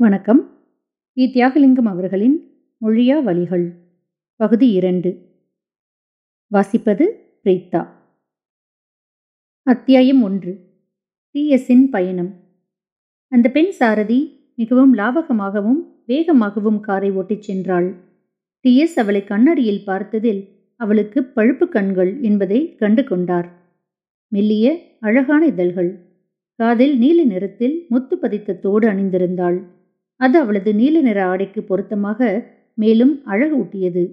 வணக்கம். இ தியாகலிங்கம் அவர்களின் மொழியா வழிகள். பகுதி இரண்டு. வாசிப்பது பிரீத்தா. அத்தியாயம் ஒன்று. டிஎஸ்ஸின் பயணம். அந்த பெண் சாரதி மிகவும் லாவகமாகவும் வேகமாகவும் காரை ஓட்டிச் சென்றாள். டிஎஸ் அவளை கண்ணாடியில் பார்த்ததில் அவளுக்கு பழுப்பு கண்கள் என்பதை கண்டு கொண்டார். மெல்லிய அழகான இதழ்கள். காதில் நீல நிறத்தில் முத்து பதித்த தோடு அணிந்திருந்தாள். அது அவளது நீல நிற ஆடைக்கு பொருத்தமாக மேலும் அழகு ஊட்டியது.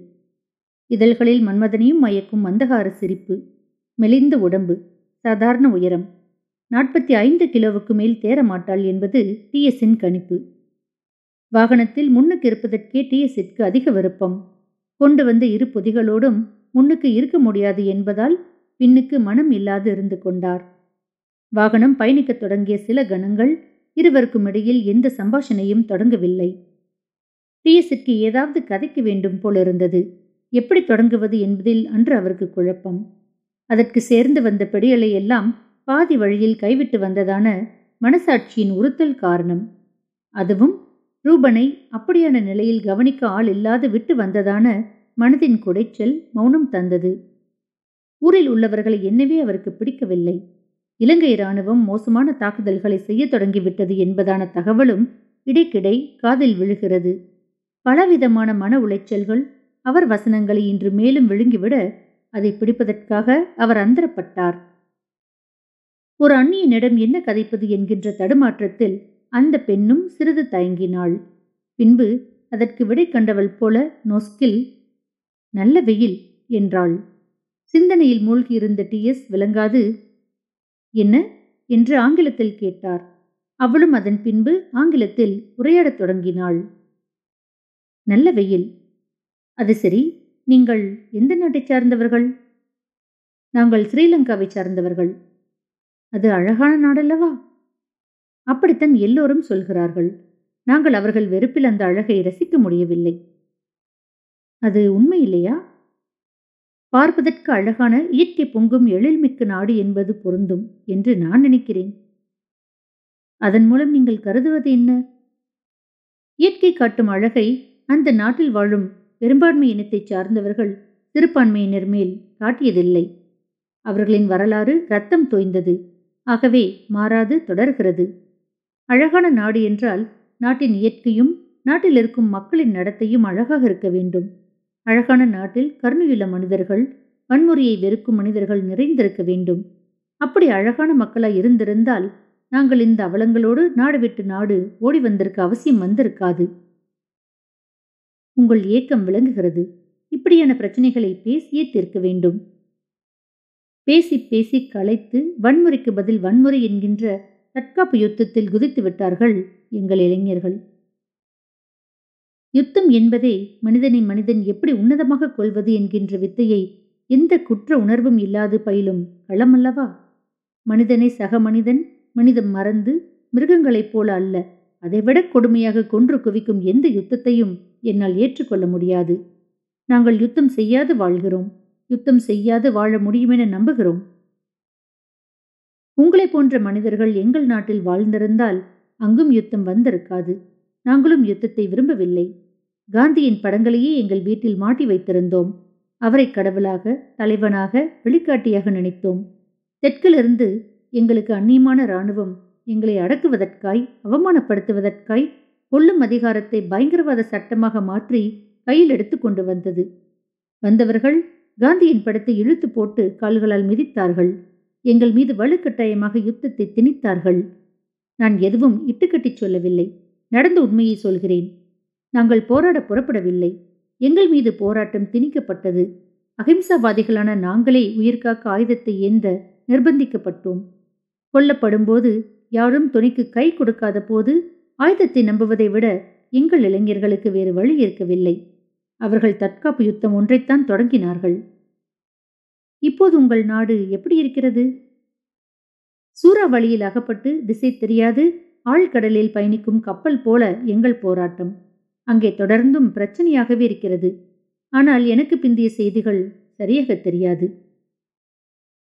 இதழ்களில் மன்மதனையும் மயக்கும் மந்தகார சிரிப்பு மெலிந்த உடம்பு சாதாரண உயரம். நாற்பத்தி ஐந்து கிலோவுக்கு மேல் தேரமாட்டாள் என்பது டிஎஸ்ஸின் கணிப்பு. வாகனத்தில் முன்னுக்கு இருப்பதற்கே டிஎஸ்ஸிற்கு அதிக விருப்பம். கொண்டு வந்த இரு பொதிகளோடும் முன்னுக்கு இருக்க முடியாது என்பதால் பின்னுக்கு மனம் இல்லாது இருந்து கொண்டார். வாகனம் பயணிக்கத் தொடங்கிய சில கணங்கள் இருவருக்கும் இடையில் எந்த சம்பாஷணையும் தொடங்கவில்லை. டிஎஸ்க்கு ஏதாவது கதைக்க வேண்டும் போலிருந்தது. எப்படி தொடங்குவது என்பதில் அன்று அவருக்கு குழப்பம். அதற்கு சேர்ந்து வந்த பெடிகளை எல்லாம் பாதி வழியில் கைவிட்டு வந்ததான மனசாட்சியின் உறுத்தல் காரணம். அதுவும் ரூபனை அப்படியான நிலையில் கவனிக்க ஆள் இல்லாது விட்டு வந்ததான மனதின் குடைச்சல் மௌனம் தந்தது. ஊரில் உள்ளவர்களை என்னவே அவருக்கு பிடிக்கவில்லை. இலங்கை இராணுவம் மோசமான தாக்குதல்களை செய்ய தொடங்கிவிட்டது என்பதான தகவலும் இடைக்கிடை காதில் விழுகிறது. பலவிதமான மன உளைச்சல்கள் அவர் வசனங்களை இன்று மேலும் விழுங்கிவிட அதை பிடிப்பதற்காக அவர் அந்தரப்பட்டார். ஒரு அந்நியனிடம் என்ன கதைப்பது என்கின்ற தடுமாற்றத்தில் அந்த பெண்ணும் சிறிது தயங்கினாள். பின்பு அதற்கு விடை கண்டவள் போல நொஸ்கில் நல்ல வெயில் என்றாள். சிந்தனையில் மூழ்கியிருந்த டி எஸ் விளங்காது என்ன? என்று ஆங்கிலத்தில் கேட்டார். அவளும் அதன் பின்பு ஆங்கிலத்தில் உரையாடத் தொடங்கினாள். நல்ல வெயில். அது சரி நீங்கள் எந்த நாட்டைச் சார்ந்தவர்கள்? நாங்கள் ஸ்ரீலங்காவை சார்ந்தவர்கள். அது அழகான நாடல்லவா? அப்படித்தான் எல்லோரும் சொல்கிறார்கள். நாங்கள் அவர்கள் வெறுப்பில் அந்த அழகை ரசிக்க முடியவில்லை. அது உண்மை இல்லையா? பார்ப்பதற்கு அழகான இயற்கை பொங்கும் எழில்மிக்க நாடு என்பது பொருந்தும் என்று நான் நினைக்கிறேன். அதன் மூலம் நீங்கள் கருதுவது என்ன? இயற்கை காட்டும் அழகை அந்த நாட்டில் வாழும் பெரும்பான்மை இனத்தைச் சார்ந்தவர்கள் சிறுபான்மையினர் மேல் காட்டியதில்லை. அவர்களின் வரலாறு ரத்தம் தோய்ந்தது ஆகவே மாறாது தொடர்கிறது. அழகான நாடு என்றால் நாட்டின் இயற்கையும் நாட்டில் இருக்கும் மக்களின் நடத்தையும் அழகாக இருக்க வேண்டும். அழகான நாட்டில் கருணையுள்ள மனிதர்கள் வன்முறையை வெறுக்கும் மனிதர்கள் நிறைந்திருக்க வேண்டும். அப்படி அழகான மக்களாய் இருந்திருந்தால் நாங்கள் இந்த அவலங்களோடு நாடு விட்டு நாடு ஓடி வந்திருக்க அவசியம் வந்திருக்காது. உங்கள் ஏக்கம் விளங்குகிறது. இப்படியான பிரச்சனைகளை பேசியே தீர்க்க வேண்டும். பேசி பேசி களைத்து வன்முறைக்கு பதில் வன்முறை என்கின்ற தற்காப்பு யுத்தத்தில் குதித்து விட்டார்கள் எங்கள் இளைஞர்கள். யுத்தம் என்பதே மனிதனை மனிதன் எப்படி உன்னதமாக கொள்வது என்கின்ற வித்தையை எந்த குற்ற உணர்வும் இல்லாது பயிலும் களம் அல்லவா மனிதனை சக மனிதன் மனிதம் மறந்து மிருகங்களைப் போல அல்ல. அதைவிட கொடுமையாக கொன்று குவிக்கும் எந்த யுத்தத்தையும் என்னால் ஏற்றுக்கொள்ள முடியாது. நாங்கள் யுத்தம் செய்யாது வாழ்கிறோம். யுத்தம் செய்யாது வாழ முடியுமென நம்புகிறோம். உங்களை போன்ற மனிதர்கள் எங்கள் நாட்டில் வாழ்ந்திருந்தால் அங்கும் யுத்தம் வந்திருக்காது. நாங்களும் யுத்தத்தை விரும்பவில்லை. காந்தியின் படங்களையே எங்கள் வீட்டில் மாட்டி வைத்திருந்தோம். அவரை கடவுளாக தலைவனாக வெளிக்காட்டியாக நினைத்தோம். தெற்கிலிருந்து எங்களுக்கு அந்நியமான இராணுவம் எங்களை அடக்குவதற்காய் அவமானப்படுத்துவதற்காய் கொள்ளும் அதிகாரத்தை பயங்கரவாத சட்டமாக மாற்றி கையில் எடுத்து கொண்டு வந்தது. வந்தவர்கள் காந்தியின் படத்தை இழுத்து போட்டு கால்களால் மிதித்தார்கள். எங்கள் மீது வலுக்கட்டாயமாக யுத்தத்தை திணித்தார்கள். நான் எதுவும் இட்டுக்கட்டிச் சொல்லவில்லை. நடந்த உண்மையை சொல்கிறேன். நாங்கள் போராட புறப்படவில்லை. எங்கள் மீது போராட்டம் திணிக்கப்பட்டது. அகிம்சாவாதிகளான நாங்களே உயிர்காக்க ஆயுதத்தை ஏந்த நிர்பந்திக்கப்பட்டோம். கொல்லப்படும்போது யாரும் துணைக்கு கை கொடுக்காத போது ஆயுதத்தை நம்புவதை விட எங்கள் இளைஞர்களுக்கு வேறு வழி இருக்கவில்லை. அவர்கள் தற்காப்பு யுத்தம் ஒன்றைத்தான் தொடங்கினார்கள். இப்போது உங்கள் நாடு எப்படி இருக்கிறது? சூறாவளியில் அகப்பட்டு திசை தெரியாது. ஆழ்கடலில் பயணிக்கும் கப்பல் போல எங்கள் போராட்டம். அங்கே தொடர்ந்தும் பிரச்சனையாகவே இருக்கிறது. ஆனால் எனக்கு பிந்திய செய்திகள் சரியாக தெரியாது.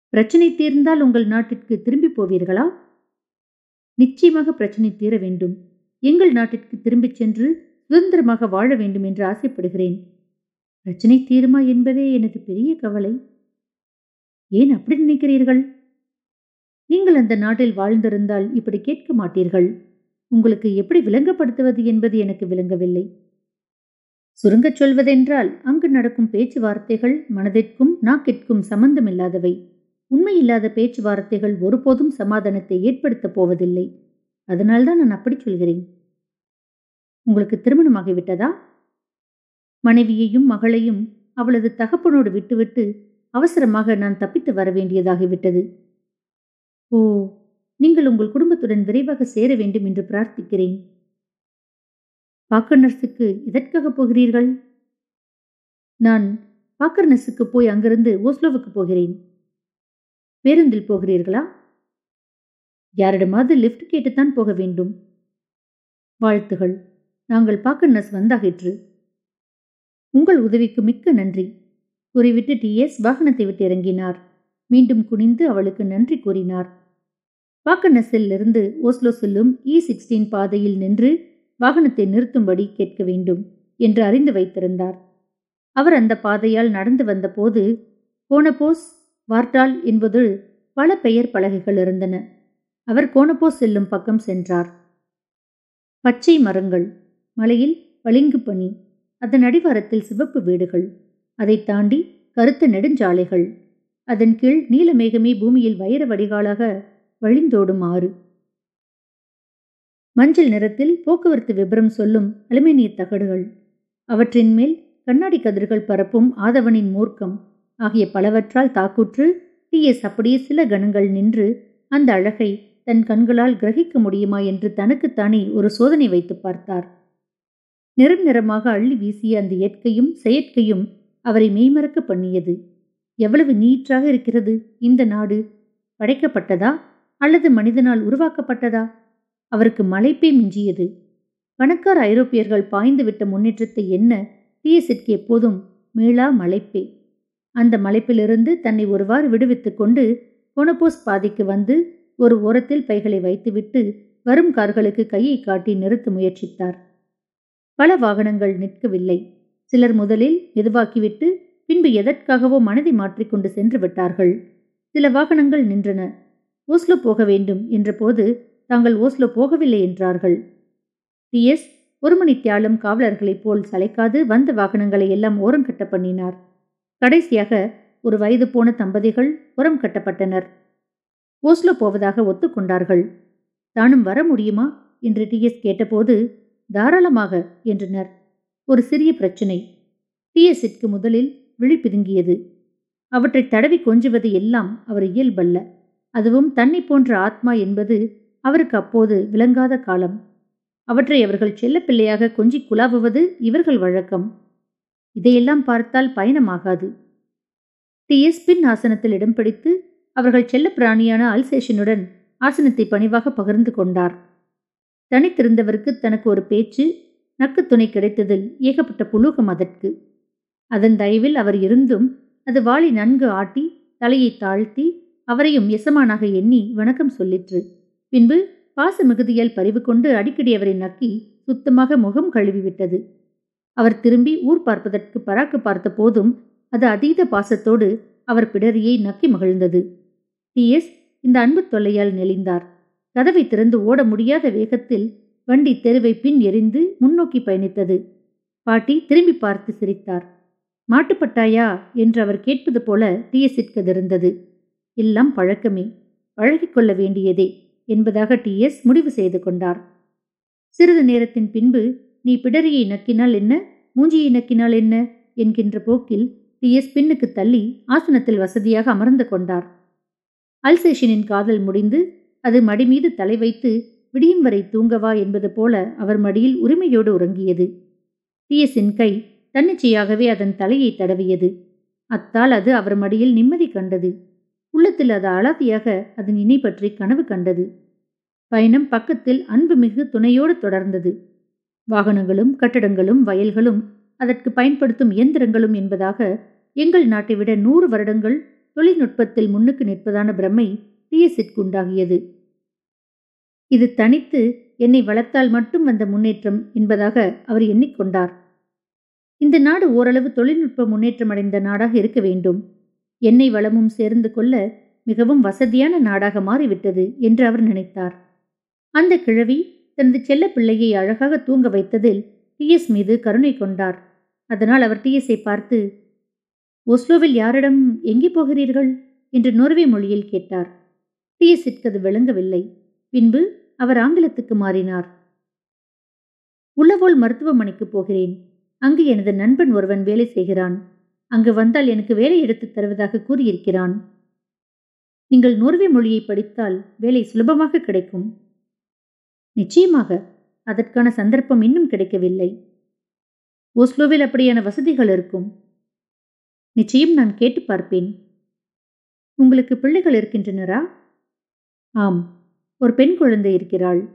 பிரச்சனை தீர்ந்தால் உங்கள் நாட்டிற்கு திரும்பி போவீர்களா? நிச்சயமாக பிரச்சனை தீர வேண்டும். எங்கள் நாட்டிற்கு திரும்பிச் சென்று சுதந்திரமாக வாழ வேண்டும் என்று ஆசைப்படுகிறேன். பிரச்சனை தீருமா என்பதே எனது பெரிய கவலை. ஏன் அப்படி நினைக்கிறீர்கள்? நீங்கள் அந்த நாட்டில் வாழ்ந்திருந்தால் இப்படி கேட்க மாட்டீர்கள். உங்களுக்கு எப்படி விளங்கப்படுத்துவது என்பது எனக்கு விளங்கவில்லை. சுருங்கச் சொல்வதென்றால் அங்கு நடக்கும் பேச்சுவார்த்தைகள் மனதிற்கும் நாக்கிற்கும் சம்பந்தமில்லாதவை. உண்மையில்லாத பேச்சுவார்த்தைகள் ஒருபோதும் சமாதானத்தை ஏற்படுத்தப் போவதில்லை. அதனால்தான் நான் அப்படி சொல்கிறேன். உங்களுக்கு திருமணமாகிவிட்டதா? மனைவியையும் மகளையும் அவளது தகப்பனோடு விட்டுவிட்டு அவசரமாக நான் தப்பித்து வர வேண்டியதாகிவிட்டது. ஓ நீங்கள் உங்கள் குடும்பத்துடன் விரைவாக சேர வேண்டும் என்று பிரார்த்திக்கிறேன். பாக்கர்னர்ஸுக்கு எதற்காக போகிறீர்கள்? நான் பாக்கர்னஸுக்கு போய் அங்கிருந்து ஓஸ்லோவுக்கு போகிறேன். பேருந்தில் போகிறீர்களா? யாரிடமாவது லிஃப்ட் கேட்டுத்தான் போக வேண்டும். வாழ்த்துகள். நாங்கள் பாக்கர்னஸ் வந்தாகிற்று. உங்கள் உதவிக்கு மிக்க நன்றி. கூறிவிட்டு டி எஸ் வாகனத்தை விட்டு இறங்கினார். மீண்டும் குனிந்து அவளுக்கு நன்றி கூறினார். வாக்கனஸிலிருந்து ஓஸ்லோ செல்லும் e இ சிக்ஸ்டீன் பாதையில் நின்று வாகனத்தை நிறுத்தும்படி கேட்க வேண்டும் என்று அறிந்து வைத்திருந்தார். அவர் அந்த பாதையால் நடந்து வந்தபோது கோனபோஸ் வார்டால் என்பது பல பெயர் பலகைகள் இருந்தன. அவர் கோனபோஸ் செல்லும் பக்கம் சென்றார். பச்சை மரங்கள் மலையில் பளிங்கு பனி அதன் அடிவாரத்தில் சிவப்பு வீடுகள் அதை தாண்டி கருத்த நெடுஞ்சாலைகள் அதன் கீழ் நீலமேகமே பூமியில் வைர வடிகாலாக வழிந்தோடும் ஆறு மஞ்சள் நிறத்தில் போக்குவரத்து விபரம் சொல்லும் அலுமினிய தகடுகள். அவற்றின் மேல் கண்ணாடி கதிர்கள் பரப்பும் ஆதவனின் மூர்க்கம். ஆகிய பலவற்றால் தாக்குற்று டிஎஸ் அப்படியே சில கணங்கள் நின்று அந்த அழகை தன் கண்களால் கிரகிக்க முடியுமா என்று தனக்குத்தானே ஒரு சோதனை வைத்து பார்த்தார். நிறம் நிறமாக அள்ளி வீசிய அந்த இயற்கையும் செயற்கையும் அவரை மெய்மறக்க பண்ணியது. எவ்வளவு நீற்றாக இருக்கிறது? இந்த நாடு படைக்கப்பட்டதா? அல்லது மனிதனால் உருவாக்கப்பட்டதா? அவருக்கு மலைப்பே மிஞ்சியது. பணக்கார ஐரோப்பியர்கள் பாய்ந்துவிட்ட முன்னேற்றத்தை என்ன டிஎஸ்இற்கு எப்போதும் மீளா மலைப்பே. அந்த மலைப்பிலிருந்து தன்னை ஒருவாறு விடுவித்துக் கொண்டு கொனபோஸ் பாதைக்கு வந்து ஒரு ஓரத்தில் பைகளை வைத்துவிட்டு வரும் கார்களுக்கு கையை காட்டி நிறுத்த முயற்சித்தார். பல வாகனங்கள் நிற்கவில்லை. சிலர் முதலில் மெதுவாக்கிவிட்டு பின்பு எதற்காகவோ மனதை மாற்றிக்கொண்டு சென்று விட்டார்கள். சில வாகனங்கள் நின்றன. ஓஸ்லோ போக வேண்டும் என்றபோது தாங்கள் ஓஸ்லோ போகவில்லை என்றார்கள். டிஎஸ் ஒரு மணி தியாலம் காவலர்களைப் போல் சளைக்காது வந்த வாகனங்களை எல்லாம் ஓரம் கட்ட பண்ணினார். கடைசியாக ஒரு வயது போன தம்பதிகள் ஓரம் கட்டப்பட்டனர். ஓஸ்லோ போவதாக ஒத்துக்கொண்டார்கள் தானும் வர முடியுமா? என்று டிஎஸ் கேட்டபோது தாராளமாக என்றனர். ஒரு சிறிய பிரச்சனை. டிஎஸ்ஸிற்கு முதலில் விழி பிதுங்கியது அவற்றை தடவி கொஞ்சுவது எல்லாம் அவர் இயல்பல்ல. அதுவும் தன்னை போன்ற ஆத்மா என்பது அவருக்கு அப்போது விளங்காத காலம். அவற்றை அவர்கள் செல்லப்பிள்ளையாக கொஞ்சி குலாவுவது இவர்கள் வழக்கம். இதையெல்லாம் பார்த்தால் பயணமாகாது. டிஎஸ் பின் ஆசனத்தில் இடம் பிடித்து அவர்கள் செல்ல பிராணியான அல்சேஷனுடன் ஆசனத்தை பணிவாக பகிர்ந்து கொண்டார். தனித்திருந்தவருக்கு தனக்கு ஒரு பேச்சு நக்கு துணை கிடைத்ததில் ஏகப்பட்ட புலூகம் அதற்கு. அதன் தயவில் அவர் இருந்தும் அது வாளி நன்கு ஆட்டி தலையை தாழ்த்தி அவரையும் எசமானாக எண்ணி வணக்கம் சொல்லிற்று. பின்பு பாச மிகுதியால் பறிவு கொண்டு அடிக்கடி அவரை நக்கி சுத்தமாக முகம் கழுவிவிட்டது அவர் திரும்பி ஊர் பார்ப்பதற்கு பராக்கு பார்த்த போதும் அது அதீத பாசத்தோடு அவர் பிடரியை நக்கி மகிழ்ந்தது. டி. எஸ். இந்த அன்பு தொல்லையால் நெளிந்தார். கதவை திறந்து ஓட முடியாத வேகத்தில் வண்டி தெருவை பின் எரிந்து முன்னோக்கி பயணித்தது. பாட்டி திரும்பி பார்த்து சிரித்தார். மாட்டுப்பட்டாயா? என்று அவர் கேட்பது போல டிஎஸ்ஸிற்கதிருந்தது எல்லாம் பழக்கமே. பழகிக்கொள்ள வேண்டியதே என்பதாக டிஎஸ் முடிவு செய்து கொண்டார். சிறிது நேரத்தின் பின்பு நீ பிடரியை நக்கினால் என்ன? மூஞ்சியை நக்கினால் என்ன? என்கின்ற போக்கில் டிஎஸ் பின்னுக்கு தள்ளி ஆசனத்தில் வசதியாக அமர்ந்து கொண்டார். அல்சேஷனின் காதல் முடிந்து அது மடி மீது தலை வைத்து விடியும் வரை தூங்கவா? என்பது போல அவர் மடியில் உரிமையோடு உறங்கியது. டிஎஸின் கை தன்னிச்சையாகவே அதன் தலையை தடவியது. அத்தால் அது அவர் மடியில் நிம்மதி கண்டது. உள்ளத்தில் அது அலாதியாக அதன் இணை பற்றி கனவு கண்டது. பயணம் பக்கத்தில் அன்புமிகு துணையோடு தொடர்ந்தது. வாகனங்களும் கட்டடங்களும் வயல்களும் அதற்கு பயன்படுத்தும் இயந்திரங்களும் என்பதாக எங்கள் நாட்டை விட நூறு வருடங்கள் தொழில்நுட்பத்தில் முன்னுக்கு நிற்பதான பிரம்மை டிஎஸ்ஸிற்கு உண்டாகியது இது தனித்து என்னை வளர்த்தால் மட்டும் வந்த முன்னேற்றம் என்பதாக அவர் எண்ணிக்கொண்டார். இந்த நாடு ஓரளவு தொழில்நுட்ப முன்னேற்றம் அடைந்த நாடாக இருக்க வேண்டும். எண்ணெய் வளமும் சேர்ந்து கொள்ள மிகவும் வசதியான நாடாக மாறிவிட்டது என்று அவர் நினைத்தார். அந்த கிழவி தனது செல்ல பிள்ளையை அழகாக தூங்க வைத்ததில் டிஎஸ் மீது கருணை கொண்டார். அதனால் அவர் டிஎஸை பார்த்து ஒஸ்லோவில் யாரிடம் எங்கே போகிறீர்கள்? என்று நோர்வே மொழியில் கேட்டார். டிஎஸிற்கு அது விளங்கவில்லை. பின்பு அவர் ஆங்கிலத்துக்கு மாறினார். உள்ளவோல் மருத்துவமனைக்கு போகிறேன். அங்கு எனது நண்பன் ஒருவன் வேலை செய்கிறான். அங்கு வந்தால் எனக்கு வேலை எடுத்துத் தருவதாக கூறியிருக்கிறான். நீங்கள் நோர்வே மொழியை படித்தால் வேலை சுலபமாக கிடைக்கும். நிச்சயமாக அதற்கான சந்தர்ப்பம் இன்னும் கிடைக்கவில்லை. ஓஸ்லோவில் அப்படியான வசதிகள் இருக்கும். நிச்சயம் நான் கேட்டு பார்ப்பேன். உங்களுக்கு பிள்ளைகள் இருக்கின்றனரா? ஆம் ஒரு பெண் குழந்தை இருக்கிறாள்.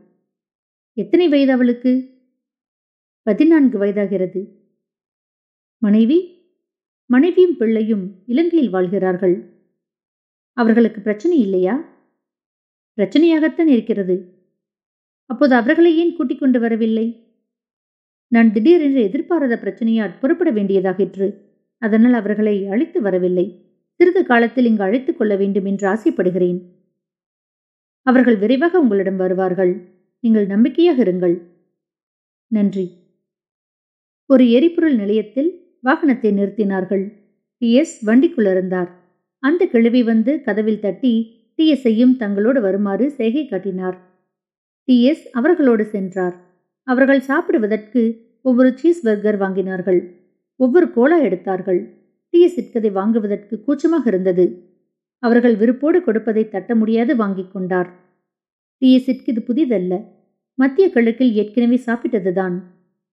எத்தனை வயது அவளுக்கு? பதினான்கு வயதாகிறது. மனைவி மனைவியும் பிள்ளையும் இலங்கையில் வாழ்கிறார்கள். அவர்களுக்கு பிரச்சனை இல்லையா? பிரச்சனையாகத்தான் இருக்கிறது. அப்போது அவர்களை ஏன் கூட்டிக் கொண்டு வரவில்லை? நான் திடீரென்று எதிர்பாராத பிரச்சனையால் புறப்பட வேண்டியதாகிற்று. அதனால் அவர்களை அழைத்து வரவில்லை. சிறிது காலத்தில் இங்கு அழைத்துக் கொள்ள வேண்டும் என்று ஆசைப்படுகிறேன். அவர்கள் விரைவாக உங்களிடம் வருவார்கள். நீங்கள் நம்பிக்கையாக இருங்கள். நன்றி. ஒரு எரிபொருள் நிலையத்தில் வாகனத்தை நிறுத்தினார்கள். டி எஸ் வண்டிக்குள் இருந்தார் அந்த கிழவி வந்து கதவில் தட்டி டி எஸ்ஸையும் தங்களோடு வருமாறு செய்கை காட்டினார். டி எஸ் அவர்களோடு சென்றார். அவர்கள் சாப்பிடுவதற்கு ஒவ்வொரு சீஸ் பர்கர் வாங்கினார்கள். ஒவ்வொரு கோலா எடுத்தார்கள். டி எஸ் இட்கதை வாங்குவதற்கு கூச்சமாக இருந்தது. அவர்கள் விருப்போடு கொடுப்பதை தட்ட முடியாது வாங்கிக் கொண்டார். டி எஸ் இது புதிதல்ல. மத்திய கிழக்கில் ஏற்கனவே சாப்பிட்டதுதான்.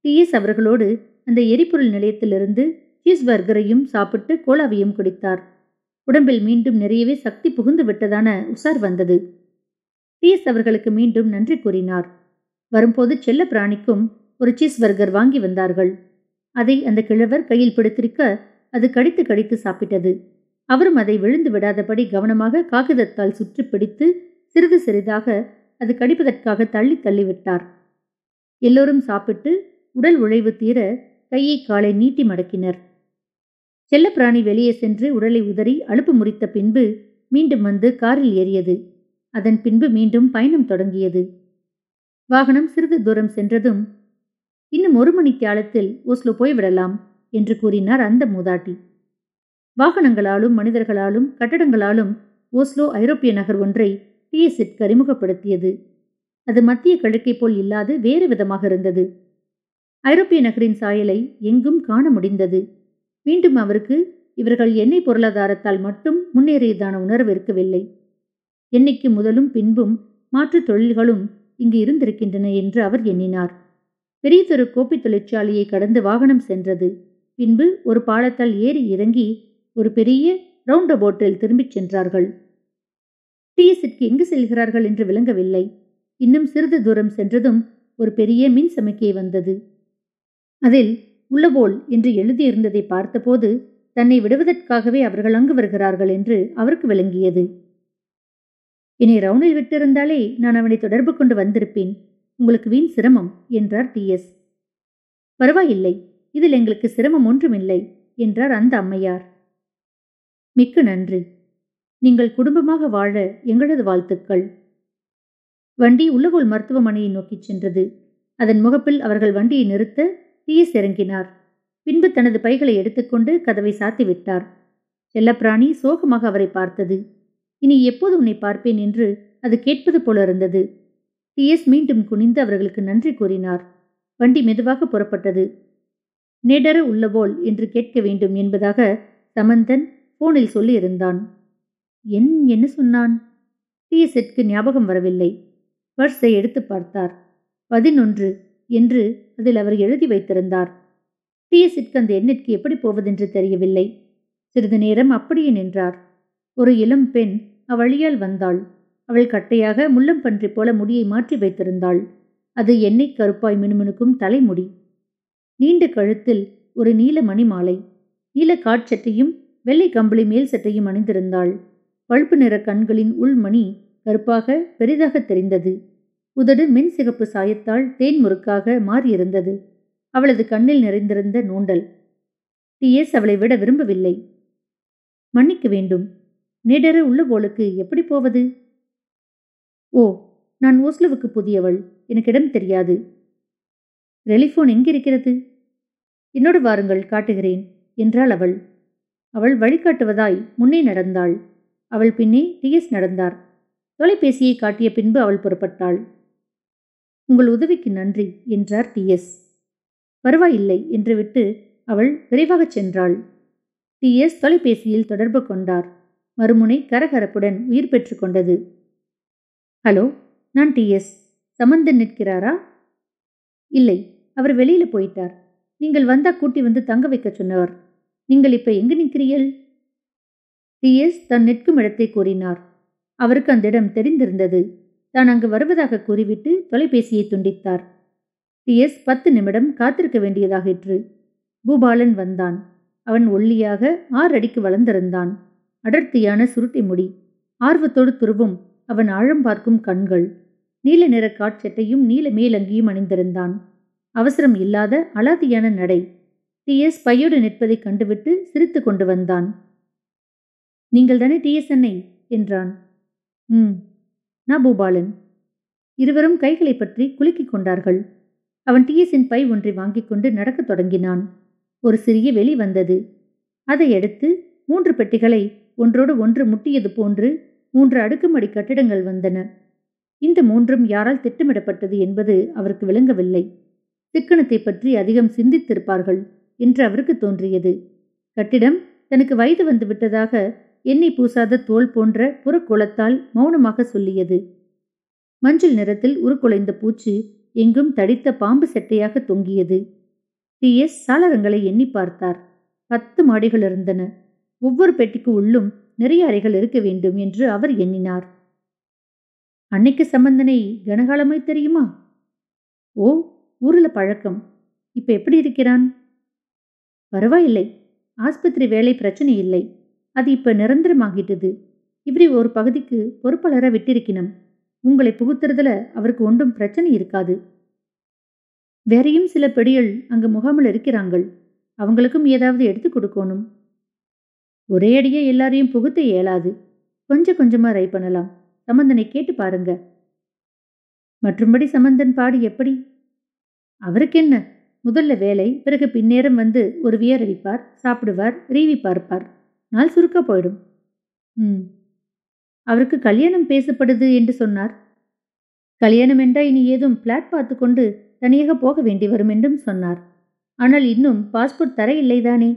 டிஎஸ் அவர்களோடு அந்த எரிபொருள் நிலையத்திலிருந்து சீஸ் பர்கரையும் சாப்பிட்டு கோலாவையும் குடித்தார். உடம்பில் மீண்டும் நிறையவே சக்தி புகுந்து விட்டதான உசார் வந்தது. டிஎஸ் அவர்களுக்கு மீண்டும் நன்றி கூறினார். வரும்போது செல்ல பிராணிக்கும் ஒரு சீஸ் பர்கர் வாங்கி வந்தார்கள். அதை அந்த கிழவர் கையில் பிடித்திருக்க அது கடித்து கடித்து சாப்பிட்டது. அவரும் அதை விழுந்து விடாதபடி கவனமாக காகிதத்தால் சுற்றி பிடித்து சிறிது சிறிதாக அது கடிப்பதற்காக தள்ளி தள்ளிவிட்டார். எல்லோரும் சாப்பிட்டு உடல் உழைவு தீர கையை காலை நீட்டி மடக்கினர். செல்லப்பிராணி வெளியே சென்று உடலை உதறி அழுப்பு முறித்த பின்பு மீண்டும் வந்து காரில் ஏறியது. அதன் பின்பு மீண்டும் பயணம் தொடங்கியது. வாகனம் சிறிது தூரம் சென்றதும் இன்னும் ஒரு மணி தியாலத்தில் ஓஸ்லோ போய்விடலாம் என்று கூறினார் அந்த மூதாட்டி. வாகனங்களாலும் மனிதர்களாலும் கட்டடங்களாலும் ஓஸ்லோ ஐரோப்பிய நகர் ஒன்றை டிஎஸ்இற்கு அறிமுகப்படுத்தியது. அது மத்திய கிழக்கை போல் இல்லாது வேறு விதமாக இருந்தது. ஐரோப்பிய நகரின் சாயலை எங்கும் காண முடிந்தது. மீண்டும் அவருக்கு இவர்கள் எண்ணெய் பொருளாதாரத்தால் மட்டும் முன்னேறியதான உணர்வு இருக்கவில்லை. எண்ணெய்க்கு முதலும் பின்பும் மாற்றுத் தொழில்களும் இங்கு இருந்திருக்கின்றன என்று அவர் எண்ணினார். பெரியதொரு கோப்பி தொழிற்சாலையை கடந்து வாகனம் சென்றது. பின்பு ஒரு பாலத்தால் ஏறி இறங்கி ஒரு பெரிய ரவுண்ட் போட்டில் திரும்பிச் சென்றார்கள். டிஎஸ்க்கு எங்கு செல்கிறார்கள் என்று விளங்கவில்லை. இன்னும் சிறிது தூரம் சென்றதும் ஒரு பெரிய மின் சமிக்கை வந்தது. அதில் உள்ளபோல் என்று எழுதியிருந்ததை பார்த்தபோது தன்னை விடுவதற்காகவே அவர்கள் அங்கு வருகிறார்கள் என்று அவருக்கு விளங்கியது. என்னை ரவுண்டில் விட்டிருந்தாலே நான் அவனை தொடர்பு கொண்டு வந்திருப்பேன். உங்களுக்கு வீண் சிரமம் என்றார் டி எஸ். பரவாயில்லை இதில் எங்களுக்கு சிரமம் ஒன்றுமில்லை என்றார் அந்த அம்மையார். மிக்க நன்றி. நீங்கள் குடும்பமாக வாழ எங்களது வாழ்த்துக்கள். வண்டி உள்ளவோல் மருத்துவமனையை நோக்கிச் சென்றது. அதன் முகப்பில் அவர்கள் வண்டியை நிறுத்த டிஎஸ் இறங்கினார். பின்பு தனது பைகளை எடுத்துக்கொண்டு கதவை சாத்திவிட்டார் செல்லப்பிராணி சோகமாக அவரை பார்த்தது. இனி எப்போது உன்னை பார்ப்பேன் என்று அது கேட்பது போல இருந்தது. டிஎஸ் மீண்டும் குனிந்து அவர்களுக்கு நன்றி கூறினார். வண்டி மெதுவாக புறப்பட்டது. நேடர உள்ளபோல் என்று கேட்க வேண்டும் என்பதாக சமந்தன் போனில் சொல்லியிருந்தான். என் என்ன சொன்னான்? டிஎஸ்எட்கு ஞாபகம் வரவில்லை. பர்ஸை எடுத்து பார்த்தார். பதினொன்று. என்று அதில் அவர் எழுதி வைத்திருந்தார். டிஎஸ்இற்கு அந்த எண்ணிற்கு எப்படி போவதென்று தெரியவில்லை. சிறிது நேரம் அப்படியே நின்றார். ஒரு இளம் பெண் அவ்வழியால் வந்தாள். அவள் கட்டையாக முள்ளம் பன்றி போல முடியை மாற்றி வைத்திருந்தாள். அது எண்ணெய் கருப்பாய் மினுமினுக்கும் தலைமுடி. நீண்ட கழுத்தில் ஒரு நீல மணி மாலை நீல காட்சட்டையும் வெள்ளை கம்பளி மேல் சட்டையும் அணிந்திருந்தாள். பழுப்பு நிற கண்களின் உள்மணி கருப்பாக பெரிதாக தெரிந்தது. உதடு மின் சிகப்பு சாயத்தால் தேன் முறுக்காக மாறியிருந்தது. அவளது கண்ணில் நிறைந்திருந்த நோண்டல். டிஎஸ் அவளை விட விரும்பவில்லை. மன்னிக்க வேண்டும். நேடர உள்ளபோலுக்கு எப்படி போவது? ஓ நான் ஓஸ்லோவுக்கு புதியவள். எனக்கு இடம் தெரியாது. ரெலிஃபோன் எங்கிருக்கிறது? என்னோடு வாருங்கள் காட்டுகிறேன் என்றாள் அவள். அவள் வழிகாட்டுவதாய் முன்னே நடந்தாள். அவள் பின்னே டிஎஸ் நடந்தார். தொலைபேசியை காட்டிய பின்பு அவள் புறப்பட்டாள். உங்கள் உதவிக்கு நன்றி என்றார் டிஎஸ் பரவாயில்லை என்று விட்டு அவள் விரைவாகச் சென்றாள். டிஎஸ் தொலைபேசியில் தொடர்பு கொண்டார். மறுமுனை கரகரப்புடன் உயிர் பெற்று கொண்டது. ஹலோ நான் டிஎஸ் சமந்தன் நிற்கிறாரா? இல்லை அவர் வெளியில போயிட்டார். நீங்கள் வந்தா கூட்டி வந்து தங்க வைக்க சொன்னவர் நீங்கள் இப்ப எங்கு நிற்கிறீர்கள்? டிஎஸ் தன் நிற்கும் இடத்தை கூறினார். அவருக்கு அந்த இடம் தெரிந்திருந்தது. தான் அங்கு வருவதாக கூறிவிட்டு தொலைபேசியை துண்டித்தார். டிஎஸ் பத்து நிமிடம் காத்திருக்க வேண்டியதாகிற்று பூபாலன் வந்தான். அவன் ஒல்லியாக ஆறு அடிக்கு வளர்ந்திருந்தான். அடர்த்தியான சுருட்டி முடி ஆர்வத்தோடு துருவும் அவன் ஆழம் பார்க்கும் கண்கள் நீல நிற காட்சட்டையும் நீல மேலங்கியும் அணிந்திருந்தான். அவசரம் இல்லாத அலாதியான நடை டிஎஸ் பையோடு நிற்பதை கண்டுவிட்டு சிரித்து கொண்டு வந்தான். நீங்கள் தானே டிஎஸ் அன்னை என்றான். ம். நான் பூபாலன் இருவரும் கைகளை பற்றி குலுக்கிக் கொண்டார்கள். அவன் டிஎஸின் பை ஒன்றை வாங்கிக் கொண்டு நடக்கத் தொடங்கினான். ஒரு சிறிய வெளி வந்தது. அதை அடுத்து மூன்று பெட்டிகளை ஒன்றோடு ஒன்று முட்டியது போன்று மூன்று அடுக்குமடி கட்டிடங்கள் வந்தன. இந்த மூன்றும் யாரால் திட்டமிடப்பட்டது என்பது அவருக்கு விளங்கவில்லை. சிக்கனத்தை பற்றி அதிகம் சிந்தித்திருப்பார்கள் என்று அவருக்கு தோன்றியது. கட்டிடம் தனக்கு வயது வந்து விட்டதாக எண்ணெய் பூசாத தோல் போன்ற புறக்குளத்தால் மௌனமாக சொல்லியது. மஞ்சள் நிறத்தில் உருக்குலைந்த பூச்சி எங்கும் தடித்த பாம்பு செட்டையாக தொங்கியது. டி. எஸ். சாளரங்களை எண்ணி பார்த்தார். பத்து மாடிகள் இருந்தன. ஒவ்வொரு பெட்டிக்கு உள்ளும் நிறைய அறைகள் இருக்க வேண்டும் என்று அவர் எண்ணினார். அன்னைக்கு சம்பந்தனை கனகாலமாய் தெரியுமா? ஓ ஊர்ல பழக்கம். இப்ப எப்படி இருக்கிறான்? பரவாயில்லை. ஆஸ்பத்திரி வேலை பிரச்சனை இல்லை. அது இப்ப நிரந்தரமாகிட்டது. இவரை ஒரு பகுதிக்கு பொறுப்பாளர விட்டிருக்கணும் உங்களை புகுத்துறதுல அவருக்கு ஒன்றும் பிரச்சனை இருக்காது. வேறையும் சில பெடிகள் அங்கு முகாமில் இருக்கிறாங்கள். அவங்களுக்கும் ஏதாவது எடுத்து கொடுக்கணும். ஒரே அடியே எல்லாரையும் புகுத்த இயலாது. கொஞ்சம் கொஞ்சமா ரை பண்ணலாம். சம்பந்தனை கேட்டு பாருங்க. மற்றும்படி சம்பந்தன் பாடு எப்படி? அவருக்கு என்ன முதல்ல வேலை பிறகு பின்னேரம் வந்து ஒரு வியர் அடிப்பார் சாப்பிடுவார் ரீவி பார்ப்பார். நாள் சுருக்க போயிடும். ம். அவருக்கு கல்யாணம் பேசப்படுது என்று சொன்னார். கல்யாணம் என்றா இனி ஏதும் பிளாட் பார்த்து கொண்டு தனியாக போக வேண்டி வரும் என்றும் சொன்னார். ஆனால் இன்னும் பாஸ்போர்ட் தர இல்லைதானே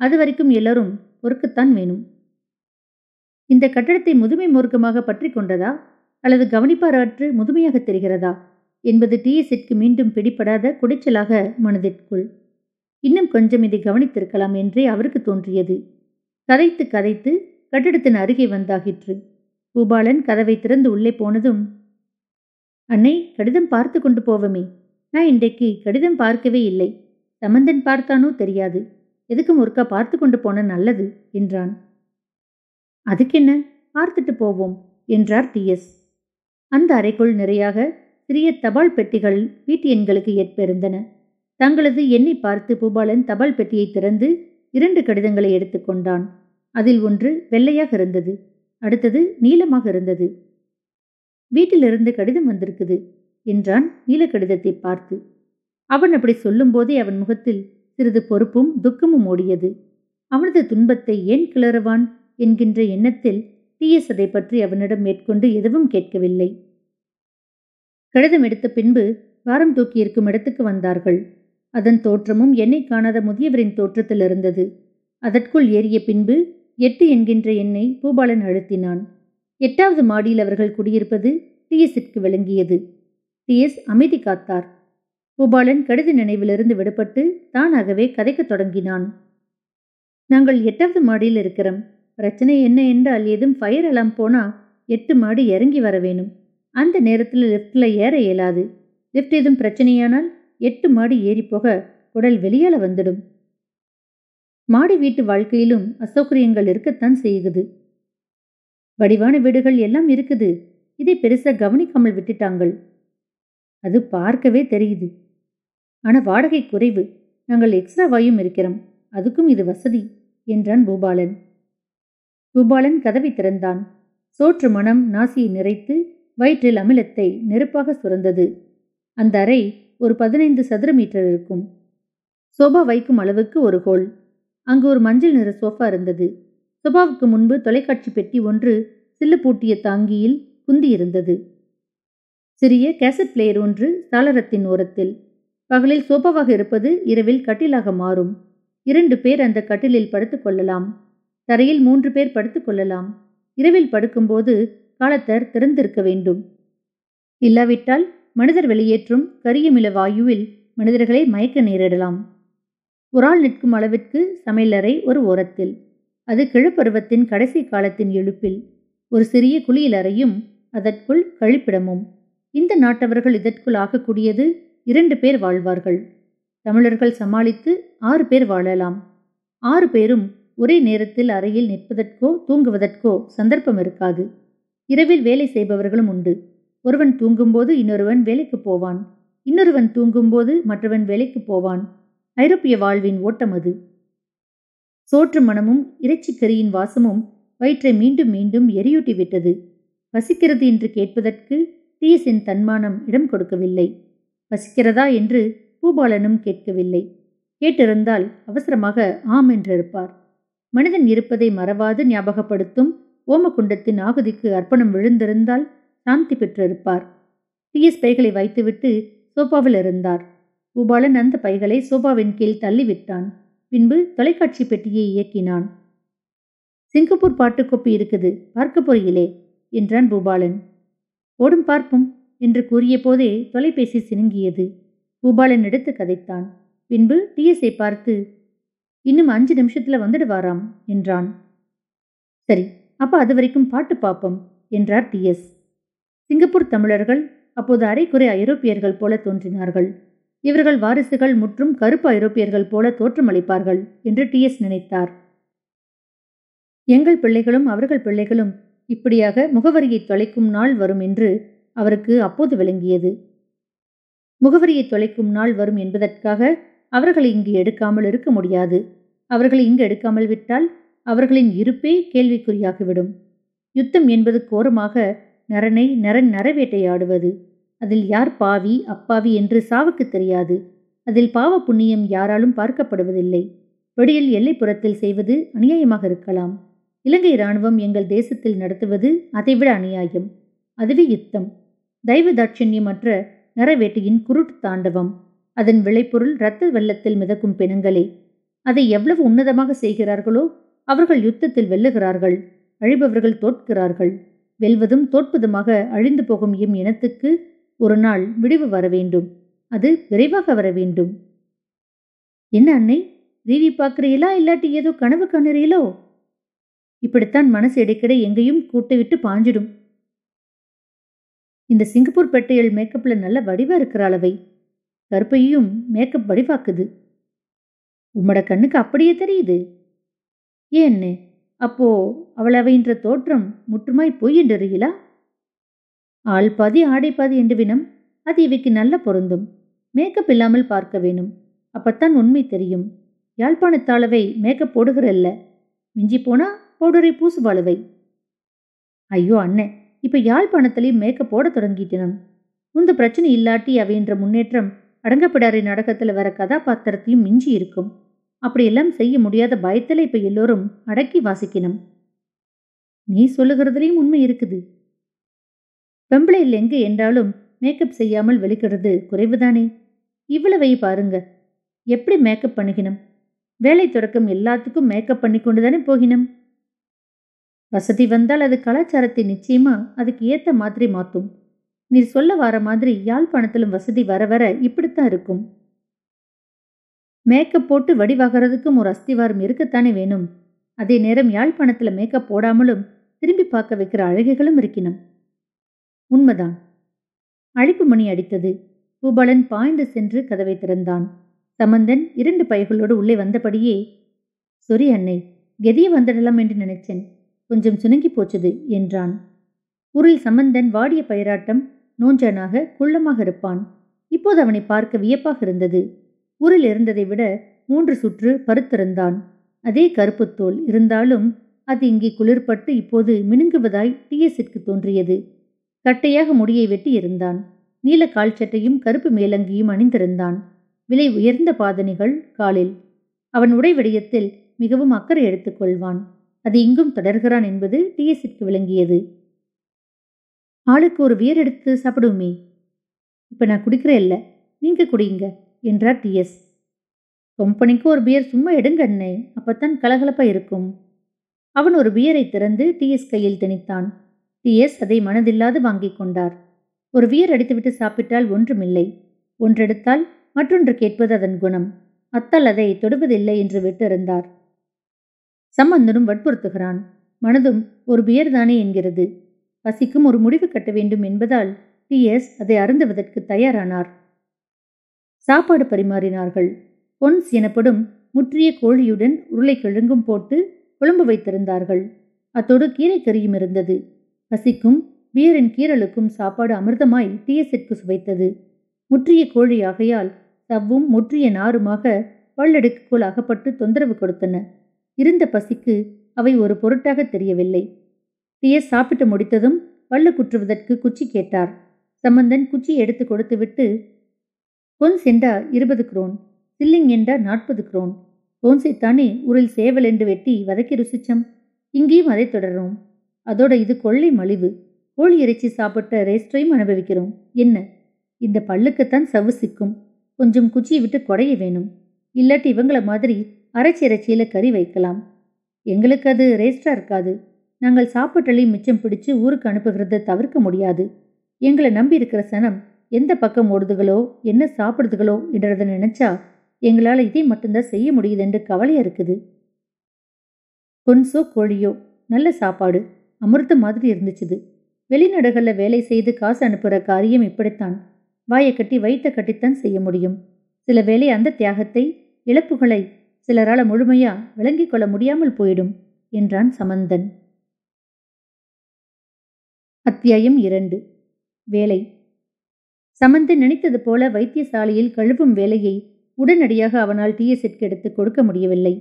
அது வரைக்கும் எல்லாரும் பொறுக்கத்தான் வேணும். இந்த கட்டடத்தை முதுமை மூர்க்கமாக பற்றி கொண்டதா? அல்லது கவனிப்பாராற்று முதுமையாக தெரிகிறதா? என்பது டிஎஸ்இற்கு மீண்டும் பிடிபடாத குடைச்சலாக மனதிற்குள். இன்னும் கொஞ்சம் இதை கவனித்திருக்கலாம் என்றே அவருக்கு தோன்றியது. கதைத்து கதைத்து கட்டிடத்தின் அருகே வந்தாகிற்று. பூபாலன் கதவை திறந்து உள்ளே போனதும் அன்னை கடிதம் பார்த்து கொண்டு போவமே. நான் இன்றைக்கு கடிதம் பார்க்கவே இல்லை. சம்பந்தன் பார்த்தானோ தெரியாது. எதுக்கும் ஒருக்கா பார்த்து கொண்டு போன நல்லது என்றான். அதுக்கென்ன? பார்த்துட்டு போவோம் என்றார் டிஎஸ் அந்த அறைக்குள் நிறையாக சிறிய தபால் பெட்டிகள் வீட்டு எண்களுக்கு ஏற்பிருந்தன தங்களது எண்ணை பார்த்து பூபாலன் தபால் பெட்டியை திறந்து இரண்டு கடிதங்களை எடுத்துக்கொண்டான் அதில் ஒன்று வெள்ளையாக இருந்தது அடுத்தது நீளமாக இருந்தது. வீட்டிலிருந்து கடிதம் வந்திருக்குது என்றான் நீல கடிதத்தை பார்த்து. அவன் அப்படி சொல்லும்போதே அவன் முகத்தில் சிறிது பொறுப்பும் துக்கமும் ஓடியது. அவனது துன்பத்தை ஏன் கிளறுவான் என்கின்ற எண்ணத்தில் டிஎஸ் அதை பற்றி அவனிடம் மேற்கொண்டு எதுவும் கேட்கவில்லை. கடிதம் எடுத்த பின்பு வாரம் தூக்கி இருக்கும் இடத்துக்கு வந்தார்கள். அதன் தோற்றமும் எண்ணெய் காணாத முதியவரின் தோற்றத்தில் இருந்தது. அதற்குள் ஏறிய பின்பு எட்டு என்கின்ற எண்ணை பூபாலன் அழுத்தினான். எட்டாவது மாடியில் அவர்கள் குடியிருப்பது டிஎஸ்ஸிற்கு விளங்கியது. டிஎஸ் அமைதி காத்தார். பூபாலன் கடித நினைவிலிருந்து விடுபட்டு தானாகவே கதைக்கத் தொடங்கினான். நாங்கள் எட்டாவது மாடியில் இருக்கிறோம். பிரச்சனை என்ன என்றால் ஏதும் ஃபயர் அலாம் போனா எட்டு மாடி இறங்கி வர வேணும். அந்த நேரத்தில் லிஃப்டில் ஏற இயலாது. லிஃப்ட் எதுவும் பிரச்சனையானால் எட்டு மாடி ஏறி போக உடல் வெளியால வந்துடும். மாடி வீட்டு வாழ்க்கையிலும் அசௌகரியங்கள் இருக்கத்தான் செய்யுது. வடிவான வீடுகள் எல்லாம் இருக்குது. இதை பெருசா கவனிக்காமல் விட்டுட்டாங்கள். அது பார்க்கவே தெரியுது. ஆனா வாடகை குறைவு. நாங்கள் எக்ஸ்ட்ராவாயும் இருக்கிறோம். அதுக்கும் இது வசதி என்றான் பூபாலன். பூபாலன் கதவை திறந்தான். சோற்று மனம் நாசியை நிறைத்து வயிற்றில் அமிலத்தை நெருப்பாக சுரந்தது. அந்த அறை ஒரு பதினைந்து சதுர மீட்டர் இருக்கும். சோபா வைக்கும் அளவுக்கு ஒரு ஹோல். அங்கு ஒரு மஞ்சள் நிற சோஃபா இருந்தது. சோபாவுக்கு முன்பு தொலைக்காட்சி பெட்டி ஒன்று சில்லு பூட்டிய தாங்கியில் குந்தி இருந்தது. சிறிய கேசட் பிளேயர் ஒன்று சாளரத்தின் ஓரத்தில். பகலில் சோபாவாக இருப்பது இரவில் கட்டிலாக மாறும். இரண்டு பேர் அந்த கட்டிலில் படுத்துக் கொள்ளலாம். தரையில் மூன்று பேர் படுத்துக் கொள்ளலாம். இரவில் படுக்கும்போது காலத்தர் திறந்திருக்க வேண்டும். இல்லாவிட்டால் மனிதர் வெளியேற்றும் கரியமில வாயுவில் மனிதர்களை மயக்க நேரிடலாம். உரால் நிற்கும் அளவிற்கு சமையலறை ஒரு ஓரத்தில். அது கிழப்பருவத்தின் கடைசி காலத்தின் எழுப்பில் ஒரு சிறிய குளியலறையும் அதற்குள் கழிப்பிடமும். இந்த நாட்டவர்கள் இதற்குள் ஆகக்கூடியது இரண்டு பேர் வாழ்வார்கள். தமிழர்கள் சமாளித்து ஆறு பேர் வாழலாம். ஆறு பேரும் ஒரே நேரத்தில் அறையில் நிற்பதற்கோ தூங்குவதற்கோ சந்தர்ப்பம் இருக்காது. இரவில் வேலை செய்பவர்களும் உண்டு. ஒருவன் தூங்கும்போது இன்னொருவன் வேலைக்கு போவான். இன்னொருவன் தூங்கும்போது மற்றவன் வேலைக்கு போவான். ஐரோப்பிய வாழ்வின் ஓட்டம் அது. சோற்று மனமும் இறைச்சிக்கரியின் வாசமும் வயிற்றை மீண்டும் மீண்டும் எரியூட்டி விட்டது. பசிக்கிறது என்று கேட்பதற்கு டிஎஸின் தன்மானம் இடம் கொடுக்கவில்லை. பசிக்கிறதா என்று பூபாலனும் கேட்கவில்லை. கேட்டிருந்தால் அவசரமாக ஆம் என்றிருப்பார் மனிதன் இருப்பதை மறவாது ஞாபகப்படுத்தும் ஓமகுண்டத்தின் ஆகுதிக்கு அர்ப்பணம் விழுந்திருந்தால் சாந்தி பெற்றிருப்பார். டிஎஸ் பைகளை வைத்துவிட்டு சோபாவில் இருந்தார். பூபாலன் அந்த பைகளை சோபாவின் கீழ் தள்ளிவிட்டான். பின்பு தொலைக்காட்சி பெட்டியை இயக்கினான். சிங்கப்பூர் பாட்டு கோப்பி இருக்குது பார்க்க போறீங்களே என்றான் பூபாலன் ஓடும் பார்ப்போம் என்று கூறிய போதே தொலைபேசி சினுங்கியது. பூபாலன் எடுத்து கதைத்தான். பின்பு டிஎஸ்ஐ பார்த்து இன்னும் அஞ்சு நிமிஷத்துல வந்துடுவாராம் என்றான். சரி அப்ப அது வரைக்கும் பாட்டு பார்ப்போம் என்றார் டிஎஸ். சிங்கப்பூர் தமிழர்கள் அப்போது அரைக்குறை ஐரோப்பியர்கள் போல தோன்றினார்கள். இவர்கள் வாரிசுகள் முற்றும் கருப்பு ஐரோப்பியர்கள் போல தோற்றமளிப்பார்கள் என்று டிஎஸ் நினைத்தார். எங்கள் பிள்ளைகளும் அவர்கள் பிள்ளைகளும் இப்படியாக முகவரியை தொலைக்கும் நாள் வரும் என்று அவருக்கு அப்போது விளங்கியது. முகவரியை தொலைக்கும் நாள் வரும் என்பதற்காக அவர்களை இங்கு எடுக்காமல் இருக்க முடியாது. அவர்களை இங்கு எடுக்காமல் விட்டால் அவர்களின் இருப்பே கேள்விக்குறியாகிவிடும். யுத்தம் என்பது கோரமாக நரனை நரன் நரவேட்டையாடுவது. அதில் யார் பாவி அப்பாவி என்று சாவுக்கு தெரியாது. அதில் பாவ புண்ணியம் யாராலும் பார்க்கப்படுவதில்லை. வெடியில் எல்லைப்புறத்தில் செய்வது அநியாயமாக இருக்கலாம். இலங்கை இராணுவம் எங்கள் தேசத்தில் நடத்துவது அதைவிட அநியாயம். அதுவே யுத்தம். தெய்வ தாட்சண்யமற்ற நரவேட்டையின் குருட்டு தாண்டவம். அதன் விளைபொருள் இரத்த வெள்ளத்தில் மிதக்கும் பிணங்களே. அதை எவ்வளவு உன்னதமாக செய்கிறார்களோ அவர்கள் யுத்தத்தில் வெல்லுகிறார்கள். அழிபவர்கள் தோற்கிறார்கள். வெல்வதும் தோற்பதுமாக அழிந்து போகும் எம் இனத்துக்கு ஒரு நாள் விடிவு வர வேண்டும். அது விரைவாக வர வேண்டும். என்ன அன்னை? ரீவி பார்க்குறீங்களா இல்லாட்டி ஏதோ கனவு காணுறீங்களோ இப்படித்தான் மனசு இடைக்கிட எங்கேயும் கூட்டை விட்டு பாஞ்சிடும். இந்த சிங்கப்பூர் பெட்டையல் மேக்கப்ல நல்ல வடிவா இருக்கிற அளவை கருப்பையும் மேக்கப் வடிவாக்குது. உம்மட கண்ணுக்கு அப்படியே தெரியுது. ஏன்னு அப்போ அவளவைன்ற தோற்றம் முற்றுமாய் பொய் என்றறியலா ஆள் பாதி ஆடை பாதி என்று வினம் அது இவைக்கு நல்ல பொருந்தும். மேக்கப் இல்லாமல் பார்க்க வேணும். அப்பத்தான் உண்மை தெரியும். யாழ்ப்பாணத்தாளவை மேக்கப் போடுகிறல்ல மிஞ்சி போனா பவுடரை பூசுவாளுவை. ஐயோ அண்ணே இப்ப யாழ்ப்பாணத்திலையும் மேக்கப் போட தொடங்கிட்டனம். உந்த பிரச்சனை இல்லாட்டி அவைன்ற முன்னேற்றம் அடங்கப்பிடாரி நாடகத்துல வர கதாபாத்திரத்தையும் மிஞ்சி இருக்கும். அப்படியெல்லாம் செய்ய முடியாத பயத்தில் இப்ப எல்லோரும் அடக்கி வாசிக்கணும். நீ சொல்லுகிறதுலையும் உண்மை இருக்குது. பெம்பளையில் எங்கே என்றாலும் மேக்கப் செய்யாமல் வெளிக்கிறது குறைவுதானே? இவ்வளவை பாருங்க. எப்படி மேக்கப் பண்ணிக்கணும்? வேலை தொடக்கம் எல்லாத்துக்கும் மேக்கப் பண்ணி கொண்டு தானே போகினம்? வசதி வந்தால் அது கலாச்சாரத்தை நிச்சயமா அதுக்கு ஏத்த மாதிரி மாத்தும். நீ சொல்ல வர மாதிரி யாழ்ப்பாணத்திலும் வசதி வர வர இப்படித்தான் இருக்கும். மேக்கப் போட்டு வடிவாகிறதுக்கும் ஒரு அஸ்திவாரம் இருக்கத்தானே வேணும்? அதே நேரம் யாழ்ப்பாணத்தில் மேக்கப் போடாமலும் திரும்பி பார்க்க வைக்கிற அழகைகளும் இருக்கணும் உண்மைதான். அழைப்பு மணி அடித்தது. பூபாலன் பாய்ந்து சென்று கதவை திறந்தான். சமந்தன் இரண்டு பைகளோடு உள்ளே வந்தபடியே சொரி அன்னை கெதிய வந்துடலாம் என்று நினைச்சேன். கொஞ்சம் சுணங்கி போச்சது என்றான். ஊரில் சம்பந்தன் வாடிய பயிராட்டம் நோஞ்சானாக குள்ளமாக இருப்பான். இப்போது அவனை பார்க்க வியப்பாக இருந்தது. ஊரில் இருந்ததை விட மூன்று சுற்று பருத்திருந்தான். அதே கருப்புத்தோல் இருந்தாலும் அது இங்கே குளிர்பட்டு இப்போது மினுங்குவதாய் டிஎஸிற்கு தோன்றியது. கட்டையாக முடியை வெட்டி இருந்தான். நீல கால் சட்டையும் கருப்பு மேலங்கியும் அணிந்திருந்தான். விலை உயர்ந்த பாதணிகள் காலில். அவன் உடை விடயத்தில் மிகவும் அக்கறை எடுத்துக் கொள்வான். அது இங்கும் தொடர்கிறான் என்பது டிஎஸிற்கு விளங்கியது. ஆளுக்கு ஒரு வியர் எடுத்து சாப்பிடுவோமே. இப்ப நான் குடிக்கிறேன் இல்ல நீங்க குடிங்க. என்றார் டிஎஸ் கம்பெனிக்கு ஒரு பியர் சும்மா எடுங்க அண்ணே அப்பத்தான் கலகலப்பா இருக்கும். அவன் ஒரு பியரை திறந்து டிஎஸ் கையில் திணித்தான். டிஎஸ் அதை மனதில்லாது வாங்கிக் கொண்டார். ஒரு வியர் அடித்துவிட்டு சாப்பிட்டால் ஒன்றுமில்லை. ஒன்றெடுத்தால் மற்றொன்று கேட்பது அதன் குணம். அத்தால் அதை தொடுவதில்லை என்று விட்டிருந்தார். சம்பந்தனும் வற்புறுத்துகிறான். மனதும் ஒரு பியர் தானே என்கிறது. பசிக்கும் ஒரு முடிவு கட்ட வேண்டும் என்பதால் டிஎஸ் அதை அருந்துவதற்கு தயாரானார். சாப்பாடு பரிமாறினார்கள். பொன்ஸ் எனப்படும் முற்றிய கோழியுடன் உருளைக்கிழங்கும் போட்டு குழம்பு வைத்திருந்தார்கள். அத்தோடு கீரைக்கறியும் இருந்தது. பசிக்கும் பியரின் கீரலுக்கும் சாப்பாடு அமிர்தமாய் டிஎஸிற்கு சுவைத்தது. முற்றிய கோழி ஆகையால் சவ்வும் முற்றிய நாருமாக பல்லடுக்குள் அகப்பட்டு தொந்தரவு கொடுத்தன. இருந்த பசிக்கு அவை ஒரு பொருட்டாக தெரியவில்லை. டிஎஸ் சாப்பிட்டு முடித்ததும் பல்லு குற்றுவதற்கு குச்சி கேட்டார். சம்பந்தன் குச்சி எடுத்து கொடுத்துவிட்டு பொன் செண்டா இருபது குரோன் சில்லிங் என்றா நாற்பது குரோன். போன்சைத்தானே ஊரில் சேவல் என்று வெட்டி வதக்கி ருசிச்சம். இங்கேயும் அதை தொடரும் அதோட இது கொள்ளை மலிவு. கோழி இறைச்சி சாப்பிட்ட ரேஸ்டையும் அனுபவிக்கிறோம். என்ன? இந்த பல்லுக்குத்தான் சவு சிக்கும். கொஞ்சம் குச்சியை விட்டு குடைய வேணும். இல்லாட்டி இவங்களை மாதிரி அரைச்சி இறைச்சியில கறி வைக்கலாம். எங்களுக்கு அது ரேஸ்டா இருக்காது. நாங்கள் சாப்பிட்டலையும் மிச்சம் பிடிச்சு ஊருக்கு அனுப்புகிறத தவிர்க்க முடியாது. எங்களை நம்பி இருக்கிற சனம் எந்த பக்கம் ஓடுதுகளோ என்ன சாப்பிடுதுகளோ என்றதை நினைச்சா எங்களால் இதை மட்டும்தான் செய்ய முடியுதுன்னு கவலையா இருக்குது. கொன்சோ கோழியோ நல்ல சாப்பாடு அமிர்த மாதிரி இருந்துச்சுது. வெளிநாடுகளில் வேலை செய்து காசு அனுப்புகிற காரியம் இப்படித்தான். வாயை கட்டி வைத்த கட்டித்தான் செய்ய முடியும். சில வேலை அந்த தியாகத்தை இழப்புகளை சிலரால முழுமையா விளங்கிக் கொள்ள முடியாமல் போயிடும் என்றான் சமந்தன். அத்தியாயம் இரண்டு. வேலை. சமந்து நினைத்தது போல வைத்தியசாலையில் கழுவும் வேலையை உடனடியாக அவனால் டிஎஸ்எட்க்கு எடுத்து கொடுக்க முடியவில்லை.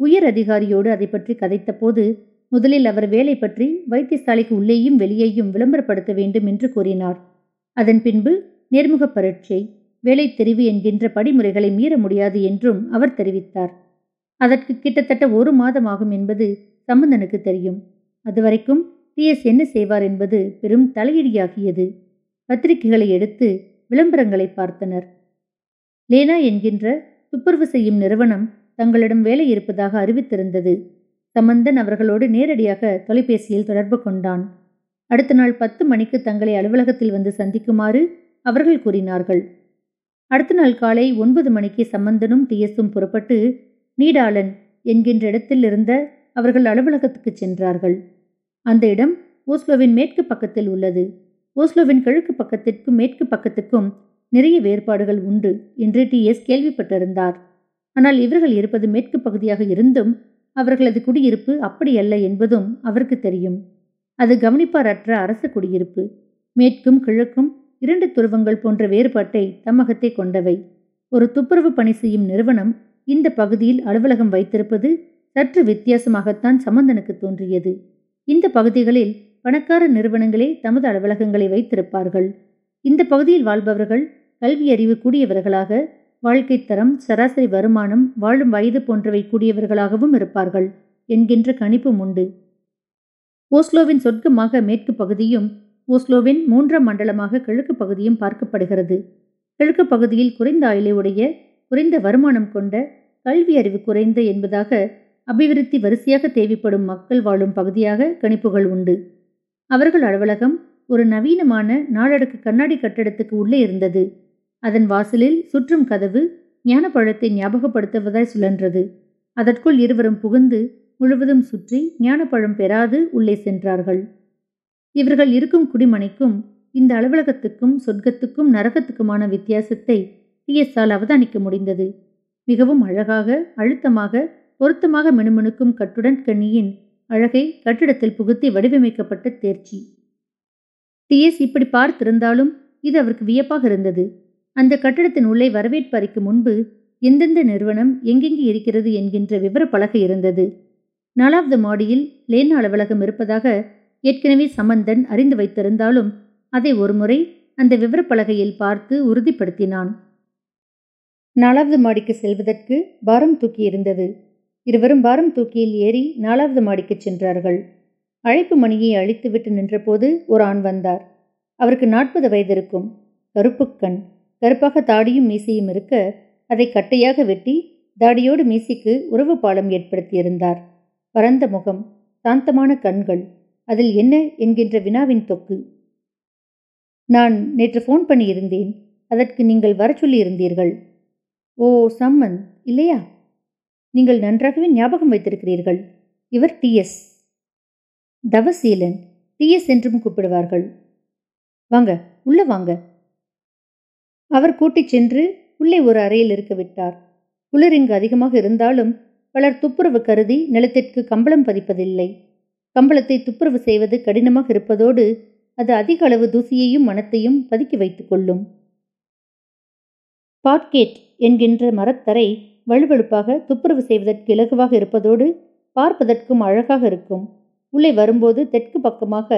உயர் அதிகாரியோடு அதை பற்றி கதைத்த போது முதலில் அவர் வேலை பற்றி வைத்தியசாலைக்கு உள்ளேயும் வெளியேயும் விளம்பரப்படுத்த வேண்டும் என்று கூறினார். அதன் பின்பு நேர்முக பரீட்சை வேலை தெரிவு என்கின்ற படிமுறைகளை மீற முடியாது என்றும் அவர் தெரிவித்தார். அதற்கு கிட்டத்தட்ட ஒரு மாதம் ஆகும் என்பது சம்பந்தனுக்கு தெரியும். அதுவரைக்கும் டிஎஸ் என்ன செய்வார் என்பது பெரும் தலையிடியாகியது. பத்திரிகைகளை எடுத்து விளம்பரங்களை பார்த்தனர். லேனா என்கின்ற துப்புரவு செய்யும் நிறுவனம் தங்களிடம் வேலை இருப்பதாக அறிவித்திருந்தது. சம்பந்தன் அவர்களோடு நேரடியாக தொலைபேசியில் தொடர்பு கொண்டான். அடுத்த நாள் பத்து மணிக்கு தங்களை அலுவலகத்தில் வந்து சந்திக்குமாறு அவர்கள் கூறினார்கள். அடுத்த நாள் காலை ஒன்பது மணிக்கு சம்பந்தனும் டிஎஸும் புறப்பட்டு நீடாளன் என்கின்ற இடத்தில் இருந்த அவர்கள் அலுவலகத்துக்கு சென்றார்கள். அந்த இடம் ஓஸ்லோவின் மேற்கு பக்கத்தில் உள்ளது. ஓஸ்லோவின் கிழக்கு பக்கத்திற்கும் மேற்கு பக்கத்துக்கும் நிறைய வேறுபாடுகள் உண்டு என்று டி. எஸ். கேள்விப்பட்டிருந்தார். ஆனால் இவர்கள் இருப்பது மேற்கு பகுதியாக இருந்தும் அவர்களது குடியிருப்பு அப்படியல்ல என்பதும் அவருக்கு தெரியும். அது கவனிப்பாரற்ற அரச குடியிருப்பு. மேற்கும் கிழக்கும் இரண்டு துருவங்கள் போன்ற வேறுபாட்டை தம்மகத்தை கொண்டவை. ஒரு துப்புரவு பணி செய்யும் நிறுவனம் இந்த பகுதியில் அலுவலகம் வைத்திருப்பது சற்று வித்தியாசமாகத்தான் சம்பந்தனுக்கு தோன்றியது. இந்த பகுதிகளில் பணக்கார நிறுவனங்களே தமது அலுவலகங்களை வைத்திருப்பார்கள். இந்த பகுதியில் வாழ்பவர்கள் கல்வி அறிவு கூடியவர்களாக வாழ்க்கை தரம் சராசரி வருமானம் வாழும் வயது போன்றவை கூடியவர்களாகவும் இருப்பார்கள் என்கின்ற கணிப்பும் உண்டு. ஓஸ்லோவின் சொர்க்கமாக மேற்கு பகுதியும் ஓஸ்லோவின் மூன்றாம் மண்டலமாக கிழக்கு பகுதியும் பார்க்கப்படுகிறது. கிழக்கு பகுதியில் குறைந்த ஆயுளை உடைய குறைந்த வருமானம் கொண்ட கல்வி அறிவு குறைந்த என்பதாக அபிவிருத்தி வரிசையாக தேவைப்படும் மக்கள் வாழும் பகுதியாக கணிப்புகள் உண்டு. அவர்கள் அலுவலகம் ஒரு நவீனமான நாளடுக்கு கண்ணாடி கட்டடத்துக்கு உள்ளே இருந்தது. அதன் வாசலில் சுற்றும் கதவு ஞானப்பழத்தை ஞாபகப்படுத்துவதாய் சுழன்றது. அதற்குள் இருவரும் புகுந்து முழுவதும் சுற்றி ஞானப்பழம் பெறாது உள்ளே சென்றார்கள். இவர்கள் இருக்கும் குடிமனைக்கும் இந்த அலுவலகத்துக்கும் சொர்க்கத்துக்கும் நரகத்துக்குமான வித்தியாசத்தை பிஎஸ்ஆல் அவதானிக்க முடிந்தது. மிகவும் அழகாக அழுத்தமாக பொருத்தமாக மினுமினுக்கும் கட்டுடன் கண்ணியின் அழகை கட்டிடத்தில் புகுத்தி வடிவமைக்கப்பட்ட தேர்ச்சி. டிஎஸ் இப்படி பார்த்திருந்தாலும் இது அவருக்கு வியப்பாக இருந்தது. அந்த கட்டடத்தின் உள்ளே வரவேற்பறைக்கு முன்பு எந்தெந்த நிறுவனம் எங்கெங்கே இருக்கிறது என்கின்ற விவர பலகை இருந்தது. நாலாவது மாடியில் லேனா அலுவலகம் இருப்பதாக ஏற்கனவே சம்பந்தன் அறிந்து வைத்திருந்தாலும் அதை ஒருமுறை அந்த விவரப்பலகையில் பார்த்து உறுதிப்படுத்தினான். நாலாவது மாடிக்கு செல்வதற்கு பாரம் தூக்கி இருந்தது இருவரும் பாரம் தூக்கியில் ஏறி நாலாவது மாடிக்குச் சென்றார்கள். அழைப்பு மணியை அழித்துவிட்டு நின்றபோது ஒரு ஆண் வந்தார். அவருக்கு நாற்பது வயது இருக்கும் கருப்பு கண். கருப்பாக தாடியும் மீசையும் இருக்க அதை கட்டையாக வெட்டி தாடியோடு மீசைக்கு உறவு பாலம் ஏற்படுத்தியிருந்தார். பரந்த முகம். சாந்தமான கண்கள். அதில் என்ன என்கின்ற வினாவின் தொக்கு. நான் நேற்று ஃபோன் பண்ணியிருந்தேன். அதற்கு நீங்கள் வர சொல்லியிருந்தீர்கள். ஓ சம்மன். இல்லையா? நீங்கள் நன்றாகவே ஞாபகம் வைத்திருக்கிறீர்கள். இவர் டிஎஸ் தவசீலன். டிஎஸ் என்றும் கூப்பிடுவார்கள். வாங்க உள்ள வாங்க. அவர் கூட்டிச் சென்று உள்ளே ஒரு அறையில் இருக்க விட்டார். குளிர் இங்கு அதிகமாக இருந்தாலும் பலர் துப்புரவு கருதி நிலத்திற்கு கம்பளம் பதிப்பதில்லை. கம்பளத்தை துப்புரவு செய்வது கடினமாக இருப்பதோடு அது அதிக அளவு தூசியையும் மனத்தையும் பதுக்கி வைத்துக் கொள்ளும். பாட்கேட் என்கின்ற மரத்தரை வலுவழுப்பாக துப்புரவு செய்வதற்கு இலகுவாக இருப்பதோடு பார்ப்பதற்கும் அழகாக இருக்கும். உள்ளே வரும்போது தெற்கு பக்கமாக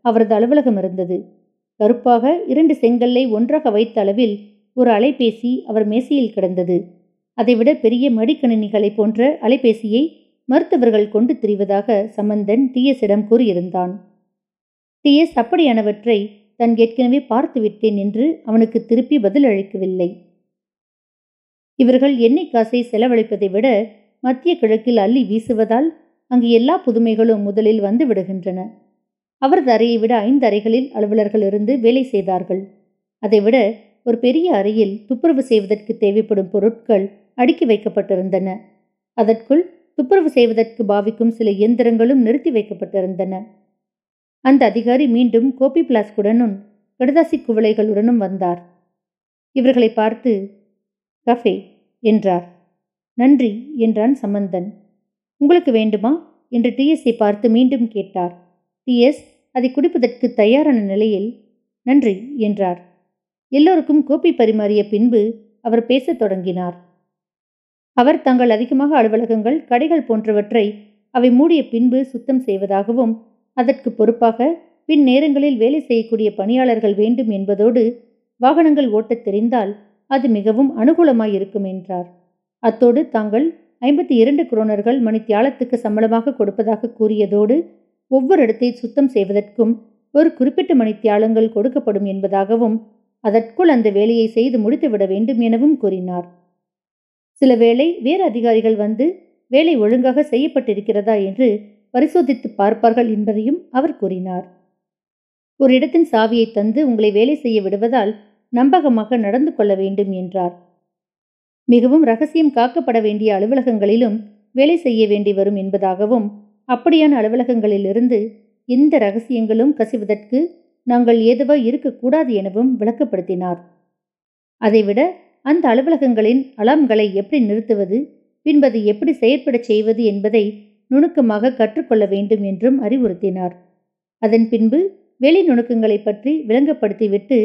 அவரது அலுவலகம் இருந்தது. கருப்பாக இரண்டு செங்கல்லை ஒன்றாக வைத்த அளவில் ஒரு அலைபேசி அவர் மேசையில் கிடந்தது. அதைவிட பெரிய மடிக்கணினிகளை போன்ற அலைபேசியை மருத்துவர்கள் கொண்டு திரிவதாக சம்பந்தன் டிஎஸிடம் கூறியிருந்தான். டிஎஸ் அப்படியானவற்றை தன் ஏற்கனவே பார்த்து விட்டேன் என்று அவனுக்கு திருப்பி பதில் அளிக்கவில்லை இவர்கள் எண்ணெய் காசை செலவழிப்பதை விட மத்திய கிழக்கில் அள்ளி வீசுவதால் அங்கு எல்லா புதுமைகளும் முதலில் வந்து விடுகின்றன. அவரது அறையை விட ஐந்து அறைகளில் அலுவலர்கள் இருந்து வேலை செய்தார்கள். அதைவிட ஒரு பெரிய அறையில் துப்புரவு செய்வதற்கு தேவைப்படும் பொருட்கள் அடுக்கி வைக்கப்பட்டிருந்தன. அதற்குள் துப்புரவு செய்வதற்கு பாவிக்கும் சில இயந்திரங்களும் நிறுத்தி வைக்கப்பட்டிருந்தன. அந்த அதிகாரி மீண்டும் கோபி பிளாஸ்குடனும் கடதாசி குவளைகளுடனும் வந்தார். இவர்களை பார்த்து கஃபே என்றார். நன்றி என்றான் சம்பந்தன் உங்களுக்கு வேண்டுமா? என்று டிஎஸ்ஐ பார்த்து மீண்டும் கேட்டார். டிஎஸ் அதை குடிப்பதற்கு தயாரான நிலையில் நன்றி என்றார். எல்லோருக்கும் கோப்பை பரிமாறிய பின்பு அவர் பேசத் தொடங்கினார். அவர் தங்கள் அதிகமாக அலுவலகங்கள் கடைகள் போன்றவற்றை அவை மூடிய பின்பு சுத்தம் செய்வதாகவும் அதற்கு பொறுப்பாக பின் நேரங்களில் வேலை செய்யக்கூடிய பணியாளர்கள் வேண்டும் என்பதோடு வாகனங்கள் ஓட்டத் தெரிந்தால் அது மிகவும் அனுகூலமாயிருக்கும் என்றார். அத்தோடு தாங்கள் ஐம்பத்தி இரண்டு குரோனர்கள் மணித்தியாலத்துக்கு சம்பளமாக கொடுப்பதாக கூறியதோடு ஒவ்வொரு இடத்தை சுத்தம் செய்வதற்கும் ஒரு குறிப்பிட்ட மணித்தியாலங்கள் கொடுக்கப்படும் என்பதாகவும் அதற்குள் அந்த வேலையை செய்து முடித்துவிட வேண்டும் எனவும் கூறினார். சில வேளை வேறு அதிகாரிகள் வந்து வேலை ஒழுங்காக செய்யப்பட்டிருக்கிறதா என்று பரிசோதித்து பார்ப்பார்கள் என்பதையும் அவர் கூறினார். ஒரு இடத்தின் சாவியை தந்து உங்களை வேலை செய்ய விடுவதால் நம்பகமாக நடந்து கொள்ள வேண்டும் என்றார். மிகவும் ரகசியம் காக்கப்பட வேண்டிய அலுவலகங்களிலும் வேலை செய்ய வேண்டி வரும் என்பதாகவும் அப்படியான அலுவலகங்களிலிருந்து எந்த ரகசியங்களும் கசிவதற்கு நாங்கள் ஏதுவா இருக்கக்கூடாது எனவும் விளக்கப்படுத்தினார். அதைவிட அந்த அலுவலகங்களின் அலாம்களை எப்படி நிறுத்துவது பின்பது எப்படி செயற்படச் செய்வது என்பதை நுணுக்கமாக கற்றுக்கொள்ள வேண்டும் என்றும் அறிவுறுத்தினார். அதன் பின்பு வெளி நுணுக்கங்களை பற்றி விளங்கப்படுத்திவிட்டு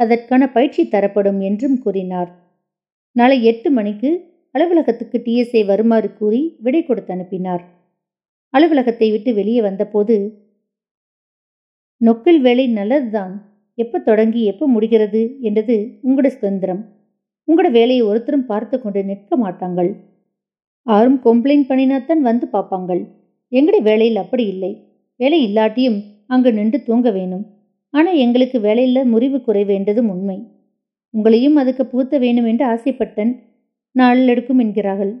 அதற்கான பயிற்சி தரப்படும் என்றும் கூறினார். நாளை எட்டு மணிக்கு அலுவலகத்துக்கு டிஎஸ்ஏ வருமாறு கூறி விடை கொடுத்து அனுப்பினார். அலுவலகத்தை விட்டு வெளியே வந்தபோது நொக்கில் வேலை நல்லதுதான். எப்போ தொடங்கி எப்போ முடிகிறது? என்றது உங்களோட சுதந்திரம். உங்களோட வேலையை ஒருத்தரும் பார்த்து கொண்டு நிற்க மாட்டாங்கள். யாரும் கம்ப்ளைண்ட் பண்ணினாத்தான் வந்து பார்ப்பாங்கள். எங்கட வேலையில் அப்படி இல்லை. வேலை இல்லாட்டியும் அங்கு நின்று தூங்க வேணும். ஆனால் எங்களுக்கு வேலையில் முறிவு குறை வேண்டதும் உண்மை. உங்களையும் அதுக்கு பூத்த வேணும் என்று ஆசைப்பட்டன் நாளில் எடுக்கும் என்கிறார்கள்.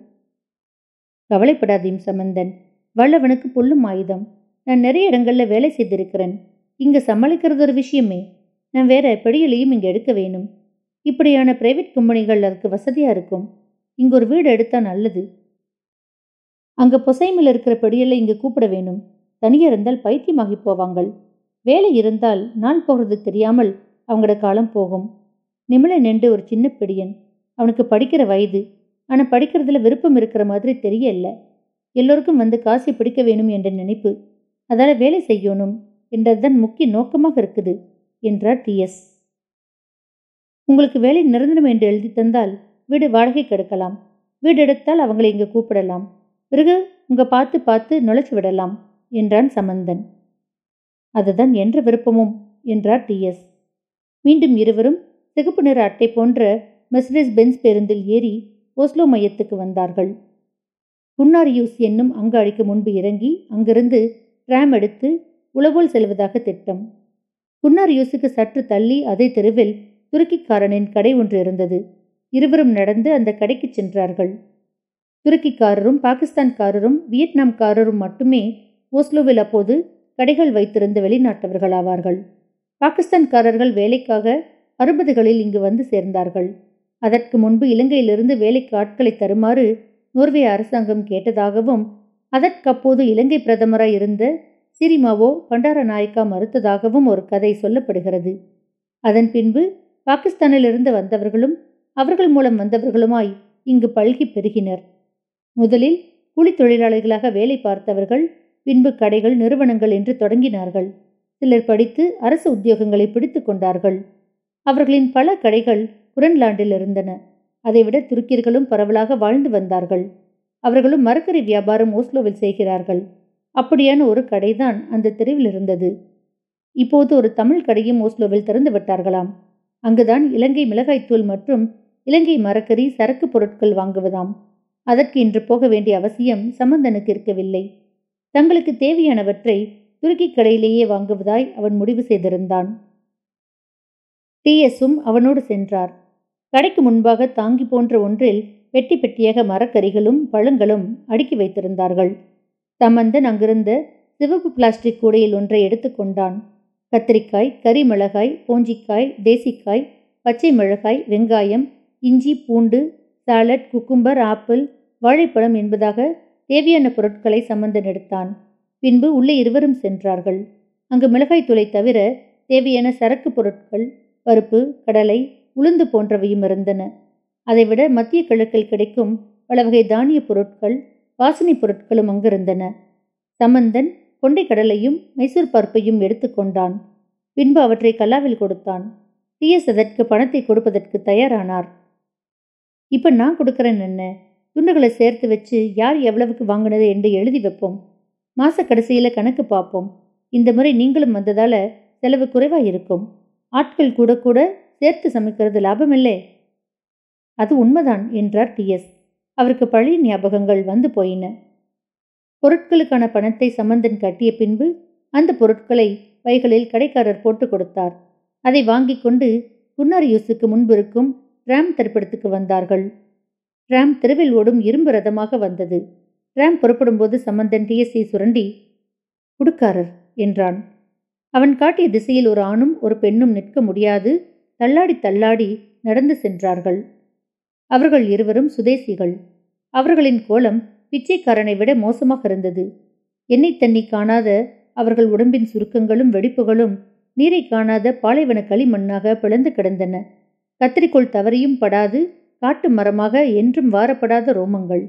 கவலைப்படாதீம் சம்பந்தன் வல்லவனுக்கு புல்லும் ஆயுதம். நான் நிறைய இடங்களில் வேலை செய்திருக்கிறேன். இங்கே சமாளிக்கிறது ஒரு விஷயமே. நான் வேற படியிலையும் இங்கே எடுக்க வேணும். இப்படியான பிரைவேட் கம்பெனிகள் அதுக்கு வசதியாக இருக்கும். இங்கே ஒரு வீடு எடுத்தால் நல்லது. அங்கே பொசைமில் இருக்கிற படியலை இங்கே கூப்பிட வேணும். தனியாக இருந்தால் பைத்தியமாகி போவாங்கள். வேலை இருந்தால் நான் போகிறது தெரியாமல் அவங்களோட காலம் போகும். நிமிழ நின்று ஒரு சின்ன பிடியன். அவனுக்கு படிக்கிற வயது. ஆனால் படிக்கிறதுல விருப்பம் இருக்கிற மாதிரி தெரியல. எல்லோருக்கும் வந்து காசை பிடிக்க வேணும் என்ற நினைப்பு. அதால் வேலை செய்யணும் என்றதுதான் முக்கிய நோக்கமாக இருக்குது என்றார் டிஎஸ் உங்களுக்கு வேலை நிரந்தரம் என்று எழுதி தந்தால் வீடு வாடகை கெடுக்கலாம். வீடு எடுத்தால் அவங்களை இங்கு கூப்பிடலாம். பிறகு உங்க பார்த்து பார்த்து நுழைச்சு விடலாம் என்றான் சமந்தன். அதுதான் என்ற விருப்பமும் என்றார் டி எஸ். மீண்டும் இருவரும் சிகப்பு நிற அட்டை போன்ற மெர்சிடிஸ் பென்ஸ் பேருந்தில் ஏறி ஓஸ்லோ மையத்துக்கு வந்தார்கள். குன்னாரியூஸ் என்னும் அங்காடிக்கு முன்பு இறங்கி அங்கிருந்து டிராம் எடுத்து உளவோல் செல்வதாக திட்டம். குன்னாரியூஸுக்கு சற்று தள்ளி அதே தெருவில் துருக்கிக்காரனின் கடை ஒன்று இருந்தது. இருவரும் நடந்து அந்த கடைக்கு சென்றார்கள். துருக்கிக்காரரும் பாகிஸ்தான்காரரும் வியட்நாம்காரரும் மட்டுமே ஓஸ்லோவில் அப்போது கடைகள் வைத்திருந்த வெளிநாட்டவர்கள் ஆவார்கள். பாகிஸ்தான்காரர்கள் வேலைக்காக அறுபதுகளில் இங்கு வந்து சேர்ந்தார்கள். அதற்கு முன்பு இலங்கையிலிருந்து வேலைக்கு ஆட்களை தருமாறு நோர்வே அரசாங்கம் கேட்டதாகவும் அதற்கப்போது இலங்கை பிரதமராய் இருந்த சிரிமாவோ பண்டாரநாயக்கா மறுத்ததாகவும் ஒரு கதை சொல்லப்படுகிறது. அதன் பின்பு பாகிஸ்தானிலிருந்து வந்தவர்களும் அவர்கள் மூலம் வந்தவர்களுமாய் இங்கு பல்கி பெருகினர். முதலில் கூலி தொழிலாளர்களாக வேலை பார்த்தவர்கள் பின்பு கடைகள் நிறுவனங்கள் என்று தொடங்கினார்கள். சிலர் படித்து அரசு உத்தியோகங்களை பிடித்து கொண்டார்கள். அவர்களின் பல கடைகள் குரன்லாண்டில் இருந்தன. அதைவிட துருக்கியர்களும் பரவலாக வாழ்ந்து வந்தார்கள். அவர்களும் மரக்கறி வியாபாரம் ஓஸ்லோவில் செய்கிறார்கள். அப்படியான ஒரு கடைதான் அந்த தெருவில் இருந்தது. இப்போது ஒரு தமிழ் கடையும் ஓஸ்லோவில் திறந்து விட்டார்களாம். அங்குதான் இலங்கை மிளகாய்த்தூள் மற்றும் இலங்கை மரக்கறி சரக்கு பொருட்கள் வாங்குவதாம். அதற்கு இன்று போக வேண்டிய அவசியம் சம்பந்தனுக்கு இருக்கவில்லை. தங்களுக்கு தேவையானவற்றை துருக்கி கடையிலேயே வாங்குவதாய் அவன் முடிவு செய்திருந்தான். டிஎஸும் அவனோடு சென்றார். கடைக்கு முன்பாக தாங்கி போன்ற ஒன்றில் வெட்டி பெட்டியாக மரக்கறிகளும் பழங்களும் அடுக்கி வைத்திருந்தார்கள். சம்பந்தன் அங்கிருந்த சிவப்பு பிளாஸ்டிக் கூடையில் ஒன்றை எடுத்துக்கொண்டான் கத்திரிக்காய் கறி மிளகாய் தேசிக்காய் பச்சை மிளகாய் வெங்காயம் இஞ்சி பூண்டு சாலட் குக்கும்பர் ஆப்பிள் வாழைப்பழம் என்பதாக தேவையான பொருட்களை சம்பந்தன் எடுத்தான் பின்பு உள்ளே இருவரும் சென்றார்கள். அங்கு மிளகாய் தூளை தவிர தேவையான சரக்கு பொருட்கள் பருப்பு கடலை உளுந்து போன்றவையும் இருந்தன. அதைவிட மத்திய கிழக்கில் கிடைக்கும் பல வகை தானிய பொருட்கள் வாசனை பொருட்களும் அங்கிருந்தன. சம்பந்தன் கொண்டை கடலையும் மைசூர் பருப்பையும் எடுத்துக்கொண்டான் பின்பு அவற்றை கல்லாவில் கொடுத்தான். டிஎஸ் அதற்கு பணத்தை கொடுப்பதற்கு தயாரானார். இப்ப நான் கொடுக்கறேன் என்ன? துண்டுகளை சேர்த்து வச்சு யார் எவ்வளவுக்கு வாங்கினது என்று எழுதி வைப்போம். மாச கடைசியில கணக்கு பார்ப்போம். இந்த முறை நீங்களும் வந்ததால செலவு குறைவா இருக்கும். ஆட்கள் கூட கூட சேர்த்து சமைக்கிறது லாபமில்லை. அது உண்மைதான் என்றார் டிஎஸ் அவருக்கு பழைய ஞாபகங்கள் வந்து போயின. பொருட்களுக்கான பணத்தை சம்பந்தன் கட்டிய பின்பு அந்த பொருட்களை பைகளில் கடைக்காரர் போட்டு கொடுத்தார். அதை வாங்கி கொண்டு குன்னாரியூஸுக்கு முன்பிருக்கும் ராம் திரைப்படத்துக்கு வந்தார்கள். ராம் தெருவில் ஓடும் இரும்பு ரதமாக வந்தது. டிராம் புறப்படும்போது சம்பந்தன் டிஎஸ்சி சுரண்டி குடுக்காரர் என்றான். அவன் காட்டிய திசையில் ஒரு ஆணும் ஒரு பெண்ணும் நிற்க முடியாது. தள்ளாடி தள்ளாடி நடந்து சென்றார்கள். அவர்கள் இருவரும் சுதேசிகள். அவர்களின் கோலம் பிச்சைக்காரனை விட மோசமாக இருந்தது. எண்ணெய் தண்ணி காணாத அவர்கள் உடம்பின் சுருக்கங்களும் வெடிப்புகளும் நீரை காணாத பாலைவன களிமண்ணாக பிளந்து கிடந்தன. கத்திரிக்கோள் தவறியும் படாது. காட்டு மரமாக என்றும் வாரப்படாத ரோமங்கள்.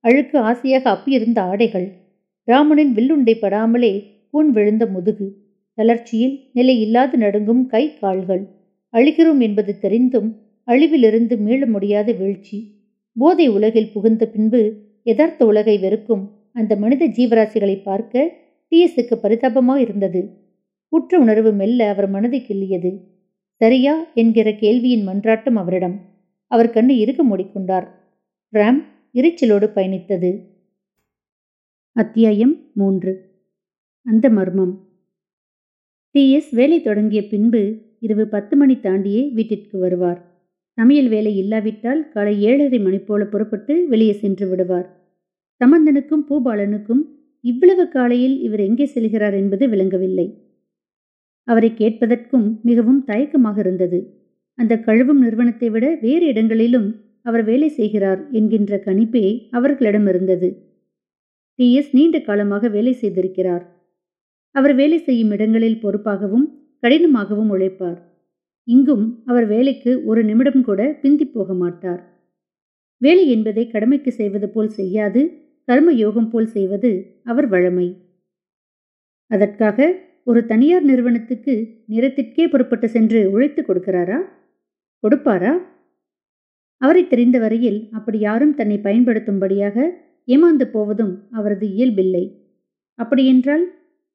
அழுக்கு ஆசையாக அப்பியிருந்த ஆடைகள். ராமனின் வில்லுண்டை படாமலே கூன் விழுந்த முதுகு. தளர்ச்சியில் நிலை இல்லாது நடுங்கும் கை கால்கள். அழுகிறோம் என்பது தெரிந்தும் அழிவிலிருந்து மீள முடியாத வீழ்ச்சி. போதை உலகில் புகுந்த பின்பு யதார்த்த உலகை வெறுக்கும் அந்த மனித ஜீவராசிகளை பார்க்க டிஎஸுக்கு பரிதாபமாக இருந்தது. குற்ற உணர்வு மெல்ல அவர் மனதை கிள்ளியது. சரியா? என்கிற கேள்வியின் மன்றாட்டம் அவரிடம். அவர் கண்ணு இருக்க மூடிக்கொண்டார். ராம் இறைச்சலோடு பயணித்தது. அத்தியாயம் மூன்று. அந்த மர்மம். டிஎஸ் வேலை தொடங்கிய பின்பு இரவு பத்து மணி தாண்டியே வீட்டிற்கு வருவார். சமையல் வேலை இல்லாவிட்டால் காலை ஏழரை மணி போல புறப்பட்டு வெளியே சென்று விடுவார். சமந்தனுக்கும் பூபாலனுக்கும் இவ்வளவு காலையில் இவர் எங்கே செல்கிறார் என்பது விளங்கவில்லை. அவரை கேட்பதற்கும் மிகவும் தயக்கமாக இருந்தது. அந்த கழுவும் நிறுவனத்தை விட வேறு இடங்களிலும் அவர் வேலை செய்கிறார் என்கின்ற கணிப்பே அவர்களிடம் இருந்தது. டி. எஸ். நீண்ட காலமாக வேலை செய்திருக்கிறார். அவர் வேலை செய்யும் இடங்களில் பொறுப்பாகவும் கடினமாகவும் உழைப்பார். இங்கும் அவர் வேலைக்கு ஒரு நிமிடம் கூட பிந்தி போக மாட்டார். வேலை என்பதை கடமைக்கு செய்வது போல் செய்யாது கர்ம யோகம் போல் செய்வது அவர் வழமை. அதற்காக ஒரு தனியார் நிறுவனத்துக்கு நிறத்திற்கே புறப்பட்டு சென்று உழைத்து கொடுக்கிறாரா? கொடுப்பாரா? அவரை தெரிந்த வரையில் அப்படி யாரும் தன்னை பயன்படுத்தும்படியாக ஏமாந்து போவதும் அவரது இயல்பில்லை. அப்படியென்றால்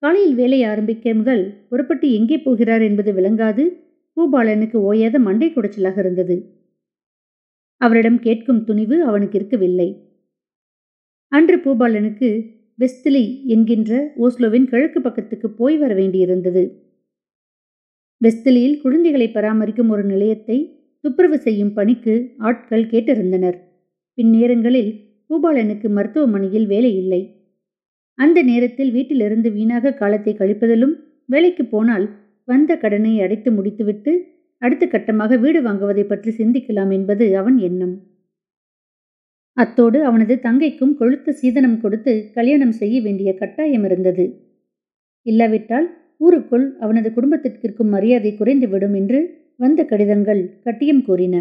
காலையில் வேலை ஆரம்பிக்க முதல் புறப்பட்டு எங்கே போகிறார் என்பது விளங்காது. பூபாலனுக்கு ஓயாத மண்டை குடைச்சலாக இருந்தது. அவரிடம் கேட்கும் துணிவு அவனுக்கு இருக்கவில்லை. அன்று பூபாலனுக்கு வெஸ்திலி என்கின்ற ஓஸ்லோவின் கிழக்கு பக்கத்துக்கு போய் வர வேண்டியிருந்தது. வெஸ்திலியில் குழந்தைகளை பராமரிக்கும் ஒரு நிலையத்தை துப்புரவு செய்யும் பணிக்கு ஆட்கள் கேட்டிருந்தனர். பின்னேரங்களில் பூபாலனுக்கு மருத்துவமனையில் வேலை இல்லை. அந்த நேரத்தில் வீட்டிலிருந்து வீணாக காலத்தை கழிப்பதிலும் வேலைக்கு போனால் வந்த கடனை அடைத்து முடித்துவிட்டு அடுத்த கட்டமாக வீடு வாங்குவதை பற்றி சிந்திக்கலாம் என்பது அவன் எண்ணம். அத்தோடு அவனது தங்கைக்கும் கொழுத்த சீதனம் கொடுத்து கல்யாணம் செய்ய வேண்டிய கட்டாயம் இருந்தது. இல்லாவிட்டால் ஊருக்குள் அவனது குடும்பத்திற்கிருக்கும் மரியாதை குறைந்துவிடும் என்று வந்த கடிதங்கள் கட்டியம் கூறின.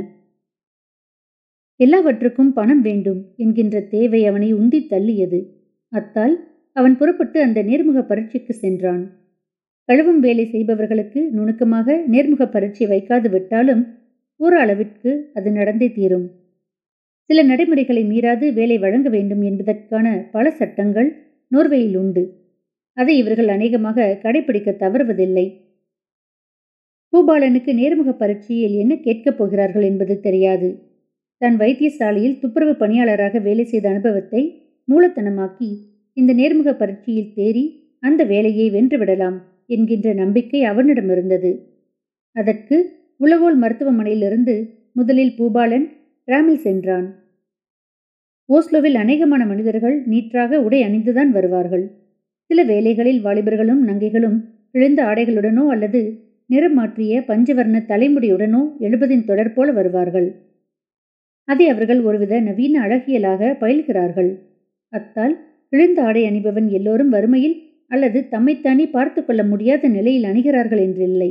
எல்லாவற்றுக்கும் பணம் வேண்டும் என்கின்ற தேவை அவனை உந்தி தள்ளியது. அத்தால் அவன் புறப்பட்டு அந்த நேர்முக பரீட்சைக்கு சென்றான். கழுவும் வேலை செய்பவர்களுக்கு நுணுக்கமாக நேர்முக பரீட்சை வைக்காது விட்டாலும் ஓரளவிற்கு அது நடந்தே தீரும். சில நடைமுறைகளை மீறாது வேலை வழங்க வேண்டும் என்பதற்கான பல சட்டங்கள் நோர்வேயில் உண்டு. அதை இவர்கள் அநேகமாக கடைபிடிக்க தவறுவதில்லை. பூபாலனுக்கு நேர்முக பரீட்சையில் என்ன கேட்கப் போகிறார்கள் என்பது தெரியாது. தன் வைத்தியசாலையில் துப்புரவு பணியாளராக வேலை செய்த அனுபவத்தை மூலத்தனமாக்கி இந்த நேர்முக பரீட்சையில் தேறி அந்த வேலையை வென்றுவிடலாம் என்கின்ற நம்பிக்கை அவனிடம் இருந்தது. அதற்கு உளவோல் மருத்துவமனையிலிருந்து முதலில் பூபாலன் ராமில் சென்றான். ஓஸ்லோவில் அநேகமான மனிதர்கள் நீற்றாக உடை அணிந்துதான் வருவார்கள். சில வேலைகளில் வாலிபர்களும் நங்கைகளும் இழந்த ஆடைகளுடனோ அல்லது நிறம் மாற்றிய பஞ்சவர்ண தலைமுடியுடனோ எழுபதின் தொடர் போல வருவார்கள். அதை அவர்கள் ஒருவித நவீன அழகியலாக பயில்கிறார்கள். அத்தால் கிழிந்த ஆடை அணிபவன் எல்லோரும் வறுமையில் அல்லது தம்மைத்தானே பார்த்து கொள்ள முடியாத நிலையில் அணிகிறார்கள் என்றில்லை.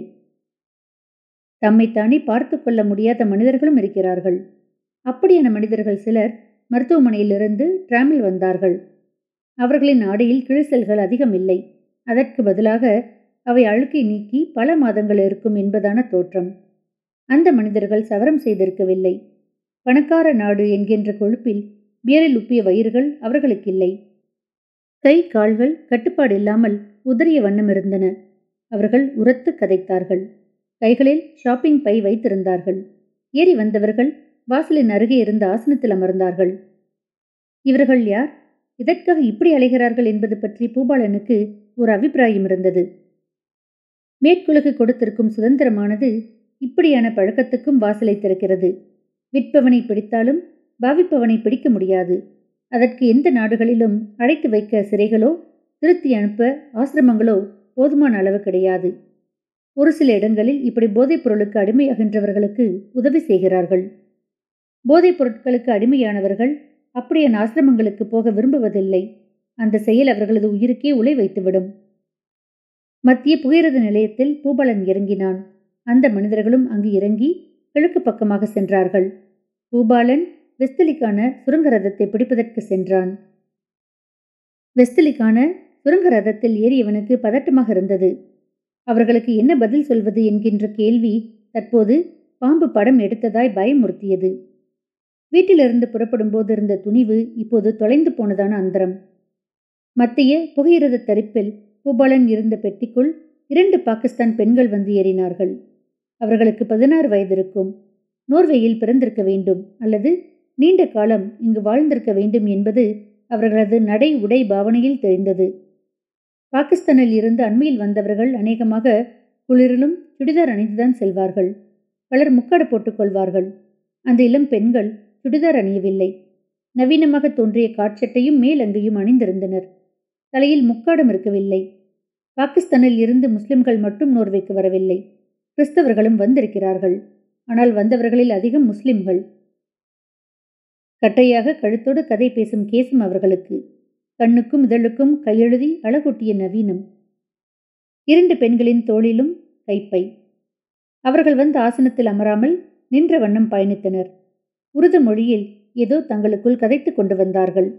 தம்மைத்தானே பார்த்து கொள்ள முடியாத மனிதர்களும் இருக்கிறார்கள். அப்படியான மனிதர்கள் சிலர் மருத்துவமனையிலிருந்து டிராமில் வந்தார்கள். அவர்களின் ஆடையில் கிழிசல்கள் அதிகம் இல்லை அதற்கு பதிலாக அவை அழுக்கை நீக்கி பல மாதங்கள் இருக்கும் என்பதான தோற்றம். அந்த மனிதர்கள் சவரம் செய்திருக்கவில்லை. பணக்கார நாடு என்கின்ற கொழுப்பில் பியரில் உப்பிய வயிறுகள் அவர்களுக்கு இல்லை கை கால்கள் கட்டுப்பாடு இல்லாமல் உதறிய வண்ணம் இருந்தன. அவர்கள் உரத்து கதைத்தார்கள். கைகளில் ஷாப்பிங் பை வைத்திருந்தார்கள். ஏறி வந்தவர்கள் வாசலின் அருகே இருந்த ஆசனத்தில் அமர்ந்தார்கள். இவர்கள் யார்? இதற்காக இப்படி அலைகிறார்கள் என்பது பற்றி பூபாலனுக்கு ஒரு அபிப்பிராயம் இருந்தது. மேற்குலகு கொடுத்திருக்கும் சுதந்திரமானது இப்படியான பழக்கத்துக்கும் வாசலை திறக்கிறது விற்பவனை பிடித்தாலும் பாவிப்பவனை பிடிக்க முடியாது. அதற்கு எந்த நாடுகளிலும் அடைத்து வைக்க சிறைகளோ திருத்தி அனுப்ப ஆசிரமங்களோ போதுமான அளவு கிடையாது. ஒரு சில இடங்களில் இப்படி போதைப் பொருளுக்கு அடிமையாகின்றவர்களுக்கு உதவி செய்கிறார்கள். போதைப் பொருட்களுக்கு அடிமையானவர்கள் அப்படியான ஆசிரமங்களுக்கு போக விரும்புவதில்லை. அந்த செயல் அவர்களது உயிருக்கே உலை வைத்துவிடும். மத்திய புகையிரத நிலையத்தில் பூபாலன் இறங்கினான். அந்த மனிதர்களும் அங்கு இறங்கி கிழக்கு பக்கமாக சென்றார்கள். பூபாலன் வெஸ்தலிக்கான சுரங்க ரதத்தை பிடிப்பதற்கு சென்றான். வெஸ்தலிக்கான சுரங்க ரதத்தில் ஏறியவனுக்கு பதட்டமாக இருந்தது. அவர்களுக்கு என்ன பதில் சொல்வது என்கின்ற கேள்வி தற்போது பாம்பு படம் எடுத்ததாய் பயமுறுத்தியது. வீட்டிலிருந்து புறப்படும் போது இருந்த துணிவு இப்போது தொலைந்து போனதான அந்தரம். மத்திய புகையிரத தரிப்பில் பூபாலன் இருந்த பெட்டிக்குள் இரண்டு பாகிஸ்தான் பெண்கள் வந்து ஏறினார்கள். அவர்களுக்கு பதினாறு வயது இருக்கும் நோர்வேயில் பிறந்திருக்க வேண்டும் அல்லது நீண்ட காலம் இங்கு வாழ்ந்திருக்க வேண்டும் என்பது அவர்களது நடை உடை பாவனையில் தெரிந்தது. பாகிஸ்தானில் இருந்து அண்மையில் வந்தவர்கள் அநேகமாக குளிரிலும் சுடிதார் அணிந்துதான் செல்வார்கள். பலர் முக்காடு போட்டுக்கொள்வார்கள் அந்த இளம் பெண்கள் சுடிதார் அணியவில்லை. நவீனமாக தோன்றிய காட்சட்டையும் மேலங்கையும் அணிந்திருந்தனர். தலையில் முக்காடம் இருக்கவில்லை. பாகிஸ்தானில் இருந்து முஸ்லிம்கள் மட்டும் நோர்வேக்கு வரவில்லை. கிறிஸ்தவர்களும் வந்திருக்கிறார்கள். ஆனால் வந்தவர்களில் அதிகம் முஸ்லிம்கள். கட்டையாக கழுத்தோடு கதை பேசும் கேசம் அவர்களுக்கு கண்ணுக்கும் இதழுக்கும் கையெழுதி அழகூட்டிய நவீனம். இரண்டு பெண்களின் தோளிலும் கைப்பை. அவர்கள் வந்து ஆசனத்தில் அமராமல் நின்ற வண்ணம் பயணித்தனர். உருது மொழியில் ஏதோ தங்களுக்குள் கதைத்துக் கொண்டு வந்தார்கள்.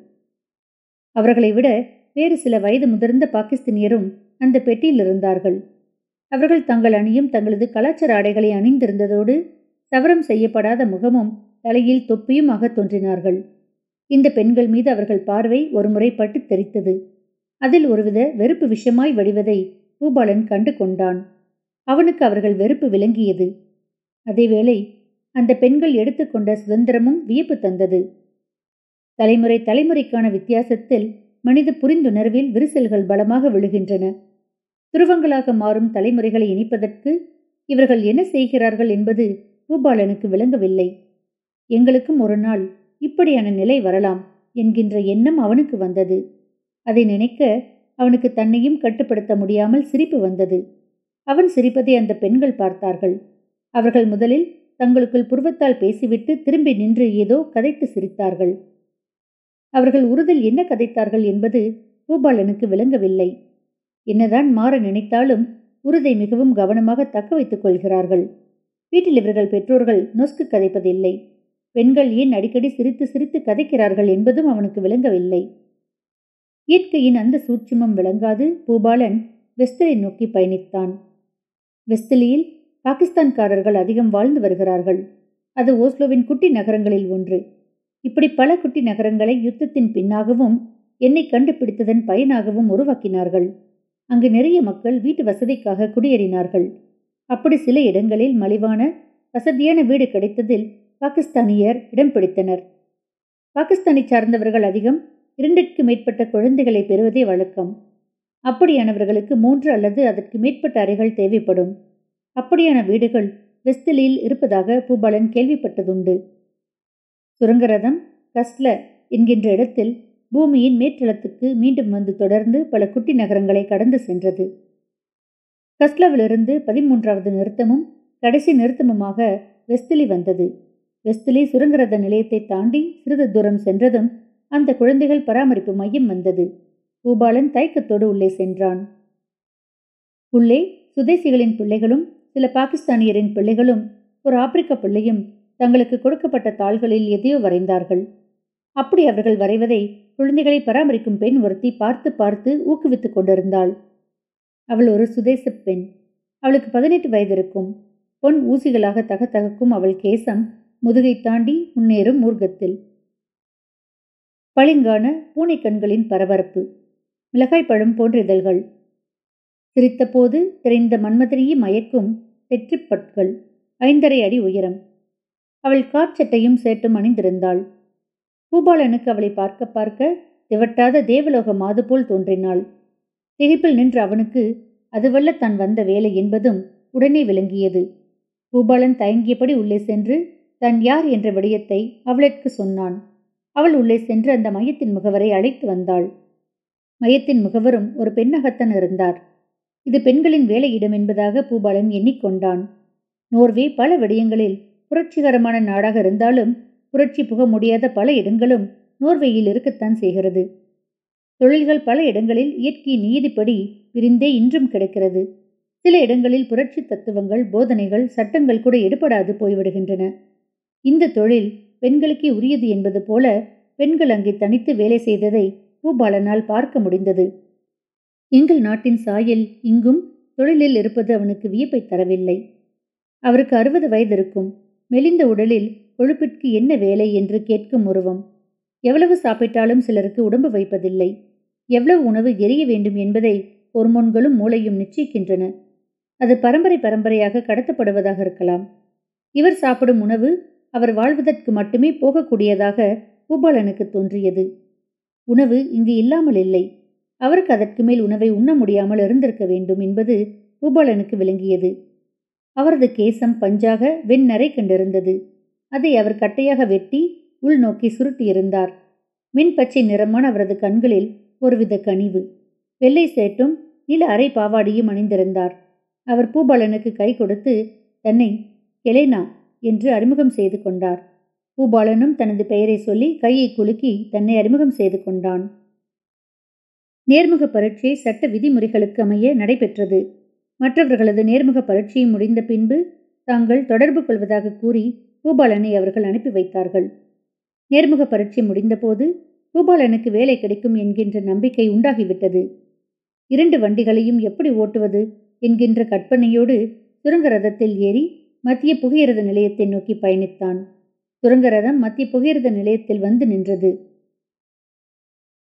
அவர்களை விட வேறு சில வயது முதிர்ந்த பாகிஸ்தீனியரும் அந்த பெட்டியில் இருந்தார்கள். அவர்கள் தங்கள் அணியும் தங்களது கலாச்சார ஆடைகளை அணிந்திருந்ததோடு சவரம் செய்யப்படாத முகமும் தலையில் தொப்பியுமாக தோன்றினார்கள். இந்த பெண்கள் மீது அவர்கள் பார்வை ஒருமுறை பட்டு தெரித்தது. அதில் ஒருவித வெறுப்பு விஷமாய் வடிவதை பூபாலன் கண்டு கொண்டான். அவனுக்கு அவர்கள் வெறுப்பு விளங்கியது. அதேவேளை அந்த பெண்கள் எடுத்துக்கொண்ட சுதந்திரமும் வியப்பு தந்தது. தலைமுறை தலைமுறைக்கான வித்தியாசத்தில் மனித புரிந்துணர்வில் விரிசல்கள் பலமாக விழுகின்றன. துருவங்களாக மாறும் தலைமுறைகளை இணைப்பதற்கு இவர்கள் என்ன செய்கிறார்கள் என்பது பூபாலனுக்கு விளங்கவில்லை. எங்களுக்கும் ஒரு நாள் இப்படியான நிலை வரலாம் என்கின்ற எண்ணம் அவனுக்கு வந்தது. அதை நினைக்க அவனுக்கு தன்னையும் கட்டுப்படுத்த முடியாமல் சிரிப்பு வந்தது. அவன் சிரிப்பதை அந்த பெண்கள் பார்த்தார்கள். அவர்கள் முதலில் தங்களுக்குள் புருவத்தால் பேசிவிட்டு திரும்பி நின்று ஏதோ கதைத்து சிரித்தார்கள். அவர்கள் உருதில் என்ன கதைத்தார்கள் என்பது பூபாலனுக்கு விளங்கவில்லை. என்னதான் மாற நினைத்தாலும் உருதை மிகவும் கவனமாக தக்க வைத்துக் கொள்கிறார்கள். வீட்டில் இவர்கள் பெற்றோர்கள் நொஸ்கு கதைப்பதில்லை. பெண்கள் ஏன் அடிக்கடி சிரித்து சிரித்து கதைக்கிறார்கள் என்பதும் அவனுக்கு விளங்கவில்லை. இயற்கையின் அந்த சூட்சுமம் விளங்காது பூபாலன் வெஸ்டலை நோக்கி பயணித்தான். வெஸ்டலியில் பாகிஸ்தான்காரர்கள் அதிகம் வாழ்ந்து வருகிறார்கள். அது ஓஸ்லோவின் குட்டி நகரங்களில் ஒன்று. இப்படி பல குட்டி நகரங்களை யுத்தத்தின் பின்னாகவும் என்னை கண்டுபிடித்ததன் பயனாகவும் உருவாக்கினார்கள். அங்கு நிறைய மக்கள் வீட்டு வசதிக்காக குடியேறினார்கள். அப்படி சில இடங்களில் மலிவான வசதியான வீடு கிடைத்ததில் பாகிஸ்தானியர் இடம் பிடித்தனர். பாகிஸ்தானை சார்ந்தவர்கள் அதிகம் இரண்டிற்கு மேற்பட்ட குழந்தைகளை பெறுவதே வழக்கம். அப்படியானவர்களுக்கு மூன்று அல்லது அதற்கு மேற்பட்ட அறைகள் தேவைப்படும். அப்படியான வீடுகள் வெஸ்தலியில் இருப்பதாக பூபாலன் கேள்விப்பட்டதுண்டு. சுரங்கரதம் கஸ்ல என்கின்ற இடத்தில் பூமியின் மேற்றளத்துக்கு மீண்டும் வந்து தொடர்ந்து பல குட்டி நகரங்களை கடந்து சென்றது. கஸ்லவிலிருந்து பதிமூன்றாவது நிறுத்தமும் கடைசி நிறுத்தமுமாக வெஸ்திலி வந்தது. வெஸ்திலி சுரங்கரத நிலையத்தை தாண்டி சிறிது தூரம் சென்றதும் அந்த குழந்தைகள் பராமரிப்பு மையம் வந்தது. பூபாலன் தயக்கத்தோடு உள்ளே சென்றான். உள்ளே சுதேசிகளின் பிள்ளைகளும் சில பாகிஸ்தானியரின் பிள்ளைகளும் ஒரு ஆப்பிரிக்க பிள்ளையும் தங்களுக்கு கொடுக்கப்பட்ட தாள்களில் எதையோ வரைந்தார்கள். அப்படி அவர்கள் வரைவதை குழந்தைகளை பராமரிக்கும் பெண் ஒருத்தி பார்த்து பார்த்து ஊக்குவித்துக் கொண்டிருந்தாள். அவள் ஒரு சுதேச பெண். அவளுக்கு பதினெட்டு வயது இருக்கும் பொன் ஊசிகளாக தகத்தகக்கும் அவள் கேசம் முதுகை தாண்டி முன்னேறும் மூர்க்கத்தில். பளிங்கான பூனை கண்களின் பரபரப்பு. மிளகாய் பழம் போன்ற இதழ்கள். சிரித்தபோது தெரிந்த மன்மதரியை மயக்கும் தெற்றிப்பட்கள் ஐந்தரை அடி உயரம். அவள் காற்சட்டையும் சேட்டும் அணிந்திருந்தாள். பூபாலனுக்கு அவளை பார்க்க பார்க்க திவட்டாத தேவலோக மாது போல் தோன்றினாள். திகைப்பில் நின்ற அவனுக்கு அதுவல்ல தான் வந்த வேலை என்பதும் உடனே விளங்கியது. பூபாலன் தயங்கியபடி உள்ளே சென்று தன் யார் என்ற விடயத்தை அவளுக்கு சொன்னான். அவள் உள்ளே சென்று அந்த மையத்தின் முகவரை அழைத்து வந்தாள். மையத்தின் முகவரும் ஒரு பெண்ணகத்தன் இருந்தார். இது பெண்களின் வேலையிடம் என்பதாக பூபாலன் எண்ணிக்கொண்டான். நோர்வே பல விடயங்களில் புரட்சிகரமான நாடாக இருந்தாலும் புரட்சி புக முடியாத பல இடங்களும் நோர்வேயில் இருக்கத்தான் செய்கிறது. தொழில்கள் பல இடங்களில் இயற்கை நீதிப்படி விரிந்தே இன்றும் கிடைக்கிறது. சில இடங்களில் புரட்சி தத்துவங்கள் போதனைகள் சட்டங்கள் கூட எடுபடாது போய்விடுகின்றன. இந்த தொழில் பெண்களுக்கே உரியது என்பது போல பெண்கள் அங்கே தனித்து வேலை செய்ததை பூபாலனால் பார்க்க முடிந்தது. எங்கள் நாட்டின் சாயல் இங்கும் தொழிலில் இருப்பது அவனுக்கு வியப்பை தரவில்லை. அவருக்கு அறுபது வயது இருக்கும் மெலிந்த உடலில் கொழுப்பிற்கு என்ன வேலை என்று கேட்கும் உருவம். எவ்வளவு சாப்பிட்டாலும் சிலருக்கு உடம்பு வைப்பதில்லை. எவ்வளவு உணவு எரிய வேண்டும் என்பதை ஹோர்மோன்களும் மூளையும் நிச்சயிக்கின்றன. அது பரம்பரை பரம்பரையாக கடத்தப்படுவதாக இருக்கலாம். இவர் சாப்பிடும் உணவு அவர் வாழ்வதற்கு மட்டுமே போகக்கூடியதாக பூபாலனுக்கு தோன்றியது. உணவு இங்கு இல்லாமல் இல்லை. அவருக்கு அதற்கு மேல் உணவை உண்ண முடியாமல் இருந்திருக்க வேண்டும் என்பது பூபாலனுக்கு விளங்கியது. அவரது கேசம் பஞ்சாக வெண்ணறை கண்டிருந்தது. அதை அவர் கட்டையாக வெட்டி உள்நோக்கி சுருட்டியிருந்தார். மின்பச்சை நிறமான அவரது கண்களில் ஒருவித கனிவு. வெள்ளை சேட்டும் நில அரை பாவாடியும் அணிந்திருந்தார். அவர் பூபாலனுக்கு கை கொடுத்து தன்னை கெலேனா என்று அறிமுகம் செய்து கொண்டார். பூபாலனும் தனது பெயரை சொல்லி கையை குலுக்கி தன்னை அறிமுகம் செய்து கொண்டான். நேர்முக பரீட்சை சட்ட விதிமுறைகளுக்கு அமைய நடைபெற்றது. மற்றவர்களது நேர்முக பரீட்சையும் முடிந்த பின்பு தாங்கள் தொடர்பு கொள்வதாக கூறி பூபாலனை அவர்கள் அனுப்பி வைத்தார்கள். நேர்முக பரீட்சை முடிந்தபோது பூபாலனுக்கு வேலை கிடைக்கும் என்கின்ற நம்பிக்கை உண்டாகிவிட்டது. இரண்டு வண்டிகளையும் எப்படி ஓட்டுவது என்கின்ற கற்பனையோடு சுரங்க ரதத்தில் ஏறி மத்திய புகையிரத நிலையத்தை நோக்கி பயணித்தான். சுரங்க ரதம் மத்திய புகையிரத நிலையத்தில் வந்து நின்றது.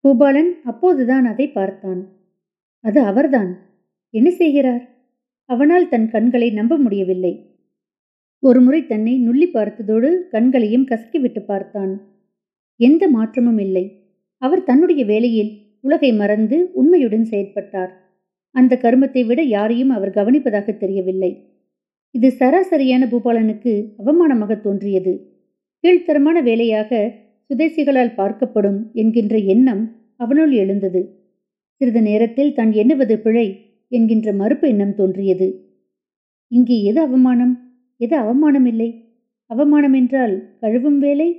பூபாலன் அப்போதுதான் அதை பார்த்தான். அது அவர்தான். என்ன செய்கிறார்? அவனால் தன் கண்களை நம்ப முடியவில்லை. ஒருமுறை தன்னை நுள்ளி பார்த்ததோடு கண்களையும் கசக்கிவிட்டு பார்த்தான். எந்த மாற்றமும் இல்லை. அவர் தன்னுடைய வேலையில் உலகை மறந்து உண்மையுடன் செயற்பட்டார். அந்த கருமத்தை விட யாரையும் அவர் கவனிப்பதாக தெரியவில்லை. இது சராசரியான பூபாலனுக்கு அவமானமாக தோன்றியது. கீழ்த்தரமான வேலையாக சுதேசிகளால் பார்க்கப்படும் என்கின்ற எண்ணம் அவனுள் எழுந்தது. சிறிது நேரத்தில் தான் எண்ணுவது பிழை என்கின்ற மறுப்பு எண்ணம் தோன்றியது. இங்கே எது அவமானம்? எது அவமானம் இல்லை அவமானம் என்றால் கழுவும் வேலை?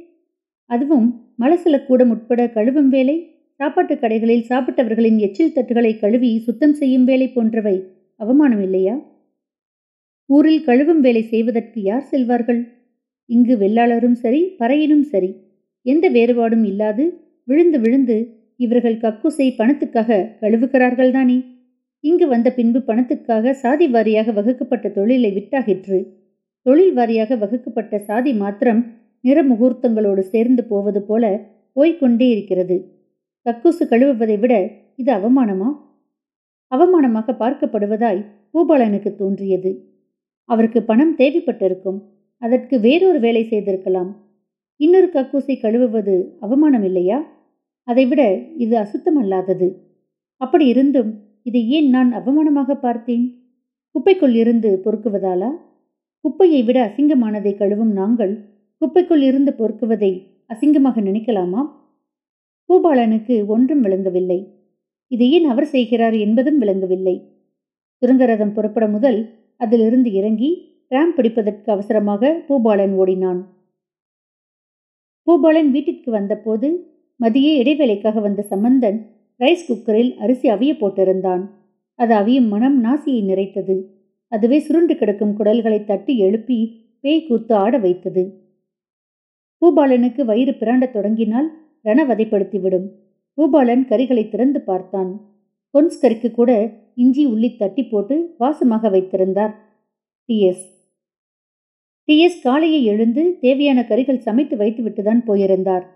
அதுவும் மலசலக்கூடம் உட்பட கழுவும் வேலை? சாப்பாட்டு கடைகளில் சாப்பிட்டவர்களின் எச்சில் தட்டுகளை கழுவி சுத்தம் செய்யும் வேலை போன்றவை அவமானம் இல்லையா ஊரில் கழுவும் வேலை செய்வதற்கு யார் செல்வார்கள்? இங்கு வெள்ளாளரும் சரி பறையினும் சரி. எந்த வேறுபாடும் இல்லாது விழுந்து விழுந்து இவர்கள் கக்குசை பணத்துக்காக கழுவுகிறார்கள் தானே இங்கு வந்த பின்பு பணத்துக்காக சாதி வாரியாக வகுக்கப்பட்ட தொழிலை விட்டாகிற்று. தொழில் வாரியாக வகுக்கப்பட்ட சாதி மாத்திரம் நிறமுகூர்த்தங்களோடு சேர்ந்து போவது போல போய்கொண்டே இருக்கிறது. கக்கூசு கழுவுவதை விட இது அவமானமா? அவமானமாக பார்க்கப்படுவதாய் பூபாலனுக்கு தோன்றியது. அவருக்கு பணம் தேவைப்பட்டிருக்கும். அதற்கு வேறொரு வேலை செய்திருக்கலாம். இன்னொரு கக்கூசை கழுவுவது அவமானம் இல்லையா அதைவிட இது அசுத்தமல்லாதது. அப்படி இருந்தும் இதை ஏன் நான் அவமானமாக பார்த்தேன்? குப்பைக்குள் இருந்து பொறுக்குவதாலா? குப்பையை விட அசிங்கமானதை கழுவும் நாங்கள் குப்பைக்குள் இருந்து பொறுக்குவதை அசிங்கமாக நினைக்கலாமா? பூபாலனுக்கு ஒன்றும் விளங்கவில்லை. இதை ஏன் அவர் செய்கிறார் என்பதும் விளங்கவில்லை. சுரங்கரதம் புறப்பட முதல் அதிலிருந்து இறங்கி ராம் பிடிப்பதற்கு அவசரமாக பூபாலன் ஓடினான். பூபாலன் வீட்டிற்கு வந்தபோது மதிய இடைவேளைக்காக வந்த சம்பந்தன் ரைஸ் குக்கரில் அரிசி அவிய போட்டிருந்தான். அது அவியும் மனம் நாசியை நிறைத்தது. அதுவே சுருண்டு கிடக்கும் குடல்களை தட்டி எழுப்பி பேய் கூத்து ஆட வைத்தது. பூபாலனுக்கு வயிறு பிராண்டத் தொடங்கினால் ரணவதைப்படுத்திவிடும் பூபாலன் கறிகளை திறந்து பார்த்தான். கொன்ஸ் கறிக்கு கூட இஞ்சி உள்ளி தட்டி போட்டு வாசமாக வைத்திருந்தார். டிஎஸ் டிஎஸ் காலையை எழுந்து தேவையான கறிகள் சமைத்து வைத்துவிட்டுதான் போயிருந்தார்.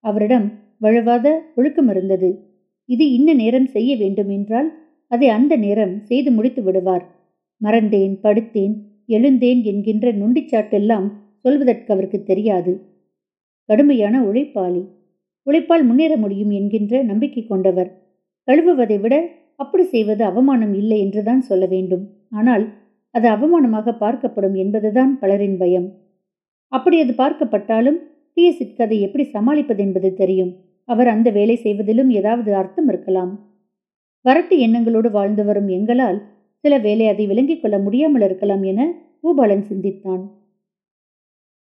அவரிடம் வழுவாத ஒழுக்கம் இருந்தது. இது இன்ன நேரம் செய்ய வேண்டும் என்றால் அதை அந்த நேரம் செய்து முடித்து விடுவார். மறந்தேன் படுத்தேன் எழுந்தேன் என்கின்ற நுண்டிச்சாட்டெல்லாம் சொல்வதற்கு அவருக்கு தெரியாது. கடுமையான உழைப்பாளி. உழைப்பால் முன்னேற முடியும் என்கின்ற நம்பிக்கை கொண்டவர். கழுவுவதை விட அப்படி செய்வது அவமானம் இல்லை என்றுதான் சொல்ல வேண்டும். ஆனால் அது அவமானமாக பார்க்கப்படும் என்பதுதான் பலரின் பயம். அப்படி அது பார்க்கப்பட்டாலும் டிஎஸிற்கு அதை எப்படி சமாளிப்பது என்பது தெரியும். அவர் அந்த வேலை செய்வதிலும் ஏதாவது அர்த்தம் இருக்கலாம். வரட்டு எண்ணங்களோடு வாழ்ந்து வரும் எங்களால் சில வேலை அதை விளங்கிக் கொள்ள முடியாமல் இருக்கலாம் என பூபாலன் சிந்தித்தான்.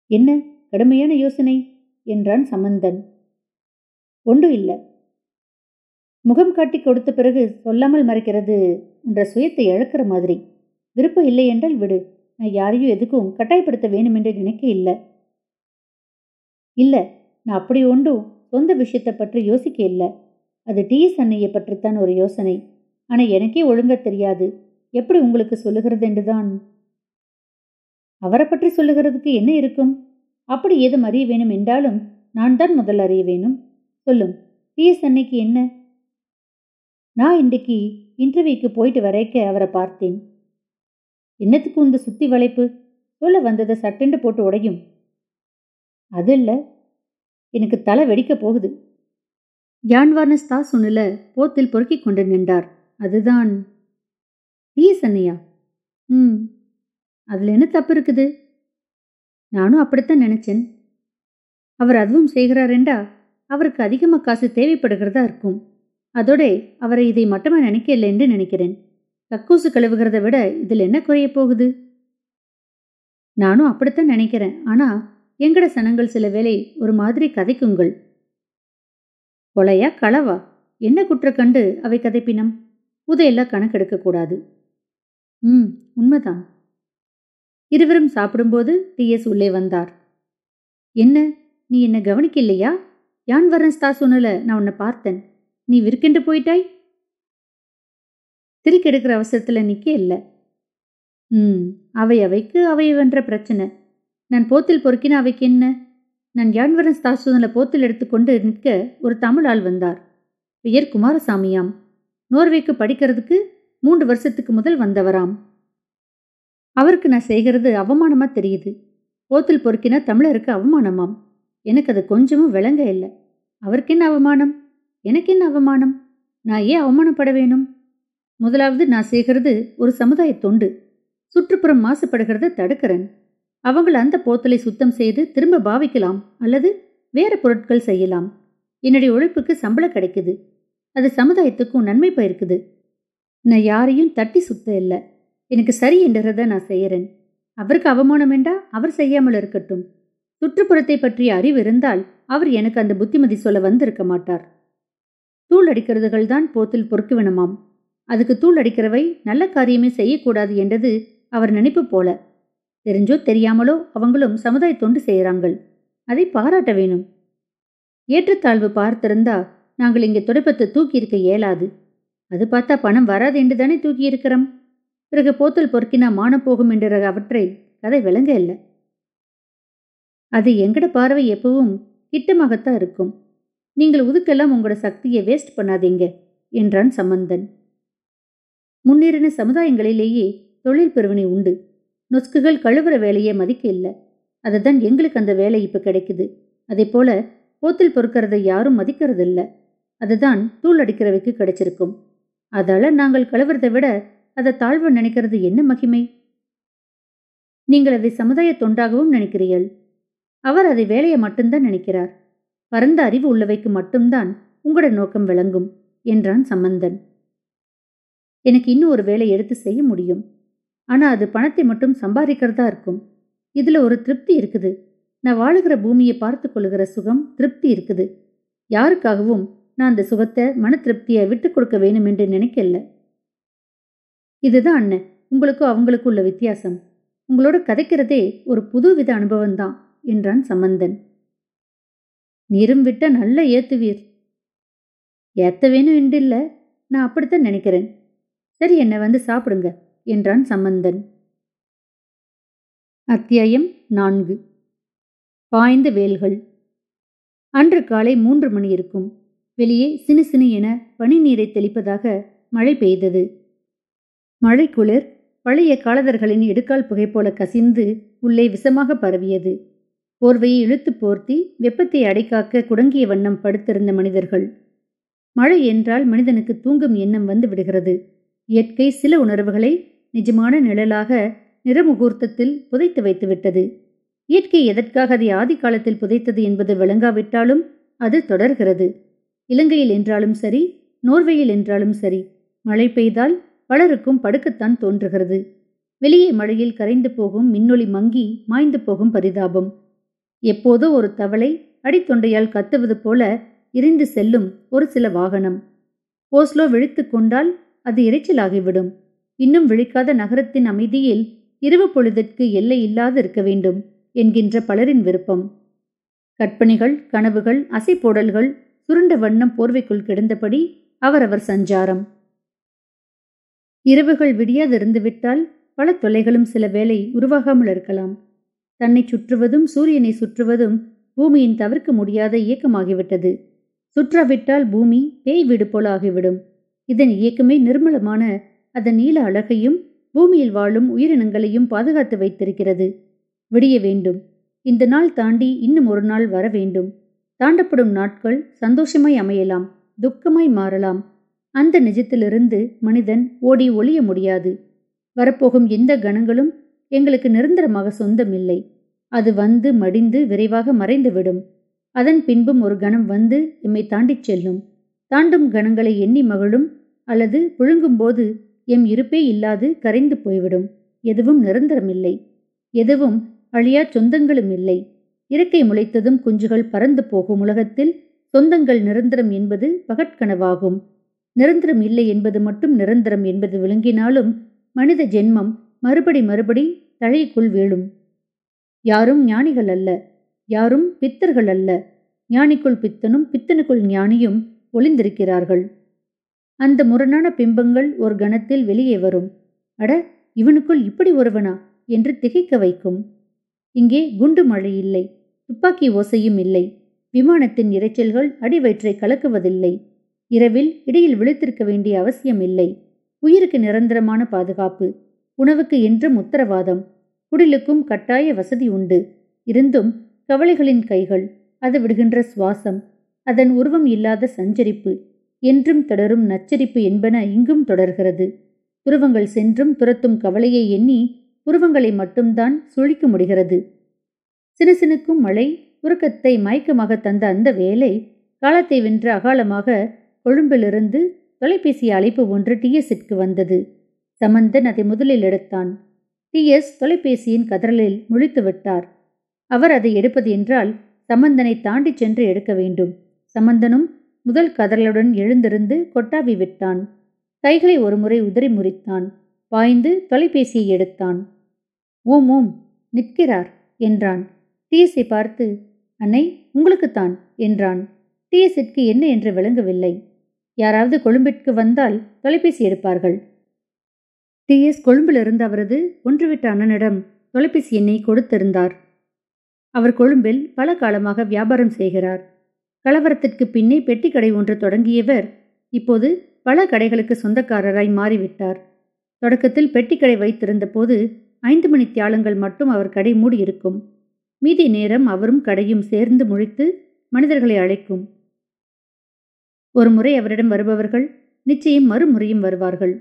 என்ன? கடுமையான யோசனை? என்றான் சமந்தன். ஒன்று இல்லை. முகம் காட்டி கொடுத்த பிறகு சொல்லாமல் மறைக்கிறது என்ற சுயத்தை இழக்கிற மாதிரி. விருப்பம் இல்லை என்றால் விடு. நான் யாரையும் எதுக்கும் கட்டாயப்படுத்த வேணுமென்று நினைக்க இல்லை. இல்லை நான் அப்படி ஒன்றும் சொந்த விஷயத்தை பற்றி யோசிக்க இல்லை. அது டிஎஸ் அன்னையை பற்றித்தான் ஒரு யோசனை. ஆனால் எனக்கே ஒழுங்க தெரியாது. எப்படி உங்களுக்கு சொல்லுகிறது என்றுதான். அவரை பற்றி சொல்லுகிறதுக்கு என்ன இருக்கும்? அப்படி ஏதும் அறிய வேணும் என்றாலும் நான் தான் முதல் அறிய வேணும் சொல்லும் டிஎஸ் அன்னைக்கு என்ன? நான் இன்றைக்கு இன்டர்வியூக்கு போயிட்டு வரைக்க அவரை பார்த்தேன். என்னத்துக்கு இந்த சுத்தி வளைப்பு? சொல்ல வந்ததை சட்டெண்டு போட்டு உடையும். அது இல்லை எனக்கு தலை வெடிக்க போகுது. யான்வார்னஸ் தா சுனில போத்தில் பொறுக்கிக் கொண்டு நின்றார். அதுதான். நீ சன்னியா ம். அதில் என்ன தப்பு இருக்குது? நானும் அப்படித்தான் நினைச்சேன். அவர் அதுவும் செய்கிறாரெண்டா? அவருக்கு அதிகமாக காசு தேவைப்படுகிறதா இருக்கும். அதோட அவரை இதை மட்டுமே நினைக்கல என்று நினைக்கிறேன். கக்கூசு கழுவுகிறத விட இதில் என்ன குறைய போகுது? நானும் அப்படித்தான் நினைக்கிறேன். ஆனா எங்கட சனங்கள் சில வேலை ஒரு மாதிரி கதைக்குங்கள். கொலையா களவா? என்ன குற்ற கண்டு அவை கதைப்பினம்? உதையெல்லாம் கணக்கெடுக்கக்கூடாது ம் உண்மைதான். இருவரும் சாப்பிடும்போது டிஎஸ் உள்ளே வந்தார். என்ன நீ என்ன கவனிக்கலையா? யான் வரன்ஸ்தா சொன்னல நான் உன்னை பார்த்தேன். நீ விற்கென்று போயிட்டாய்? திருக்கெடுக்கிற அவசரத்தில் நிற்க இல்லை. ம் அவை அவைக்கு அவைவென்ற பிரச்சனை. நான் போத்தில் பொறுக்கின அவைக்கு என்ன? நான் யான்வரன் ஸ்தாசுதனில் போத்தில் எடுத்துக்கொண்டு நிற்க ஒரு தமிழ் ஆள் வந்தார். பெயர் குமாரசாமியாம். நோர்வேக்கு படிக்கிறதுக்கு மூன்று வருஷத்துக்கு முதல் வந்தவராம். அவருக்கு நான் செய்கிறது அவமானமா தெரியுது. போத்தில் பொறுக்கினா தமிழருக்கு அவமானமாம். எனக்கு அது கொஞ்சமும் விளங்க இல்லை. அவருக்கு என்ன அவமானம்? எனக்கு என்ன அவமானம்? நான் ஏன் அவமானப்பட வேணும்? முதலாவது நான் செய்கிறது ஒரு சமுதாய தொண்டு. சுற்றுப்புறம் மாசுபடுகிறத தடுக்கிறேன். அவங்கள அந்த போத்தலை சுத்தம் செய்து திரும்ப பாவிக்கலாம் அல்லது வேற பொருட்கள் செய்யலாம். என்னுடைய உழைப்புக்கு சம்பளம் கிடைக்குது. அது சமுதாயத்துக்கும் நன்மை போயிருக்குது. நான் யாரையும் தட்டி சுத்த இல்லை. எனக்கு சரி என்றதை நான் செய்யறேன். அவருக்கு அவமானம் வேண்டா அவர் செய்யாமல் இருக்கட்டும். சுற்றுப்புறத்தை பற்றிய அறிவு இருந்தால் அவர் எனக்கு அந்த புத்திமதி சொல்ல வந்திருக்க மாட்டார். தூள் அடிக்கிறதுகள் தான் போத்தில் பொறுக்குவினமாம். அதுக்கு தூள் அடிக்கிறவை நல்ல காரியமே செய்யக்கூடாது என்றது அவர் நினைப்பு போல. தெரிஞ்சோ தெரியாமலோ அவங்களும் சமுதாய தொண்டு செய்கிறாங்கள். அதை பாராட்ட வேணும். ஏற்றத்தாழ்வு பார்த்திருந்தா நாங்கள் இங்கே துடைப்பத்தை தூக்கியிருக்க இயலாது. அது பார்த்தா பணம் வராது என்று தானே தூக்கியிருக்கிறோம். பிறகு போத்தல் பொறுக்கினா மானம் போகும் என்ற அவற்றை கதை விளங்க இல்லை. அது எங்கட பார்வை எப்பவும் கிட்டமாகத்தான் இருக்கும். நீங்கள் உதுக்கெல்லாம் உங்களோட சக்தியை வேஸ்ட் பண்ணாதீங்க என்றான் சம்பந்தன். முன்னேறின சமுதாயங்களிலேயே தொழில் பிரிவினை உண்டு. நொஸ்குகள் கழுவுற வேலையை மதிக்க இல்லை. அதுதான் எங்களுக்கு அந்த வேலை இப்போ கிடைக்குது. அதே போல போத்தில் பொறுக்கிறத யாரும் மதிக்கிறதில்ல. அதுதான் தூள் அடிக்கிறவைக்கு கிடைச்சிருக்கும். அதால நாங்கள் கழுவுறதை விட அதை தாழ்வு நினைக்கிறது என்ன மகிமை? நீங்கள் அதை சமுதாய தொண்டாகவும் நினைக்கிறீர்கள். அவர் அதை வேலையை மட்டும்தான் நினைக்கிறார். பரந்த அறிவு உள்ளவைக்கு மட்டும்தான் உங்களோட நோக்கம் விளங்கும் என்றான் சம்பந்தன். எனக்கு இன்னும் ஒரு வேலை எடுத்து செய்ய முடியும். ஆனா அது பணத்தை மட்டும் சம்பாதிக்கிறதா இருக்கும். இதுல ஒரு திருப்தி இருக்குது. நான் வாழுகிற பூமியை பார்த்து கொள்ளுகிற சுகம் திருப்தி இருக்குது. யாருக்காகவும் நான் அந்த சுகத்தை மன திருப்தியை விட்டு கொடுக்க வேணும் என்று நினைக்கல. இதுதான் அண்ணன் உங்களுக்கும் அவங்களுக்கும் உள்ள வித்தியாசம். உங்களோட கதைக்கிறதே ஒரு புதுவித அனுபவம்தான் என்றான் சம்பந்தன். நீரும் விட்ட நல்ல ஏத்துவீர். ஏத்த வேணும் என்று இல்லை நான் அப்படித்தான் நினைக்கிறேன். சரி என்ன வந்து சாப்பிடுங்க என்றான் சம்பந்தன். அத்தியாயம் நான்கு. பாய்ந்த வேல்கள். அன்று காலை மூன்று மணி இருக்கும். வெளியே சினு சினு என பனி நீரை தெளிப்பதாக மழை பெய்தது. மழை குளிர் பழைய காலதர்களின் இடுக்கால் புகை போல கசிந்து உள்ளே விஷமாக பரவியது. போர்வையை இழுத்து போர்த்தி வெப்பத்தை அடைக்காக்க குடங்கிய வண்ணம் படுத்திருந்த மனிதர்கள். மழை என்றால் மனிதனுக்கு தூங்கும் எண்ணம் வந்து விடுகிறது. இயற்கை சில உணர்வுகளை நிஜமான நிழலாக நிறமுகூர்த்தத்தில் புதைத்து வைத்துவிட்டது. இயற்கை எதற்காக அதை ஆதி காலத்தில் புதைத்தது என்பது விளங்காவிட்டாலும் அது தொடர்கிறது. இலங்கையில் என்றாலும் சரி நோர்வேயில் என்றாலும் சரி மழை பெய்தால் பலருக்கும் படுக்கத்தான் தோன்றுகிறது. வெளியே மழையில் கரைந்து போகும் மின்னொளி மங்கி மாய்ந்து போகும் பரிதாபம். எப்போதோ ஒரு தவளை அடித்தொண்டையால் கத்துவது போல இருந்து செல்லும் ஒரு சில வாகனம். ஓஸ்லோ விழித்து கொண்டால் அது இறைச்சலாகிவிடும் இன்னும் விழிக்காத நகரத்தின் அமைதியில் இரவு பொழுதற்கு எல்லை இல்லாது இருக்க வேண்டும் என்கின்ற பலரின் விருப்பம். கற்பனைகள் கனவுகள் அசைப்போடல்கள் சுருண்ட வண்ணம் போர்வைக்குள் கிடந்தபடி அவரவர் சஞ்சாரம். இரவுகள் விடியாதிருந்துவிட்டால் பல தொல்லைகளும் சில வேளை உருவாகாமல் இருக்கலாம். தன்னை சுற்றுவதும் சூரியனை சுற்றுவதும் பூமியின் தவிர்க்க முடியாத இயக்கமாகிவிட்டது. சுற்றாவிட்டால் பூமி பேய் வீடு போல ஆகிவிடும் இதன் இயக்கமே நிர்மலமான அதன் நீல அழகையும் பூமியில் வாழும் உயிரினங்களையும் பாதுகாத்து வைத்திருக்கிறது. விடிய வேண்டும். இந்த நாள் தாண்டி இன்னும் ஒரு நாள் வர வேண்டும். தாண்டப்படும் நாட்கள் சந்தோஷமாய் அமையலாம். துக்கமாய் மாறலாம். அந்த நிஜத்திலிருந்து மனிதன் ஓடி ஒளிய முடியாது. வரப்போகும் எந்த கணங்களும் எங்களுக்கு நிரந்தரமாக சொந்தமில்லை. அது வந்து மடிந்து விரைவாக மறைந்துவிடும். அதன் பின்பும் ஒரு கணம் வந்து எம்மை தாண்டிச் செல்லும். தாண்டும் கணங்களை எண்ணி மகளும் அல்லது புழுங்கும்போது எம் இருப்பே இல்லாது கரைந்து போய்விடும். எதுவும் நிரந்தரமில்லை. எதுவும் அழியா சொந்தங்களும் இல்லை. இறக்கை முளைத்ததும் குஞ்சுகள் பறந்து போகும் உலகத்தில் சொந்தங்கள் நிரந்தரம் என்பது பகற்கனவாகும். நிரந்தரம் இல்லை என்பது மட்டும் நிரந்தரம் என்பது விளங்கினாலும் மனித ஜென்மம் மறுபடி மறுபடி தழைக்குள் வீழும். யாரும் ஞானிகள் அல்ல. யாரும் பித்தர்கள் அல்ல. ஞானிக்குள் பித்தனும் பித்தனுக்குள் ஞானியும் ஒளிந்திருக்கிறார்கள். அந்த முரணான பிம்பங்கள் ஒரு கணத்தில் வெளியே வரும். அட இவனுக்குள் இப்படி ஒருவனா? என்று திகைக்க வைக்கும். இங்கே குண்டு மழை இல்லை. துப்பாக்கி ஓசையும் இல்லை. விமானத்தின் இரைச்சல்கள் அடிவயிற்றை கலக்குவதில்லை. இரவில் இடையில் விழித்திருக்க வேண்டிய அவசியம் இல்லை. உயிருக்கு நிரந்தரமான பாதுகாப்பு. உணவுக்கு என்றும் உத்தரவாதம். குடிலுக்கும் கட்டாய வசதி உண்டு. இருந்தும் கவலைகளின் கைகள் அது விடுகின்ற சுவாசம் அதன் உருவம் இல்லாத சஞ்சரிப்பு. என்றும் தொடரும் நச்சரிப்பு என்பன இங்கும் தொடர்கிறது. உருவங்கள் சென்றும் துரத்தும் கவலையை எண்ணி உருவங்களை மட்டும்தான் சுழிக்க முடிகிறது. சினுசினுக்கும் மழை உறக்கத்தை மயக்கமாக தந்த அந்த வேலை காலத்தை வென்ற அகாலமாக கொழும்பிலிருந்து தொலைபேசி அழைப்பு ஒன்று டிஎஸ்ஸிற்கு வந்தது. சமந்தன் அதை முதலில் எடுத்தான். டிஎஸ் தொலைபேசியின் கதறலில் முழித்து விட்டார் அவர் அதை எடுப்பது என்றால் சமந்தனை தாண்டி சென்று எடுக்க வேண்டும். சமந்தனும் முதல் கதறலுடன் எழுந்திருந்து கொட்டாவி விட்டான். கைகளை ஒருமுறை உதறி முறித்தான். பாய்ந்து தொலைபேசியை எடுத்தான். ஓம் ஓம் நிற்கிறார் என்றான். டிஎஸை பார்த்து அன்னை உங்களுக்குத்தான் என்றான். டிஎஸ்ஸிற்கு என்ன என்று விளங்கவில்லை. யாராவது கொழும்பிற்கு வந்தால் தொலைபேசி எடுப்பார்கள். டிஎஸ் கொழும்பிலிருந்து அவரது ஒன்றுவிட்ட அண்ணனிடம் தொலைபேசி எண்ணை கொடுத்திருந்தார். அவர் கொழும்பில் பல காலமாக வியாபாரம் செய்கிறார். கலவரத்திற்கு பின்னே பெட்டி கடை ஒன்று தொடங்கியவர் இப்போது பல கடைகளுக்கு சொந்தக்காரராய் மாறிவிட்டார். தொடக்கத்தில் பெட்டிக்கடை வைத்திருந்த போது ஐந்து மணி தியாலங்கள் மட்டும் அவர் கடை மூடியிருக்கும் மீதி நேரம் அவரும் கடையும் சேர்ந்து முழித்து மனிதர்களை அழைக்கும். ஒரு முறை அவரிடம் வருபவர்கள் நிச்சயம் மறுமுறையும் வருவார்கள்.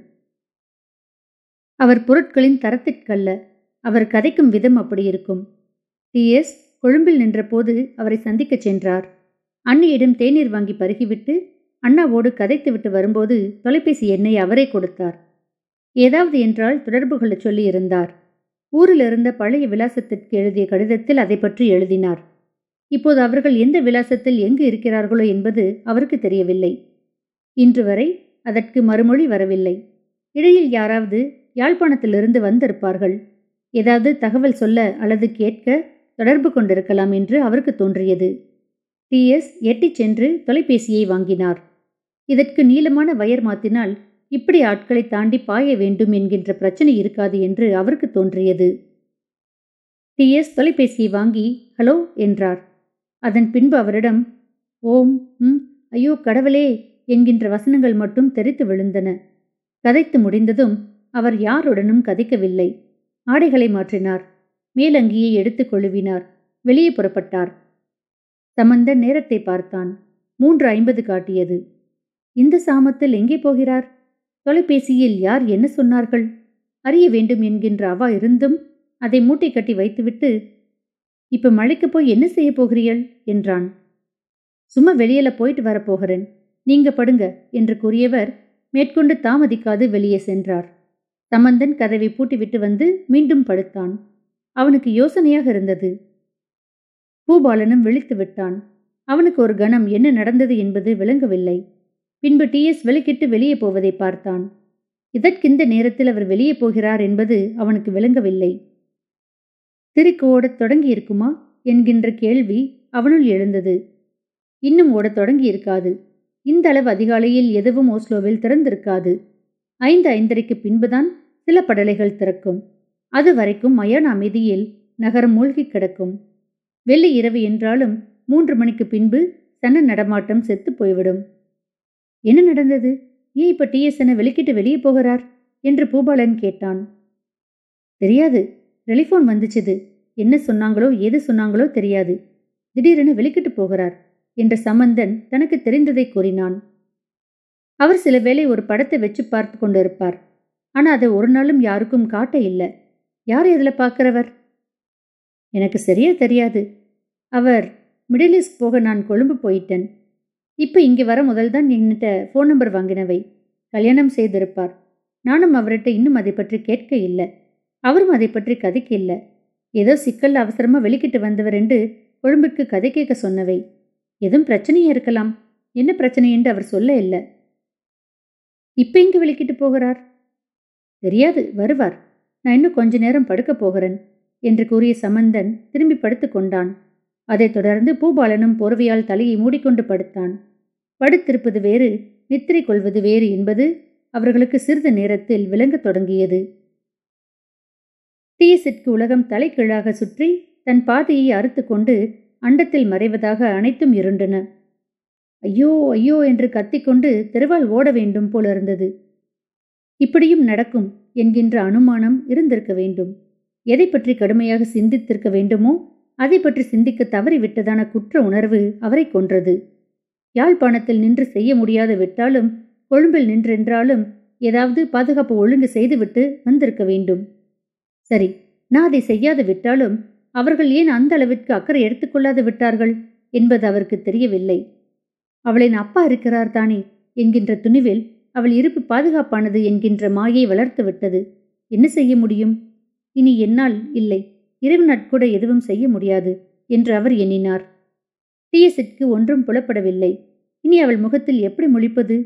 அவர் பொருட்களின் தரத்திற்கல்ல அவர் கதைக்கும் விதம் அப்படி இருக்கும். டி எஸ் கொழும்பில் நின்றபோது அவரை சந்திக்கச் சென்றார். அண்ணியிடம் தேநீர் வாங்கி பருகிவிட்டு அண்ணாவோடு கதைத்துவிட்டு வரும்போது தொலைபேசி எண்ணை அவரே கொடுத்தார். ஏதாவது என்றால் தொடர்பு கொள்ளச் சொல்லியிருந்தார். ஊரில் இருந்த பழைய விலாசத்திற்கு எழுதிய கடிதத்தில் அதை பற்றி எழுதினார். இப்போது அவர்கள் எந்த விலாசத்தில் எங்கு இருக்கிறார்களோ என்பது அவருக்கு தெரியவில்லை. இன்று வரை அதற்கு மறுமொழி வரவில்லை. இடையில் யாராவது யாழ்ப்பாணத்திலிருந்து வந்திருப்பார்கள். ஏதாவது தகவல் சொல்ல அல்லது கேட்க தொடர்பு கொண்டிருக்கலாம் என்று அவருக்கு தோன்றியது. டிஎஸ் எட்டிச் சென்று தொலைபேசியை வாங்கினார். இதற்கு நீளமான வயர் மாத்தினால் இப்படி ஆட்களை தாண்டி பாய வேண்டும் என்கின்ற பிரச்சனை இருக்காது என்று அவருக்கு தோன்றியது. டிஎஸ் தொலைபேசியை வாங்கி ஹலோ என்றார். அதன் பின்பு அவரிடம் ஓம் ம் ஐயோ கடவுளே என்கின்ற வசனங்கள் மட்டும் தெரித்து விழுந்தன. கதைத்து முடிந்ததும் அவர் யாருடனும் கதைக்கவில்லை. ஆடைகளை மாற்றினார். மேலங்கியை எடுத்துக் கொழுவினார். வெளியே புறப்பட்டார். சமந்தன் நேரத்தை பார்த்தான். மூன்று ஐம்பது காட்டியது. இந்த சாமத்தில் எங்கே போகிறார்? தொலைபேசியில் யார் என்ன சொன்னார்கள்? அறிய வேண்டும் என்கின்ற அவா இருந்தும் அதை மூட்டை கட்டி வைத்துவிட்டு இப்ப மழைக்கு போய் என்ன செய்ய போகிறீள் என்றான். சும்மா வெளியில போயிட்டு வரப்போகிறேன் நீங்க படுங்க என்று கூறியவர் மேற்கொண்டு தாமதிக்காது வெளியே சென்றார். சமந்தன் கதவை பூட்டிவிட்டு வந்து மீண்டும் படுத்தான். அவனுக்கு யோசனையாக இருந்தது. பூபாலனும் விழித்து விட்டான். அவனுக்கு ஒரு கணம் என்ன நடந்தது என்பது விளங்கவில்லை. பின்பு டி. எஸ். வெளிக்கிட்டு வெளியே போவதை பார்த்தான். இதற்கிந்த நேரத்தில் அவர் வெளியே போகிறார் என்பது அவனுக்கு விளங்கவில்லை. திருக்கு ஓடத் தொடங்கி இருக்குமா என்கின்ற கேள்வி அவனுள் எழுந்தது. இன்னும் ஓடத் தொடங்கியிருக்காது. இந்த அளவு அதிகாலையில் எதுவும் ஓஸ்லோவில் திறந்திருக்காது. ஐந்து ஐந்தரைக்கு பின்புதான் சில படலைகள் திறக்கும். அது வரைக்கும் மயான அமைதியில் நகரம் மூழ்கி கிடக்கும். வெள்ளி இரவு என்றாலும் மூன்று மணிக்கு பின்பு சன நடமாட்டம் செத்து போய்விடும். என்ன நடந்தது? ஏன் இப்ப டிஎஸ்என வெளிக்கிட்டு வெளியே போகிறார்? என்று பூபாலன் கேட்டான். தெரியாது. டெலிஃபோன் வந்துச்சுது. என்ன சொன்னாங்களோ எது சொன்னாங்களோ தெரியாது. திடீரென வெளிக்கிட்டு போகிறார் என்ற சம்பந்தன் தனக்கு தெரிந்ததை கூறினான். அவர் சில வேளை ஒரு படத்தை வச்சு பார்த்து கொண்டிருப்பார். ஆனா அதை ஒரு நாளும் யாருக்கும் காட்ட இல்லை. யார் இதில் பார்க்கிறவர்? எனக்கு சரியா தெரியாது. அவர் மிடில் ஈஸ்ட் போக நான் கொழும்பு போயிட்டேன். இப்போ இங்கே வர முதல் தான் என்கிட்ட ஃபோன் நம்பர் வாங்கினவை. கல்யாணம் செய்திருப்பார். நானும் அவர்கிட்ட இன்னும் அதை பற்றி கேட்க இல்லை. அவரும் அதை பற்றி கதைக்க இல்லை ஏதோ சிக்கல் அவசரமாக வெளிக்கிட்டு வந்தவர் என்று கொழும்புக்கு கதை கேட்க சொன்னவை. எதுவும் பிரச்சனையே இருக்கலாம். என்ன பிரச்சனை என்று அவர் சொல்ல இல்லை. இப்போ இங்கே வெளிக்கிட்டு போகிறார்? தெரியாது. வருவார். நான் இன்னும் கொஞ்ச நேரம் படுக்கப் போகிறேன். என்று கூறிய சமந்தன் திரும்பி படுத்துக் கொண்டான். அதைத் தொடர்ந்து பூபாலனும் போர்வையால் தலையை மூடிக்கொண்டு படுத்தான். படுத்திருப்பது வேறு நித்திரை கொள்வது வேறு என்பது அவர்களுக்கு சிறிது நேரத்தில் விளங்கத் தொடங்கியது. தீசிற்கு உலகம் தலைகீழாக சுற்றி தன் பாதையை அறுத்து கொண்டு அண்டத்தில் மறைவதாக அனைத்தும் இருண்டன ஐயோ ஐயோ என்று கத்திக்கொண்டு தெருவால் ஓட வேண்டும் போலிருந்தது. இப்படியும் நடக்கும் என்கின்ற அனுமானம் இருந்திருக்க வேண்டும். எதை பற்றி கடுமையாக சிந்தித்திருக்க வேண்டுமோ அதை பற்றி சிந்திக்க தவறிவிட்டதான குற்ற உணர்வு அவரை கொன்றது. யாழ்ப்பாணத்தில் நின்று செய்ய முடியாத விட்டாலும் கொழும்பில் நின்றென்றாலும் ஏதாவது பாதுகாப்பு ஒழுங்கு செய்துவிட்டு வந்திருக்க வேண்டும். சரி நான் அதை செய்யாது விட்டாலும் அவர்கள் ஏன் அந்த அளவிற்கு அக்கறை எடுத்துக்கொள்ளாது விட்டார்கள் என்பது அவருக்கு தெரியவில்லை. அவளின் அப்பா இருக்கிறார் தானே என்கின்ற துணிவில் அவள் இருப்பு பாதுகாப்பானது என்கின்ற மாயை வளர்த்து விட்டது என்ன செய்ய முடியும்? இனி என்னால் இல்லை. இரவு நட்கூட எதுவும் செய்ய முடியாது என்று அவர் எண்ணினார். டிஎஸ்க்கு ஒன்றும் புலப்படவில்லை. இனி அவள் முகத்தில் எப்படி முழிப்பது?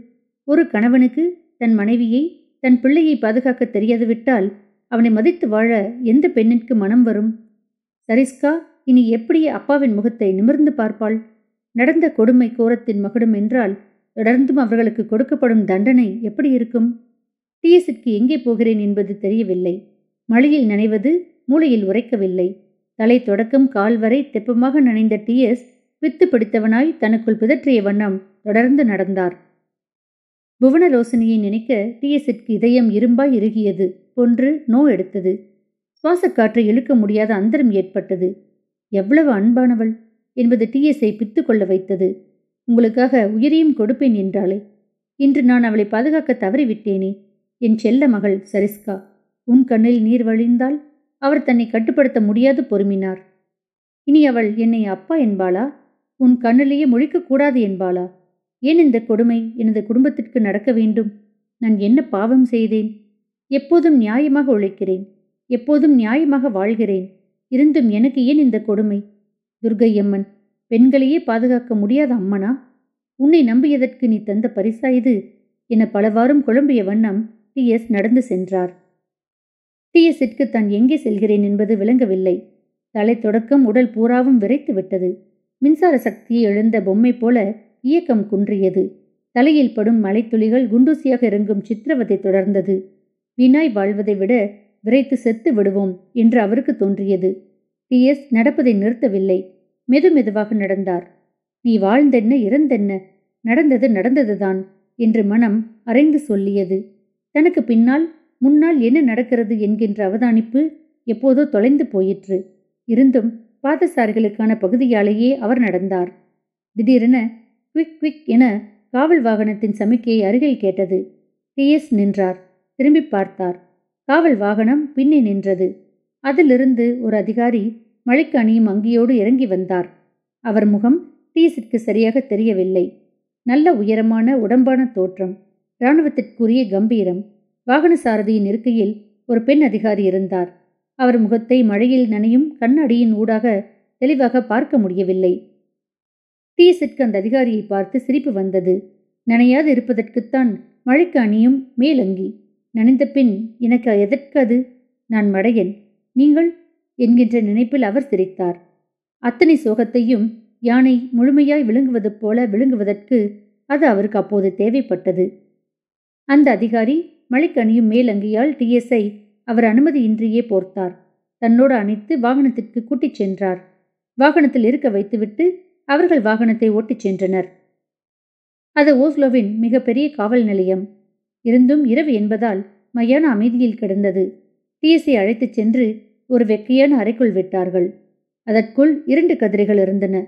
ஒரு கணவனுக்கு தன் மனைவியை தன் பிள்ளையை பாதுகாக்க தெரியாது விட்டால் அவனை மதித்து வாழ எந்த பெண்ணிற்கு மனம் வரும்? சரிஸ்கா இனி எப்படி அப்பாவின் முகத்தை நிமிர்ந்து பார்ப்பாள்? நடந்த கொடுமை கோரத்தின் மகுடம் என்றால் தொடர்ந்தும் அவர்களுக்கு கொடுக்கப்படும் தண்டனை எப்படி இருக்கும்? டிஎஸ்க்கு எங்கே போகிறேன் என்பது தெரியவில்லை. மழையில் நனைவது மூளையில் உரைக்கவில்லை. தலை தொடக்கம் கால் வரை தெப்பமாக நனைந்த டிஎஸ் வித்து பிடித்தவனாய் தனக்குள் பிதற்றிய வண்ணம் தொடர்ந்து நடந்தார். புவனரோசினியை நினைக்க டிஎஸ்க்கு இதயம் இரும்பாய் இறுகியது. போன்று நோ எடுத்தது. சுவாசக்காற்றை இழுக்க முடியாத அந்தரம் ஏற்பட்டது. எவ்வளவு அன்பானவள் என்பது டிஎஸ்ஐ பித்து கொள்ள வைத்தது. உங்களுக்காக உயிரையும் கொடுப்பேன் என்றாளே. இன்று நான் அவளை பாதுகாக்க தவறிவிட்டேனே. என் செல்ல மகள் சரிஸ்கா. உன் கண்ணில் நீர் வழிந்தால் அவர் தன்னை கட்டுப்படுத்த முடியாது பொறுமினார். இனி அவள் என்னை அப்பா என்பாளா? உன் கண்ணிலேயே முழிக்கக்கூடாது என்பாளா? ஏன் இந்த கொடுமை எனது குடும்பத்திற்கு நடக்க வேண்டும்? நான் என்ன பாவம் செய்தேன்? எப்போதும் நியாயமாக உழைக்கிறேன். எப்போதும் நியாயமாக வாழ்கிறேன். இருந்தும் எனக்கு ஏன் இந்த கொடுமை? துர்கையம்மன் பெண்களையே பாதுகாக்க முடியாத அம்மனா? உன்னை நம்பியதற்கு நீ தந்த பரிசா இது? என பலவாறும் குழம்பிய வண்ணம் டி எஸ் நடந்து சென்றார். டிஎஸ்ஸிற்கு தான் எங்கே செல்கிறேன் என்பது விளங்கவில்லை. தலை தொடக்கம் உடல் பூராவும் விரைத்து விட்டது. மின்சார சக்தியை எழுந்த பொம்மை போல இயக்கம் குன்றியது. தலையில் படும் மலைத்துளிகள் குண்டூசியாக இறங்கும் சித்திரவதை தொடர்ந்தது. வீணாய் வாழ்வதை விட விரைத்து செத்து விடுவோம் என்று அவருக்கு தோன்றியது. டி எஸ் நடப்பதை நிறுத்தவில்லை. மெது மெதுவாக நடந்தார். நீ வாழ்ந்தென்ன இறந்தென்ன? நடந்தது நடந்ததுதான் என்று மனம் அரைந்து சொல்லியது. தனக்கு பின்னால் முன்னால் என்ன நடக்கிறது என்கின்ற அவதானிப்பு எப்போதோ தொலைந்து போயிற்று. இருந்தும் பாதசாரிகளுக்கான பகுதியாலேயே அவர் நடந்தார். திடீரென குவிக் குவிக் என காவல் வாகனத்தின் சமிக்கையை அருகில் கேட்டது. டிஎஸ் நின்றார். திரும்பி பார்த்தார். காவல் வாகனம் பின்னே நின்றது. அதிலிருந்து ஒரு அதிகாரி மழைக்கு அணியும் அங்கியோடு இறங்கி வந்தார். அவர் முகம் டிஎஸிற்கு சரியாக தெரியவில்லை. நல்ல உயரமான உடம்பான தோற்றம். இராணுவத்திற்குரிய கம்பீரம். வாகன சாரதியின் இருக்கையில் ஒரு பெண் அதிகாரி இருந்தார். அவர் முகத்தை மழையில் நனையும் கண்ணாடியின் ஊடாக தெளிவாக பார்க்க முடியவில்லை. டீஸிற்கு அந்த அதிகாரியை பார்த்து சிரிப்பு வந்தது. நனையாது இருப்பதற்குத்தான் மழைக்கு அணியும் மேலங்கி நனைந்த பின் எனக்கு எதற்கு அது? நான் மடையன். நீங்கள்? என்கின்ற நினைப்பில் அவர் சிரித்தார். அத்தனை சோகத்தையும் யானை முழுமையாய் விழுங்குவது போல விழுங்குவதற்கு அது அவருக்கு அப்போது தேவைப்பட்டது. அந்த அதிகாரி மழைக்கணியும் மேலங்கியால் டிஎஸ்ஐ அவர் அனுமதியின்றியே போர்த்தார். தன்னோடு அணைத்து வாகனத்திற்கு கூட்டிச் சென்றார். வாகனத்தில் இருக்க வைத்துவிட்டு அவர்கள் வாகனத்தை ஓட்டிச் சென்றனர். அது ஓஸ்லோவின் மிகப்பெரிய காவல் நிலையம். இருந்தும் இரவு என்பதால் மையான அமைதியில் கிடந்தது. டிஎஸ்ஐ அழைத்துச் சென்று ஒரு வெக்கையான அறைக்குள் விட்டார்கள். அதற்குள் இரண்டு கதிரைகள் இருந்தன.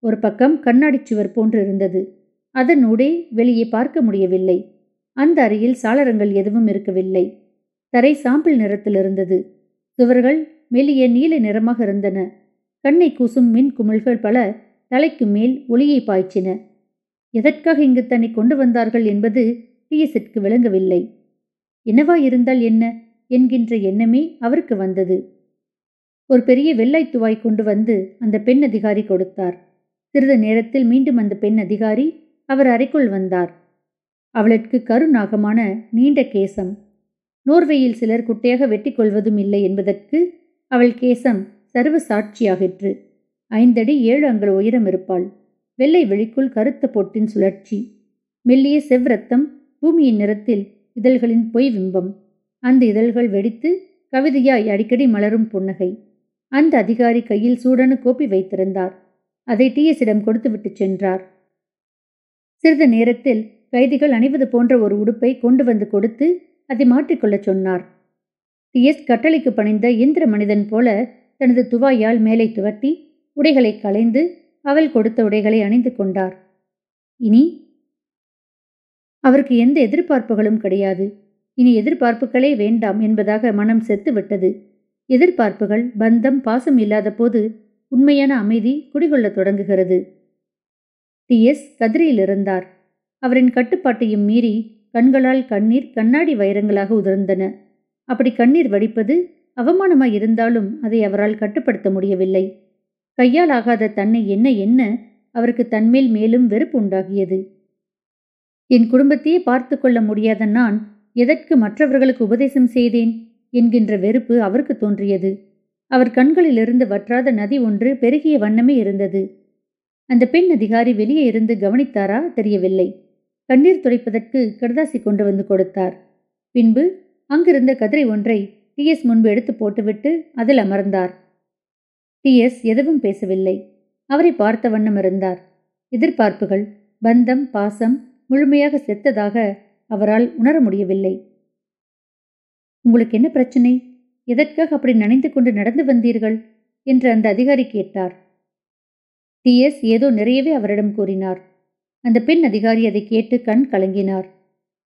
ஒரு பக்கம் கண்ணாடி சுவர் போன்று இருந்தது. அதனூடே வெளியே பார்க்க முடியவில்லை. அந்த அறையில் சாளரங்கள் எதுவும் இருக்கவில்லை. தரை சாம்பிள் நிறத்தில் இருந்தது. சுவர்கள் மெல்லிய நீல நிறமாக இருந்தன. கண்ணை கூசும் மின் குமிழ்கள் பல தலைக்கு மேல் ஒளியை பாய்ச்சின. எதற்காக இங்கு தன்னை கொண்டு வந்தார்கள் என்பது டிஎஸ்இற்கு விளங்கவில்லை. என்னவா இருந்தால் என்ன? என்கின்ற எண்ணமே அவருக்கு வந்தது. ஒரு பெரிய வெள்ளாய் துவாய் கொண்டு வந்து அந்த பெண் அதிகாரி கொடுத்தார். சிறிது நேரத்தில் மீண்டும் அந்த பெண் அதிகாரி அவர் அறைக்குள் வந்தார். அவளுக்கு கருநாகமான நீண்ட கேசம். நோர்வேயில் சிலர் குட்டையாக வெட்டி கொள்வதும் இல்லை என்பதற்கு அவள் கேசம் சர்வ சாட்சியாகிற்று. ஐந்தடி ஏழு அங்குல உயரம் இருப்பாள். வெள்ளை வெளிக்குள் கருத்த பொட்டின் சுழற்சி. மெல்லிய செவ்ரத்தம் பூமியின் நிறத்தில் இதழ்களின் பொய் பிம்பம். அந்த இதழ்கள் வெடித்து கவிதையாய் அடிக்கடி மலரும் புன்னகை. அந்த அதிகாரி கையில் சூடனு கோப்பி வைத்திருந்தார். அதை டிஎஸிடம் கொடுத்துவிட்டு சென்றார். சிறிது நேரத்தில் கைதிகள் அணிவது போன்ற ஒரு உடுப்பை கொண்டு வந்து கொடுத்து அதை மாற்றிக்கொள்ளச் சொன்னார். டிஎஸ் கட்டளைக்கு பணிந்த இந்திர மனிதன் போல தனது துவாயால் மேலே துவட்டி உடைகளை களைந்து அவள் கொடுத்த உடைகளை அணிந்து கொண்டார். இனி அவருக்கு எந்த எதிர்பார்ப்புகளும் கிடையாது. இனி எதிர்பார்ப்புகளே வேண்டாம் என்பதாக மனம் செத்துவிட்டது எதிர்பார்ப்புகள் பந்தம் பாசம் இல்லாத போது உண்மையான அமைதி குடிகொள்ளத் தொடங்குகிறது. டிஎஸ் கதிரையில் இருந்தார். அவரின் கட்டுப்பாட்டையும் மீறி கண்களால் கண்ணீர் கண்ணாடி வைரங்களாக உதிர்ந்தன. அப்படி கண்ணீர் வடிப்பது அவமானமாய் இருந்தாலும் அதை அவரால் கட்டுப்படுத்த முடியவில்லை. கையால் ஆகாத தன்னை என்ன என்ன அவருக்கு தன்மேல் மேலும் வெறுப்பு உண்டாகியது. என் குடும்பத்தையே பார்த்து கொள்ள முடியாத நான் எதற்கு மற்றவர்களுக்கு உபதேசம் செய்தேன் என்கின்ற வெறுப்பு அவருக்கு தோன்றியது. அவர் கண்களிலிருந்து வற்றாத நதி ஒன்று பெருகிய வண்ணமே இருந்தது. அந்த பெண் அதிகாரி வெளியே இருந்து கவனித்தாரா தெரியவில்லை. கண்ணீர் துடைப்பதற்கு கடதாசி கொண்டு வந்து கொடுத்தார். பின்பு அங்கிருந்த கதிரை ஒன்றை டிஎஸ் முன்பு எடுத்து போட்டுவிட்டு அதில் அமர்ந்தார். டிஎஸ் எதுவும் பேசவில்லை. அவரை பார்த்த வண்ணம் இருந்தார். எதிர்பார்ப்புகள் பந்தம் பாசம் முழுமையாக செத்ததாக அவரால் உணர முடியவில்லை. உங்களுக்கு என்ன பிரச்சனை? எதற்காக அப்படி நனைந்து கொண்டு நடந்து வந்தீர்கள்? என்று அந்த அதிகாரி கேட்டார். டிஎஸ் ஏதோ நிறையவே அவரிடம் கூறினார். அந்த பெண் அதிகாரி அதை கேட்டு கண் கலங்கினார்.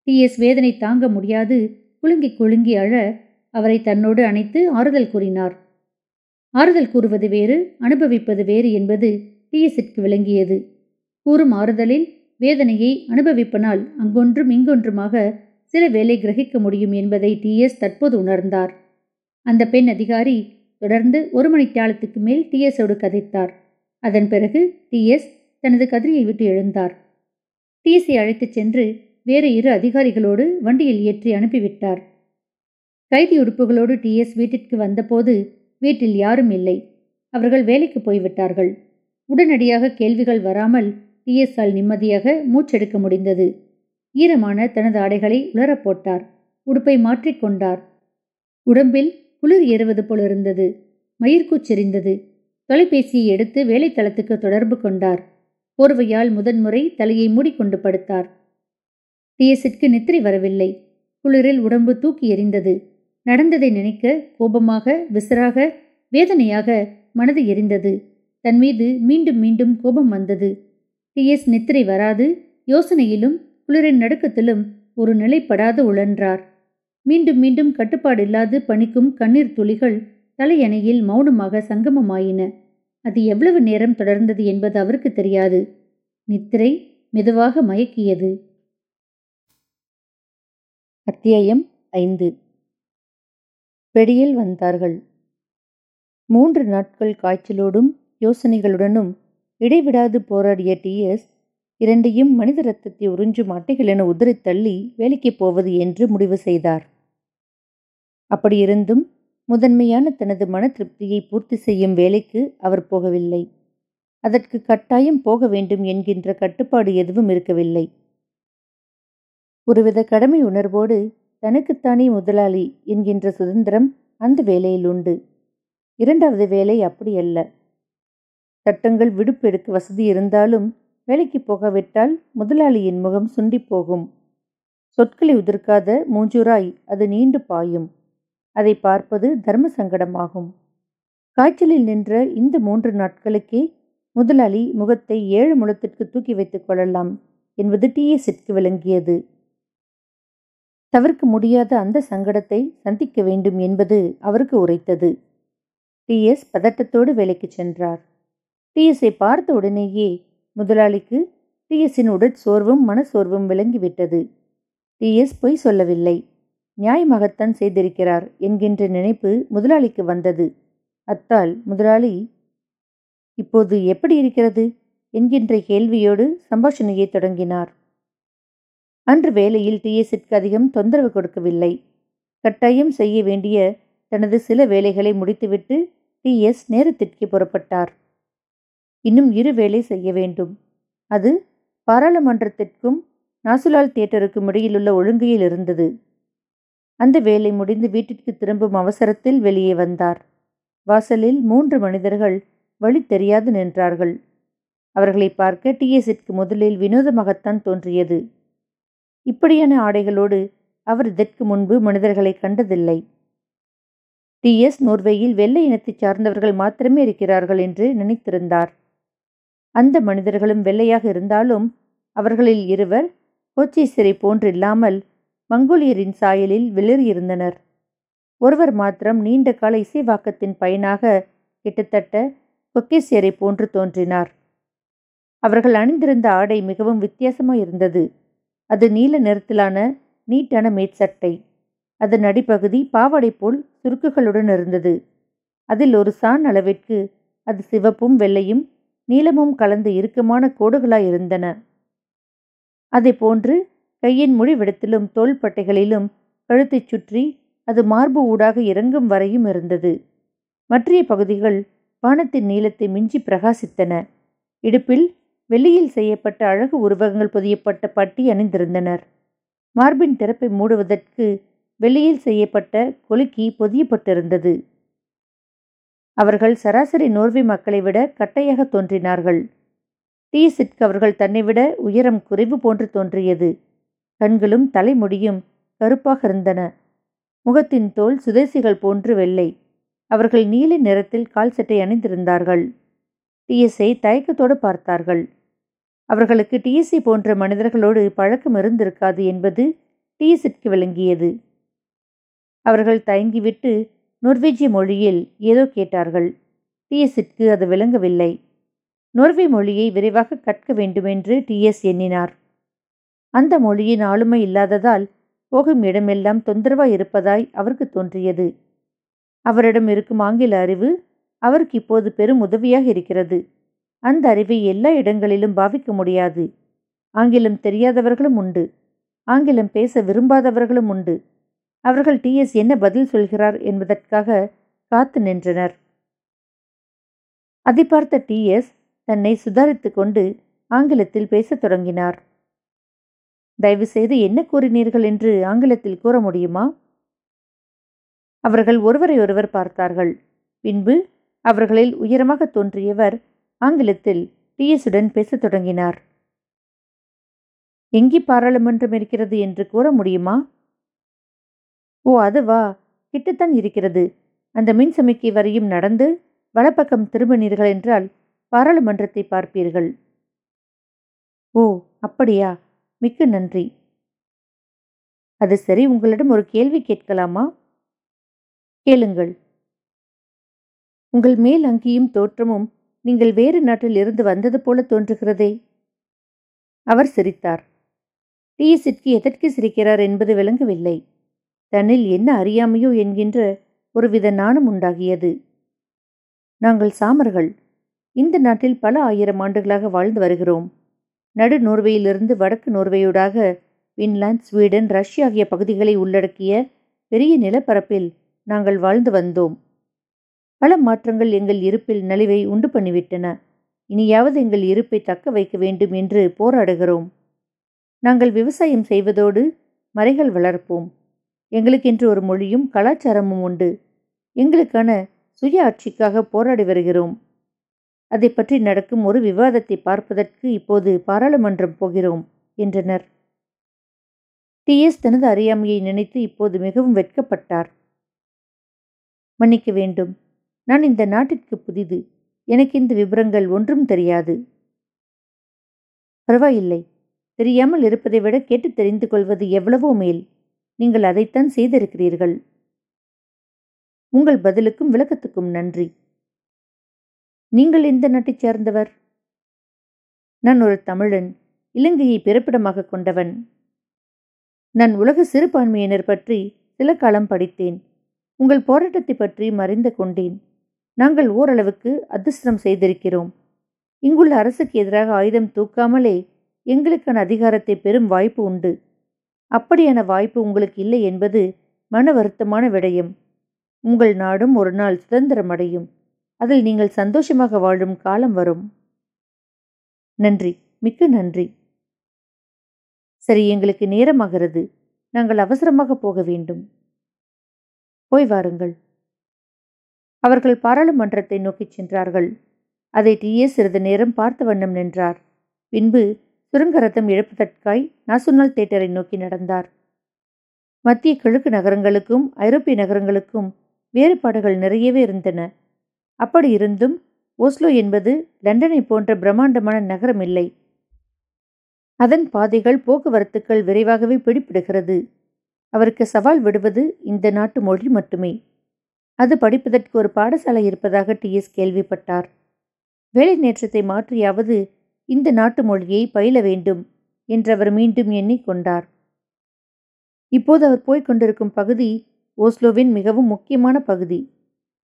டிஎஸ் வேதனை தாங்க முடியாது. குலுங்கி குலுங்கி அழ அவரை தன்னோடு அணைத்து ஆறுதல் கூறினார். ஆறுதல் கூறுவது வேறு அனுபவிப்பது வேறு என்பது டிஎஸிற்கு விளங்கியது. கூறும் ஆறுதலில் வேதனையை அனுபவிப்பனால் அங்கொன்றும் இங்கொன்றுமாக சில வேலை கிரகிக்க முடியும் என்பதை டிஎஸ் தற்போது உணர்ந்தார். அந்த பெண் அதிகாரி தொடர்ந்து ஒரு மணி தியாலத்துக்கு மேல் டிஎஸோடு கதைத்தார். அதன் பிறகு டிஎஸ் தனது கதிரியை விட்டு எழுந்தார். டிசி அழைத்துச் சென்று வேறு இரு அதிகாரிகளோடு வண்டியில் ஏற்றி அனுப்பிவிட்டார். கைதி உடுப்புகளோடு டிஎஸ் வீட்டிற்கு வந்தபோது வீட்டில் யாரும் இல்லை. அவர்கள் வேலைக்கு போய்விட்டார்கள். உடனடியாக கேள்விகள் வராமல் டிஎஸ்ஆல் நிம்மதியாக மூச்செடுக்க முடிந்தது. ஈரமான தனது ஆடைகளை உலரப்போட்டார் உடுப்பை மாற்றிக்கொண்டார் உடம்பில் குளிர் ஏறுவது போலிருந்தது மயிர்கூச்செறிந்தது தொலைபேசியை எடுத்து வேலைத்தளத்துக்கு தொடர்பு கொண்டார். போர்வையால் முதன்முறை தலையை மூடிக்கொண்டு படுத்தார். டிஎஸிற்கு நித்திரை வரவில்லை. குளிரில் உடம்பு தூக்கி எறிந்தது. நடந்ததை நினைக்க கோபமாக விசராக வேதனையாக மனது எரிந்தது. தன் மீது மீண்டும் மீண்டும் கோபம் வந்தது. டிஎஸ் நித்திரை வராது. யோசனையிலும் குளிரின் நடுக்கத்திலும் ஒரு நிலைப்படாது உழன்றார். மீண்டும் மீண்டும் கட்டுப்பாடில்லாது பணிக்கும் கண்ணீர் துளிகள் தலையணையில் மௌனமாக சங்கமமாயின. அது எவ்வளவு நேரம் தொடர்ந்தது என்பது அவருக்கு தெரியாது. நித்திரை மெதுவாக மயக்கியது. அத்தியாயம் ஐந்து. பெடியில் வந்தார்கள். மூன்று நாட்கள் காய்ச்சலோடும் யோசனைகளுடனும் இடைவிடாது போராடிய டிஎஸ் இரண்டையும் மனித ரத்தத்தை உறிஞ்சும் அட்டைகள் என உதறித் தள்ளி வேலைக்கு போவது என்று முடிவு செய்தார். அப்படியிருந்தும் முதன்மையான தனது மன திருப்தியை பூர்த்தி செய்யும் வேலைக்கு அவர் போகவில்லை. அதற்கு கட்டாயம் போக வேண்டும் என்கின்ற கட்டுப்பாடு எதுவும் இருக்கவில்லை. ஒருவித கடமை உணர்வோடு தனக்குத்தானே முதலாளி என்கின்ற சுதந்திரம் அந்த வேலையில் உண்டு. இரண்டாவது வேலை அப்படியல்ல சட்டங்கள் விடுப்பு எடுக்க வசதி இருந்தாலும் வேலைக்கு போகாவிட்டால் முதலாளியின் முகம் சுண்டி போகும். சொற்களை உதிர்க்காத மூஞ்சூராய் அது நீண்டு பாயும். அதை பார்ப்பது தர்ம சங்கடமாகும். காய்ச்சலில் நின்ற இந்த மூன்று நாட்களுக்கே முதலாளி முகத்தை ஏழு முழத்திற்கு தூக்கி வைத்துக் கொள்ளலாம் என்பது டிஎஸ்இற்கு விளங்கியது. தவிர்க்க முடியாத அந்த சங்கடத்தை சந்திக்க வேண்டும் என்பது அவருக்கு உரைத்தது. டிஎஸ் பதட்டத்தோடு வேலைக்கு சென்றார். டிஎஸ்ஐ பார்த்த உடனேயே முதலாளிக்கு டிஎஸின் உடற்சோர்வும் மனசோர்வும் விளங்கிவிட்டது. டிஎஸ் பொய் சொல்லவில்லை. நியாயமாகத்தான் செய்திருக்கிறார் என்கின்ற நினைப்பு முதலாளிக்கு வந்தது. அத்தால் முதலாளி இப்போது எப்படி இருக்கிறது? என்கின்ற கேள்வியோடு சம்பாஷணையை தொடங்கினார். அன்று வேலையில் டிஎஸ்ஸிற்கு அதிகம் தொந்தரவு கொடுக்கவில்லை. கட்டாயம் செய்ய வேண்டிய தனது சில வேலைகளை முடித்துவிட்டு டிஎஸ் நேரத்திற்கு புறப்பட்டார். இன்னும் இரு வேலை செய்ய வேண்டும். அது பாராளுமன்றத்திற்கும் நாசுலால் தியேட்டருக்கும் இடையிலுள்ள ஒழுங்கையில் இருந்தது. அந்த வேலை முடிந்து வீட்டிற்கு திரும்பும் அவசரத்தில் வெளியே வந்தார். வாசலில் மூன்று மனிதர்கள் வழி தெரியாது நின்றார்கள். அவர்களை பார்க்க டிஎஸிற்கு முதலில் வினோதமாகத்தான் தோன்றியது. இப்படியான ஆடைகளோடு அவர் இதற்கு முன்பு மனிதர்களை கண்டதில்லை. டிஎஸ் நோர்வேயில் வெள்ளை இனத்தைச் சார்ந்தவர்கள் மாத்திரமே இருக்கிறார்கள் என்று நினைத்திருந்தார். அந்த மனிதர்களும் வெள்ளையாக இருந்தாலும் அவர்களில் இருவர் கோச்சீசரை போன்றில்லாமல் மங்கோலியரின் சாயலில் விளறியிருந்தனர் ஒருவர் மாத்திரம் நீண்ட கால இசைவாக்கத்தின் பயனாக கிட்டத்தட்ட கொக்கேசியரை போன்று தோன்றினார். அவர்கள் அணிந்திருந்த ஆடை மிகவும் வித்தியாசமாயிருந்தது அது நீல நிறத்திலான நீட்டான மேற்சட்டை. அதன் அடிப்பகுதி பாவாடை போல் சுருக்குகளுடன் இருந்தது. அதில் ஒரு சான் அளவிற்கு அது சிவப்பும் வெள்ளையும் நீளமும் கலந்த இறுக்கமான கோடுகளாய் இருந்தன. அதை போன்று கையின் முடிவிடத்திலும் தோள்பட்டைகளிலும் கழுத்தைச் சுற்றி அது மார்பு ஊடாக இறங்கும் வரையும் இருந்தது. மற்றைய பகுதிகள் வானத்தின் நீளத்தை மிஞ்சி பிரகாசித்தன. இடுப்பில் வெள்ளியில் செய்யப்பட்ட அழகு உருவகங்கள் பொதியப்பட்ட பட்டி அணிந்திருந்தனர். மார்பின் திறப்பை மூடுவதற்கு வெள்ளியில் செய்யப்பட்ட கொலுக்கி பொதியப்பட்டிருந்தது. அவர்கள் சராசரி நோர்வே மக்களை விட கட்டையாக தோன்றினார்கள். டீ சிட்க் அவர்கள் தன்னை விட உயரம் குறைவு போன்று தோன்றியது. கண்களும் தலைமுடியும் கருப்பாக இருந்தன. முகத்தின் தோல் சுதேசிகள் போன்று வெள்ளை. அவர்கள் நீல நிறத்தில் கால் சட்டை அணிந்திருந்தார்கள். டிஎஸ்ஐ தயக்கத்தோடு பார்த்தார்கள். அவர்களுக்கு டிஎஸ்சி போன்ற மனிதர்களோடு பழக்கம் இருந்திருக்காது என்பது டிஎஸ்சிற்கு விளங்கியது. அவர்கள் தயங்கிவிட்டு நோர்வேஜிய மொழியில் ஏதோ கேட்டார்கள். டிஎஸ்சிற்கு அது விளங்கவில்லை. நோர்வே மொழியை விரைவாக கற்க வேண்டுமென்று டிஎஸ் எண்ணினார். அந்த மொழியின் ஆளுமை இல்லாததால் போகும் இடமெல்லாம் தொந்தரவாய் இருப்பதாய் அவருக்கு தோன்றியது. அவரிடம் இருக்கும் ஆங்கில அறிவு அவருக்கு இப்போது பெரும் உதவியாக இருக்கிறது. அந்த அறிவை எல்லா இடங்களிலும் பாவிக்க முடியாது. ஆங்கிலம் தெரியாதவர்களும் உண்டு. ஆங்கிலம் பேச விரும்பாதவர்களும் உண்டு. அவர்கள் டிஎஸ் என்ன பதில் சொல்கிறார் என்பதற்காக காத்து நின்றனர். அதை பார்த்த டிஎஸ் தன்னை சுதாரித்து கொண்டு ஆங்கிலத்தில் பேசத் தொடங்கினார். தயவு செய்து என்ன கூறினீர்கள் என்று ஆங்கிலத்தில் கூற முடியுமா? அவர்கள் ஒருவரை ஒருவர் பார்த்தார்கள். பின்பு அவர்களில் உயரமாக தோன்றியவர் ஆங்கிலத்தில் டிஎஸுடன் பேசத் தொடங்கினார். எங்கே பாராளுமன்றம் இருக்கிறது என்று கூற முடியுமா? ஓ அதுவா. கிட்டத்தான் இருக்கிறது. அந்த மின் சமிக்கை வரையும் நடந்து வலப்பக்கம் திரும்பினீர்கள் என்றால் பாராளுமன்றத்தை பார்ப்பீர்கள். ஓ அப்படியா. மிக்க நன்றி. அது சரி உங்களிடம் ஒரு கேள்வி கேட்கலாமா? கேளுங்கள். உங்கள் மேல் அங்கியும் தோற்றமும் நீங்கள் வேறு நாட்டில் இருந்து வந்தது போல தோன்றுகிறதே. அவர் சிரித்தார். டீசிற்கு எதற்கு சிரிக்கிறார் என்பது விளங்கவில்லை. தன்னில் என்ன அறியாமையோ என்கின்ற ஒருவித நாணம் உண்டாகியது. நாங்கள் சாமர்கள். இந்த நாட்டில் பல ஆயிரம் ஆண்டுகளாக வாழ்ந்து வருகிறோம். நடு நோர்வேயிலிருந்து வடக்கு நோர்வேயூடாக பின்லாந்து ஸ்வீடன் ரஷ்யா ஆகிய பகுதிகளை உள்ளடக்கிய பெரிய நிலப்பரப்பில் நாங்கள் வாழ்ந்து வந்தோம். பல மாற்றங்கள் எங்கள் இருப்பில் நலிவை உண்டு பண்ணிவிட்டன. இனியாவது எங்கள் இருப்பை தக்க வைக்க வேண்டும் என்று போராடுகிறோம். நாங்கள் விவசாயம் செய்வதோடு மறைகள் வளர்ப்போம். எங்களுக்கென்று ஒரு மொழியும் கலாச்சாரமும் உண்டு. எங்களுக்கான சுய ஆட்சிக்காக போராடி வருகிறோம். அதை பற்றி நடக்கும் ஒரு விவாதத்தை பார்ப்பதற்கு இப்போது பாராளுமன்றம் போகிறோம் என்றனர். டிஎஸ் தனது அறியாமையை நினைத்து இப்போது மிகவும் வெட்கப்பட்டார். மன்னிக்க வேண்டும். நான் இந்த நாட்டிற்கு புதிது. எனக்கு இந்த விவரங்கள் ஒன்றும் தெரியாது. பரவாயில்லை. தெரியாமல் இருப்பதை விட கேட்டு தெரிந்து கொள்வது எவ்வளவோ மேல். நீங்கள் அதைத்தான் செய்திருக்கிறீர்கள். உங்கள் பதிலுக்கும் விளக்கத்துக்கும் நன்றி. நீங்கள் எந்த நாட்டைச் சேர்ந்தவர்? நான் ஒரு தமிழன் இலங்கையை பிறப்பிடமாக கொண்டவன். நான் உலக சிறுபான்மையினர் பற்றி சில காலம் படித்தேன். உங்கள் போராட்டத்தை பற்றி மறைந்து கொண்டேன். நாங்கள் ஓரளவுக்கு அதிர்ஷ்டம் செய்திருக்கிறோம். இங்குள்ள அரசுக்கு எதிராக ஆயுதம் தூக்காமலே எங்களுக்கான அதிகாரத்தை பெறும் வாய்ப்பு உண்டு. அப்படியான வாய்ப்பு உங்களுக்கு இல்லை என்பது மன வருத்தமான விடயம். உங்கள் நாடும் ஒரு நாள் சுதந்திரமடையும். அதில் நீங்கள் சந்தோஷமாக வாழும் காலம் வரும். நன்றி. மிக்க நன்றி. சரி எங்களுக்கு நேரமாகிறது. நாங்கள் அவசரமாக போக வேண்டும். போய் வாருங்கள். அவர்கள் பாராளுமன்றத்தை நோக்கிச் சென்றார்கள். அதை டிஏ சிறிது நேரம் பார்த்த வண்ணம் நின்றார். பின்பு சுரங்கரத்தம் இழப்பதற்காய் நாசுனால் தேட்டரை நோக்கி நடந்தார். மத்திய கிழக்கு நகரங்களுக்கும் ஐரோப்பிய நகரங்களுக்கும் வேறுபாடுகள் நிறையவே இருந்தன. அப்படி இருந்தும் ஓஸ்லோ என்பது லண்டனை போன்ற பிரம்மாண்டமான நகரம் இல்லை. அதன் பாதைகள் போக்குவரத்துக்கள் விரைவாகவே பிடிப்பிடுகிறது அவருக்கு சவால் விடுவது இந்த நாட்டு மொழி மட்டுமே. அது படிப்பதற்கு ஒரு பாடசாலை இருப்பதாக டிஎஸ் கேள்விப்பட்டார். வேலை நேற்றத்தை மாற்றியாவது இந்த நாட்டு மொழியை பயில வேண்டும் என்று அவர் மீண்டும் எண்ணிக்கொண்டார் இப்போது அவர் போய்க் கொண்டிருக்கும் பகுதி ஓஸ்லோவின் மிகவும் முக்கியமான பகுதி.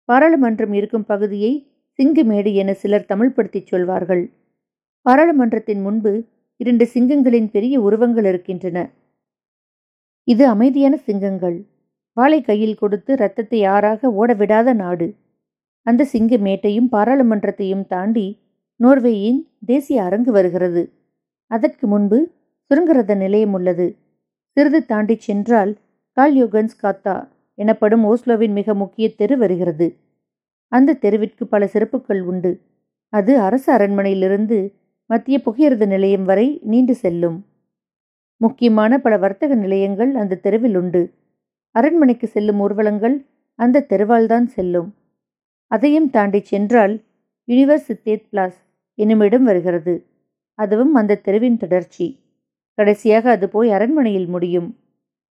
பாராளுமன்றம் இருக்கும் பகுதியை சிங்கமேடு என சிலர் தமிழ்படுத்திச் சொல்வார்கள். பாராளுமன்றத்தின் முன்பு இரண்டு சிங்கங்களின் பெரிய உருவங்கள் இருக்கின்றன. இது அமைதியான சிங்கங்கள். வாளை கையில் கொடுத்து ரத்தத்தை ஆறாக ஓடவிடாத நாடு. அந்த சிங்க மேட்டையும் பாராளுமன்றத்தையும் தாண்டி நோர்வேயின் தேசிய அரங்கு வருகிறது. அதற்கு முன்பு சுரங்கரத நிலையம் உள்ளது. சிறிது தாண்டி சென்றால் கால்யோகன்ஸ் காத்தா எனப்படும் ஓஸ்லோவின் மிக முக்கிய தெரு வருகிறது. அந்த தெருவிற்கு பல சிறப்புகள் உண்டு. அது அரசு அரண்மனையிலிருந்து மத்திய புகையிரத நிலையம் வரை நீண்டு செல்லும். முக்கியமான பல வர்த்தக நிலையங்கள் அந்த தெருவில் உண்டு. அரண்மனைக்கு செல்லும் ஊர்வலங்கள் அந்த தெருவால்தான் செல்லும். அதையும் தாண்டி சென்றால் யூனிவர்சித்தேத் பிளாஸ் என்னும் இடம் வருகிறது. அதுவும் அந்த தெருவின் தொடர்ச்சி. கடைசியாக அது போய் அரண்மனையில் முடியும்.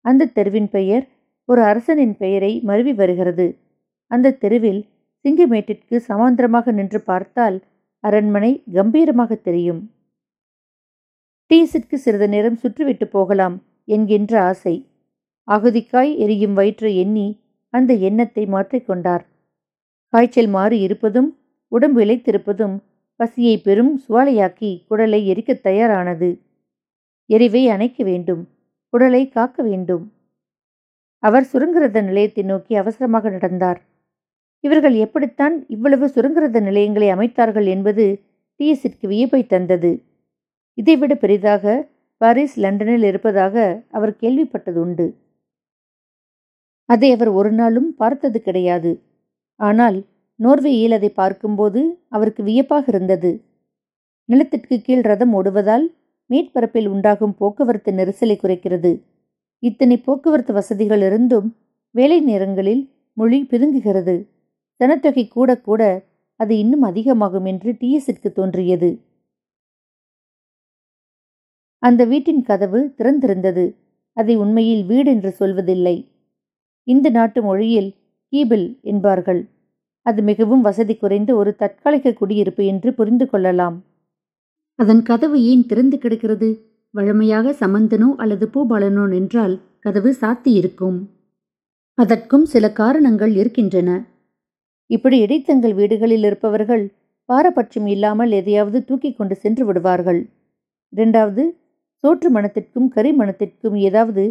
அந்த தெருவின் பெயர் ஒரு அரசனின் பெயரை மருவி வருகிறது. அந்த தெருவில் சிங்கமேட்டிற்கு சமாந்தரமாக நின்று பார்த்தால் அரண்மனை கம்பீரமாக தெரியும். டீசிற்கு சிறிது நேரம் சுற்றிவிட்டு போகலாம் என்கின்ற ஆசை. அகுதிக்காய் எரியும் வயிற்று எண்ணி அந்த எண்ணத்தை மாற்றிக்கொண்டார் காய்ச்சல் மாறி இருப்பதும் உடம்பு இழைத்திருப்பதும் பசியை பெரும் சுவாலையாக்கி குடலை எரிக்க தயாரானது. எரிவை அணைக்க வேண்டும் குடலை காக்க வேண்டும். அவர் சுருங்கரத நிலையத்தை நோக்கி அவசரமாக நடந்தார். இவர்கள் எப்படித்தான் இவ்வளவு சுருங்கரத நிலையங்களை அமைத்தார்கள் என்பது டிஎஸிற்கு வியப்பை தந்தது. இதைவிட பெரிதாக பாரிஸ் லண்டனில் இருப்பதாக அவர் கேள்விப்பட்டது உண்டு. அதை அவர் ஒரு நாளும் பார்த்தது கிடையாது. ஆனால் நோர்வேயில் அதை பார்க்கும்போது அவருக்கு வியப்பாக இருந்தது. நிலத்திற்கு கீழ் ரதம் ஓடுவதால் மீட்பரப்பில் உண்டாகும் போக்குவரத்து நெரிசலை குறைக்கிறது. இத்தனை போக்குவரத்து வசதிகள் இருந்தும் வேலை நேரங்களில் மொழி பிதுங்குகிறது. ஜனத்தொகை கூட கூட அது இன்னும் அதிகமாகும் என்று டிஎஸிற்கு தோன்றியது. அந்த வீட்டின் கதவு திறந்திருந்தது. அதை உண்மையில் வீடு என்று சொல்வதில்லை. இந்த நாட்டு மொழியில் கீபிள் என்பார்கள். அது மிகவும் வசதி குறைந்த ஒரு தற்காலிக குடியிருப்பு என்று புரிந்து கொள்ளலாம். அதன் கதவு ஏன் திறந்து கிடக்கிறது? வழமையாக சமந்தனோ அல்லது பூபாலனோ நின்றால் கதவு சாத்தி இருக்கும் அதற்கும் சில காரணங்கள் இருக்கின்றன. இப்படி இடைத்தங்கள் வீடுகளில் இருப்பவர்கள் பாரபட்சம் இல்லாமல் எதையாவது தூக்கி கொண்டு சென்று விடுவார்கள். இரண்டாவது சோற்று மனத்திற்கும் கறி மனத்திற்கும் ஏதாவது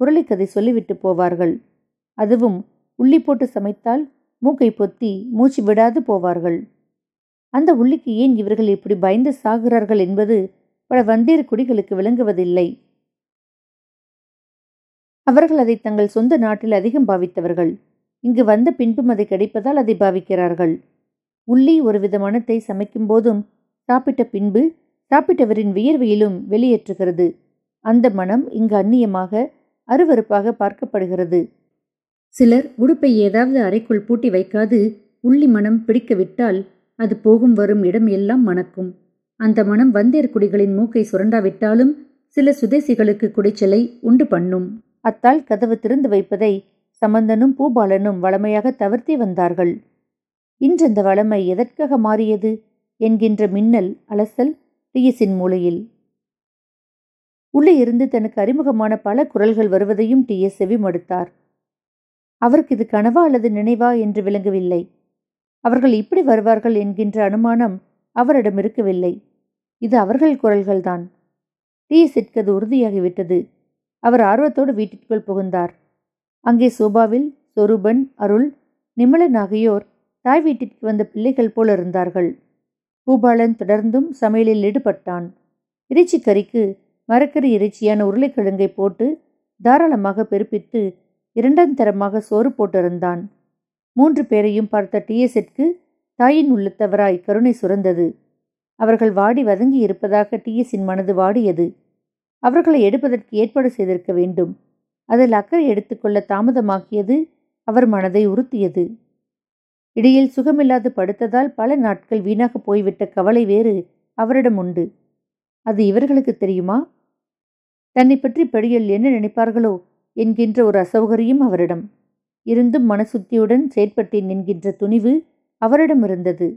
புரளிக்கதை சொல்லிவிட்டு போவார்கள். அதுவும் உள்ளி போட்டு சமைத்தால் மூக்கை பொத்தி மூச்சு விடாது போவார்கள். அந்த உள்ளிக்கு ஏன் இவர்கள் இப்படி பயந்து சாகிறார்கள் என்பது பல வந்தீர் குடிகளுக்கு விளங்குவதில்லை. அவர்கள் அதை தங்கள் சொந்த நாட்டில் அதிகம் பாவித்தவர்கள். இங்கு வந்த பின்பும் அதை கிடைப்பதால் அதை பாவிக்கிறார்கள். உள்ளி ஒருவித மனத்தை சமைக்கும் போதும் சாப்பிட்ட பின்பு சாப்பிட்டவரின் வியர்வையிலும் வெளியேற்றுகிறது. அந்த மனம் இங்கு அந்நியமாக அருவறுப்பாக பார்க்கப்படுகிறது. சிலர் உடுப்பை ஏதாவது அறைக்குள் பூட்டி வைக்காது உள்ளி மனம் பிடிக்க விட்டால் அது போகும் வரும் இடம் எல்லாம் மணக்கும். அந்த மனம் வந்தேர் குடிகளின் மூக்கை சுரண்டாவிட்டாலும் சில சுதேசிகளுக்கு குடைச்சலை உண்டு பண்ணும். அத்தால் கதவு திறந்து வைப்பதை சம்பந்தனும் பூபாலனும் வளமையாக தவிர்த்தே வந்தார்கள். இன்றந்த வளமை எதற்காக மாறியது? என்கின்ற மின்னல் அலசல் டிஎஸின் மூலையில். உள்ளே இருந்து தனக்கு அறிமுகமான பல குரல்கள் வருவதையும் டிஎஸ் செவி மடுத்தார். அவருக்கு இது கனவா அல்லது நினைவா என்று விளங்கவில்லை. அவர்கள் இப்படி வருவார்கள் என்கின்ற அனுமானம் அவரிடம் இருக்கவில்லை. இது அவர்கள் குரல்கள்தான். டிஎஸிற்கு அது உறுதியாகிவிட்டது. அவர் ஆர்வத்தோடு வீட்டிற்குள் புகுந்தார். அங்கே சோபாவில் சொரூபன் அருள் நிமலன் ஆகியோர் தாய் வீட்டிற்கு வந்த பிள்ளைகள் போல இருந்தார்கள். பூபாலன் தொடர்ந்தும் சமையலில் ஈடுபட்டான். இறைச்சிக்கறிக்கு மரக்கறி இறைச்சியான உருளைக்கிழங்கை போட்டு தாராளமாக பெருப்பித்து இரண்டாம் தரமாக சோறு போட்டிருந்தான். மூன்று பேரையும் பார்த்த டிஎஸ்எட்கு தாயின் உள்ளத்தவராய் கருணை சுரந்தது. அவர்கள் வாடி வதங்கி இருப்பதாக டிஎஸின் மனது வாடியது. அவர்களை எடுப்பதற்கு ஏற்பாடு செய்திருக்க வேண்டும். அதில் அக்கறை எடுத்துக்கொள்ள தாமதமாக்கியது அவர் மனதை உறுத்தியது. இடையில் சுகமில்லாது படுத்ததால் பல நாட்கள் வீணாக போய்விட்ட கவலை வேறு அவரிடம் உண்டு. அது இவர்களுக்கு தெரியுமா? தன்னை பற்றி படியில் என்ன நினைப்பார்களோ என்கின்ற ஒரு அசௌகரியம் அவரிடம். இருந்தும் மனசுத்தியுடன் செயற்பட்டேன் என்கின்ற துணிவு அவரிடம் இருந்தது.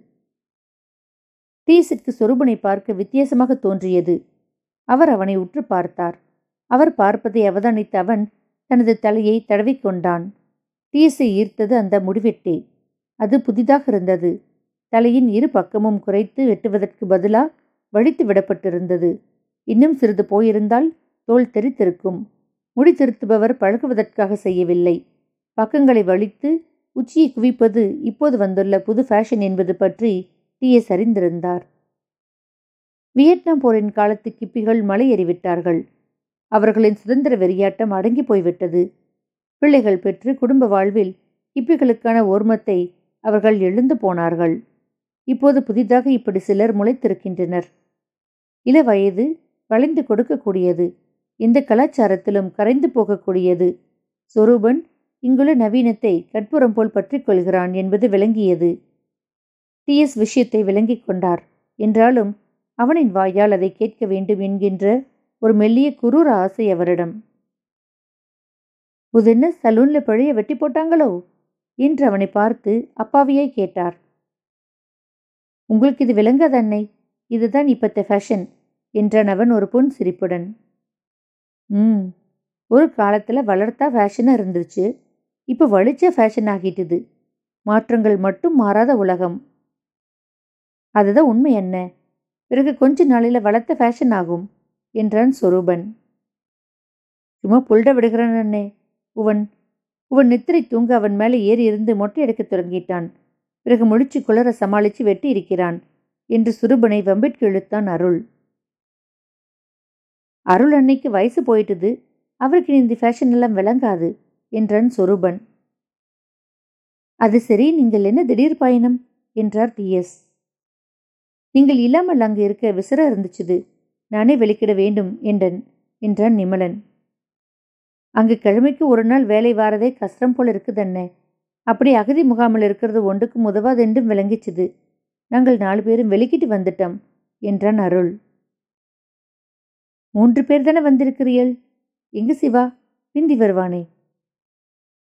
டீசிற்கு சொருபனை பார்க்க வித்தியாசமாக தோன்றியது. அவர் அவனை உற்று பார்த்தார். அவர் பார்ப்பதை அவதானித்த அவன் தனது தலையை தடவிக்கொண்டான் டீசை ஈர்த்தது அந்த முடிவெட்டே. அது புதிதாக இருந்தது. தலையின் இரு பக்கமும் குறைத்து வெட்டுவதற்கு பதிலாக வழித்து விடப்பட்டிருந்தது. இன்னும் சிறிது போயிருந்தால் தோல் தெரித்திருக்கும். முடி திருத்துபவர் பழகுவதற்காக செய்யவில்லை. பக்கங்களை வலித்து உச்சியை குவிப்பது இப்போது வந்துள்ள புது ஃபேஷன் என்பது பற்றி டிஎஸ் சரிந்திருந்தார். வியட்நாம் போரின் காலத்து கிப்பிகள் மலையேறிவிட்டார்கள். அவர்களின் சுதந்திர வெறியாட்டம் அடங்கி போய்விட்டது. பிள்ளைகள் பெற்று குடும்ப வாழ்வில் கிப்பிகளுக்கான ஓர்மத்தை அவர்கள் எழுந்து போனார்கள். இப்போது புதிதாக இப்படி சிலர் முளைத்திருக்கின்றனர். இள வயது வளைந்து கொடுக்கக்கூடியது. எந்த கலாச்சாரத்திலும் கரைந்து போகக்கூடியது. சொரூபன் இங்குள்ள நவீனத்தை கட்புறம் போல் பற்றி கொள்கிறான் என்பது விளங்கியது. டிஎஸ் விஷயத்தை விளங்கிக் கொண்டார். என்றாலும் அவனின் வாயால் அதை கேட்க வேண்டும் என்கின்ற ஒரு மெல்லிய குரூர ஆசை அவரிடம். புதென்ன சலூன்ல பழைய வெட்டி போட்டாங்களோ? என்று அவனை பார்த்து அப்பாவியை கேட்டார். உங்களுக்கு இது விளங்காத அன்னை? இதுதான் இப்பத்த ஃபேஷன் என்றான் அவன் ஒரு பொன் சிரிப்புடன். ம் ஒரு காலத்தில் வளர்த்தா ஃபேஷனாக இருந்துச்சு இப்போ வலிச்ச ஃபேஷன் ஆகிட்டுது. மாற்றங்கள் மட்டும் மாறாத உலகம். அதுதான் உண்மை என்ன? பிறகு கொஞ்ச நாளில் வளர்த்த ஃபேஷன் ஆகும் என்றான் சொரூபன். சும்மா புல்ட விடுகிறான் அண்ணே. உவன் உவன் நித்திரை தூங்க அவன் மேலே ஏறி இருந்து மொட்டை எடுக்கத் தொடங்கிட்டான். பிறகு முழிச்சு குளர சமாளித்து வெட்டி இருக்கிறான் என்று சுரூபனை வம்பிற்கு இழுத்தான் அருள். அருள் அன்னைக்கு வயசு போயிட்டுது அவருக்கு இந்த ஃபேஷன் எல்லாம் விளங்காது என்றான் சொரூபன். அது சரி நீங்கள் என்ன திடீர் பயணம்? என்றார் டிஎஸ் நீங்கள் இல்லாமல் அங்கு இருக்க விசிற இருந்துச்சுது. நானே வெளிக்கிட வேண்டும் என்றன் என்றான் நிமலன். அங்கு கிழமைக்கு ஒரு நாள் வேலை வாரதே கஷ்டம் போல இருக்குதண்ணே அப்படி அகதி முகாமில் இருக்கிறது ஒன்றுக்கும் உதவாதென்றும் விளங்கிச்சுது. நாங்கள் நாலு பேரும் வெளிக்கிட்டு வந்துட்டோம் என்றான் அருள். மூன்று பேர் தானே வந்திருக்கிறீள் எங்கு சிவா? பிந்தி வருவானே.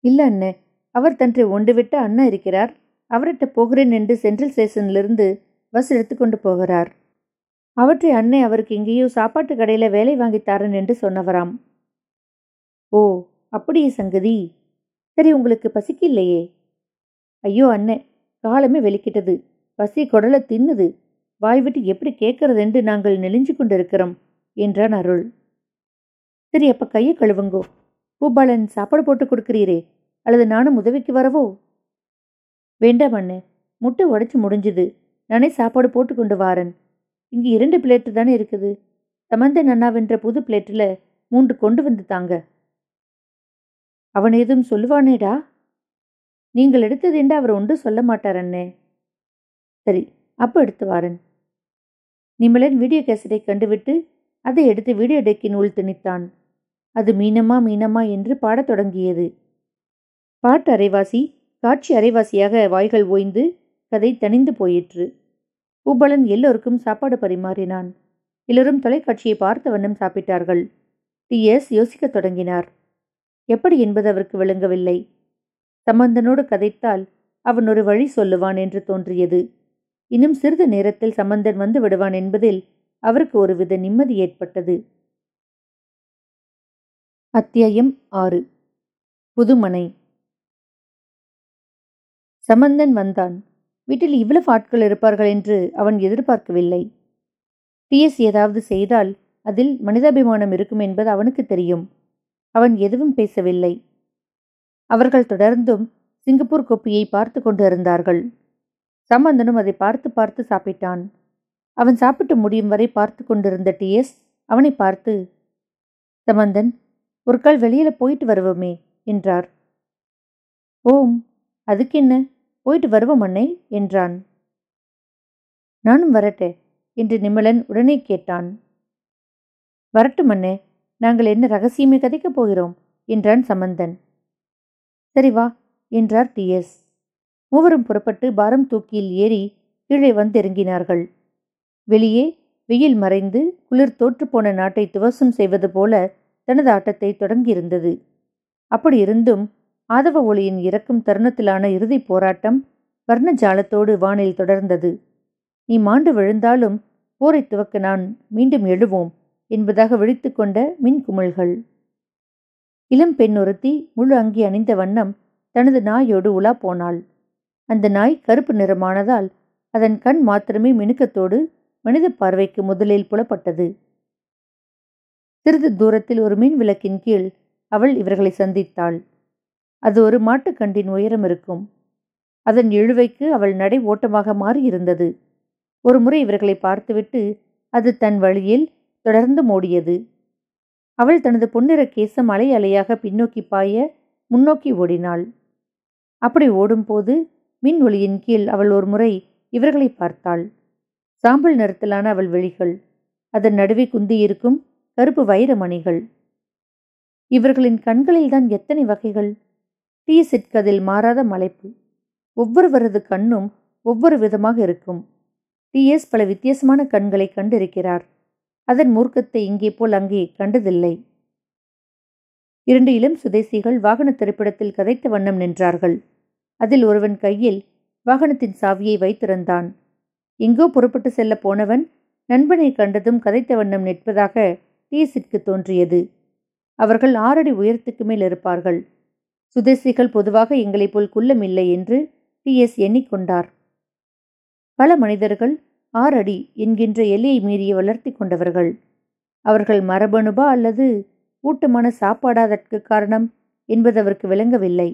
இல்ல அண்ணே அவர் தன்றை ஒன்று விட்ட அண்ணா இருக்கிறார். அவர்கிட்ட போகிறேன் என்று சென்ட்ரல் ஸ்டேஷனிலிருந்து பஸ் எடுத்துக்கொண்டு போகிறார். அவற்றை அன்னை அவருக்கு எங்கேயோ சாப்பாட்டு கடையில் வேலை வாங்கித்தாரன் என்று சொன்னவராம். ஓ அப்படியே சங்கதி. சரி உங்களுக்கு பசிக்கில்லையே ஐயோ அண்ணே காலமே வெளிக்கிட்டது. பசி குடலை தின்னுது. வாய் விட்டு எப்படி கேட்கறதென்று நாங்கள் நெளிஞ்சு கொண்டிருக்கிறோம் என்றான் அருள். சரி அப்ப கையை கழுவுங்கோ. பூபாலன் சாப்பாடு போட்டு கொடுக்கிறீரே. அல்லது நானும் உதவிக்கு வரவோ? வேண்டாம் அண்ணே. முட்டை உடைச்சு முடிஞ்சுது. நானே சாப்பாடு போட்டு கொண்டு வாரன். இங்கு இரண்டு பிளேட்டு தானே இருக்குது. சமந்தன் அண்ணாவென்ற புது பிளேட்டில் மூன்று கொண்டு வந்து தாங்க. அவன் எதுவும் சொல்லுவானேடா? நீங்கள் எடுத்தது என்று அவர் ஒன்று சொல்ல மாட்டார் அண்ணே. சரி அப்போ எடுத்து வாரன். நிமலன் வீடியோ கேசட்டை கண்டுவிட்டு அதை எடுத்து வீடியோ டெக்கின் உள் திணித்தான். அது மீனம்மா மீனம்மா என்று பாடத் தொடங்கியது. பாட்டு அரைவாசி காட்சி அரைவாசியாக வாய்கள் ஓய்ந்து கதை தணிந்து போயிற்று. பூபலன் எல்லோருக்கும் சாப்பாடு பரிமாறினான். எல்லோரும் தொலைக்காட்சியை பார்த்த வண்ணம் சாப்பிட்டார்கள். டி. எஸ். யோசிக்கத் தொடங்கினார். எப்படி என்பது அவருக்கு விளங்கவில்லை. சம்பந்தனோடு கதைத்தால் அவன் ஒரு வழி சொல்லுவான் என்று தோன்றியது. இன்னும் சிறிது நேரத்தில் சம்பந்தன் வந்து விடுவான் என்பதில் அவருக்கு ஒருவித நிம்மதி ஏற்பட்டது. அத்தியாயம் ஆறு. புதுமனை. சம்பந்தன் வந்தான். வீட்டில் இவ்வளவு ஆட்கள் இருப்பார்கள் என்று அவன் எதிர்பார்க்கவில்லை. டிஎஸ் ஏதாவது செய்தால் அதில் மனிதாபிமானம் இருக்கும் என்பது அவனுக்கு தெரியும். அவன் எதுவும் பேசவில்லை. அவர்கள் தொடர்ந்தும் சிங்கப்பூர் கொப்பியை பார்த்து கொண்டு இருந்தார்கள். சம்பந்தனும் அதை பார்த்து பார்த்து சாப்பிட்டான். அவன் சாப்பிட்டு முடியும் வரை பார்த்து கொண்டிருந்த டிஎஸ் அவனை பார்த்து சமந்தன் ஒரு கால் வெளியில போயிட்டு வருவோமே என்றார். ஓம் அதுக்கு என்ன போயிட்டு வருவோம் அன்னை என்றான். நானும் வரட்டே என்று நிமலன் உடனே கேட்டான். வரட்டும் அண்ணே நாங்கள் என்ன ரகசியமே கதைக்கப் போகிறோம் என்றான் சமந்தன். சரி வா என்றார் டிஎஸ். மூவரும் புறப்பட்டு பாரம் தூக்கியில் ஏறி கீழே வந்திறங்கினார்கள். வெளியே வெயில் மறைந்து குளிர் தோற்றுப்போன நாட்டை துவசம் செய்வது போல தனது ஆட்டத்தை தொடங்கியிருந்தது. அப்படியிருந்தும் ஆதவ ஒளியின் இறக்கும் தருணத்திலான இறுதிப் போராட்டம் வர்ணஜாலத்தோடு வானில் தொடர்ந்தது. நீ மாண்டு விழுந்தாலும் போரை துவக்க நான் மீண்டும் எழுவோம் என்பதாக விழித்து கொண்ட மின்குமிழ்கள். இளம் பெண் ஒருத்தி முழு அங்கி அணிந்த வண்ணம் தனது நாயோடு உலா போனாள். அந்த நாய் கருப்பு நிறமானதால் அதன் கண் மாத்திரமே மினுக்கத்தோடு மனித பார்வைக்கு முதலில் புலப்பட்டது. சிறிது தூரத்தில் ஒரு மின் விளக்கின் கீழ் அவள் இவர்களை சந்தித்தாள். அது ஒரு மாட்டுக்கண்டின் உயரம் இருக்கும். அதன் இழுவைக்கு அவள் நடை ஓட்டமாக மாறியிருந்தது. ஒரு முறை இவர்களை பார்த்துவிட்டு அது தன் வழியில் தொடர்ந்து மூடியது. அவள் தனது பொன்னிற கேசம் அலை அலையாக பின்னோக்கி பாய முன்னோக்கி ஓடினாள். அப்படி ஓடும்போது மின் ஒளியின் கீழ் அவள் ஒரு முறை இவர்களை பார்த்தாள். சாம்பல் நிறத்திலான அவள் விழிகள் அதன் நடுவே குந்தியிருக்கும் கருப்பு வைரமணிகள். இவர்களின் கண்களில்தான் எத்தனை வகைகள் டீ சிட்கதில் மாறாத மலைப்பு. ஒவ்வொருவரது கண்ணும் ஒவ்வொரு விதமாக இருக்கும். டிஎஸ் பல வித்தியாசமான கண்களை கண்டிருக்கிறார். அதன் மூர்க்கத்தை இங்கே போல் அங்கே கண்டதில்லை. இரண்டு இளம் சுதேசிகள் வாகன திரைப்படத்தில் கதைத்த வண்ணம் நின்றார்கள். அதில் ஒருவன் கையில் வாகனத்தின் சாவியை வைத்திருந்தான். எங்கோ புறப்பட்டு செல்ல போனவன் நண்பனை கண்டதும் கதைத்த வண்ணம் நிற்பதாக டிஎஸிற்கு தோன்றியது. அவர்கள் ஆறடி உயரத்துக்கு மேல் இருப்பார்கள். சுதேசிகள் பொதுவாக எங்களைப் போல் குள்ளமில்லை என்று டிஎஸ் எண்ணிக்கொண்டார். பல மனிதர்கள் ஆறடி என்கின்ற எல்லையை மீறிய வளர்த்தி கொண்டவர்கள். அவர்கள் மரபணுபா அல்லது ஊட்டமான சாப்பாடா அதற்கு காரணம் என்பது அவருக்கு விளங்கவில்லை.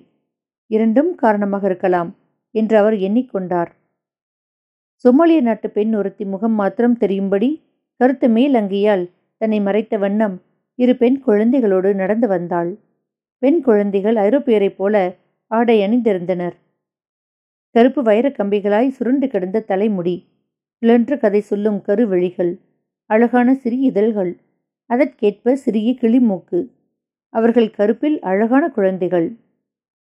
இரண்டும் காரணமாக இருக்கலாம் என்று அவர் எண்ணிக்கொண்டார். சொமாலிய நாட்டு பெண் ஒருத்தி முகம் மாத்திரம் தெரியும்படி கருத்து மேல் அங்கியால் தன்னை மறைத்த வண்ணம் இரு பெண் குழந்தைகளோடு நடந்து வந்தாள். பெண் குழந்தைகள் ஐரோப்பியரைப் போல ஆடை அணிந்திருந்தனர். கருப்பு வைரக் கம்பிகளாய் சுருண்டு கிடந்த தலைமுடி சுழன்று கதை சொல்லும் கருவழிகள் அழகான சிறிய இதழ்கள் அதற்கேற்ப சிறிய கிளிமூக்கு. அவர்கள் கருப்பில் அழகான குழந்தைகள்.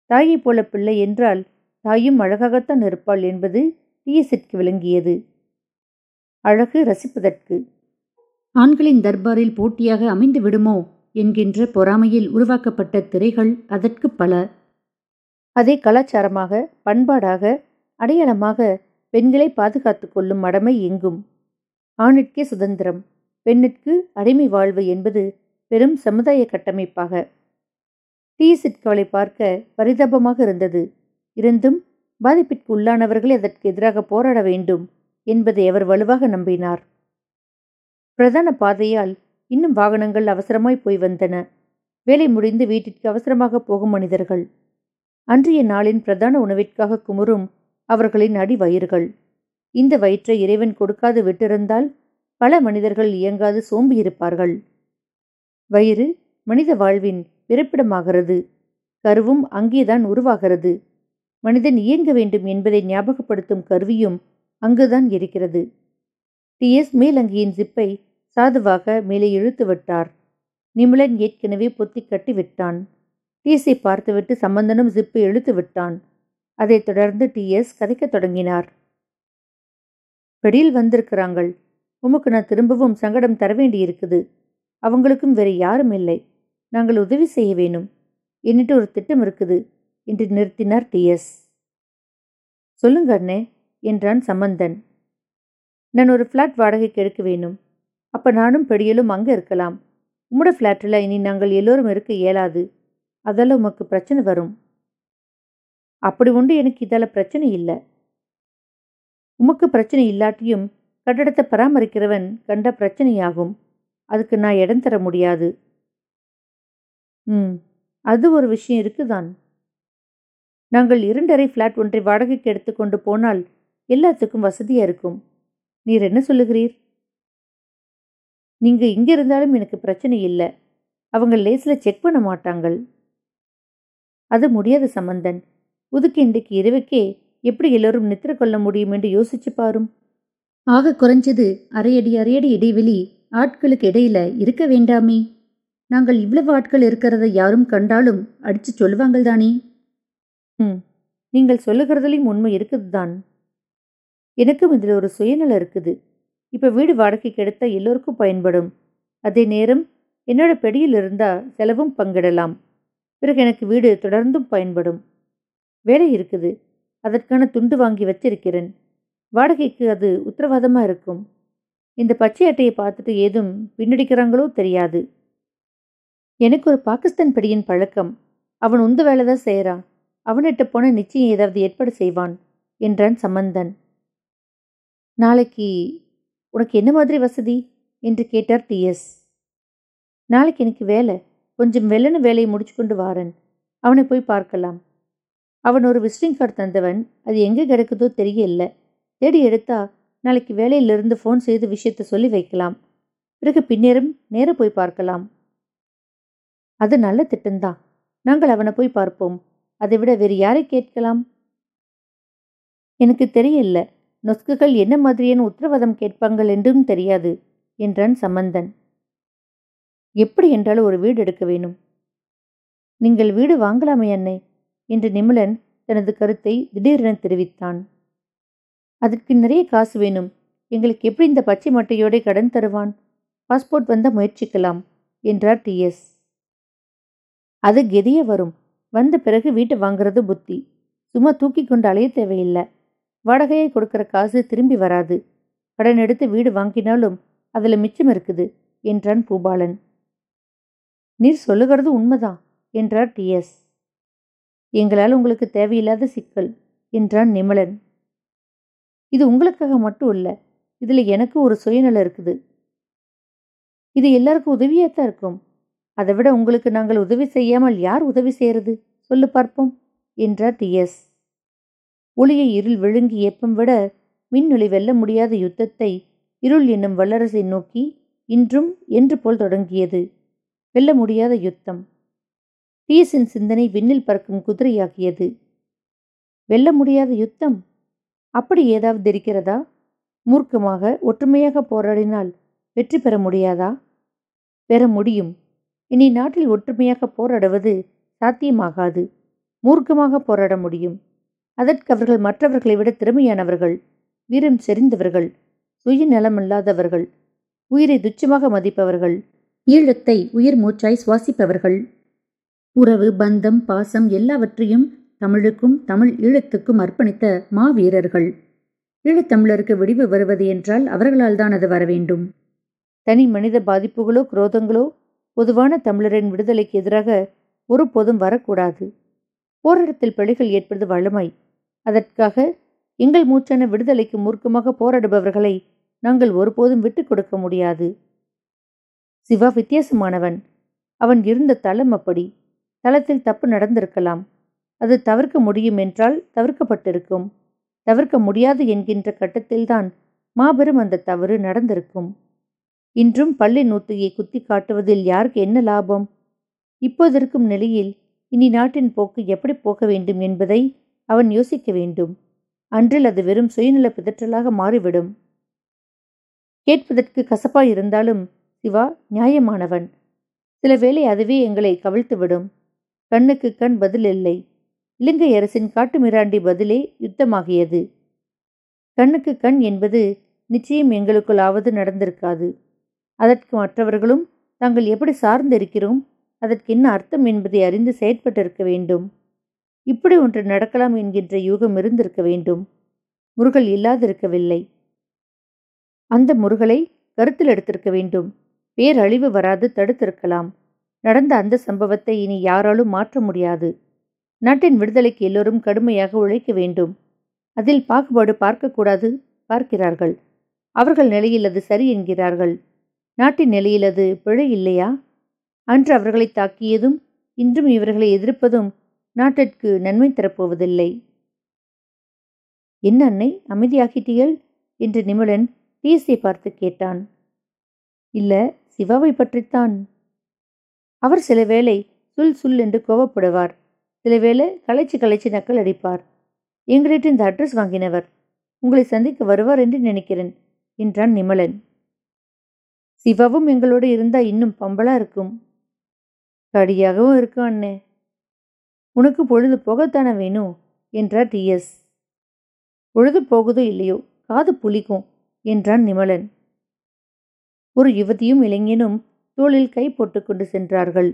தாயைப் போல பிள்ளை என்றால் தாயும் அழகாகத்தான் இருப்பாள் என்பது டிஎஸ்எட்கு விளங்கியது. அழகு ரசிப்பதற்கு. ஆண்களின் தர்பாரில் போட்டியாக அமைந்து விடுமோ என்கின்ற பொறாமையில் உருவாக்கப்பட்ட திரைகள் அதற்கு பல. அதே கலாச்சாரமாக பண்பாடாக அடையாளமாக பெண்களை பாதுகாத்து கொள்ளும் மடமை எங்கும்? ஆணிற்கே சுதந்திரம் பெண்ணிற்கு அடிமை வாழ்வு என்பது பெரும் சமுதாய கட்டமைப்பாக. டீ சிட்கவளை பார்க்க பரிதாபமாக இருந்தது. இருந்தும் பாதிப்பிற்கு உள்ளானவர்களே அதற்கு எதிராக போராட வேண்டும் என்பதை அவர் வலுவாக நம்பினார். பிரதான பாதையால் இன்னும் வாகனங்கள் அவசரமாய் போய் வந்தன. வேலை முடிந்து வீட்டிற்கு அவசரமாக போகும் மனிதர்கள். அன்றைய நாளின் பிரதான உணவிற்காக குமுறும் அவர்களின் அடி வயிறுகள். இந்த வயிற்றை இறைவன் கொடுக்காது விட்டிருந்தால் பல மனிதர்கள் இயங்காது சோம்பியிருப்பார்கள் வயிறு மனித வாழ்வின் பிறப்பிடமாகிறது. கருவும் அங்கேதான் உருவாகிறது. மனிதன் இயங்க வேண்டும் என்பதை ஞாபகப்படுத்தும் கருவியும் அங்குதான் இருக்கிறது. டிஎஸ் மேலங்கியின் ஜிப்பை சாதுவாக மேலே இழுத்து விட்டார். நிமிலன் ஏற்கனவே பொத்தி கட்டி விட்டான். டிஎஸை பார்த்துவிட்டு சம்பந்தனும் ஜிப்பை இழுத்து விட்டான். அதைத் தொடர்ந்து டிஎஸ் கதைக்கத் தொடங்கினார். வெளியில் வந்திருக்கிறாங்கள். உமக்கு நான் திரும்பவும் சங்கடம் தர வேண்டியிருக்குது. அவங்களுக்கும் வேறு யாரும் இல்லை. நாங்கள் உதவி செய்ய வேணும். என்னிட்டு ஒரு திட்டம் இருக்குது என்று நிறுத்தினார் டிஎஸ் சொல்லுங்க அண்ணே என்றான் சம்பந்தன். நான் ஒரு ஃப்ளாட் வாடகைக்கு எடுக்க வேணும். அப்போ நானும் பெடியலும் அங்கே இருக்கலாம். உம்மோட ஃப்ளாட்டில் இனி நாங்கள் எல்லோரும் இருக்க இயலாது. அதால் உமக்கு பிரச்சனை வரும். அப்படி உண்டு எனக்கு இதால் பிரச்சனை இல்லை. உமக்கு பிரச்சனை இல்லாட்டியும் கட்டடத்தை பராமரிக்கிறவன் கண்ட பிரச்சனையாகும். அதுக்கு நான் இடம் தர முடியாது. ம் அது ஒரு விஷயம் இருக்குதான். நாங்கள் இரண்டரை ஃப்ளாட் ஒன்றை வாடகைக்கு எடுத்துக்கொண்டு போனால் எல்லாத்துக்கும் வசதியாக இருக்கும். நீர் என்ன சொல்லுகிறீர்? நீங்க இங்க இருந்தாலும் எனக்கு பிரச்சனை இல்லை. அவங்க லேசில் செக் பண்ண மாட்டாங்கள். அது முடியாத சம்பந்தன். உதுக்கு இன்றைக்கு இரவுக்கே எப்படி எல்லோரும் நித்திர கொள்ள முடியும் என்று யோசிச்சு பாரும். ஆக குறைஞ்சது அரையடி அரையடி இடைவெளி ஆட்களுக்கு இடையில இருக்க வேண்டாமே. நாங்கள் இவ்வளவு ஆட்கள் இருக்கிறத யாரும் கண்டாலும் அடிச்சு சொல்லுவாங்கள் தானே? ம் நீங்கள் சொல்லுகிறதுலையும் உண்மை இருக்குது தான் எனக்கும் இதில் ஒரு சுயநலம் இருக்குது. இப்போ வீடு வாடகைக்கு எடுத்தால் எல்லோருக்கும் பயன்படும். அதே நேரம் என்னோட பெடியில் இருந்தால் செலவும் பங்கிடலாம். பிறகு எனக்கு வீடு தொடர்ந்தும் பயன்படும். வேலை இருக்குது. அதற்கான துண்டு வாங்கி வச்சிருக்கிறேன். வாடகைக்கு அது உத்தரவாதமாக இருக்கும். இந்த பச்சை அட்டையை பார்த்துட்டு ஏதும் பின்னடிக்கிறாங்களோ தெரியாது. எனக்கு ஒரு பாகிஸ்தான் படியின் பழக்கம். அவன் உந்த வேலை தான் செய்கிறான் அவனிட்ட போன நிச்சயம் ஏதாவது ஏற்பாடு செய்வான் என்றான் சம்பந்தன். நாளைக்கு உனக்கு என்ன மாதிரி வசதி? என்று கேட்டார் டிஎஸ் நாளைக்கு எனக்கு வேலை. கொஞ்சம் வெள்ளன வேலையை முடிச்சுக்கொண்டு வாரன். அவனை போய் பார்க்கலாம். அவன் ஒரு விசிட்டிங் கார்டு தந்தவன். அது எங்கே கிடக்குதோ தெரியல. தேடி எடுத்தா நாளைக்கு வேலையிலிருந்து ஃபோன் செய்து விஷயத்தை சொல்லி வைக்கலாம். பிறகு பின்னேறும் நேர போய் பார்க்கலாம். அது நல்ல திட்டம்தான். நாங்கள் அவனை போய் பார்ப்போம். அதை விட வேறு யாரை கேட்கலாம்? எனக்கு தெரியல. நொஸ்குகள் என்ன மாதிரியான உத்தரவாதம் கேட்பாங்கள் என்றும் தெரியாது என்றான் சம்பந்தன். எப்படி என்றாலும் ஒரு வீடு எடுக்க வேணும். நீங்கள் வீடு வாங்கலாமே அன்னை என்று நிமிலன் தனது கருத்தை திடீரென தெரிவித்தான். அதற்கு நிறைய காசு வேணும். எங்களுக்கு எப்படி இந்த பச்சை மட்டையோட கடன் தருவான்? பாஸ்போர்ட் வந்தால் முயற்சிக்கலாம் என்றார் டிஎஸ் அது கெதிய வரும். வந்த பிறகு வீட்டை வாங்குறது புத்தி. சும்மா தூக்கி கொண்டு அலைய தேவையில்லை. வாடகையை கொடுக்கிற காசு திரும்பி வராது. கடன் எடுத்து வீடு வாங்கினாலும் அதில் மிச்சம் இருக்குது என்றான் பூபாலன். நீர் சொல்லுகிறது உண்மைதான் என்றார் டிஎஸ் எங்களால் உங்களுக்கு தேவையில்லாத சிக்கல் என்றான் நிமலன். இது உங்களுக்காக மட்டும் இல்லை இதில் எனக்கு ஒரு சுயநலம் இருக்குது. இது எல்லாருக்கும் உதவியாக தான் இருக்கும். அதை விட உங்களுக்கு நாங்கள் உதவி செய்யாமல் யார் உதவி செய்யறது? சொல்லு பார்ப்போம் என்றார் டிஎஸ் ஒளியை இருள் விழுங்கி ஏப்பம் விட மின்னொளி வெல்ல முடியாத யுத்தத்தை இருள் என்னும் வல்லரசை நோக்கி இன்றும் என்று போல் தொடங்கியது. வெல்ல முடியாத யுத்தம். பீசின் சிந்தனை விண்ணில் பறக்கும் குதிரையாகியது. வெல்ல முடியாத யுத்தம்? அப்படி ஏதாவது இருக்கிறதா மூர்க்கமாக ஒற்றுமையாக போராடினால் வெற்றி பெற முடியாதா? பெற முடியும். இனி நாட்டில் ஒற்றுமையாக போராடுவது சாத்தியமாகாது. மூர்க்கமாக போராட முடியும். அதற்கு அவர்கள் மற்றவர்களை விட திறமையானவர்கள் வீரம் செறிந்தவர்கள் சுயநலமில்லாதவர்கள் உயிரை துச்சமாக மதிப்பவர்கள் ஈழத்தை உயிர் மூச்சாய் சுவாசிப்பவர்கள். உறவு பந்தம் பாசம் எல்லாவற்றையும் தமிழுக்கும் தமிழ் ஈழத்துக்கும் அர்ப்பணித்த மாவீரர்கள். ஈழத்தமிழருக்கு விடிவு வருவது என்றால் அவர்களால் தான் அது வர வேண்டும் தனி மனித பாதிப்புகளோ குரோதங்களோ பொதுவான தமிழரின் விடுதலைக்கு எதிராக ஒருபோதும் வரக்கூடாது. போராட்டத்தில் பிழைகள் ஏற்படுவது வளமை அதற்காக எங்கள் மூச்சான விடுதலைக்கு மூர்க்கமாக போராடுபவர்களை நாங்கள் ஒருபோதும் விட்டுக் கொடுக்க முடியாது. சிவா வித்தியாசமானவன். அவன் இருந்த தளம் அப்படி. தளத்தில் தப்பு நடந்திருக்கலாம். அது தவிர்க்க முடியும் என்றால் தவிர்க்கப்பட்டிருக்கும். தவிர்க்க முடியாது என்கின்ற கட்டத்தில்தான் மாபெரும் அந்த தவறு நடந்திருக்கும். இன்றும் பள்ளி நூத்தியை குத்தி காட்டுவதில் யாருக்கு என்ன லாபம்? இப்போதிருக்கும் நிலையில் இனி நாட்டின் போக்கு எப்படி போக வேண்டும் என்பதை அவன் யோசிக்க வேண்டும். அன்றில் அது வெறும் சுயநல பிதற்றலாக மாறிவிடும். கேட்பதற்கு கசப்பாய் இருந்தாலும் சிவா நியாயமானவன். சில வேளை அதுவே எங்களை கவிழ்த்துவிடும். கண்ணுக்கு கண் பதில் இல்லை. இலங்கை அரசின் காட்டுமிராண்டி பதிலே யுத்தமாகியது. கண்ணுக்கு கண் என்பது நிச்சயம் எங்களுக்குள்ளாவது நடந்திருக்காது. அதற்கு மற்றவர்களும் தாங்கள் எப்படி சார்ந்திருக்கிறோம்? அதற்கு என்ன அர்த்தம்? என்பதை அறிந்து செயற்பட்டிருக்க வேண்டும். இப்படி ஒன்று நடக்கலாம் என்கின்ற யூகம் இருந்திருக்க வேண்டும். முருகல் இல்லாதிருக்கவில்லை. அந்த முருகலை கருத்தில் எடுத்திருக்க வேண்டும். பேரழிவு வராது தடுத்திருக்கலாம். நடந்த அந்த சம்பவத்தை இனி யாராலும் மாற்ற முடியாது. நாட்டின் விடுதலைக்கு எல்லோரும் கடுமையாக உழைக்க வேண்டும். அதில் பாகுபாடு பார்க்கக்கூடாது பார்க்கிறார்கள். அவர்கள் நிலையில் அது சரி என்கிறார்கள். நாட்டின் நிலையில் அது பிழை இல்லையா? அன்று அவர்களை தாக்கியதும் இன்றும் இவர்களை எதிர்ப்பதும் நாட்டிற்கு நன்மை தரப்போவதில்லை. என்ன அன்னை அமைதியாகிட்டீர்கள்? என்று நிமலன் டிஎஸ்ஐ பார்த்து கேட்டான். இல்ல சிவாவை பற்றித்தான். அவர் சில வேளை சுல் சுல் என்று கோவப்படுவார். சில வேளை களைச்சு களைச்சு நக்கல் அடிப்பார். எங்களிட்ட இந்த அட்ரஸ் வாங்கினவர். உங்களை சந்திக்க வருவார் என்று நினைக்கிறேன் என்றான் நிமலன் சிவாவும் எங்களோடு இருந்தா இன்னும் பம்பலா இருக்கும். கடியாகவும் இருக்கும் அண்ணே. உனக்கு பொழுது போகத்தானே வேணும் என்றார் டிஎஸ் பொழுது போகுதோ இல்லையோ? காது புலிக்கும்! என்றான் நிமலன். ஒரு யுவதியும் இளைஞனும் தோளில் கை போட்டுக்கொண்டு சென்றார்கள்.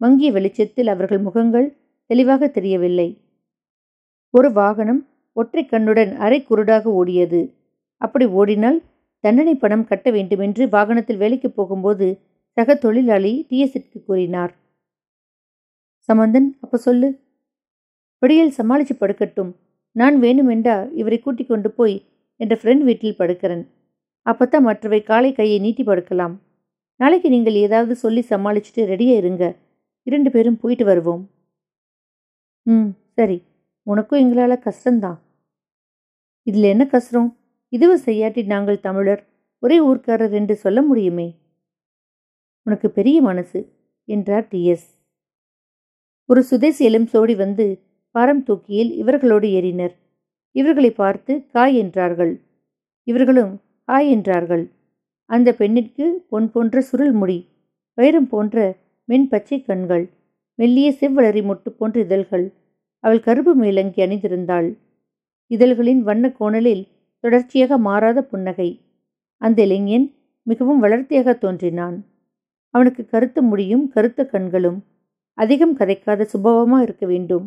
மங்கிய வெளிச்சத்தில் அவர்கள் முகங்கள் தெளிவாக தெரியவில்லை. ஒரு வாகனம் ஒற்றை கண்ணுடன் அரை குருடாக ஓடியது. அப்படி ஓடினால் தண்டனை பணம் கட்ட வேண்டுமென்று வாகனத்தில் வேலைக்கு போகும்போது சக தொழிலாளி டிஎஸ்க்கு கூறினார். சமந்தன் அப்ப சொல்லு. விடியல் சமாளிச்சு படுக்கட்டும். நான் வேணுமென்றா இவரை கூட்டிக் கொண்டு போய் என்ற ஃப்ரெண்ட் வீட்டில் படுக்கிறேன். அப்பத்தான் மற்றவை காலை கையை நீட்டி படுக்கலாம். நாளைக்கு நீங்கள் ஏதாவது சொல்லி சமாளிச்சுட்டு ரெடியா இருங்க. இரண்டு பேரும் போயிட்டு வருவோம். ம் சரி. உனக்கும் எங்களால் கஷ்டம்தான். இதில் என்ன கஷ்டம்? இதுவும் செய்யாட்டி நாங்கள் தமிழர். ஒரே ஊர்க்காரர் என்று சொல்ல முடியுமே? உனக்கு பெரிய மனசு என்றார் டிஎஸ் ஒரு சுதேசியலும் சோடி வந்து பாரம் தூக்கியில் இவர்களோடு ஏறினர். இவர்களை பார்த்து காய் என்றார்கள். இவர்களும் ஹாய் என்றார்கள். அந்த பெண்ணிற்கு பொன் போன்ற சுருள் முடி வைரம் போன்ற மென் பச்சை கண்கள் மெல்லிய செவ்வளரி மொட்டு போன்ற இதழ்கள் அவள் கருப்பு மேலங்கி அணிந்திருந்தாள். இதழ்களின் வண்ண கோணலில் தொடர்ச்சியாக மாறாத புன்னகை. அந்த இளைஞன் மிகவும் வளர்த்தியாக தோன்றினான். அவனுக்கு கருத்த முடியும் கருத்த கண்களும் அதிகம் கதைக்காத சுபாவமாக இருக்க வேண்டும்.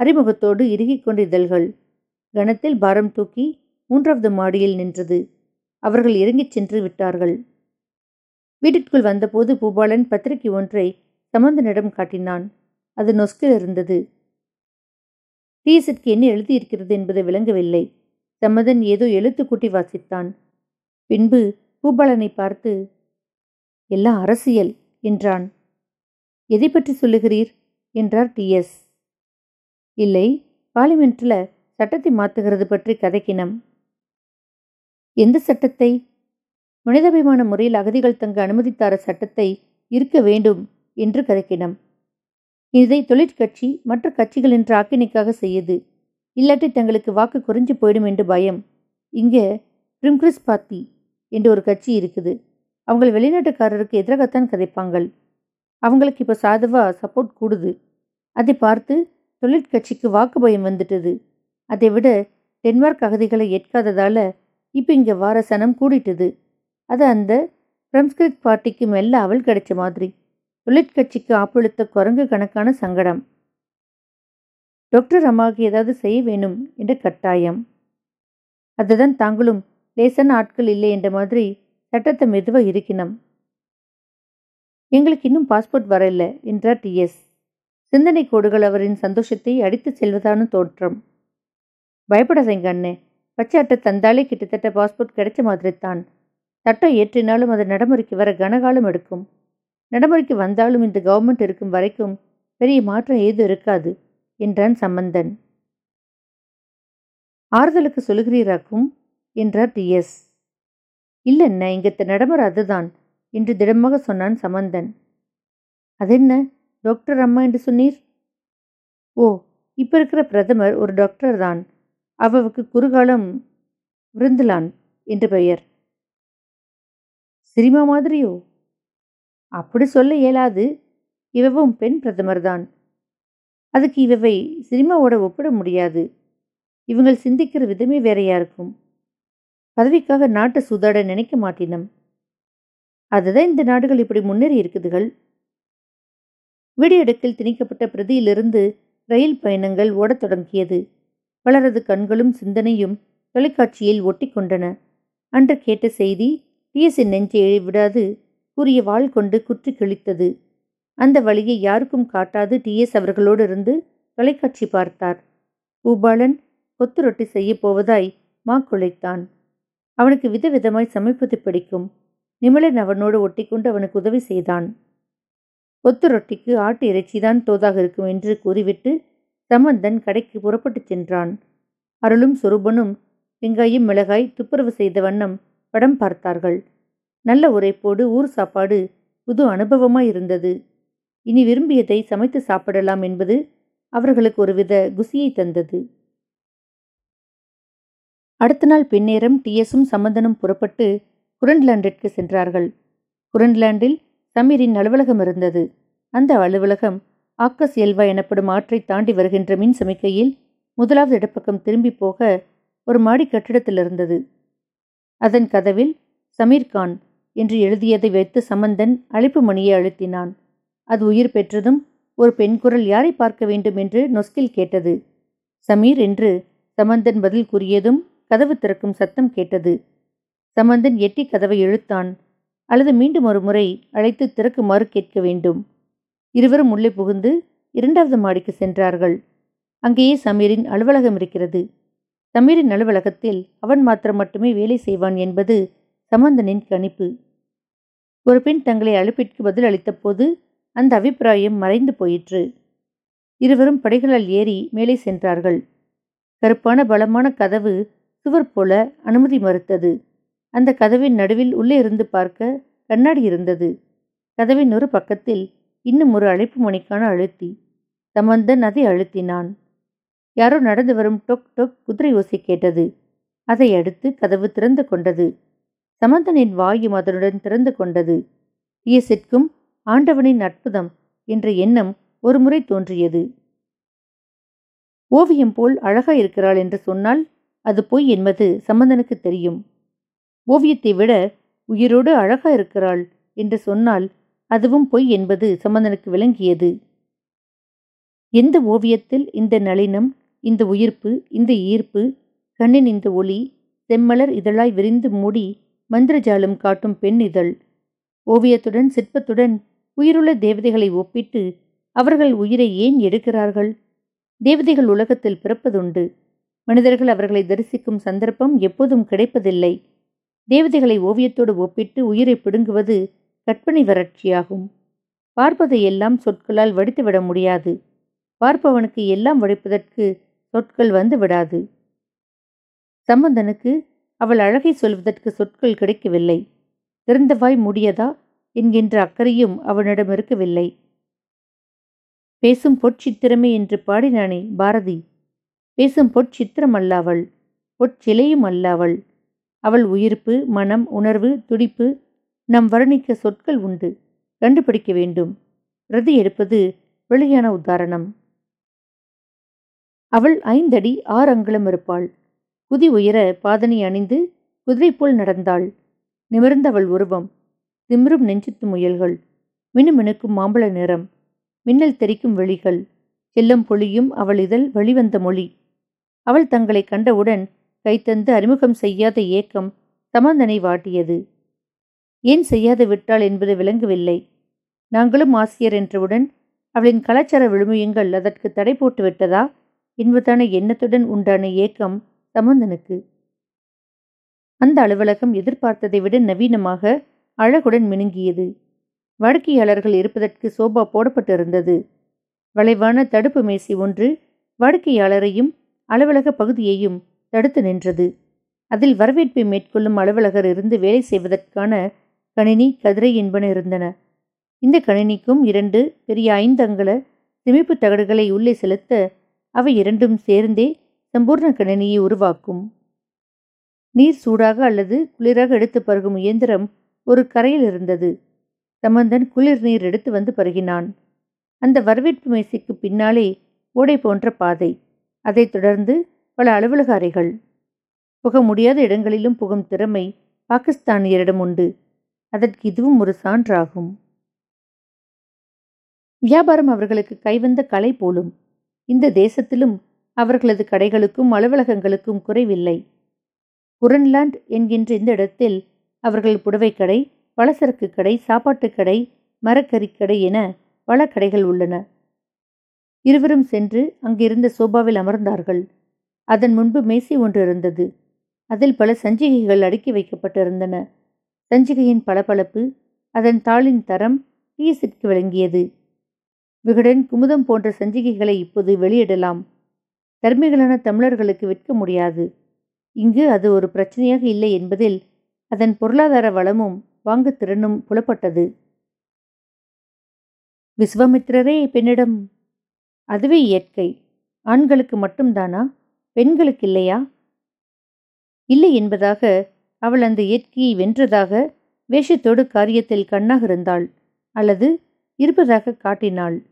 அறிமுகத்தோடு இறுகிக் கொண்ட இதழ்கள் கணத்தில் பாரம் தூக்கி மூன்றாவது மாடியில் நின்றது. அவர்கள் இறங்கிச் சென்று விட்டார்கள். வீட்டிற்குள் வந்தபோது பூபாலன் பத்திரிகை ஒன்றை சமந்தனிடம் காட்டினான். அது நொஸ்கில் இருந்தது. டீசட்க்கு என்ன எழுதியிருக்கிறது என்பது விளங்கவில்லை. சம்மதன் ஏதோ எழுத்து கூட்டி வாசித்தான். பின்பு பூபாலனை பார்த்து எல்லாம் அரசியல் என்றான். எதை பற்றி சொல்லுகிறீர்? என்றார் டிஎஸ் இல்லை பார்லிமெண்ட்ல சட்டத்தை மாத்துகிறது பற்றி கதைக்கினம். எந்த சட்டத்தை? மனிதாபிமான முறையில் அகதிகள் தங்க அனுமதித்தார சட்டத்தை இருக்க வேண்டும் என்று கதைக்கினம். இதை தொழிற்கட்சி மற்ற கட்சிகள் என்ற ஆக்கினைக்காக செய்யுது. இல்லாட்டி தங்களுக்கு வாக்கு குறைஞ்சு போயிடும் என்று பயம். இங்கே பிரிம்கிறிஸ் பாத்தி என்று ஒரு கட்சி இருக்குது. அவங்க வெளிநாட்டுக்காரருக்கு எதிராகத்தான் கதைப்பாங்கள். அவங்களுக்கு இப்போ சாதுவாக சப்போர்ட் கூடுது. அதை பார்த்து தொழிற்கட்சிக்கு வாக்கு பயம் வந்துட்டது. அதை விட டென்மார்க் அகதிகளை ஏற்காததால் இப்போ இங்கே வார சனம் கூடிட்டுது. அது அந்த பிரம்ஸ்கிரித் பார்ட்டிக்கு மெல்ல அவள் கிடைச்ச மாதிரி. தொழிற்கட்சிக்கு ஆப்பெழுத்த குரங்கு கணக்கான சங்கடம். டாக்டர் அம்மாவுக்கு ஏதாவது செய்ய வேணும் என்ற கட்டாயம். அதுதான் தாங்களும் லேசான ஆட்கள் இல்லை என்ற மாதிரி சட்டத்தை மெதுவாக இருக்கினோம் எங்களுக்கு இன்னும் பாஸ்போர்ட் வரல என்றார் டிஎஸ் சிந்தனை கோடுகள் அவரின் சந்தோஷத்தை அடித்து செல்வதான தோற்றம். பயப்படாதீங்க அண்ணே. பச்சை அட்டை தந்தாலே கிட்டத்தட்ட பாஸ்போர்ட் கிடைச்ச மாதிரி தான் சட்டம் ஏற்றினாலும் அது நடைமுறைக்கு வர கனகாலம் எடுக்கும். நடைமுறைக்கு வந்தாலும் இந்த கவர்மெண்ட் இருக்கும் வரைக்கும் பெரிய மாற்றம் ஏதும் இருக்காது என்றான் சம்பந்தன். ஆறுதலுக்கு சொல்லுகிறீராக்கும் என்றார் டிஎஸ் இல்லைன்ன இங்கத்த நடைமுறை அதுதான். என்று திடமாக சொன்னான் சமந்தன். அதென்ன? டாக்டர் அம்மா என்று சொன்னீர்? ஓ இப்ப இருக்கிற பிரதமர் ஒரு டாக்டர் தான். அவவுக்கு குறுகாலம் விருந்துலான் என்று பெயர். சிரிமா மாதிரியோ? அப்படி சொல்ல இயலாது. இவவும் பெண் பிரதமர் தான். அதுக்கு இவவை சினிமாவோட ஒப்பிட முடியாது. இவங்கள் சிந்திக்கிற விதமே வேறையா இருக்கும். பதவிக்காக நாட்டை சூதாட நினைக்க மாட்டினம். அதுதான் இந்த நாடுகள் இப்படி முன்னேறி இருக்குதுகள். வெடியடுக்கில் திணிக்கப்பட்ட பிரதியிலிருந்து ரயில் பயணங்கள் ஓடத் தொடங்கியது. பலரது கண்களும் சிந்தனையும் தொலைக்காட்சியில் ஒட்டி கொண்டன அன்று கேட்ட செய்தி டிஎஸின் நெஞ்சை விடாது கூறிய வாள் கொண்டு குற்றி கிழித்தது. அந்த வழியை யாருக்கும் காட்டாது டிஎஸ் அவர்களோடு இருந்து தொலைக்காட்சி பார்த்தார். பூபாலன் கொத்து ரொட்டி செய்யப் போவதாய் மா குழைத்தான். அவனுக்கு விதவிதமாய் சமைப்பது பிடிக்கும். நிமலன் அவனோடு ஒட்டிக்கொண்டு அவனுக்கு உதவி செய்தான். கொத்து ரொட்டிக்கு ஆட்டு இறைச்சிதான் தோதாக இருக்கும் என்று கூறிவிட்டு சமந்தன் கடைக்கு புறப்பட்டுச் சென்றான். அருளும் சொரூபனும் வெங்காயம் மிளகாய் துப்புரவு செய்த வண்ணம் படம் பார்த்தார்கள். நல்ல உரைப்போடு ஊர் சாப்பாடு புது அனுபவமாய் இருந்தது. இனி விரும்பியதை சமைத்து சாப்பிடலாம் என்பது அவர்களுக்கு ஒருவித குசியை தந்தது. அடுத்த நாள் பின்னேரம் டிஎஸும் சம்பந்தனும் புறப்பட்டு குரண்ட்லாண்டிற்கு சென்றார்கள். குரன்லாண்டில் சமீரின் அலுவலகம் இருந்தது. அந்த அலுவலகம் ஆக்கஸ் எல்வா எனப்படும் ஆற்றை தாண்டி வருகின்ற மின் சமிக்கையில் முதலாவது இடப்பக்கம் திரும்பி போக ஒரு மாடி கட்டிடத்தில் இருந்தது. அதன் கதவில் சமீர்கான் என்று எழுதியதை வைத்து சம்பந்தன் அழைப்பு மணியை அழுத்தினான். அது உயிர் பெற்றதும் ஒரு பெண் குரல் யாரை பார்க்க வேண்டும் என்று நொஸ்கில் கேட்டது. சமீர் என்று சமந்தன் பதில் கூறியதும் கதவு திறக்கும் சத்தம் கேட்டது. சமந்தன் எட்டி கதவை இழுத்தான். அல்லது மீண்டும் ஒரு முறை அழைத்து திறக்குமாறு கேட்க வேண்டும். இருவரும் உள்ளே புகுந்து இரண்டாவது மாடிக்கு சென்றார்கள். அங்கேயே சமீரின் அலுவலகம் இருக்கிறது. சமீரின் அலுவலகத்தில் அவன் மாத்திரம் மட்டுமே வேலை செய்வான் என்பது சமந்தனின் கணிப்பு. ஒரு பெண் தங்களை அழைப்பிற்கு பதில் அளித்த போது அந்த அபிப்பிராயம் மறைந்து போயிற்று. இருவரும் படைகளால் ஏறி மேலே சென்றார்கள். கருப்பான பலமான கதவு சுவர் போல அனுமதி மறுத்தது. அந்த கதவின் நடுவில் உள்ளே இருந்து பார்க்க கண்ணாடி இருந்தது. கதவின் ஒரு பக்கத்தில் இன்னும் ஒரு அழைப்பு மணிக்கான அழுத்தி சம்பந்தன் அதை அழுத்தினான். யாரோ நடந்து வரும் டொக் டொக் குதிரை ஓசை கேட்டது. அதை அடுத்து கதவு திறந்து கொண்டது. சமந்தனின் வாயும் அதனுடன் திறந்து கொண்டது. இயசிற்கும் ஆண்டவனின் அற்புதம் என்ற எண்ணம் ஒருமுறை தோன்றியது. ஓவியம் போல் அழகா இருக்கிறாள் என்று சொன்னால் அது பொய் என்பது சம்பந்தனுக்கு தெரியும். ஓவியத்தை விட உயிரோடு அழகா இருக்கிறாள் என்று சொன்னால் அதுவும் பொய் என்பது சம்பந்தனுக்கு விளங்கியது. எந்த ஓவியத்தில் இந்த நளினம் இந்த உயிர்ப்பு இந்த ஈர்ப்பு கண்ணின் இந்த ஒளி செம்மலர் இதழாய் விரிந்து மூடி மந்திரஜாலம் காட்டும் பெண் இதழ். ஓவியத்துடன் சிற்பத்துடன் உயிருள்ள தேவதைகளை ஒப்பிட்டு அவர்கள் உயிரை ஏன் எடுக்கிறார்கள்? தேவதைகள் உலகத்தில் பிறப்பதுண்டு. மனிதர்கள் அவர்களை தரிசிக்கும் சந்தர்ப்பம் எப்போதும் கிடைப்பதில்லை. தேவதைகளை ஓவியத்தோடு ஒப்பிட்டு உயிரை பிடுங்குவது கற்பனை வறட்சியாகும். பார்ப்பதை எல்லாம் சொற்களால் வடித்துவிட முடியாது. பார்ப்பவனுக்கு எல்லாம் வடிப்பதற்கு சொற்கள் வந்து விடாது. சம்பந்தனுக்கு அவள் அழகை சொல்வதற்கு சொற்கள் கிடைக்கவில்லை. திறந்தவாய் முடியதா என்கின்ற அக்கறையும் அவனிடம் இருக்கவில்லை. பேசும் பொற்சித்திரமே என்று பாடினானே பாரதி. பேசும் பொற்சித்திரம் அல்ல அவள். பொற்சிலையும் அல்ல அவள். அவள் உயிர்ப்பு மனம் உணர்வு துடிப்பு நம் வர்ணிக்க சொற்கள் உண்டு. கண்டுபிடிக்க வேண்டும். பிரதி எடுப்பது வெளியான உதாரணம். அவள் ஐந்தடி ஆறு அங்குலம் இருப்பாள். குதி உயர பாதனை அணிந்து குதிரை போல் நடந்தாள். நிமிர்ந்த அவள் உருவம். திமிரும் நெஞ்சுத்து முயல்கள். மினுமினுக்கும் மாம்பழ நிறம். மின்னல் தெரிக்கும் வெளிகள் செல்லும் பொழியும் அவள் இதழ் வெளிவந்த மொழி. அவள் தங்களை கண்டவுடன் கைத்தந்து அறிமுகம் செய்யாத ஏக்கம் சமந்தனை வாட்டியது. ஏன் செய்யாது விட்டாள் என்பது விளங்கவில்லை. நாங்களும் ஆசிரியர் என்றவுடன் அவளின் கலாச்சார விழுமியங்கள் அதற்கு தடை போட்டு விட்டதா? என்பதான எண்ணத்துடன் உண்டான ஏக்கம் சமந்தனுக்கு. அந்த அலுவலகம் எதிர்பார்த்ததை விட நவீனமாக அழகுடன் மினுங்கியது. வாடிக்கையாளர்கள் இருப்பதற்கு சோபா போடப்பட்டிருந்தது. வளைவான தடுப்பு மேசி ஒன்று வாடிக்கையாளரையும் அலுவலக பகுதியையும் தடுத்து நின்றது. அதில் வரவேற்பை மேற்கொள்ளும் அலுவலகர் இருந்து வேலை செய்வதற்கான கணினி கதிரை என்பன இருந்தன. இந்த கணினிக்கும் இரண்டு பெரிய ஐந்தங்கல சிமிப்பு தகடுகளை உள்ளே செலுத்த அவை இரண்டும் சேர்ந்தே சம்பூர்ண கணினியை உருவாக்கும். நீர் சூடாக அல்லது குளிராக எடுத்து பருகும் இயந்திரம் ஒரு கரையில் இருந்தது. சம்பந்தன் குளிர் நீர் எடுத்து வந்து பருகினான். அந்த வரவேற்பு மேசைக்கு பின்னாலே ஓடை போன்ற பாதை. அதைத் தொடர்ந்து பல அலுவலக அறைகள் புக முடியாத இடங்களிலும் புகும் திறமை பாகிஸ்தானியரிடம் உண்டு. அதற்கு இதுவும் ஒரு சான்றாகும். வியாபாரம் அவர்களுக்கு கைவந்த கலை போலும். இந்த தேசத்திலும் அவர்களது கடைகளுக்கும் அலுவலகங்களுக்கும் குறைவில்லை. குரன்லாண்ட் என்கின்ற இந்த இடத்தில் அவர்கள் புடவைக்கடை பலசரக்கு கடை சாப்பாட்டுக் கடை மரக்கறிக்கடை என பல கடைகள் உள்ளன. இருவரும் சென்று அங்கிருந்த சோபாவில் அமர்ந்தார்கள். அதன் முன்பு மேசை ஒன்று இருந்தது. அதில் பல சஞ்சிகைகள் அடுக்கி வைக்கப்பட்டிருந்தன. சஞ்சிகையின் பளபளப்பு அதன் தாளின் தரம் டீசிற்கு விளங்கியது. விகடன் குமுதம் போன்ற சஞ்சிகைகளை இப்போது வெளியிடலாம். தர்மிகளான தமிழர்களுக்கு விற்க முடியாது. இங்கு அது ஒரு பிரச்சனையாக இல்லை என்பதில் அதன் பொருளாதார வளமும் வாங்கு திறனும் புலப்பட்டது. விஸ்வாமித்திரரே பெண்ணிடம் அதுவே இயற்கை. ஆண்களுக்கு மட்டும்தானா? பெண்களுக்கு இல்லையா? இல்லை என்பதாக அவள் அந்த இயற்கையை வென்றதாக வேஷத்தோடு காரியத்தில் கண்ணாக இருந்தாள் அல்லது இருப்பதாக காட்டினாள்.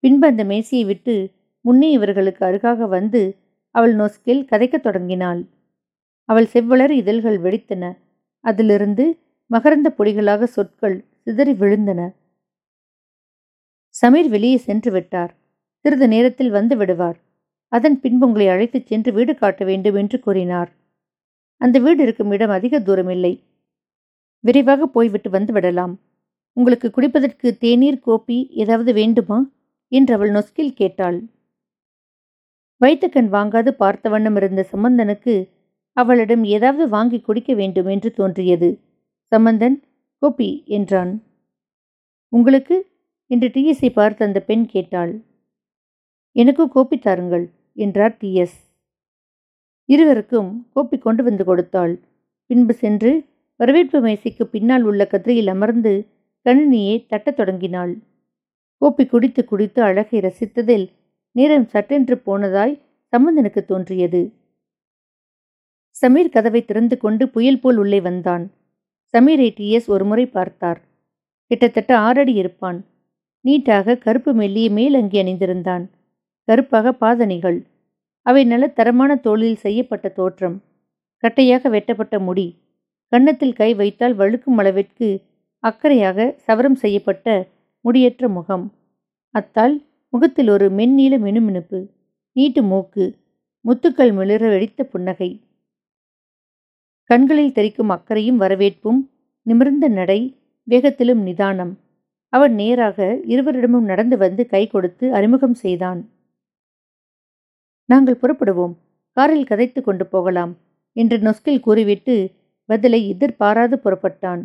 பின்பு அந்த மேசையை விட்டு முன்னே இவர்களுக்கு அருகாக வந்து அவள் நொஸ்கில் கதைக்கத் தொடங்கினாள். அவள் செவ்வளர் இதழ்கள் வெடித்தன. அதிலிருந்து மகரந்த பொடிகளாக சொற்கள் சிதறி விழுந்தன. சமீர் வெளியே சென்று விட்டார். சிறிது நேரத்தில் வந்து விடுவார். அதன் பின்பு உங்களை அழைத்துச் சென்று வீடு காட்ட வேண்டும் என்று கூறினார். அந்த வீடு இருக்கும் இடம் அதிக தூரமில்லை. விரைவாக போய்விட்டு வந்து விடலாம். உங்களுக்கு குடிப்பதற்கு தேநீர் கோப்பி ஏதாவது வேண்டுமா? என்று அவள் நொஸ்கில் கேட்டாள். வைத்தக்கண் வாங்காது பார்த்த வண்ணம் இருந்த சம்பந்தனுக்கு அவளிடம் ஏதாவது வாங்கி குடிக்க வேண்டும் என்று தோன்றியது. சம்பந்தன் கோப்பி என்றான். உங்களுக்கு? என்று டிஎஸ்சி பார்த்து அந்த பெண் கேட்டாள். எனக்கும் கோப்பி தாருங்கள். என்றார் டிஎஸ் இருவருக்கும் கோப்பி கொண்டு வந்து கொடுத்தாள். பின்பு சென்று வரவேற்பு மேசைக்கு பின்னால் உள்ள கதிரையில் அமர்ந்து கணினியை தட்டத் தொடங்கினாள். கோப்பி குடித்து குடித்து அழகை ரசித்ததில் நேரம் சட்டென்று போனதாய் சம்பந்தனுக்கு தோன்றியது. சமீர் கதவை திறந்து கொண்டு புயல் போல் உள்ளே வந்தான். சமீரை டிஎஸ் ஒருமுறை பார்த்தார். கிட்டத்தட்ட ஆறடி இருப்பான். நீட்டாக கருப்பு மெல்லிய மேலங்கி அணிந்திருந்தான். கருப்பாக பாதணிகள். அவை நல்ல தரமான தோளில் செய்யப்பட்ட தோற்றம். கட்டையாக வெட்டப்பட்ட முடி. கன்னத்தில் கை வைத்தால் வழுக்கும் அளவிற்கு அக்கறையாக சவரம் செய்யப்பட்ட முடியற்ற முகம். அத்தால் முகத்தில் ஒரு மென்னீல மினுமினுப்பு. நீட்டு மூக்கு. முத்துக்கள் மிளிர வெடித்த புன்னகை. கண்களில் தெரிக்கும் அக்கறையும் வரவேற்பும் நிமிர்ந்த நடை வேகத்திலும் நிதானம். அவன் நேராக இருவரிடமும் நடந்து வந்து கை கொடுத்து அறிமுகம் செய்தான். நாங்கள் புறப்படுவோம். காரில் கதைத்து கொண்டு போகலாம் என்று நொஸ்கில் கூறிவிட்டு பதிலை எதிர்பாராது புறப்பட்டான்.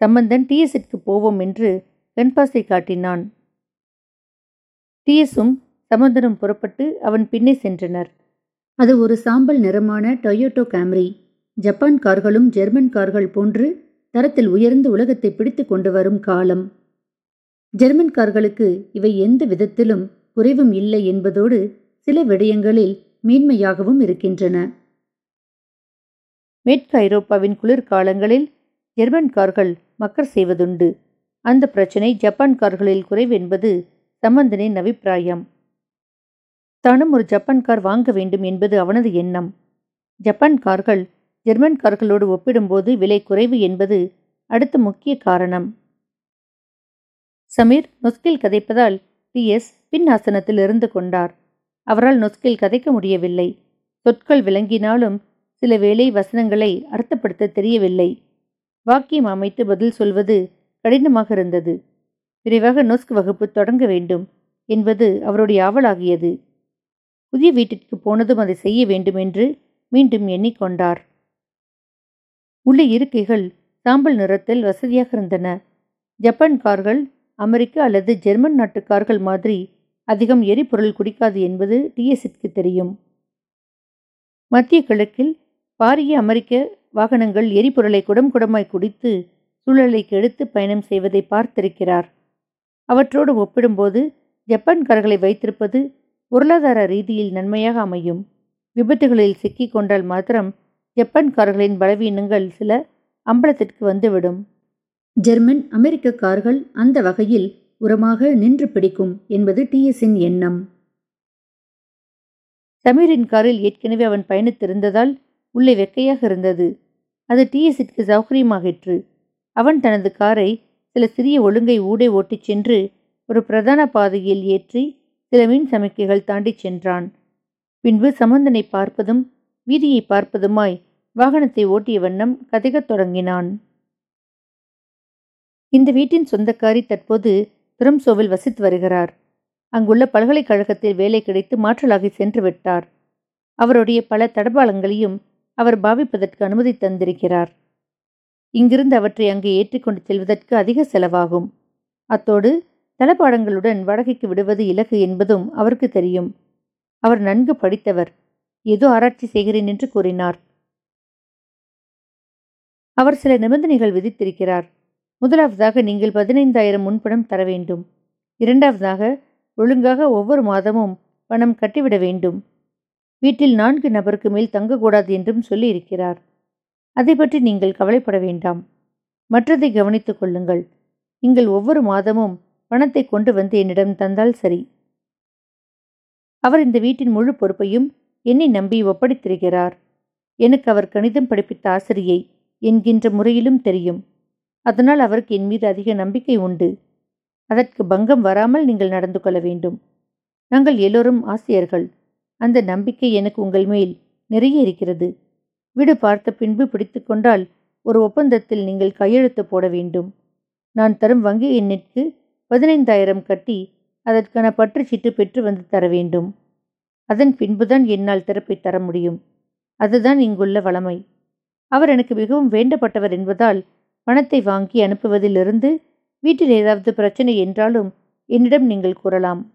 சம்பந்தன் டிஎஸ்ஸிற்கு போவோம் என்று வெண்பாசை காட்டினான். டிஎஸும் சம்பந்தனும் புறப்பட்டு அவன் பின்னே சென்றனர். அது ஒரு சாம்பல் நிறமான டொயோட்டோ கேம்ரி. ஜப்பான் கார்களும் ஜெர்மன் கார்கள் போன்று தரத்தில் உயர்ந்து உலகத்தை பிடித்து கொண்டு வரும் காலம். ஜெர்மன் கார்களுக்கு இவை எந்த விதத்திலும் குறைவும் இல்லை என்பதோடு சில விடயங்களில் மேன்மையாகவும் இருக்கின்றன. மேற்கு ஐரோப்பாவின் குளிர்காலங்களில் ஜெர்மன் கார்கள் மக்கர் செய்வதுண்டு. அந்த பிரச்சனை ஜப்பான் கார்களில் குறைவு என்பது சம்பந்தனின் அபிப்பிராயம். தானும் ஒரு ஜப்பான் கார் வாங்க வேண்டும் என்பது அவனது எண்ணம். ஜப்பான் கார்கள் ஜெர்மன் கார்களோடு ஒப்பிடும்போது விலை குறைவு என்பது அடுத்த முக்கிய காரணம். சமீர் நொஸ்கில் கதைப்பதால் டி எஸ் பின் ஆசனத்தில் இருந்து கொண்டார். அவரால் நொஸ்கில் கதைக்க முடியவில்லை. சொற்கள் விளங்கினாலும் சில வேளை வசனங்களை அர்த்தப்படுத்த தெரியவில்லை. வாக்கியம் அமைத்து பதில் சொல்வது கடினமாக இருந்தது. விரைவாக நொஸ்க் வகுப்பு தொடங்க வேண்டும் என்பது அவருடைய ஆவலாகியது. புதிய வீட்டிற்கு போனதும் அதை செய்ய வேண்டும் என்று மீண்டும் எண்ணிக்கொண்டார். உள்ள இருக்கைகள் சாம்பல் நிறத்தில் வசதியாக இருந்தன. ஜப்பான் கார்கள் அமெரிக்க அல்லது ஜெர்மன் நாட்டு கார்கள் மாதிரி அதிகம் எரிபொருள் குடிக்காது என்பது டிஎஸ்ஸிற்கு தெரியும். மத்திய கிழக்கில் பாரிய அமெரிக்க வாகனங்கள் எரிபொருளை குடம் குடமாய் குடித்து சூழலை கெடுத்து பயணம் செய்வதை பார்த்திருக்கிறார். அவற்றோடு ஒப்பிடும்போது ஜப்பான் கார்களை வைத்திருப்பது பொருளாதார ரீதியில் நன்மையாக அமையும். விபத்துகளில் சிக்கிக் கொண்டால் மாத்திரம் ஜப்பான்காரர்களின் பலவீனங்கள் சில அம்பலத்திற்கு வந்துவிடும். ஜெர்மன் அமெரிக்க கார்கள் அந்த வகையில் உரமாக நின்று பிடிக்கும் என்பது டிஎஸின் எண்ணம். சமீரின் காரில் ஏற்கனவே அவன் பயணித்திருந்ததால் உள்ளே வெக்கையாக இருந்தது. அது டிஎஸிற்கு சௌகரியமாகிற்று. அவன் தனது காரை சில சிறிய ஒழுங்கை ஊடே ஓட்டிச் சென்று ஒரு பிரதான பாதையில் ஏற்றி சில மின் சமிக்கைகள் தாண்டிச் சென்றான். பின்பு சம்பந்தனை பார்ப்பதும் வீதியை பார்ப்பதுமாய் வாகனத்தை ஓட்டிய வண்ணம் கதைகத் தொடங்கினான். இந்த வீட்டின் சொந்தக்காரி தற்போது திரம்சோவில் வசித்து வருகிறார். அங்குள்ள பல்கலைக்கழகத்தில் வேலை கிடைத்து மாற்றலாகி சென்று விட்டார். அவருடைய பல தடபாளங்களையும் அவர் பாவிப்பதற்கு அனுமதி தந்திருக்கிறார். இங்கிருந்து அவற்றை அங்கே ஏற்றிக்கொண்டு செல்வதற்கு அதிக செலவாகும். அத்தோடு தளபாடங்களுடன் வடகைக்கு விடுவது இலகு என்பதும் அவருக்கு தெரியும். அவர் நன்கு படித்தவர். ஏதோ ஆராய்ச்சி செய்கிறேன் என்று கூறினார். அவர் சில நிபந்தனைகள் விதித்திருக்கிறார். முதலாவதாக நீங்கள் பதினைந்தாயிரம் முன்பணம் தர வேண்டும். இரண்டாவதாக ஒழுங்காக ஒவ்வொரு மாதமும் பணம் கட்டிவிட வேண்டும். வீட்டில் நான்கு நபருக்கு மேல் தங்கக்கூடாது என்றும் சொல்லியிருக்கிறார். அதை பற்றி நீங்கள் கவலைப்பட வேண்டாம். மற்றதை கவனித்துக் கொள்ளுங்கள். நீங்கள் ஒவ்வொரு மாதமும் பணத்தை கொண்டு வந்து என்னிடம் தந்தால் சரி. அவர் இந்த வீட்டின் முழு பொறுப்பையும் என்னை நம்பி ஒப்படைத்திருக்கிறார். எனக்கு அவர் கணிதம் படிப்பித்த ஆசிரியை என்கின்ற முறையிலும் தெரியும். அதனால் அவருக்கு என் மீது அதிக நம்பிக்கை உண்டு. அதற்கு பங்கம் வராமல் நீங்கள் நடந்து கொள்ள வேண்டும். நாங்கள் எல்லோரும் ஆசிரியர்கள். அந்த நம்பிக்கை எனக்கு உங்கள் மேல் நிறைய இருக்கிறது. வீடு பார்த்த பின்பு பிடித்து கொண்டால் ஒரு ஒப்பந்தத்தில் நீங்கள் கையெழுத்து போட வேண்டும். நான் தரும் வங்கி எண்ணிற்கு பதினைந்தாயிரம் கட்டி அதற்கான பற்றுச்சீட்டு பெற்று வந்து தர வேண்டும். அதன் பின்புதான் என்னால் திறப்பை தர முடியும். அதுதான் இங்குள்ள வளமை. அவர் எனக்கு மிகவும் வேண்டப்பட்டவர் என்பதால் பணத்தை வாங்கி அனுப்புவதிலிருந்து வீட்டில் ஏதாவது பிரச்சனை என்றாலும் என்னிடம் நீங்கள் கூறலாம்.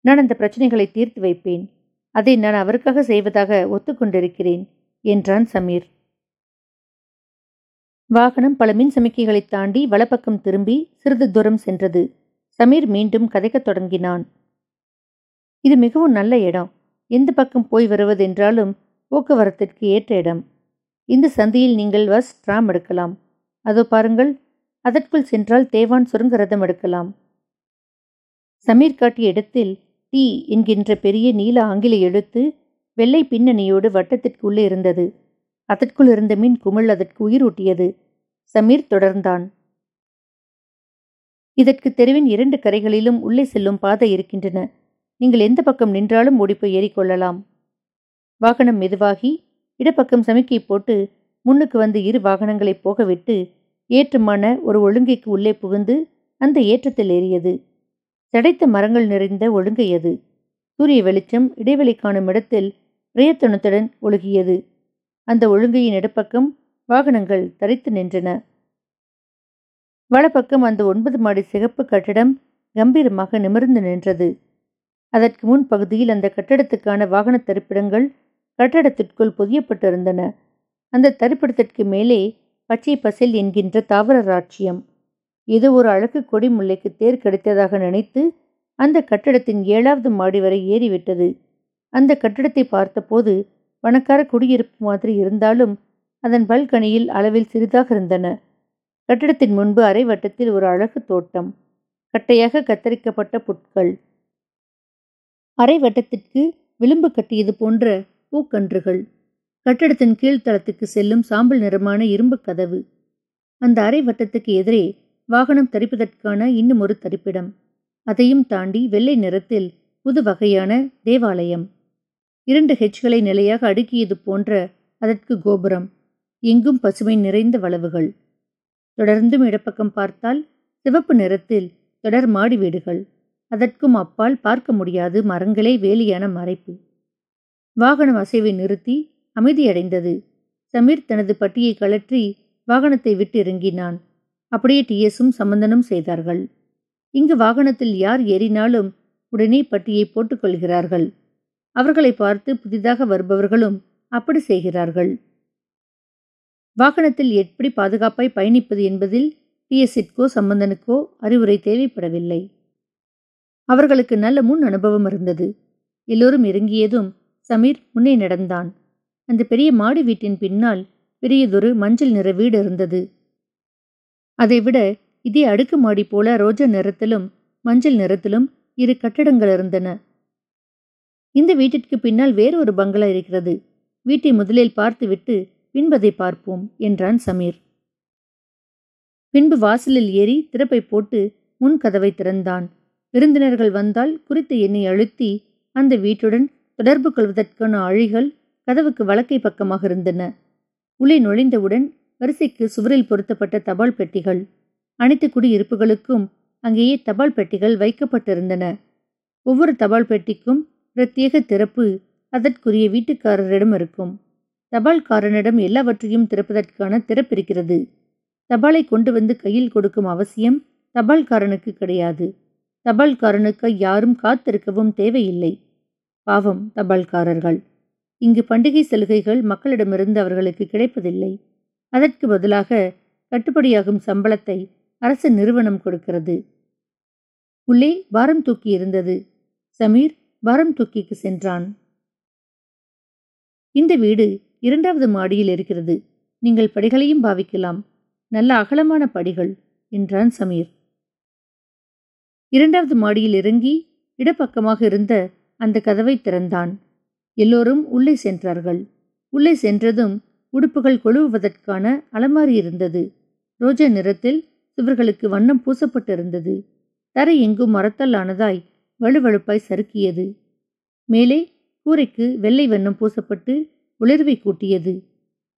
நான் அந்த பிரச்சனைகளை தீர்த்து வைப்பேன். அதை நான் அவருக்காக செய்வதாக ஒத்துக்கொண்டிருக்கிறேன் என்றான் சமீர். வாகனம் பல மின் சமிக்கைகளை தாண்டி வலப்பக்கம் திரும்பி சிறிது தூரம் சென்றது. சமீர் மீண்டும் கதைக்கத் தொடங்கினான். இது மிகவும் நல்ல இடம். எந்த பக்கம் போய் வருவதென்றாலும் போக்குவரத்திற்கு ஏற்ற இடம். இந்த சந்தியில் நீங்கள் பஸ் டிராம் எடுக்கலாம். அதோ பாருங்கள் அதற்குள் சென்றால் தேவான் சுரங்க ரதம் எடுக்கலாம். சமீர் காட்டிய இடத்தில் டி என்கின்ற பெரிய நீல ஆங்கில எழுத்து வெள்ளை பின்னணியோடு வட்டத்திற்கு உள்ளே இருந்தது. அதற்குள் இருந்த மீன் குமிழ் அதற்கு உயிரூட்டியது சமீர் தொடர்ந்தான். இதற்கு தெருவின் இரண்டு கரைகளிலும் உள்ளே செல்லும் பாதை இருக்கின்றன. நீங்கள் எந்த பக்கம் நின்றாலும் ஓடிப்போய் ஏறிக்கொள்ளலாம். வாகனம் மெதுவாகி இடப்பக்கம் சமிக்கை போட்டு முன்னுக்கு வந்து இரு வாகனங்களை போகவிட்டு ஏற்றமான ஒரு ஒழுங்கைக்கு உள்ளே புகுந்து அந்த ஏற்றத்தில் ஏறியது. தடைத்த மரங்கள் நிறைந்த ஒழுங்கை அது. சூரிய வெளிச்சம் இடைவெளி காணும் இடத்தில் பிரயத்தனத்துடன் ஒழுகியது. அந்த ஒழுங்கையின் இடப்பக்கம் வாகனங்கள் தரித்து நின்றன. வலப்பக்கம் அந்த ஒன்பது மாடி சிகப்பு கட்டிடம் கம்பீரமாக நிமிர்ந்து நின்றது. அதற்கு முன் பகுதியில் அந்த கட்டடத்துக்கான வாகன தரிப்பிடங்கள் கட்டடத்திற்குள் பொதியப்பட்டிருந்தன. அந்த தரிப்பிடத்திற்கு மேலே பச்சை பசில் என்கின்ற தாவர ராட்சியம் ஏதோ ஒரு அழகு கொடி முல்லைக்கு தேர் கிடைத்ததாக நினைத்து அந்த கட்டடத்தின் ஏழாவது மாடி வரை ஏறிவிட்டது. அந்த கட்டடத்தை பார்த்தபோது பணக்கார குடியிருப்பு மாதிரி இருந்தாலும் அதன் பல்கனியில் அளவில் சிறிதாக இருந்தன. கட்டடத்தின் முன்பு அரை வட்டத்தில் ஒரு அழகு தோட்டம். கட்டையாக கத்தரிக்கப்பட்ட புட்கள். அரை வட்டத்திற்கு விளிம்பு கட்டியது போன்ற பூக்கன்றுகள். கட்டடத்தின் கீழ்த்தளத்துக்கு செல்லும் சாம்பல் நிறமான இரும்பு கதவு. அந்த அரை வட்டத்துக்கு எதிரே வாகனம் தரிப்பதற்கான இன்னும் ஒரு தரிப்பிடம். அதையும் தாண்டி வெள்ளை நிறத்தில் புது வகையான தேவாலயம். இரண்டு ஹெச்களை நிலையாக அடுக்கியது போன்ற அதற்கு கோபுரம். எங்கும் பசுமை நிறைந்த வளவுகள். தொடர்ந்தும் இடப்பக்கம் பார்த்தால் சிவப்பு நிறத்தில் தொடர் மாடி வீடுகள். அதற்கும் அப்பால் பார்க்க முடியாது மரங்களே வேலியான மறைப்பு. வாகனம் அசைவை நிறுத்தி அமைதியடைந்தது. சமீர் தனது பட்டியை கழற்றி வாகனத்தை விட்டு இறங்கினான். அப்படியே டிஎஸும் சம்பந்தனும் செய்தார்கள். இங்கு வாகனத்தில் யார் ஏறினாலும் உடனே பட்டியை போட்டுக்கொள்கிறார்கள் அவர்களை பார்த்து புதிதாக வருபவர்களும் அப்படி செய்கிறார்கள். வாகனத்தில் எப்படி பாதுகாப்பாய் பயணிப்பது என்பதில் டிஎஸ்ஸிற்கோ சம்பந்தனுக்கோ அறிவுரை தேவைப்படவில்லை. அவர்களுக்கு நல்ல முன் அனுபவம் இருந்தது. எல்லோரும் இறங்கியதும் சமீர் முன்னே நடந்தான். அந்த பெரிய மாடி வீட்டின் பின்னால் பெரியதொரு மஞ்சள் நிற வீடு இருந்தது. அதைவிட இதே அடுக்கு மாடி போல ரோஜா நிறத்திலும் மஞ்சள் நிறத்திலும் இரு கட்டடங்கள் இருந்தன. இந்த வீட்டிற்கு பின்னால் வேறொரு பங்களா இருக்கிறது. வீட்டை முதலில் பார்த்துவிட்டு பின்பதை பார்ப்போம் என்றான் சமீர். பின்பு வாசலில் ஏறி திறப்பை போட்டு முன் கதவை திறந்தான். விருந்தினர்கள் வந்தால் குறித்த எண்ணை அழுத்தி அந்த வீட்டுடன் தொடர்பு கொள்வதற்கான அழிகள் கதவுக்கு வழக்கை பக்கமாக இருந்தன. உள்ளே நுழைந்தவுடன் வரிசைக்கு சுவரில் பொருத்தப்பட்ட தபால் பெட்டிகள் அனைத்து குடியிருப்புகளுக்கும் அங்கேயே தபால் பெட்டிகள் வைக்கப்பட்டிருந்தன. ஒவ்வொரு தபால் பெட்டிக்கும் பிரத்யேக திறப்பு அதற்குரிய வீட்டுக்காரரிடம் இருக்கும். தபால்காரனிடம் எல்லாவற்றையும் திறப்பதற்கான திறப்பிருக்கிறது தபாலை கொண்டு வந்து கையில் கொடுக்கும் அவசியம் தபால்காரனுக்கு கிடையாது. தபால்காரனுக்கு யாரும் காத்திருக்கவும் தேவையில்லை. பாவம் தபால்காரர்கள். இங்கு பண்டிகை சலுகைகள் மக்களிடமிருந்து அவர்களுக்கு கிடைப்பதில்லை. அதற்கு பதிலாக கட்டுப்படியாகும் சம்பளத்தை அரசு நிறுவனம் கொடுக்கிறது. உள்ளே பாரம் தூக்கி இருந்தது. சமீர் பாரம் தூக்கிக்கு சென்றான். இந்த வீடு இரண்டாவது மாடியில் இருக்கிறது. நீங்கள் படிகளையும் பாவிக்கலாம். நல்ல அகலமான படிகள் என்றான் சமீர். இரண்டாவது மாடியில் இறங்கி இடப்பக்கமாக இருந்த அந்த கதவை திறந்தான். எல்லோரும் உள்ளே சென்றார்கள். உள்ளே சென்றதும் உடுப்புகள் கொழுவுவதற்கான அலமாரி இருந்தது. ரோஜா நிறத்தில் சுவர்களுக்கு வண்ணம் பூசப்பட்டிருந்தது. தரை எங்கும் மரத்தால் ஆனதாய் வலுவழுப்பாய் சறுக்கியது. மேலே கூரைக்கு வெள்ளை வண்ணம் பூசப்பட்டு உளர்வை கூட்டியது.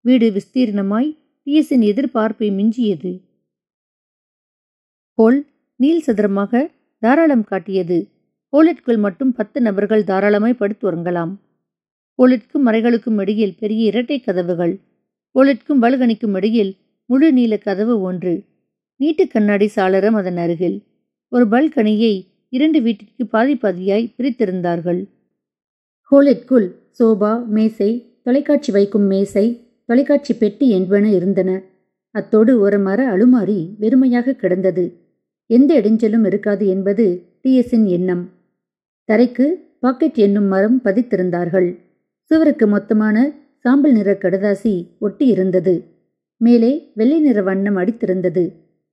வீடு விஸ்தீர்ணமாய் டிஎஸின் எதிர்பார்ப்பை மிஞ்சியது. போல் நீல் சதுரமாக தாராளம் காட்டியது. ஹோலிற்குள் மட்டும் பத்து நபர்கள் தாராளமாய் படுத்து உறங்கலாம். ஒளிற்கும் மறைகளுக்கும் இடையில் பெரிய இரட்டை கதவுகள் ஒளிற்கும் பல்கனிக்கும் இடையில் முழு நீல கதவு ஒன்று. நீட்டு கண்ணாடி சாளரம் அதன் அருகில். ஒரு பல்கனியை இரண்டு வீட்டிற்கு பாதி பாதியாய் பிரித்திருந்தார்கள். ஹோலிற்குள் சோபா மேசை தொலைக்காட்சி வைக்கும் மேசை தொலைக்காட்சி பெட்டி என்பன இருந்தன. அத்தோடு ஒரு மர அலுமாரி வெறுமையாக கிடந்தது. எந்த இடைஞ்சலும் இருக்காது என்பது டிஎஸின் எண்ணம். தரைக்கு பாக்கெட் என்னும் மரம் பதித்திருந்தார்கள். சுவருக்கு மொத்தமான சாம்பல் நிற கடதாசி ஒட்டி இருந்தது மேலே வெள்ளை நிற வண்ணம் அடித்திருந்தது.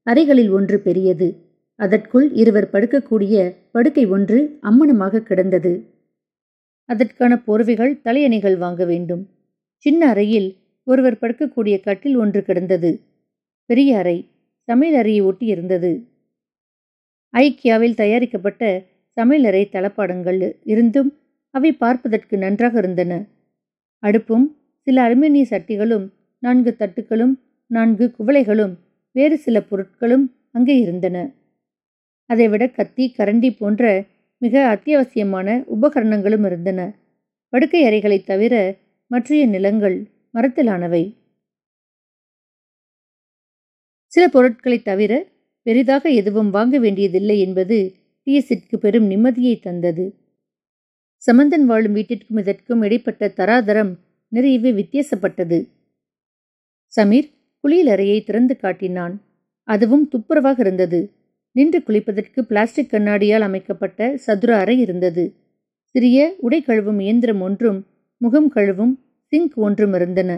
அறைகளில் ஒன்று பெரியது. அதற்குள் இருவர் படுக்கக்கூடிய படுக்கை ஒன்று அம்மனமாக கிடந்தது. அதற்கான போர்வைகள் தலையணைகள் வாங்க வேண்டும். சின்ன அறையில் ஒருவர் படுக்கக்கூடிய கட்டில் ஒன்று கிடந்தது. பெரிய அறை சமையல் அறையை ஒட்டி இருந்தது ஐக்கியாவில் தயாரிக்கப்பட்ட சமையலறை தளப்பாடங்கள் இருந்தும் அவை பார்ப்பதற்கு நன்றாக இருந்தன. அடுப்பும் சில அலுமினிய சட்டிகளும் நான்கு தட்டுகளும் நான்கு குவளைகளும் வேறு சில பொருட்களும் அங்கே இருந்தன. அதைவிட கத்தி கரண்டி போன்ற மிக அத்தியாவசியமான உபகரணங்களும் இருந்தன. படுக்கை அறைகளை தவிர மற்றைய நிலங்கள் மரத்திலானவை. சில பொருட்களை தவிர பெரிதாக எதுவும் வாங்க வேண்டியதில்லை என்பது டிஎஸிற்கு பெரும் நிம்மதியை தந்தது. சமந்தன் வாழும் வீட்டிற்கும் இதற்கும் இடைப்பட்ட தராதரம் நிறையவே வித்தியாசப்பட்டது. சமீர் குளியலறையை திறந்து காட்டினான். அதுவும் துப்புரவாக இருந்தது. நின்று குளிப்பதற்கு பிளாஸ்டிக் கண்ணாடியால் அமைக்கப்பட்ட சதுர அறை இருந்தது. சிறிய உடை கழுவும் இயந்திரம் ஒன்றும் முகம் கழுவும் சிங்க் ஒன்றும் இருந்தன.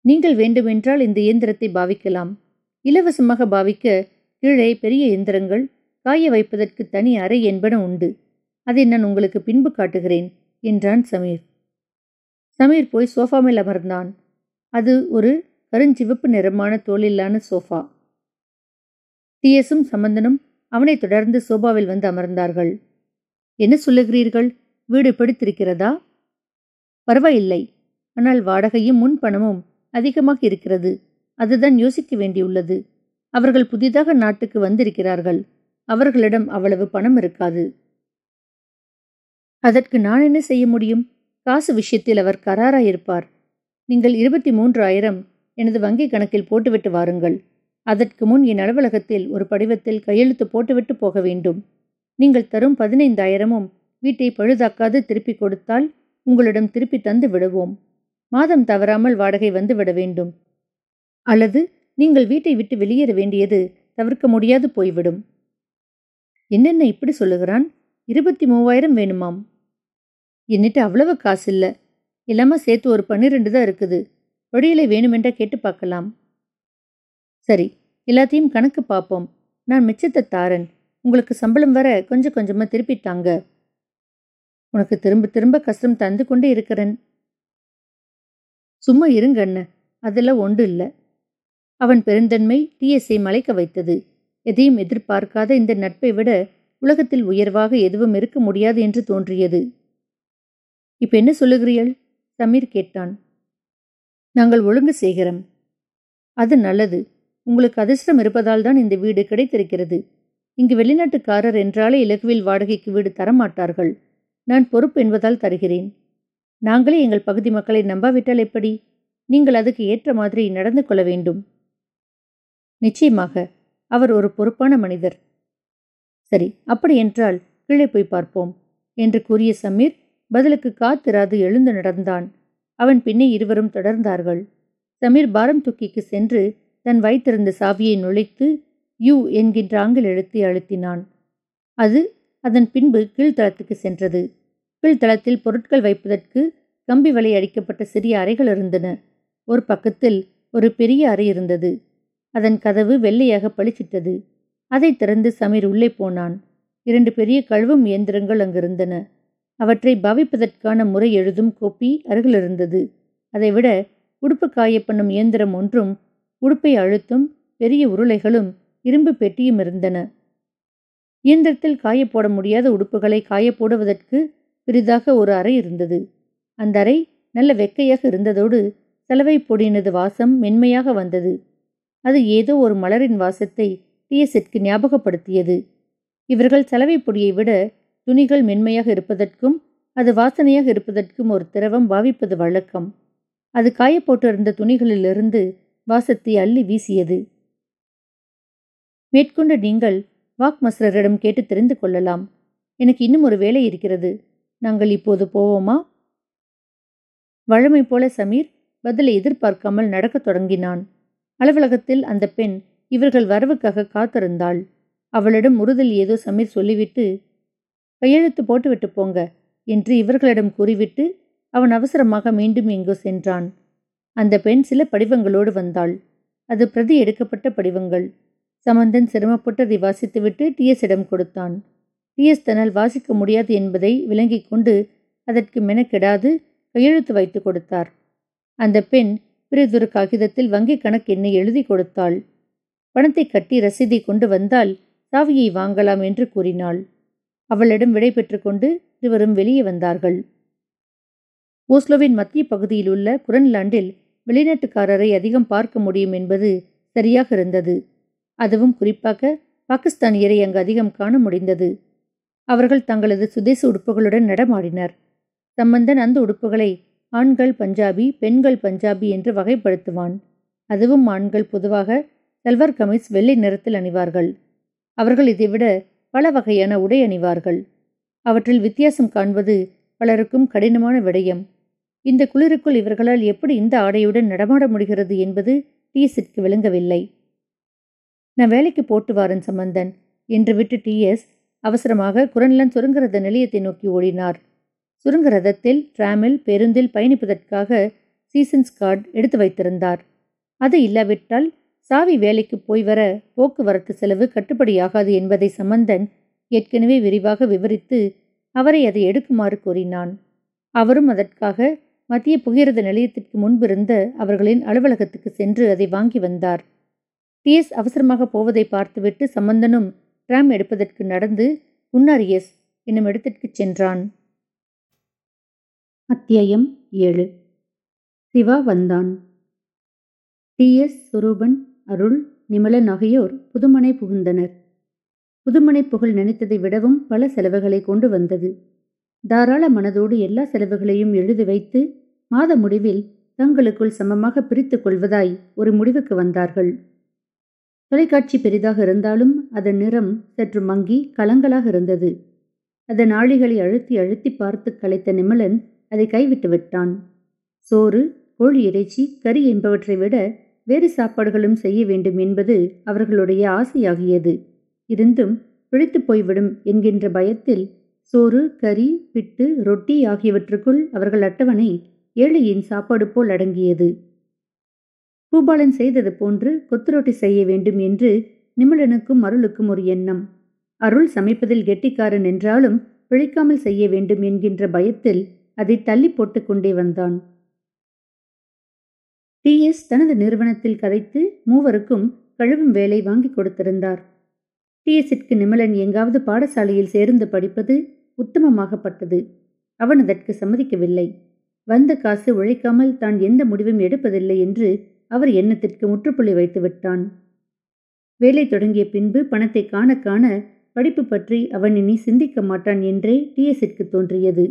நீங்கள் வேண்டுமென்றால் இந்த இயந்திரத்தை பாவிக்கலாம். இலவசமாக பாவிக்க கீழே பெரிய இயந்திரங்கள் காய வைப்பதற்கு தனி அறை என்பன உண்டு. அதை நான் உங்களுக்கு பின்பு காட்டுகிறேன் என்றான் சமீர். சமீர் போய் சோஃபா மேல் அமர்ந்தான். அது ஒரு கருஞ்சிவப்பு நிறமான தோலில்லான சோஃபா. டிஎஸும் சம்பந்தனும் அவனை தொடர்ந்து சோபாவில் வந்து அமர்ந்தார்கள். என்ன சொல்லுகிறீர்கள்? வீடு பிடித்திருக்கிறதா? பரவாயில்லை. ஆனால் வாடகையும் முன் பணமும் அதிகமாக இருக்கிறது. அதுதான் யோசிக்க வேண்டியுள்ளது. அவர்கள் புதிதாக நாட்டுக்கு வந்திருக்கிறார்கள். அவர்களிடம் அவ்வளவு பணம் இருக்காது. அதற்கு நான் என்ன செய்ய முடியும்? காசு விஷயத்தில் அவர் கராராயிருப்பார். நீங்கள் இருபத்தி மூன்று ஆயிரம் எனது வங்கி கணக்கில் போட்டுவிட்டு வாருங்கள். அதற்கு முன் என் அலுவலகத்தில் ஒரு படிவத்தில் கையெழுத்து போட்டுவிட்டு போக வேண்டும். நீங்கள் தரும் பதினைந்தாயிரமும் வீட்டை பழுதாக்காது திருப்பி கொடுத்தால் உங்களிடம் திருப்பி தந்து விடுவோம். மாதம் தவறாமல் வாடகை வந்து விட வேண்டும். அல்லது நீங்கள் வீட்டை விட்டு வெளியேற வேண்டியது தவிர்க்க முடியாது போய்விடும். என்னென்ன இப்படி சொல்லுகிறான்? இருபத்தி மூவாயிரம் வேணுமாம். என்னிட்டு அவ்வளவு காசு இல்லை எல்லாமே சேர்த்து ஒரு பன்னிரெண்டு தான் இருக்குது. வழியில வேணுமென்றா கேட்டு பார்க்கலாம். சரி எல்லாத்தையும் கணக்கு பார்ப்போம். நான் மிச்சத்தை தாரன். உங்களுக்கு சம்பளம் வர கொஞ்சம் கொஞ்சமாக திருப்பிட்டாங்க உனக்கு திரும்ப திரும்ப கஷ்டம் தந்து கொண்டே இருக்கிறேன். சும்மா இருங்க அண்ணன் அதெல்லாம் ஒன்று இல்லை. அவன் பெருந்தன்மை டிஎஸ்ஐ மலைக்க வைத்தது. எதையும் எதிர்பார்க்காத இந்த நட்பை விட உலகத்தில் உயர்வாக எதுவும் இருக்க முடியாது என்று தோன்றியது. இப்ப என்ன சொல்லுகிறீள் சமீர் கேட்டான். நாங்கள் ஒழுங்கு செய்கிறோம் அது நல்லது. உங்களுக்கு அதிர்ஷ்டம் இருப்பதால் தான் இந்த வீடு கிடைத்திருக்கிறது. இங்கு வெளிநாட்டுக்காரர் என்றாலே இலகுவில் வாடகைக்கு வீடு தரமாட்டார்கள். நான் பொறுப்பு என்பதால் தருகிறேன். நாங்களே எங்கள் பகுதி மக்களை நம்பாவிட்டால் எப்படி? நீங்கள் அதுக்கு ஏற்ற மாதிரி நடந்து கொள்ள வேண்டும். நிச்சயமாக அவர் ஒரு பொறுப்பான மனிதர். சரி அப்படி என்றால் கீழே போய் பார்ப்போம். என்று கூறிய சமீர் பதிலுக்கு காத்திராது எழுந்து நடந்தான். அவன் பின்னே இருவரும் தொடர்ந்தார்கள். சமீர் பாரம் தூக்கிக்கு சென்று தன் வைத்திருந்த சாவியை நுழைத்து யூ என்கின்ற ஆங்கில் எழுத்தி அழுத்தினான். அது அதன் பின்பு கீழ்த்தளத்துக்கு சென்றது. கீழ்த்தளத்தில் பொருட்கள் வைப்பதற்கு கம்பி வலை அடிக்கப்பட்ட சிறிய அறைகள் இருந்தன. ஒரு பக்கத்தில் ஒரு பெரிய அறை இருந்தது. அதன் கதவு வெள்ளையாக பளிச்சிட்டது. அதை திறந்து சமீர் உள்ளே போனான். இரண்டு பெரிய கழுவும் இயந்திரங்கள் அங்கிருந்தன. அவற்றை பாவிப்பதற்கான முறை எழுதும் கோப்பி அருகிலிருந்தது அதைவிட உடுப்பு காயப்பண்ணும் இயந்திரம் ஒன்றும் உடுப்பை அழுத்தும் பெரிய உருளைகளும் இரும்பு பெட்டியும் இருந்தன. இயந்திரத்தில் காயப்போட முடியாத உடுப்புகளை காயப்போடுவதற்கு பெரிதாக ஒரு அறை இருந்தது. அந்த அறை நல்ல வெக்கையாக இருந்ததோடு சலவை பொடியினது வாசம் மென்மையாக வந்தது. அது ஏதோ ஒரு மலரின் வாசத்தை டிஎஸ்எட்கு ஞாபகப்படுத்தியது. இவர்கள் சலவை பொடியை விட துணிகள் மென்மையாக இருப்பதற்கும் அது வாசனையாக இருப்பதற்கும் ஒரு திரவம் பாவிப்பது வழக்கம். அது காயப்போட்டிருந்த துணிகளிலிருந்து வாசத்தை அள்ளி வீசியது. மேற்கொண்டு நீங்கள் வாக் மஸ்ரரிடம் கேட்டு தெரிந்து கொள்ளலாம். எனக்கு இன்னும் ஒரு வேலை இருக்கிறது. நாங்கள் இப்போது போவோமா? வழமை போல சமீர் பதிலை எதிர்பார்க்காமல் நடக்கத் தொடங்கினான். அலுவலகத்தில் அந்த பெண் இவர்கள் வரவுக்காக காத்திருந்தாள். அவளிடம் முறுதல் ஏதோ சமீர் சொல்லிவிட்டு கையெழுத்து போட்டுவிட்டு போங்க என்று இவர்களிடம் கூறிவிட்டு அவன் அவசரமாக மீண்டும் எங்கோ சென்றான். அந்த பெண் சில படிவங்களோடு வந்தாள். அது பிரதி எடுக்கப்பட்ட படிவங்கள். சமந்தன் சிரமப்பட்டதை வாசித்துவிட்டு டிஎஸிடம் கொடுத்தான். டிஎஸ் தன்னால் வாசிக்க முடியாது என்பதை விளங்கிக் கொண்டு அதற்கு மெனக்கெடாது கையெழுத்து வைத்து கொடுத்தார். அந்த பெண் பிறிதொரு காகிதத்தில் வங்கிக் கணக்கு என்னை எழுதி கொடுத்தாள். பணத்தை கட்டி ரசீதை கொண்டு வந்தால் சாவியை வாங்கலாம் என்று கூறினாள். அவளிடம் விடை கொண்டு இருவரும் வெளியே வந்தார்கள். ஓஸ்லோவின் மத்திய பகுதியில் உள்ள குரன்லாண்டில் வெளிநாட்டுக்காரரை அதிகம் பார்க்க முடியும் என்பது சரியாக இருந்தது. அதுவும் குறிப்பாக பாகிஸ்தானியரை அங்கு அதிகம் காண முடிந்தது. அவர்கள் தங்களது சுதேச உடுப்புகளுடன் நடமாடினர். சம்பந்தன் அந்த உடுப்புகளை ஆண்கள் பஞ்சாபி பெண்கள் பஞ்சாபி என்று வகைப்படுத்துவான். அதுவும் ஆண்கள் பொதுவாக சல்வார் கமிஸ் வெள்ளை நிறத்தில் அணிவார்கள். அவர்கள் இதைவிட பல வகையான உடை அணிவார்கள். அவற்றில் வித்தியாசம் காண்பது பலருக்கும் கடினமான விடயம். இந்த குளிருக்குள் இவர்களால் எப்படி இந்த ஆடையுடன் நடமாட முடிகிறது என்பது டிஎஸ்க்கு விளங்கவில்லை. நான் வேலைக்கு போட்டு வாரன் சம்பந்தன் என்று விட்டு டிஎஸ் அவசரமாக குரன்லன் சுருங்கரத நிலையத்தை நோக்கி ஓடினார். சுருங்க ரதத்தில் டிராமில் பேருந்தில் பயணிப்பதற்காக சீசன்ஸ் கார்டு எடுத்து வைத்திருந்தார். அது இல்லாவிட்டால் சாவி வேலைக்கு போய் வர போக்குவரத்து செலவு கட்டுப்படியாகாது என்பதை சம்பந்தன் ஏற்கனவே விரிவாக விவரித்து அவரை அதை எடுக்குமாறு கூறினான். அவரும் அதற்காக மத்திய புகிரத நிலையத்திற்கு முன்பிருந்த அவர்களின் அலுவலகத்துக்கு சென்று அதை வாங்கி வந்தார். டிஎஸ் அவசரமாக போவதை பார்த்துவிட்டு சம்பந்தனும் டிராம் எடுப்பதற்கு நடந்து குன்னாரியஸ் என்னும் இடத்திற்கு சென்றான். அத்தியாயம் ஏழு. சிவா வந்தான். டி எஸ் சுரூபன் அருள் நிமலன் ஆகியோர் புதுமனை புகுந்தனர். புதுமனை புகழ் நினைத்ததை விடவும் பல செலவுகளை கொண்டு வந்தது. தாராள மனதோடு எல்லா செலவுகளையும் எழுதி வைத்து மாத முடிவில் தங்களுக்குள் சமமாக பிரித்துக் கொள்வதாய் ஒரு முடிவுக்கு வந்தார்கள். தொலைக்காட்சி பெரிதாக இருந்தாலும் அதன் நிறம் சற்று மங்கி கலங்கலாக இருந்தது. அதன் ஆழிகளை அழுத்தி அழுத்தி பார்த்து கலைத்த நிமலன் அதை கைவிட்டு விட்டான். சோறு கோழி இறைச்சி கறி என்பவற்றை விட வேறு சாப்பாடுகளும் செய்ய வேண்டும் என்பது அவர்களுடைய ஆசையாகியது. இருந்தும் பிழைத்து போய்விடும் என்கின்ற பயத்தில் சோறு கறி பிட்டு ரொட்டி ஆகியவற்றுக்குள் அவர்கள் அட்டவணை ஏழையின் சாப்பாடு போல் அடங்கியது. பூபாலன் செய்தது போன்று கொத்து ரொட்டி செய்ய வேண்டும் என்று நிமிழனுக்கும் அருளுக்கும் ஒரு எண்ணம். அருள் சமைப்பதில் கெட்டிக்காரன் என்றாலும் பிழைக்காமல் செய்ய வேண்டும் என்கின்ற பயத்தில் அதை தள்ளி போட்டுக்கொண்டே வந்தான். டிஎஸ் தனது நிறுவனத்தில் கதைத்து மூவருக்கும் கழுவும் வேலை வாங்கி கொடுத்திருந்தார். டிஎஸ்ஸிற்கு நிமலன் எங்காவது பாடசாலையில் சேர்ந்து படிப்பது உத்தமமாகப்பட்டது. அவன் அதற்கு சம்மதிக்கவில்லை. வந்த காசு உழைக்காமல் தான் எந்த முடிவும் எடுப்பதில்லை என்று அவர் எண்ணத்திற்கு முற்றுப்புள்ளி வைத்து விட்டான். வேலை தொடங்கிய பின்பு பணத்தை காண காண படிப்பு பற்றி அவன் இனி சிந்திக்க மாட்டான் என்றே டிஎஸ்ஸிற்கு தோன்றியது.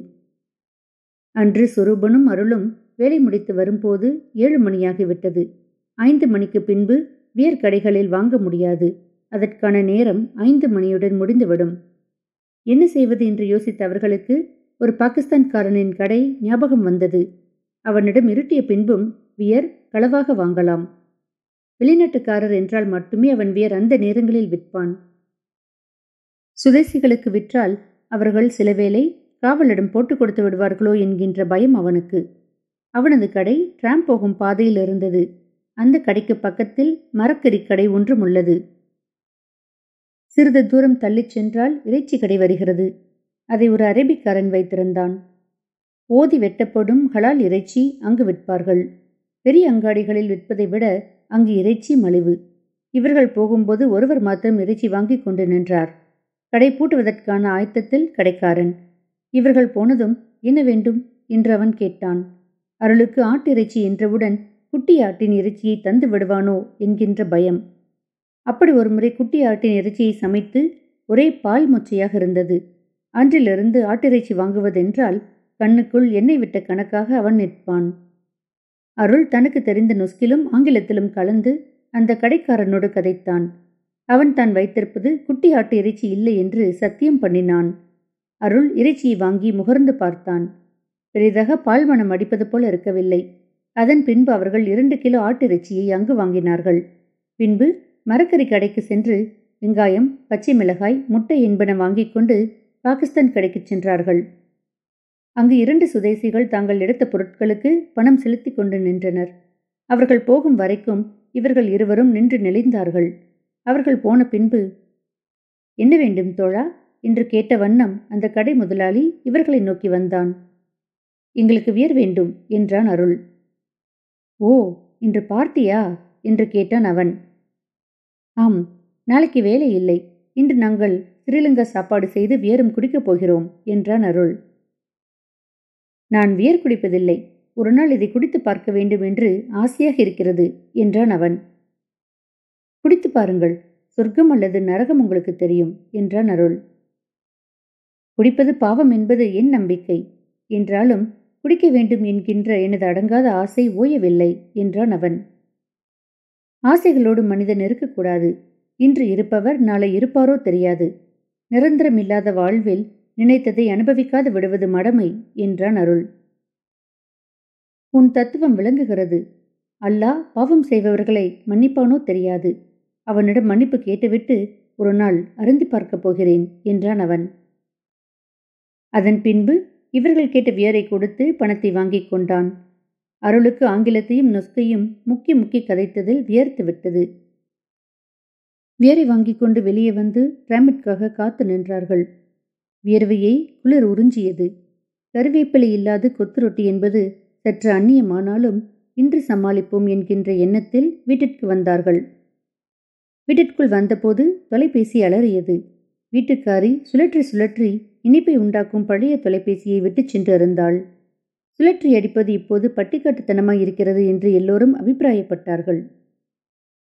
அன்று சுரூபனும் அருளும் வேலை முடித்து வரும்போது ஏழு மணியாகிவிட்டது. ஐந்து மணிக்கு பின்பு வியர் கடைகளில் வாங்க முடியாது. அதற்கான நேரம் ஐந்து மணியுடன் முடிந்துவிடும். என்ன செய்வது என்று யோசித்த அவர்களுக்கு ஒரு பாகிஸ்தான்காரனின் கடை ஞாபகம் வந்தது. அவனிடம் இருட்டிய பின்பும் வியர் களவாக வாங்கலாம். வெளிநாட்டுக்காரர் என்றால் மட்டுமே அவன் வியர் அந்த நேரங்களில் விற்பான். சுதேசிகளுக்கு விற்றால் அவர்கள் சிலவேளை காவலிடம் போட்டுக் கொடுத்து விடுவார்களோ என்கின்ற பயம் அவனுக்கு. அவனது கடை டிராம் போகும் பாதையில் இருந்தது. அந்த கடைக்கு பக்கத்தில் மரக்கறி கடை ஒன்றும் உள்ளது. சிறிது தூரம் தள்ளிச் சென்றால் இறைச்சி கடை வருகிறது. அதை ஒரு அரேபிக்காரன் வைத்திருந்தான். ஓதி வெட்டப்படும் ஹலால் இறைச்சி அங்கு விற்பார்கள். பெரிய அங்காடிகளில் விற்பதை விட அங்கு இறைச்சி மலிவு. இவர்கள் போகும்போது ஒருவர் மாத்திரம் இறைச்சி வாங்கி கொண்டு நின்றார். கடை பூட்டுவதற்கான ஆயத்தத்தில் கடைக்காரன். இவர்கள் போனதும் என்ன வேண்டும்? என்று அவன் கேட்டான். அருளுக்கு ஆட்டிறைச்சி என்றவுடன் குட்டி ஆட்டின் இறைச்சியை தந்து விடுவானோ என்கின்ற பயம். அப்படி ஒரு முறை குட்டி ஆட்டின் இறைச்சியை சமைத்து ஒரே பால் மொச்சையாக இருந்தது. அன்றிலிருந்து ஆட்டிறைச்சி வாங்குவதென்றால் கண்ணுக்குள் எண்ணெய் விட்ட கணக்காக அவன் நிற்பான். அருள் தனக்கு தெரிந்த நொஸ்கிலும் ஆங்கிலத்திலும் கலந்து அந்த கடைக்காரனோடு கதைத்தான். அவன் தான் வைத்திருப்பது குட்டி ஆட்டு இறைச்சி இல்லை என்று சத்தியம் பண்ணினான். அருள் இறைச்சியை வாங்கி முகர்ந்து பார்த்தான். பெரிதாக பால்மணம் அடிப்பது போல இருக்கவில்லை. அதன் பின்பு அவர்கள் இரண்டு கிலோ ஆட்டிறைச்சியை அங்கு வாங்கினார்கள். பின்பு மரக்கறி கடைக்கு சென்று வெங்காயம் பச்சை மிளகாய் முட்டை என்பன வாங்கிக் கொண்டு பாகிஸ்தான் கடைக்கு சென்றார்கள். அங்கு இரண்டு சுதேசிகள் தாங்கள் எடுத்த பொருட்களுக்கு பணம் செலுத்தி கொண்டு நின்றனர். அவர்கள் போகும் வரைக்கும் இவர்கள் இருவரும் நின்று நெளிந்தார்கள். அவர்கள் போன பின்பு என்ன வேண்டும் தோழா? என்று கேட்ட வண்ணம் அந்த கடை முதலாளி இவர்களை நோக்கி வந்தான். எங்களுக்கு வியர் வேண்டும் என்றான் அருள். ஓ இன்று பார்ட்டியா என்று கேட்டான் அவன். ஆம் நாளைக்கு வேலை இல்லை. இன்று நாங்கள் ஸ்ரீலங்கா சாப்பாடு செய்து வியரும் குடிக்கப் போகிறோம் என்றான் அருள். நான் வியர் குடிப்பதில்லை. ஒரு நாள் இதை குடித்து பார்க்க வேண்டும் என்று ஆசையாக இருக்கிறது என்றான் அவன். குடித்து பாருங்கள். சொர்க்கம் அல்லது நரகம் உங்களுக்கு தெரியும் என்றான் அருள். குடிப்பது பாவம் என்பது என் நம்பிக்கை என்றாலும் குடிக்க வேண்டும் என்கின்ற எனது அடங்காத ஆசை ஓயவில்லை என்றான் அவன். ஆசைகளோடு மனிதன் இருக்கக்கூடாது இன்று இருப்பவர் நாளை இருப்பாரோ தெரியாது. நிரந்தரமில்லாத வாழ்வில் நினைத்ததை அனுபவிக்காது விடுவது மடமை என்றான் அருள். உன் தத்துவம் விளங்குகிறது. அல்லாஹ் பாவம் செய்பவர்களை மன்னிப்பானோ தெரியாது. அவனிடம் மன்னிப்பு கேட்டுவிட்டு ஒரு நாள் அருந்தி பார்க்கப் போகிறேன் என்றான் அவன். அதன் பின்பு இவர்கள் கேட்ட வியரை கொடுத்து பணத்தை வாங்கிக் கொண்டான். அருளுக்கு ஆங்கிலத்தையும் நொஸ்கையும் முக்கி முக்கி கதைத்ததில் வியர்த்து விட்டது. வியரை வாங்கிக் கொண்டு வெளியே வந்து டிராமிற்காக காத்து நின்றார்கள். வியர்வையை குளிர் உறிஞ்சியது. கருவேப்பிலை இல்லாத கொத்து ரொட்டி என்பது சற்று அந்நியமானாலும் இன்று சமாளிப்போம் என்கின்ற எண்ணத்தில் வீட்டிற்கு வந்தார்கள். வீட்டிற்குள் வந்தபோது தொலைபேசி அலறியது. வீட்டுக்காரி சுழற்றி சுழற்றி இனிப்பை உண்டாக்கும் பழைய தொலைபேசியை விட்டுச் சென்று இருந்தாள் சுழற்றி அடிப்பது இப்போது பட்டிக்காட்டுத்தனமாய் இருக்கிறது என்று எல்லோரும் அபிப்பிராயப்பட்டார்கள்.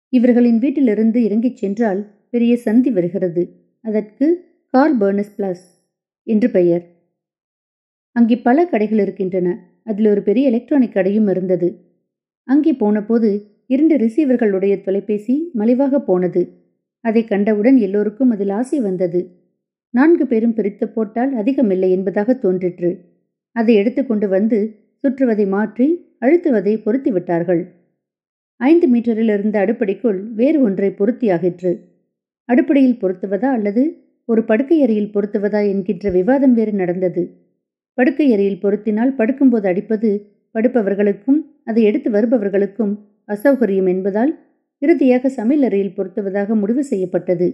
இவர்களின் வீட்டிலிருந்து இறங்கிச் சென்றால் பெரிய சந்தி வருகிறது. அதற்கு கார் பர்னஸ் பிளஸ் என்று பெயர். அங்கே பல கடைகள் இருக்கின்றன. அதில் ஒரு பெரிய எலக்ட்ரானிக் கடையும் இருந்தது. அங்கே போனபோது இரண்டு ரிசீவர்களுடைய தொலைபேசி மலிவாக போனது. அதை கண்டவுடன் எல்லோருக்கும் அதில் ஆசை வந்தது. நான்கு பேரும் பிரித்து போட்டால் அதிகமில்லை என்பதாக தோன்றிற்று. அதை எடுத்துக்கொண்டு வந்து சுற்றுவதை மாற்றி அழுத்துவதை பொருத்தி விட்டார்கள் ஐந்து மீட்டரில் இருந்த அடுப்படிக்குள் வேறு ஒன்றை பொருத்தியாகிற்று. அடுப்படியில் பொருத்துவதா அல்லது ஒரு படுக்கை அறையில் பொருத்துவதா என்கின்ற விவாதம் வேறு நடந்தது. படுக்கை அறையில் பொருத்தினால் படுக்கும்போது அடிப்பது படுப்பவர்களுக்கும் அதை எடுத்து வருபவர்களுக்கும் அசௌகரியம் என்பதால் இறுதியாக சமையல் அறையில் பொருத்துவதாக முடிவு செய்யப்பட்டது.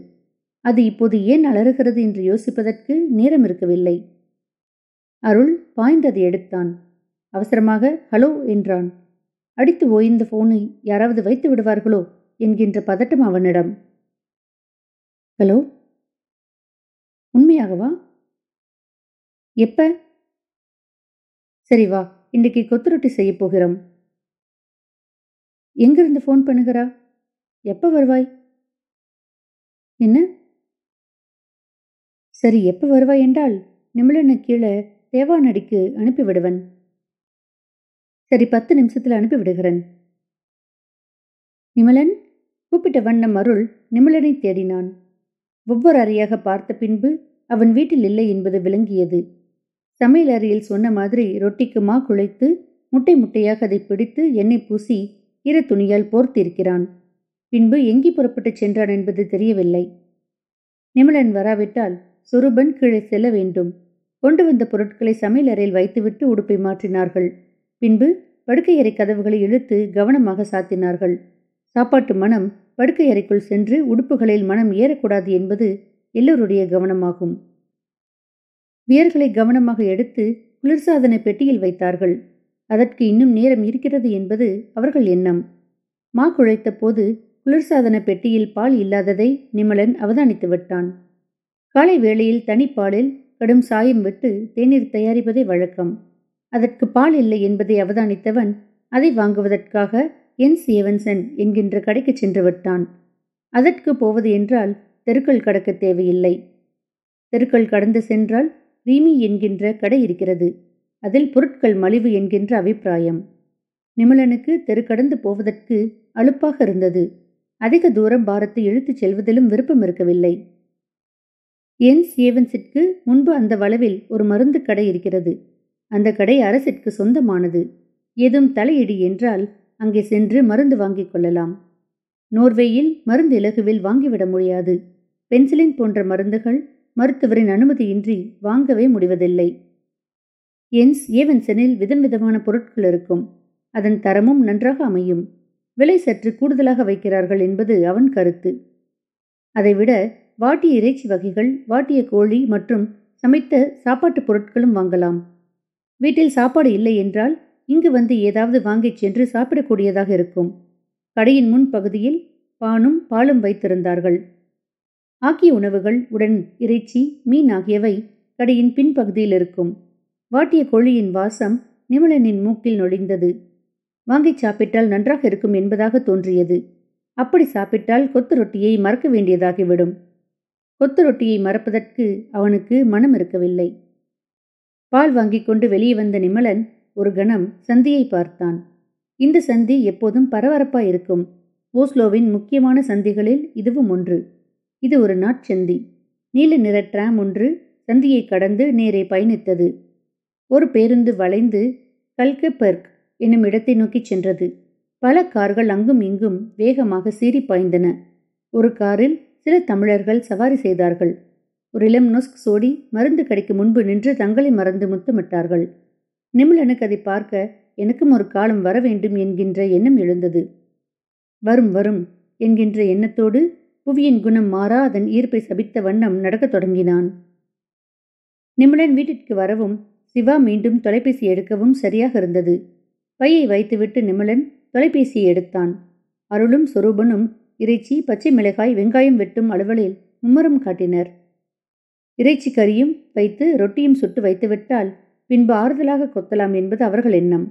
அது இப்போது ஏன் அலறுகிறது என்று யோசிப்பதற்கு நேரம் இருக்கவில்லை. அருள் பாய்ந்ததை எடுத்தான். அவசரமாக ஹலோ என்றான். அடித்து ஓய்ந்த போனை யாராவது வைத்து விடுவார்களோ என்கின்ற பதட்டம் அவனிடம். ஹலோ? உண்மையாகவா? எப்ப? சரி வா இன்றைக்கு கொத்துரொட்டி செய்ய போகிறோம். எங்கிருந்து ஃபோன் பண்ணுகிறா? எப்ப வருவாய்? என்ன? சரி எப்ப வருவாய் என்றால் நிமிழனு கீழே தேவானடிக்கு அனுப்பிவிடுவன். சரி பத்து நிமிஷத்தில் அனுப்பிவிடுகிறேன். நிமலன் கூப்பிட்ட வண்ணம் அருள் நிமலனை தேடினான். ஒவ்வொரு அறையாக பார்த்த பின்பு அவன் வீட்டில் இல்லை என்பது விளங்கியது. சமையல் அறையில் சொன்ன மாதிரி ரொட்டிக்கு மா குழைத்து முட்டை முட்டையாக அதை பிடித்து எண்ணெய் பூசி ஈர துணியால் போர்த்திருக்கிறான். பின்பு எங்கி புறப்பட்டுச் சென்றான் என்பது தெரியவில்லை. நிமலன் வராவிட்டால் சுரூபன் கீழே செல்ல வேண்டும். கொண்டு வந்த பொருட்களை சமையலறையில் வைத்துவிட்டு உடுப்பை மாற்றினார்கள். பின்பு படுக்கையறை கதவுகளை இழுத்து கவனமாக சாத்தினார்கள். சாப்பாட்டு மனம் படுக்கையறைக்குள் சென்று உடுப்புகளில் மனம் ஏறக்கூடாது என்பது எல்லோருடைய கவனமாகும். வியர்களை கவனமாக எடுத்து குளிர்சாதன பெட்டியில் வைத்தார்கள். அதற்கு இன்னும் நேரம் இருக்கிறது என்பது அவர்கள் எண்ணம். மா குழைத்த போது குளிர்சாதன பெட்டியில் பால் இல்லாததை நிமலன் அவதானித்து விட்டான். காலை வேளையில் தனிப்பாலில் கடும் சாயம் விட்டு தேநீர் தயாரிப்பதே வழக்கம். அதற்கு பால் இல்லை என்பதை அவதானித்தவன் அதை வாங்குவதற்காக என் சியவன்சன் என்கின்ற கடைக்கு சென்று விட்டான். அதற்கு போவது என்றால் தெருக்கள் கடக்க தேவையில்லை. தெருக்கள் கடந்து சென்றால் ரீமி என்கின்ற கடை இருக்கிறது. அதில் பொருட்கள் மலிவு என்கின்ற அபிப்பிராயம். நிமலனுக்கு தெரு கடந்து போவதற்கு அலுப்பாக இருந்தது. அதிக தூரம் பாரத்தை இழுத்துச் செல்வதிலும் விருப்பம் இருக்கவில்லை. என் சேவன்ஸிற்கு முன்பு அந்த வளவில் ஒரு மருந்து கடை இருக்கிறது. அந்த கடை அரசிற்கு சொந்தமானது. ஏதும் தலையிடி என்றால் அங்கே சென்று மருந்து வாங்கிக் கொள்ளலாம். நோர்வேயில் மருந்து இலகுவில் வாங்கிவிட முடியாது. பென்சிலின் போன்ற மருந்துகள் மருத்துவரின் அனுமதியின்றி வாங்கவே முடிவதில்லை. என்ஸ் ஏவன்சனில் விதம் விதமான பொருட்கள் இருக்கும். அதன் தரமும் நன்றாக அமையும். விலை சற்று கூடுதலாக வைக்கிறார்கள் என்பது அவன் கருத்து. அதைவிட வாட்டிய இறைச்சி வகைகள் வாட்டிய கோழி மற்றும் சமைத்த சாப்பாட்டு பொருட்களும் வாங்கலாம். வீட்டில் சாப்பாடு இல்லை என்றால் இங்கு வந்து ஏதாவது வாங்கிச் சென்று சாப்பிடக்கூடியதாக இருக்கும். கடையின் முன் பகுதியில் பானும் பாலும் வைத்திருந்தார்கள். ஆக்கிய உணவுகள் உடன் இறைச்சி மீன் ஆகியவை கடையின் பின்பகுதியில் இருக்கும். வாட்டிய கோழியின் வாசம் நிமலனின் மூக்கில் நொழிந்தது. வாங்கிச் சாப்பிட்டால் நன்றாக இருக்கும் என்பதாக தோன்றியது. அப்படி சாப்பிட்டால் கொத்து ரொட்டியை மறக்க வேண்டியதாகிவிடும். கொத்து ரொட்டியை மறப்பதற்கு அவனுக்கு மனம் இருக்கவில்லை. பால் வாங்கிக் கொண்டு வெளியே வந்த நிமலன் ஒரு கணம் சந்தியை பார்த்தான். இந்த சந்தி எப்போதும் பரபரப்பாய் இருக்கும். ஓஸ்லோவின் முக்கியமான சந்திகளில் இதுவும் ஒன்று. இது ஒரு நாட்சந்தி. நீல நிற டிராம் ஒன்று சந்தியை கடந்து நேரே பயணித்தது. ஒரு பேருந்து வளைந்து கல்கபெர்க் என்னும் இடத்தை நோக்கிச் சென்றது. பல கார்கள் அங்கும் இங்கும் வேகமாக சீறி பாய்ந்தன. ஒரு காரில் சில தமிழர்கள் சவாரி செய்தார்கள். ஒரு இளம் நொஸ்க் சோடி மருந்து கடைக்கு முன்பு நின்று தங்களை மறந்து முத்தமிட்டார்கள். நிமிலனுக்கு அதை பார்க்க எனக்கும் ஒரு காலம் வர வேண்டும் என்கின்ற எண்ணம் எழுந்தது. வரும் வரும் என்கின்ற எண்ணத்தோடு புவியின் குணம் மாறா அதன் ஈர்ப்பை சபித்த வண்ணம் நடக்கத் தொடங்கினான். நிமிலன் வீட்டிற்கு வரவும் சிவா மீண்டும் தொலைபேசி எடுக்கவும் சரியாக இருந்தது. பையை வைத்துவிட்டு நிமலன் தொலைபேசியை எடுத்தான். அருளும் சொரூபனும் இறைச்சி பச்சை மிளகாய் வெங்காயம் வெட்டும் அலுவலில் மும்மரம் காட்டினர். இறைச்சி கறியும் வைத்து ரொட்டியும் சுட்டு வைத்துவிட்டால் பின்பு ஆறுதலாக கொத்தலாம் என்பது அவர்கள் எண்ணம்.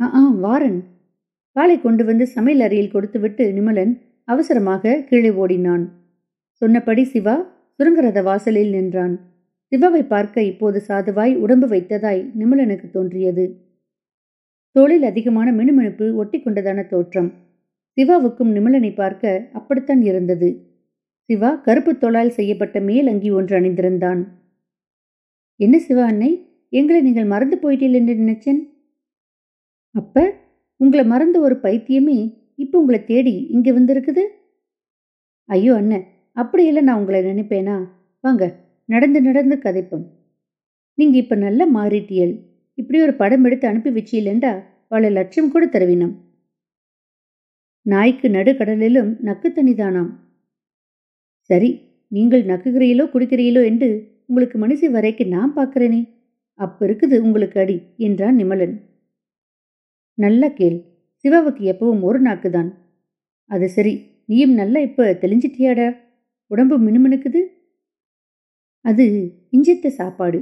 ஆ ஆ வாரன். பாலை கொண்டு வந்து சமையல் அறையில் கொடுத்துவிட்டு நிமலன் அவசரமாக கீழே ஓடினான். சொன்னபடி சிவா சுரங்கரத வாசலில் நின்றான். சிவாவை பார்க்க இப்போது சாதுவாய் உடம்பு வைத்ததாய் நிமலனுக்கு தோன்றியது. தோளில் அதிகமான மினுமினுப்பு ஒட்டி கொண்டதான தோற்றம். சிவாவுக்கும் நிமலனை பார்க்க அப்படித்தான் இருந்தது. சிவா கருப்பு தோளால் செய்யப்பட்ட மேல் அங்கி ஒன்று அணிந்திருந்தான். என்ன சிவா அன்னை எங்களை நீங்கள் மறந்து போயிட்டீர்கள் என்று நினைச்சேன்? அப்ப உங்களை மறந்த ஒரு பைத்தியமே இப்போ உங்களை தேடி இங்கே வந்திருக்குது? ஐயோ அண்ணன் அப்படியெல்லாம் நான் உங்களை நினைப்பேனா? வாங்க நடந்து நடந்து கதைப்போம். நீங்க இப்ப நல்லா மாறிட்டியல் இப்படி ஒரு படம் எடுத்து அனுப்பி வச்சியலண்டா பல லட்சம் கூட தருவினம். நாய்க்கு நடுக்கடலிலும் நக்குத்தனிதானாம். சரி நீங்கள் நக்குகிறீங்களோ குடிக்கிறீங்களோ என்று உங்களுக்கு மனசு வரைக்கு நான் பார்க்கிறேனே. அப்ப இருக்குது உங்களுக்கு அடி என்றான் நிமலன். நல்ல கேள் சிவாவுக்கு எப்பவும் ஒரு நாக்குதான். அது சரி நீயும் நல்லா இப்ப தெளிஞ்சிட்டியாடா? உடம்பு மினுமினுக்குது? அது இஞ்சித்த சாப்பாடு.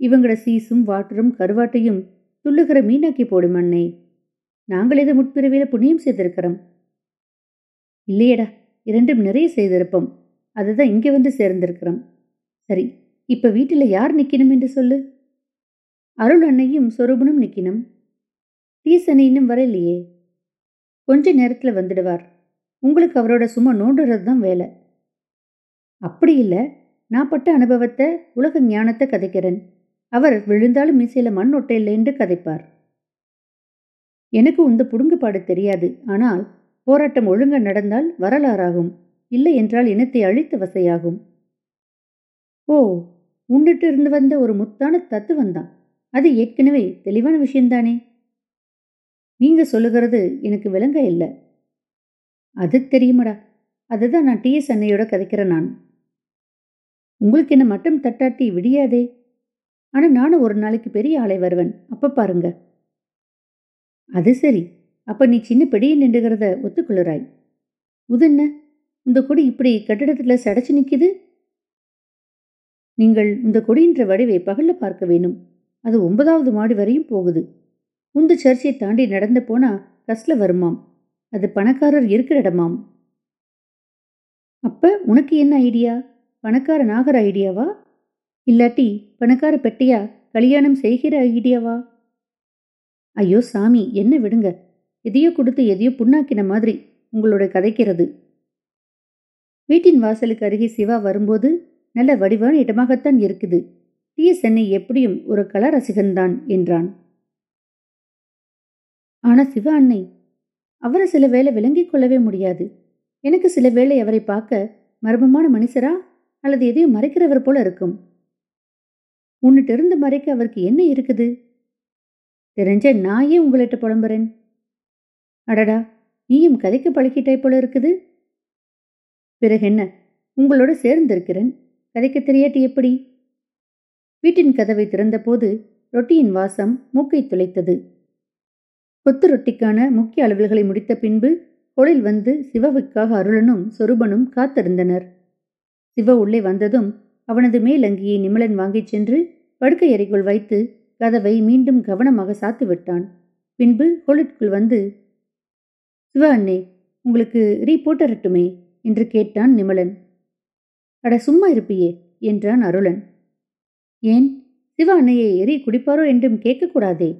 இவங்கள சீசும் வாட்டரும் கருவாட்டையும் துள்ளுகிற மீனாக்கி போடும் அண்ணே நாங்கள் இதை முற்பிறவியில புண்ணியம் செய்திருக்கிறோம். இல்லையடா இரண்டும் நிறைய செய்திருப்போம். அதுதான் இங்கே வந்து சேர்ந்திருக்கிறோம். சரி இப்ப வீட்டில் யார் நிக்கணும் என்று சொல்லு. அருள் அன்னையும் சொரூபனும் நிக்கணும். டீசனி இன்னும் வரலையே. கொஞ்ச நேரத்தில் வந்துடுவார். உங்களுக்கு அவரோட சும்மா நோண்டுறது தான் வேலை. அப்படி இல்லை நான் பட்ட அனுபவத்தை உலக ஞானத்தை கதைக்கிறேன். அவர் விழுந்தாலும் மீசையில் மண் ஒட்டையில் என்று கதைப்பார். எனக்கு உந்த புடுங்குபாடு தெரியாது. ஆனால் போராட்டம் ஒழுங்க நடந்தால் வரலாறாகும். இல்லை என்றால் இனத்தை அழித்த வசையாகும். ஓ உண்டுட்டு இருந்து வந்த ஒரு முத்தான தத்துவந்தான் அது ஏற்கனவே தெளிவான விஷயம்தானே? நீங்க சொல்லுகிறது எனக்கு விளங்க இல்லை. அது தெரியுமடா. அதுதான் நான் டிஎஸ் அன்னையோட கதைக்கிறேன் நான். உங்களுக்கு என்ன மட்டம் தட்டாட்டி விடியாதே? ஆனா நானும் ஒரு நாளைக்கு பெரிய ஆளை வருவேன். அப்ப பாருங்க. அது சரி. அப்ப நீ சின்ன பிடியில் நின்றுகிறத ஒத்துக்கொள்ளுறாய். உதென்ன இந்த கொடி இப்படி கட்டிடத்துல சடைச்சு நிக்குது? நீங்கள் இந்த கொடியின்ற வடிவை பகல்ல பார்க்க வேணும். அது ஒன்பதாவது மாடி வரையும் போகுது. உந்து சர்ச்சை தாண்டி நடந்து போனா கஸ்ல வருமாம். அது பணக்காரர் இருக்கிற இடமாம். அப்ப உனக்கு என்ன ஐடியா? பணக்கார ஆகிற ஐடியாவா? இல்லாட்டி பணக்கார பெட்டியா கல்யாணம் செய்கிற ஐடியாவா? ஐயோ சாமி என்ன விடுங்க. எதையோ கொடுத்து எதையோ புண்ணாக்கின மாதிரி உங்களோட கதைக்கிறது. வீட்டின் வாசலுக்கு அருகே சிவா வரும்போது நல்ல வடிவான இடமாகத்தான் இருக்குது. டி சென்னை எப்படியும் ஒரு கல ரசிகன்தான் என்றான். ஆனா சிவா அன்னை அவரை சில வேளை விளங்கிக் கொள்ளவே முடியாது. எனக்கு சில வேளை அவரை பார்க்க மர்மமான மனுஷரா அல்லது எதையும் மறைக்கிறவர் போல இருக்கும். உன்னிட்டிருந்து மறைக்க அவருக்கு என்ன இருக்குது? தெரிஞ்ச நான் ஏன் உங்கள்கிட்ட புலம்புறேன்? அடடா நீயும் கதைக்கு பழகிட்டாய் போல இருக்குது. பிறகு என்ன உங்களோடு சேர்ந்திருக்கிறேன் கதைக்க தெரியாட்டி எப்படி? வீட்டின் கதவை திறந்தபோது ரொட்டியின் வாசம் மூக்கை துளைத்தது. கொத்து ரொட்டிக்கான முக்கிய அலுவல்களை முடித்த பின்பு கொழில் வந்து சிவவுக்காக அருளனும் சொருபனும் காத்திருந்தனர். சிவ உள்ளே வந்ததும் அவனது மேலங்கியை நிமலன் வாங்கிச் சென்று படுக்கை அறைக்குள் வைத்து கதவை மீண்டும் கவனமாக சாத்து விட்டான் பின்பு கொளிற்குள் வந்து சிவா அண்ணே உங்களுக்கு ரீ போட்டரட்டுமே என்று கேட்டான் நிமலன். அட சும்மா இருப்பியே என்றான் அருளன். ஏன் சிவா அன்னையை எரி குடிப்பாரோ என்றும் கேட்கக்கூடாதே?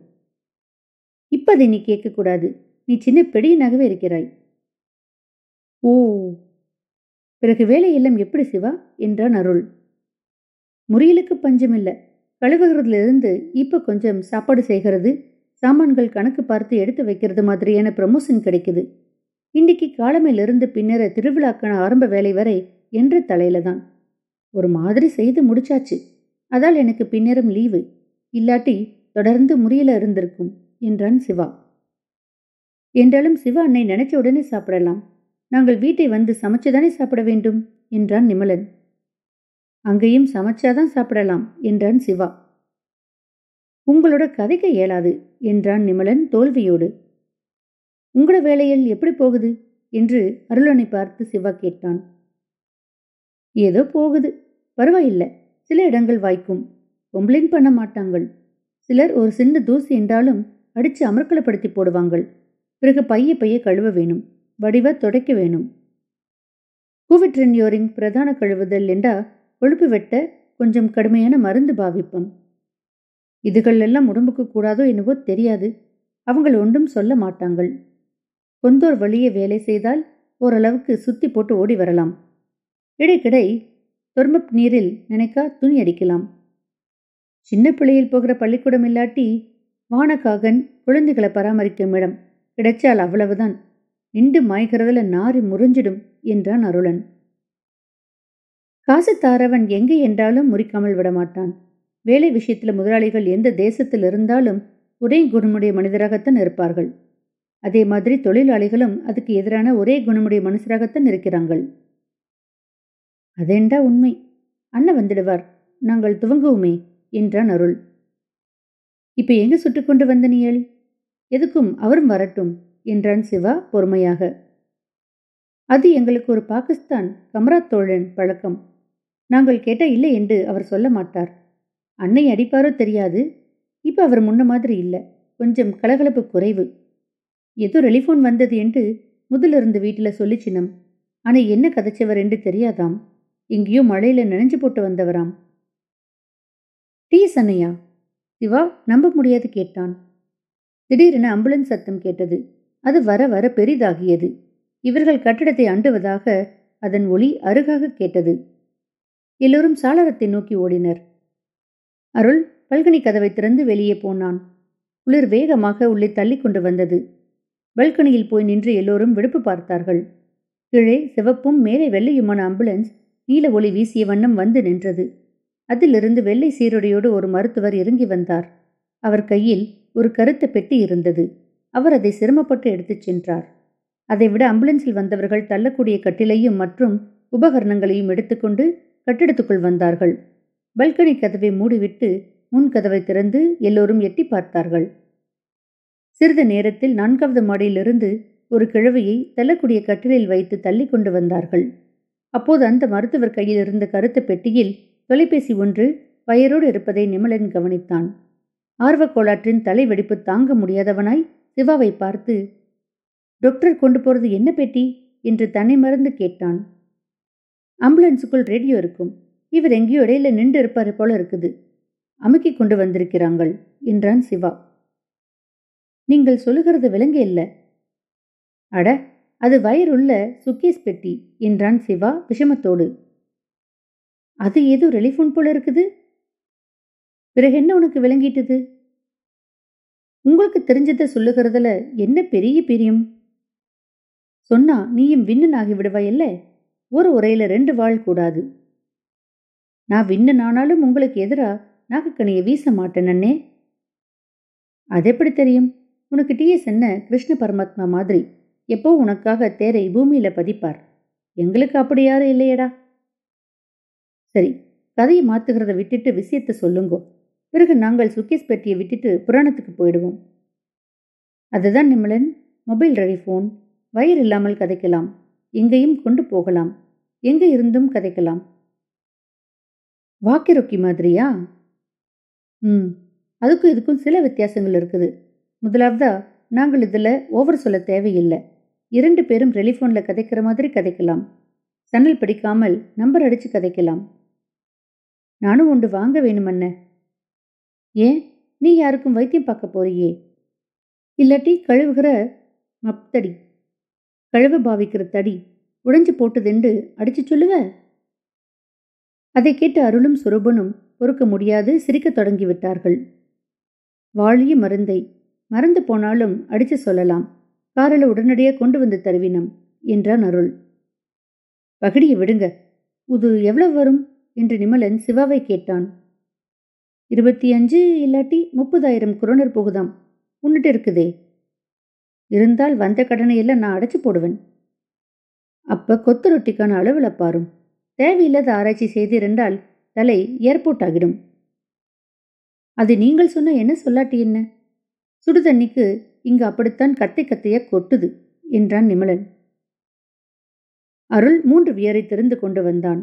இப்பதை நீ கேட்கக்கூடாது. நீ சின்ன பெடியனாகவே இருக்கிறாய். ஓ பிறகு வேலையெல்லாம் எப்படி சிவா? என்றான் அருள். முறியலுக்கு பஞ்சமில்லை. கழுவுகிறதுலேருந்து இப்போ கொஞ்சம் சாப்பாடு செய்கிறது. சாமான்கள் கணக்கு பார்த்து எடுத்து வைக்கிறது மாதிரியான ப்ரமோஷன் கிடைக்குது. இன்னைக்கு காலமையிலிருந்து பின்னர திருவிழாக்கான ஆரம்ப வேலை வரை என்ற தலையில தான் ஒரு மாதிரி செய்து முடிச்சாச்சு. அதால் எனக்கு பின்னரும் லீவு. இல்லாட்டி தொடர்ந்து முறியல இருந்திருக்கும் என்றான் சிவா. என்றாலும் சிவா அன்னை நினைச்ச உடனே சாப்பிடலாம். நாங்கள் வீட்டை வந்து சமைச்சுதானே சாப்பிட வேண்டும் என்றான் நிமலன். அங்கேயும் சமைச்சாதான் சாப்பிடலாம் என்றான் சிவா. உங்களோட கதைக்க இயலாது. என்றான் நிமலன் தோல்வியோடு. உங்களோட வேலையில் எப்படி போகுது? என்று அருளனை பார்த்து சிவா கேட்டான். ஏதோ போகுது. பரவாயில்லை. சில இடங்கள் வாய்க்கும். கம்ப்ளைண்ட் பண்ண மாட்டாங்கள். சிலர் ஒரு சின்ன தூசி என்றாலும் அடித்து அமர்க்கலப்படுத்தி போடுவாங்கள். பிறகு பைய பைய கழுவ வேணும். வடிவ துடைக்க வேணும். கூவிட்ரென்யோரிங் பிரதான கழுவுதல் என்றா கொழுப்பு வெட்ட கொஞ்சம் கடுமையான மருந்து பாவிப்பம். இதுகள் எல்லாம் உடம்புக்கு கூடாதோ என்னவோ தெரியாது. அவங்கள் ஒன்றும் சொல்ல மாட்டாங்கள். கொந்தோர் வழியே வேலை செய்தால் ஓரளவுக்கு சுத்தி போட்டு ஓடி வரலாம். இடைக்கிடை தொர்மப் நீரில் நினைக்கா துணி அடிக்கலாம். சின்ன பிள்ளையில் போகிற பள்ளிக்கூடம் இல்லாட்டி வானகாகன் குழந்தைகளை பராமரிக்கும் இடம் கிடைச்சால் அவ்வளவுதான். நின்று மாய்கிறதுல நாரி முறிஞ்சிடும் என்றான் அருளன். காசு தாரவன் எங்கே என்றாலும் முறிக்காமல் விடமாட்டான். வேலை விஷயத்தில் முதலாளிகள் எந்த தேசத்தில் இருந்தாலும் ஒரே குணமுடைய மனிதராகத்தான் இருப்பார்கள். அதே மாதிரி தொழிலாளிகளும் அதுக்கு எதிரான ஒரே குணமுடைய மனுஷராகத்தான் இருக்கிறாங்கள். அதேண்டா உண்மை. அண்ணன் வந்துடுவார். நாங்கள் துவங்குவோமே என்றான் அருள். இப்ப எங்க சுட்டு கொண்டு வந்த நீயல் எதுக்கும் அவரும் வரட்டும் என்றான் சிவா பொறுமையாக. அது எங்களுக்கு ஒரு பாகிஸ்தான் கமராத் தோழன் பழக்கம். நாங்கள் கேட்டால் இல்லை என்று அவர் சொல்ல மாட்டார். அன்னை அடிப்பாரோ தெரியாது. இப்ப அவர் முன்ன மாதிரி இல்லை. கொஞ்சம் கலகலப்பு குறைவு. ஏதோ டெலிஃபோன் வந்தது என்று முதலிருந்து வீட்டில் சொல்லிச்சினம் ஆனா என்ன கதைச்சவர் என்று தெரியாதாம். எங்கேயோ மழையில நினைஞ்சு போட்டு வந்தவராம். டீ சன்னையா? சிவா நம்ப முடியாது கேட்டான். திடீரென அம்புலன்ஸ் சத்தம் கேட்டது. அது வர வர பெரிதாகியது. இவர்கள் கட்டிடத்தை அண்டுவதாக அதன் ஒளி அருகாக கேட்டது. எல்லோரும் சாளரத்தை நோக்கி ஓடினர். அருள் பல்கனி கதவை திறந்து வெளியே போனான். குளிர் வேகமாக உள்ளே தள்ளி கொண்டு வந்தது. பல்கனியில் போய் நின்று எல்லோரும் விடுப்பு பார்த்தார்கள். கீழே சிவப்பும் மேலே வெள்ளையுமான ஆம்புலன்ஸ் நீல ஒளி வீசிய வண்ணம் வந்து நின்றது. அதிலிருந்து வெள்ளை சீருடையோடு ஒரு மருத்துவர் இறங்கி வந்தார். அவர் கையில் ஒரு கருத்த பெட்டி இருந்தது. அவர் அதை சிரமப்பட்டு எடுத்துச் சென்றார். அதைவிட ஆம்புலன்ஸில் வந்தவர்கள் தள்ளக்கூடிய கட்டிலையும் மற்றும் உபகரணங்களையும் எடுத்துக்கொண்டு கட்டிடத்துக்குள் வந்தார்கள். பல்கனி கதவை மூடிவிட்டு முன் கதவை திறந்து எல்லோரும் எட்டி பார்த்தார்கள். சிறிது நேரத்தில் நான்காவது மாடியிலிருந்து ஒரு கிழவியை தள்ளக்கூடிய கட்டிலில் வைத்து தள்ளி கொண்டு வந்தார்கள். அப்போது அந்த மருத்துவர் கையில் இருந்த கருத்த பெட்டியில் தொலைபேசி ஒன்று வயரோடு இருப்பதை நிமலன் கவனித்தான். ஆர்வக் கோளாற்றின் தலைவெடிப்பு தாங்க முடியாதவனாய் சிவாவை பார்த்து டாக்டர் கொண்டு போறது என்ன பெட்டி? என்று தன்னை மறந்து கேட்டான். ஆம்புலன்ஸுக்குள் ரேடியோ இருக்கும். இவர் எங்கேயோ இடையில நின்று இருப்பாரு போல இருக்குது. அமுக்கி கொண்டு வந்திருக்கிறாங்கள் என்றான் சிவா. நீங்கள் சொல்லுகிறது விலங்கு இல்ல. அட அது வயருள்ள சுக்கேஸ் பெட்டி என்றான் சிவா விஷமத்தோடு. அது ஏதோ ரெலிஃபோன் போல இருக்குது. பிறகு என்ன உனக்கு விளங்கிட்டது? உங்களுக்கு தெரிஞ்சதை சொல்லுகிறதுல என்ன பெரிய பிரியம்? சொன்னா நீயும் விண்ணன் ஆகி விடுவாயல்ல ஒரு உரையில ரெண்டு வாழ் கூடாது. நான் விண்ணன் ஆனாலும் உங்களுக்கு எதிராக நாகக்கணியை வீச மாட்டேன் அண்ணே. அது எப்படி தெரியும்? உனக்கு டிஎஸ் என்ன கிருஷ்ண பரமாத்மா மாதிரி எப்போ உனக்காக தேரை பூமியில பதிப்பார்? எங்களுக்கு அப்படி யாரும் இல்லையடா. சரி கதையை மாத்துகிறத விட்டுட்டு விஷயத்த சொல்லுங்கோ. பிறகு நாங்கள் சுக்கேஸ் பெட்டியை விட்டுட்டு புராணத்துக்கு போயிடுவோம். அதுதான் நிமலன் மொபைல் ரெடிஃபோன் வயர் இல்லாமல் கதைக்கலாம். எங்கேயும் கொண்டு போகலாம். எங்க இருந்தும் கதைக்கலாம். வாக்கிரொக்கி மாதிரியா? ம் அதுக்கும் இதுக்கும் சில வித்தியாசங்கள் இருக்குது. முதலாவதா நாங்கள் இதில் ஓவர் சொல்ல தேவையில்லை. இரண்டு பேரும் டெலிஃபோனில் கதைக்கிற மாதிரி கதைக்கலாம். சன்னல் படிக்காமல் நம்பர் அடித்து கதைக்கலாம். நானும் ஒன்று வாங்க வேணுமன்ன ஏன்? நீ யாருக்கும் வைத்தியம் பார்க்க போறியே? இல்லாட்டி கழுவுகிற மப்தடி கழுவ பாவிக்கிற தடி. உடைஞ்சு போட்டுதென்று அடிச்சு சொல்லுவ? அதை கேட்டு அருளும் சுரபனும் பொறுக்க முடியாது சிரிக்கத் தொடங்கிவிட்டார்கள். வாழிய மருந்தை மறந்து போனாலும் அடிச்சு சொல்லலாம். காரில் உடனடியாக கொண்டு வந்து தருவினம் என்றான் அருள். பகடியை விடுங்க இது எவ்வளவு வரும்? என்று நிமலன் சிவாவை கேட்டான். இருபத்தி அஞ்சு இல்லாட்டி முப்பதாயிரம் குரோனர் போகுதாம் உன்னிட்டு இருக்குதே. இருந்தால் வந்த கடனை எல்லாம் நான் அடைச்சு போடுவேன். அப்ப கொத்து ரொட்டிக்கான அளவில் பாரும். தேவையில்லாத ஆராய்ச்சி செய்திருந்தால் தலை ஏர்போர்ட் ஆகிடும் அது நீங்கள் சொன்ன என்ன சொல்லாட்டி என்ன? சுடுதண்ணிக்கு இங்கு அப்படித்தான் கத்தை கத்தைய கொட்டுது என்றான் நிமலன். அருள் மூன்று வியரை தெரிந்து கொண்டு வந்தான்.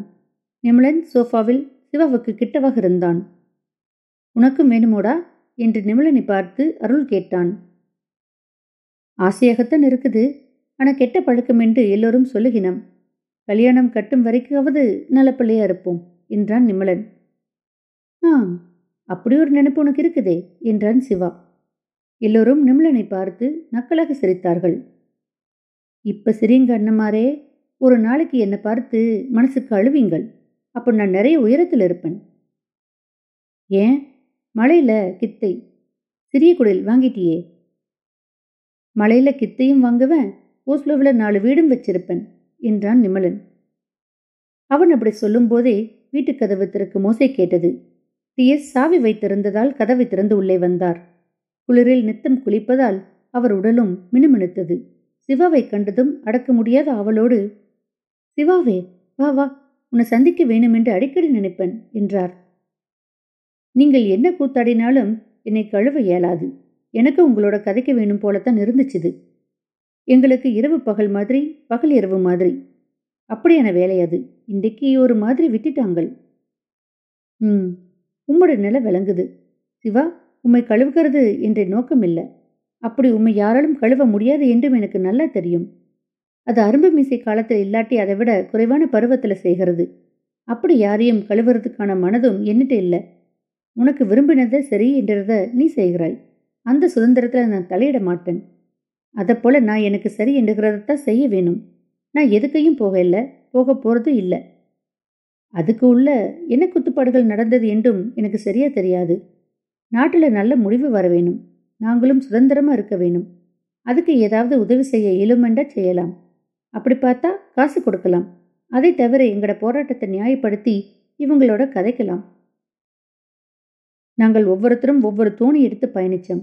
நிமலன் சோஃபாவில் சிவாவுக்கு கிட்டவாக இருந்தான். உனக்கும் வேணுமோடா? என்று நிமலனை பார்த்து அருள் கேட்டான். ஆசையாகத்தான் இருக்குது. ஆனா கெட்ட பழக்கம் என்று எல்லோரும் சொல்லுகினம். கல்யாணம் கட்டும் வரைக்காவது நல்ல பிள்ளையா இருப்போம் என்றான் நிமலன். ஆ அப்படி ஒரு நினைப்பு உனக்கு இருக்குதே என்றான் சிவா. எல்லோரும் நிமலனை பார்த்து நக்கலாக சிரித்தார்கள். இப்ப சிரிங்க அண்ணமாரே ஒரு நாளைக்கு என்னை பார்த்து மனசுக்கு அழுவீங்கள் அப்போ நான் நிறைய உயரத்தில் இருப்பேன். ஏன்? மழையில கித்தை சிறிய குடில் வாங்கிட்டியே. மழையில கித்தையும் வாங்குவேன் ஓஸ்லோவில் நாலு வீடும் வச்சிருப்பேன். என்றான் நிமலன். அவன் அப்படி சொல்லும்போதே வீட்டுக்கதவு திறக்கு மோசை கேட்டது. டிஎஸ் சாவி வைத்திருந்ததால் கதவை திறந்து உள்ளே வந்தார். குளிரில் நித்தம் குளிப்பதால் அவர் உடலும் மினுமினுத்தது. சிவாவை கண்டதும் அடக்க முடியாத அவளோடு சிவாவே வா வா உன்னை சந்திக்க வேணுமென்று அடிக்கடி நினைப்பேன் என்றார். நீங்கள் என்ன கூத்தாடினாலும் என்னை கழுவ இயலாது. எனக்கு உங்களோட கதைக்க வேணும் போலத்தான் இருந்துச்சுது. எங்களுக்கு இரவு பகல் மாதிரி பகல் இரவு மாதிரி. அப்படியான வேலை அது. இன்றைக்கு ஒரு மாதிரி விட்டுட்டாங்கள். ம் உம்மோட நிலை விளங்குது. சிவா உம்மை கழுவுகிறது என்ற நோக்கம் இல்லை. அப்படி உம்மை யாராலும் கழுவ முடியாது என்றும் எனக்கு நல்லா தெரியும். அது அரும்பு மீசை காலத்தில் இல்லாட்டி அதை விட குறைவான பருவத்தில் செய்கிறது. அப்படி யாரையும் கழுவுறதுக்கான மனதும் என்னிட்ட இல்லை. உனக்கு விரும்பினதை சரி என்றத நீ செய்கிறாய். அந்த சுதந்திரத்தில் நான் தலையிட மாட்டேன். அதைப்போல நான் எனக்கு சரி என்றுகிறதத்தான் செய்ய வேணும். நான் எதுக்கையும் போக இல்லை போக போகிறதும் இல்லை. அதுக்கு உள்ள என்ன குத்துப்பாடுகள் நடந்தது என்றும் எனக்கு சரியா தெரியாது. நாட்டில் நல்ல முடிவு வர வேணும். நாங்களும் சுதந்திரமா இருக்க வேணும். அதுக்கு ஏதாவது உதவி செய்ய இயலுமெண்டா செய்யலாம். அப்படி பார்த்தா காசு கொடுக்கலாம். அதை தவிர எங்கட போராட்டத்தை நியாயப்படுத்தி இவங்களோட கதைக்கலாம். நாங்கள் ஒவ்வொருத்தரும் ஒவ்வொரு தோணி எடுத்து பயணிச்சோம்.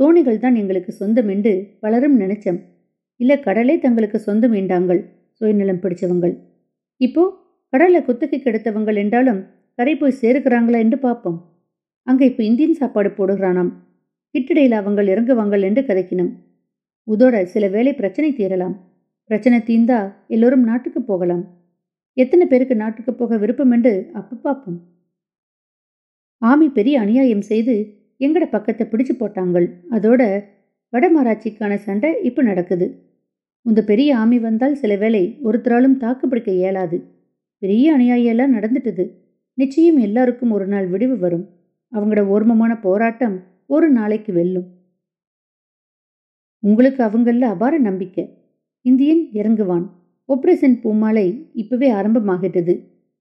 தோணிகள் தான் எங்களுக்கு சொந்தம் என்று பலரும் நினைச்சோம். இல்ல கடலே தங்களுக்கு சொந்தம் என்றாங்கள் சுயநலம் பிடிச்சவங்கள். இப்போ கடலை குத்தகைக்கு எடுத்தவங்கள் என்றாலும் கரை போய் சேருகிறாங்களா என்று பார்ப்போம். அங்க இப்போ இந்தியன் சாப்பாடு போடுகிறானாம். கிட்டடையில் அவங்கள் இறங்குவாங்கள் என்று கதைக்கினோம். உதோட சில வேலை பிரச்சனை தீரலாம். பிரச்சனை தீந்தா எல்லோரும் நாட்டுக்கு போகலாம். எத்தனை பேருக்கு நாட்டுக்கு போக விருப்பம் என்று அப்ப பார்ப்போம். ஆமி பெரிய அநியாயம் செய்து எங்கட பக்கத்தை பிடிச்சு போட்டாங்கள். அதோட வடமராட்சிக்கான சண்டை இப்போ நடக்குது. இந்த பெரிய ஆமி வந்தால் சில வேளை ஒருத்தராலும் தாக்கு பிடிக்க இயலாது. பெரிய அநியாயெல்லாம் நடந்துட்டுது. நிச்சயம் எல்லாருக்கும் ஒரு நாள் விடிவு வரும். அவங்களோட ஓர்மமான போராட்டம் ஒரு நாளைக்கு வெல்லும். உங்களுக்கு அவங்கள அபார நம்பிக்கை. இந்தியன் இறங்குவான். ஆப்ரேஷன் பூமாலை இப்பவே ஆரம்பமாகிட்டது.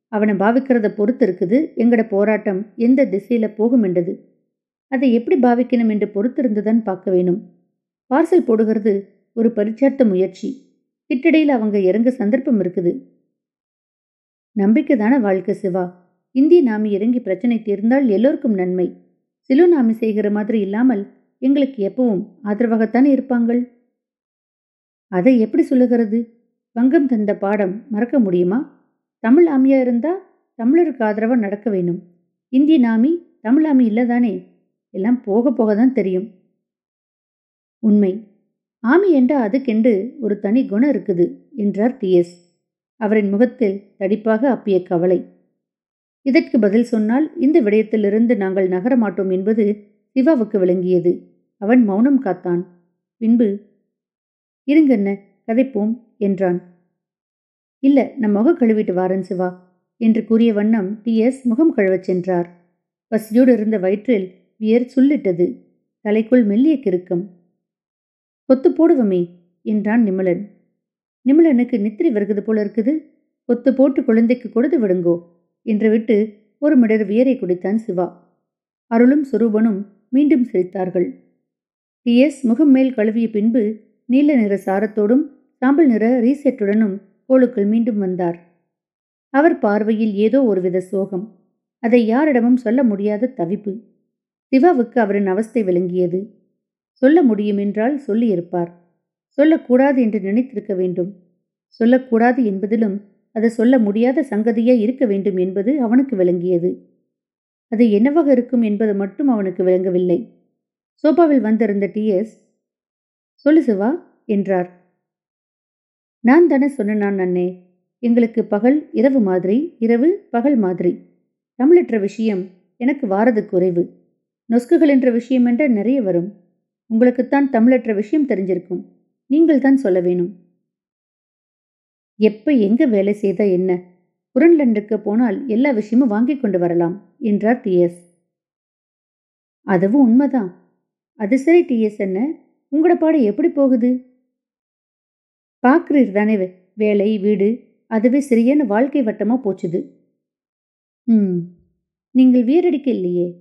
அவனை பாவிக்கிறத பொறுத்து இருக்குது எங்கட போராட்டம் எந்த திசையில போகும் என்றது. அதை எப்படி பாவிக்கணும் என்று பொறுத்திருந்துதான் பார்க்க வேணும். பார்சல் போடுகிறது ஒரு பரிச்சார்த்த முயற்சி. கிட்டடையில் அவங்க இறங்க சந்தர்ப்பம் இருக்குது. நம்பிக்கை தானே வாழ்க்கை சிவா. இந்திய நாமி இறங்கி பிரச்சனை தீர்ந்தால் எல்லோருக்கும் நன்மை. சிலு நாமி செய்கிற மாதிரி இல்லாமல் எங்களுக்கு எப்பவும் ஆதரவாகத்தானே இருப்பாங்கள்? அதை எப்படி சொல்லுகிறது? வங்கம் தந்த பாடம் மறக்க முடியுமா? தமிழ் ஆமியா இருந்தா தமிழருக்கு ஆதரவா நடக்க வேணும். இந்திய நாமி தமிழ் ஆமி இல்லதானே? எல்லாம் போக போக தான் தெரியும். உண்மை. ஆமி என்ற அதுக்கென்று ஒரு தனி குணம் இருக்குது என்றார் டிஎஸ் அவரின் முகத்தில் தடிப்பாக அப்பிய கவலை. இதற்கு பதில் சொன்னால் இந்த விடயத்திலிருந்து நாங்கள் நகர மாட்டோம் என்பது சிவாவுக்கு விளங்கியது. அவன் மௌனம் காத்தான். பின்பு இருங்கண்ண கதைப்போம் என்றான். இல்ல நம் முகம் கழுவிட்டு வாரன் சிவா என்று கூறிய வண்ணம் டிஎஸ் முகம் கழுவச் சென்றார். பசியோடு இருந்த வயிற்றில் வியர் சுள்ளிட்டது தலைக்குள் மெல்லிய கிருக்கம் கொத்து போடுவமே என்றான் நிமலன் நிமலனுக்கு நித்திரை வருகிறது போல இருக்குது. கொத்து போட்டு குழந்தைக்கு கொடுத்து விடுங்கோ என்று விட்டு ஒரு மிடர் வியரை குடித்தான் சிவா. அருளும் சுரூபனும் மீண்டும் சிரித்தார்கள். டி. எஸ். முகம் மேல் கழுவிய பின்பு நீல நிற சாரத்தோடும் சாம்பல் நிற ரீசெட்டுடனும் கோளுக்குள் மீண்டும் வந்தார். அவர் பார்வையில் ஏதோ ஒருவித சோகம். அதை யாரிடமும் சொல்ல முடியாத தவிப்பு. சிவாவுக்கு அவரின் அவஸ்தை விளங்கியது. சொல்ல முடியும் என்றால் சொல்லியிருப்பார். சொல்லக்கூடாது என்று நினைத்திருக்க வேண்டும். சொல்லக்கூடாது என்பதிலும் அதை சொல்ல முடியாத சங்கதியா இருக்க வேண்டும் என்பது அவனுக்கு விளங்கியது. அது என்னவாக இருக்கும் என்பது மட்டும் அவனுக்கு விளங்கவில்லை. சோபாவில் வந்திருந்த டிஎஸ் சொல்லு சிவா என்றார். நான் தானே சொன்னேன் அண்ணே எங்களுக்கு பகல் இரவு மாதிரி இரவு பகல் மாதிரி. தமிழற்ற விஷயம் எனக்கு வாரது குறைவு. நொஸ்குகள் என்ற விஷயம் என்ற நிறைய வரும். உங்களுக்குத்தான் தமிழற்ற விஷயம் தெரிஞ்சிருக்கும். நீங்கள் தான் சொல்ல வேணும். எப்ப எங்க வேலை செய்தா என்ன? புரன்லண்டுக்கு போனால் எல்லா விஷயமும் வாங்கி கொண்டு வரலாம் என்றார் டிஎஸ் அதுவும் உண்மைதான். அது சரி டிஎஸ் என்ன? உங்களோட பாடு எப்படி போகுது? பார்க்குறீர் தானே வேலை வீடு அதுவே சரியான வாழ்க்கை வட்டமா போச்சுது. ம். நீங்கள் வீரடிக்க இல்லையே.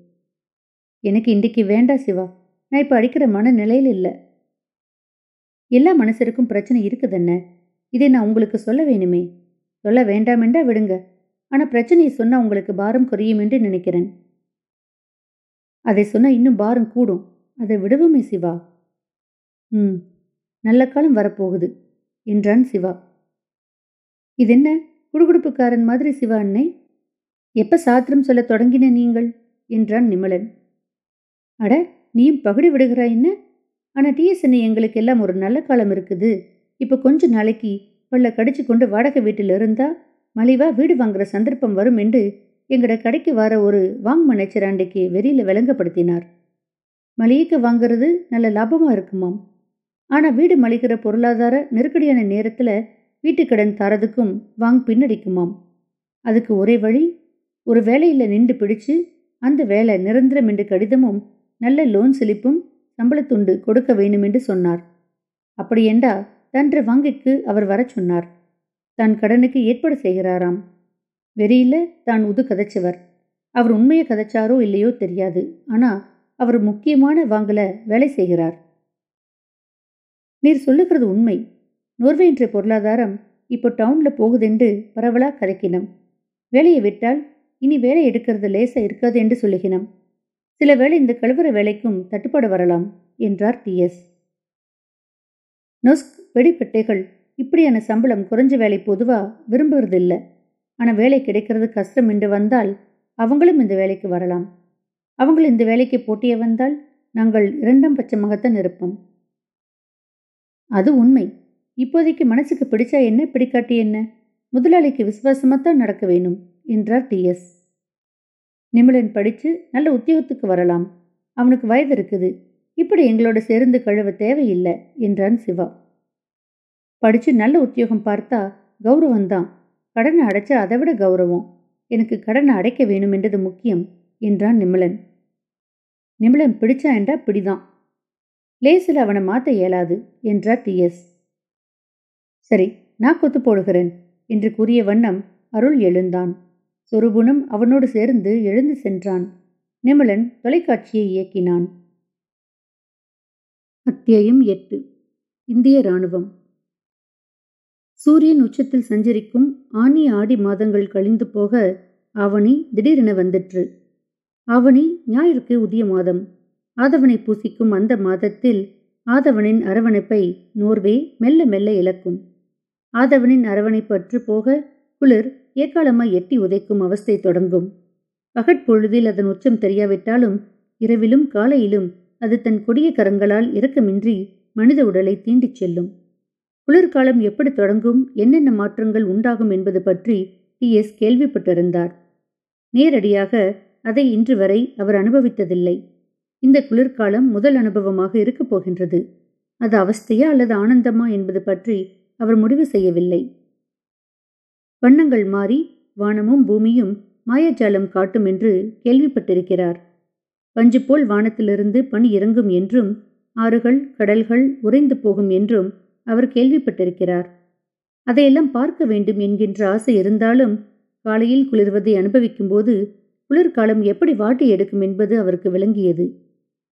எனக்கு இன்றைக்கு வேண்டாம் சிவா. நான் இப்போ அடிக்கிற மனநிலையில் இல்லை. எல்லா மனசருக்கும் பிரச்சனை இருக்குதுன்ன? இதை நான் உங்களுக்கு சொல்ல வேணுமே. சொல்ல வேண்டாமென்றா விடுங்க. ஆனால் பிரச்சனையை சொன்னால் உங்களுக்கு பாரம் குறையும் என்று நினைக்கிறேன். அதை சொன்னால் இன்னும் பாரம் கூடும். அதை விடுவோமே சிவா. ம் நல்ல காலம் வரப்போகுது என்றான் சிவா. இது என்ன குடுகுடுப்புக்காரன் மாதிரி சிவா அன்னை? எப்ப சாத்திரம் சொல்ல தொடங்கின நீங்கள்? என்றான் நிமலன். அட நீயும் பகுடி விடுகிறாய் என்ன? ஆனால் டிஎஸ்என்ஐ எங்களுக்கு எல்லாம் ஒரு நல்ல காலம் இருக்குது. இப்போ கொஞ்ச நாளைக்கு பல்ல கடிச்சு கொண்டு வாடகை வீட்டில் இருந்தா மலிவா வீடு வாங்குற சந்தர்ப்பம் வரும் என்று எங்கட கடைக்கு வர ஒரு வாங் மனைச்சராண்டைக்கு வெறியில விளங்கப்படுத்தினார். மளிகைக்கு வாங்குறது நல்ல லாபமா இருக்குமாம். ஆனா வீடு மலிக்கிற பொருளாதார நெருக்கடியான நேரத்துல வீட்டுக்கடன் தரதுக்கும் வாங் பின்னடிக்குமாம். அதுக்கு ஒரே வழி ஒரு வேலையில நின்று பிடிச்சு அந்த வேலை நிரந்தரம் என்று கடிதமும் நல்ல லோன் சிலிப்பும் சம்பளத்துண்டு கொடுக்க வேணும் என்று சொன்னார். அப்படியெண்டா தன்று வங்கிக்கு அவர் வரச் சொன்னார். தான் கடனுக்கு ஏற்பாடு செய்கிறாராம். வெறியில தான் உது கதைச்சவர். அவர் உண்மையை கதைச்சாரோ இல்லையோ தெரியாது. ஆனா அவர் முக்கியமான வாங்கல வேலை செய்கிறார். நீர் சொல்லுகிறது உண்மை. நோர்வே என்ற பொருளாதாரம் இப்போ டவுன்ல போகுதென்று பரவலா கதைக்கினம். வேலையை விட்டால் இனி வேலை எடுக்கிறது லேசா இருக்காது என்று சொல்லுகினம். சில வேளை இந்த கழுவுற வேலைக்கும் தட்டுப்பாடு வரலாம் என்றார் டி எஸ் நொஸ்க் வெடிப்பட்டைகள் இப்படியான சம்பளம் குறைஞ்ச வேலை பொதுவா விரும்புறதில்லை ஆனால் வேலை கிடைக்கிறது கஷ்டம் என்று வந்தால் அவங்களும் இந்த வேலைக்கு வரலாம். அவங்கள இந்த வேலைக்கு போட்டிய வந்தால் நாங்கள் இரண்டாம் பட்சமாகத்தான் இருப்போம். அது உண்மை. இப்போதைக்கு மனசுக்கு பிடிச்சா என்ன பிடிக்காட்டி என்ன? முதலாளிக்கு விசுவாசமாகத்தான் நடக்க வேணும் என்றார் டி நிமலன் படித்து நல்ல உத்தியோகத்துக்கு வரலாம். அவனுக்கு வயது இருக்குது. இப்படி எங்களோட சேர்ந்து கழுவ தேவையில்லை என்றான் சிவா. படித்து நல்ல உத்தியோகம் பார்த்தா கௌரவம்தான் கடனை அடைச்சா அதை விட கௌரவம். எனக்கு கடனை அடைக்க வேணும் என்றது முக்கியம் என்றான் நிமலன் நிமிலன் பிடிச்சா என்றா பிடிதான். லேசில் அவனை மாற்ற இயலாது என்றார் டி எஸ் சரி நான் கொத்து போடுகிறேன் என்று கூறிய வண்ணம் அருள் எழுந்தான். சொருபுனும் அவனோடு சேர்ந்து எழுந்து சென்றான். நிமலன் தொலைக்காட்சியை இயக்கினான். அத்தியாயம் எட்டு. இந்திய ராணுவம் சூரியன் உச்சத்தில் சஞ்சரிக்கும் ஆனி ஆடி மாதங்கள் கழிந்து போக ஆவணி திடீரென வந்துற்று. ஆவணி ஞாயிற்கு உதிய மாதம். ஆதவனை பூசிக்கும் அந்த மாதத்தில் ஆதவனின் அரவணைப்பை நோர்வே மெல்ல மெல்ல இழக்கும். ஆதவனின் அரவணைப்பற்று போக குளிர் ஏக்காலமாய் எட்டி உதைக்கும் அவஸ்தை தொடங்கும். பகட்பொழுதில் அதன் உச்சம் தெரியாவிட்டாலும் இரவிலும் காலையிலும் அது தன் கொடிய கரங்களால் இரக்கமின்றி மனித உடலை தீண்டிச் செல்லும். குளிர்காலம் எப்படி தொடங்கும் என்னென்ன மாற்றங்கள் உண்டாகும் என்பது பற்றி டி. எஸ். கேள்விப்பட்டிருந்தார். நேரடியாக அதை இன்று வரை அவர் அனுபவித்ததில்லை. இந்த குளிர்காலம் முதல் அனுபவமாக இருக்கப் போகின்றது. அது அவஸ்தையா அல்லது ஆனந்தமா என்பது பற்றி அவர் முடிவு செய்யவில்லை. வண்ணங்கள் மாறி வானமும் பூமியும் மாயாஜாலம் காட்டும் என்று கேள்விப்பட்டிருக்கிறார். பஞ்சு போல் வானத்திலிருந்து பனி இறங்கும் என்றும் ஆறுகள் கடல்கள் உறைந்து போகும் என்றும் அவர் கேள்விப்பட்டிருக்கிறார். அதையெல்லாம் பார்க்க வேண்டும் என்கின்ற ஆசை இருந்தாலும் காலையில் குளிர்வதை அனுபவிக்கும்போது குளிர்காலம் எப்படி வாட்டி எடுக்கும் என்பது அவருக்கு விளங்கியது.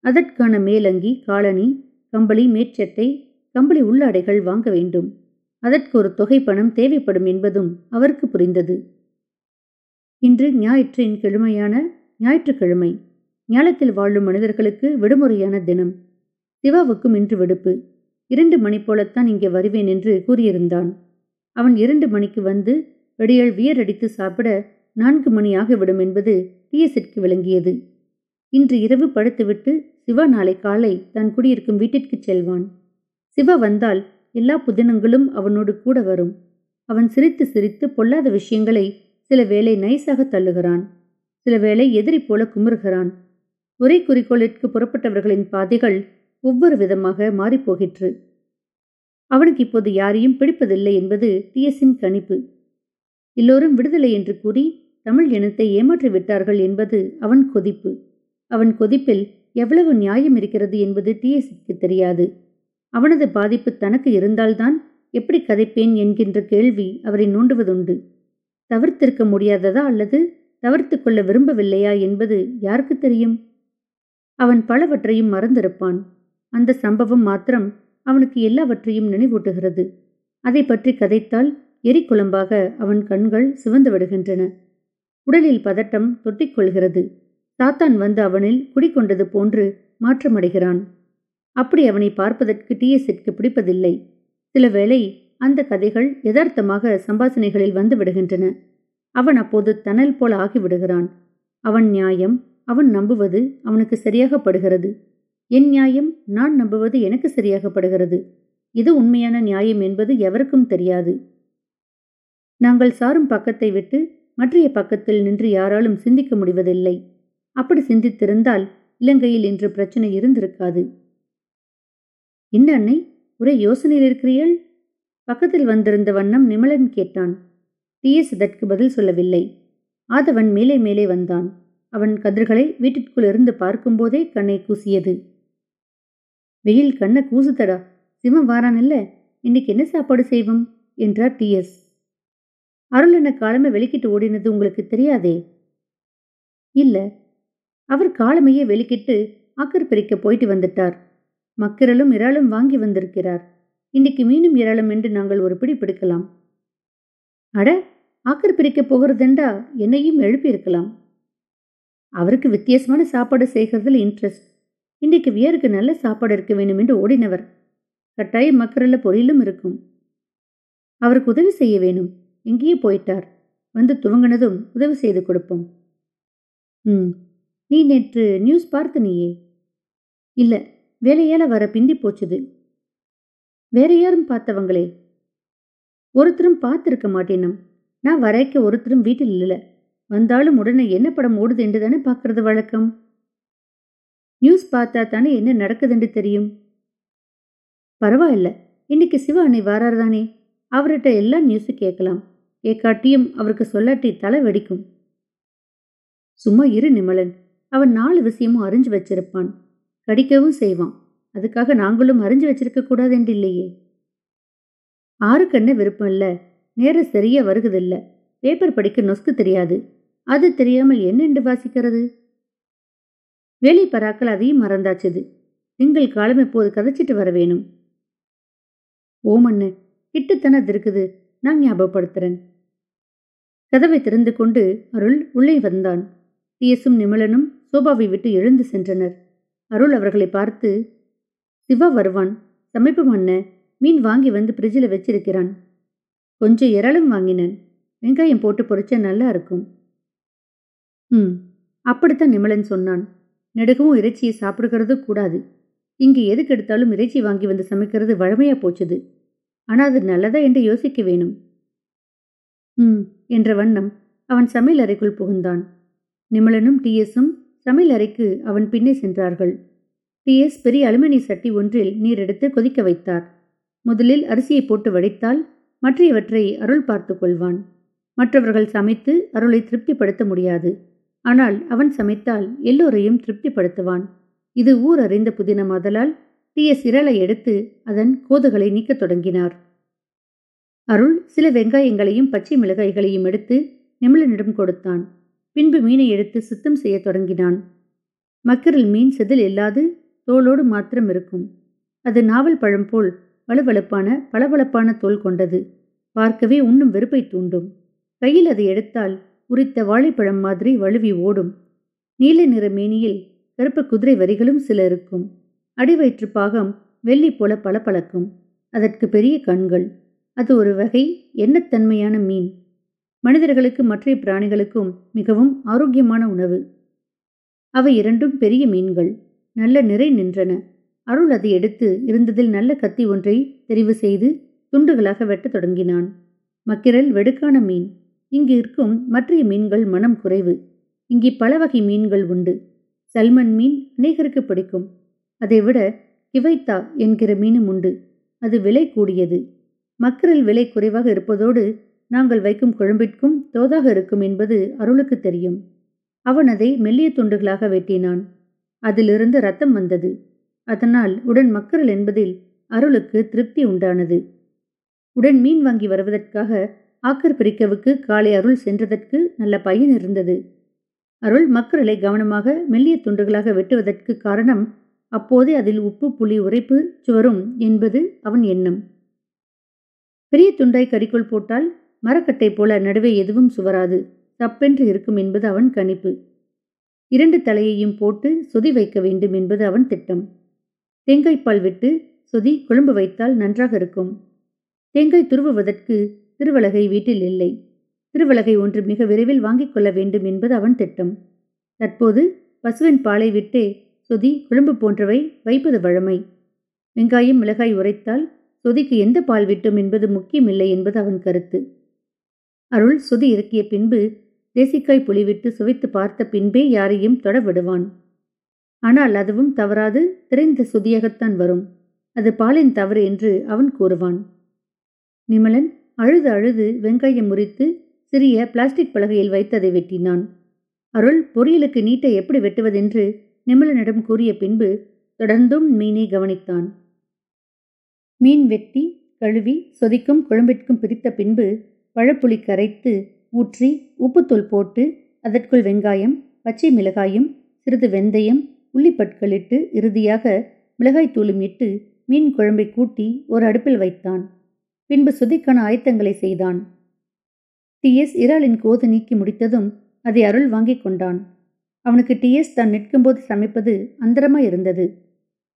அதற்கான மேலங்கி காலனி கம்பளி மேற்சட்டை கம்பளி உள்ளாடைகள் வாங்க வேண்டும். அதற்கு ஒரு தொகை பணம் தேவைப்படும் என்பதும் அவருக்கு புரிந்தது. இன்று ஞாயிற்றின் கிழமையான ஞாயிற்றுக்கிழமை ஞாலத்தில் வாழும் மனிதர்களுக்கு விடுமுறையான தினம். சிவாவுக்கும் இன்று விடுப்பு. இரண்டு மணி போலத்தான் இங்கே வருவேன் என்று கூறியிருந்தான். அவன் இரண்டு மணிக்கு வந்து வெடியல் வியரடித்து சாப்பிட நான்கு மணி ஆகிவிடும் என்பது டிஎஸ்இற்கு விளங்கியது. இன்று இரவு படுத்துவிட்டு சிவா நாளை காலை தான் குடியிருக்கும் வீட்டிற்கு செல்வான். சிவா வந்தால் எல்லா புதினங்களும் அவனோடு கூட வரும். அவன் சிரித்து சிரித்து பொல்லாத விஷயங்களை சில வேளை நைஸாக தள்ளுகிறான். சில வேளை எதிரி போல குமுறுகிறான். ஒரே குறிக்கோளிற்கு புறப்பட்டவர்களின் பாதைகள் ஒவ்வொரு விதமாக மாறிப்போகிற்று. அவனுக்கு இப்போது யாரையும் பிடிப்பதில்லை என்பது டிஎஸின் கணிப்பு. எல்லோரும் விடுதலை என்று கூறி தமிழ் இனத்தை ஏமாற்றி விட்டார்கள் என்பது அவன் கொதிப்பு. அவன் கொதிப்பில் எவ்வளவு நியாயம் இருக்கிறது என்பது டிஎஸ்க்கு தெரியாது. அவனது பாதிப்பு தனக்கு இருந்தால்தான் எப்படி கதைப்பேன் என்கின்ற கேள்வி அவரை நோண்டுவதுண்டு. தவிர்த்திருக்க முடியாததா அல்லது தவிர்த்து கொள்ள விரும்பவில்லையா என்பது யாருக்கு தெரியும்? அவன் பலவற்றையும் மறந்திருப்பான். அந்த சம்பவம் மாத்திரம் அவனுக்கு எல்லாவற்றையும் நினைவூட்டுகிறது. அதை பற்றி கதைத்தால் எரிக்குழம்பாக அவன் கண்கள் சிவந்து விடுகின்றன. உடலில் பதட்டம் தொட்டிக்கொள்கிறது சாத்தான் வந்து அவனில் குடிக்கொண்டது போன்று மாற்றமடைகிறான். அப்படி அவனை பார்ப்பதற்கு டிஎஸ்இற்கு பிடிப்பதில்லை. சில வேளை அந்த கதைகள் யதார்த்தமாக சம்பாசனைகளில் வந்து விடுகின்றன. அவன் அப்போது தனல் போல ஆகிவிடுகிறான் அவன் நியாயம் அவன் நம்புவது அவனுக்கு சரியாகப்படுகிறது. என் நியாயம் நான் நம்புவது எனக்கு சரியாகப்படுகிறது. இது உண்மையான நியாயம் என்பது எவருக்கும் தெரியாது. நாங்கள் சாரும் பக்கத்தை விட்டு மற்றைய பக்கத்தில் நின்று யாராலும் சிந்திக்க முடிவதில்லை. அப்படி சிந்தித்திருந்தால் இலங்கையில் இன்று பிரச்சனை இருந்திருக்காது. என்ன அன்னை ஒரே யோசனையில் இருக்கிறீள் பக்கத்தில் வந்திருந்த வண்ணம் நிமலன் கேட்டான். டிஎஸ் இதற்கு பதில் சொல்லவில்லை. ஆதவன் மேலே மேலே வந்தான். அவன் கதிர்களை வீட்டிற்குள் இருந்து பார்க்கும்போதே கண்ணை கூசியது. வெயில் கண்ணை கூசுதடா. சிவம் வாரான் இல்ல இன்னைக்கு என்ன சாப்பாடு செய்வோம்? என்றார் டிஎஸ் அருள் என்ன காலமே வெளிக்கிட்டு ஓடினது உங்களுக்கு தெரியாதே? இல்ல. அவர் காலமையே வெளிக்கிட்டு ஆக்கர் பிரிக்க போயிட்டு வந்துட்டார். மக்கிரலும் இறாலும் வாங்கி வந்திருக்கிறார். இன்னைக்கு மீனும் இறாலும் என்று நாங்கள் ஒரு பிடி பிடிக்கலாம். அட ஆக்கர் பிரிக்கப் போகிறதெண்டா என்னையும் எழுப்பியிருக்கலாம். அவருக்கு வித்தியாசமான சாப்பாடு செய்கிறதுல இன்ட்ரெஸ்ட் இன்றைக்கு வியருக்கு நல்ல சாப்பாடு இருக்க வேண்டும் என்று ஓடினவர். கட்டாயம் மக்கரல்ல பொரியலும் இருக்கும். அவருக்கு உதவி செய்ய வேணும். எங்கேயே போயிட்டார். வந்து துவங்கினதும் உதவி செய்து கொடுப்போம். ம் நீ நேற்று நியூஸ் பார்த்த நீயே. இல்லை வேலையால வர பிந்தி போச்சுது. வேற யாரும் பார்த்தவங்களே. ஒருத்தரும் பார்த்துருக்க மாட்டேனும் நான் வரைக்க ஒருத்தரும் வீட்டில் இல்லை. வந்தாலும் உடனே என்ன படம் ஓடுது என்று தானே பார்க்கறது வழக்கம்? நியூஸ் பார்த்தா தானே என்ன நடக்குதுன்னு தெரியும்? பரவாயில்ல. இன்னைக்கு சிவா அன்னை வாரார் தானே. அவர்கிட்ட எல்லா நியூஸும் கேட்கலாம். ஏக்காட்டியும் அவருக்கு சொல்லாட்டி தலை வெடிக்கும். சும்மா இரு நிமலன். அவன் நாலு விஷயமும் அறிஞ்சு வச்சிருப்பான். கடிக்கவும் செய்வான். அதுக்காக நாங்களும் அறிஞ்சு வச்சிருக்க கூடாதுன்னு இல்லையே ஆருக்கு விருப்பம் இல்லை. நேரம் சரியா வருகுதில்ல. பேப்பர் படிக்க நொஸ்கு தெரியாது. அது தெரியாமல் என்னென்று வாசிக்கிறது? வேலை பராக்கள் அதையும் மறந்தாச்சுது. திங்கள் காலம் இப்போது கதைச்சிட்டு வர வேணும்? ஓமண்ணு கிட்டுத்தனது இருக்குது நான் ஞாபகப்படுத்துறேன். கதவை திறந்து கொண்டு அருள் உள்ளே வந்தான். டிஎஸும் நிமலனும் சோபாவை விட்டு எழுந்து சென்றனர். அருள் அவர்களை பார்த்து சிவா வருவான். சமைப்பு மண்ண மீன் வாங்கி வந்து பிரிட்ஜில் வச்சிருக்கிறான். கொஞ்சம் இறளும் வாங்கினேன். வெங்காயம் போட்டு பொறிச்சா நல்லா இருக்கும். ம் அப்படித்தான் நிமலன் சொன்னான். நெடுகவும் இறைச்சியை சாப்பிடுகிறது கூடாது. இங்கே எதுக்கு எடுத்தாலும் இறைச்சி வாங்கி வந்து சமைக்கிறது வழமையா போச்சுது. ஆனால் அது நல்லதா என்று யோசிக்க வேணும். ம் என்ற வண்ணம் அவன் சமையல் அறைக்குள் புகுந்தான். நிமலனும் டிஎஸும் சமையல் அறைக்கு அவன் பின்னே சென்றார்கள். டிஎஸ் பெரிய அலுமினிய சட்டி ஒன்றில் நீர் எடுத்து கொதிக்க வைத்தார். முதலில் அரிசியை போட்டு வடித்தால் மற்றையவற்றை அருள் பார்த்து கொள்வான். மற்றவர்கள் சமைத்து அருளை திருப்திப்படுத்த முடியாது. ஆனால் அவன் சமைத்தால் எல்லோரையும் திருப்திப்படுத்துவான். இது ஊர் அறிந்த புதினமாதலால் டி. எஸ். இரலை எடுத்து அதன் கோதுகளை நீக்கத் தொடங்கினார். அருள் சில வெங்காயங்களையும் பச்சை மிளகாய்களையும் எடுத்து நிமிழனிடம் கொடுத்தான். பின்பு மீனை எடுத்து சுத்தம் செய்ய தொடங்கினான். மக்கரில் மீன் செதில் இல்லாது தோலோடு மாத்திரம் இருக்கும். அது நாவல் பழம் போல் வலுவழுப்பான பளபளப்பான தோல் கொண்டது. பார்க்கவே உண்ணும் வெறுப்பை தூண்டும். கையில் அதை எடுத்தால் உரித்த வாழைப்பழம் மாதிரி வழுவி ஓடும். நீல நிற மேனியில் கருப்பு குதிரை வரிகளும் சில இருக்கும். அடிவயிற்று பாகம் வெள்ளி போல பளபளக்கும். அதற்கு பெரிய கண்கள். அது ஒரு வகை எண்ணத்தன்மையான மீன். மனிதர்களுக்கு மற்ற பிராணிகளுக்கும் மிகவும் ஆரோக்கியமான உணவு. அவை இரண்டும் பெரிய மீன்கள். நல்ல நிறை நின்றன. அருள் அதை எடுத்து இருந்ததில் நல்ல கத்தி ஒன்றை தெரிவு செய்து துண்டுகளாக வெட்டத் தொடங்கினான். மக்கிரல் வெடுக்கான மீன். இங்கு இருக்கும் மற்றைய மீன்கள் மனம் குறைவு. இங்கே பல வகை மீன்கள் உண்டு. சல்மன் மீன் அநேகருக்கு பிடிக்கும். அதைவிட கிவைத்தா என்கிற மீனும் உண்டு. அது விலை கூடியது. மக்கிரல் விலை குறைவாக இருப்பதோடு நாங்கள் வைக்கும் குழம்பிற்கும் தோதாக இருக்கும் என்பது அருளுக்கு தெரியும். அவன் அதை மெல்லிய துண்டுகளாக வெட்டினான். அதிலிருந்து ரத்தம் வந்தது. அதனால் உடன் மக்கரல் என்பதில் அருளுக்கு திருப்தி உண்டானது. உடன் மீன் வாங்கி வருவதற்காக ஆக்கர் பிரிக்கவுக்கு காலை அருள் சென்றதற்கு நல்ல பயன் இருந்தது. அருள் மக்கரலை கவனமாக மெல்லிய துண்டுகளாக வெட்டுவதற்கு காரணம் அப்போதே அதில் உப்பு புளி உரைப்பு சுவரும் என்பது அவன் எண்ணம். பெரிய துண்டாய் கறிக்குள் போட்டால் மரக்கட்டை போல நடுவே எதுவும் சுவராது. தப்பென்று இருக்கும் என்பது அவன் கணிப்பு. இரண்டு தலையையும் போட்டு சொதி வைக்க வேண்டும் என்பது அவன் திட்டம். தேங்காய்ப்பால் விட்டு சொதி குழம்பு வைத்தால் நன்றாக இருக்கும். தேங்காய் துருவுவதற்கு திருவலகை வீட்டில் இல்லை. திருவலகை ஒன்று மிக விரைவில் வாங்கிக் கொள்ள வேண்டும் என்பது அவன் திட்டம். தற்போது பசுவின் பாலை விட்டே சொதி குழம்பு போன்றவை வைப்பது வழமை. வெங்காயம் மிளகாய் உரைத்தால் சொதிக்கு எந்த பால் விட்டோம் என்பது முக்கியமில்லை என்பது அவன் கருத்து. அருள் சுதி இறக்கிய பின்பு தேசிக்காய் புலிவிட்டு சுவைத்து பார்த்த பின்பே யாரையும் தொட விடுவான் ஆனால் அதுவும் தவறாது திரைந்த சுதியாகத்தான் வரும். அது பாலின் தவறு என்று அவன் கூறுவான். நிமலன் அழுது அழுது வெங்காயம் முறித்து சிறிய பிளாஸ்டிக் பலகையில் வைத்ததை வெட்டினான். அருள் பொரியலுக்கு நீட்டை எப்படி வெட்டுவதென்று நிமலனிடம் கூறிய பின்பு தொடர்ந்தும் மீனை கவனித்தான். மீன் வெட்டி கழுவி சொதிக்கும் குழம்பிற்கும் பிரித்த பின்பு பழப்புளி கரைத்து ஊற்றி உப்புத்தூள் போட்டு அதற்குள் வெங்காயம் பச்சை மிளகாயும் சிறிது வெந்தயம் உள்ளிப்பட்களிட்டு இறுதியாக மிளகாய்த்தூளும் இட்டு மீன் குழம்பை கூட்டி ஒரு அடுப்பில் வைத்தான். பின்பு சுதிக்கான ஆயத்தங்களை செய்தான். டிஎஸ் இறாலின் கோது நீக்கி முடித்ததும் அதை அருள் வாங்கிக் கொண்டான். அவனுக்கு டிஎஸ் தான் நிற்கும்போது சமைப்பது அந்தரமாய் இருந்தது.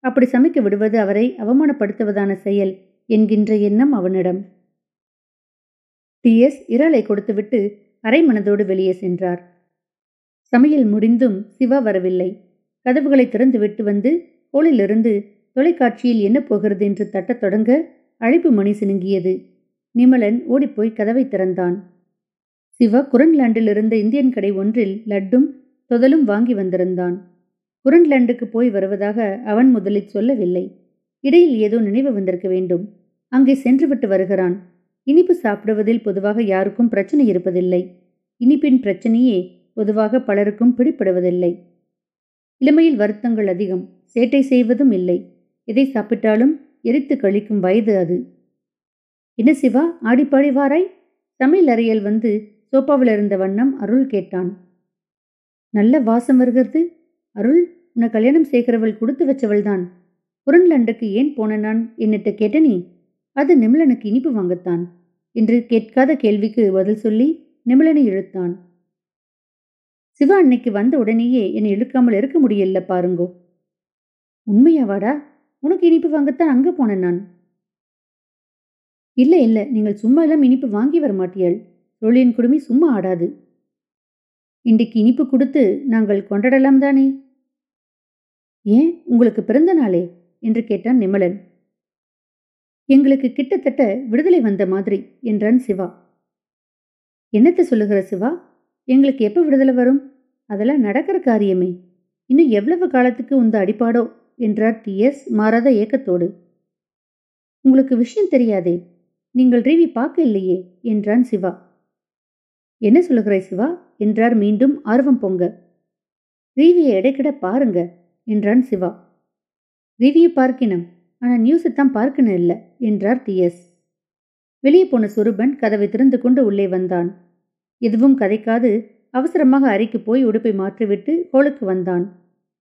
அப்படி சமைக்க விடுவது அவரை அவமானப்படுத்துவதான செயல் என்கின்ற எண்ணம் அவனிடம். டி எஸ் இறாலை கொடுத்துவிட்டு அரை மனதோடு வெளியே சென்றார். சமையல் முடிந்தும் சிவா வரவில்லை. கதவுகளை திறந்துவிட்டு வந்து ஹோலிலிருந்து தொலைக்காட்சியில் என்ன போகிறது என்று தட்டத் தொடங்க அழைப்பு மணி சினுங்கியது. நிமலன் ஓடிப்போய் கதவை திறந்தான். சிவா குரன்லாண்டில் இருந்த இந்தியன் கடை ஒன்றில் லட்டும் தொதலும் வாங்கி வந்திருந்தான். குரன்லாண்டுக்கு போய் வருவதாக அவன் முதலில் சொல்லவில்லை. இடையில் ஏதோ நினைவு வந்திருக்க வேண்டும். அங்கே சென்றுவிட்டு வருகிறான். இனிப்பு சாப்பிடுவதில் பொதுவாக யாருக்கும் பிரச்சனை இருப்பதில்லை. இனிப்பின் பிரச்சனையே பொதுவாக பலருக்கும் பிடிப்படுவதில்லை இளமையில் வருத்தங்கள் அதிகம். சேட்டை செய்வதும் இல்லை. எதை சாப்பிட்டாலும் எரித்து கழிக்கும் வயது அது. என்ன சிவா ஆடிப்பாடி வாராய்? சமையல் அறையில் வந்து சோப்பாவில் இருந்த வண்ணம் அருள் கேட்டான். நல்ல வாசம் வருகிறது. அருள் உன்னை கல்யாணம் செய்கிறவள் கொடுத்து வச்சவள்தான். புரண்லண்டுக்கு ஏன் போன நான்? என்னிட்ட கேட்டனி அது நிமிலனுக்கு இனிப்பு வாங்கத்தான் என்று கேட்காத கேள்விக்கு பதில் சொல்லி நிமிலனை இழுத்தான். சிவா அன்னைக்கு வந்த உடனேயே என்னை இழுக்காமல் இருக்க முடியல பாருங்கோ. உண்மையாவாடா? உனக்கு இனிப்பு வாங்கத்தான் அங்கே போனேன் நான். இல்லை இல்லை நீங்கள் சும்மா எல்லாம் இனிப்பு வாங்கி வர மாட்டியாள். தொழிலின் குடுமி சும்மா ஆடாது. இன்றைக்கு இனிப்பு கொடுத்து நாங்கள் கொண்டாடலாம் தானே? ஏன் உங்களுக்கு பிறந்த நாளே? என்று கேட்டான் நிமலன். எங்களுக்கு கிட்டத்தட்ட விடுதலை வந்த மாதிரி என்றான் சிவா. என்னத்தை சொல்லுகிற சிவா? எங்களுக்கு எப்போ விடுதலை வரும்? அதெல்லாம் நடக்கிற காரியமே. இன்னும் எவ்வளவு காலத்துக்கு உந்த அடிப்பாடோ? என்றார் டி. எஸ். மாறாத ஏக்கத்தோடு. உங்களுக்கு விஷயம் தெரியாதே? நீங்கள் ரீவி பார்க்க இல்லையே? என்றான் சிவா. என்ன சொல்லுகிறாய் சிவா? என்றார் மீண்டும் ஆர்வம் பொங்க. ரீவியை இடைக்கிட பாருங்க என்றான் சிவா. ரீவியை பார்க்கினம். ஆனால் நியூஸை தான் பார்க்கணும் இல்லை என்றார் டிஎஸ் வெளியே போன சுருபன் கதவை திறந்து கொண்டு உள்ளே வந்தான். எதுவும் கதைக்காது அவசரமாக அறைக்கு போய் உடுப்பை மாற்றிவிட்டு ஹோலுக்கு வந்தான்.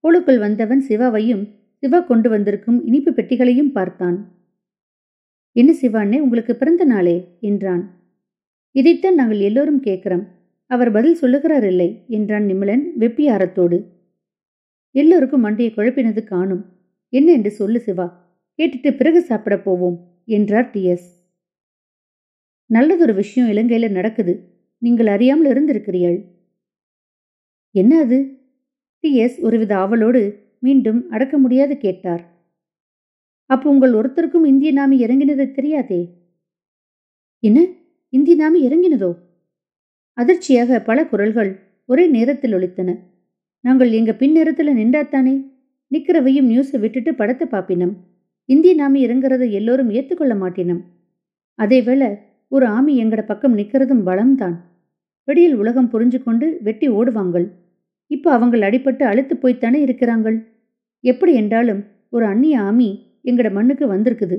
ஹோலுக்குள் வந்தவன் சிவாவையும் சிவா கொண்டு வந்திருக்கும் இனிப்பு பெட்டிகளையும் பார்த்தான். என்ன சிவானே உங்களுக்கு பிறந்த நாளே என்றான். இதைத்தான் நாங்கள் எல்லோரும் கேட்கிறோம். அவர் பதில் சொல்லுகிறார் இல்லை என்றான் நிமலன் வெப்பியாரத்தோடு. எல்லோருக்கும் மண்டையை குழப்பினது காணும். என்ன என்று சொல்லு சிவா கேட்டுட்டு பிறகு சாப்பிட போவோம் என்றார் டிஎஸ். நல்லதொரு விஷயம் இலங்கையில நடக்குது. நீங்கள் அறியாமல் இருந்திருக்கிறீர்கள். என்ன அது? டிஎஸ் ஒருவித ஆவலோடு மீண்டும் அடக்க முடியாது கேட்டார். அப்போ உங்கள் ஒருத்தருக்கும் இந்திய நாமி இறங்கினது தெரியாதே? என்ன? இந்திய நாமி இறங்கினதோ? அதிர்ச்சியாக பல குரல்கள் ஒரே நேரத்தில் ஒழித்தன நாங்கள் எங்க பின்னேரத்தில் நின்றாத்தானே? நிக்கிறவையும் நியூஸை விட்டுட்டு படத்தை பாப்பினம். இந்திய நாமி இறங்குறத எல்லோரும் ஏற்றுக்கொள்ள மாட்டினம். அதேவேளை ஒரு ஆமி எங்கட பக்கம் நிற்கிறதும் பலம்தான். வெடியில் உலகம் புரிஞ்சு கொண்டு வெட்டி ஓடுவாங்கள். இப்போ அவங்கள் அடிபட்டு அழுத்து போய்த்தானே இருக்கிறாங்கள். எப்படி என்றாலும் ஒரு அந்நிய ஆமி எங்கட மண்ணுக்கு வந்திருக்குது.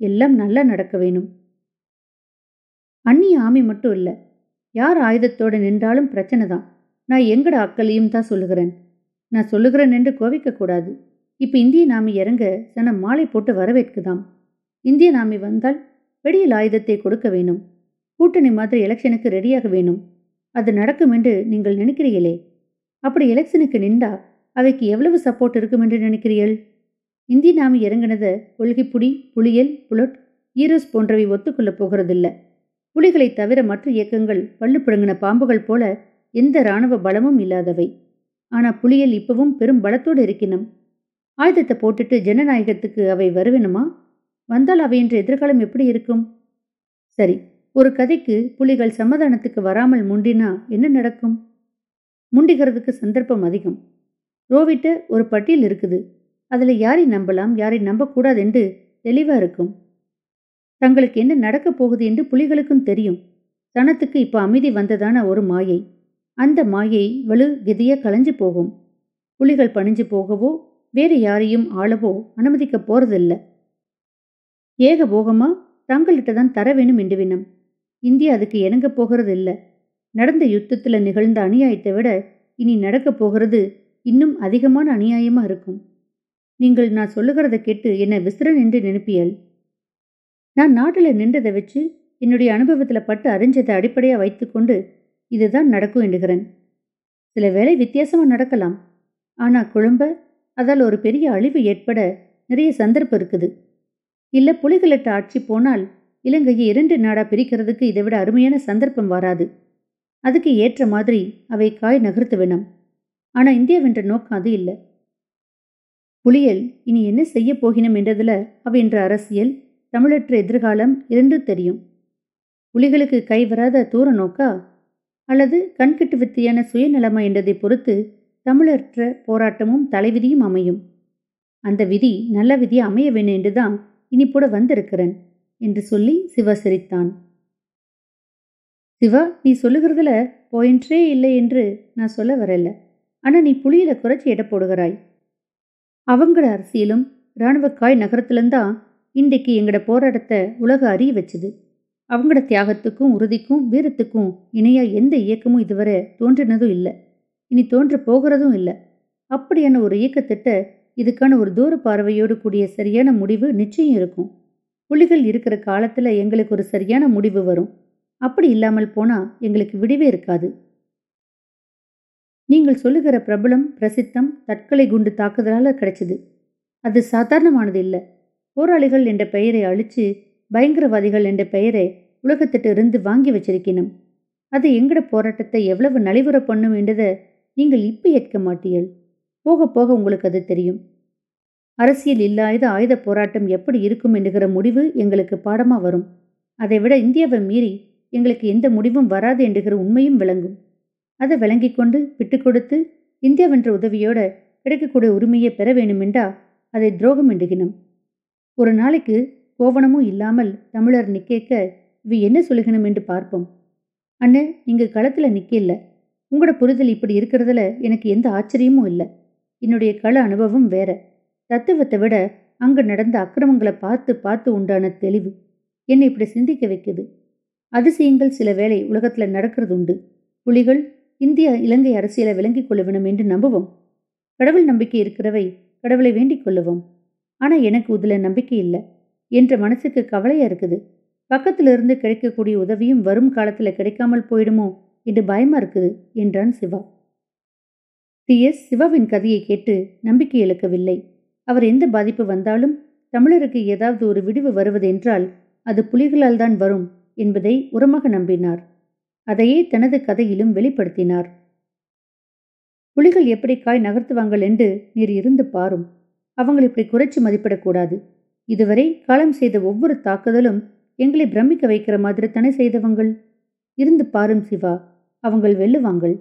எல்லாம் நல்லா நடக்க வேணும். அந்நிய ஆமி மட்டும் இல்லை யார் ஆயுதத்தோடு நின்றாலும் பிரச்சனை தான் நான் எங்கட அக்களையும் தான் சொல்லுகிறேன். நான் சொல்லுகிறேன் என்று கோவிக்கக்கூடாது இப்போ இந்திய நாமி இறங்க சனம் மாலை போட்டு வரவேற்குதாம். இந்திய நாமி வந்தால் வெடியில் ஆயுதத்தை கொடுக்க வேணும். கூட்டணி மாதிரி எலெக்ஷனுக்கு ரெடியாக வேணும். அது நடக்கும் என்று நீங்கள் நினைக்கிறீங்களே அப்படி எலெக்ஷனுக்கு நின்றா அவைக்கு எவ்வளவு சப்போர்ட் இருக்கும் என்று நினைக்கிறீர்கள்? இந்திய நாமி இறங்கினத கொள்கைப்புடி புலியல் புலட் ஈரோஸ் போன்றவை ஒத்துக்கொள்ளப் போகிறதில்ல. புலிகளை தவிர மற்ற இயக்கங்கள் பள்ளு பிடுங்கின பாம்புகள் போல எந்த இராணுவ பலமும் இல்லாதவை. ஆனா புலியல் இப்பவும் பெரும் பலத்தோடு இருக்கினம். ஆயுதத்தை போட்டுட்டு ஜனநாயகத்துக்கு அவை வருவேணுமா வந்தால் அவை என்ற எதிர்காலம் எப்படி இருக்கும்? சரி ஒரு கதைக்கு புலிகள் சமாதானத்துக்கு வராமல் முண்டினா என்ன நடக்கும்? முண்டிகிறதுக்கு சந்தர்ப்பம் அதிகம். ரோவிட்ட ஒரு பட்டியல் இருக்குது. அதில் யாரை நம்பலாம் யாரை நம்பக்கூடாது என்று தெளிவாக இருக்கும். தங்களுக்கு என்ன நடக்கப் போகுது என்று புலிகளுக்கும் தெரியும். சனத்துக்கு இப்போ அமைதி வந்ததான ஒரு மாயை. அந்த மாயை வலு கெதிய களைஞ்சு போகும். புலிகள் பணிஞ்சு போகவோ வேறு யாரையும் ஆளவோ அனுமதிக்க போறதில்ல. ஏக போகமா? தங்கள்கிட்ட தான் தர வேணும் என்று வினம். இந்தியா அதுக்கு இணங்க போகிறது இல்லை நடந்த யுத்தத்தில் நிகழ்ந்த அநியாயத்தை விட இனி நடக்கப் போகிறது இன்னும் அதிகமான அநியாயமா இருக்கும். நீங்கள் நான் சொல்லுகிறத கேட்டு என்னை விசிறன் என்று நினைப்பியல். நான் நாட்டில் நின்றதை வச்சு என்னுடைய அனுபவத்தில் பட்டு அறிஞ்சதை அடிப்படையாக வைத்துக்கொண்டு இதுதான் நடக்கும் என்கிறேன். சில வேளை வித்தியாசமாக நடக்கலாம். ஆனால் குழம்ப அதால் ஒரு பெரிய அழிவு ஏற்பட நிறைய சந்தர்ப்பம் இருக்குது. இல்லை புலிகளிட்ட ஆட்சி போனால் இலங்கையை இரண்டு நாடா பிரிக்கிறதுக்கு இதை விட அருமையான சந்தர்ப்பம் வராது. அதுக்கு ஏற்ற மாதிரி அவை காய் நகர்த்து வேணும். ஆனால் இந்தியாவென்ற நோக்கம் அது இல்லை. புலியல் இனி என்ன செய்ய போகினோம் என்றதில் அவைன்ற அரசியல் தமிழற்ற எதிர்காலம் இரண்டும் தெரியும். புலிகளுக்கு கை வராத தூர நோக்கா? அல்லது கண்கட்டு வித்தியான சுயநலமா என்றதை பொறுத்து தமிழற்ற போராட்டமும் தலைவிதியும் அமையும். அந்த விதி நல்ல விதி அமைய வேண்டும் தான் இனி வந்திருக்கிறேன் என்று சொல்லி சிவா சிரித்தான். சிவா நீ சொல்லுகிறதுல போயின்றே இல்லை என்று நான் சொல்ல வரல. ஆனா நீ புளியில குறைச்சி எடை போடுகிறாய். அவங்கள அரசியலும் இராணுவக்காய் நகரத்துலந்தான் இன்றைக்கு எங்கட போராட்டத்தை உலக அறிய வச்சுது. அவங்களோட தியாகத்துக்கும் உறுதிக்கும் வீரத்துக்கும் இணையா எந்த இயக்கமும் இதுவரை தோன்றினதும் இல்லை. இனி தோன்ற போகிறதும் இல்லை. அப்படியான ஒரு இயக்கத்திட்ட இதுக்கான ஒரு தூர பார்வையோடு கூடிய சரியான முடிவு நிச்சயம் இருக்கும். புலிகள் இருக்கிற காலத்துல எங்களுக்கு ஒரு சரியான முடிவு வரும். அப்படி இல்லாமல் போனா எங்களுக்கு விடிவே இருக்காது. நீங்கள் சொல்லுகிற பிரபலம் பிரசித்தம் தற்கொலை குண்டு தாக்குதலால கிடைச்சது. அது சாதாரணமானது இல்லை. போராளிகள் என்ற பெயரை அழிச்சு பயங்கரவாதிகள் என்ற பெயரை உலகத்திட்ட இருந்து வாங்கி வச்சிருக்கணும் அது எங்கட போராட்டத்தை எவ்வளவு நலிவுற பண்ணும் என்றதை நீங்கள் இப்ப ஏற்க மாட்டீர்கள். போக போக உங்களுக்கு அது தெரியும். அரசியல் இல்லாத ஆயுத போராட்டம் எப்படி இருக்கும் என்கிற முடிவு எங்களுக்கு பாடமா வரும். அதை விட இந்தியாவை மீறி எங்களுக்கு எந்த முடிவும் வராது என்கிற உண்மையும் விளங்கும். அதை விளங்கி கொண்டு விட்டு கொடுத்து இந்தியாவென்ற உதவியோட கிடைக்கக்கூடிய உரிமையை பெற வேணுமென்றா அதை துரோகம் எண்டுகினோம் ஒரு நாளைக்கு கோவணமும் இல்லாமல் தமிழர் நிக்கேக்க இவை என்ன சொல்லுகணும் என்று பார்ப்போம். அண்ணே நீங்க களத்துல நிக்கல உங்களோட புரிதல் இப்படி இருக்கிறதுல எனக்கு எந்த ஆச்சரியமும் இல்லை. என்னுடைய கள அனுபவம் வேற. தத்துவத்தை விட அங்கு நடந்த அக்கிரமங்களை பார்த்து பார்த்து உண்டான தெளிவு என்னை இப்படி சிந்திக்க வைக்குது. அதிசயங்கள் சில வேளை உலகத்துல நடக்கிறது உண்டு. புலிகள் இந்தியா இலங்கை அரசியலை விளங்கிக் கொள்ள வேணும் என்று நம்புவோம். கடவுள் நம்பிக்கை இருக்கிறவை கடவுளை வேண்டிக் கொள்ளுவோம். ஆனா எனக்கு இதுல நம்பிக்கை இல்லை என்ற மனசுக்கு கவலையா இருக்குது. பக்கத்துல இருந்து கிடைக்கக்கூடிய உதவியும் வரும் காலத்துல கிடைக்காமல் போயிடுமோ இது பயமா இருக்குது என்றான் சிவா. டி எஸ் சிவாவின் கதையை கேட்டு நம்பிக்கை இழக்கவில்லை. அவர் எந்த பாதிப்பு வந்தாலும் தமிழருக்கு ஏதாவது ஒரு விடிவு வருவதென்றால் அது புலிகளால் தான் வரும் என்பதை உரமாக நம்பினார். அதையே தனது கதையிலும் வெளிப்படுத்தினார். புலிகள் எப்படி காய் நகர்த்துவாங்கள் என்று நீர் இருந்து பாரும். அவங்களை இப்படி குறைச்சி மதிப்பிடக்கூடாது. இதுவரை காலம் செய்த ஒவ்வொரு தாக்குதலும் எங்களை பிரமிக்க வைக்கிற மாதிரி தானே செய்தவங்கள்? இருந்து பாரும் சிவா. அவங்கள் வெல்லுவாங்கள்.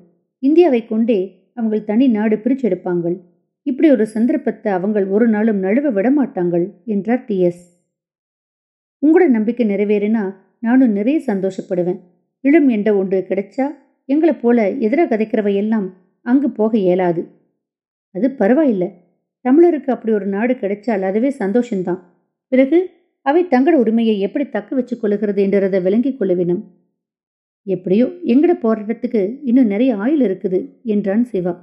இந்தியாவை கொண்டே அவங்கள் தனி நாடு பிரிச்செடுப்பாங்கள். இப்படி ஒரு சந்தர்ப்பத்தை அவங்கள் ஒரு நாளும் நழுவ விடமாட்டாங்கள் என்றார் டி எஸ். உங்களோட நம்பிக்கை நிறைவேறினா நானும் நிறைய சந்தோஷப்படுவேன். இளம் என்ற ஒன்று கிடைச்சா எங்களை போல எதிர கதைக்கிறவையெல்லாம் அங்கு போக இயலாது. அது பரவாயில்லை. தமிழருக்கு அப்படி ஒரு நாடு கிடைச்சால் அதுவே சந்தோஷம்தான். பிறகு அவை தங்கள உரிமையை எப்படி தக்க வச்சு கொள்ளுகிறது என்றதை விளங்கிக் கொள்ளுவினும். எப்படியோ எங்கட போராட்டத்துக்கு இன்னும் நிறைய ஆயுள் இருக்குது என்றான் சிவா.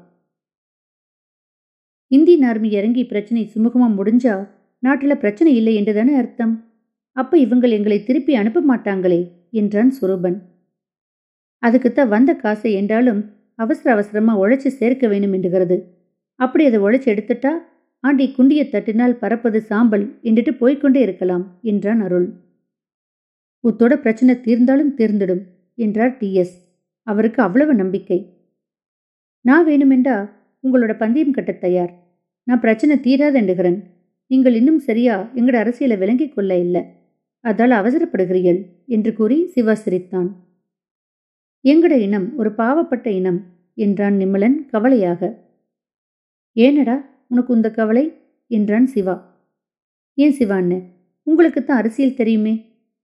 இந்தியன் ஆர்மி இறங்கி பிரச்சனை சுமூகமா முடிஞ்சா நாட்டுல பிரச்சனை இல்லை என்றுதானே அர்த்தம்? அப்ப இவங்கள் எங்களை திருப்பி அனுப்ப மாட்டாங்களே என்றான் சுரூபன். அதுக்குத்தான் வந்த காசை என்றாலும் அவசர அவசரமா உழைச்சி சேர்க்க வேணும் என்றுகிறது அப்படி அதை உழைச்சி எடுத்துட்டா ஆண்டி குண்டிய தட்டினால் பறப்பது சாம்பல் என்றுட்டு போய்கொண்டே இருக்கலாம் என்றான் அருள். உத்தோட பிரச்சனை தீர்ந்தாலும் தீர்ந்திடும் என்றார் டிஎஸ் அவருக்கு அவ்வளவு நம்பிக்கை. நான் வேணுமெண்டா உங்களோட பந்தயம் கட்ட தயார். நான் பிரச்சனை தீராது எண்டுகிறேன். நீங்கள் இன்னும் சரியா எங்கட அரசியலை விளங்கிக் கொள்ள இல்லை. அதால் அவசரப்படுகிறீர்கள் என்று கூறி சிவா சிரித்தான் எங்கட இனம் ஒரு பாவப்பட்ட இனம் என்றான் நிம்மலன் கவலையாக. ஏனடா உனக்கு இந்த கவலை? என்றான் சிவா. ஏன் சிவான்னு உங்களுக்குத்தான் அரசியல் தெரியுமே.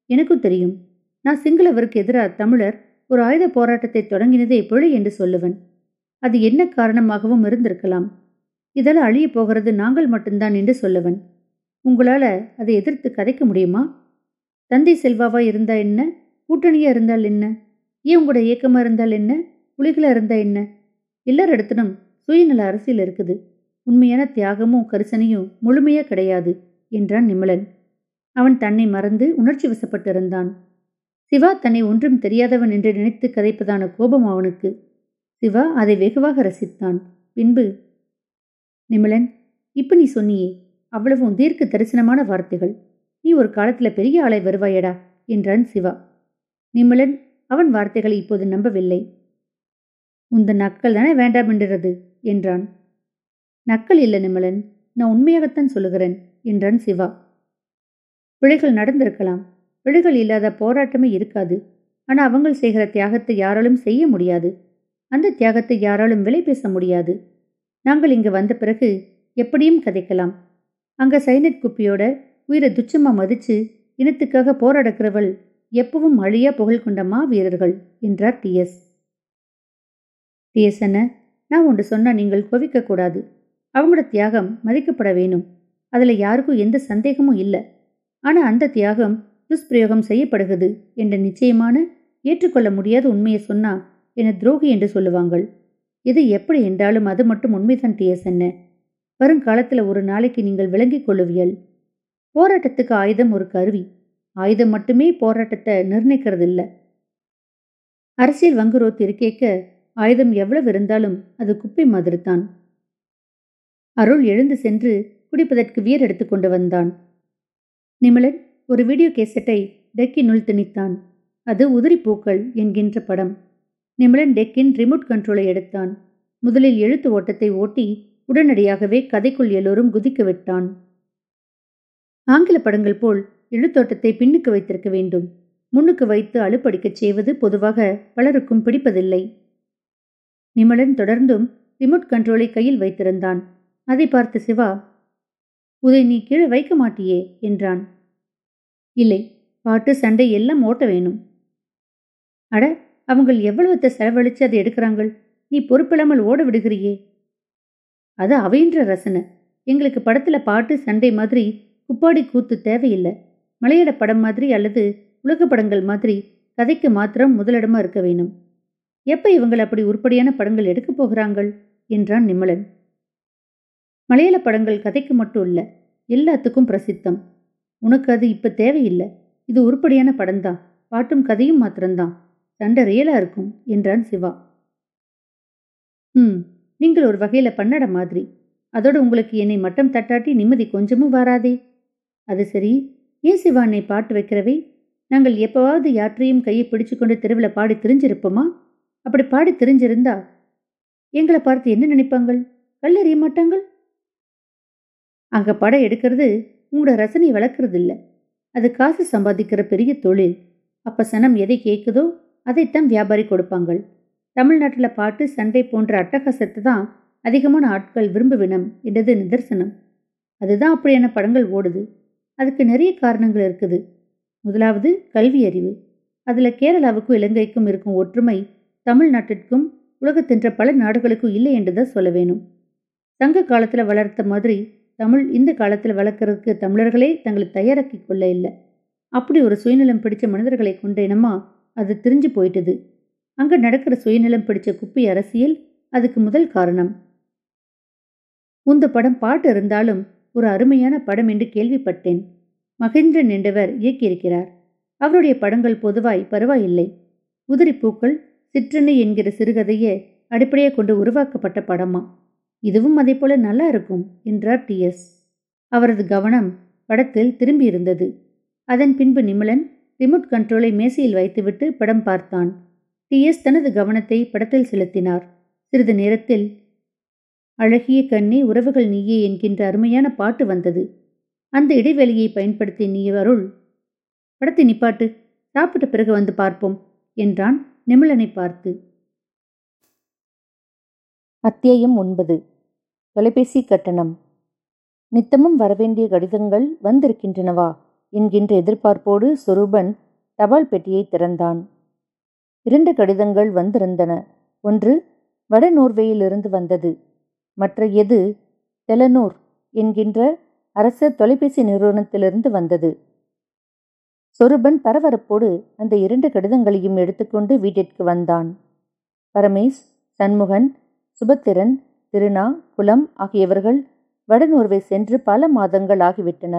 எனக்கும் தெரியும். நான் சிங்களவருக்கு எதிராக தமிழர் ஒரு ஆயுத போராட்டத்தை தொடங்கினதே பிழை என்று சொல்லுவன். அது என்ன காரணமாகவும் இருந்திருக்கலாம். இதால் அழிய போகிறது நாங்கள் மட்டும்தான் என்று சொல்லுவன். உங்களால அதை எதிர்த்து கதைக்க முடியுமா? தந்தை செல்வாவா இருந்தா என்ன? கூட்டணியா இருந்தால் என்ன? ஏன் உங்களோட இயக்கமா இருந்தால் என்ன? புலிகளா இருந்தா என்ன? எல்லார் இடத்திலும் சுயநல அரசியல் இருக்குது. உண்மையான தியாகமும் கரிசனையும் முழுமையா கிடையாது என்றான் நிமலன். அவன் தன்னை மறந்து உணர்ச்சி வசப்பட்டிருந்தான். சிவா தன்னை ஒன்றும் தெரியாதவன் என்று நினைத்து கதைப்பதான கோபம் அவனுக்கு. சிவா அதை வெகுவாக ரசித்தான். பின்பு நிமலன் இப்ப நீ சொன்னியே அவ்வளவும் தீர்க்க தரிசனமான வார்த்தைகள். நீ ஒரு காலத்துல பெரிய ஆளை வருவாயடா என்றான் சிவா. நிமலன் அவன் வார்த்தைகளை இப்போது நம்பவில்லை. உந்த நக்கல் தானே வேண்டாமென்றது என்றான். நக்கல் இல்லை நிமலன் நான் உண்மையாகத்தான் சொல்லுகிறேன் என்றான் சிவா. பிழைகள் நடந்திருக்கலாம் விடுகள் இல்லாத போராட்டமே இருக்காது. ஆனா அவங்கள் செய்கிற தியாகத்தை யாராலும் செய்ய முடியாது. அந்த தியாகத்தை யாராலும் விலை பேச முடியாது. நாங்கள் இங்கு வந்த பிறகு எப்படியும் கதைக்கலாம். அங்க சைனட் குப்பியோட உயிரை துச்சமா மதிச்சு இனத்துக்காக போராடுக்கிறவள் எப்பவும் அழியா புகழ் கொண்ட மா வீரர்கள் என்றார் டிஎஸ் டிஎஸ் அண்ண நான் ஒன்று சொன்னா நீங்கள் கோவிக்க கூடாது. அவங்களோட தியாகம் மதிக்கப்பட வேணும். அதுல யாருக்கும் எந்த சந்தேகமும் இல்லை. ஆனா அந்த தியாகம் துஷ்பிரயோகம் செய்யப்படுகிறது என்ற நிச்சயமான ஏற்றுக்கொள்ள முடியாத உண்மையை சொன்னா என துரோகி என்று சொல்லுவாங்கள். இது எப்படி என்றாலும் அது மட்டும் உண்மைதான் டிஎஸ் என்ன வருங்காலத்தில் ஒரு நாளைக்கு நீங்கள் விளங்கிக் கொள்ளுவியல். போராட்டத்துக்கு ஆயுதம் ஒரு கருவி. ஆயுதம் மட்டுமே போராட்டத்தை நிர்ணயிக்கிறது இல்லை அரசியல் வங்குரோத்து இருக்கேக்க ஆயுதம் எவ்வளவு இருந்தாலும் அது குப்பை மாதிரி தான் அருள் எழுந்து சென்று குடிப்பதற்கு வீர் எடுத்துக்கொண்டு வந்தான். நிமலன் ஒரு வீடியோ கேசட்டை டெக்கினுள் திணித்தான். அது உதிரி பூக்கள் என்கின்ற படம். நிமலன் டெக்கின் ரிமோட் கண்ட்ரோலை எடுத்தான். முதலில் எழுத்து ஓட்டத்தை ஓட்டி உடனடியாகவே கதைக்குள் எல்லோரும் குதிக்க விட்டான். ஆங்கில படங்கள் போல் எழுத்தோட்டத்தை பின்னுக்கு வைத்திருக்க வேண்டும். முன்னுக்கு வைத்து அழுப்படிக்கச் செய்வது பொதுவாக பலருக்கும் பிடிப்பதில்லை. நிமலன் தொடர்ந்தும் ரிமோட் கண்ட்ரோலை கையில் வைத்திருந்தான். அதை பார்த்து சிவா உதை நீ கீழே வைக்க மாட்டியே என்றான். இல்லை பாட்டு சண்டை எல்லாம் ஓட்ட வேணும். அட அவங்கள் எவ்வளவுத்த செலவழிச்சு அதை எடுக்கிறாங்கள்? நீ பொறுப்பில்லாமல் ஓட விடுகிறியே. அது அவைன்ற ரசனை. எங்களுக்கு படத்துல பாட்டு சண்டை மாதிரி குப்பாடி கூத்து தேவையில்லை. மலையாள படம் மாதிரி அல்லது உலக படங்கள் மாதிரி கதைக்கு மாத்திரம் முதலிடமா இருக்க வேணும். எப்ப இவங்கள் அப்படி உருப்படியான படங்கள் எடுக்க போகிறாங்கள்? என்றான் நிமலன். மலையாள படங்கள் கதைக்கு மட்டும் இல்ல எல்லாத்துக்கும் பிரசித்தம். உனக்கு அது இப்ப தேவையில்லை. இது உருப்படியான படம்தான். பாட்டும் கதையும் மாத்திரம்தான். சண்டை ரியலா இருக்கும் என்றான் சிவா. ம் நீங்கள் ஒரு வகையில பண்ணட மாதிரி. அதோடு உங்களுக்கு என்னை மட்டம் தட்டாட்டி நிம்மதி கொஞ்சமும் வராதே. அது சரி. ஏன் சிவா என்னை பாட்டு வைக்கிறவை? நாங்கள் எப்பவாவது யாற்றையும் கையை பிடிச்சு கொண்டு தெருவில் பாடி திரிஞ்சிருப்போமா? அப்படி பாடி திரிஞ்சிருந்தா எங்களை பார்த்து என்ன நினைப்பாங்கள்? கல்லறிய மாட்டாங்கள்? அங்க படம் எடுக்கிறது உங்களோட ரசனை வளர்க்கறது இல்லை அது காசு சம்பாதிக்கிற பெரிய தொழில். அப்ப சனம் எதை கேட்குதோ அதைத்தான் வியாபாரி கொடுப்பாங்கள். தமிழ்நாட்டில் பாட்டு சண்டை போன்ற அட்டகாசத்தை தான் அதிகமான ஆட்கள் விரும்புவினம் என்றது நிதர்சனம். அதுதான் அப்படியான படங்கள் ஓடுது. அதுக்கு நிறைய காரணங்கள் இருக்குது. முதலாவது கல்வி அறிவு அதில் கேரளாவுக்கும் இலங்கைக்கும் இருக்கும் ஒற்றுமை தமிழ்நாட்டிற்கும் உலகத்தின்ற பல நாடுகளுக்கும் இல்லை என்றுதான் சொல்ல வேணும். சங்க காலத்தில் வளர்த்த மாதிரி தமிழ் இந்த காலத்தில் வளர்க்கறதுக்கு தமிழர்களே தங்களை தயாராக்கி கொள்ள இல்லை. அப்படி ஒரு சுயநலம் பிடிச்ச மனிதர்களை கொண்ட இனமா அது திரிஞ்சு போயிட்டது. அங்கு நடக்கிற சுயநலம் பிடிச்ச குப்பை அரசியல் அதுக்கு முதல் காரணம். உந்த படம் பாட்டு இருந்தாலும் ஒரு அருமையான படம் என்று கேள்விப்பட்டேன். மகேந்திரன் என்றவர் இயக்கியிருக்கிறார். அவருடைய படங்கள் பொதுவாய் பரவாயில்லை. உதிரி பூக்கள் என்கிற சிறுகதையை அடிப்படையாக கொண்டு உருவாக்கப்பட்ட படமா? இதுவும் அதைப்போல நல்லா இருக்கும் என்றார் டி. எஸ். அவரது கவனம் படத்தில் திரும்பியிருந்தது. அதன் பின்பு நிமலன் ரிமோட் கண்ட்ரோலை மேசையில் வைத்துவிட்டு படம் பார்த்தான். டி. எஸ். தனது கவனத்தை படத்தில் செலுத்தினார். சிறிது நேரத்தில் அழகிய கண்ணே உறவுகள் நீயே என்கின்ற அருமையான பாட்டு வந்தது. அந்த இடைவெளியை பயன்படுத்தி நீயவருள் படத்தை நிப்பாட்டு சாப்பிட்ட பிறகு வந்து பார்ப்போம் என்றான் நிமிழனை பார்த்து. அத்தியாயம் ஒன்பது. தொலைபேசி கட்டணம். நித்தமும் வரவேண்டிய கடிதங்கள் வந்திருக்கின்றனவா? என்கின்ற எதிர்பார்ப்போடு சொரூபன் தபால் பெட்டியை திறந்தான். இரண்டு கடிதங்கள் வந்திருந்தன. ஒன்று வட நோர்வேயிலிருந்து வந்தது. மற்ற எது? தெலனூர் என்கின்ற அரச தொலைபேசி நிறுவனத்திலிருந்து வந்தது. சொருபன் பரபரப்போடு அந்த இரண்டு கடிதங்களையும் எடுத்துக்கொண்டு வீட்டிற்கு வந்தான். பரமேஷ் சண்முகன் சுபத்திரன் திருநா குலம் ஆகியவர்கள் வடநோர்வை சென்று பல மாதங்கள் ஆகிவிட்டன.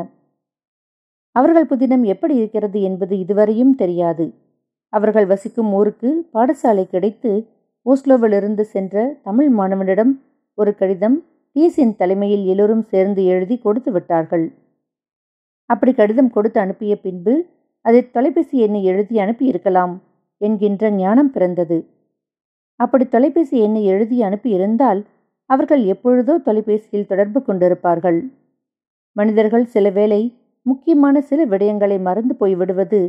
அவர்கள் புதினம் எப்படி இருக்கிறது என்பது இதுவரையும் தெரியாது. அவர்கள் வசிக்கும் ஊருக்கு பாடசாலை கிடைத்து ஓஸ்லோவிலிருந்து சென்ற தமிழ் மாணவனிடம் ஒரு கடிதம் டீஸின் தலைமையில் எல்லோரும் சேர்ந்து எழுதி கொடுத்து விட்டார்கள். அப்படி கடிதம் கொடுத்து அனுப்பிய பின்பு அதை தொலைபேசி எண்ணை எழுதி அனுப்பியிருக்கலாம் என்கின்ற ஞானம் பிறந்தது. அப்படி தொலைபேசி எண்ணை எழுதி அனுப்பியிருந்தால் அவர்கள் எப்பொழுதோ தொலைபேசியில் தொடர்பு கொண்டிருப்பார்கள். மனிதர்கள் சில வேளை முக்கியமான சில விடயங்களை மறந்து போய்விடுவது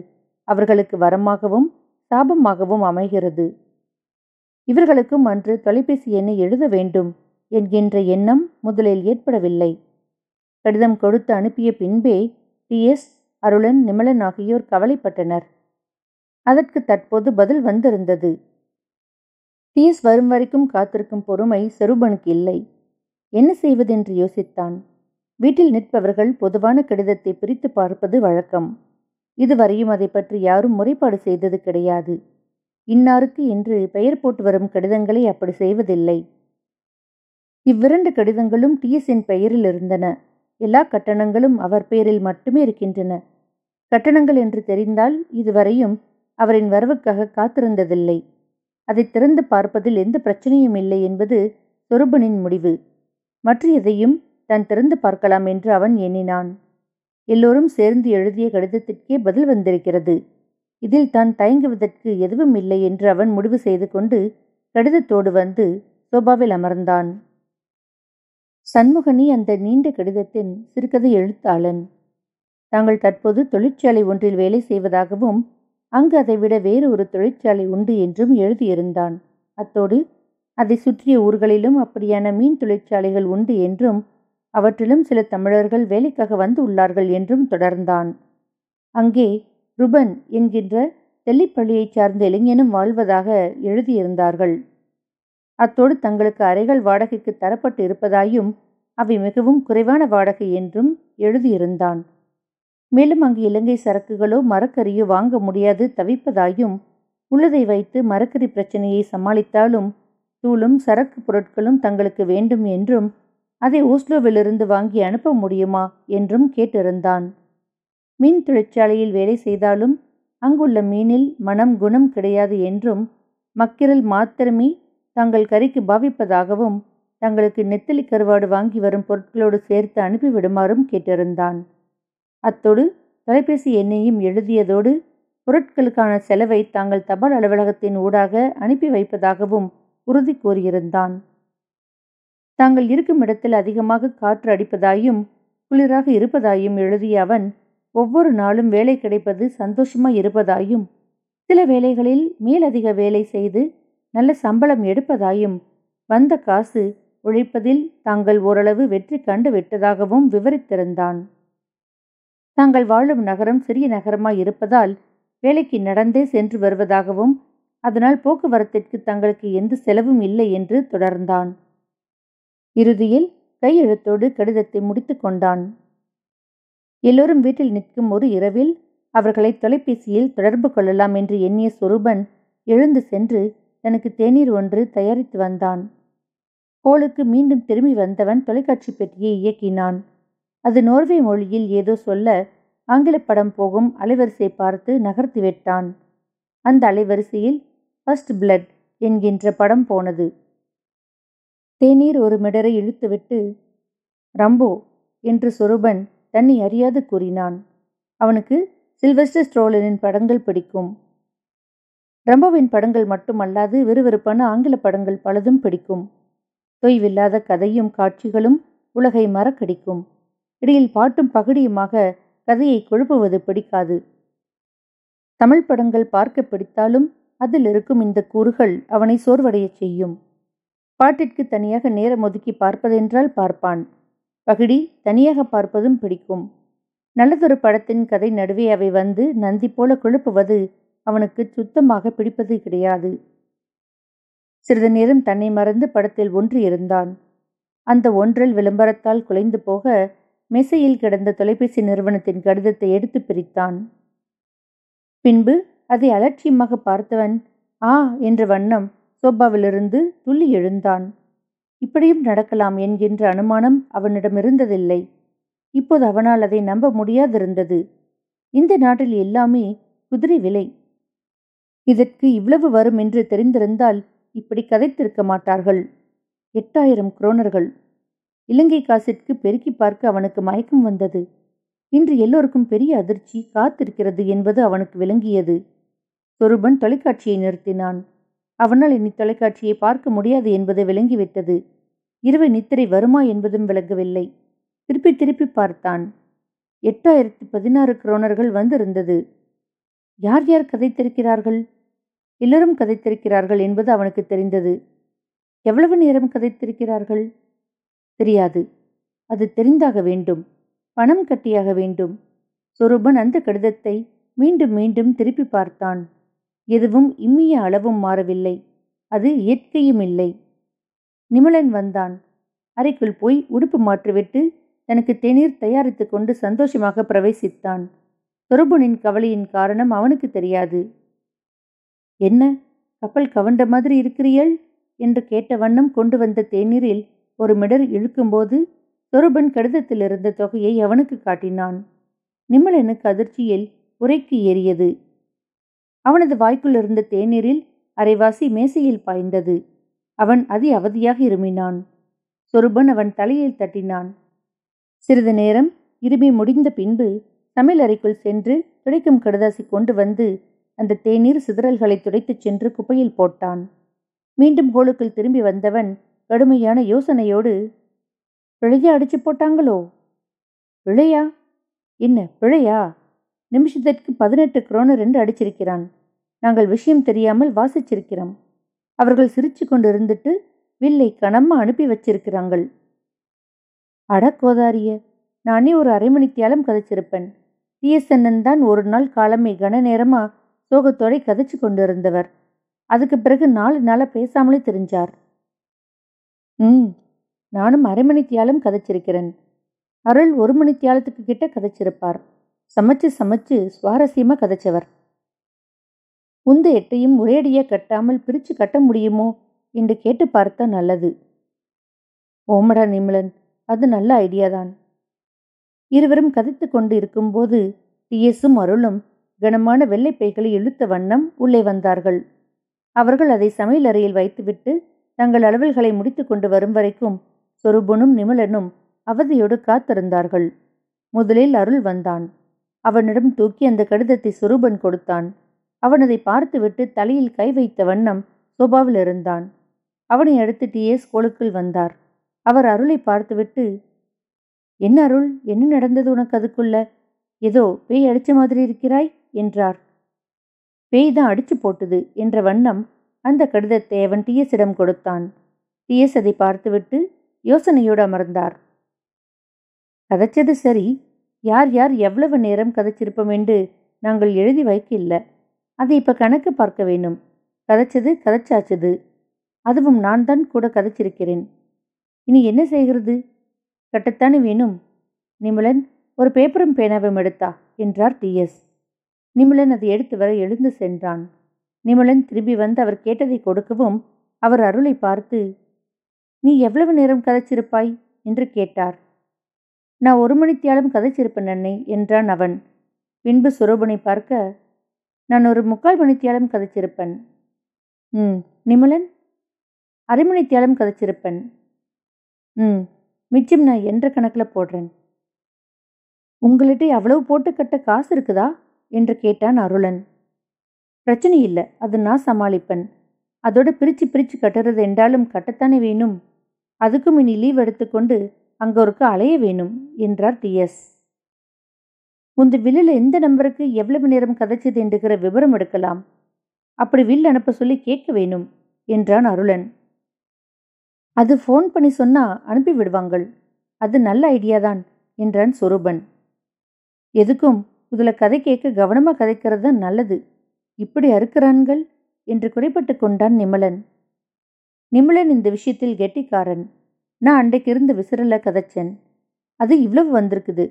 அவர்களுக்கு வரமாகவும் சாபமாகவும் அமைகிறது. இவர்களுக்கும் அன்று தொலைபேசி எண்ணை எழுத வேண்டும் என்கின்ற எண்ணம் முதலில் ஏற்படவில்லை. கடிதம் கொடுத்து அனுப்பிய பின்பே டி. எஸ். அருளன் நிமலன் ஆகியோர் கவலைப்பட்டனர். அதற்கு தற்போது பதில் வந்திருந்தது. டி வரும் வரைக்கும் காத்திருக்கும் பொறுமை செருபனுக்கு இல்லை. என்ன செய்வதென்று யோசித்தான். வீட்டில் நிற்பவர்கள் பொதுவான கடிதத்தை பிரித்து பார்ப்பது வழக்கம். இதுவரையும் அதை பற்றி யாரும் முறைப்பாடு செய்தது கிடையாது. இன்னாருக்கு என்று பெயர் போட்டு வரும் கடிதங்களை அப்படி செய்வதில்லை. இவ்விரண்டு கடிதங்களும் டிஎஸின் பெயரில் இருந்தன. எல்லா கட்டணங்களும் அவர் பெயரில் மட்டுமே இருக்கின்றன. கட்டணங்கள் என்று தெரிந்தால் இதுவரையும் அவரின் வரவுக்காக காத்திருந்ததில்லை. அதை திறந்து பார்ப்பதில் எந்த பிரச்சனையும் இல்லை என்பது சொருபனின் முடிவு. மற்ற எதையும் தான் திறந்து பார்க்கலாம் என்று அவன் எண்ணினான். எல்லோரும் சேர்ந்து எழுதிய கடிதத்திற்கே பதில் வந்திருக்கிறது. இதில் தான் தயங்குவதற்கு எதுவும் இல்லை என்று அவன் முடிவு செய்து கொண்டு கடிதத்தோடு வந்து சோபாவில் அமர்ந்தான். சண்முகனி அந்த நீண்ட கடிதத்தின் சிறுகதை எழுத்தாளன். தாங்கள் தற்போது தொழிற்சாலை ஒன்றில் வேலை செய்வதாகவும் அங்கு அதைவிட வேறு ஒரு தொழிற்சாலை உண்டு என்றும் எழுதியிருந்தான். அத்தோடு அதை சுற்றிய ஊர்களிலும் அப்படியான மீன் தொழிற்சாலைகள் உண்டு என்றும் அவற்றிலும் சில தமிழர்கள் வேலைக்காக வந்து உள்ளார்கள் என்றும் தொடர்ந்தான். அங்கே ருபன் என்கின்ற தெல்லிப்பள்ளியைச் சார்ந்த இளைஞனும் வாழ்வதாக எழுதியிருந்தார்கள். அத்தோடு தங்களுக்கு அறைகள் வாடகைக்கு தரப்பட்டு இருப்பதாயும் அவை மிகவும் குறைவான வாடகை என்றும் எழுதியிருந்தான். மேலும் அங்கு இலங்கை சரக்குகளோ மரக்கறியோ வாங்க முடியாது தவிப்பதாயும் உள்ளதை வைத்து மரக்கறி பிரச்சனையை சமாளித்தாலும் தூளும் சரக்கு பொருட்களும் தங்களுக்கு வேண்டும் என்றும் அதை ஓஸ்லோவிலிருந்து வாங்கி அனுப்ப முடியுமா என்றும் கேட்டிருந்தான். மீன் தொழிற்சாலையில் வேலை செய்தாலும் அங்குள்ள மீனில் மனம் குணம் கிடையாது என்றும் மக்கிரல் மாத்திரமே தங்கள் கறிக்கு பாவிப்பதாகவும் தங்களுக்கு நெத்தலி கருவாடு வாங்கி வரும் பொருட்களோடு சேர்த்து அனுப்பிவிடுமாறும் கேட்டிருந்தான். அத்தோடு தொலைபேசி எண்ணையும் எழுதியதோடு பொருட்களுக்கான செலவை தாங்கள் தபால் அலுவலகத்தின் ஊடாக அனுப்பி வைப்பதாகவும் உறுதி கூறியிருந்தான். தாங்கள் இருக்கும் இடத்தில் அதிகமாக காற்று அடிப்பதாயும் குளிராக இருப்பதாயும் எழுதிய அவன் ஒவ்வொரு நாளும் வேலை கிடைப்பது சந்தோஷமாய் இருப்பதாயும் சில வேளைகளில் மேலதிக வேலை செய்து நல்ல சம்பளம் எடுப்பதாயும் வந்த காசு உழைப்பதில் தாங்கள் ஓரளவு வெற்றி கண்டு விட்டதாகவும் விவரித்திருந்தான். தாங்கள் வாழும் நகரம் சிறிய நகரமாய் இருப்பதால் வேலைக்கு நடந்தே சென்று வருவதாகவும் அதனால் போக்குவரத்திற்கு தங்களுக்கு எந்த செலவும் இல்லை என்று தொடர்ந்தான். இறுதியில் கையெழுத்தோடு கடிதத்தை முடித்து கொண்டான். எல்லோரும் வீட்டில் நிற்கும் ஒரு இரவில் அவர்களை தொலைபேசியில் தொடர்பு கொள்ளலாம் என்று எண்ணிய சொரூபன் எழுந்து சென்று தனக்கு தேநீர் ஒன்று தயாரித்து வந்தான். கோளுக்கு மீண்டும் திரும்பி வந்தவன் தொலைக்காட்சி பெட்டியை இயக்கினான். அது நோர்வே மொழியில் ஏதோ சொல்ல ஆங்கில படம் போகும் அலைவரிசை பார்த்து நகர்த்தி விட்டான். அந்த அலைவரிசையில் ஃபர்ஸ்ட் பிளட் என்கின்ற படம் போனது. தேநீர் ஒரு மிடரை இழுத்துவிட்டு ரம்போ என்று சொருபன் தன்னை அறியாது கூறினான். அவனுக்கு சில்வெஸ்டர் ஸ்ட்ரோலனின் படங்கள் பிடிக்கும். ரம்போவின் படங்கள் மட்டுமல்லாது விறுவிறுப்பான ஆங்கில படங்கள் பலதும் பிடிக்கும். தொய்வில்லாத கதையும் காட்சிகளும் உலகை மறக்கடிக்கும். இடையில் பாட்டும் பகடியுமாக கதையை குழப்புவது பிடிக்காது. தமிழ் படங்கள் பார்க்க பிடித்தாலும் அதில் இருக்கும் இந்த கூறுகள் அவனை சோர்வடையச் செய்யும். பாட்டிற்கு தனியாக நேரம் ஒதுக்கி பார்ப்பதென்றால் பார்ப்பான். பகிடி தனியாக பார்ப்பதும் பிடிக்கும். நல்லதொரு படத்தின் கதை நடுவே அவை வந்து நந்தி போல குழப்புவது அவனுக்கு சுத்தமாக பிடிப்பது கிடையாது. சிறிது நேரம் தன்னை மறந்து படத்தில் ஒன்று இருந்தான். அந்த ஒன்றில் விளம்பரத்தால் குலைந்து போக மெசையில் கிடந்த தொலைபேசி நிறுவனத்தின் கடிதத்தை எடுத்து பிரித்தான். பின்பு அதை அலட்சியமாக பார்த்தவன் ஆ என்ற வண்ணம் சோபாவிலிருந்து துள்ளி எழுந்தான். இப்படியும் நடக்கலாம் என்கின்ற அனுமானம் அவனிடம் இருந்ததில்லை. இப்போது அவனால் அதை நம்ப முடியாதிருந்தது. இந்த நாட்டில் எல்லாமே குதிரை விலை. இதற்கு இவ்வளவு வரும் என்று தெரிந்திருந்தால் இப்படி கதைத்திருக்க மாட்டார்கள். எட்டாயிரம் குரோனர்கள். இலங்கை காசிற்கு பெருக்கி பார்க்க அவனுக்கு மயக்கம் வந்தது. இன்று எல்லோருக்கும் பெரிய அதிர்ச்சி காத்திருக்கிறது என்பது அவனுக்கு விளங்கியது. சொருபன் தொலைக்காட்சியை நிறுத்தினான். அவனால் இனி தொலைக்காட்சியை பார்க்க முடியாது என்பது விளங்கிவிட்டது. இரவு நித்திரை வருமா என்பதும் விளங்கவில்லை. திருப்பி திருப்பி பார்த்தான். எட்டாயிரத்தி பதினாறு குரோனர்கள் வந்திருந்தது. யார் யார் கதைத்திருக்கிறார்கள்? எல்லோரும் கதைத்திருக்கிறார்கள் என்பது அவனுக்கு தெரிந்தது. எவ்வளவு நேரம் கதைத்திருக்கிறார்கள்? தெரியாது. அது தெரிந்தாக வேண்டும். பணம் கட்டியாக வேண்டும். சொரூபன் அந்த கடிதத்தை மீண்டும் மீண்டும் திருப்பி பார்த்தான். எதுவும் இம்மிய அளவும் மாறவில்லை. அது இயற்கையும் இல்லை. நிமலன் வந்தான். அறைக்குள் போய் உடுப்பு மாற்றிவிட்டு தனக்கு தேநீர் தயாரித்து கொண்டு சந்தோஷமாக பிரவேசித்தான். சொரபுனின் கவலையின் காரணம் அவனுக்கு தெரியாது. என்ன? கப்பல் கவண்ட மாதிரி இருக்கிறீள் என்று கேட்ட வண்ணம் கொண்டு வந்த தேநீரில் ஒரு மிடர் இழுக்கும்போது சொருபன் கடிதத்தில் இருந்த தொகையை அவனுக்கு காட்டினான். நிம்மலனுக்கு அதிர்ச்சியில் உரைக்கு ஏறியது. அவனது வாய்க்குள் இருந்த தேநீரில் அரைவாசி மேசையில் பாய்ந்தது. அவன் அதி அவதியாக இருமினான். சொருபன் அவன் தலையில் தட்டினான். சிறிது நேரம் இருமி முடிந்த பின்பு சமையலறைக்குள் சென்று துடைக்கும் கடுதாசி கொண்டு வந்து அந்த தேநீர் சிதறல்களை துடைத்துச் சென்று குப்பையில் போட்டான். மீண்டும் ஹோலுக்குள் திரும்பி வந்தவன் கடுமையான யோசனையோடு பிழையா அடிச்சு போட்டாங்களோ? பிழையா? என்ன பிழையா? நிமிஷத்திற்கு பதினெட்டு குரோனு ரெண்டு அடிச்சிருக்கிறான். நாங்கள் விஷயம் தெரியாமல் வாசிச்சிருக்கிறோம். அவர்கள் சிரிச்சு கொண்டு இருந்துட்டு வில்லை கனம்மா அனுப்பி வச்சிருக்கிறாங்கள். அட கோதாரிய நானே ஒரு அரை மணித்தியாலம் கதைச்சிருப்பேன். டிஎஸ்என்என் தான் ஒரு நாள் காலமே கன நேரமா சோகத்தோட கதைச்சு கொண்டு இருந்தவர் அதுக்கு பிறகு நாலு நாளாக பேசாமலே தெரிஞ்சார். ம் நானும் அரை மணித்தியாலம் கதைச்சிருக்கிறேன். அருள் ஒரு மணித்தியாலத்துக்கு கிட்ட கதைச்சிருப்பார். சமைச்சு சமைச்சு சுவாரஸ்யமாக கதைச்சவர். உந்த எட்டையும் ஒரேடியாக கட்டாமல் பிரித்து கட்ட முடியுமோ என்று கேட்டு பார்த்தா நல்லது. ஓமடா நிமலன் அது நல்ல ஐடியாதான் இருவரும் கதைத்து கொண்டு இருக்கும்போது டிஎஸும் அருளும் கனமான வெள்ளைப்பைகளை இழுத்த வண்ணம் உள்ளே வந்தார்கள். அவர்கள் அதை சமையலறையில் வைத்துவிட்டு தங்கள் அலுவல்களை முடித்து கொண்டு வரும் வரைக்கும் சொருபனும் நிமலனும் அவதியோடு காத்திருந்தார்கள். முதலில் அருள் வந்தான். அவனிடம் தூக்கி அந்த கடிதத்தை சுரூபன் கொடுத்தான். அவன் அதை பார்த்துவிட்டு தலையில் கை வைத்த வண்ணம் சோபாவில் இருந்தான். அவனை அடுத்து டிஎஸ் ஸ்கூலுக்குள் வந்தார். அவர் அருளை பார்த்துவிட்டு என்ன அருள்? என்ன நடந்தது உனக்கு அதுக்குள்ள? ஏதோ பேய் அடிச்ச மாதிரி இருக்கிறாய்? என்றார். பேய் தான் அடிச்சு போட்டுது என்ற வண்ணம் அந்த கடிதத்தை அவன் டிஎஸிடம் கொடுத்தான். டிஎஸ் அதை பார்த்துவிட்டு யோசனையோடு அமர்ந்தார். கதைச்சது சரி. யார் யார் எவ்வளவு நேரம் கதைச்சிருப்போம் என்று நாங்கள் எழுதி வைக்க இல்லை அதை இப்போ கணக்கு பார்க்க வேணும் கதைச்சது கதைச்சாச்சது. அதுவும் நான் தான் கூட கதைச்சிருக்கிறேன். இனி என்ன செய்கிறது? கட்டத்தானே வேணும். நிமலன் ஒரு பேப்பரும் பேனாவும் எடுத்தா? என்றார் டிஎஸ் நிமலன் அதை எடுத்து வர எழுந்து சென்றான். நிமலன் திரும்பி வந்து அவர் கேட்டதை கொடுக்கவும் அவர் அருளை பார்த்து நீ எவ்வளவு நேரம் கதைச்சிருப்பாய்? என்று கேட்டார். நான் ஒரு மணித்தியாலும் கதைச்சிருப்பேன் அன்னை என்றான் அவன். பின்பு சுரூபனை பார்க்க நான் ஒரு முக்கால் மணித்தியாலும் கதைச்சிருப்பேன். ம் நிமலன் அரை மணித்தியாலும் கதைச்சிருப்பேன். ம் மிச்சம் நான் என்ற கணக்கில் போடுறேன். உங்கள்கிட்ட அவ்வளவு போட்டு கட்ட காசு இருக்குதா? என்று கேட்டான் அருளன். பிரச்சனை இல்லை அது நான் சமாளிப்பேன். அதோட பிரித்து பிரித்து கட்டுறது என்றாலும் கட்டத்தானே வேணும்? அதுக்கும் இனி லீவ் எடுத்துக்கொண்டு அங்கே ஒருக்கு அலைய வேணும் என்றார் டிஎஸ் உந்த வில்லில் எந்த நம்பருக்கு எவ்வளவு நேரம் கதைச்சது என்கிற விவரம் எடுக்கலாம். அப்படி வில் அனுப்ப சொல்லி கேட்க வேணும் என்றான் அருளன். அது ஃபோன் பண்ணி சொன்னா அனுப்பி விடுவாங்கள். அது நல்ல ஐடியாதான் என்றான் சொரூபன். எதுக்கும்? இதில் கதை கேட்க கவனமாக கதைக்கிறது தான் நல்லது இப்படி அறுக்கிறான்கள்? என்று குறைப்பட்டு கொண்டான் நிமலன். நிமலன் இந்த விஷயத்தில் கெட்டிக்காரன். நான் அன்றைக்கு இருந்து விசிறல கதைச்சேன். அது இவ்வளவு வந்திருக்குது.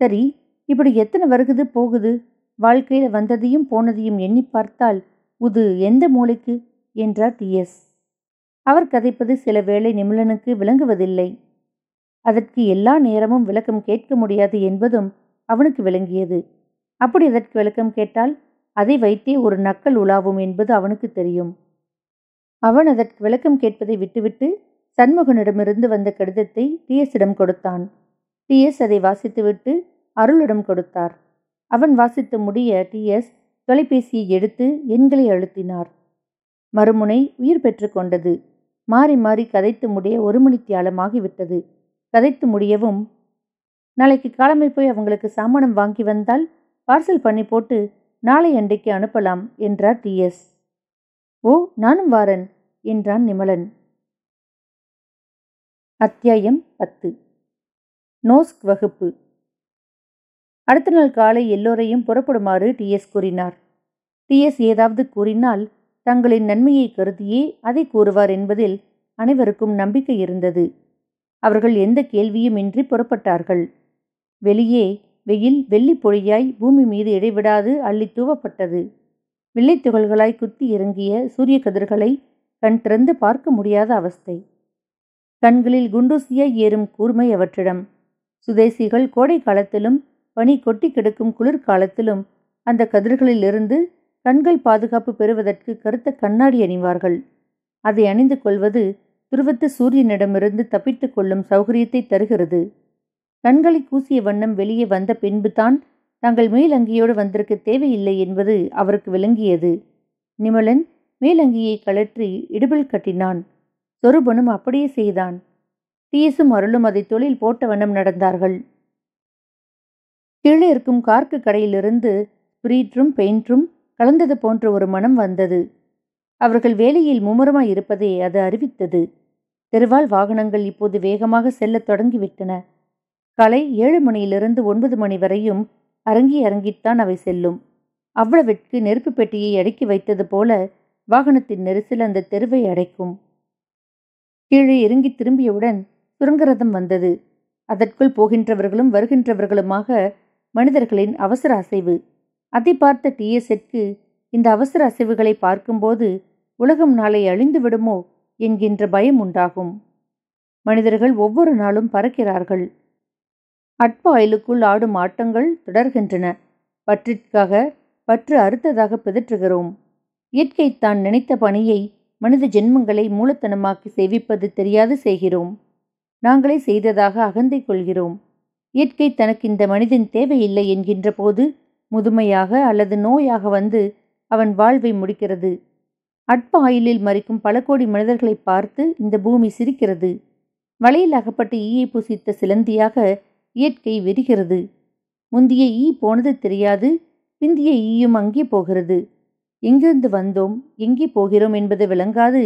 சரி இப்படி எத்தனை வருகுது போகுது? வாழ்க்கையில் வந்ததையும் போனதையும் எண்ணி பார்த்தால் உது எந்த மூளைக்கு? என்றார் டிஎஸ் அவர் கதைப்பது சில வேளை நிமிலனுக்கு விளங்குவதில்லை. அதற்கு எல்லா நேரமும் விளக்கம் கேட்க முடியாது என்பதும் அவனுக்கு விளங்கியது. அப்படி அதற்கு விளக்கம் கேட்டால் அதை வைத்தே ஒரு நக்கல் உலாவும் என்பது அவனுக்கு தெரியும். அவன் அதற்கு விளக்கம் கேட்பதை விட்டுவிட்டு சண்முகனிடமிருந்து வந்த கடிதத்தை டிஎஸ்ஸிடம் கொடுத்தான். டிஎஸ் அதை வாசித்துவிட்டு அருளிடம் கொடுத்தார். அவன் வாசித்து முடிய டிஎஸ் தொலைபேசியை எடுத்து எண்களை அழுத்தினார். மறுமுனை உயிர் பெற்று கொண்டது. மாறி மாறி கதைத்து முடிய ஒரு மணி தியாலமாகிவிட்டது கதைத்து முடியவும் நாளைக்கு காலமை போய் அவங்களுக்கு சாமானம் வாங்கி வந்தால் பார்சல் பண்ணி போட்டு நாளை அன்றைக்கு அனுப்பலாம் என்றார் டிஎஸ் ஓ நானும் வாரன் என்றான் நிமலன். அத்தியாயம் பத்து. நோஸ்க் வகுப்பு. அடுத்த நாள் காலை எல்லோரையும் புறப்படுமாறு டிஎஸ் கூறினார். டிஎஸ் ஏதாவது கூறினால் தங்களின் நன்மையை கருதியே அதை கூறுவார் என்பதில் அனைவருக்கும் நம்பிக்கை இருந்தது. அவர்கள் எந்த கேள்வியும் இன்றி புறப்பட்டார்கள். வெளியே வெயில் வெள்ளி பொழியாய் பூமி மீது இடைவிடாது அள்ளி தூவப்பட்டது. வெள்ளை துகள்களாய் குத்தி இறங்கிய சூரிய கதிர்களை கண் திறந்து பார்க்க முடியாத அவஸ்தை. கண்களில் குண்டூசியாய் ஏறும் கூர்மை அவற்றிடம். சுதேசிகள் கோடை காலத்திலும் பனி கொட்டி கிடக்கும் குளிர்காலத்திலும் அந்த கதிர்களிலிருந்து கண்கள் பாதுகாப்பு பெறுவதற்கு கருத்த கண்ணாடி அணிவார்கள். அதை அணிந்து கொள்வது துருவத்து சூரியனிடமிருந்து தப்பித்துக் கொள்ளும் சௌகரியத்தை தருகிறது. கண்களை கூசிய வண்ணம் வெளியே வந்த பின்புதான் தாங்கள் மேலங்கியோடு வந்திருக்க தேவையில்லை என்பது அவருக்கு விளங்கியது. நிமலன் மேலங்கியை கழற்றி இடுபில் கட்டினான். சொருபனும் அப்படியே செய்தான். டீஸும் அருளும் அதை தொழில் போட்ட வண்ணம் நடந்தார்கள். கீழே இருக்கும் கார்க்கு கடையிலிருந்து ஸ்பிரீட்டும் பெயிண்ட்டும் கலந்தது போன்ற ஒரு மனம் வந்தது. அவர்கள் வேலையில் மும்முரமாய் இருப்பதை அது அறிவித்தது. தெருவால் வாகனங்கள் இப்போது வேகமாக செல்லத் தொடங்கிவிட்டன. காலை ஏழு மணியிலிருந்து ஒன்பது மணி வரையும் அரங்கி அரங்கித்தான் அவை செல்லும். அவ்வளவிற்கு நெருப்பு பெட்டியை அடுக்கி வைத்தது போல வாகனத்தின் நெரிசல் அந்த தெருவை அடைக்கும். கீழே இறங்கி திரும்பியவுடன் சுரங்கரதம் வந்தது. அதற்குள் போகின்றவர்களும் வருகின்றவர்களுமாக மனிதர்களின் அவசர அசைவு. அதை பார்த்த டிஎஸ்எற்கு இந்த அவசர அசைவுகளை பார்க்கும்போது உலகம் நாளை அழிந்து விடுமோ என்கின்ற பயம் உண்டாகும். மனிதர்கள் ஒவ்வொரு நாளும் பறக்கிறார்கள். அட்ப ஆயிலுக்குள் ஆடும் ஆட்டங்கள் தொடர்கின்றன. பற்றிற்காக பற்று அறுத்ததாக பிதற்றுகிறோம். இயற்கை தான் நினைத்த பணியை மனித ஜென்மங்களை மூலத்தனமாக்கி சேவிப்பது தெரியாது செய்கிறோம். நாங்களே செய்ததாக அகந்தை கொள்கிறோம். இயற்கை தனக்கு இந்த மனிதன் தேவையில்லை என்கின்ற போது முதுமையாக அல்லது நோயாக வந்து அவன் வாழ்வை முடிக்கிறது. அட்ப ஆயிலில் மறிக்கும் பல கோடி மனிதர்களை பார்த்து இந்த பூமி சிரிக்கிறது. வலையில் அகப்பட்டு ஈயை புசித்த சிலந்தியாக இயற்கை வெறுகிறது. முந்திய ஈ போனது தெரியாது பிந்திய ஈயும் அங்கே போகிறது. எங்கிருந்து வந்தோம் எங்கே போகிறோம் என்பது விளங்காது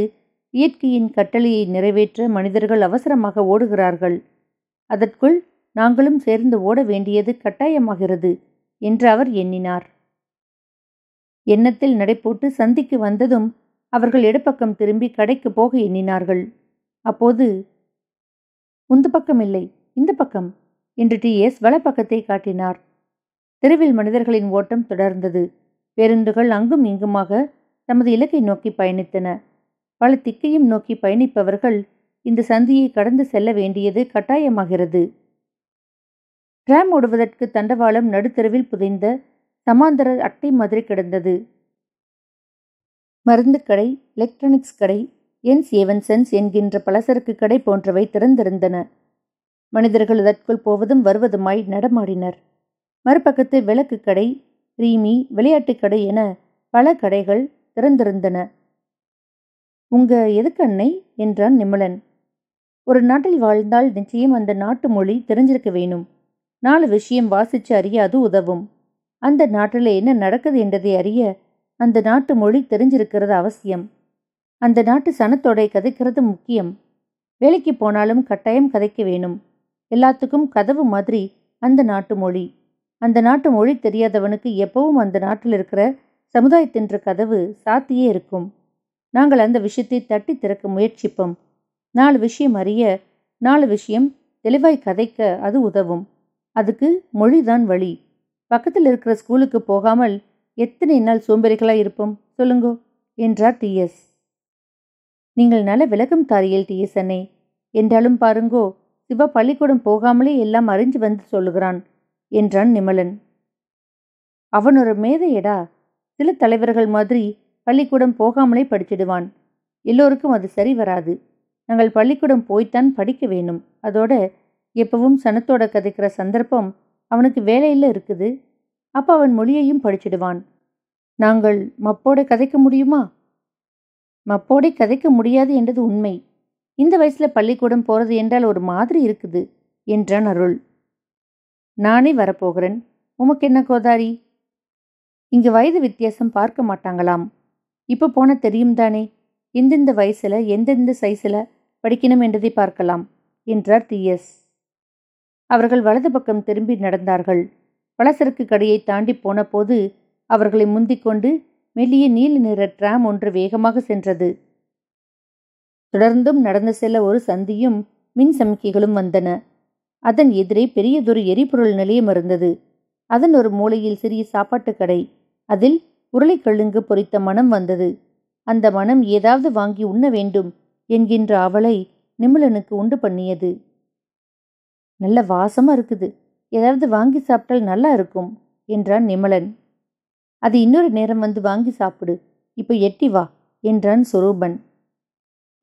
இயற்கையின் கட்டளையை நிறைவேற்ற மனிதர்கள் அவசரமாக ஓடுகிறார்கள். அதற்குள் நாங்களும் சேர்ந்து ஓட வேண்டியது கட்டாயமாகிறது என்று அவர் எண்ணினார். எண்ணத்தில் நடைபோட்டு சந்திக்கு வந்ததும் அவர்கள் இடப்பக்கம் திரும்பி கடைக்கு போக எண்ணினார்கள். அப்போது உந்த பக்கம் இல்லை இந்த பக்கம். என்று டி எஸ் வலப்பக்கத்தை காட்டினார். தெருவில் மனிதர்களின் ஓட்டம் தொடர்ந்தது. பேருந்துகள் அங்கும் இங்குமாக தமது இலக்கை நோக்கி பயணித்தன. பல திக்கையும் நோக்கி பயணிப்பவர்கள் இந்த சந்தியை கடந்து செல்ல வேண்டியது கட்டாயமாகிறது. டிராம் ஓடுவதற்கு தண்டவாளம் நடுத்தருவில் புதைந்த சமாந்தர அட்டை மாதிரி கிடந்தது. மருந்து கடை எலக்ட்ரானிக்ஸ் கடை என்ஸ் ஏவன்சன்ஸ் என்கின்ற பலசரக்கு கடை போன்றவை திறந்திருந்தன. மனிதர்கள் அதற்குள் போவதும் வருவதுமாய் நடமாடினர். மறுபக்கத்து விளக்கு கடை ரீமி விளையாட்டுக் கடை என பல கடைகள் திறந்திருந்தன. உங்க எதுக்கு அன்னை? என்றான் நிமலன். ஒரு நாட்டில் வாழ்ந்தால் நிச்சயம் அந்த நாட்டு மொழி தெரிஞ்சிருக்க வேணும். நாலு விஷயம் வாசிச்சு அறிய அது உதவும். அந்த நாட்டில் என்ன நடக்குது என்றதை அறிய அந்த நாட்டு மொழி தெரிஞ்சிருக்கிறது அவசியம். அந்த நாட்டு சனத்தோடை கதைக்கிறது முக்கியம். வேலைக்கு போனாலும் கட்டாயம் கதைக்க வேணும். எல்லாத்துக்கும் கதவு மாதிரி அந்த நாட்டு மொழி. அந்த நாட்டு மொழி தெரியாதவனுக்கு எப்பவும் அந்த நாட்டில் இருக்கிற சமுதாயத்தின்ற கதவு சாத்தியே இருக்கும். நாங்கள் அந்த விஷயத்தை தட்டி திறக்க முயற்சிப்போம். நாலு விஷயம் அறிய நாலு விஷயம் தெளிவாய் கதைக்க அது உதவும். அதுக்கு மொழிதான் வழி. பக்கத்தில் இருக்கிற ஸ்கூலுக்கு போகாமல் எத்தனை நாள் சோம்பேறிகளாக இருப்போம் சொல்லுங்கோ என்றார் டிஎஸ் நீங்கள் நல்ல விலகம் தாரியல் டிஎஸ்என்ஐ என்றாலும் பாருங்கோ சிவா பள்ளிக்கூடம் போகாமலே எல்லாம் அறிஞ்சு வந்து சொல்லுகிறான் என்றான் நிமலன். அவன் ஒரு மேதையடா சில தலைவர்கள் மாதிரி பள்ளிக்கூடம் போகாமலே படிச்சிடுவான். எல்லோருக்கும் அது சரி வராது. நாங்கள் பள்ளிக்கூடம் போய்த்தான் படிக்க வேணும் அதோட எப்பவும் சனத்தோட கதைக்கிற சந்தர்ப்பம் அவனுக்கு வேலையில் இருக்குது. அப்போ அவன் மொழியையும் படிச்சிடுவான். நாங்கள் மப்போட கதைக்க முடியுமா? மப்போடை கதைக்க முடியாது என்றது உண்மை. இந்த வயசுல பள்ளிக்கூடம் போறது என்றால் ஒரு மாதிரி இருக்குது என்றான் அருள். நானே வரப்போகிறேன். உமக்கு என்ன கோதாரி? இங்கே வயது வித்தியாசம் பார்க்க மாட்டாங்களாம். இப்போ போன தெரியும் தானே எந்தெந்த வயசுல எந்தெந்த சைஸ்ல படிக்கணும் என்றதை பார்க்கலாம் என்றார் டிஎஸ் அவர்கள் வலது பக்கம் திரும்பி நடந்தார்கள். பலசரக்கு கடையை தாண்டி போன போது அவர்களை முந்திக்கொண்டு மெல்லிய நீல நிற டிராம் ஒன்று வேகமாக சென்றது. தொடர்ந்தும் நடந்து செல்ல ஒரு சந்தியும் மின் சமிக்கைகளும் வந்தன. அதன் எதிரே பெரியதொரு எரிபொருள் நிலையம் இருந்தது. அதன் ஒரு மூலையில் சிறிய சாப்பாட்டு கடை. அதில் உருளைக்கழுங்கு பொறித்த மனம் வந்தது. அந்த மனம் ஏதாவது வாங்கி உண்ண வேண்டும் என்கின்ற அவளை நிமிலனுக்கு உண்டு பண்ணியது. நல்ல வாசமா இருக்குது. ஏதாவது வாங்கி சாப்பிட்டால் நல்லா இருக்கும் என்றான் நிமலன். அது இன்னொரு நேரம் வந்து வாங்கி சாப்பிடு. இப்போ எட்டி வா என்றான் சொரூபன்.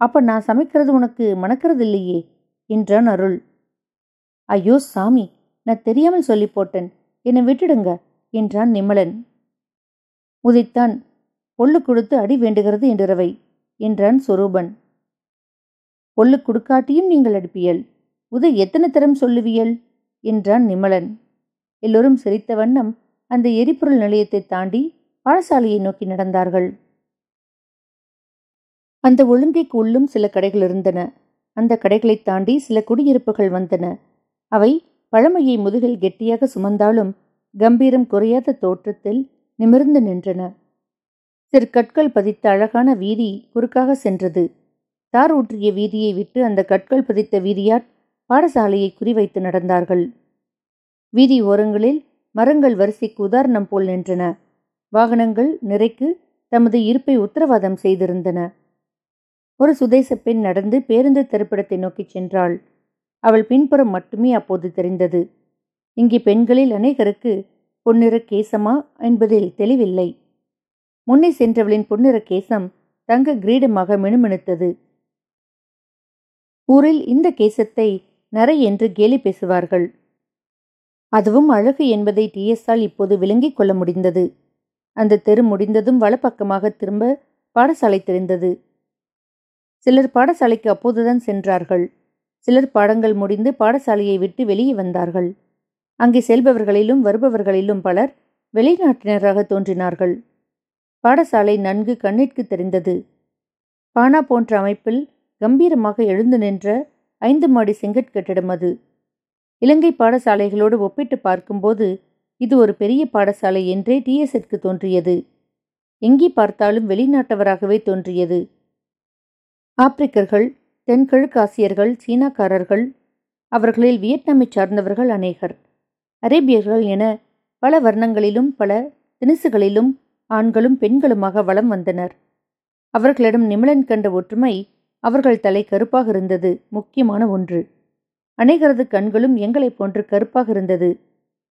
அப்ப நான் சமைக்கிறது உனக்கு மணக்கிறது இல்லையே என்றான் அருள். ஐயோ சாமி நான் தெரியாமல் சொல்லி போட்டேன். என்னை விட்டுடுங்க என்றான் நிமலன். உதைத்தான் பொல்லு கொடுத்து அடி வேண்டுகிறது என்றுறவை என்றான் சொரூபன். பொல்லு கொடுக்காட்டியும் நீங்கள் அடிப்பியல். உதை எத்தனை தரம் சொல்லுவியல்? என்றான் நிமலன். எல்லோரும் சிரித்த வண்ணம் அந்த எரிபொருள் நிலையத்தை தாண்டி பாடசாலையை நோக்கி நடந்தார்கள். அந்த ஒழுங்கைக்கு உள்ளும் சில கடைகள் இருந்தன. அந்த கடைகளை தாண்டி சில குடியிருப்புகள் வந்தன. அவை பழமையை முதுகில் கெட்டியாக சுமந்தாலும் கம்பீரம் குறையாத தோற்றத்தில் நிமிர்ந்து நின்றன. சிறு கற்கள் பதித்த அழகான வீதி குறுக்காக சென்றது. தார் ஊற்றிய வீதியை விட்டு அந்த கற்கள் பதித்த வீதியார் பாடசாலையை குறிவைத்து நடந்தார்கள். வீதி ஓரங்களில் மரங்கள் வரிசைக்கு உதாரணம் போல் நின்றன. வாகனங்கள் நிறைக்கு தமது இருப்பை உத்தரவாதம் செய்திருந்தன. ஒரு சுதேச பெண் நடந்து பேருந்து திரைப்படத்தை நோக்கிச் சென்றாள். அவள் பின்புறம் மட்டுமே அப்போது தெரிந்தது. இங்கே பெண்களில் அநேகருக்கு பொன்னிற கேசமா என்பதில் தெளிவில்லை. முன்னே சென்றவளின் பொன்னிற கேசம் தங்க கிரீடமாக மினுமினுத்தது. ஊரில் இந்த கேசத்தை நரை என்று கேலி பேசுவார்கள். அதுவும் அழகு என்பதை டிஎஸ்ஆல் இப்போது விளங்கிக் கொள்ள முடிந்தது. அந்த தெரு முடிந்ததும் வலப்பக்கமாக திரும்ப பாடசாலை தெரிந்தது. சிலர் பாடசாலைக்கு அப்போதுதான் சென்றார்கள். சிலர் பாடங்கள் முடிந்து பாடசாலையை விட்டு வெளியே வந்தார்கள். அங்கே செல்பவர்களிலும் வருபவர்களிலும் பலர் வெளிநாட்டினராக தோன்றினார்கள். பாடசாலை நன்கு கண்ணிற்கு தெரிந்தது. பானா போன்ற அமைப்பில் கம்பீரமாக எழுந்து நின்ற ஐந்து மாடி செங்கட் கட்டிடம் அது. இலங்கை பாடசாலைகளோடு ஒப்பிட்டு பார்க்கும்போது இது ஒரு பெரிய பாடசாலை என்றே டிஎஸ்எற்கு தோன்றியது. எங்கே பார்த்தாலும் வெளிநாட்டவராகவே தோன்றியது. ஆப்பிரிக்கர்கள் தென்கிழக்காசியர்கள் சீனாக்காரர்கள் அவர்களில் வியட்நாமை சார்ந்தவர்கள் அநேகர். அரேபியர்கள் என பல வர்ணங்களிலும் பல தினுசுகளிலும் ஆண்களும் பெண்களுமாக வலம் வந்தனர். அவர்களிடம் நிமலன் கண்ட ஒற்றுமை அவர்கள் தலை கருப்பாக இருந்தது முக்கியமான ஒன்று. அநேகரது கண்களும் எங்களைப் போன்று கருப்பாக இருந்தது.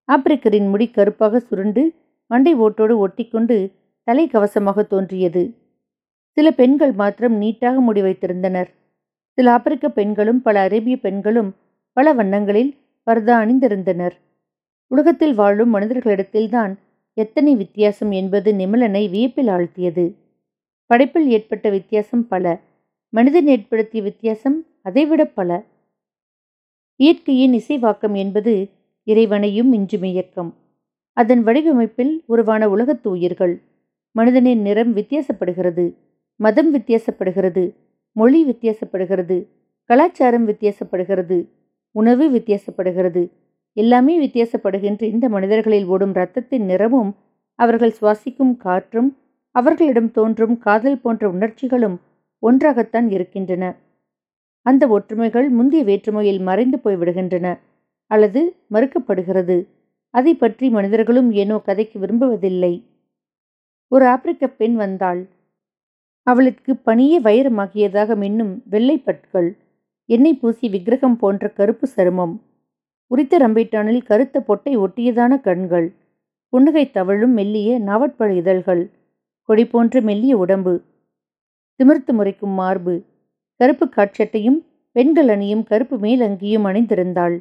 ஆப்பிரிக்கரின் முடி கருப்பாக சுருண்டு மண்டை ஓட்டோடு ஒட்டிக்கொண்டு தலை கவசமாக தோன்றியது. சில பெண்கள் மாத்திரம் நீட்டாக முடி வைத்திருந்தனர். சில ஆப்பிரிக்க பெண்களும் பல அரேபிய பெண்களும் பல வண்ணங்களில் பர்தா அணிந்திருந்தனர். உலகத்தில் வாழும் மனிதர்களிடத்தில்தான் எத்தனை வித்தியாசம் என்பது நிமலனை வியப்பில் ஆழ்த்தியது. படைப்பில் ஏற்பட்ட வித்தியாசம் பல மனிதன் ஏற்படுத்திய வித்தியாசம் அதைவிட பல. இயற்கையின் இசைவாக்கம் என்பது இறைவனையும் மிஞ்சும் இயக்கம். அதன் வடிவமைப்பில் உருவான உலகத்து உயிர்கள் மனிதனின் நிறம் வித்தியாசப்படுகிறது. மதம் வித்தியாசப்படுகிறது மொழி வித்தியாசப்படுகிறது கலாச்சாரம் வித்தியாசப்படுகிறது உணவு வித்தியாசப்படுகிறது எல்லாமே வித்தியாசப்படுகின்ற இந்த மனிதர்களில் ஓடும் இரத்தத்தின் நிறமும் அவர்கள் சுவாசிக்கும் காற்றும் அவர்களிடம் தோன்றும் காதல் போன்ற உணர்ச்சிகளும் ஒன்றாகத்தான் இருக்கின்றன. அந்த ஒற்றுமைகள் முந்தைய வேற்றுமையில் மறைந்து போய்விடுகின்றன அல்லது மறுக்கப்படுகிறது. அதை பற்றி மனிதர்களும் ஏனோ கதைக்கு விரும்புவதில்லை. ஒரு ஆப்பிரிக்க பெண் வந்தாள். அவளுக்கு பனியே வைரமாகியதாக மின்னும் வெள்ளை பற்கள் எண்ணெய் பூசி விக்கிரகம் போன்ற கருப்பு சருமம் உரித்த ரம்பைட்டானில் கருத்த பொட்டை ஒட்டியதான கண்கள் புன்னகை தவழும் மெல்லிய நவட்பழ இதழ்கள் கொடி போன்ற மெல்லிய உடம்பு திமிர்த்து முறைக்கும் மார்பு கருப்பு காட்சட்டையும் பெண்கள் அணியும் கருப்பு மேலங்கியும் அணிந்திருந்தாள்.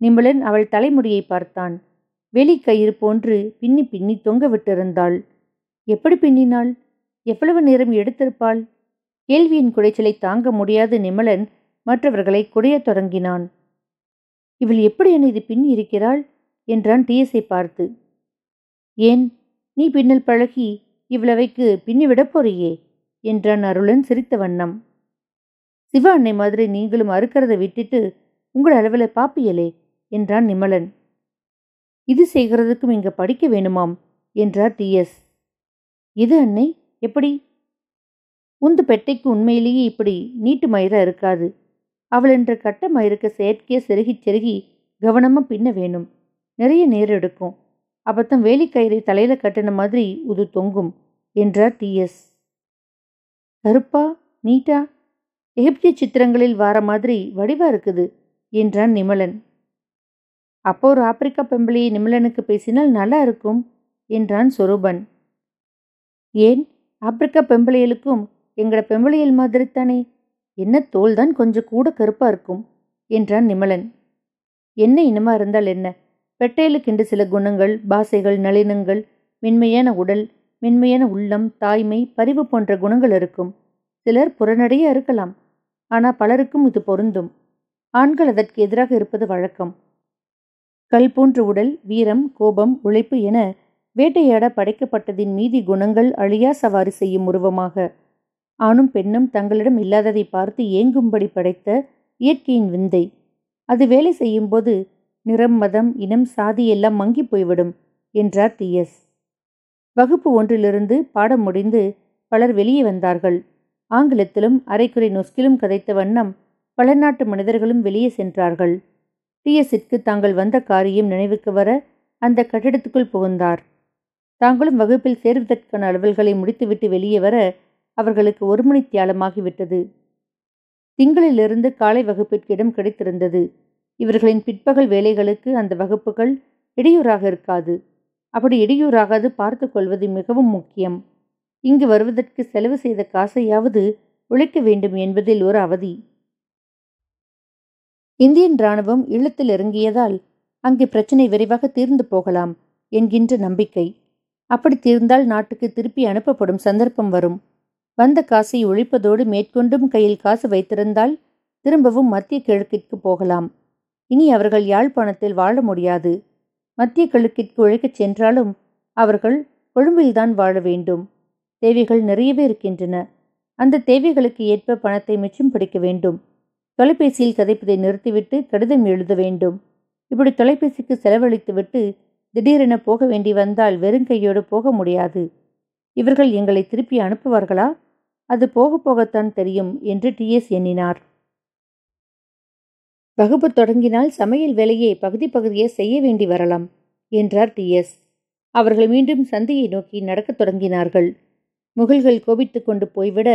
நிமலன் அவள் தலைமுடியை பார்த்தான். வெளிக்கயிறு போன்று பின்னி பின்னி தொங்க விட்டிருந்தாள். எப்படி பின்னினாள்? எவ்வளவு நேரம் எடுத்திருப்பாள்? கேள்வியின் குடைச்சலை தாங்க முடியாத நிமலன் மற்றவர்களை குடையத் தொடங்கினான். இவள் எப்படி என்னை இது பின் இருக்கிறாள்? என்றான் டிஎஸை பார்த்து. ஏன்? நீ பின்னல் பழகி இவ்வளவைக்கு பின்னிவிடப் போறியே? என்றான் அருளன் சிரித்த வண்ணம். சிவா அன்னை மாதிரி நீங்களும் அறுக்கிறத விட்டுட்டு உங்கள் அளவில் பாப்பியலே என்றான் நிமலன். இது செய்கிறதுக்கும் இங்க படிக்க வேணுமாம் என்றார் டிஎஸ். இது அன்னை? எப்படி? உந்து பெட்டைக்கு உண்மையிலேயே இப்படி நீட்டு மயிரா இருக்காது. அவள் என்ற கட்ட மயிருக்கு செயற்கைய செருகி செருகி கவனமாக பின்ன வேணும். நிறைய நேரம் எடுக்கும். அப்பத்தான் வேலிக்கயிறை தலையில கட்டின மாதிரி உது தொங்கும் என்றார் டிஎஸ் கருப்பா நீட்டா? எகிப்திய சித்திரங்களில் வார மாதிரி வடிவா இருக்குது என்றான் நிமலன். அப்போ ஒரு ஆப்பிரிக்கா பெம்பளியை நிமலனுக்கு பேசினால் நல்லா இருக்கும் என்றான் சொரூபன். ஏன்? ஆப்பிரிக்கா பெம்பளையலுக்கும் எங்கட பெம்பளையல் மாதிரி தானே என்ன தோல் தான் கொஞ்சம் கூட கருப்பாக இருக்கும்? என்றான் நிமலன். என்ன இனமா இருந்தால் என்ன? பெட்டையலுக்கு என்று சில குணங்கள் பாசைகள் நளினங்கள் மென்மையான உடல் மென்மையான உள்ளம் தாய்மை பரிவு போன்ற குணங்கள் இருக்கும். சிலர் புறநடையாக இருக்கலாம். ஆனால் பலருக்கும் இது பொருந்தும். ஆண்கள் அதற்கு எதிராக இருப்பது வழக்கம். கல் போன்ற உடல் வீரம் கோபம் உழைப்பு என வேட்டையாட படைக்கப்பட்டதின் மீதி குணங்கள் அழியா சவாரி செய்யும் உருவமாக. ஆணும் பெண்ணும் தங்களிடம் இல்லாததை பார்த்து ஏங்கும்படி படைத்த இயற்கையின் விந்தை. அது வேலை செய்யும்போது நிறம் மதம் இனம் சாதி எல்லாம் மங்கி போய்விடும் என்றார் டிஎஸ் வகுப்பு ஒன்றிலிருந்து பாடம் முடிந்து பலர் வெளியே வந்தார்கள். ஆங்கிலத்திலும் அரைக்குறை நொஸ்கிலும் கதைத்த வண்ணம் பல நாட்டு மனிதர்களும் வெளியே சென்றார்கள். டிஎஸ்ஸிற்கு தாங்கள் வந்த காரியம் நினைவுக்கு வர அந்த கட்டிடத்துக்குள் புகுந்தார். தாங்களும் வகுப்பில் சேர்வதற்கான அலுவல்களை முடித்துவிட்டு வெளியே வர அவர்களுக்கு ஒரு மணி தியாலமாகிவிட்டது. திங்களிலிருந்து காலை வகுப்பிற்கு இடம் கிடைத்திருந்தது. இவர்களின் பிற்பகல் வேலைகளுக்கு அந்த வகுப்புகள் இடையூறாக இருக்காது. அப்படி இடையூறாகாது பார்த்து கொள்வது மிகவும் முக்கியம். இங்கு வருவதற்கு செலவு செய்த காசையாவது உழைக்க வேண்டும் என்பதில் ஒரு அவதி. இந்தியன் இராணுவம் இழுத்தில் இறங்கியதால் அங்கே பிரச்சனை விரைவாக தீர்ந்து போகலாம் என்கின்ற நம்பிக்கை. அப்படி தீர்ந்தால் நாட்டுக்கு திருப்பி அனுப்பப்படும் சந்தர்ப்பம் வரும். வந்த காசை ஒழிப்பதோடு மேற்கொண்டும் கையில் காசு வைத்திருந்தால் திரும்பவும் மத்திய கிழக்கிற்கு போகலாம். இனி அவர்கள் யாழ்ப்பாணத்தில் வாழ முடியாது. மத்திய கிழக்கிற்கு உழைக்கச் சென்றாலும் அவர்கள் கொழும்பில்தான் வாழ வேண்டும். தேவைகள் நிறையவே இருக்கின்றன. அந்த தேவைகளுக்கு ஏற்ப பணத்தை மிச்சம் பிடிக்க வேண்டும். தொலைபேசியில் கதைப்பதை நிறுத்திவிட்டு கடிதம் எழுத வேண்டும். இப்படி தொலைபேசிக்கு செலவழித்துவிட்டு திடீரென போக வேண்டி வந்தால் வெறுங்கையோடு போக முடியாது. இவர்கள் எங்களை திருப்பி அனுப்புவார்களா? அது போக போகத்தான் தெரியும் என்று டிஎஸ் எண்ணினார். வகுப்பு தொடங்கினால் சமையல் வேலையை பகுதி பகுதியே செய்ய வேண்டி வரலாம் என்றார் டிஎஸ் அவர்கள் மீண்டும் சந்தையை நோக்கி நடக்கத் தொடங்கினார்கள். முகல்கள் கோபித்து கொண்டு போய்விட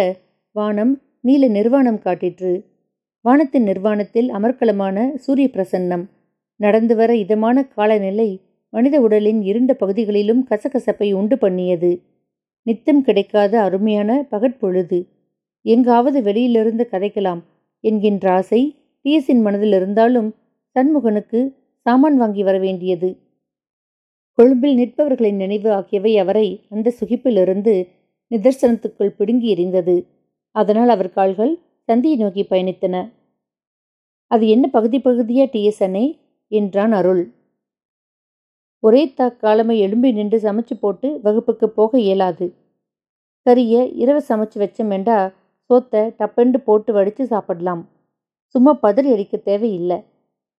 வானம் நீல நிர்வாணம் காட்டிற்று. வானத்தின் நிர்வாணத்தில் அமர்க்கலமான சூரிய பிரசன்னம் நடந்து வர இதமான காலநிலை மனித உடலின் இருண்ட பகுதிகளிலும் கசகசப்பை உண்டு பண்ணியது. நித்தம் கிடைக்காத அருமையான பகற்பொழுது. எங்காவது வெளியிலிருந்து கதைக்கலாம் என்கின்ற ஆசை டிஎஸின் மனதில் இருந்தாலும் சண்முகனுக்கு சாமான் வாங்கி வர வேண்டியது. கொழும்பில் நிற்பவர்களின் நினைவு ஆகியவை அவரை அந்த சுகிப்பிலிருந்து நிதர்சனத்துக்குள் பிடுங்கி எறிந்தது. அதனால் அவர் கால்கள் சந்தியை நோக்கி பயணித்தன. அது என்ன பகுதி பகுதியா டிஎஸ் என்றான் அருள். ஒரே தாக்காலமை எழும்பி நின்று சமைச்சு போட்டு வகுப்புக்கு போக இயலாது. கறிய இரவு சமைச்சு வச்சமெண்டா சோத்தை டப்பெண்டு போட்டு வடித்து சாப்பிடலாம். சும்மா பதறி அடிக்க தேவையில்லை.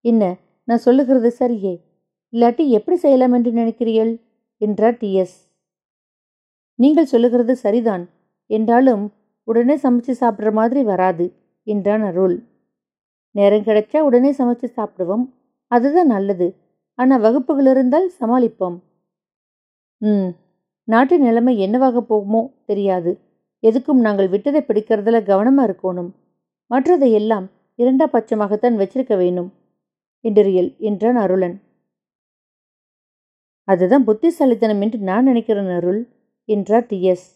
என்ன நான் சொல்லுகிறது சரியே? இல்லாட்டி எப்படி செய்யலாம் என்று நினைக்கிறீர்கள்? என்றார் டிஎஸ் நீங்கள் சொல்லுகிறது சரிதான். என்றாலும் உடனே சமைச்சு சாப்பிட்ற மாதிரி வராது என்றான் அருள். நேரம் கிடைச்சா உடனே சமைச்சு சாப்பிடுவோம். அதுதான் நல்லது. ஆனால் வகுப்புகள் இருந்தால் சமாளிப்போம். ம். நாட்டு நிலைமை என்னவாக போகுமோ தெரியாது. எதுக்கும் நாங்கள் விட்டதை பிடிக்கிறதுல கவனமாக இருக்கணும். மற்றதையெல்லாம் இரண்டா பட்சமாகத்தான் வச்சிருக்க வேணும் என்றியல் என்றான் அருளன். அதுதான் புத்திசாலித்தனம் என்று நான் நினைக்கிறேன் அருள் என்றார் டிஎஸ்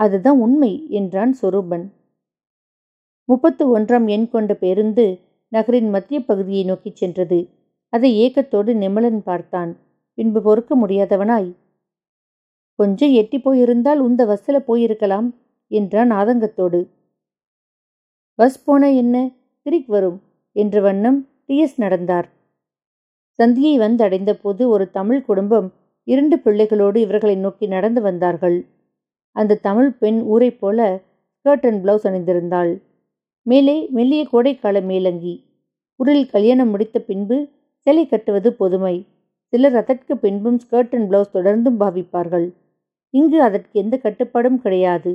அதுதான் உண்மை என்றான் சொரூபன். முப்பத்து ஒன்றாம் எண் கொண்ட பேருந்து நகரின் மத்திய பகுதியை நோக்கிச் சென்றது. அதை ஏக்கத்தோடு நிமலன் பார்த்தான். பின்பு பொறுக்க முடியாதவனாய் கொஞ்சம் எட்டி போயிருந்தால் உந்த பஸ்ஸில் போயிருக்கலாம் என்றான் ஆதங்கத்தோடு. பஸ் போன என்ன? திரிக் வரும் என்ற வண்ணம் டிஎஸ் நடந்தார். சந்தியை வந்தடைந்த போது ஒரு தமிழ் குடும்பம் இரண்டு பிள்ளைகளோடு இவர்களை நோக்கி நடந்து வந்தார்கள். அந்த தமிழ் பெண் ஊரைப் போல ஸ்கர்ட் அண்ட் பிளவுஸ் அணிந்திருந்தாள். மேலே மெல்லிய கோடைக்கால மேலங்கி உரில் கல்யாணம் முடித்த பின்பு சேலை கட்டுவது பொதுமை. சிலர் அதற்கு பின்பும் ஸ்கர்ட் அண்ட் பிளவுஸ் தொடர்ந்தும் பாவிப்பார்கள். இங்கு அதற்கு எந்த கட்டுப்பாடும் கிடையாது.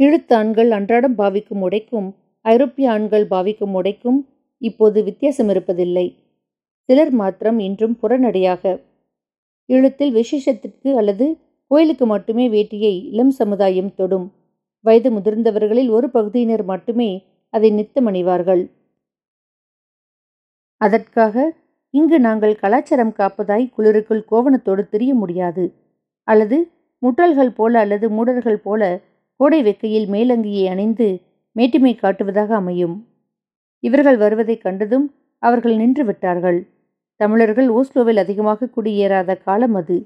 இழுத்தாண்கள் அன்றாடம் பாவிக்கும் உடைக்கும் ஐரோப்பிய ஆண்கள் பாவிக்கும் உடைக்கும் இப்போது வித்தியாசம் இருப்பதில்லை. சிலர் மாத்திரம் இன்றும் புறநடையாக. இழுத்தில் விசேஷத்திற்கு அல்லது கோயிலுக்கு மட்டுமே வேட்டியை இளம் சமுதாயம் தொடும். வயது முதிர்ந்தவர்களில் ஒரு பகுதியினர் மட்டுமே அதை நித்தமணிவார்கள் அதற்காக இங்கு நாங்கள் கலாச்சாரம் காப்பதாய் குளிருக்குள் கோவணத்தோடு தெரிய முடியாது. அல்லது முட்டல்கள் போல அல்லது மூடர்கள் போல கோடை வெக்கையில் மேலங்கியை அணிந்து மேட்டிமை காட்டுவதாக அமையும். இவர்கள் வருவதைக் கண்டதும் அவர்கள் நின்று விட்டார்கள். தமிழர்கள் ஓஸ்லோவில் அதிகமாக குடியேறாத காலம் அது.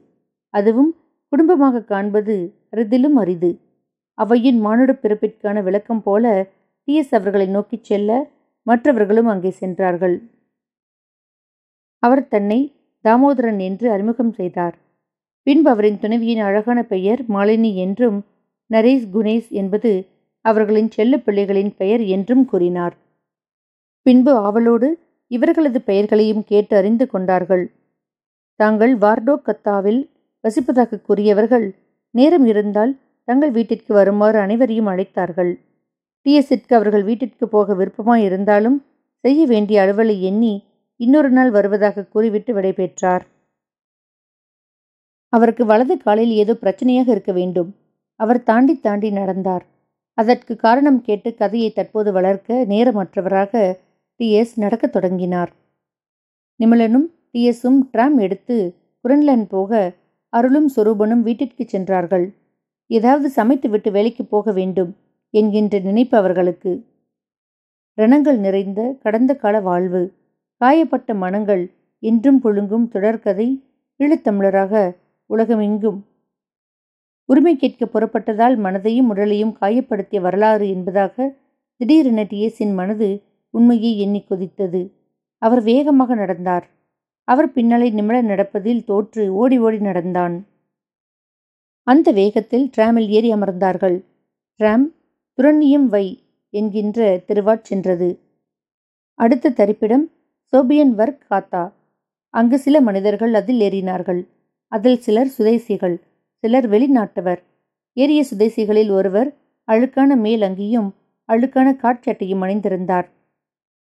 அதுவும் குடும்பமாக காண்பது அரிதிலும் அரிது. அவையின் மானுட பிறப்பிற்கான விளக்கம் போல டிஎஸ் அவர்களை நோக்கிச் செல்ல மற்றவர்களும் அங்கே சென்றார்கள். அவர் தன்னை தாமோதரன் என்று அறிமுகம் செய்தார். பின்பு அவரின் துணைவியின் அழகான பெயர் மாலினி என்றும் நரேஷ் குணேஷ் என்பது அவர்களின் செல்ல பிள்ளைகளின் பெயர் என்றும் கூறினார். பின்பு ஆவலோடு இவர்களது பெயர்களையும் கேட்டு அறிந்து கொண்டார்கள். தாங்கள் வார்டோ கத்தாவில் வசிப்பதாக கூறியவர்கள் நேரம் இருந்தால் தங்கள் வீட்டிற்கு வருமாறு அனைவரையும் அழைத்தார்கள். டிஎஸ்ஸிற்கு அவர்கள் வீட்டிற்கு போக விருப்பமாய் இருந்தாலும் செய்ய வேண்டிய அலுவலை எண்ணி இன்னொரு நாள் வருவதாக கூறிவிட்டு விடைபெற்றார். அவருக்கு வலது காலில் ஏதோ பிரச்சனையாக இருக்க வேண்டும். அவர் தாண்டி தாண்டி நடந்தார். அதற்கு காரணம் கேட்டு கதையை தற்போது வளர்க்க நேரமற்றவராக டிஎஸ் நடக்கத் தொடங்கினார். நிமலனும் டிஎஸும் டிராம் எடுத்து குரன்லன் போக அருளும் சொரூபனும் வீட்டிற்கு சென்றார்கள். ஏதாவது சமைத்துவிட்டு வேலைக்கு போக வேண்டும் என்கின்ற நினைப்பு அவர்களுக்கு. ரணங்கள் நிறைந்த கடந்த கால வாழ்வு. காயப்பட்ட மனங்கள் என்றும் புழுங்கும் தொடர்கதை ஈழத்தமிழராக உலகமெங்கும். உரிமை கேட்க புறப்பட்டதால் மனதையும் உடலையும் காயப்படுத்திய வரலாறு என்பதாக திடீரென டிஎஸின் மனது உண்மையை எண்ணி கொதித்தது. அவர் வேகமாக நடந்தார். அவர் பின்னலை நிமிட நடப்பதில் தோற்று ஓடி ஓடி நடந்தான். அந்த வேகத்தில் டிராமில் ஏறி அமர்ந்தார்கள். டிராம் துரண்ணியம் வை என்கின்ற திருவாட் சென்றது. அடுத்த தரிப்பிடம் சோபியன் வர்க் காத்தா. அங்கு சில மனிதர்கள் அதில் ஏறினார்கள். அதில் சிலர் சுதேசிகள் சிலர் வெளிநாட்டவர். ஏறிய சுதேசிகளில் ஒருவர் அழுக்கான மேலங்கியும் அழுக்கான காட்சட்டையும் அணிந்திருந்தார்.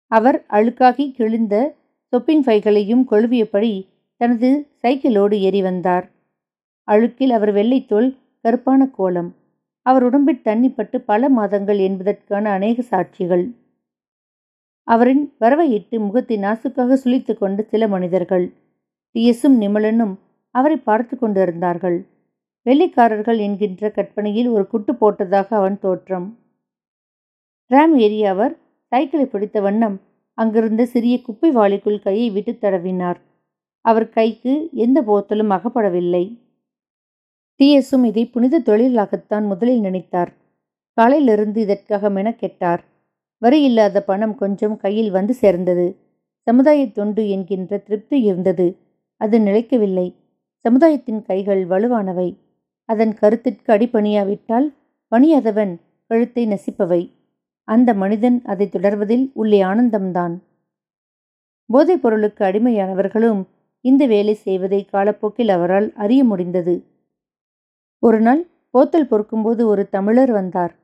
அவர் அழுக்காகி கிழிந்த சொப்பிங் ஃபைகளையும் கொழுவியபடி தனது சைக்கிளோடு ஏறி வந்தார். அழுக்கில் அவர் வெள்ளைத்தோல் கருப்பான கோலம். அவர் உடம்பில் தண்ணிப்பட்டு பல மாதங்கள் என்பதற்கான அநேக சாட்சிகள். அவரின் வரவையிட்டு முகத்தை நாசுக்காக சுழித்து கொண்டு சில மனிதர்கள். டிஎஸும் நிமலனும் அவரை பார்த்து கொண்டிருந்தார்கள். வெள்ளைக்காரர்கள் என்கின்ற கற்பனையில் ஒரு குட்டு போட்டதாக அவன் தோற்றம். ராம் ஏறிய அவர் சைக்கிளை பிடித்த வண்ணம் அங்கிருந்த சிறிய குப்பை வாளிக்குள் கையை விட்டு தடவினார். அவர் கைக்கு எந்த போத்தலும் அகப்படவில்லை. டிஎஸும் இதை புனித தொழிலாகத்தான் முதலில் நினைத்தார். காலையிலிருந்து இதற்காக மெனக்கெட்டார். வரி இல்லாத பணம் கொஞ்சம் கையில் வந்து சேர்ந்தது. சமுதாய தொண்டு என்கின்ற திருப்தி இருந்தது. அது நிலைக்கவில்லை. சமுதாயத்தின் கைகள் வலுவானவை. அதன் கருத்திற்கு அடிபணியாவிட்டால் பணியாதவன் கழுத்தை நசிப்பவை. அந்த மனிதன் அதை தொடர்வதில் உள்ளே ஆனந்தம்தான். போதைப் பொருளுக்கு அடிமையானவர்களும் இந்த வேலை செய்வதை காலப்போக்கில் அவரால் அறிய முடிந்தது. ஒரு நாள் போத்தல் பொறுக்கும்போது ஒரு தமிழர் வந்தார்.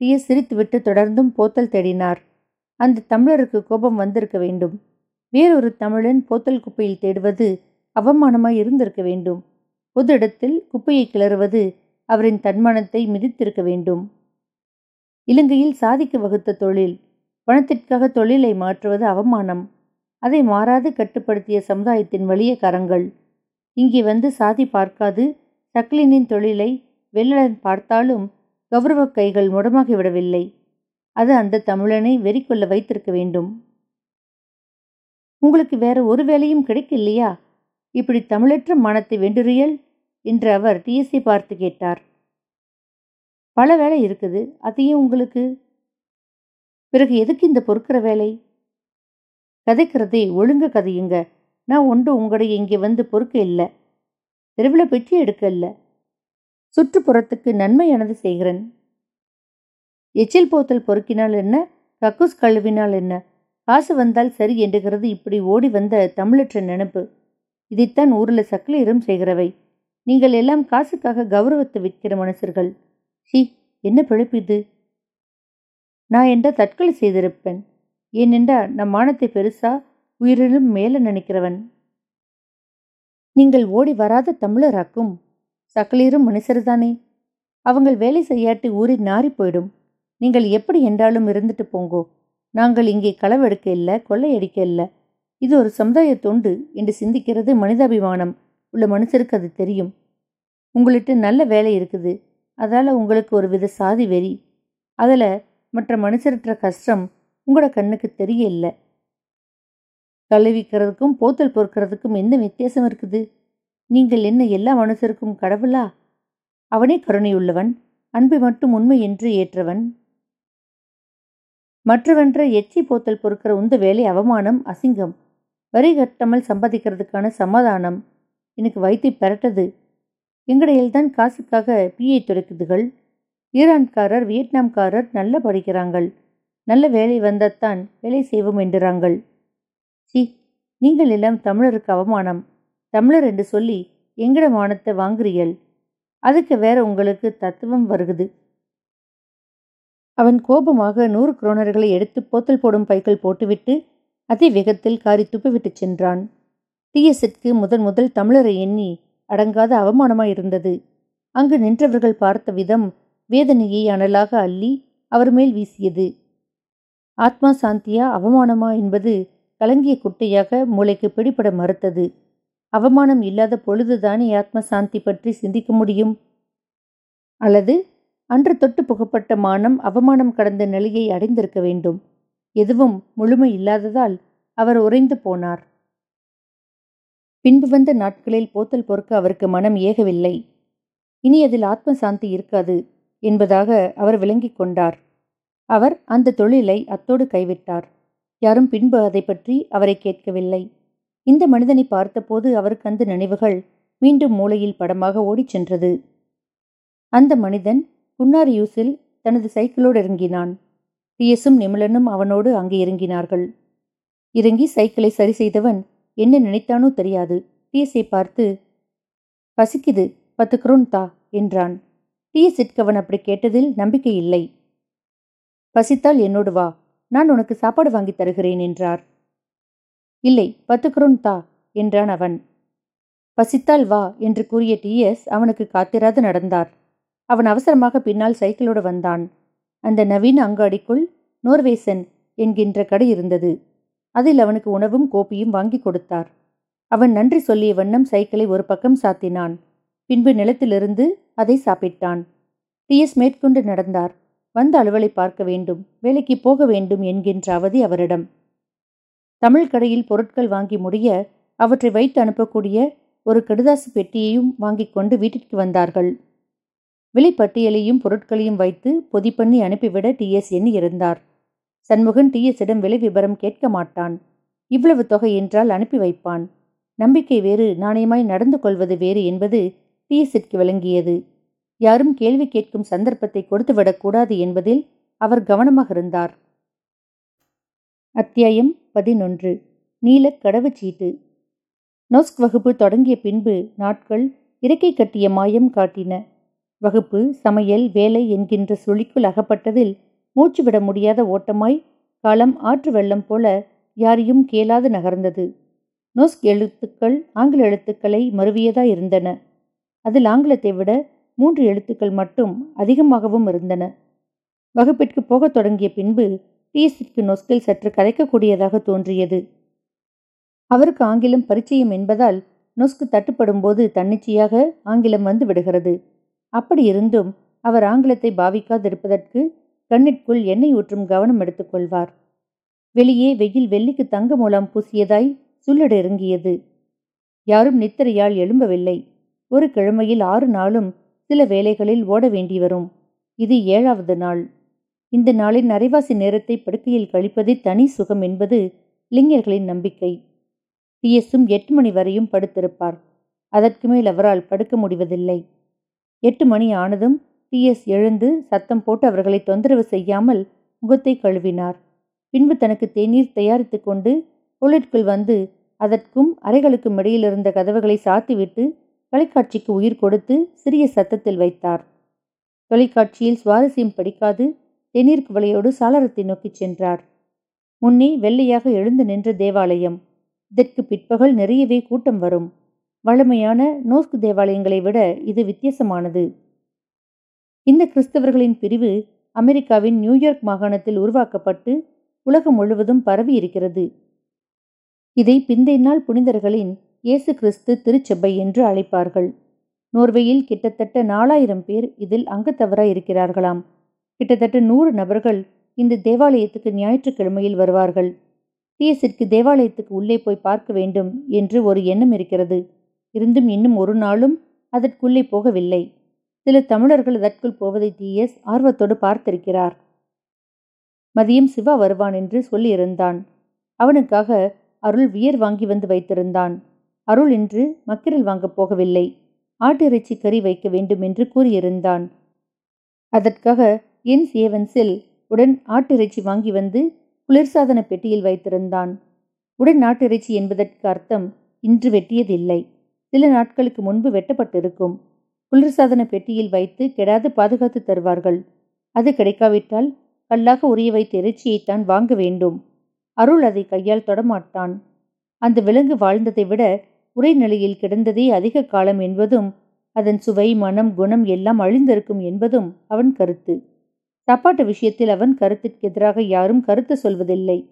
டிய சிரித்துவிட்டு தொடர்ந்தும் போத்தல் தேடினார். அந்த தமிழருக்கு கோபம் வந்திருக்க வேண்டும். வேறொரு தமிழன் போத்தல் குப்பையில் தேடுவது அவமானமாய் இருந்திருக்க வேண்டும். பொது இடத்தில் குப்பையை கிளறுவது அவரின் தன்மானத்தை மிதித்திருக்க வேண்டும். இலங்கையில் சாதிக்கு வகுத்த தொழில் பணத்திற்காக தொழிலை மாற்றுவது அவமானம். அதை மாறாது கட்டுப்படுத்திய சமுதாயத்தின் வலிய கரங்கள். இங்கே வந்து சாதி பார்க்காது சக்லினின் தொழிலை வெள்ளடன் பார்த்தாலும் கௌரவ கைகள் முடமாகி விடவில்லை. அது அந்த தமிழனை வெறி கொள்ள வைத்திருக்க வேண்டும். உங்களுக்கு வேற ஒரு வேலையும் கிடைக்கலையா? இப்படி தமிழற்ற மனத்தை வேண்டுறியல்? என்று அவர் டிஎஸ்சி பார்த்து கேட்டார். பல வேலை இருக்குது. அதையும் உங்களுக்கு பிறகு எதுக்கு இந்த பொறுக்கிற வேலை கதைக்கிறதே ஒழுங்க கதையுங்க. நான் ஒன்று உங்களுடைய இங்கே வந்து பொறுக்க இல்லை. தெருவில் பெட்டி எடுக்க இல்லை. சுற்றுப்புறத்துக்கு நன்மையானது செய்கிறேன். எச்சில் போத்தல் பொறுக்கினால் என்ன? கக்கூஸ் கழுவினால் என்ன? காசு வந்தால் சரி என்றுகிறது இப்படி ஓடி வந்த தமிழற்ற நினப்பு. இதைத்தான் ஊரில் சக்கலையரும் செய்கிறவை. நீங்கள் எல்லாம் காசுக்காக கௌரவத்தை விற்கிற மனுஷர்கள் ஷி என்ன பிழைப்பு இது? நான் என்ற தற்கொலை செய்திருப்பேன். ஏனென்றா நம் மானத்தை பெருசா உயிரிலும் மேல நினைக்கிறவன். நீங்கள் ஓடி வராத தமிழராக்கும். சக்கலீரும் மனுஷர்தானே அவங்கள் வேலை செய்யாட்டி ஊறி நாரி போயிடும். நீங்கள் எப்படி என்றாலும் இருந்துட்டு போங்கோ. நாங்கள் இங்கே களவெடுக்க இல்லை கொள்ளையடிக்க இல்லை. இது ஒரு சமுதாய தொண்டு என்று சிந்திக்கிறது மனிதாபிமானம். உள்ள மனுஷருக்கு அது தெரியும். உங்கள்கிட்ட நல்ல வேலை இருக்குது. அதால் உங்களுக்கு ஒரு வித சாதி வெறி. அதில் மற்ற மனுஷர்கிட்ட கஷ்டம் உங்களோட கண்ணுக்கு தெரிய இல்லை. கழுவிக்கிறதுக்கும் போத்தல் பொறுக்கிறதுக்கும் என்ன வித்தியாசம் இருக்குது? நீங்கள் என்ன எல்லா மனுஷருக்கும் கடவுளா? அவனே கருணையுள்ளவன் அன்பு மட்டும் உண்மை என்று ஏற்றவன். மற்றவன்ற எச்சி போத்தல் பொறுக்கிற உந்த வேலை அவமானம் அசிங்கம். வரி கட்டாமல் சம்பாதிக்கிறதுக்கான சமாதானம். எனக்கு வைத்து பெறட்டது எங்கடையில்தான் காசுக்காக பிஏ துடைக்குதுகள் ஈரான்காரர் வியட்நாம்காரர் நல்ல படிக்கிறாங்கள். நல்ல வேலை வந்தத்தான் வேலை செய்வோம் என்கிறாங்கள் சி நீங்கள் எல்லாம் தமிழருக்கு அவமானம். தமிழர் என்று சொல்லி எங்கட மானத்தை வாங்குறியல்? அதுக்கு வேற உங்களுக்கு தத்துவம் வருகுது. அவன் கோபமாக நூறு குரோனர்களை எடுத்து போத்தல் போடும் பைக்கள் போட்டுவிட்டு அதே வேகத்தில் காரி துப்பிவிட்டு சென்றான். டிஎஸ்ஸிற்கு முதன் முதல் தமிழரை எண்ணி அடங்காத அவமானமாயிருந்தது அங்கு நின்றவர்கள் பார்த்த விதம் வேதனையை அனலாக அள்ளி அவர் மேல் வீசியது. ஆத்மா சாந்தியா அவமானமா என்பது கலங்கிய குட்டையாக மூளைக்கு பிடிபட மறுத்தது. அவமானம் இல்லாத பொழுதுதானே ஆத்ம சாந்தி பற்றி சிந்திக்க முடியும்? அல்லது அன்று தொட்டு புகப்பட்ட மானம் அவமானம் கடந்த நிலையை அடைந்திருக்க வேண்டும். எதுவும் முழுமை இல்லாததால் அவர் உறைந்து போனார். பின்பு வந்த நாட்களில் போத்தல் பொறுக்க அவருக்கு மனம் ஏகவில்லை. இனி அதில் ஆத்ம சாந்தி இருக்காது என்பதாக அவர் விளங்கிக் கொண்டார். அவர் அந்த தொழிலை அத்தோடு கைவிட்டார். யாரும் பின்பு அதை பற்றி அவரை கேட்கவில்லை. இந்த மனிதனை பார்த்தபோது அவருக்கு அந்த நினைவுகள் மீண்டும் மூளையில் படமாக ஓடிச் சென்றது. அந்த மனிதன் குன்னாரியூஸில் தனது சைக்கிளோடு இறங்கினான். டிஎஸும் நிமிலனும் அவனோடு அங்கே இறங்கினார்கள். இறங்கி சைக்கிளை சரி செய்தவன் என்ன நினைத்தானோ தெரியாது. டிஎஸை பார்த்து பசிக்குது பத்து குரோன் தா என்றான். டிஎஸிற்கு அவன் அப்படி கேட்டதில் நம்பிக்கை இல்லை. பசித்தால் என்னோடு வா நான் உனக்கு சாப்பாடு வாங்கி தருகிறேன் என்றார். இல்லை பத்து குரோன் தா என்றான் அவன். பசித்தால் வா என்று கூறிய டிஎஸ் அவனுக்கு காத்திராது நடந்தார். அவன் அவசரமாக பின்னால் சைக்கிளோடு வந்தான். அந்த நவீன அங்காடிக்குள் நோர்வேசன் என்கின்ற கடை இருந்தது. அதில் அவனுக்கு உணவும் கோப்பியும் வாங்கி கொடுத்தார். அவன் நன்றி சொல்லிய வண்ணம் சைக்கிளை ஒரு பக்கம் சாத்தினான். பின்பு நிலத்திலிருந்து அதை சாப்பிட்டான். டிஎஸ் மேற்கொண்டு நடந்தார். வந்த அலுவலை பார்க்க வேண்டும் வேலைக்கு போக வேண்டும் என்கின்ற அவதி அவரிடம். தமிழ் கடையில் பொருட்கள் வாங்கி முடிய அவற்றை வைத்து அனுப்பக்கூடிய ஒரு கடுதாசு பெட்டியையும் வாங்கிக் கொண்டு வீட்டிற்கு வந்தார்கள். விலைப்பட்டியலையும் பொருட்களையும் வைத்து பொதி பண்ணி அனுப்பிவிட டிஎஸ் எண்ணி இருந்தார். சண்முகன் டிஎஸ்ஸிடம் விலை விபரம் கேட்க மாட்டான். இவ்வளவு தொகை என்றால் அனுப்பி வைப்பான். நம்பிக்கை வேறு நாணயமாய் நடந்து கொள்வது வேறு என்பது டிஎஸ்ஸிற்கு விளங்கியது. யாரும் கேள்வி கேட்கும் சந்தர்ப்பத்தை கொடுத்துவிடக்கூடாது என்பதில் அவர் கவனமாக இருந்தார். அத்தியாயம் பதினொன்று. நீலக் கடவுச்சீட்டு. நோஸ்க் வகுப்பு தொடங்கிய பின்பு நாட்கள் இறக்கை கட்டிய மாயம் காட்டின. வகுப்பு சமையல் வேலை என்கின்ற சுழிக்குள் அகப்பட்டதில் மூச்சுவிட முடியாத ஓட்டமாய் காலம் ஆற்று வெள்ளம் போல யாரையும் கேளாது நகர்ந்தது. நோஸ்க் எழுத்துக்கள் ஆங்கில எழுத்துக்களை மறுவியதாயிருந்தன அதில் ஆங்கிலத்தை விட மூன்று எழுத்துக்கள் மட்டும் அதிகமாகவும் இருந்தன. வகுப்பிற்கு போகத் தொடங்கிய பின்பு டிஎஸ்க்கு நொஸ்கில் சற்று கரைக்கக்கூடியதாக தோன்றியது. அவருக்கு ஆங்கிலம் பரிச்சயம் என்பதால் நொஸ்கு தட்டுப்படும் போது தன்னிச்சையாக ஆங்கிலம் வந்து விடுகிறது. அப்படி இருந்தும் அவர் ஆங்கிலத்தை பாவிக்காதிருப்பதற்கு கண்ணிற்குள் எண்ணெய் ஊற்றும் கவனம் எடுத்துக்கொள்வார் வெளியே வெயில் வெள்ளிக்கு தங்க மூலம் பூசியதாய் சுள்ளடு இறங்கியது. யாரும் நித்திரையால் எழும்பவில்லை. ஒரு கிழமையில் ஆறு நாளும் சில வேலைகளில் ஓட வேண்டி வரும் இது ஏழாவது நாள். இந்த நாளின் அரைவாசி நேரத்தை படுக்கையில் கழிப்பதே தனி சுகம் என்பது இளைஞர்களின் நம்பிக்கை. பிஎஸும் எட்டு மணி வரையும் படுத்திருப்பார். அதற்கு மேல் அவரால் படுக்க முடிவதில்லை. எட்டு மணி ஆனதும் பிஎஸ் எழுந்து சத்தம் போட்டு அவர்களை தொந்தரவு செய்யாமல் முகத்தை கழுவினார். பின்பு தனக்கு தேநீர் தயாரித்து கொண்டு தொழிற்குள் வந்து அதற்கும் அறைகளுக்கும் இடையில் இருந்த கதவுகளை சாத்திவிட்டு தொலைக்காட்சிக்கு உயிர் கொடுத்து சிறிய சத்தத்தில் வைத்தார். தொலைக்காட்சியில் சுவாரஸ்யம் படிக்காது தேநீர் குவளையோடு சாளரத்தை நோக்கிச் சென்றார். முன்னே வெள்ளையாக எழுந்து நின்ற தேவாலயம். இதற்கு பிற்பகல் நிறையவே கூட்டம் வரும். வழமையான நோஸ்கு தேவாலயங்களை விட இது வித்தியாசமானது. இந்த கிறிஸ்தவர்களின் பிரிவு அமெரிக்காவின் நியூயார்க் மாகாணத்தில் உருவாக்கப்பட்டு உலகம் முழுவதும் பரவி இருக்கிறது இதை பிந்தைய நாள் புனிதர்களின் இயேசு கிறிஸ்து திருச்செப்பை என்று அழைப்பார்கள். நோர்வேயில் கிட்டத்தட்ட நாலாயிரம் பேர் இதில் அங்கத்தவராய் இருக்கிறார்களாம் கிட்டத்தட்ட நூறு நபர்கள் இந்த தேவாலயத்துக்கு ஞாயிற்றுக்கிழமையில் வருவார்கள். டிஎஸிற்கு தேவாலயத்துக்கு உள்ளே போய் பார்க்க வேண்டும் என்று ஒரு எண்ணம் இருக்கிறது. இருந்தும் இன்னும் ஒரு நாளும் அதற்குள்ளே போகவில்லை. சில தமிழர்கள் அதற்குள் போவதை டிஎஸ் ஆர்வத்தோடு பார்த்திருக்கிறார். மதியம் சிவா வருவான் என்று சொல்லியிருந்தான். அவனுக்காக அருள் வியர் வாங்கி வந்து வைத்திருந்தான். அருள் இன்று மக்கிரல் வாங்கப் போகவில்லை. ஆட்டு இறைச்சி கறி வைக்க வேண்டும் என்று கூறியிருந்தான். அதற்காக என் சேவன்ஸில் உடன் ஆட்டிறைச்சி வாங்கி வந்து குளிர்சாதன பெட்டியில் வைத்திருந்தான். உடன் நாட்டிறைச்சி என்பதற்கு அர்த்தம் இன்று வெட்டியதில்லை. சில நாட்களுக்கு முன்பு வெட்டப்பட்டிருக்கும். குளிர்சாதன பெட்டியில் வைத்து கெடாது பாதுகாத்து தருவார்கள். அது கிடைக்காவிட்டால் கல்லாக உரிய வைத்த இறைச்சியைத்தான் வாங்க வேண்டும். அருள் அதை கையால் தொடமாட்டான். அந்த விலங்கு வாழ்ந்ததை விட உரை நிலையில் கிடந்ததே அதிக காலம் என்பதும் அதன் சுவை மனம் குணம் எல்லாம் அழிந்திருக்கும் என்பதும் அவன் கருத்து. சாப்பாட்டு விஷயத்தில் அவன் கருத்திற்கு எதிராக யாரும் கருத்து சொல்வதில்லை.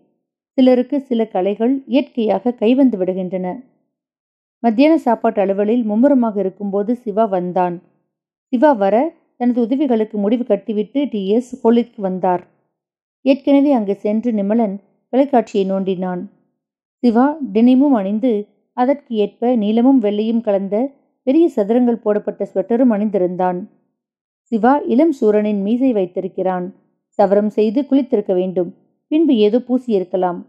சிலருக்கு சில கலைகள் இயற்கையாக கைவந்து விடுகின்றன. மத்தியான சாப்பாட்டு அலுவலில் மும்முரமாக இருக்கும்போது சிவா வந்தான். சிவா வர தனது உதவிகளுக்கு முடிவு கட்டிவிட்டு டி. எஸ். ஹோலிக்கு வந்தார். ஏற்கனவே அங்கு சென்று நிமலன் தொலைக்காட்சியை நோண்டினான். சிவா தினமும் அணிந்து அதற்கு ஏற்ப நீளமும் வெள்ளையும் கலந்த பெரிய சதுரங்கள் போடப்பட்ட ஸ்வெட்டரும் அணிந்திருந்தான். சிவா இளம் சூரனின் மீசை வைத்திருக்கிறான். சவரம் செய்து குளித்திருக்க வேண்டும். பின்பு ஏதோ பூசியிருக்கலாம்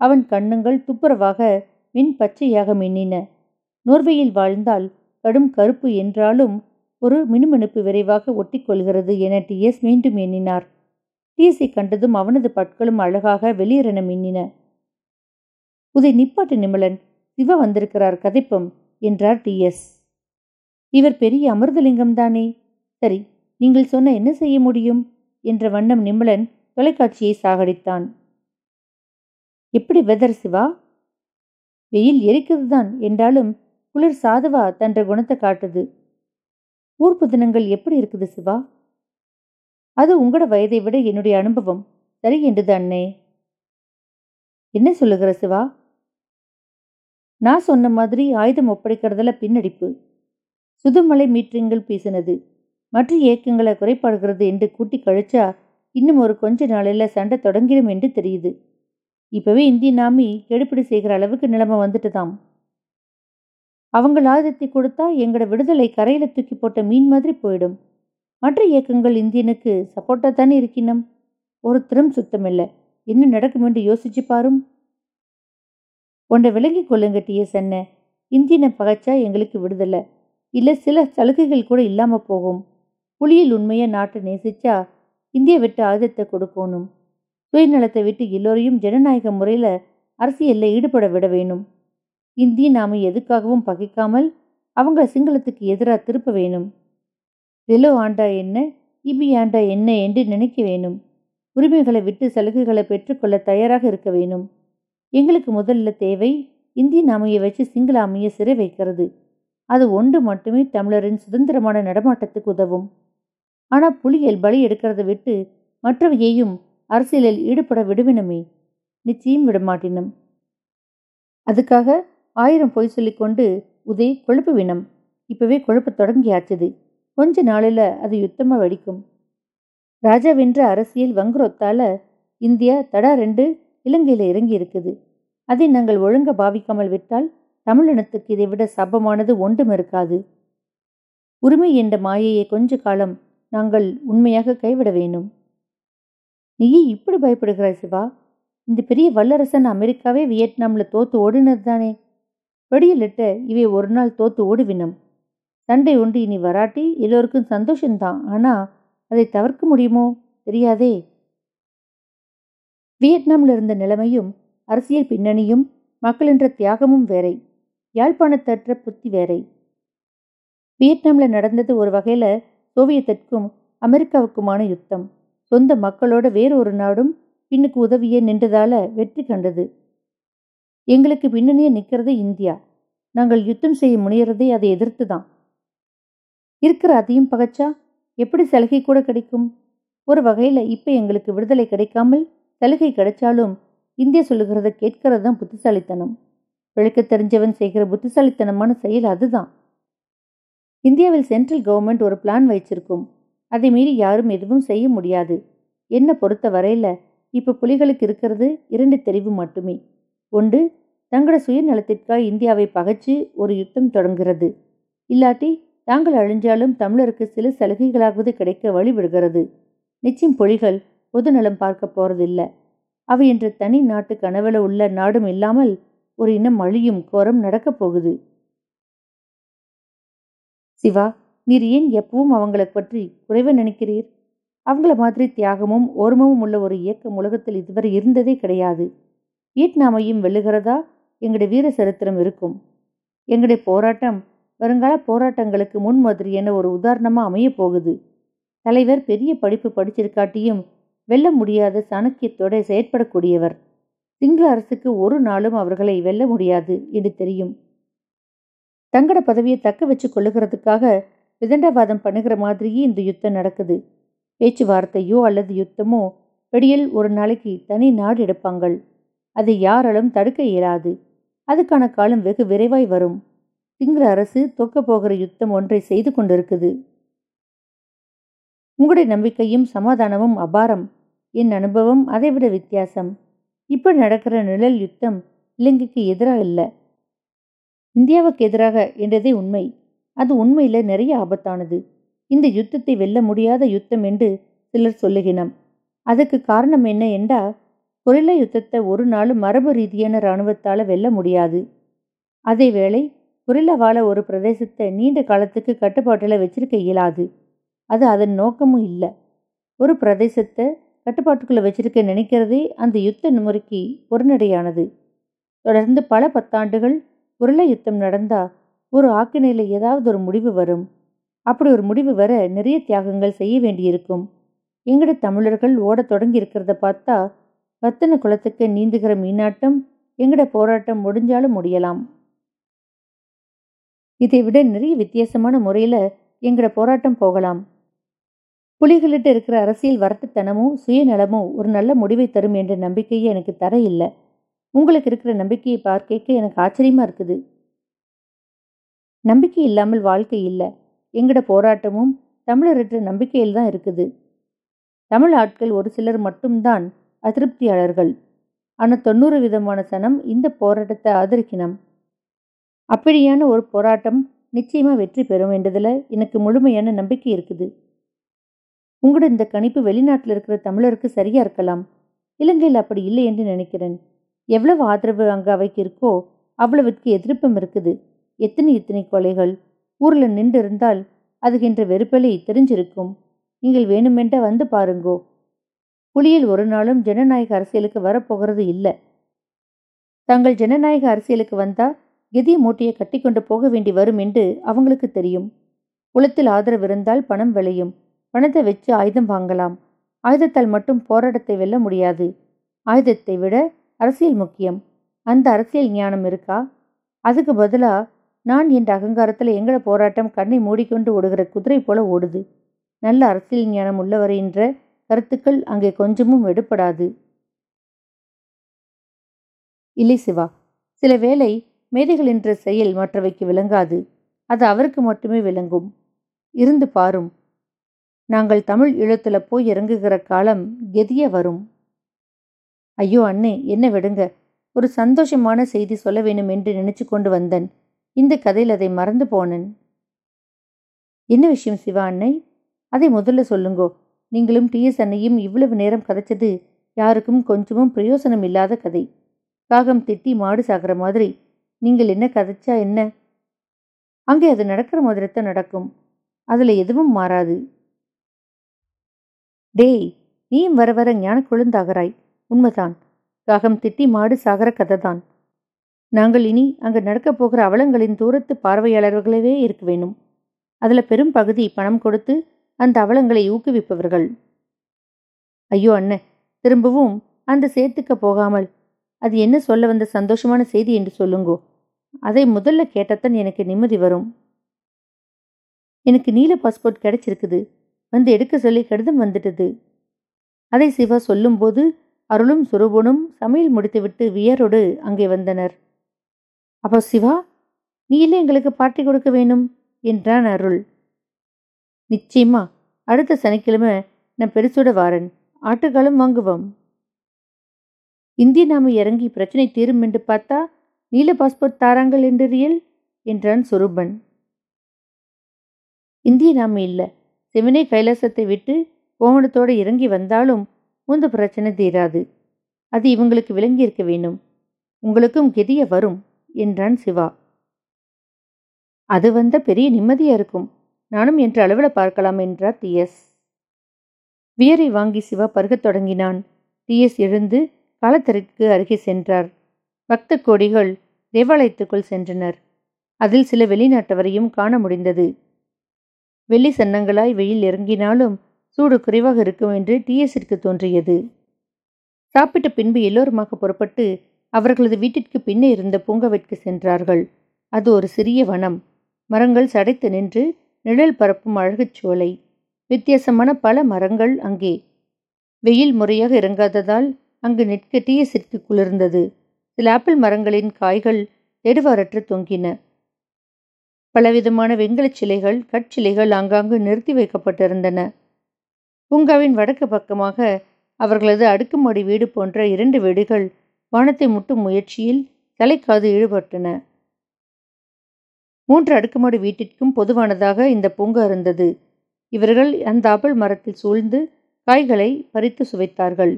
அவன் கண்ணுங்கள் துப்புரவாக மின் பச்சையாக மின்னின. நோர்வையில் வாழ்ந்தால் கடும் கருப்பு என்றாலும் ஒரு மினுமினுப்பு விரைவாக ஒட்டிக்கொள்கிறது என டிஎஸ் மீண்டும் எண்ணினார். டிஎஸை கண்டதும் அவனது பற்களும் அழகாக வெளியேறன மின்னின. உதை நிப்பாட்டு நிமலன் சிவ வந்திருக்கிறார் கதைப்பம் என்றார் டிஎஸ் இவர் பெரிய அமிர்தலிங்கம் தானே சரி நீங்கள் சொன்ன என்ன செய்ய முடியும்? என்ற வண்ணம் நிமலன் தொலைக்காட்சியை சாகடித்தான். எப்படி வெதர் சிவா? வெயில் எரிக்கிறதுதான் என்றாலும் குளிர் சாதுவா? தன்ற குணத்தை காட்டுது. ஊர்ப்பு தினங்கள் எப்படி இருக்குது சிவா? அது உங்களோட வயதை விட என்னுடைய அனுபவம். சரி என்றது அண்ணே. என்ன சொல்லுகிற சிவா? நான் சொன்ன மாதிரி ஆயுதம் ஒப்படைக்கிறதுல பின்னடிப்பு. சுதுமலை மீட்டிங்கள் பேசினது. மற்ற இயக்கங்களை குறைபாடுகிறது என்று கூட்டி கழிச்சா இன்னும் ஒரு கொஞ்ச நாளில் சண்டை தொடங்கிடும் என்று தெரியுது. இப்பவே இந்திய நாமி கெடுபிடி செய்கிற அளவுக்கு நிலைமை வந்துட்டுதாம். அவங்க ஆயுதத்தை கொடுத்தா எங்களோட விடுதலை கரையில தூக்கி போட்ட மீன் மாதிரி போயிடும். மற்ற இயக்கங்கள் இந்தியனுக்கு சப்போர்ட்டா தானே இருக்கினம்? ஒருத்தரும் சுத்தமில்லை. என்ன நடக்கும் என்று யோசிச்சு பாரும். ஒன்றை விலகி கொள்ளுங்க டிஎஸ் என்ன இந்தியனை பகைச்சா எங்களுக்கு விடுதலை. இல்லை சில சலுகைகள் கூட இல்லாமல் போகும். புலியில் உண்மையை நாட்டை நேசிச்சா இந்திய விட்டு ஆயுதத்தை கொடுக்கணும். சுயநலத்தை விட்டு எல்லோரையும் ஜனநாயக முறையில் அரசியலில் ஈடுபட விட வேணும். இந்திய நாம எதுக்காகவும் பகைக்காமல் அவங்க சிங்களத்துக்கு எதிராக திருப்ப வேணும். ரெலோ ஆண்டா என்ன இபி ஆண்டா என்ன என்று நினைக்க வேணும். உரிமைகளை விட்டு சலுகைகளை பெற்றுக்கொள்ள தயாராக இருக்க வேணும். எங்களுக்கு முதல்ல தேவை இந்திய நாமையை வச்சு சிங்கள அமைய சிறை வைக்கிறது. அது ஒன்று மட்டுமே தமிழரின் சுதந்திரமான நடமாட்டத்துக்கு உதவும். ஆனா புலிகள் பலி எடுக்கிறத விட்டு மற்றவையையும் அரசியலில் ஈடுபட விடுவினமே. நிச்சயம் விடமாட்டினம். அதுக்காக ஆயிரம் பொய் சொல்லிக்கொண்டு உதய் கொழுப்புவினம் இப்பவே கொழுப்பு தொடங்கியாச்சுது. கொஞ்ச நாளில் அது யுத்தமா வெடிக்கும். ராஜா வென்ற அரசியல் வங்குரொத்தால இந்தியா தடா ரெண்டு இலங்கையில இறங்கி இருக்குது அதை நாங்கள் ஒழுங்க பாவிக்காமல் விட்டால் தமிழினத்துக்கு இதை விட சபமானது ஒன்றும் இருக்காது. உரிமை என்ற மாயையை கொஞ்ச காலம் நாங்கள் உண்மையாக கைவிட வேணும் நீயே இப்படி பயப்படுகிறாய் சிவா? இந்த பெரிய வல்லரசன் அமெரிக்காவே வியட்நாம்ல தோத்து ஓடினது தானே வெடியிலிட்ட இவை ஒரு நாள் தோத்து ஓடுவினம். சண்டை ஒன்று இனி வராட்டி எல்லோருக்கும் சந்தோஷம்தான். ஆனா அதை தவிர்க்க முடியுமோ? தெரியாதே. வியட்நாமில் இருந்த நிலைமையும் அரசியல் பின்னணியும் மக்கள் என்ற தியாகமும் வேறை. யாழ்ப்பாணத்தற்ற புத்தி வேறை. வியட்நாமில் நடந்தது ஒரு வகையில சோவியத்திற்கும் அமெரிக்காவுக்குமான யுத்தம். சொந்த மக்களோட வேறொரு நாடும் பின்னுக்கு உதவிய நின்றதால வெற்றி கண்டது. எங்களுக்கு பின்னணியே நிற்கிறது இந்தியா. நாங்கள் யுத்தம் செய்ய முனையறதே அதை எதிர்த்து தான் இருக்கிற அதையும் பகச்சா? எப்படி சலுகை கூட கிடைக்கும்? ஒரு வகையில் இப்போ எங்களுக்கு விடுதலை கிடைக்காமல் சலுகை கிடைச்சாலும் இந்தியா சொல்லுகிறத கேட்கிறது தான் புத்திசாலித்தனம். பிழைக்க தெரிஞ்சவன் செய்கிற புத்திசாலித்தனமான செயல் அதுதான். இந்தியாவில் சென்ட்ரல் கவர்மெண்ட் ஒரு பிளான் வைச்சிருக்கும். அதை மீறி யாரும் எதுவும் செய்ய முடியாது. என்ன பொறுத்த வரையில இப்போ புலிகளுக்கு இருக்கிறது இரண்டு தெரிவு மட்டுமே. ஒன்று தங்களோட சுயநலத்திற்காக இந்தியாவை பகைச்சு ஒரு யுத்தம் தொடங்குகிறது. இல்லாட்டி தாங்கள் அழிஞ்சாலும் தமிழருக்கு சில சலுகைகளாவது கிடைக்க வழிவிடுகிறது. நிச்சயம் புலிகள் பொதுநலம் பார்க்க போறதில்ல. அவை என்ற தனி நாட்டு கனவுல உள்ள நாடும் இல்லாமல் ஒரு இனம் அழியும் கோரம் நடக்கப் போகுது. சிவா நீர் ஏன் எப்பவும் அவங்களை பற்றி குறைவ நினைக்கிறீர்? அவங்கள மாதிரி தியாகமும் ஓர்மமும் உள்ள ஒரு இயக்கம் உலகத்தில் இதுவரை இருந்ததே கிடையாது. வியட்நாமையும் வெல்லுகிறதா? எங்களுடைய வீர சரித்திரம் இருக்கும். எங்களுடைய போராட்டம் வருங்கால போராட்டங்களுக்கு முன்மாதிரி என ஒரு உதாரணமா அமைய போகுது. தலைவர் பெரிய படிப்பு படிச்சிருக்காட்டியும் வெல்ல முடியாத சாணக்கியத்தோட செயற்படக்கூடியவர். சிங்கள அரசுக்கு ஒரு நாளும் அவர்களை வெல்ல முடியாது என்று தெரியும். தங்கட பதவியை தக்க வச்சு கொள்ளுகிறதுக்காக விதண்டவாதம் பண்ணுகிற மாதிரியே இந்த யுத்தம் நடக்குது. பேச்சுவார்த்தையோ அல்லது யுத்தமோ வெடியில் ஒரு நாளைக்கு தனி நாடு எடுப்பாங்கள். அதை யாராலும் தடுக்க இயலாது. அதுக்கான காலம் வெகு விரைவாய் வரும். சிங்கள அரசு தொக்க போகிற யுத்தம் ஒன்றை செய்து கொண்டிருக்குது. உங்களுடைய நம்பிக்கையும் சமாதானமும் அபாரம். என் அனுபவம் அதைவிட வித்தியாசம். இப்ப நடக்கிற நிழல் யுத்தம் இலங்கைக்கு எதிராக இல்லை. இந்தியாவுக்கு எதிராக என்றதே உண்மை. அது உண்மையில் நிறைய ஆபத்தானது. இந்த யுத்தத்தை வெல்ல முடியாத யுத்தம் என்று சிலர் சொல்லுகினம். அதுக்கு காரணம் என்ன என்றா கொரில்லா யுத்தத்தை ஒரு நாளும் மரபு ரீதியான இராணுவத்தால் வெல்ல முடியாது. அதே வேளை கொரில்லாவால ஒரு பிரதேசத்தை நீண்ட காலத்துக்கு கட்டுப்பாட்டில் வச்சிருக்க இயலாது. அது அதன் நோக்கமும் இல்லை. ஒரு பிரதேசத்தை கட்டுப்பாட்டுக்குள்ளே வச்சிருக்க நினைக்கிறதே அந்த யுத்த முறைக்கு ஒருநடையானது தொடர்ந்து பல பத்தாண்டுகள் உருளை யுத்தம் நடந்தா ஒரு ஆக்கினையில் ஏதாவது ஒரு முடிவு வரும். அப்படி ஒரு முடிவு வர நிறைய தியாகங்கள் செய்ய வேண்டியிருக்கும். எங்கட தமிழர்கள் ஓடத் தொடங்கி இருக்கிறத பார்த்தா வத்தன குளத்துக்கு நீந்துகிற மீனாட்டம் எங்கட போராட்டம் முடிஞ்சாலும் முடியலாம். இதை விட நிறைய வித்தியாசமான முறையில் எங்கட போராட்டம் போகலாம். புலிகளிட்ட இருக்கிற அரசியல் வரத்துத்தனமும் சுயநலமும் ஒரு நல்ல முடிவை தரும் என்ற நம்பிக்கையை எனக்கு தர இல்லை. உங்களுக்கு இருக்கிற நம்பிக்கையை பார்க்க எனக்கு ஆச்சரியமா இருக்குது. நம்பிக்கை இல்லாமல் வாழ்க்கை இல்லை. எங்கட போராட்டமும் தமிழரற்ற நம்பிக்கையில் தான் இருக்குது. தமிழ் ஆட்கள் ஒரு சிலர் மட்டும்தான் அதிருப்தியாளர்கள். ஆனால் தொண்ணூறு விதமான சனம் இந்த போராட்டத்தை ஆதரிக்கணும் அப்படியான ஒரு போராட்டம் நிச்சயமா வெற்றி பெறும் என்றதில் எனக்கு முழுமையான நம்பிக்கை இருக்குது. உங்களோட இந்த கணிப்பு வெளிநாட்டில் இருக்கிற தமிழருக்கு சரியா இருக்கலாம். இலங்கையில் அப்படி இல்லை என்று நினைக்கிறேன். எவ்வளவு ஆதரவு அங்கே அவைக்கு இருக்கோ அவ்வளவுக்கு எதிர்ப்பும் இருக்குது. எத்தனை எத்தனை கொலைகள்? ஊரில் நின்று இருந்தால் அதுகின்ற வெறுப்பலை தெரிஞ்சிருக்கும். நீங்கள் வேணுமென்ற வந்து பாருங்கோ. புலியில் ஒரு நாளும் ஜனநாயக அரசியலுக்கு வரப்போகிறது இல்லை. தங்கள் ஜனநாயக அரசியலுக்கு வந்தா கெதி மூட்டையை கட்டி கொண்டு போக வேண்டி வரும் என்று அவங்களுக்கு தெரியும். குளத்தில் ஆதரவு இருந்தால் பணம் விளையும். பணத்தை வச்சு ஆயுதம் வாங்கலாம். ஆயுதத்தால் மட்டும் போராட்டத்தை வெல்ல முடியாது. ஆயுதத்தை விட அரசியல் முக்கியம். அந்த அரசியல் ஞானம் இருக்கா? அதுக்கு பதிலாக நான் என்ற அகங்காரத்தில் எங்கட போராட்டம் கண்ணை மூடிக்கொண்டு ஓடுகிற குதிரை போல ஓடுது. நல்ல அரசியல் ஞானம் உள்ளவர் என்ற கருத்துக்கள் அங்கே கொஞ்சமும் எடுப்படாது இல்லை சிவா சில வேளை மேதைகள் என்ற செயல் மற்றவைக்கு விளங்காது. அது அவருக்கு மட்டுமே விளங்கும். இருந்து பாரும். நாங்கள் தமிழ் ஈழத்தில் போய் இறங்குகிற காலம் கெதிய வரும். ஐயோ அண்ணே என்ன விடுங்க. ஒரு சந்தோஷமான செய்தி சொல்ல வேணும் என்று நினைச்சு கொண்டு வந்தேன். இந்த கதையில் அதை மறந்து போனேன். என்ன விஷயம் சிவா அன்னை அதை முதல்ல சொல்லுங்கோ. நீங்களும் டிஎஸ் அன்னையும் இவ்வளவு நேரம் கதைச்சது யாருக்கும் கொஞ்சமும் பிரயோசனம் இல்லாத கதை. காகம் திட்டி மாடு சாகிற மாதிரி. நீங்கள் என்ன கதைச்சா என்ன? அங்கே அது நடக்கிற மாதிரி தான் நடக்கும். அதில் எதுவும் மாறாது. டேய் நீயும் வர வர ஞான கொழுந்தாகிறாய் உண்மைதான். காகம் திட்டி மாடு சாகர கதை தான் நாங்கள் இனி அங்கு நடக்கப் போகிற அவலங்களின் தூரத்து பார்வையாளர்களவே இருக்க வேணும் அதில் பெரும் பகுதி பணம் கொடுத்து அந்த அவலங்களை ஊக்குவிப்பவர்கள். ஐயோ அண்ணன் திரும்பவும் அந்த சேர்த்துக்க போகாமல். அது என்ன சொல்ல வந்த சந்தோஷமான செய்தி என்று சொல்லுங்கோ. அதை முதல்ல கேட்டத்தான் எனக்கு நிம்மதி வரும். எனக்கு நீல பாஸ்போர்ட் கிடைச்சிருக்குது. வந்து எடுக்க சொல்லி கடிதம் வந்துட்டது. அதை சிவா சொல்லும்போது அருளும் சுரூபனும் சமையல் முடித்துவிட்டு வியரோடு அங்கே வந்தனர். அப்போ சிவா நீ இல்லை எங்களுக்கு பார்ட்டி கொடுக்க வேணும் என்றான் அருள். நிச்சயமா அடுத்த சனிக்கிழமை நான் பெருசோட வாரன். ஆட்டுக்காலம் வாங்குவோம். இந்திய நாம இறங்கி பிரச்சனை தீரும் என்று பார்த்தா நீல பாஸ்போர்ட் தாராங்கள் என்று ரியல் என்றான் சுரூபன். இந்திய நாம இல்லை. சிவனே கைலாசத்தை விட்டு கோவணத்தோடு இறங்கி வந்தாலும் உந்த பிரச்சனை தீராது. அது இவங்களுக்கு விளங்கியிருக்க வேண்டும். வேணும் உங்களுக்கும் கெதிய வரும் என்றான் சிவா. அது வந்த பெரிய நிம்மதியா இருக்கும். நானும் என்ற அளவில் பார்க்கலாம் என்றார் டிஎஸ் வியரை வாங்கி சிவா பருகத் தொடங்கினான். டிஎஸ் எழுந்து காலத்தருக்கு அருகே சென்றார். பக்த கோடிகள் தேவாலயத்துக்குள் சென்றனர். அதில் சில வெளிநாட்டவரையும் காண முடிந்தது. வெள்ளி சன்னங்களாய் வெயில் இறங்கினாலும் சூடு குறைவாக இருக்கும் என்று டிஎஸிற்கு தோன்றியது. சாப்பிட்ட பின்பு எல்லோருமாக புறப்பட்டு அவர்களது வீட்டிற்கு பின்னே இருந்த பூங்காவிற்கு சென்றார்கள். அது ஒரு சிறிய வனம். மரங்கள் சடைத்து நின்று நிழல் பரப்பும் அழகுச் சோலை. வித்தியாசமான பல மரங்கள் அங்கே. வெயில் முறையாக இறங்காததால் அங்கு நிற்க டிஎஸிற்கு குளிர்ந்தது. சில ஆப்பிள் மரங்களின் காய்கள் தெடுவாரற்று தொங்கின. பலவிதமான வெண்கலச் சிலைகள் கற்சிலைகள் ஆங்காங்கு நிறுத்தி வைக்கப்பட்டிருந்தன. பூங்காவின் வடக்கு பக்கமாக அவர்களது அடுக்குமாடி வீடு போன்ற இரண்டு வீடுகள் வானத்தை முட்டும் முயற்சியில் தலைக்காது ஈடுபட்டன. மூன்று அடுக்குமாடி வீட்டிற்கும் பொதுவானதாக இந்த பூங்கா இருந்தது. இவர்கள் அந்த ஆப்பிள் மரத்தில் சூழ்ந்து காய்களை பறித்து சுவைத்தார்கள்.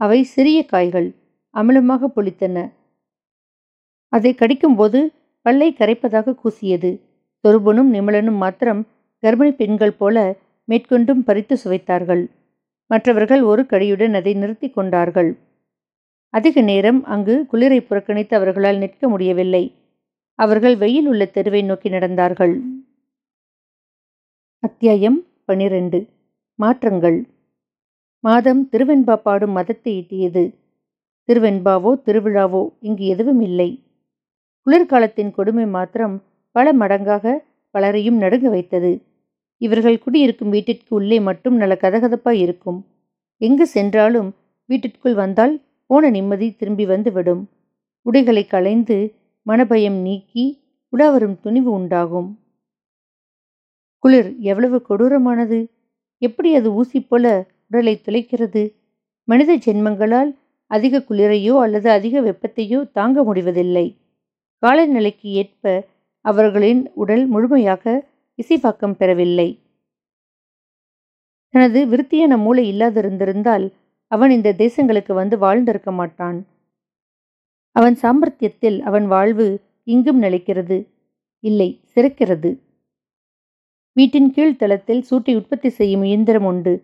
அவை சிறிய காய்கள் அமிலமாக பொழித்தன அதை கடிக்கும்போது பல்லை கரைப்பதாக கூசியது. சொருபனும் நிமலனும் மாத்திரம் கர்ப்பிணி பெண்கள் போல மேற்கொண்டும் பறித்து சுவைத்தார்கள். மற்றவர்கள் ஒரு கடியுடன் அதை நிறுத்தி கொண்டார்கள். அதிக நேரம் அங்கு குளிரை புறக்கணித்து அவர்களால் நிற்க முடியவில்லை. அவர்கள் வெயில் உள்ள தெருவை நோக்கி நடந்தார்கள். அத்தியாயம் பனிரெண்டு. மாற்றங்கள். மாதம் திருவெண்பா பாடும் மதத்தை ஈட்டியது. திருவெண்பாவோ திருவிழாவோ இங்கு எதுவும் இல்லை. குளிர்காலத்தின் கொடுமை மாத்திரம் பல மடங்காக பலரையும் நடுங்க வைத்தது. இவர்கள் குடியிருக்கும் வீட்டிற்கு உள்ளே மட்டும் நல்ல கதகதப்பாய் இருக்கும். எங்கு சென்றாலும் வீட்டிற்குள் வந்தால் போன நிம்மதி திரும்பி வந்துவிடும் உடைகளை களைந்து மனபயம் நீக்கி உடாவரும் துணிவு உண்டாகும். குளிர் எவ்வளவு கொடூரமானது. எப்படி அது ஊசி போல உடலை துளைக்கிறது. மனித ஜென்மங்களால் அதிக குளிரையோ அல்லது அதிக வெப்பத்தையோ தாங்க முடிவதில்லை. காலநிலைக்கு ஏற்ப அவர்களின் உடல் முழுமையாக இசைப்பாக்கம் பெறவில்லை. தனது விருத்தியான மூளை இல்லாதிருந்திருந்தால் அவன் இந்த தேசங்களுக்கு வந்து வாழ்ந்திருக்க மாட்டான். அவன் சாமர்த்தியத்தில் அவன் வாழ்வு இங்கும் நிலைக்கிறது இல்லை சிறக்கிறது. வீட்டின் கீழ்த்தளத்தில் சூட்டை உற்பத்தி செய்யும் இயந்திரம் உண்டு.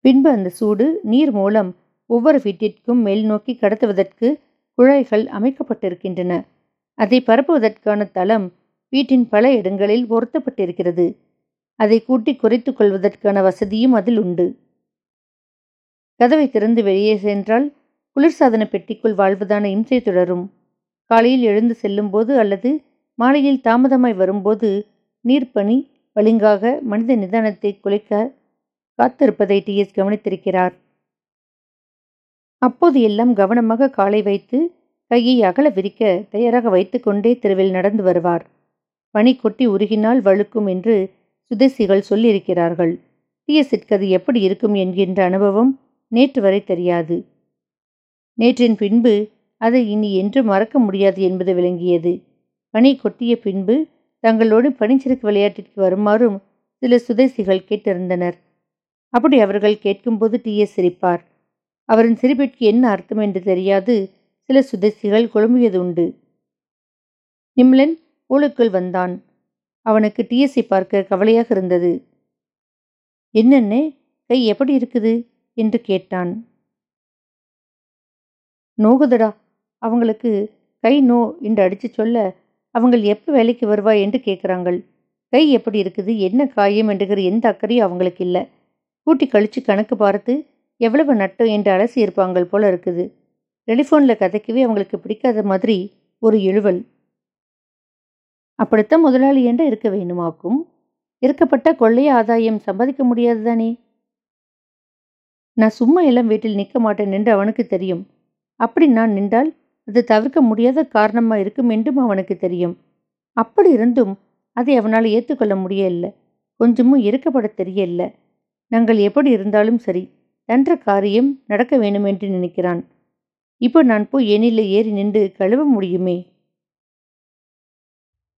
பின்பு அந்த சூடு நீர் மூலம் ஒவ்வொரு வீட்டிற்கும் மேல் நோக்கி கடத்துவதற்கு குழாய்கள் அமைக்கப்பட்டிருக்கின்றன. அதை பரப்புவதற்கான தளம் வீட்டின் பல இடங்களில் பொருத்தப்பட்டிருக்கிறது. அதை கூட்டி குறைத்துக் கொள்வதற்கான வசதியும் அதில் உண்டு. கதவை திறந்து வெளியே சென்றால் குளிர்சாதன பெட்டிக்குள் வாழ்வதான இம்சை தொடரும். காலையில் எழுந்து செல்லும்போது அல்லது மாலையில் தாமதமாய் வரும்போது நீர்ப்பணி பளிங்காக மனித நிதானத்தை குலைக்க காத்திருப்பதை டிஎஸ் கவனித்திருக்கிறார். அப்போது எல்லாம் கவனமாக காலை வைத்து கையை அகல விரிக்க தயாராக வைத்துக்கொண்டே தெருவில் நடந்து வருவார். பனி கொட்டி உருகினால் வழுக்கும் என்று சுதேசிகள் சொல்லியிருக்கிறார்கள். டிஎஸ்ஸிற்கு அது எப்படி இருக்கும் என்கின்ற அனுபவம் நேற்று வரை தெரியாது. நேற்றின் பின்பு அதை இனி என்று மறக்க முடியாது என்பது விளங்கியது. பனி கொட்டிய பின்பு தங்களோடு பனிச்சிறக்கு விளையாட்டிற்கு வருமாறும் சில சுதேசிகள் கேட்டிருந்தனர். அப்படி அவர்கள் கேட்கும்போது டிஎஸ் சிரிப்பார். அவரின் சிரிப்பிற்கு என்ன அர்த்தம் என்று தெரியாது. சில சுதேசிகள் குழம்பியது உண்டு. நிம்லன் ஊழுக்குள் வந்தான். அவனுக்கு டிஎஸ்சி பார்க்க கவலையாக இருந்தது. என்னென்ன கை எப்படி இருக்குது? என்று கேட்டான். நோகுதடா அவங்களுக்கு கை நோ என்று அடித்து சொல்ல அவங்கள் எப்போ வேலைக்கு வருவா என்று கேட்குறாங்கள். கை எப்படி இருக்குது? என்ன காயம்? என்றுகிற எந்த அக்கறையும் அவங்களுக்கு இல்லை. கூட்டி கழித்து கணக்கு பார்த்து எவ்வளவு நட்டம்? என்று அலசி இருப்பாங்கள் போல இருக்குது. டெலிஃபோனில் கதைக்கவே அவங்களுக்கு பிடிக்காத மாதிரி ஒரு எழுவல் அப்படித்தான் முதலாளி என்று இருக்க வேணுமாக்கும் இருக்கப்பட்ட கொள்ளைய ஆதாயம் சம்பாதிக்க முடியாது தானே? நான் சும்மா எல்லாம் வீட்டில் நிற்க மாட்டேன் என்று அவனுக்கு தெரியும். அப்படி நான் நின்றால் அது தவிர்க்க முடியாத காரணமாக இருக்கும் என்றும் அவனுக்கு தெரியும். அப்படி இருந்தும் அதை அவனால் ஏற்றுக்கொள்ள முடியல கொஞ்சமும் இருக்கப்பட தெரியல நாங்கள் எப்படி இருந்தாலும் சரி தன்ற காரியம் நடக்க வேண்டுமென்று என்று நினைக்கிறான். இப்போ நான் போய் எண்ணில் ஏறி நின்று கழுவ முடியுமே?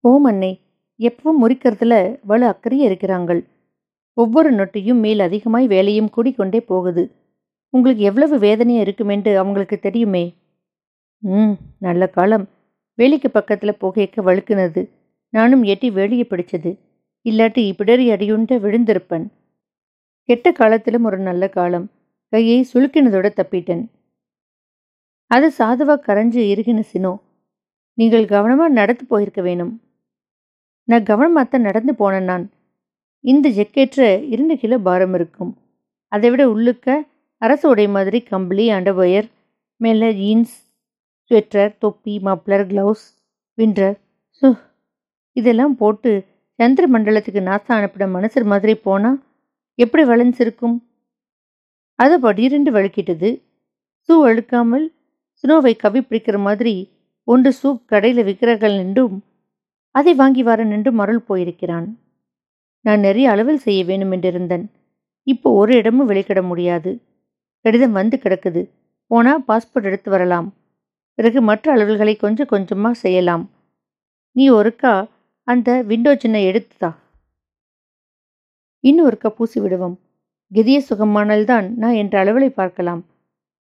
ஓம் அன்னை எப்பவும் முறிக்கிறதுல வலு அக்கறையே இருக்கிறாங்கள். ஒவ்வொரு நொட்டையும் மேல் அதிகமாய் வேலையும் கூடிக்கொண்டே போகுது. உங்களுக்கு எவ்வளவு வேதனையாக இருக்குமென்று அவங்களுக்கு தெரியுமே. ம் நல்ல காலம். வேலிக்கு பக்கத்தில் புகைக்க வழுக்குனது. நானும் எட்டி வேலியை பிடிச்சது. இல்லாட்டி பிடரி அடியுண்ட விழுந்திருப்பன். கெட்ட காலத்திலும் ஒரு நல்ல காலம். கையை சுளுக்கினதோட தப்பிட்டேன். அது சாதுவா கரைஞ்சு இருகின சினோ. நீங்கள் கவனமாக நடத்து போயிருக்க வேணும். நான் கவனமாகத்தான் நடந்து போனேன் நான். இந்த ஜெக்கேற்ற இரண்டு கிலோ பாரம் இருக்கும். அதை விட உள்ளுக்க அரசு உடை மாதிரி கம்பளி அண்டர்வயர் மேலே ஜீன்ஸ் ஸ்வெட்டர் தொப்பி மப்ளர் க்ளவுஸ் விண்டர் சு இதெல்லாம் போட்டு சந்திர மண்டலத்துக்கு நாசம் அனுப்பின மனுஷர் மாதிரி போனால் எப்படி வளைஞ்சிருக்கும்? அதை படீரென்று வழுக்கிட்டது. சூ அழுக்காமல் ஸ்னோவை கவி பிடிக்கிற மாதிரி ஒன்று சூப் கடையில் விற்கிறார்கள் என்றும் அதை வாங்கி வரேன் என்று மருள் போயிருக்கிறான். நான் நிறைய அளவில் செய்ய வேண்டும் என்றிருந்தேன். இப்போ ஒரு இடமும் வெளிக்கிட முடியாது. கடிதம் வந்து கிடக்குது. போனால் பாஸ்போர்ட் எடுத்து வரலாம். பிறகு மற்ற அலுவல்களை கொஞ்சம் கொஞ்சமாக செய்யலாம். நீ ஒருக்கா அந்த விண்டோ சின்ன எடுத்துதா இன்னும் ஒருக்கா பூசி விடுவோம். கெதிய சுகமானால்தான் நான் என்ற அளவலை பார்க்கலாம்.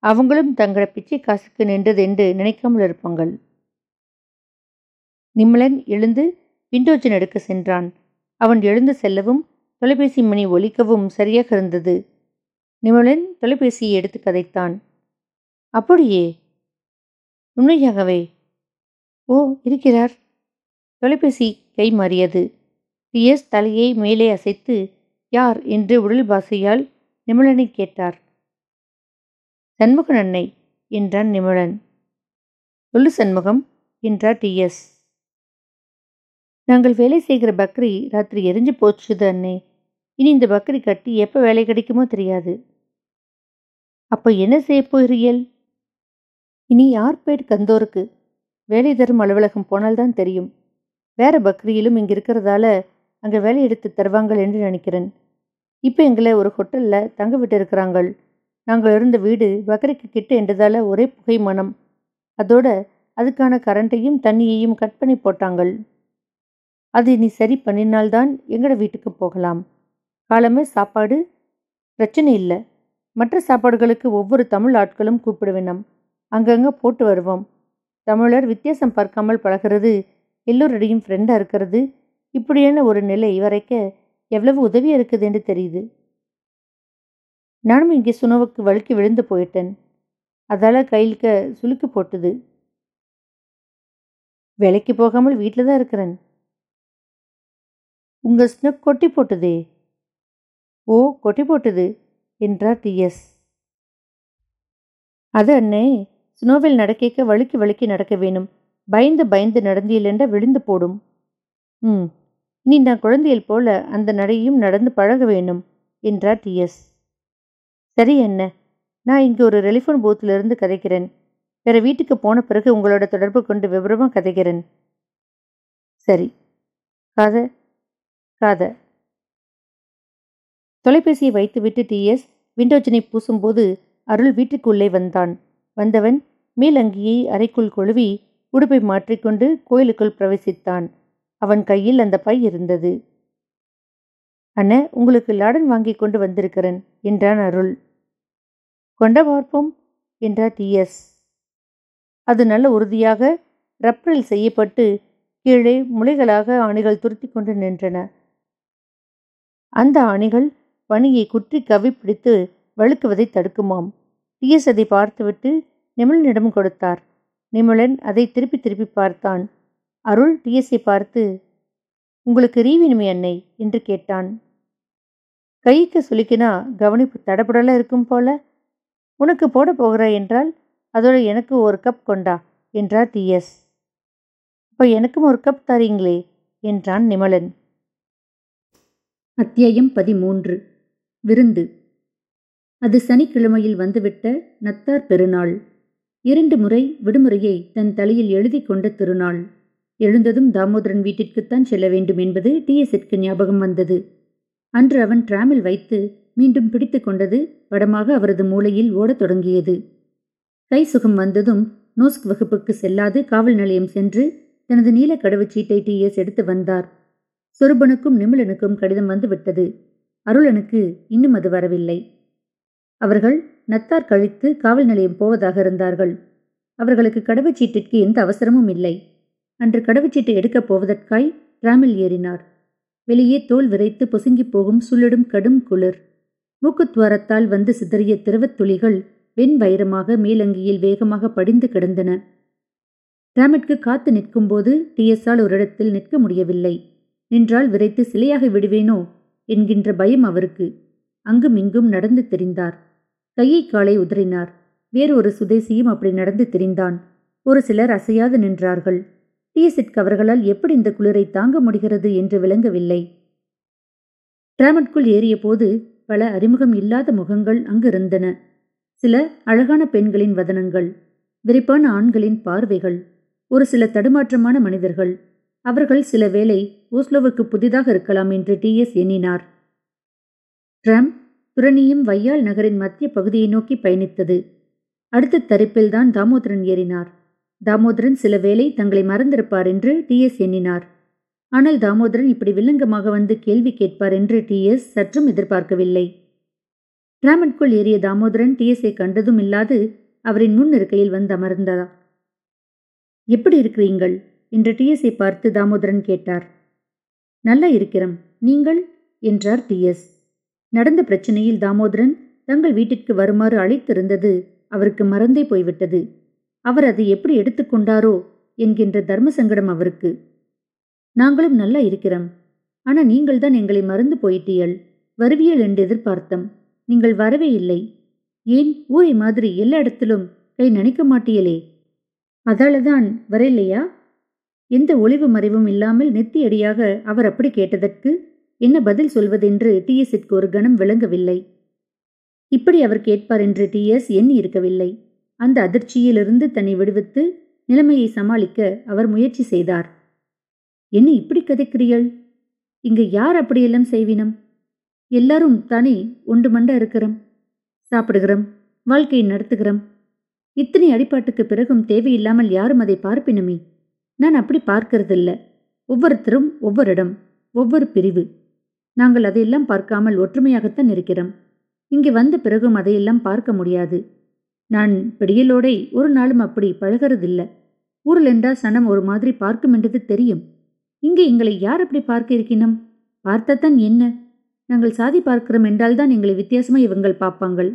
அவங்களும் தங்கள பிச்சை காசுக்கு நின்றது என்று நினைக்காமல் இருப்பாங்கள். நிம்மலன் எழுந்து விண்டோஜன் எடுக்க சென்றான். அவன் எழுந்து செல்லவும் தொலைபேசி மணி ஒலிக்கவும் சரியாக இருந்தது. நிமலன் தொலைபேசியை எடுத்து கதைத்தான். அப்படியே உண்மையாகவே ஓ இருக்கிறார். தொலைபேசி கை மாறியது. டிஎஸ் தலையை மேலே அசைத்து யார்? என்று உடல் பாசையால் நிமலனை கேட்டார். சண்முகன் அன்னை என்றான் நிமலன். சொல்லு சண்முகம் என்றார் டிஎஸ் நாங்கள் வேலை செய்கிற பக்ரி ராத்திரி எரிஞ்சு போச்சுது அண்ணே. இனி இந்த பக்ரி கட்டி எப்போ வேலை கிடைக்குமோ தெரியாது. அப்போ என்ன செய்ய போகிறீர்கள்? இனி யார்பேட் கந்தோருக்கு? வேலை தரும் அலுவலகம் போனால்தான் தெரியும். வேற பக்ரியிலும் இங்கே இருக்கிறதால அங்கே வேலை எடுத்து தருவாங்கள் என்று நினைக்கிறேன். இப்போ எங்களை ஒரு ஹோட்டலில் தங்க விட்டு இருக்கிறாங்கள். நாங்கள் இருந்த வீடு பக்ரிக்கு கிட்ட என்றதால ஒரே புகை மனம். அதோட அதுக்கான கரண்ட்டையும் தண்ணியையும் கட் பண்ணி போட்டாங்கள். அது நீ சரி பண்ணினால்தான் எங்கட வீட்டுக்கு போகலாம். காலமே சாப்பாடு? பிரச்சனை இல்லை. மற்ற சாப்பாடுகளுக்கு ஒவ்வொரு தமிழ் ஆட்களும் கூப்பிடுவேனம் அங்கங்கே போட்டு வருவோம். தமிழர் வித்தியாசம் பார்க்காமல் பழகிறது எல்லோருடையும் ஃப்ரெண்டாக இருக்கிறது இப்படியான ஒரு நிலை வரைக்க எவ்வளவு உதவியாக இருக்குது என்று தெரியுது. நானும் இங்கே சுனவுக்கு வழுக்கி விழுந்து போயிட்டேன். அதால் கையில்க சுளுக்கு போட்டுது. வேலைக்கு போகாமல் வீட்டில் தான் இருக்கிறேன். உங்கள் ஸ்னப் கொட்டி போட்டுதே. ஓ கொட்டி போட்டுது என்றார் டிஎஸ் அது அண்ணே ஸ்னோவில் நடக்கேக்க வழுக்கி வழுக்கி நடக்க வேணும். பயந்து பயந்து நடந்தியிலென்ற விழுந்து போடும். ம் நீ நான் குழந்தைகள் போல அந்த நடையும் நடந்து பழக வேணும் என்றார் டிஎஸ் சரி என்ன நான் இங்கே ஒரு டெலிஃபோன் பூத்திலிருந்து கதைக்கிறேன். வேற வீட்டுக்கு போன பிறகு உங்களோட தொடர்பு கொண்டு விவரமாக கதைக்கிறேன். சரி கதை காத. தொலைபேசியை வைத்துவிட்டு டிஎஸ் விண்டோஜனை பூசும்போது அருள் வீட்டுக்குள்ளே வந்தான். வந்தவன் மேலங்கியை அறைக்குள் கொழுவி உடுப்பை மாற்றிக்கொண்டு கோயிலுக்குள் பிரவேசித்தான். அவன் கையில் அந்த பை இருந்தது. அண்ண உங்களுக்கு லாடன் வாங்கி கொண்டு வந்திருக்கிறேன் என்றான் அருள். கொண்ட பார்ப்போம் என்றார் டிஎஸ் அது நல்ல உறுதியாக ரப்பரில் செய்யப்பட்டு கீழே முளைகளாக ஆணிகள் துருத்தி கொண்டு நின்றன. அந்த ஆணிகள் பணியை குற்றி கவி பிடித்து வழுக்குவதை தடுக்குமாம். டிஎஸ் அதை பார்த்துவிட்டு நிமிழனிடம் கொடுத்தார். நிமிழன் அதை திருப்பி திருப்பி பார்த்தான். அருள் டிஎஸ்ஐ பார்த்து உங்களுக்கு ரீவினுமே அன்னை? என்று கேட்டான். கைக்கு சுலுக்கினா கவனிப்பு தடபுடலாக இருக்கும் போல. உனக்கு போட போகிற என்றால் அதோட எனக்கு ஒரு கப் கொண்டா? என்றார் டிஎஸ் இப்போ எனக்கும் ஒரு கப் தரீங்களே? என்றான் நிமலன் அத்தியாயம் பதிமூன்று. விருந்து. அது சனிக்கிழமையில் வந்துவிட்ட நத்தார் பெருநாள். இரண்டு முறை விடுமுறையை தன் தலையில் எழுதி கொண்ட திருநாள். எழுந்ததும் தாமோதரன் வீட்டிற்குத்தான் செல்ல வேண்டும் என்பது டிஎஸ்எட்கு ஞாபகம் வந்தது. அன்று அவன் டிராமில் வைத்து மீண்டும் பிடித்து கொண்டது படமாக அவரது மூளையில் ஓடத் தொடங்கியது. கை சுகம் வந்ததும் நோஸ்க் வகுப்புக்கு செல்லாது காவல் நிலையம் சென்று தனது நீல கடவுச்சீட்டை டிஎஸ் எடுத்து வந்தார். சொருபனுக்கும் நிமிலனுக்கும் கடிதம் வந்து விட்டது அருளனுக்கு இன்னும் அது வரவில்லை. அவர்கள் நத்தார் கழித்து காவல் நிலையம் போவதாக இருந்தார்கள். அவர்களுக்கு கடவுச்சீட்டிற்கு எந்த அவசரமும் இல்லை. அன்று கடவுச்சீட்டை எடுக்கப் போவதற்காய் டிராமில் ஏறினார். வெளியே தோல் விரைத்து பொசுங்கி போகும் சுள்ளிடும் கடும் குளிர். மூக்குத்வாரத்தால் வந்து சிதறிய திரவத்துளிகள் வெண் வைரமாக மேலங்கியில் வேகமாக படிந்து கிடந்தன. டிராமிற்கு காத்து நிற்கும்போது டிஎஸ்ஆல் ஒரு இடத்தில் நிற்க முடியவில்லை. நின்றால் விரைத்து சிலையாகி விடுவேனோ? என்கின்ற பயம் அவருக்கு. அங்கும் இங்கும் நடந்து தெரிந்தார். கையை காலை உதறினார். வேறு ஒரு சுதேசியும் அப்படி நடந்து தெரிந்தான். ஒரு சிலர் அசையாது நின்றார்கள். டிஎஸ்எட்க்கு அவர்களால் எப்படி இந்த குளிரை தாங்க முடிகிறது என்று விளங்கவில்லை. டிராமட்குள் ஏறிய போது பல அறிமுகம் இல்லாத முகங்கள் அங்கு இருந்தன சில அழகான பெண்களின் வதனங்கள் விரிப்பான ஆண்களின் பார்வைகள் ஒரு சில தடுமாற்றமான மனிதர்கள் அவர்கள் சில வேளை ஓஸ்லோவுக்கு புதிதாக இருக்கலாம் என்று டிஎஸ் எண்ணினார். ட்ரம் துரணியும் வையால் நகரின் மத்திய பகுதியை நோக்கி பயணித்தது. அடுத்த தரிப்பில்தான் தாமோதரன் ஏறினார். தாமோதரன் சில வேளை தங்களை மறந்திருப்பார் என்று டிஎஸ் எண்ணினார். ஆனால் தாமோதரன் இப்படி வில்லங்கமாக வந்து கேள்வி கேட்பார் என்று டிஎஸ் சற்றும் எதிர்பார்க்கவில்லை. டிராமட்குள் ஏறிய தாமோதரன் டிஎஸ்ஐ கண்டதும் இல்லாது அவரின் முன் இருக்கையில் வந்து அமர்ந்ததா? எப்படி இருக்கிறீங்கள் என்று டிஎஸ்ஸை பார்த்து தாமோதரன் கேட்டார். நல்லா இருக்கிறோம். நீங்கள்? என்றார் டிஎஸ் நடந்த பிரச்சனையில் தாமோதரன் தங்கள் வீட்டிற்கு வருமாறு அழைத்திருந்தது அவருக்கு மறந்தே போய்விட்டது. அவர் அதை எப்படி எடுத்துக்கொண்டாரோ என்கின்ற தர்ம சங்கடம் அவருக்கு. நாங்களும் நல்லா இருக்கிறோம். ஆனா நீங்கள் தான் எங்களை மறந்து போயிட்டீள் வருவியல் என்று எதிர்பார்த்தம். நீங்கள் வரவே இல்லை. ஏன்? ஊரை மாதிரி எல்லா இடத்திலும் கை நினைக்க மாட்டியலே அதாலதான் வரையில்லையா எந்த ஒளிவு மறைவும் இல்லாமல் நெத்தியடியாக அவர் அப்படி கேட்டதற்கு என்ன பதில் சொல்வதென்று டிஎஸ்க்கு ஒரு கணம் விளங்கவில்லை. இப்படி அவர் கேட்பார் என்று டிஎஸ் எண்ணி இருக்கவில்லை. அந்த அதிர்ச்சியிலிருந்து தன்னை விடுவித்து நிலைமையை சமாளிக்க அவர் முயற்சி செய்தார். என்ன இப்படி கதைக்கிறீள் இங்கு யார் அப்படியெல்லாம் செய்வினம்? எல்லாரும் தானே ஒன்று மண்ட இருக்கிறோம். சாப்பிடுகிறோம் வாழ்க்கையை நடத்துகிறோம். இத்தனை அடிப்பாட்டுக்கு பிறகும் தேவையில்லாமல் யாரும் அதை பார்ப்பினமே? நான் அப்படி பார்க்கறதில்ல. ஒவ்வொருத்தரும் ஒவ்வொரு இடம் ஒவ்வொரு பிரிவு. நாங்கள் அதையெல்லாம் பார்க்காமல் ஒற்றுமையாகத்தான் இருக்கிறோம். இங்கே வந்த பிறகும் அதையெல்லாம் பார்க்க முடியாது. நான் பிடியலோடை ஒரு நாளும் அப்படி பழகிறதில்ல. ஊரில் என்றால் சனம் ஒரு மாதிரி பார்க்கும் என்றது தெரியும். இங்கே எங்களை யார் அப்படி பார்க்க இருக்கினோம்? பார்த்தத்தான் என்ன? நாங்கள் சாதி பார்க்கிறோம் என்றால்தான் எங்களை வித்தியாசமாக இவங்கள் பார்ப்பாங்கள்.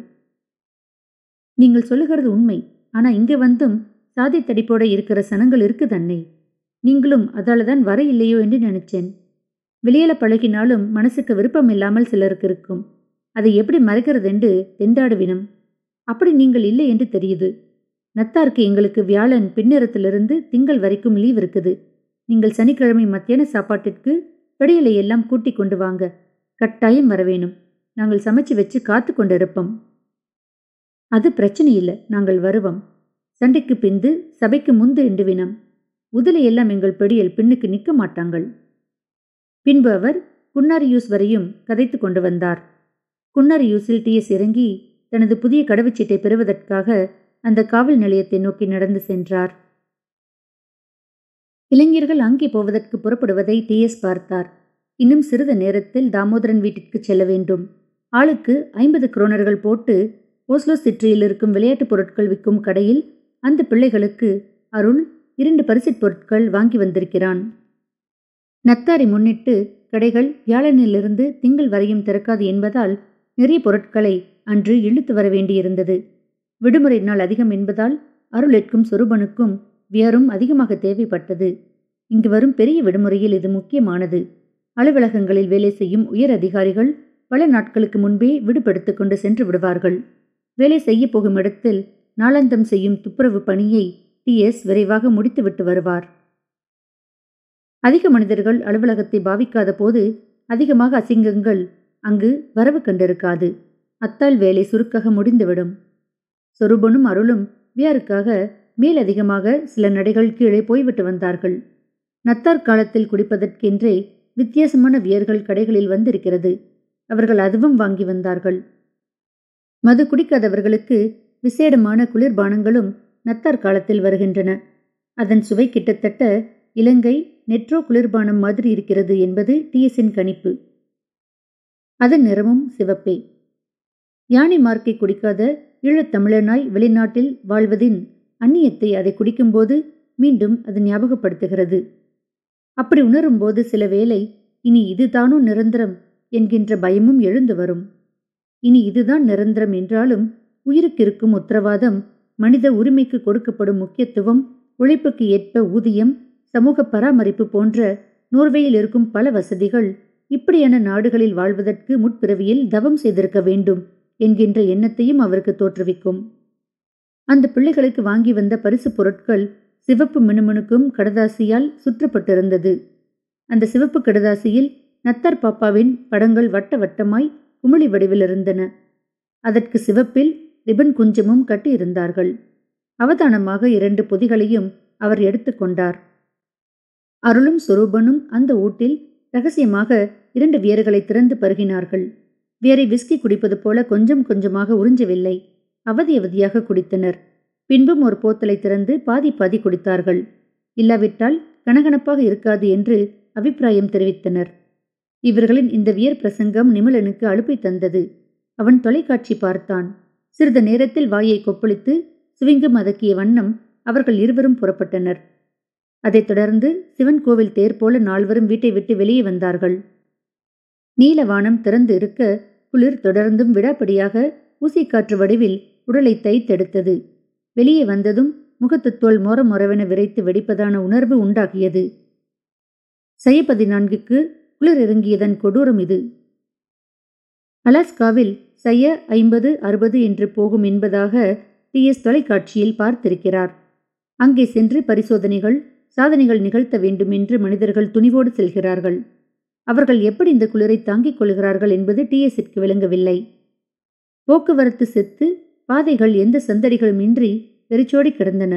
நீங்கள் சொல்லுகிறது உண்மை. ஆனால் இங்கே வந்தும் சாதி தடிப்போட இருக்கிற சனங்கள் இருக்குது தன்னை நீங்களும் அதால தான் வர இல்லையோ என்று நினைச்சேன். வெளியில பழகினாலும் மனசுக்கு விருப்பம் இல்லாமல் சிலருக்கு இருக்கும். அதை எப்படி மறைக்கிறதென்று தெண்டாடுவினம். அப்படி நீங்கள் இல்லை என்று தெரியுது. நத்தாருக்கு எங்களுக்கு வியாழன் பின்னிறத்திலிருந்து திங்கள் வரைக்கும் லீவ் இருக்குது. நீங்கள் சனிக்கிழமை மத்தியான சாப்பாட்டிற்கு படியலை எல்லாம் கூட்டி கொண்டு வாங்க. கட்டாயம் வரவேணும் நாங்கள் சமைச்சு வச்சு காத்து கொண்டிருப்போம். அது பிரச்சனை இல்லை. நாங்கள் வருவோம். சண்டைக்கு பிந்து சபைக்கு முந்து என்று வினம் உதிலையெல்லாம் எங்கள் பெடியில் பின்னுக்கு நிற்க மாட்டாங்கள். பின்பு அவர் குன்னாரியூஸ் வரையும் கதைத்து கொண்டு வந்தார். குன்னாரியூஸில் டிஎஸ் இறங்கி தனது புதிய கடவுச்சீட்டை பெறுவதற்காக அந்த காவல் நிலையத்தை நோக்கி நடந்து சென்றார். இளைஞர்கள் அங்கே போவதற்கு புறப்படுவதை டிஎஸ் பார்த்தார். இன்னும் சிறிது நேரத்தில் தாமோதரன் வீட்டிற்கு செல்ல வேண்டும். ஆளுக்கு ஐம்பது குரோனர்கள் போட்டு ஓஸ்லோ சிற்றியில் இருக்கும் விளையாட்டுப் பொருட்கள் விற்கும் கடையில் அந்த பிள்ளைகளுக்கு அருள் இரண்டு பரிசுப் பொருட்கள் வாங்கி வந்திருக்கிறான். நத்தாரை முன்னிட்டு கடைகள் வியாழனிலிருந்து திங்கள் வரையும் திறக்காது என்பதால் நிறைய பொருட்களை அன்று இழுத்து வர வேண்டியிருந்தது. விடுமுறை நாள் அதிகம் என்பதால் அருளேற்கும் சொருபனுக்கும் வியரும் அதிகமாக தேவைப்பட்டது. இங்கு வரும் பெரிய விடுமுறையில் இது முக்கியமானது. அலுவலகங்களில் வேலை செய்யும் உயர் அதிகாரிகள் பல நாட்களுக்கு முன்பே விடுபடுத்திக் கொண்டு சென்று விடுவார்கள். வேலை செய்ய போகும் இடத்தில் நாளாந்தம் செய்யும் துப்புரவு பணியை டிஎஸ் விரைவாக முடித்துவிட்டு வருவார். அதிக மனிதர்கள் அலுவலகத்தை பாவிக்காத போது அதிகமாக அசிங்கங்கள் அங்கு வரவு கண்டிருக்காது. அத்தால் வேலை சுருக்காக முடிந்துவிடும். சொரூபனும் அருளும் வியாருக்காக மேலதிகமாக சில நடைகள் கீழே போய்விட்டு வந்தார்கள். நத்தார் காலத்தில் குடிப்பதற்கென்றே வித்தியாசமான வியர்கள் கடைகளில் வந்திருக்கிறது. அவர்கள் அதுவும் வாங்கி வந்தார்கள். மது குடிக்காதவர்களுக்கு விசேடமான குளிர்பானங்களும் நத்தார் காலத்தில் வருகின்றன. அதன் சுவை கிட்டத்தட்ட இலங்கை நெட்ரோ குளிர்பானம் மாதிரி இருக்கிறது என்பது டிஎஸின் கணிப்பு. அதன் நிறமும் சிவப்பே. யானை மார்க்கை குடிக்காத ஈழத்தமிழனாய் வெளிநாட்டில் வாழ்வதின் அந்நியத்தை அதை குடிக்கும்போது மீண்டும் அது ஞாபகப்படுத்துகிறது. அப்படி உணரும்போது சில வேளை இனி இதுதானோ நிரந்தரம் என்கின்ற பயமும் எழுந்து வரும். இனி இதுதான் நிரந்தரம் என்றாலும் உயிருக்கிருக்கும் உத்தரவாதம் மனித உரிமைக்கு கொடுக்கப்படும் முக்கியத்துவம் உழைப்புக்கு ஏற்ப ஊதியம் சமூக பராமரிப்பு போன்ற நோர்வேயில் இருக்கும் பல வசதிகள் இப்படியான நாடுகளில் வாழ்வதற்கு முற்பிறவியில் தவம் செய்திருக்க வேண்டும் என்கின்ற எண்ணத்தையும் அவருக்கு தோற்றுவிக்கும். அந்த பிள்ளைகளுக்கு வாங்கி வந்த பரிசு பொருட்கள் சிவப்பு மினுமினுக்கும் கடதாசியால் சுற்றப்பட்டிருந்தது. அந்த சிவப்பு கடதாசியில் நத்தர் பாப்பாவின் படங்கள் வட்ட வட்டமாய் குமிழி வடிவில் இருந்தன அதற்கு சிவப்பில் ரிபன் குஞ்சமும் கட்டியிருந்தார்கள். அவதானமாக இரண்டு பொதிகளையும் அவர் எடுத்துக்கொண்டார் அருளும் சொரூபனும் அந்த ஊட்டில் ரகசியமாக இரண்டு வியர்களை திறந்து பருகினார்கள். வேரை விஸ்கி குடிப்பது போல கொஞ்சம் கொஞ்சமாக உறிஞ்சவில்லை. அவதி அவதியாக குடித்தனர். பின்பும் ஒரு போத்தலை திறந்து பாதி பாதி குடித்தார்கள். இல்லாவிட்டால் கனகனப்பாக இருக்காது என்று அபிப்பிராயம் தெரிவித்தனர். இவர்களின் இந்த வியர் பிரசங்கம் நிமலனுக்கு அழுப்பை தந்தது. அவன் தொலைக்காட்சி பார்த்தான். சிறிது நேரத்தில் வாயை கொப்பளித்து சுவிங்கம் அதக்கிய வண்ணம் அவர்கள் இருவரும் புறப்பட்டனர். அதைத் தொடர்ந்து சிவன் கோவில் தேர் போல நால்வரும் வீட்டை விட்டு வெளியே வந்தார்கள். நீலவானம் திறந்து இருக்க குளிர் தொடர்ந்தும் விடாப்படியாக ஊசிக்காற்று வடிவில் உடலை தைத்தெடுத்தது. வெளியே வந்ததும் முகத்து தோல் மொர மொரவென விரைத்து வெடிப்பதான உணர்வு உண்டாகியது. செய்ய பதினான்குக்கு குளிர் இறங்கியதன் கொடூரம் இது. அலாஸ்காவில் செய்ய ஐம்பது அறுபது என்று போகும் என்பதாக டி எஸ் தொலைக்காட்சியில் பார்த்திருக்கிறார். அங்கே சென்று பரிசோதனைகள் சாதனைகள் நிகழ்த்த வேண்டும் என்று மனிதர்கள் துணிவோடு செல்கிறார்கள். அவர்கள் எப்படி இந்த குளிரை தாங்கிக் கொள்கிறார்கள் என்பது டிஎஸ்ஸிற்கு விளங்கவில்லை. போக்குவரத்து செத்து பாதைகள் எந்த சந்தடிகளும் இன்றி வெறிச்சோடி கிடந்தன.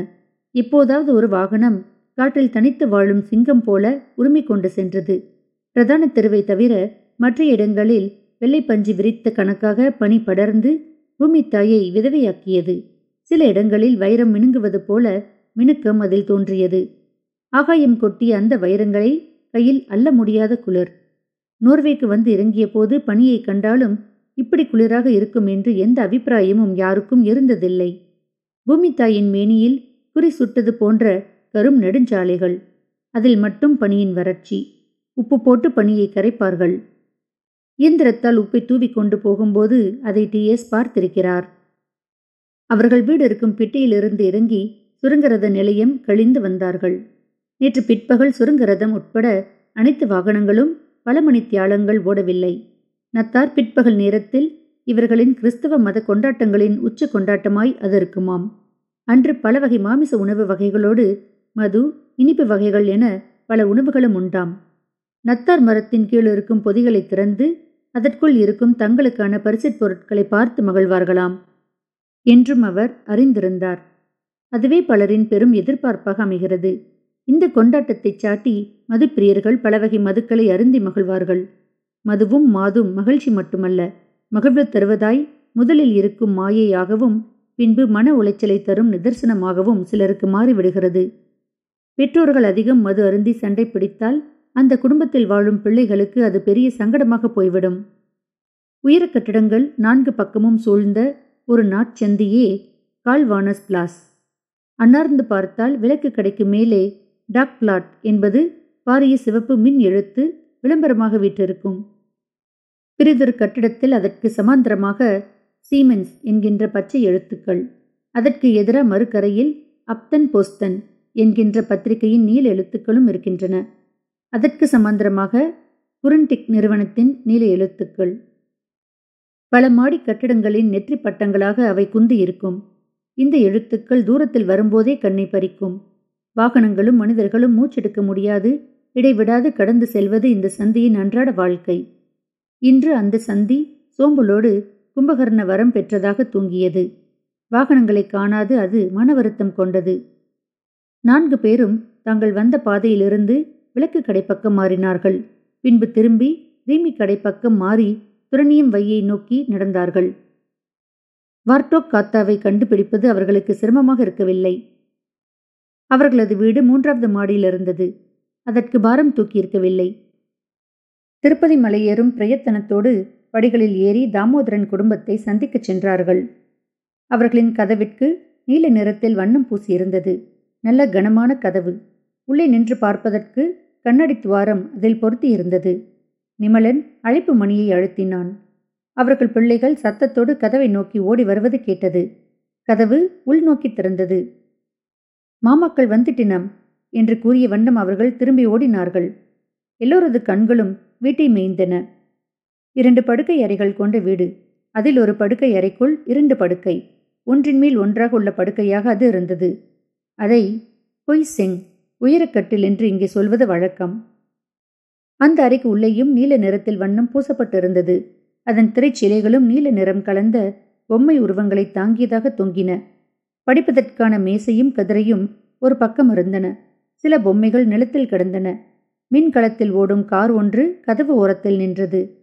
இப்போதாவது ஒரு வாகனம் காற்றில் தனித்து வாழும் சிங்கம் போல உரிமை கொண்டு சென்றது. பிரதான தெருவை தவிர மற்ற இடங்களில் வெள்ளைப்பஞ்சு விரித்த கணக்காக பனி படர்ந்து பூமி தாயை விதவையாக்கியது. சில இடங்களில் வைரம் மினுங்குவது போல மினுக்கம் அதில் தோன்றியது. ஆகாயம் கொட்டிய அந்த வைரங்களை கையில் அல்ல முடியாத குளிர். நோர்வேக்கு வந்து இறங்கிய போது பனியை கண்டாலும் இப்படி குளிராக இருக்கும் என்று எந்த அபிப்பிராயமும் யாருக்கும் இருந்ததில்லை. பூமி தாயின் மேனியில் குறி சுட்டது போன்ற கரும் நெடுஞ்சாலைகள். அதில் மட்டும் பனியின் வறட்சி. உப்பு போட்டு பனியை கரைப்பார்கள். இயந்திரத்தால் உப்பை தூவி கொண்டு போகும்போது அதை டி எஸ் பார்த்திருக்கிறார். அவர்கள் வீடு இருக்கும் பிட்டியிலிருந்து இறங்கி சுரங்கரத நிலையம் கழிந்து வந்தார்கள். நேற்று பிற்பகல் சுரங்கரதம் உட்பட அனைத்து வாகனங்களும் பல மணி தியாலங்கள் ஓடவில்லை. நத்தார் பிற்பகல் நேரத்தில் இவர்களின் கிறிஸ்தவ மத கொண்டாட்டங்களின் உச்ச கொண்டாட்டமாய் அது இருக்குமாம் அன்று பல வகை மாமிச உணவு வகைகளோடு மது இனிப்பு வகைகள் என பல உணவுகளும் உண்டாம். நத்தார் மரத்தின் கீழ் இருக்கும் பொதிகளை திறந்து அதற்குள் இருக்கும் தங்களுக்கான பரிசுப் பொருட்களை பார்த்து மகிழ்வார்களாம். என்றும் அவர் அறிந்திருந்தார். அதுவே பலரின் பெரும் எதிர்பார்ப்பாக அமைகிறது. இந்த கொண்டாட்டத்தை சாட்டி மதுப்பிரியர்கள் பலவகை மதுக்களை அருந்தி மகிழ்வார்கள். மதுவும் மாதும் மகிழ்ச்சி மட்டுமல்ல மகிழ்வு தருவதாய் முதலில் இருக்கும் மாயையாகவும் பின்பு மன உளைச்சலை தரும் நிதர்சனமாகவும் சிலருக்கு மாறிவிடுகிறது. பெற்றோர்கள் அதிகம் மது அருந்தி சண்டை பிடித்தால் அந்த குடும்பத்தில் வாழும் பிள்ளைகளுக்கு அது பெரிய சங்கடமாக போய்விடும். உயர கட்டிடங்கள் நான்கு பக்கமும் சூழ்ந்த ஒரு நாட்சந்தியே கால்வானஸ் பிளாஸ் அன்னார்ந்து பார்த்தால் விளக்கு கடைக்கு மேலே டாக் பிளாட் என்பது பாரிய சிவப்பு மின் எழுத்து விளம்பரமாக வீற்றிருக்கும். பிறிதொரு கட்டிடத்தில் அதற்கு சமாந்தரமாக சீமென்ஸ் என்கின்ற பச்சை எழுத்துக்கள் அதற்கு எதிராக மறுக்கரையில் அப்தன் போஸ்தன் என்கின்ற பத்திரிகையின் நீல எழுத்துக்களும் இருக்கின்றன. அதற்கு சமாந்தரமாக குரண்டிக் நிறுவனத்தின் நீல எழுத்துக்கள். பல மாடி கட்டிடங்களின் நெற்றி பட்டங்களாக அவை குந்தி இருக்கும். இந்த எழுத்துக்கள் தூரத்தில் வரும்போதே கண்ணை பறிக்கும். வாகனங்களும் மனிதர்களும் மூச்செடுக்க முடியாது. இடைவிடாது கடந்து செல்வது இந்த சந்தியின் அன்றாட வாழ்க்கை. இன்று அந்த சந்தி சோம்பலோடு கும்பகர்ண வரம் பெற்றதாக தூங்கியது. வாகனங்களை காணாது அது மன வருத்தம் கொண்டது. நான்கு பேரும் தாங்கள் வந்த பாதையிலிருந்து விளக்கு கடைப்பக்கம் மாறினார்கள். பின்பு திரும்பி ரீமி கடைப்பக்கம் மாறி துரணியம் வையை நோக்கி நடந்தார்கள். வார்டோக் காத்தாவை கண்டுபிடிப்பது அவர்களுக்கு சிரமமாக இருக்கவில்லை. அவர்களது வீடு மூன்றாவது மாடியில் இருந்தது. அதற்கு பாரம் தூக்கியிருக்கவில்லை திருப்பதி மலையேறும் பிரயத்தனத்தோடு படிகளில் ஏறி தாமோதரன் குடும்பத்தை சந்திக்கச் சென்றார்கள். அவர்களின் கதவிற்கு நீல நிறத்தில் வண்ணம் பூசியிருந்தது. நல்ல கனமான கதவு. உள்ளே நின்று பார்ப்பதற்கு கண்ணாடி துவாரம் அதில் பொருத்தி இருந்தது. நிமலன் அழைப்பு மணியை அழுத்தினான். அவர்கள் பிள்ளைகள் சத்தத்தோடு கதவை நோக்கி ஓடி வருவது கேட்டது. கதவு உள்நோக்கி திறந்தது. மாமாக்கள் வந்துட்டினம் என்று கூறிய வண்ணம் அவர்கள் திரும்பி ஓடினார்கள். எல்லோரது கண்களும் வீட்டை மேய்ந்தன. இரண்டு படுக்கை அறைகள் கொண்ட வீடு. அதில் ஒரு படுக்கை அறைக்குள் இரண்டு படுக்கை. ஒன்றின் மேல் ஒன்றாக உள்ள படுக்கையாக அது இருந்தது. அதை பொய் செங் உயரக்கட்டில் என்று இங்கே சொல்வது வழக்கம். அந்த அறைக்கு உள்ளேயும் நீல நிறத்தில் வண்ணம் பூசப்பட்டிருந்தது. அதன் திரைச்சிலைகளும் நீல நிறம் கலந்த பொம்மை உருவங்களை தாங்கியதாக தொங்கின. படிப்பதற்கான மேசையும் கதிரையும் ஒரு பக்கம் இருந்தன. சில பொம்மைகள் நிலத்தில் கிடந்தன. மின்கலத்தில் ஓடும் கார் ஒன்று கதவு ஓரத்தில் நின்றது.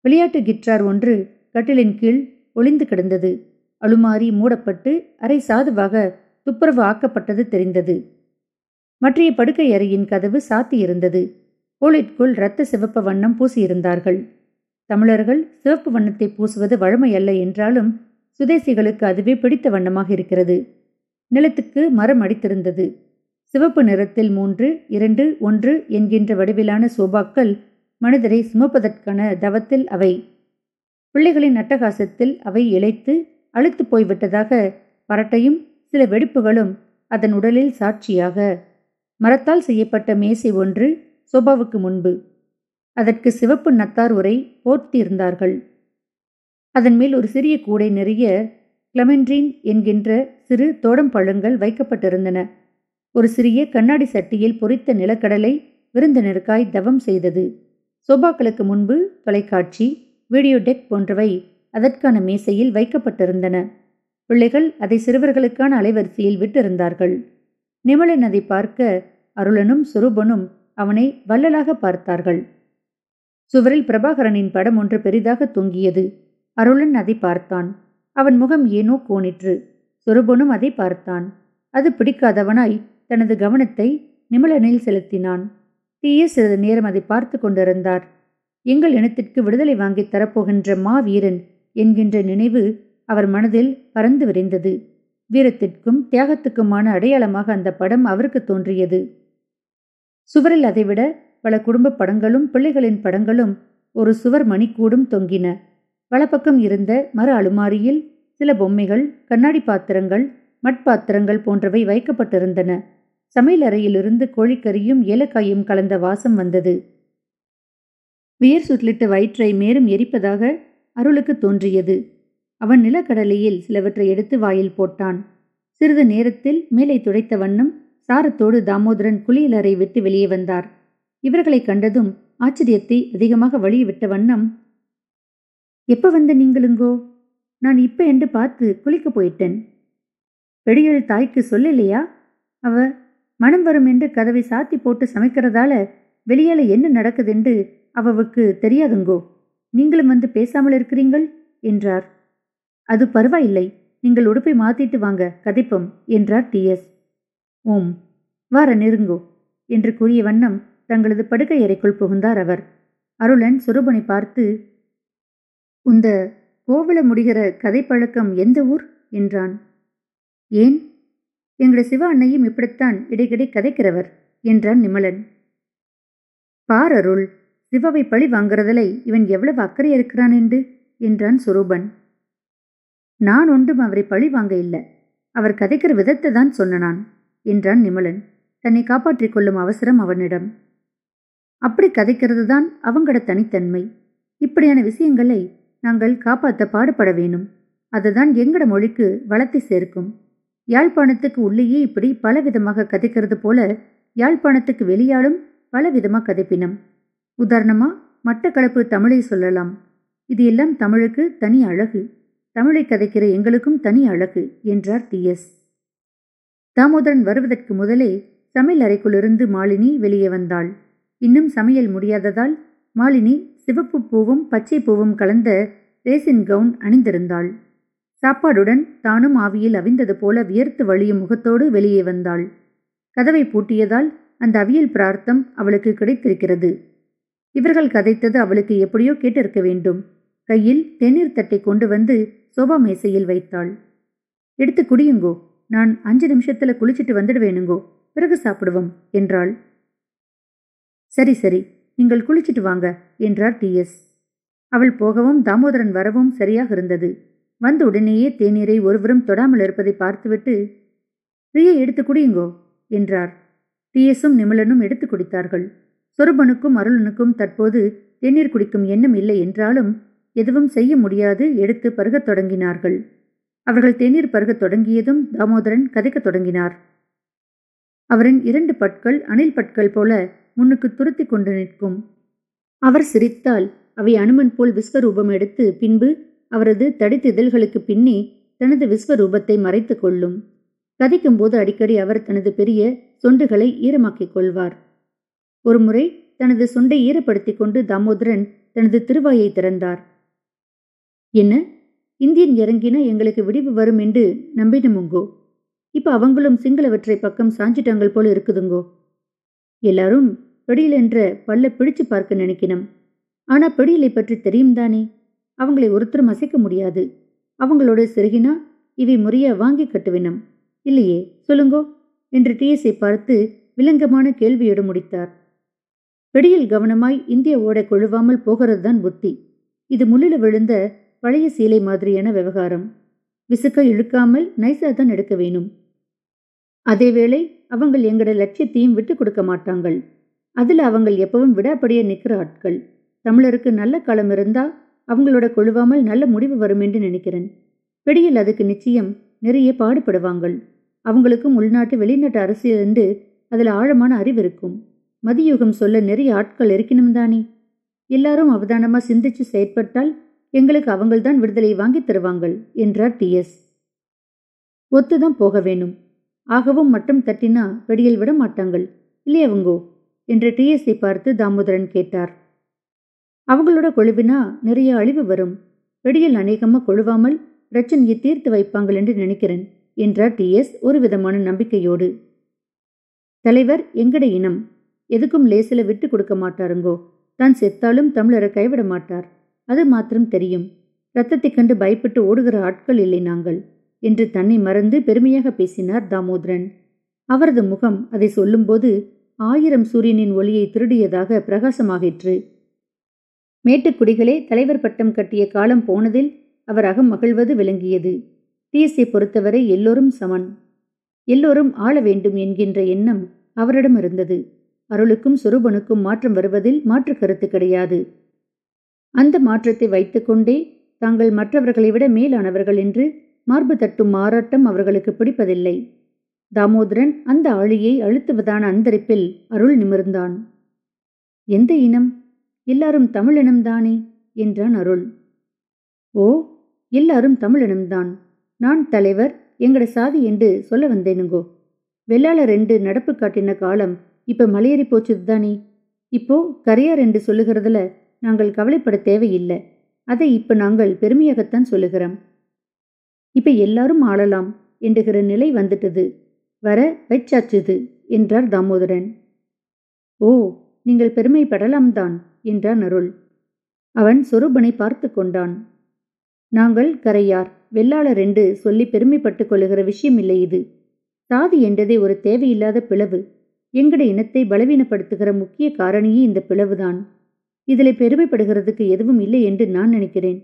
விளையாட்டு கிட்டார் ஒன்று கட்டிலின் கீழ் ஒளிந்து கிடந்தது. அலுமாரி மூடப்பட்டு அரை சாதுவாக துப்புரவு ஆக்கப்பட்டது தெரிந்தது. மற்றைய படுக்கை அறையின் கதவு சாத்தியிருந்தது கோளிற்குள் இரத்த சிவப்பு வண்ணம் பூசியிருந்தார்கள். தமிழர்கள் சிவப்பு வண்ணத்தை பூசுவது வழமையல்ல என்றாலும் சுதேசிகளுக்கு அதுவே பிடித்த வண்ணமாக இருக்கிறது. நிலத்துக்கு மரம் அடித்திருந்தது. சிவப்பு நிறத்தில் மூன்று இரண்டு ஒன்று என்கின்ற வடிவிலான சோபாக்கள் மனிதரை சுமப்பதற்கான தவத்தில் அவை. பிள்ளைகளின் அட்டகாசத்தில் அவை இழைத்து அழுத்து போய்விட்டதாக பரட்டையும் சில வெடிப்புகளும் அதன் உடலில் சாட்சியாக மரத்தால் செய்யப்பட்ட மேசை ஒன்று சோபாவுக்கு முன்பு. அதற்கு சிவப்பு நத்தார் உரை போர்த்தியிருந்தார்கள் அதன் மேல் ஒரு சிறிய கூடை நிறைய கிளமெண்ட்ரீன் என்கின்ற சிறு தோடம் பழங்கள் வைக்கப்பட்டிருந்தன. ஒரு சிறிய கண்ணாடி சட்டியில் பொறித்த நிலக்கடலை விருந்தினருக்காய் தவம் செய்தது. சோபாக்களுக்கு முன்பு தொலைக்காட்சி வீடியோ டெக் போன்றவை அதற்கான மேசையில் வைக்கப்பட்டிருந்தன. பிள்ளைகள் அதை சிறுவர்களுக்கான அலைவரிசையில் விட்டிருந்தார்கள். நிமலன் அதை பார்க்க அருளனும் சுரூபனும் அவனை வள்ளலாக பார்த்தார்கள். சுவரில் பிரபாகரனின் படம் ஒன்று பெரிதாக தொங்கியது. அருளன் அதை பார்த்தான். அவன் முகம் ஏனோ கோணிற்று. சொருபனும் அதை பார்த்தான். அது பிடிக்காதவனாய் தனது கவனத்தை நிமலனில் செலுத்தினான். தீய சிறிது நேரம் அதை பார்த்து கொண்டிருந்தார். எங்கள் இனத்திற்கு விடுதலை வாங்கித் தரப்போகின்ற மாவீரன் என்கின்ற நினைவு அவர் மனதில் பறந்து விரைந்தது. வீரத்திற்கும் தியாகத்துக்குமான அடையாளமாக அந்த படம் அவருக்கு தோன்றியது. சுவரில் அதைவிட பல குடும்ப படங்களும் பிள்ளைகளின் படங்களும் ஒரு சுவர் மணிக்கூடும் தொங்கின. வலப்பக்கம் இருந்த மர அலுமாரியில் சில பொம்மைகள் கண்ணாடி பாத்திரங்கள் மட்பாத்திரங்கள் போன்றவை வைக்கப்பட்டிருந்தன. சமையலறையிலிருந்து கோழிக்கறியும் ஏலக்காயும் கலந்த வாசம் வந்தது. வியர் சுட்லிட்ட வயிற்றை மேலும் எரிப்பதாக அருளுக்கு தோன்றியது. அவன் நிலக்கடலையில் சிலவற்றை எடுத்து வாயில் போட்டான். சிறிது நேரத்தில் மேலே துடைத்த வண்ணம் சாரத்தோடு தாமோதரன் குளியலறை விட்டு வெளியே வந்தார். இவர்களை கண்டதும் ஆச்சரியத்தை அதிகமாக வழிய விட்ட வண்ணம் எப்ப வந்த நீங்களுங்கோ? நான் இப்ப என்று பார்த்து குளிக்க போயிட்டேன். பெடியல் தாய்க்கு சொல்லலையா? அவ மனம் வரும் என்று கதவை சாத்தி போட்டு சமைக்கிறதால வெளியால என்ன நடக்குதென்று அவவுக்கு தெரியாதுங்கோ. நீங்களும் வந்து பேசாமல் இருக்கிறீங்கள்? என்றார். அது பரவாயில்லை. நீங்கள் உடுப்பை மாத்திட்டு வாங்க கதைப்போம் என்றார் டி எஸ். ஓம் வார நெருங்கோ என்று கூறிய வண்ணம் தங்களது படுக்கை அறைக்குள் புகுந்தார் அவர். அருளன் சுரபனை பார்த்து உந்த கோவில முடிகிற கதை பழக்கம் எந்த ஊர்? என்றான். ஏன்? எங்களுடைய சிவ அன்னையும் இப்படித்தான் இடைக்கிடை கதைக்கிறவர் என்றான் நிமலன். பார் அருள் சிவவை பழி வாங்குறதலை இவன் எவ்வளவு அக்கறை இருக்கிறான் என்று? என்றான் சுரூபன். நான் ஒன்றும் அவரை பழி வாங்க இல்லை. அவர் கதைக்கிற விதத்தை தான் சொன்னனான் என்றான் நிமலன். தன்னை காப்பாற்றிக் கொள்ளும் அவசரம் அவனிடம். அப்படி கதைக்கிறது தான் அவங்களோட தனித்தன்மை. இப்படியான விஷயங்களை நாங்கள் காப்பாற்ற பாடுபட வேணும். அதுதான் எங்கட மொழிக்கு வளத்தை சேர்க்கும். யாழ்ப்பாணத்துக்கு உள்ளேயே இப்படி பலவிதமாக கதைக்கிறது போல யாழ்ப்பாணத்துக்கு வெளியாலும் பலவிதமாக கதைப்பினம். உதாரணமா மட்டக்களப்பு தமிழை சொல்லலாம். இது எல்லாம் தமிழுக்கு தனி அழகு. தமிழை கதைக்கிற எங்களுக்கும் தனி அழகு என்றார் டி. எஸ். தாமோதரன் வருவதற்கு முதலே சமையல் அறைக்குள்ளிருந்து மாலினி வெளியே வந்தாள். இன்னும் சமையல் முடியாததால் மாலினி சிவப்பு பூவும் பச்சை பூவும் கலந்த ரேசின் கவுன் அணிந்திருந்தாள். சாப்பாடுடன் தானும் ஆவியில் அவிந்தது போல வியர்த்து வழியும் முகத்தோடு வெளியே வந்தாள். கதவை பூட்டியதால் அந்த அவியல் பிரார்த்தம் அவளுக்கு கிடைத்திருக்கிறது. இவர்கள் கதைத்தது அவளுக்கு எப்படியோ கேட்டிருக்க வேண்டும். கையில் தேநீர் தட்டை கொண்டு வந்து சோபா மேசையில் வைத்தாள். எடுத்து குடியுங்கோ. நான் அஞ்சு நிமிஷத்துல குளிச்சிட்டு வந்துடுவேனுங்கோ. பிறகு சாப்பிடுவோம் என்றாள். சரி சரி. நீங்கள் குளிச்சிட்டு வாங்க என்றார் டி. எஸ். அவள் போகவும் தாமோதரன் வரவும் சரியாக இருந்தது. வந்த உடனேயே தேநீரை ஒருவரும் தொடாமல் இருப்பதை பார்த்துவிட்டு ரியை எடுத்து குடியுங்கோ என்றார். டி. எஸும் நிமலனும் எடுத்து குடித்தார்கள். சொருபனுக்கும் அருளனுக்கும் தற்போது தேநீர் குடிக்கும் எண்ணம் இல்லை என்றாலும் எதுவும் செய்ய முடியாது எடுத்து பருகத் தொடங்கினார்கள். அவர்கள் தேநீர் பருகத் தொடங்கியதும் தாமோதரன் கதைக்கத் தொடங்கினார். அவரின் இரண்டு பற்கள் அணில் பற்கள் போல முன்னுக்கு துருத்தி கொண்டு நிற்கும். அவர் சிரித்தால் அவை அனுமன் போல் விஸ்வரூபம் எடுத்து பின்பு அவரது தடித்த இதழ்களுக்கு பின்னே தனது விஸ்வரூபத்தை மறைத்து கொள்ளும். கதைக்கும் போது அடிக்கடி அவர் தனது பெரிய சொண்டுகளை ஈரமாக்கிக் கொள்வார். ஒருமுறை தனது சொண்டை ஈரப்படுத்திக் கொண்டு தாமோதரன் தனது திருவாயை திறந்தார். என்ன? இந்தியன் இறங்கினா எங்களுக்கு விடிவு வரும் என்று நம்பினமுங்கோ? இப்ப அவங்களும் சிங்களவற்றை பக்கம் சாஞ்சிட்டாங்கள் போல இருக்குதுங்கோ? எல்லாரும் பெடியில் என்ற பல்ல பிடிச்சு பார்க்க நினைக்கணும் ஆனா பெடியலை பற்றி தெரியும் தானே? அவங்களை ஒருத்தரும் அசைக்க முடியாது. அவங்களோட செருகினா இவை முறைய வாங்கி கட்டுவினம். இல்லையே சொல்லுங்கோ? என்று டிஎஸ்ஐ பார்த்து விலங்கமான கேள்வியோடு முடித்தார். பிடியில் கவனமாய் இந்திய ஓட கொழுவாமல் போகிறது தான் புத்தி. இது முள்ளில விழுந்த பழைய சீலை மாதிரியான விவகாரம். விசுக்க இழுக்காமல் நைஸா தான் எடுக்க வேணும். அதேவேளை அவங்கள் எங்கட லட்சியத்தையும் விட்டு கொடுக்க மாட்டாங்கள். அதில் அவங்கள் எப்பவும் விடாப்படியே நிற்கிற ஆட்கள். தமிழருக்கு நல்ல காலம் இருந்தா அவங்களோட கொழுவாமல் நல்ல முடிவு வரும் என்று நினைக்கிறேன். பிடியில் அதுக்கு நிச்சயம் நிறைய பாடுபடுவாங்கள். அவங்களுக்கும் உள்நாட்டு வெளிநாட்டு அரசியல் என்று அதில் ஆழமான அறிவு இருக்கும். மதியுகம் சொல்ல நிறைய ஆட்கள் இருக்கணும் தானே? எல்லாரும் அவதானமாக சிந்திச்சு செயற்பட்டால் எங்களுக்கு அவங்கள்தான் விடுதலை வாங்கி தருவாங்கள் என்றார் டி. எஸ். ஒத்துதான் போக வேணும் ஆகவும் மட்டும் தட்டினா வெடியில் விட மாட்டாங்கள். இல்லையவங்கோ என்று டிஎஸ்ஐ பார்த்து தாமோதரன் கேட்டார். அவங்களோட கொழுவினா நிறைய அழிவு வரும். வெடியில் அநேகமாக கொழுவாமல் பிரச்சனையை தீர்த்து வைப்பாங்கள் என்று நினைக்கிறேன் என்றார் டிஎஸ் ஒரு விதமான நம்பிக்கையோடு. தலைவர் எங்கட இனம்? எதுக்கும் லேசில விட்டு கொடுக்க மாட்டாருங்கோ? தான் செத்தாலும் தமிழரை கைவிட மாட்டார். அது மாத்திரம் தெரியும். ரத்தத்தை கண்டு பயப்பட்டு ஓடுகிற ஆட்கள் இல்லை நாங்கள் என்று தன்னை மறந்து பெருமையாக பேசினார் தாமோதரன். அவரது முகம் அதை சொல்லும்போது ஆயிரம் சூரியனின் ஒளியை திருடியதாக பிரகாசமாகிற்று மேட்டுக்குடிகளே தலைவர் பட்டம் கட்டிய காலம் போனதில் அவர் அகம் மகிழ்வது விளங்கியது. டிஎஸ்ஐ பொறுத்தவரை எல்லோரும் சமன். எல்லோரும் ஆள வேண்டும் என்கின்ற எண்ணம் அவரிடம் இருந்தது. அருளுக்கும் சுரூபனுக்கும் மாற்றம் வருவதில் மாற்று கருத்து கிடையாது. அந்த மாற்றத்தை வைத்துக்கொண்டே தாங்கள் மற்றவர்களை விட மேலானவர்கள் என்று மார்பு தட்டும் மாறாட்டம் அவர்களுக்கு பிடிப்பதில்லை. தாமோதரன் அந்த ஆளியை அழுத்துவதான அந்தரிப்பில் அருள் நிமிர்ந்தான். எந்த இனம்? எல்லாரும் தமிழினம்தானே என்றான் அருள். ஓ எல்லாரும் தமிழினம்தான் நான் தலைவர் எங்கட சாதி என்று சொல்ல வந்தேனுங்கோ. வெள்ளாளர் ரெண்டு நடப்பு காட்டின காலம் இப்ப மலையேறி போச்சுது தானே இப்போ கரையார் என்று சொல்லுகிறதுல நாங்கள் கவலைப்பட தேவையில்லை. அதை இப்ப நாங்கள் பெருமையாகத்தான் சொல்லுகிறோம். இப்ப எல்லாரும் ஆளலாம் என்றுகிற நிலை வந்துட்டது. வர வைச்சாச்சுது என்றார் தாமோதரன். ஓ நீங்கள் பெருமைப்படலாம் தான் என்றான் அருள். அவன் சொரூபனை பார்த்து கொண்டான். நாங்கள் கரையார் வெள்ளாளர் என்று சொல்லி பெருமைப்பட்டுக் கொள்ளுகிற விஷயம் இல்லை இது. சாதி என்றதே ஒரு தேவையில்லாத பிளவு. எங்கட இனத்தை பலவீனப்படுத்துகிற முக்கிய காரணியே இந்த பிளவுதான். இதில் பெருமைப்படுகிறதுக்கு எதுவும் இல்லை என்று நான் நினைக்கிறேன்.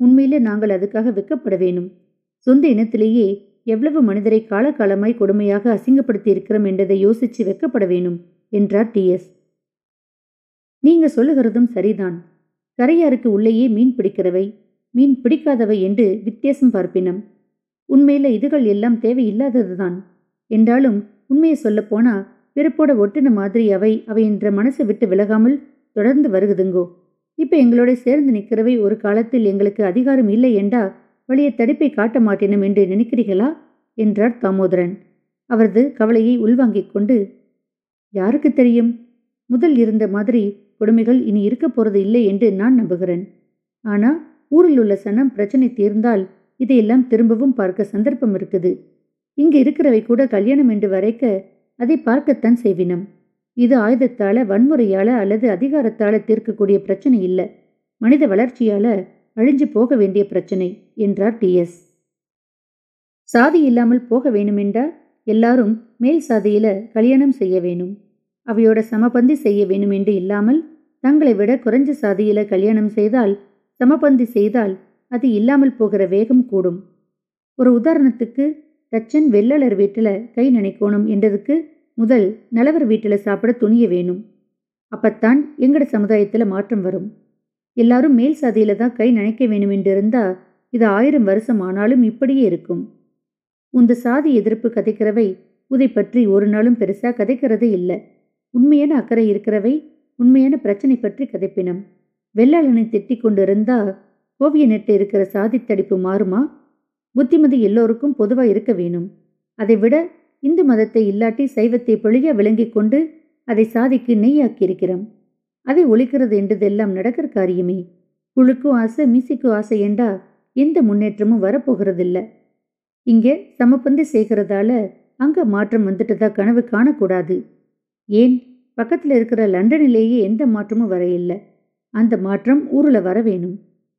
உண்மையிலே நாங்கள் அதுக்காக வெக்கப்பட வேணும். சொந்த இனத்திலேயே எவ்வளவு மனிதரை காலகாலமாய் கொடுமையாக அசிங்கப்படுத்தி இருக்கிறோம் என்றதை யோசிச்சு வெக்கப்பட வேணும் என்றார் டி. எஸ். நீங்க சொல்லுகிறதும் சரிதான். கரையாருக்கு உள்ளேயே மீன் பிடிக்கிறவை மீன் பிடிக்காதவை என்று வித்தியாசம் பார்ப்பினம். உண்மையில இதுகள் எல்லாம் தேவையில்லாததுதான். என்றாலும் உண்மையை சொல்லப்போனா பிறப்போட ஒட்டின மாதிரி அவை அவை என்ற மனசை விட்டு விலகாமல் தொடர்ந்து வருகுதுங்கோ. இப்ப எங்களோட சேர்ந்து நிற்கிறவை ஒரு காலத்தில் எங்களுக்கு அதிகாரம் இல்லை என்றா வழிய தடுப்பை காட்ட மாட்டேனும் என்று நினைக்கிறீர்களா? என்றார் தாமோதரன். அவரது கவலையை உள்வாங்கிக் கொண்டு யாருக்கு தெரியும்? முதல் இருந்த மாதிரி கொடுமைகள் இனி இருக்க போறது இல்லை என்று நான் நம்புகிறேன். ஆனா ஊரில் உள்ள சனம் பிரச்சனை தீர்ந்தால் இதையெல்லாம் திரும்பவும் பார்க்க சந்தர்ப்பம் இருக்குது. இங்கு இருக்கிறவை கூட கல்யாணம் என்று வரைக்க அதை பார்க்கத்தான் செய்வினம். இது ஆயுதத்தால வன்முறையால அல்லது அதிகாரத்தால தீர்க்கக்கூடிய பிரச்சனை இல்லை. மனித வளர்ச்சியால அழிஞ்சு போக வேண்டிய பிரச்சனை என்றார் டி எஸ். சாதி இல்லாமல் போக வேணுமென்றா எல்லாரும் மேல் சாதியில கல்யாணம் செய்ய வேணும். அவையோட சமபந்தி செய்ய வேணும் என்று இல்லாமல் தங்களை விட குறைஞ்ச சாதியில கல்யாணம் செய்தால் சமபந்தி செய்தால் அது இல்லாமல் போகிற வேகம் கூடும். ஒரு உதாரணத்துக்கு தச்சன் வெள்ளலர் வீட்டில் கை நினைக்கணும் என்றதுக்கு முதல் நலவர் வீட்டில் சாப்பிட துணிய வேணும். அப்பத்தான் எங்கட சமுதாயத்தில் மாற்றம் வரும். எல்லாரும் மேல் சாதியில தான் கை நினைக்க வேணும் என்று இருந்தா இது ஆயிரம் வருஷம் ஆனாலும் இப்படியே இருக்கும். உந்த சாதி எதிர்ப்பு கதைக்கிறவை உதை பற்றி ஒரு நாளும் பெருசா கதைக்கிறதே இல்லை. உண்மையான அக்கறை இருக்கிறவை உண்மையான பிரச்சனை பற்றி கதைப்பினம். வெள்ளாளனை திட்டிக் கொண்டிருந்தா ஓவிய நெட்டு இருக்கிற சாதி தடிப்பு மாறுமா? புத்திமதி எல்லோருக்கும் பொதுவா இருக்க வேணும். அதை விட இந்து மதத்தை இல்லாட்டி சைவத்தை பொழிய விளங்கிக் கொண்டு அதை சாதிக்கு நெய்யாக்கியிருக்கிறோம். அதை ஒழிக்கிறது என்றதெல்லாம் நடக்கிற காரியமே. குழுக்கும் ஆசை மீசிக்கும் ஆசை என்றா எந்த முன்னேற்றமும் வரப்போகிறதில்ல. இங்கே சமப்பந்து செய்கிறதால அங்க மாற்றம் வந்துட்டதா கனவு காணக்கூடாது. ஏன்? பக்கத்தில் இருக்கிற லண்டனிலேயே எந்த மாற்றமும் வரையில்லை. அந்த மாற்றம் ஊரில் வர வேணும்.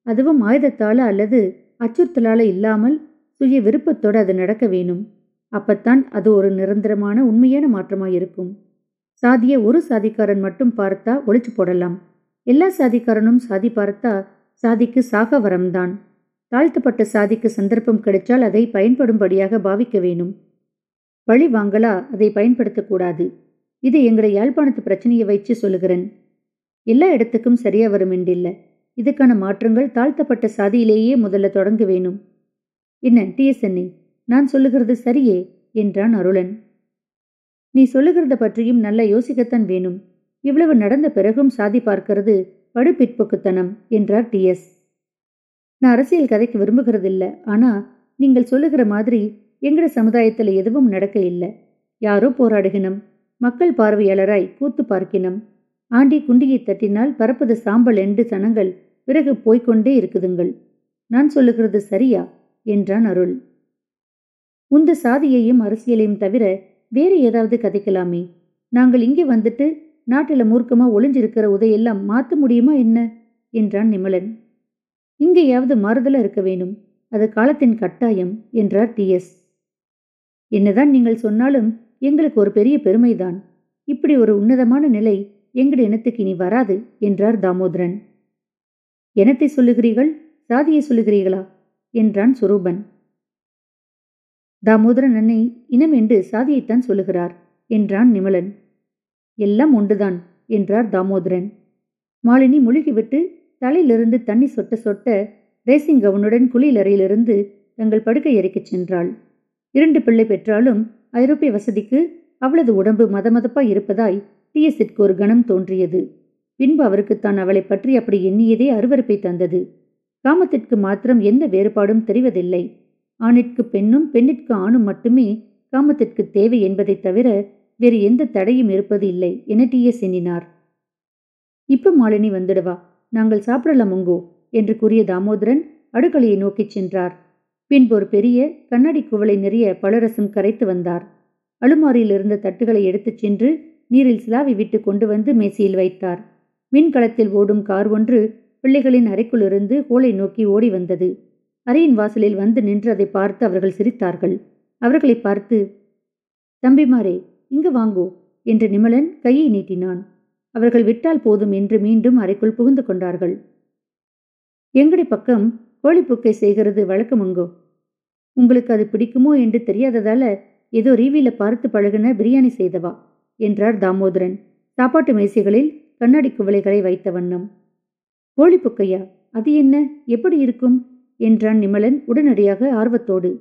அதுவும் ஆயுதத்தால அல்லது அச்சுறுத்தலால இல்லாமல் சுய விருப்பத்தோடு அது நடக்க வேணும். அப்பத்தான் அது ஒரு நிரந்தரமான உண்மையான மாற்றமாக இருக்கும் சாதியை ஒரு சாதிக்காரன் மட்டும் பார்த்தா ஒழிச்சு போடலாம். எல்லா சாதிக்காரனும் சாதி பார்த்தா சாதிக்கு சாக வரம்தான். தாழ்த்தப்பட்ட சாதிக்கு சந்தர்ப்பம் கிடைச்சால் அதை பயன்படும்படியாக பாவிக்க வேணும். பழி வாங்கலா அதை பயன்படுத்தக்கூடாது. இது எங்களை யாழ்ப்பாணத்து பிரச்சனையை வைச்சு சொல்லுகிறேன். எல்லா இடத்துக்கும் சரியா வரும் என்றில்ல. இதுக்கான மாற்றங்கள் தாழ்த்தப்பட்ட சாதியிலேயே முதல்ல தொடங்க வேணும். என்ன டிஎஸ்என்ஏ நான் சொல்லுகிறது சரியே என்றான் அருளன். நீ சொல்லுகிறத பற்றியும் நல்லா யோசிக்கத்தான் வேணும். இவ்வளவு நடந்த பிறகும் சாதி பார்க்கிறது படு பிற்போக்குத்தனம் என்றார் டி. எஸ். நான் அரசியல் கதைக்கு விரும்புகிறதில்ல ஆனா நீங்கள் சொல்லுகிற மாதிரி எங்கட சமுதாயத்தில் எதுவும் நடக்க இல்லை. யாரோ போராடுகினம் மக்கள் பார்வையாளராய் கூத்து பார்க்கினம். ஆண்டி குண்டியை தட்டினால் பரப்பது சாம்பல் என்று சனங்கள் பிறகு போய்கொண்டே இருக்குதுங்கள். நான் சொல்லுகிறது சரியா என்றான் அருள். உந்த சாதியையும் அரசியலையும் தவிர வேறு ஏதாவது கதைக்கலாமே? நாங்கள் இங்கே வந்துட்டு நாட்டில் மூர்க்கமா ஒளிஞ்சிருக்கிற உதையெல்லாம் மாற்ற முடியுமா என்ன? என்றான் நிமலன். இங்கேயாவது மாறுதலா இருக்க வேணும். அது காலத்தின் கட்டாயம் என்றார் டி எஸ். என்னதான் நீங்கள் சொன்னாலும் எங்களுக்கு ஒரு பெரிய பெருமைதான். இப்படி ஒரு உன்னதமான நிலை எங்கட இனத்துக்கு இனி வராது என்றார் தாமோதரன். எனத்தை சொல்லுகிறீர்கள்? சாதியை சொல்லுகிறீர்களா? என்றான் சுரூபன். தாமோதரன் அன்னை இனம் என்று சாதியைத்தான் சொல்லுகிறார் என்றான் நிமலன். எல்லாம் ஒன்றுதான் என்றார் தாமோதரன். மாலினி முழுகிவிட்டு தலையிலிருந்து தண்ணி சொட்ட சொட்ட ரேசிங் கவுனுடன் குளியலறையிலிருந்து தங்கள் படுக்கை அறைக்குச் சென்றாள். இரண்டு பிள்ளை பெற்றாலும் ஐரோப்பிய வசதிக்கு அவளது உடம்பு மதமதப்பாய் இருப்பதாய் டிஎஸ்ஸிற்கு ஒரு கணம் தோன்றியது. பின்பு அவருக்கு தான் அவளை பற்றி அப்படி எண்ணியதே அருவருப்பை தந்தது. காமத்திற்கு மாத்திரம் எந்த வேறுபாடும் தெரிவதில்லை. ஆணிற்கு பெண்ணும் பெண்ணிற்கு ஆணும் மட்டுமே காமத்திற்கு தேவை என்பதைத் தவிர வேறு எந்த தடையும் இருப்பது இல்லை என டிஎஸ் எண்ணினார். இப்ப மாலினி வந்துடுவா? நாங்கள் சாப்பிடலாம் உங்கோ என்று கூறிய தாமோதரன் அடுக்கலையை நோக்கிச் சென்றார். பின்பு ஒரு பெரிய கண்ணாடி குவளை நிறைய பலரசும் கரைத்து வந்தார். அலுமாரியில் இருந்த தட்டுகளை எடுத்துச் சென்று நீரில் சிலாவி விட்டு கொண்டு வந்து மேசையில் வைத்தார். மின்கலத்தில் ஓடும் கார் ஒன்று பிள்ளைகளின் அறைக்குள்ளிருந்து ஹோலை நோக்கி ஓடி வந்தது. அறையின் வாசலில் வந்து நின்று அதை பார்த்து அவர்கள் சிரித்தார்கள். அவர்களை பார்த்து தம்பிமாரே இங்கு வாங்கோ என்று நிமலன் கையை நீட்டினான். அவர்கள் விட்டால் போதும் என்று மீண்டும் அறைக்குள் புகுந்து கொண்டார்கள். எங்கடி பக்கம்? கோழிப்பூக்கை செய்கிறது வழக்கமுங்கோ உங்களுக்கு அது பிடிக்குமோ என்று தெரியாததால ஏதோ ரீவியில பார்த்து பழகின பிரியாணி செய்தவா? என்றார் தாமோதரன். சாப்பாட்டு மேசைகளில் கண்ணாடி குவளைகளை வைத்த வண்ணம். கோழிப்புக்கையா? அது என்ன? எப்படி இருக்கும்? என்றான் நிமலன் உடனடியாக ஆர்வத்தோடு.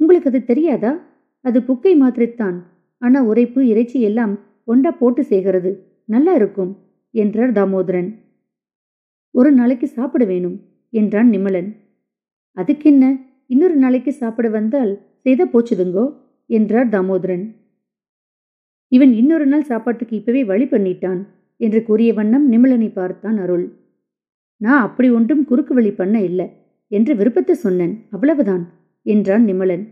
உங்களுக்கு அது தெரியாதா? அது புக்கை மாத்திரைத்தான் ஆனா உரைப்பு இறைச்சி எல்லாம் ஒண்டா போட்டு செய்கிறது நல்லா இருக்கும் என்றார் தாமோதரன். ஒரு நாளைக்கு சாப்பிட வேணும் என்றான் நிமலன். அதுக்கென்ன? இன்னொரு நாளைக்கு சாப்பிட வந்தால் செய்த போச்சுதுங்கோ என்றார் தாமோதரன். இவன் இன்னொரு நாள் சாப்பாட்டுக்கு இப்பவே வழி பண்ணிட்டான் என்று கூறிய வண்ணம் நிமலனை பார்த்தான் அருள். நான் அப்படி ஒன்றும் குறுக்கு வழி பண்ண இல்லை. என்று விருப்பத்தை சொன்னேன். அவ்வளவுதான் என்றான் நிமலன்.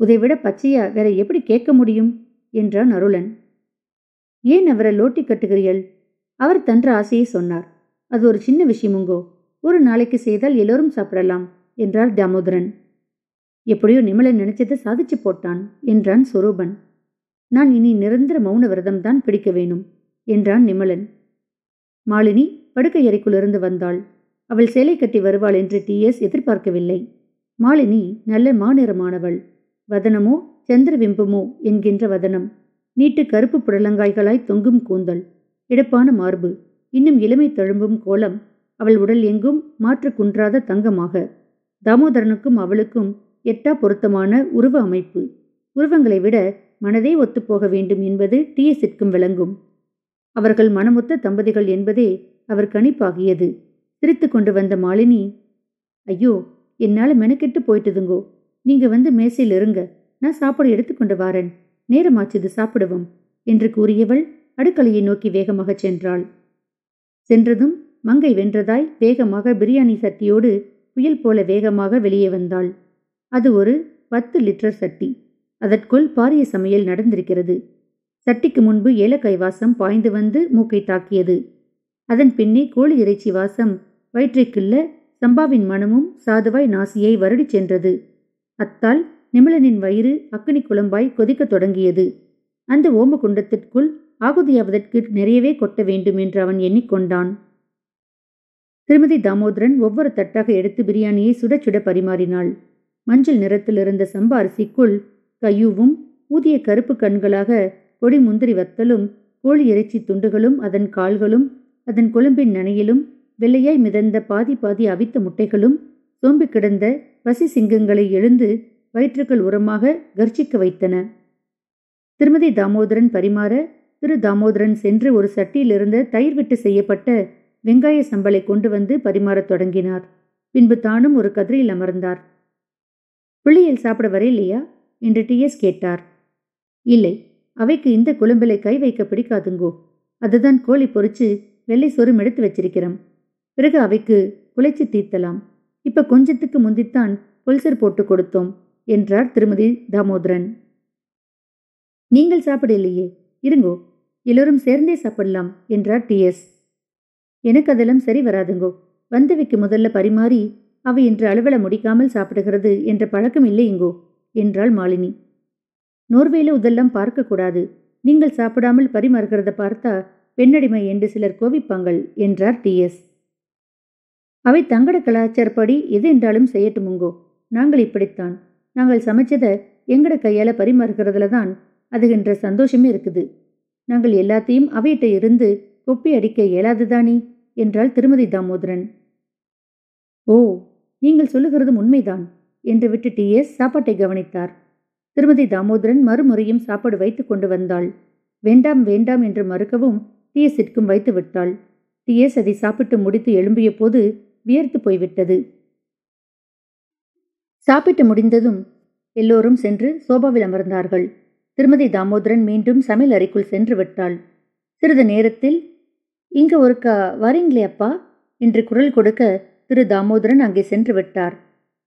உதைவிட பச்சையா வேற எப்படி கேட்க முடியும்? என்றான் அருளன். ஏன் அவரை லோட்டி கட்டுகிறீள் அவர் தன்ற ஆசையை சொன்னார். அது ஒரு சின்ன விஷயமுங்கோ ஒரு நாளைக்கு செய்தால் எல்லோரும் சாப்பிடலாம் என்றார் தாமோதரன். எப்படியோ நிமலன் நினைச்சதை சாதிச்சு போட்டான் என்றான் சொரூபன். நான் இனி நிரந்தர மௌன விரதம்தான் பிடிக்க வேணும் என்றான் நிமலன். மாலினி படுக்கை அறைக்குள்ளிருந்து வந்தாள். அவள் சேலை கட்டி வருவாள் என்று டி எஸ் எதிர்பார்க்கவில்லை. மாலினி நல்ல மாநிறமானவள். வதனமோ சந்திரபிம்பமோ என்கின்ற வதனம். நீட்டு கருப்பு புடலங்காய்களாய் தொங்கும் கூந்தல். இடப்பான மார்பு. இன்னும் இளமை தழும்பும் கோலம். அவள் உடல் எங்கும் மாற்று குன்றாத தங்கமாக. தாமோதரனுக்கும் அவளுக்கும் எட்டா பொருத்தமான உருவ அமைப்பு. உருவங்களை விட மனதே ஒத்துப்போக வேண்டும் என்பது டிஎஸிற்கும் விளங்கும். அவர்கள் மனமொத்த தம்பதிகள் என்பதே அவர் கணிப்பாகியது. திரித்து கொண்டு வந்த மாலினி ஐயோ என்னால மெனக்கெட்டு போயிட்டுதுங்கோ. நீங்க வந்து மேசையில் இருங்க. நான் சாப்பாடு எடுத்துக்கொண்டு வாரேன். நேரமாச்சுது சாப்பிடுவோம் என்று கூறியவள் அடுக்கலையை நோக்கி வேகமாகச் சென்றாள். சென்றதும் மங்கை வென்றதாய் வேகமாக பிரியாணி சட்டியோடு புயல் போல வேகமாக வெளியே வந்தாள். அது ஒரு பத்து லிட்டர் சட்டி. அதற்குள் பாரிய சமையல் நடந்திருக்கிறது. சட்டிக்கு முன்பு ஏலக்காய் வாசம் பாய்ந்து வந்து மூக்கை தாக்கியது. அதன் பின்னே கோழி இறைச்சி வாசம். வயிற்றைக்குள்ள சம்பாவின் மனமும் சாதுவாய் நாசியை வருடிச் சென்றது. அத்தால் நிமலனின் வயிறு அக்கினி குழம்பாய் கொதிக்கத் தொடங்கியது. அந்த ஓமகுண்டத்திற்குள் ஆகுதியாவதற்கு நிறையவே கொட்ட வேண்டும் என்று அவன் எண்ணிக்கொண்டான் திருமதி தாமோதரன் ஒவ்வொரு தட்டாக எடுத்து பிரியாணியை சுட சுட பரிமாறினாள். மஞ்சள் நிறத்தில் இருந்த சம்பா அரிசிக்குள் கையுவும் ஊதிய கருப்பு கண்களாக கொடி முந்திரி வத்தலும் கோழி இறைச்சி துண்டுகளும் அதன் கால்களும் அதன் குழம்பின் நனையிலும் வெள்ளையாய் மிதந்த பாதி பாதி அவித்த முட்டைகளும் சோம்பி கிடந்த பசி சிங்கங்களை எழுந்து வயிற்றுக்கள் உரமாக கர்ச்சிக்க வைத்தன. திருமதி தாமோதரன் பரிமாற திரு தாமோதரன் சென்று ஒரு சட்டியிலிருந்து தயிர் விட்டு செய்யப்பட்ட வெங்காய சம்பளை கொண்டு வந்து பரிமாறத் தொடங்கினார். பின்பு தானும் ஒரு கதிரையில் அமர்ந்தார். பிள்ளையில் சாப்பிட வரையில்லையா? என்று டிஎஸ் கேட்டார். இல்லை அவைக்கு இந்த குழம்பிலை கை வைக்க பிடிக்காதுங்கோ. அதுதான் கோழி பொறிச்சு வெள்ளை சொரும் எடுத்து வச்சிருக்கிறோம். பிறகு அவைக்கு குலைச்சி தீர்த்தலாம் இப்ப கொஞ்சத்துக்கு முந்தித்தான் பொல்சர் போட்டு கொடுத்தோம் என்றார் திருமதி தாமோதரன். நீங்கள் சாப்பிடலையே இருங்கோ எல்லோரும் சேர்ந்தே சாப்பிடலாம் என்றார் டிஎஸ் எனக்கு அதெல்லாம் சரி வராதுங்கோ. வந்தவைக்கு முதல்ல பரிமாறி அவை இன்று அளவல முடிக்காமல் சாப்பிடுகிறது என்ற பழக்கம் இல்லை இங்கோ என்றாள் மாலினி. நோர்வேல இதெல்லாம் பார்க்கக்கூடாது நீங்கள் சாப்பிடாமல் பரிமாறுகிறத பார்த்தா பெண்ணடிமை என்று சிலர் கோவிப்பாங்கள் என்றார் டிஎஸ் அவை தங்கட கலாச்சாரப்படி எது என்றாலும் செய்யட்டுமுங்கோ. நாங்கள் இப்படித்தான். நாங்கள் சமைச்சதை எங்கட கையால பரிமாறுகிறதுல தான் அதுகின்ற சந்தோஷமே இருக்குது. நாங்கள் எல்லாத்தையும் அவையிட்ட இருந்து கொப்பி அடிக்க இயலாதுதானே என்றாள் திருமதி தாமோதரன். ஓ நீங்கள் சொல்லுகிறதும் உண்மைதான் என்று விட்டு டி. எஸ். சாப்பாட்டை கவனித்தார். திருமதி தாமோதரன் மறுமுறையும் சாப்பாடு வைத்துக் கொண்டு வந்தாள். வேண்டாம் வேண்டாம் என்று மறுக்கவும் டிஎஸிற்கும் வைத்து விட்டாள். டிஎஸ் அதை சாப்பிட்டு முடித்து எழும்பிய போது வியர்த்து போய்விட்டது. சாப்பிட்டு முடிந்ததும் எல்லோரும் சென்று சோபாவில் அமர்ந்தார்கள். திருமதி தாமோதரன் மீண்டும் சமையல் அறைக்குள் சென்று விட்டாள். சிறிது நேரத்தில் இங்க ஒருக்கா வரீங்களே அப்பா? என்று குரல் கொடுக்க திரு தாமோதரன் அங்கே சென்று விட்டார்.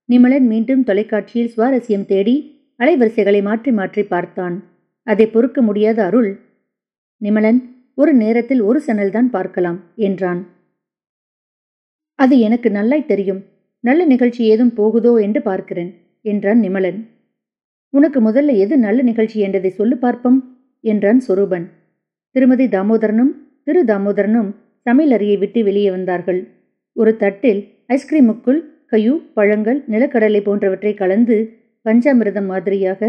நிமலன் மீண்டும் தொலைக்காட்சியில் சுவாரஸ்யம் தேடி அலைவரிசைகளை மாற்றி மாற்றி பார்த்தான். அதை பொறுக்க முடியாத அருள் நிமலன் ஒரு நேரத்தில் ஒரு சனல்தான் பார்க்கலாம் என்றான். அது எனக்கு நல்லாய் தெரியும். நல்ல நிகழ்ச்சி ஏதும் போகுதோ என்று பார்க்கிறேன் என்றான் நிமலன். உனக்கு முதல்ல எது நல்ல நிகழ்ச்சி என்றதை சொல்லு பார்ப்போம் என்றான் சொரூபன். திருமதி தாமோதரனும் திரு தாமோதரனும் சமையலறையை விட்டு வெளியே வந்தார்கள். ஒரு தட்டில் ஐஸ்கிரீமுக்குள் கயு பழங்கள் நிலக்கடலை போன்றவற்றை கலந்து பஞ்சாமிரதம் மாதிரியாக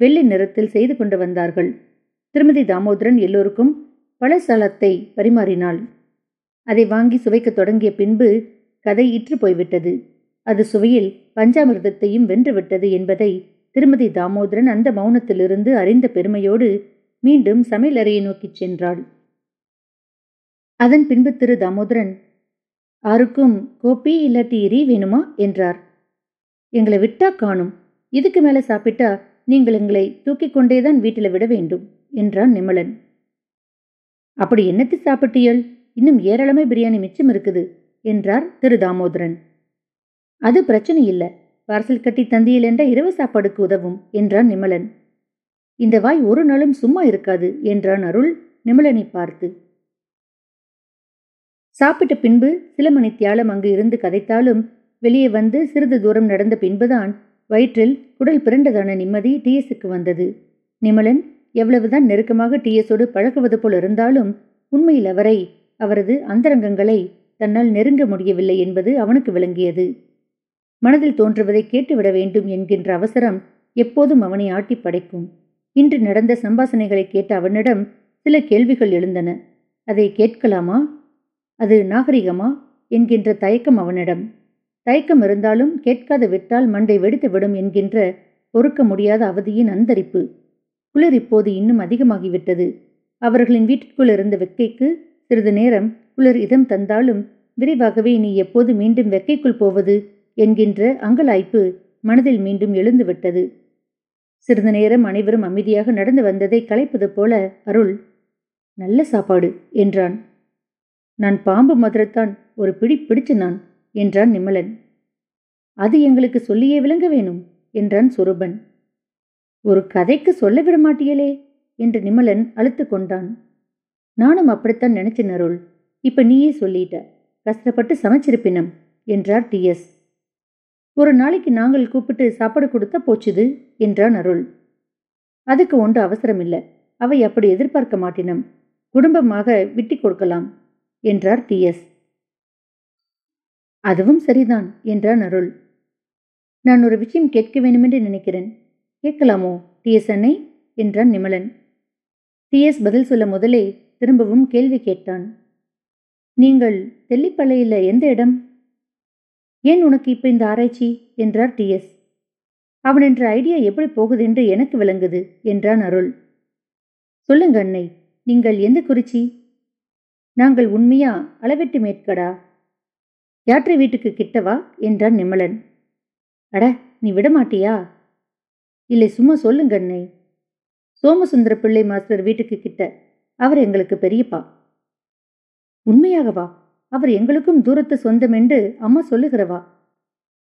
வெள்ளை நிறத்தில் செய்து கொண்டு வந்தார்கள். திருமதி தாமோதரன் எல்லோருக்கும் பழசாலத்தை பரிமாறினாள். அதை வாங்கி சுவைக்கத் தொடங்கிய பின்பு கதை இற்று போய்விட்டது. அது சுவையில் பஞ்சாமிர்தத்தையும் வென்றுவிட்டது என்பதை திருமதி தாமோதரன் அந்த மௌனத்திலிருந்து அறிந்த பெருமையோடு மீண்டும் சமையலறையை நோக்கிச் சென்றாள். அதன் பின்பு திரு தாமோதரன் ஆருக்கும் கோப்பி இல்லாட்டி எரி வேணுமா? என்றார். எங்களை விட்டா காணும். இதுக்கு மேலே சாப்பிட்டா நீங்கள் எங்களை தூக்கிக் கொண்டேதான் வீட்டில் விட வேண்டும் என்றான் நிமலன். அப்படி என்னத்தை சாப்பிட்டியல்? இன்னும் ஏராளமே பிரியாணி மிச்சம் இருக்குது என்றார் திரு தாமோதரன். அது பிரச்சனை இல்லை பார்சல் கட்டி தந்தியில் என்ற இரவு சாப்பாடுக்கு உதவும் என்றான் நிமலன். இந்த வாய் ஒரு நாளும் சும்மா இருக்காது என்றான் அருள் நிமலனை பார்த்து. சாப்பிட்ட பின்பு சில மணி தியாலம் அங்கு இருந்து கதைத்தாலும் வெளியே வந்து சிறிது தூரம் நடந்த பின்புதான் வயிற்றில் குடல் பிறண்டதான நிம்மதி டிஎஸ்க்கு வந்தது. நிமலன் எவ்வளவுதான் நெருக்கமாக டிஎஸோடு பழகுவது போல் இருந்தாலும் உண்மையில் அவரை அவரது அந்தரங்கங்களை தன்னால் நெருங்க முடியவில்லை என்பது அவனுக்கு விளங்கியது. மனதில் தோன்றுவதை கேட்டுவிட வேண்டும் என்கின்ற அவசரம் எப்போதும் அவனை ஆட்டி படைக்கும். இன்று நடந்த சம்பாசனைகளை கேட்ட அவனிடம் சில கேள்விகள் எழுந்தன. அதை கேட்கலாமா? அது நாகரிகமா? என்கின்ற தயக்கம் அவனிடம். தயக்கம் இருந்தாலும் கேட்காது விட்டால் மண்டை வெடித்து விடும் என்கின்ற பொறுக்க முடியாத அவதியின் அந்தரிப்பு. குளிர் இப்போது இன்னும் அதிகமாகிவிட்டது. அவர்களின் வீட்டிற்குள் இருந்த வெக்கைக்கு சிறிது நேரம் குளிர் இதம் தந்தாலும் விரைவாகவே நீ எப்போது மீண்டும் வெக்கைக்குள் போவது என்கின்ற அங்கலாய்ப்பு மனதில் மீண்டும் எழுந்துவிட்டது சிறிது நேரம் அனைவரும் அமைதியாக நடந்து வந்ததை களைப்பது போல அருள் நல்ல சாப்பாடு என்றான். நான் பாம்பு மதுரத்தான் ஒரு பிடி பிடிச்சு நான் என்றான் நிமலன் அது எங்களுக்கு சொல்லியே விளங்க வேணும் என்றான் சுரபன். ஒரு கதைக்கு சொல்ல விட மாட்டியலே? என்று நிமலன் அழுத்து கொண்டான். நானும் அப்படித்தான் நினைச்சேன் அருள். இப்ப நீயே சொல்லிட்ட. கஷ்டப்பட்டு சமைச்சிருப்பினம் என்றார் டிஎஸ் ஒரு நாளைக்கு நாங்கள் கூப்பிட்டு சாப்பாடு கொடுத்தா போச்சுது என்றான் அருள். அதுக்கு ஒன்று அவசரம் இல்லை அவை அப்படி எதிர்பார்க்க மாட்டினம். குடும்பமாக விட்டி கொடுக்கலாம் என்றார் டிஎஸ் அதுவும் சரிதான் என்றான் அருள். நான் ஒரு விஷயம் கேட்க வேண்டுமென்று நினைக்கிறேன். கேட்கலாமோ? டிஎஸ் அண்ணே என்றான் நிமலன். டிஎஸ் பதில் சொல்ல முதலே திரும்பவும் கேள்வி கேட்டான். நீங்கள் தெல்லிப்பள்ளையில் எந்த இடம்? ஏன் உனக்கு இப்போ இந்த ஆராய்ச்சி? என்றார் டிஎஸ். அவன் என்ற ஐடியா எப்படி போகுது என்று எனக்கு விளங்குது என்றான் அருள். சொல்லுங்க அன்னை நீங்கள் எந்த குறிச்சி? நாங்கள் உண்மையா அளவெட்டு மேற்கடா? யாற்றை வீட்டுக்கு கிட்டவா? என்றான் நிமலன். அட நீ விடமாட்டியா? இல்லை சும்மா சொல்லுங்க அண்ணே சோமசுந்தர பிள்ளை மாஸ்டர் வீட்டுக்கு கிட்ட அவர் எங்களுக்கு பெரியப்பா. உண்மையாகவா? அவர் எங்களுக்கும் தூரத்து சொந்தம் என்று அம்மா சொல்லுகிறவா?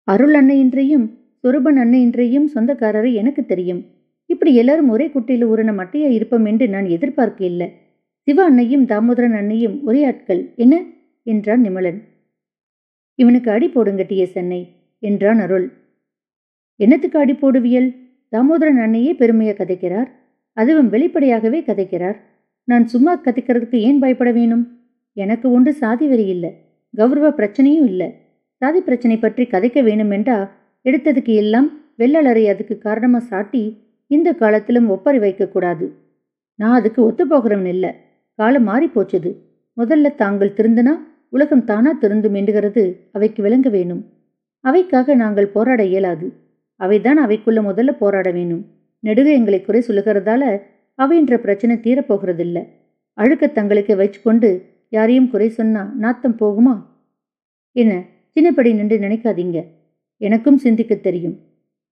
அருள் அன்னையின்றையும் சொருபன் அன்னையின்றையும் சொந்தக்காரரை எனக்கு தெரியும். இப்படி எல்லாரும் ஒரே குட்டையில் ஊறின மட்டையா இருப்போம் என்று நான் எதிர்பார்க்க இல்லை சிவ அன்னையும் தாமோதரன் அன்னையும் ஒரே ஆட்கள். என்ன? என்றான் நிமலன். இவனுக்கு அடி போடுங்க டிஎஸ் அன்னை என்றான் அருள். என்னத்துக்கு அடி போடுவியல்? தாமோதரன் அன்னையே பெருமையாக கதைக்கிறார். அதுவும் வெளிப்படையாகவே கதைக்கிறார். நான் சும்மா கதைக்கிறதுக்கு ஏன் பயப்பட வேணும்? எனக்கு ஒன்று சாதி வரி இல்லை. கௌரவ பிரச்சனையும் இல்லை. சாதி பிரச்சனை பற்றி கதைக்க வேணுமென்றா எடுத்ததுக்கு எல்லாம் வெள்ளலறை அதுக்கு காரணமாக சாட்டி இந்த காலத்திலும் ஒப்பறி வைக்கக்கூடாது நான் அதுக்கு ஒத்துப்போகிறவன் இல்லை. காலம் மாறி போச்சுது முதல்ல தாங்கள் திருந்தினா உலகம் தானா திருந்து மெண்டுகிறது அவைக்கு விளங்க வேணும். அவைக்காக நாங்கள் போராட இயலாது. அவைதான் அவைக்குள்ள முதல்ல போராட வேணும். நெடுக எங்களை குறை சொல்லுகிறதால அவைன்ற பிரச்சனை தீரப்போகிறதில்ல. அழுக்க தங்களுக்கு வச்சுக்கொண்டு யாரையும் குறை சொன்னா நாத்தம் போகுமா? என்ன சின்னப்படி நின்று நினைக்காதீங்க. எனக்கும் சிந்திக்க தெரியும்.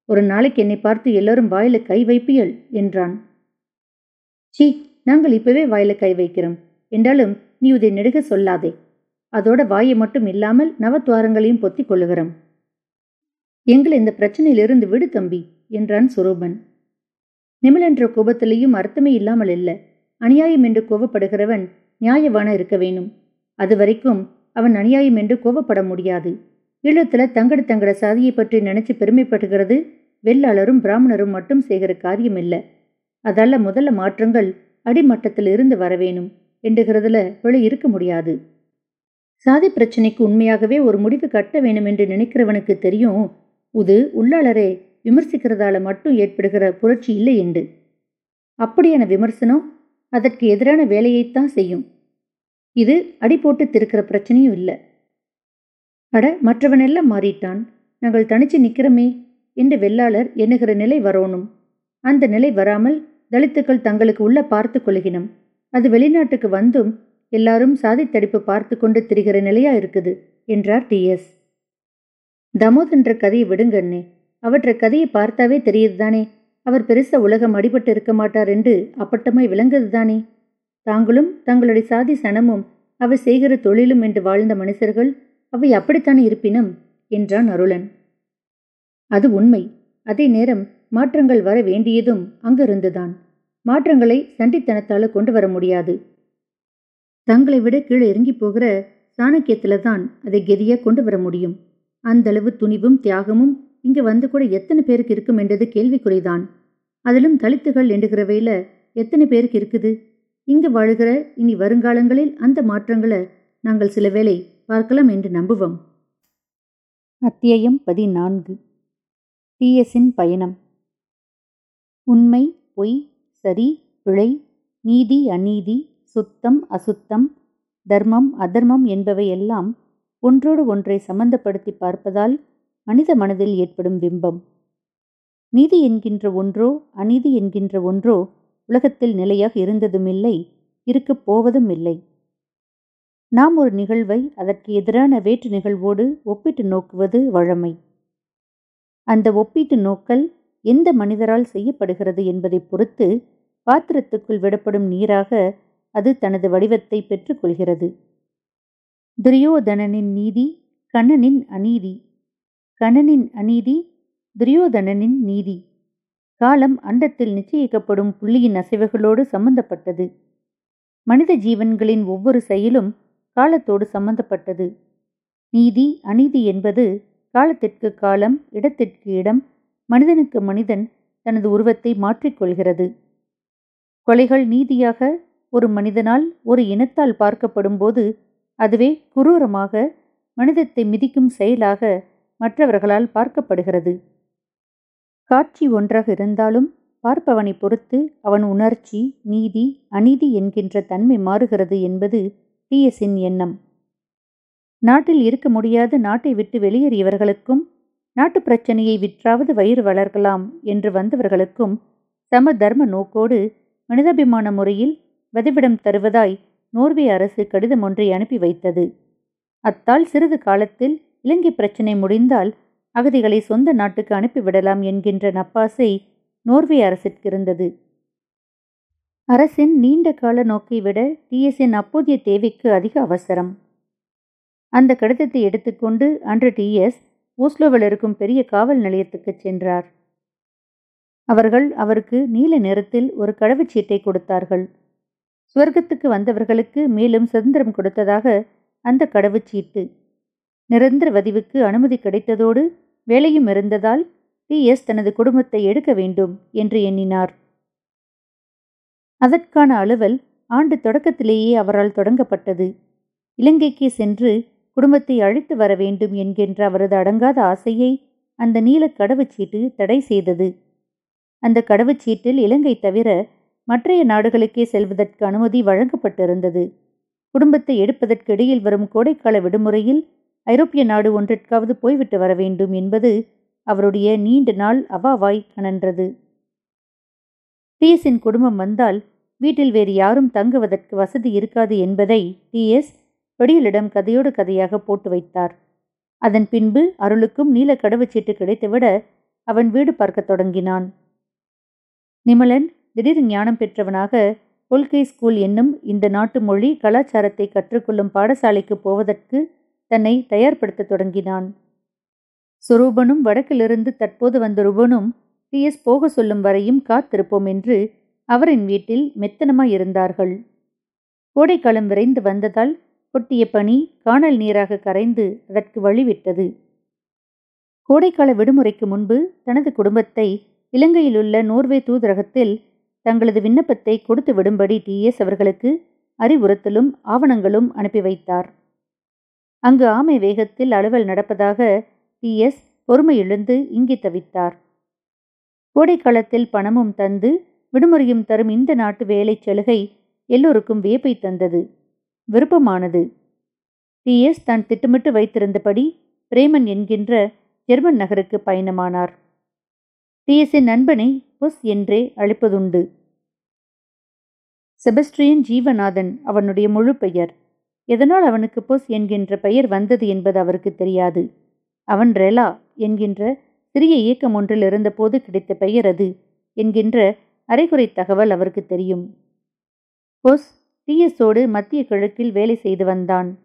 ஒரு நாளைக்கு என்னை பார்த்து எல்லாரும் வாயில கை வைப்பியல் என்றான். சீ நாங்கள் இப்பவே வாயில கை வைக்கிறோம். என்றாலும் நீ இதை நெடுக சொல்லாதே. அதோட வாயை மட்டும் இல்லாமல் நவத்வாரங்களையும் பொத்திக் கொள்ளுகிறோம். எங்களை இந்த பிரச்சனையிலிருந்து விடு தம்பி என்றான் சுரூபன். நிமிழென்ற கோபத்திலையும் அர்த்தமே இல்லாமல் இல்ல. அநியாயம் என்று கோபப்படுகிறவன் நியாயவான இருக்க வேணும் அது வரைக்கும் அவன் அநியாயம் என்று கோபப்பட முடியாது. ஈழத்துல தங்கட தங்கட சாதியை பற்றி நினைச்சு பெருமைப்படுகிறது வெள்ளாளரும் பிராமணரும் மட்டும் செய்கிற காரியம் இல்ல. அதால முதல்ல மாற்றங்கள் அடிமட்டத்தில் இருந்து வரவேணும் என்றுகிறதுல பிழை இருக்க முடியாது. சாதி பிரச்சனைக்கு உண்மையாகவே ஒரு முடிவு கட்ட வேணும் என்று நினைக்கிறவனுக்கு தெரியும் உது உள்ளாளரே விமர்சிக்கிறதால மட்டும் ஏற்படுகிற புரட்சி இல்லை என்று. அப்படியான விமர்சனம் அதற்கு எதிரான வேலையைத்தான் செய்யும். இது அடி போட்டு திருக்கிற பிரச்சனையும் இல்லை. அட மற்றவனெல்லாம் மாறிட்டான். நாங்கள் தனிச்சு நிற்கிறோமே என்று வெள்ளாளர் எண்ணுகிற நிலை வரணும் அந்த நிலை வராமல் தலித்துக்கள் தங்களுக்கு உள்ள பார்த்து கொள்கினம். அது வெளிநாட்டுக்கு வந்தும் எல்லாரும் சாதித்தடிப்பு பார்த்து கொண்டு திரிகிற நிலையா இருக்குது என்றார் டி எஸ் தமோதன்ற கதையை விடுங்கண்ணே அவற்ற கதையை பார்த்தாவே தெரியுதுதானே. அவர் பெருசா உலகம் அடிபட்டு இருக்க மாட்டார் என்று அப்பட்டமாய் விளங்குதுதானே. தாங்களும் தங்களுடைய சாதி சனமும் அவை செய்கிற தொழிலும் என்று வாழ்ந்த மனுஷர்கள் அவை அப்படித்தானே இருப்பினும்? என்றான் அருளன். அது உண்மை. அதே நேரம் மாற்றங்கள் வர வேண்டியதும் அங்கிருந்துதான். மாற்றங்களை சண்டித்தனத்தால கொண்டு வர முடியாது. தங்களை விட கீழே இறங்கி போகிற சாணக்கியத்துல தான் அதை கெதியா கொண்டு வர முடியும். அந்த அளவு துணிவும் தியாகமும் இங்கு வந்து கூட எத்தனை பேருக்கு இருக்கும் என்றது கேள்விக்குறைதான். அதிலும் தலித்துகள் எண்டுகிறவையில் எத்தனை பேருக்கு இருக்குது? இங்கு வாழுகிற இனி வருங்காலங்களில் அந்த மாற்றங்களை நாங்கள் சில வேளை பார்க்கலாம் என்று நம்புவோம். அத்தியாயம் பதினான்கு. டிஎஸின் பயணம். உண்மை பொய் சரி பிழை நீதி அநீதி சுத்தம் அசுத்தம் தர்மம் அதர்மம் என்பவையெல்லாம் ஒன்றோடு ஒன்றை சம்பந்தப்படுத்தி பார்ப்பதால் மனித மனதில் ஏற்படும் பிம்பம். நீதி என்கின்ற ஒன்றோ அநீதி என்கின்ற ஒன்றோ உலகத்தில் நிலையாக இருந்ததுமில்லை இருக்கப் போவதும் இல்லை நாம் ஒரு நிகழ்வை அதற்கு எதிரான வேற்று நிகழ்வோடு ஒப்பிட்டு நோக்குவது வழமை. அந்த ஒப்பீட்டு நோக்கல் எந்த மனிதரால் செய்யப்படுகிறது என்பதை பொறுத்து பாத்திரத்துக்குள் விடப்படும் நீராக அது தனது வடிவத்தை பெற்றுக்கொள்கிறது துரியோதனனின் நீதி கண்ணனின் அநீதி. கண்ணனின் அநீதி துரியோதனனின் நீதி. காலம் அண்டத்தில் நிச்சயிக்கப்படும் புள்ளியின் அசைவுகளோடு சம்பந்தப்பட்டது. மனித ஜீவன்களின் ஒவ்வொரு செயலும் காலத்தோடு சம்பந்தப்பட்டது. நீதி அநீதி என்பது காலத்திற்கு காலம் இடத்திற்கு இடம் மனிதனுக்கு மனிதன் தனது உருவத்தை மாற்றிக்கொள்கிறது. கொலைகள் நீதியாக ஒரு மனிதனால் ஒரு இனத்தால் பார்க்கப்படும்போது அதுவே குரூரமாக மனிதத்தை மிதிக்கும் செயலாக மற்றவர்களால் பார்க்கப்படுகிறது. காட்சி ஒன்றாக இருந்தாலும் பார்ப்பவனை பொறுத்து அவன் உணர்ச்சி நீதி அநீதி என்கின்ற தன்மை மாறுகிறது என்பது டிஎஸின் எண்ணம். நாட்டில் இருக்க முடியாத நாட்டை விட்டு வெளியேறியவர்களுக்கும் நாட்டு பிரச்சனையை விற்றாவது வயிறு வளர்க்கலாம் என்று வந்தவர்களுக்கும் சம தர்ம நோக்கோடு மனிதாபிமான முறையில் வதிவிடம் தருவதாய் நோர்வே அரசு கடிதம் ஒன்றை அனுப்பி வைத்தது. அத்தால் சிறிது காலத்தில் இலங்கை பிரச்சினை முடிந்தால் அகதிகளை சொந்த நாட்டுக்கு அனுப்பிவிடலாம் என்கின்ற நப்பாசை நோர்வே அரசிற்கு இருந்தது. அரசின் நீண்ட கால நோக்கை விட டிஎஸ்என் அப்போதைய தேவைக்கு அதிக அவசரம். அந்த கடிதத்தை எடுத்துக்கொண்டு அன்று டிஎஸ் ஓஸ்லோவில் இருக்கும் பெரிய காவல் நிலையத்துக்கு சென்றார். அவர்கள் அவருக்கு நீல நிறத்தில் ஒரு கடவுச்சீட்டை கொடுத்தார்கள். சுவர்க்கத்துக்கு வந்தவர்களுக்கு மேலும் சுதந்திரம் கொடுத்ததாக அந்த கடவுச்சீட்டு நிரந்தர வதிவுக்கு அனுமதி கிடைத்ததோடு வேலையும் இருந்ததால் பி எஸ். தனது குடும்பத்தை எடுக்க வேண்டும் என்று எண்ணினார். அதற்கான அலுவல் ஆண்டு தொடக்கத்திலேயே அவரால் தொடங்கப்பட்டது. இலங்கைக்கு சென்று குடும்பத்தை அழைத்து வர வேண்டும் என்கின்ற அவரது அடங்காத ஆசையை அந்த நீல கடவுச்சீட்டு தடை செய்தது. அந்த கடவுச்சீட்டில் இலங்கை தவிர மற்றைய நாடுகளுக்கே செல்வதற்கு அனுமதி வழங்கப்பட்டிருந்தது. குடும்பத்தை எடுப்பதற்கு இடையில் வரும் கோடைக்கால விடுமுறையில் ஐரோப்பிய நாடு ஒன்றிற்காவது போய்விட்டு வர வேண்டும் என்பது அவருடைய நீண்ட நாள் அவாவாய் கணன்றது டிஎஸின் குடும்பம் வந்தால் வீட்டில் வேறு யாரும் தங்குவதற்கு வசதி இருக்காது என்பதை டிஎஸ் வெடியலிடம் கதையோடு கதையாக போட்டு வைத்தார். அதன் பின்பு அருளுக்கும் நீல கடவுச்சீட்டு கிடைத்துவிட அவன் வீடு பார்க்கத் தொடங்கினான். நிமலன் திடீர் ஞானம் பெற்றவனாக கொள்கை ஸ்கூல் என்னும் இந்த நாட்டு மொழி கலாச்சாரத்தை கற்றுக்கொள்ளும் பாடசாலைக்கு போவதற்கு தன்னை தயார்படுத்த தொடங்கினான். சுரூபனும் வடக்கிலிருந்து தற்போது வந்த ருபனும் டிஎஸ் போக சொல்லும் வரையும் காத்திருப்போம் என்று அவரின் வீட்டில் மெத்தனமாய் இருந்தார்கள். கோடைக்காலம் விரைந்து வந்ததால் கொட்டிய பனி காணல் நீராக கரைந்து அதற்கு வழிவிட்டது. கோடைக்கால விடுமுறைக்கு முன்பு தனது குடும்பத்தை இலங்கையிலுள்ள நோர்வே தூதரகத்தில் தங்களது விண்ணப்பத்தை கொடுத்து விடும்படி டிஎஸ் அவர்களுக்கு அறிவுறுத்தலும் ஆவணங்களும் அனுப்பி வைத்தார். அங்கு ஆமை வேகத்தில் அலுவல் நடப்பதாக டிஎஸ் பொறுமையிழந்து இங்கே தவித்தார். கோடைக்காலத்தில் பணமும் தந்து விடுமுறையும் தரும் இந்த நாட்டு வேலை சலுகை எல்லோருக்கும் வியப்பை தந்தது. விருப்பமானது. டிஎஸ் தான் திட்டமிட்டு வைத்திருந்தபடி பிரேமன் என்கின்ற ஜெர்மன் நகருக்கு பயணமானார். டிஎஸின் நண்பனை பொஸ் என்றே அழைப்பதுண்டு. செபஸ்ட்ரியன் ஜீவநாதன் அவனுடைய முழு பெயர். எதனால் அவனுக்கு புஸ் என்கின்ற பெயர் வந்தது என்பது அவருக்கு தெரியாது. அவன் ரெலா என்கின்ற சிறிய இயக்கம் ஒன்றில் இருந்தபோது கிடைத்த பெயர் அது என்கின்ற அரைகுறை தகவல் அவருக்கு தெரியும். பொஸ் டிஎஸோடு மத்திய கிழக்கில் வேலை செய்து வந்தான்.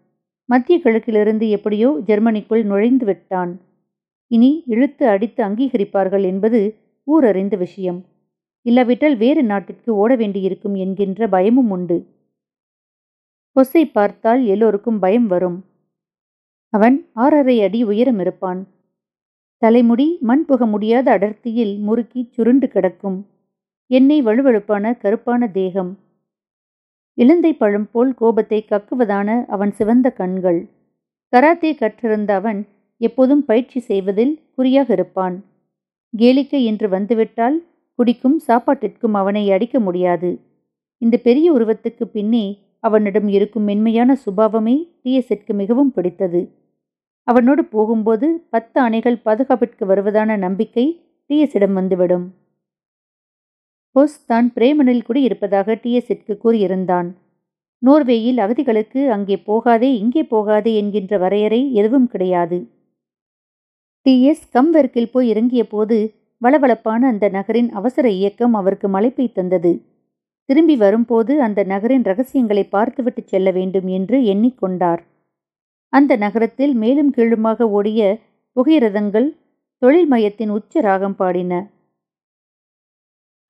மத்திய கிழக்கிலிருந்து எப்படியோ ஜெர்மனிக்குள் நுழைந்து விட்டான். இனி இழுத்து அடித்து அங்கீகரிப்பார்கள் என்பது ஊரறிந்த விஷயம். இல்லாவிட்டால் வேறு நாட்டிற்கு ஓட வேண்டியிருக்கும் என்கின்ற பயமும் உண்டு. பொஸ்ஸை பார்த்தால் எல்லோருக்கும் பயம் வரும். அவன் ஆறரை அடி உயரம் இருப்பான். தலைமுடி மண் புக முடியாத அடர்த்தியில் முறுக்கி சுருண்டு கிடக்கும். எண்ணெய் வலுவழுப்பான கருப்பான தேகம். இலந்தை பழம் போல் கோபத்தை கக்குவதான அவன் சிவந்த கண்கள். கராத்தே கற்றிருந்த அவன் எப்போதும் பயிற்சி செய்வதில் குறியாக இருப்பான். கேலிக்கை என்று வந்துவிட்டால் குடிக்கும் சாப்பாட்டிற்கும் அவனை அடிக்க முடியாது. இந்த பெரிய உருவத்துக்கு பின்னே அவனிடம் இருக்கும் மென்மையான சுபாவமே டிஎஸ்எட்கு மிகவும் பிடித்தது. அவனோடு போகும்போது பத்து அணைகள் பாதுகாப்பிற்கு வருவதான நம்பிக்கை டிஎஸிடம் வந்துவிடும். போஸ் தான் பிரேமனில் குடியிருப்பதாக டிஎஸ்எட்கு கூறியிருந்தான். நோர்வேயில் அகதிகளுக்கு அங்கே போகாதே இங்கே போகாதே என்கின்ற வரையறை எதுவும் கிடையாது. டிஎஸ் கம்வெர்க்கில் போய் இறங்கிய போது வளவளப்பான அந்த நகரின் அவசர இயக்கம் அவருக்கு மலைப்பை தந்தது. திரும்பி வரும்போது அந்த நகரின் ரகசியங்களை பார்த்துவிட்டு செல்ல வேண்டும் என்று எண்ணிக்கொண்டார். அந்த நகரத்தில் மேலும் கீழுமாக ஓடிய புகையிரதங்கள் தொழில் மையத்தின் உச்ச ராகம் பாடின.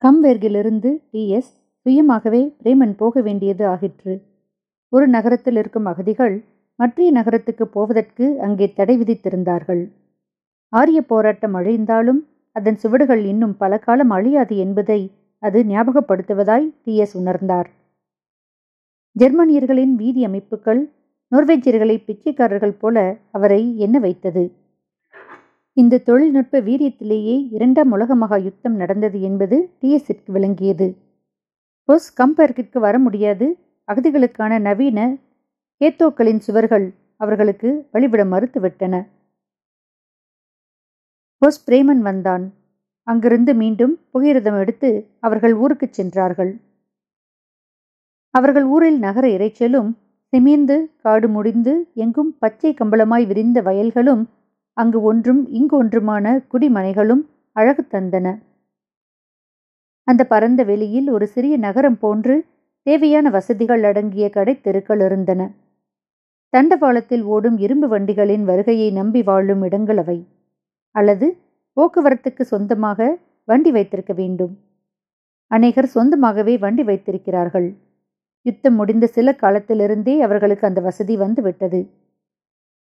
கம்வெர்கிலிருந்து டிஎஸ் சுயமாகவே பிரேமன் போக வேண்டியது ஆகிற்று. ஒரு நகரத்தில் இருக்கும் அகதிகள் மற்றைய நகரத்துக்கு போவதற்கு அங்கே தடை விதித்திருந்தார்கள். ஆரிய போராட்டம் அழிந்தாலும் அதன் சுவடுகள் இன்னும் பல காலம் அழியாது என்பதை அது ஞாபகப்படுத்துவதாய் டிஎஸ் உணர்ந்தார். ஜெர்மனியர்களின் வீதி அமைப்புகள் நோர்வேஜியர்களை பிச்சைக்காரர்கள் போல அவரை எண்ண வைத்தது. இந்த தொழில்நுட்ப வீரியத்திலேயே இரண்டாம் உலக மகா யுத்தம் நடந்தது என்பது டிஎஸ்ஸிற்கு விளங்கியது. பொஸ் கம்பர்க்கிற்கு வர முடியாது அகதிகளுக்கான நவீன கேத்தோக்களின் சுவர்கள் அவர்களுக்கு வழிவிட மறுத்துவிட்டன. போஸ் பிரேமன் வந்தான். அங்கிருந்து மீண்டும் புகையிரதம் எடுத்து அவர்கள் ஊருக்குச் சென்றார்கள். அவர்கள் ஊரில் நகர இறைச்சலும் சிமிந்து காடு முடிந்து எங்கும் பச்சை கம்பளமாய் விரிந்த வயல்களும் அங்கு ஒன்றும் இங்கு ஒன்றுமான குடிமனைகளும் அழகு தந்தன. அந்த பரந்த வெளியில் ஒரு சிறிய நகரம் போன்று தேவையான வசதிகள் அடங்கிய கடை தெருக்கள் இருந்தன. தண்டவாளத்தில் ஓடும் இரும்பு வண்டிகளின் வருகையை நம்பி வாழும் இடங்கள் அவை. அல்லது போக்குவரத்துக்கு சொந்தமாக வண்டி வைத்திருக்க வேண்டும். அநேகர் சொந்தமாகவே வண்டி வைத்திருக்கிறார்கள். யுத்தம் முடிந்த சில காலத்திலிருந்தே அவர்களுக்கு அந்த வசதி வந்துவிட்டது.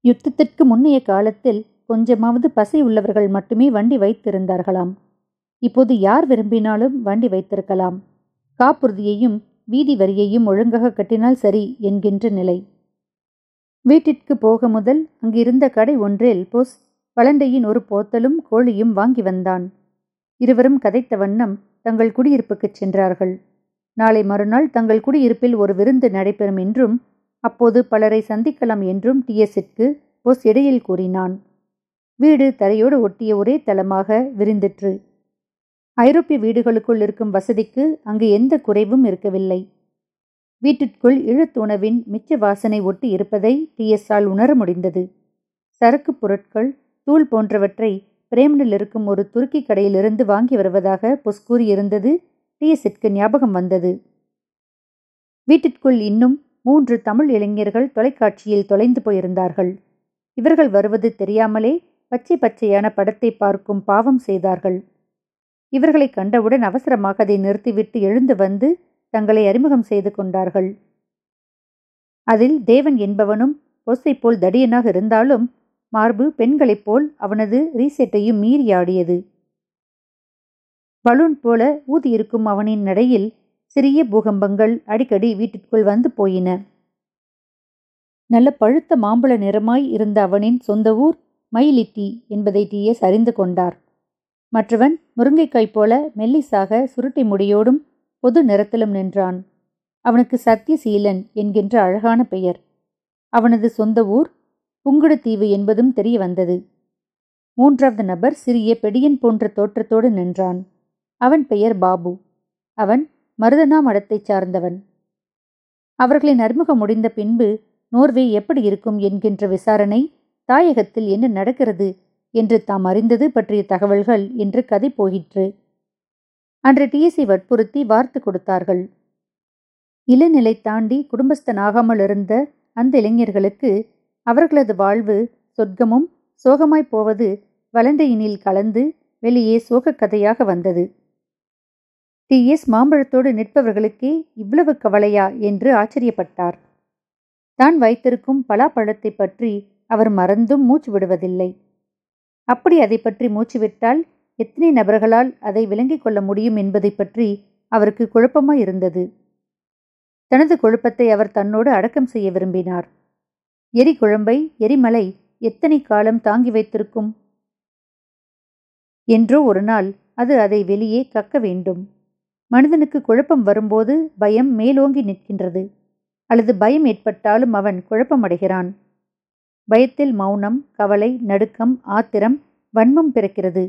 யுத்தத்திற்கு முன்னைய காலத்தில் கொஞ்சமாவது பசை உள்ளவர்கள் மட்டுமே வண்டி வைத்திருந்தார்களாம். இப்போது யார் விரும்பினாலும் வண்டி வைத்திருக்கலாம். காப்புறுதியையும் வீதி வரியையும் ஒழுங்காக கட்டினால் சரி என்கின்ற நிலை. வீட்டிற்கு போக முதல் அங்கிருந்த கடை ஒன்றில் போஸ் வளண்டையின் ஒரு போத்தலும் கோழியும் வாங்கி வந்தான். இருவரும் கதைத்த வண்ணம் தங்கள் குடியிருப்புக்குச் சென்றார்கள். நாளை மறுநாள் தங்கள் குடியிருப்பில் ஒரு விருந்து நடைபெறும் என்றும் அப்போது பலரை சந்திக்கலாம் என்றும் டிஎஸ்ஸிற்கு போஸ் இடையில் கூறினான். வீடு தரையோடு ஒட்டிய ஒரே தளமாக விரிந்திற்று. ஐரோப்பிய வீடுகளுக்குள் இருக்கும் வசதிக்கு அங்கு எந்த குறைவும் இருக்கவில்லை. வீட்டிற்குள் இழுத்துணவின் மிச்ச வாசனை ஒட்டி இருப்பதை டிஎஸ்ஆல் உணர முடிந்தது. சரக்கு பொருட்கள் தூள் போன்றவற்றை பிரேமனில் இருக்கும் ஒரு துருக்கி கடையிலிருந்து வாங்கி வருவதாக புஷ் கூறியிருந்தது. டிஎஸ்ஸிற்கு ஞாபகம் வந்தது. வீட்டிற்குள் இன்னும் மூன்று தமிழ் இளைஞர்கள் தொலைக்காட்சியில் தொலைந்து போயிருந்தார்கள். இவர்கள் வருவது தெரியாமலே பச்சை பச்சையான படத்தை பார்க்கும் பாவம் செய்தார்கள். இவர்களை கண்டவுடன் அவசரமாக அதை நிறுத்திவிட்டு எழுந்து வந்து தங்களை அறிமுகம் செய்து கொண்டார்கள். அதில் தேவன் என்பவனும் பொஸ்ஸை போல் தடியனாக இருந்தாலும் மார்பு பெண்களைப் போல் அவனது ரீசெட்டையும் மீறி ஆடியது பலூன் போல ஊதியிருக்கும் அவனின் நடையில் சிறிய பூகம்பங்கள் அடிக்கடி வீட்டிற்குள் வந்து போயின. நல்ல பழுத்த மாம்பழ நிறமாய் இருந்த அவனின் சொந்த ஊர் மயிலிட்டி என்பதை டிஎஸ் அறிந்து கொண்டார். மற்றவன் முருங்கைக்காய் போல மெல்லிசாக சுருட்டி முடியோடும் பொது நிறத்திலும் நின்றான். அவனுக்கு சத்தியசீலன் என்கின்ற அழகான பெயர். அவனது சொந்த ஊர் புங்குடுதீவு என்பதும் தெரிய வந்தது மூன்றாவது நபர் சிறிய பெடியன் போன்ற தோற்றத்தோடு நின்றான். அவன் பெயர் பாபு. அவன் மருதனா மடத்தைச் சார்ந்தவன். அவர்களின் அறிமுகம் முடிந்த பின்பு நோர்வே எப்படி இருக்கும்? என்கின்ற விசாரணை தாயகத்தில் என்ன நடக்கிறது என்று தாம் அறிந்தது பற்றிய தகவல்கள் என்று கதை போயிற்று. அன்று டிஎஸ்சி வற்புறுத்தி வார்த்து கொடுத்தார்கள். இளநிலை தாண்டி குடும்பஸ்தனாகாமல் இருந்த அந்த இளைஞர்களுக்கு அவர்களது வாழ்வு சொர்க்கமும் சோகமாய்ப் போவது வலண்டையினில் கலந்து வெளியே சோகக் கதையாக வந்தது. டி. எஸ். மாம்பழத்தோடு நிற்பவர்களுக்கே இவ்வளவு கவலையா என்று ஆச்சரியப்பட்டார். தான் வைத்திருக்கும் பலாப்பழத்தை பற்றி அவர் மறந்தும் மூச்சு விடுவதில்லை. அப்படி அதை பற்றி மூச்சு விட்டால் எத்தனை நபர்களால் அதை விளங்கிக் கொள்ள முடியும் என்பதை பற்றி அவருக்கு குழப்பமாய் இருந்தது. தனது குழப்பத்தை அவர் தன்னோடு அடக்கம் செய்ய விரும்பினார். எரி குழம்பை எரிமலை எத்தனை காலம் தாங்கி வைத்திருக்கும்? என்றோ ஒரு நாள் அது அதை வெளியே கக்க வேண்டும். மனிதனுக்கு குழப்பம் வரும்போது பயம் மேலோங்கி நிற்கின்றது. அல்லது பயம் ஏற்பட்டாலும் அவன் குழப்பமடைகிறான். பயத்தில் மௌனம் கவலை நடுக்கம் ஆத்திரம் வன்மம் பிறக்கிறது.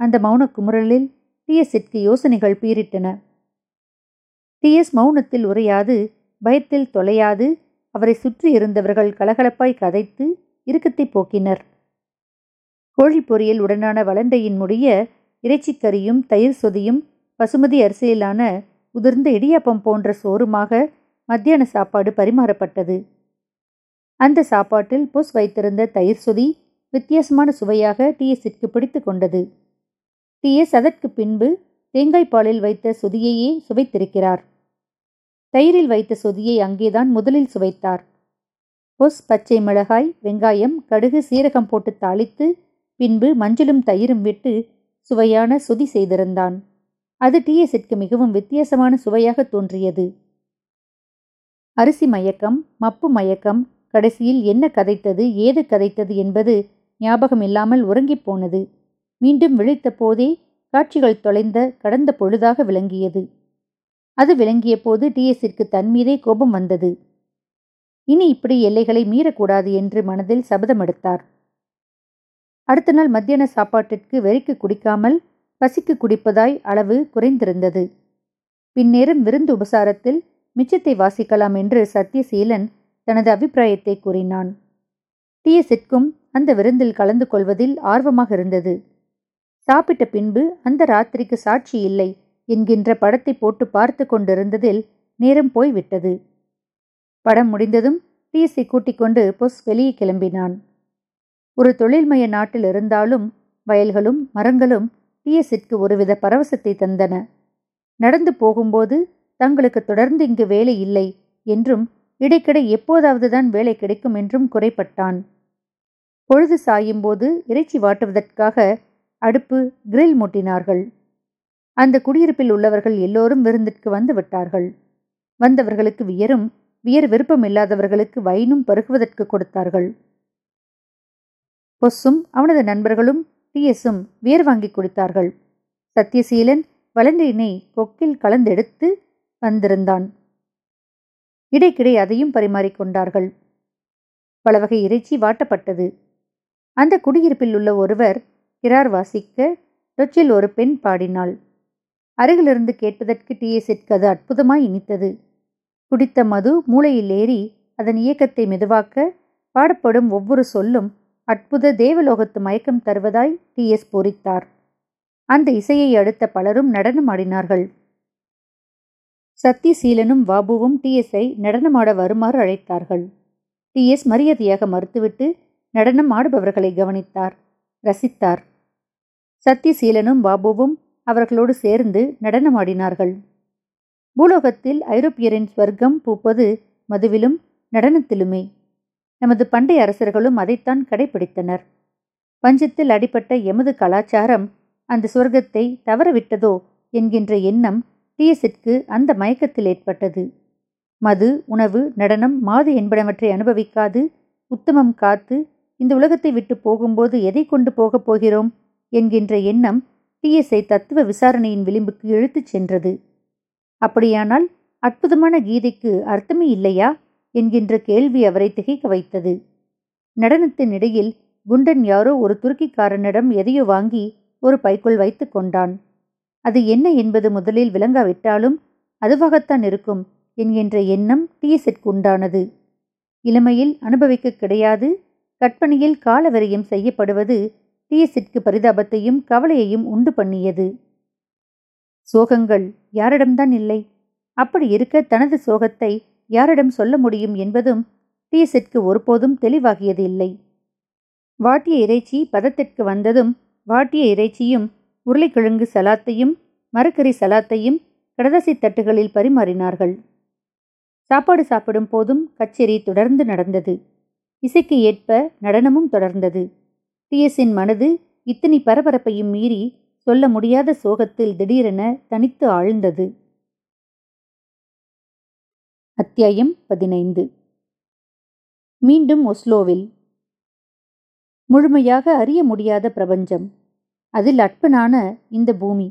அந்த மௌன குமுறலில் டிஎஸ்ஸிற்கு யோசனைகள் பீரிட்டன டிஎஸ் மௌனத்தில் உரையாது பயத்தில் தொலையாது அவரை சுற்றி இருந்தவர்கள் கலகலப்பாய் கதைத்து இறுக்கத்தை போக்கினர். கோழி பொரியல் உடனான வளண்டையின் முடிய இறைச்சிக்கறியும் தயிர் சொதியும் பசுமதி அரிசியிலான உதிர்ந்த இடியாப்பம் போன்ற சோறுமாக மத்தியான சாப்பாடு பரிமாறப்பட்டது. அந்த சாப்பாட்டில் பொஸ் வைத்திருந்த தயிர் சொதி வித்தியாசமான சுவையாக டிஎஸ்ஸிற்கு பிடித்து கொண்டது. டிஎஸ் அதற்கு பின்பு தேங்காய் பாலில் வைத்த சொதியையே சுவைத்திருக்கிறார். தயிரில் வைத்த சொதியை அங்கேதான் முதலில் சுவைத்தார். பொஸ் பச்சை மிளகாய் வெங்காயம் கடுகு சீரகம் போட்டு தாளித்து பின்பு மஞ்சளும் தயிரும் விட்டு சுவையான சுதி செய்திருந்தான். அது டிஎஸ்ஸிற்கு மிகவும் வித்தியாசமான சுவையாக தோன்றியது. அரிசி மயக்கம் மப்பு மயக்கம் கடைசியில் என்ன கதைத்தது ஏது கதைத்தது என்பது ஞாபகம் இல்லாமல் உறங்கிப் போனது. மீண்டும் விழித்த போதே காட்சிகள் தொலைந்த கடந்த பொழுதாக விளங்கியது. அது விளங்கிய போது டிஎஸ்ஸிற்கு தன்மீதே கோபம் வந்தது. இனி இப்படி எல்லைகளை மீறக்கூடாது என்று மனதில் சபதம் எடுத்தார். அடுத்த நாள் மத்தியான சாப்பாட்டிற்கு வெறிக்கு குடிக்காமல் பசிக்கு குடிப்பதாய் அளவு குறைந்திருந்தது. பின்னேறும் விருந்து உபசாரத்தில் மிச்சத்தை வாசிக்கலாம் என்று சத்யசீலன் தனது அபிப்பிராயத்தை கூறினான். டிஎஸ்ஸிற்கும் அந்த விருந்தில் கலந்து கொள்வதில் ஆர்வமாக இருந்தது. சாப்பிட்ட பின்பு அந்த ராத்திரிக்கு சாட்சி இல்லை. என்கின்ற படத்தை போட்டு பார்த்து கொண்டிருந்ததில் நேரம் போய்விட்டது. படம் முடிந்ததும் டிஎஸ்ஸை கூட்டிக் கொண்டு பொஸ் வெளியே கிளம்பினான். ஒரு தொழில்மய நாட்டில் இருந்தாலும் வயல்களும் மரங்களும் டிஎஸ்ஸிற்கு ஒருவித பரவசத்தை தந்தன. நடந்து போகும்போது தங்களுக்கு தொடர்ந்து இங்கு வேலை இல்லை என்றும் இடைக்கிடை எப்போதாவது தான் வேலை கிடைக்கும் என்றும் குறைப்பட்டான் பொழுது சாயும் போது இறைச்சி வாட்டுவதற்காக அடுப்பு கிரில் மூட்டினார்கள். அந்த குடியிருப்பில் உள்ளவர்கள் எல்லோரும் விருந்திற்கு வந்து விட்டார்கள். வந்தவர்களுக்கு வியரும் வியர் விருப்பம் இல்லாதவர்களுக்கு வைனும் பருகுவதற்கு கொடுத்தார்கள். பொஸ்ஸும் அவனது நண்பர்களும் டிஎஸும் வியர் வாங்கி குடித்தார்கள். சத்யசீலன் வலண்டினை கொக்கில் கலந்தெடுத்து வந்திருந்தான். இடைக்கிடை அதையும் பரிமாறிக்கொண்டார்கள் பல வகை இறைச்சி வாட்டப்பட்டது. அந்த குடியிருப்பில் உள்ள ஒருவர் கிரார் வாசிக்க டொச்சில் ஒரு பெண் பாடினாள். அருகிலிருந்து கேட்பதற்கு டிஎஸ்எட்கு அது அற்புதமாய் இனித்தது. குடித்த மது மூளையில் ஏறி அதன் இயக்கத்தை மெதுவாக்க பாடப்படும் ஒவ்வொரு சொல்லும் அற்புத தேவலோகத்து மயக்கம் தருவதாய் டி எஸ் பூரித்தார். அந்த இசையை அடுத்த பலரும் நடனமாடினார்கள் சத்தியசீலனும் பாபுவும் டிஎஸ்ஐ நடனமாட வருமாறு அழைத்தார்கள். டிஎஸ் மரியாதையாக மறுத்துவிட்டு நடனம் ஆடுபவர்களை கவனித்தார் ரசித்தார். சத்தியசீலனும் பாபுவும் அவர்களோடு சேர்ந்து நடனமாடினார்கள். பூலோகத்தில் ஐரோப்பியரின் ஸ்வர்க்கம் பூப்பது மதுவிலும் நடனத்திலுமே. நமது பண்டைய அரசர்களும் அதைத்தான் கடைபிடித்தனர் பஞ்சத்தில் அடிப்பட்ட எமது கலாச்சாரம் அந்த சுவர்க்கத்தை தவறவிட்டதோ என்கின்ற எண்ணம் டிஎஸிற்கு அந்த மயக்கத்தில் ஏற்பட்டது. மது உணவு நடனம் மாது என்பனவற்றை அனுபவிக்காது உத்தமம் காத்து இந்த உலகத்தை விட்டு போகும்போது எதை கொண்டு போகப் போகிறோம் என்கின்ற எண்ணம் டிஎஸ்ஐ தத்துவ விசாரணையின் விளிம்புக்கு இழுத்துச் சென்றது. அப்படியானால் அற்புதமான கீதைக்கு அர்த்தமே இல்லையா? என்கின்ற கேள்வி அவரை திகைக்க வைத்தது. நடனத்தின் இடையில் குண்டன் யாரோ ஒரு துருக்கிக்காரனிடம் எதையோ வாங்கி ஒரு பைக்குள் வைத்து கொண்டான். அது என்ன என்பது முதலில் விளங்காவிட்டாலும் அதுவாகத்தான் இருக்கும் என்கின்ற எண்ணம் டிஎஸ்எட்க்கு உண்டானது இளமையில் அனுபவிக்க கிடையாது. கற்பனையில் காலவரியம் செய்யப்படுவது டிஎஸ்எட்க்கு பரிதாபத்தையும் கவலையையும் உண்டு பண்ணியது. சோகங்கள் யாரிடம்தான் இல்லை. அப்படி இருக்க தனது சோகத்தை யாரிடம் சொல்ல முடியும் என்பதும் டிஎஸ்எட்க்கு ஒருபோதும் தெளிவாகியது இல்லை. வாட்டிய இறைச்சி பதத்திற்கு வந்ததும் வாட்டிய இறைச்சியும் உருளைக்கிழங்கு சலாத்தையும் மரக்கறி சலாத்தையும் கடதசி தட்டுகளில் பரிமாறினார்கள். சாப்பாடு சாப்பிடும் போதும் கச்சேரி தொடர்ந்து நடந்தது. இசைக்கு ஏற்ப நடனமும் தொடர்ந்தது. டிஎஸின் மனது இத்தனை பரபரப்பையும் மீறி சொல்ல முடியாத சோகத்தில் திடீரென தனித்து ஆழ்ந்தது. அத்தியாயம் பதினைந்து. மீண்டும் ஒஸ்லோவில். முழுமையாக அறிய முடியாத பிரபஞ்சம். அதில் அற்பனான இந்த பூமி.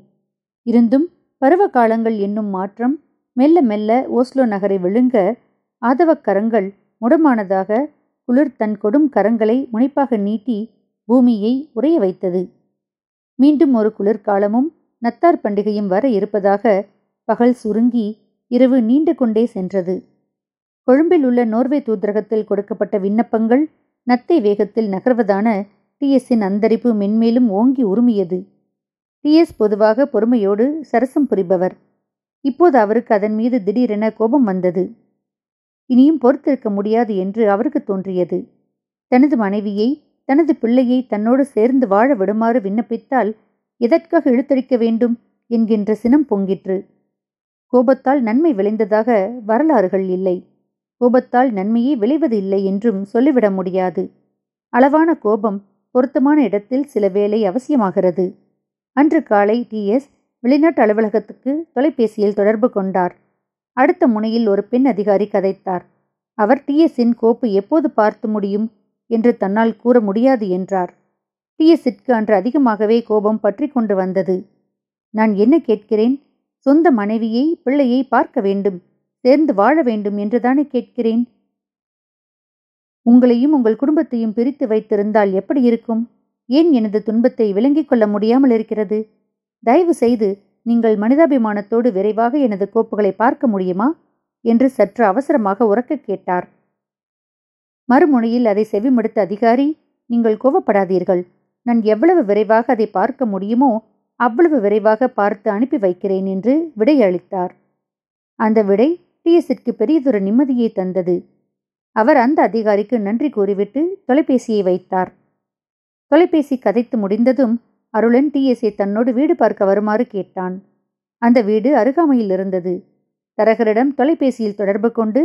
இருந்தும் பருவ காலங்கள் என்னும் மாற்றம் மெல்ல மெல்ல ஓஸ்லோ நகரை விழுங்க ஆதவக்கரங்கள் முடமானதாக குளிர் தன் கொடும் கரங்களை முனைப்பாக நீட்டி பூமியை உறைய வைத்தது. மீண்டும் ஒரு குளிர்காலமும் நத்தார் பண்டிகையும் வர இருப்பதாக பகல் சுருங்கி இரவு நீண்டு கொண்டே சென்றது. கொழும்பில் உள்ள நோர்வே தூதரகத்தில் கொடுக்கப்பட்ட விண்ணப்பங்கள் நத்தை வேகத்தில் நகர்வதான டிஎஸ்ஸின் அந்தரிப்பு மென்மேலும் ஓங்கி உருமியது. டிஎஸ் பொதுவாக பொறுமையோடு சரசம் புரிபவர். இப்போது அவருக்கு அதன் மீது திடீரென கோபம் வந்தது. இனியும் பொறுத்திருக்க முடியாது என்று அவருக்கு தோன்றியது. தனது மனைவியை தனது பிள்ளையை தன்னோடு சேர்ந்து வாழ விடுமாறு விண்ணப்பித்தால் எதற்காக இழுத்தடிக்க வேண்டும் என்கின்ற சினம் பொங்கிற்று. கோபத்தால் நன்மை விளைந்ததாக வரலாறுகள் இல்லை. கோபத்தால் நன்மையே விளைவது இல்லை என்றும் சொல்லிவிட முடியாது. அளவான கோபம் பொருத்தமான இடத்தில் சில வேலை அவசியமாகிறது. அன்று காலை டிஎஸ் வெளிநாட்டு அலுவலகத்துக்கு தொலைபேசியில் தொடர்பு கொண்டார். அடுத்த முனையில் ஒரு பெண் அதிகாரி கதைத்தார். அவர் டிஎஸின் கோப்பு எப்போது பார்த்து முடியும்? என்று தன்னால் கூற முடியாது என்றார். பிஎஸ்ஸிற்கு அன்று அதிகமாகவே கோபம் பற்றி கொண்டு வந்தது. நான் என்ன கேட்கிறேன்? சொந்த மனைவியை பிள்ளையை பார்க்க வேண்டும் சேர்ந்து வாழ வேண்டும் என்றுதானே கேட்கிறேன்? உங்களையும் உங்கள் குடும்பத்தையும் பிரித்து வைத்திருந்தால் எப்படி இருக்கும்? ஏன் எனது துன்பத்தை விளங்கிக் கொள்ள முடியாமல் இருக்கிறது? தயவு செய்து நீங்கள் மனிதாபிமானத்தோடு விரைவாக எனது கோப்புகளை பார்க்க முடியுமா? என்று சற்று அவசரமாக உறக்க கேட்டார். மறுமுனையில் அதை செவிமடுத்த அதிகாரி நீங்கள் கோவப்படாதீர்கள். நான் எவ்வளவு விரைவாக அதை பார்க்க முடியுமோ அவ்வளவு விரைவாக பார்த்து அனுப்பி வைக்கிறேன் என்று விடையளித்தார். அந்த விடை டிஎஸிற்கு பெரியதொரு நிம்மதியை தந்தது. அவர் அந்த அதிகாரிக்கு நன்றி கூறிவிட்டு தொலைபேசியை வைத்தார். தொலைபேசி கதைத்து முடிந்ததும் அருளன் டிஎஸ்ஐ தன்னோடு வீடு பார்க்க வருமாறு கேட்டான். அந்த வீடு அருகாமையில் இருந்தது. தரகரிடம் தொலைபேசியில் தொடர்பு கொண்டு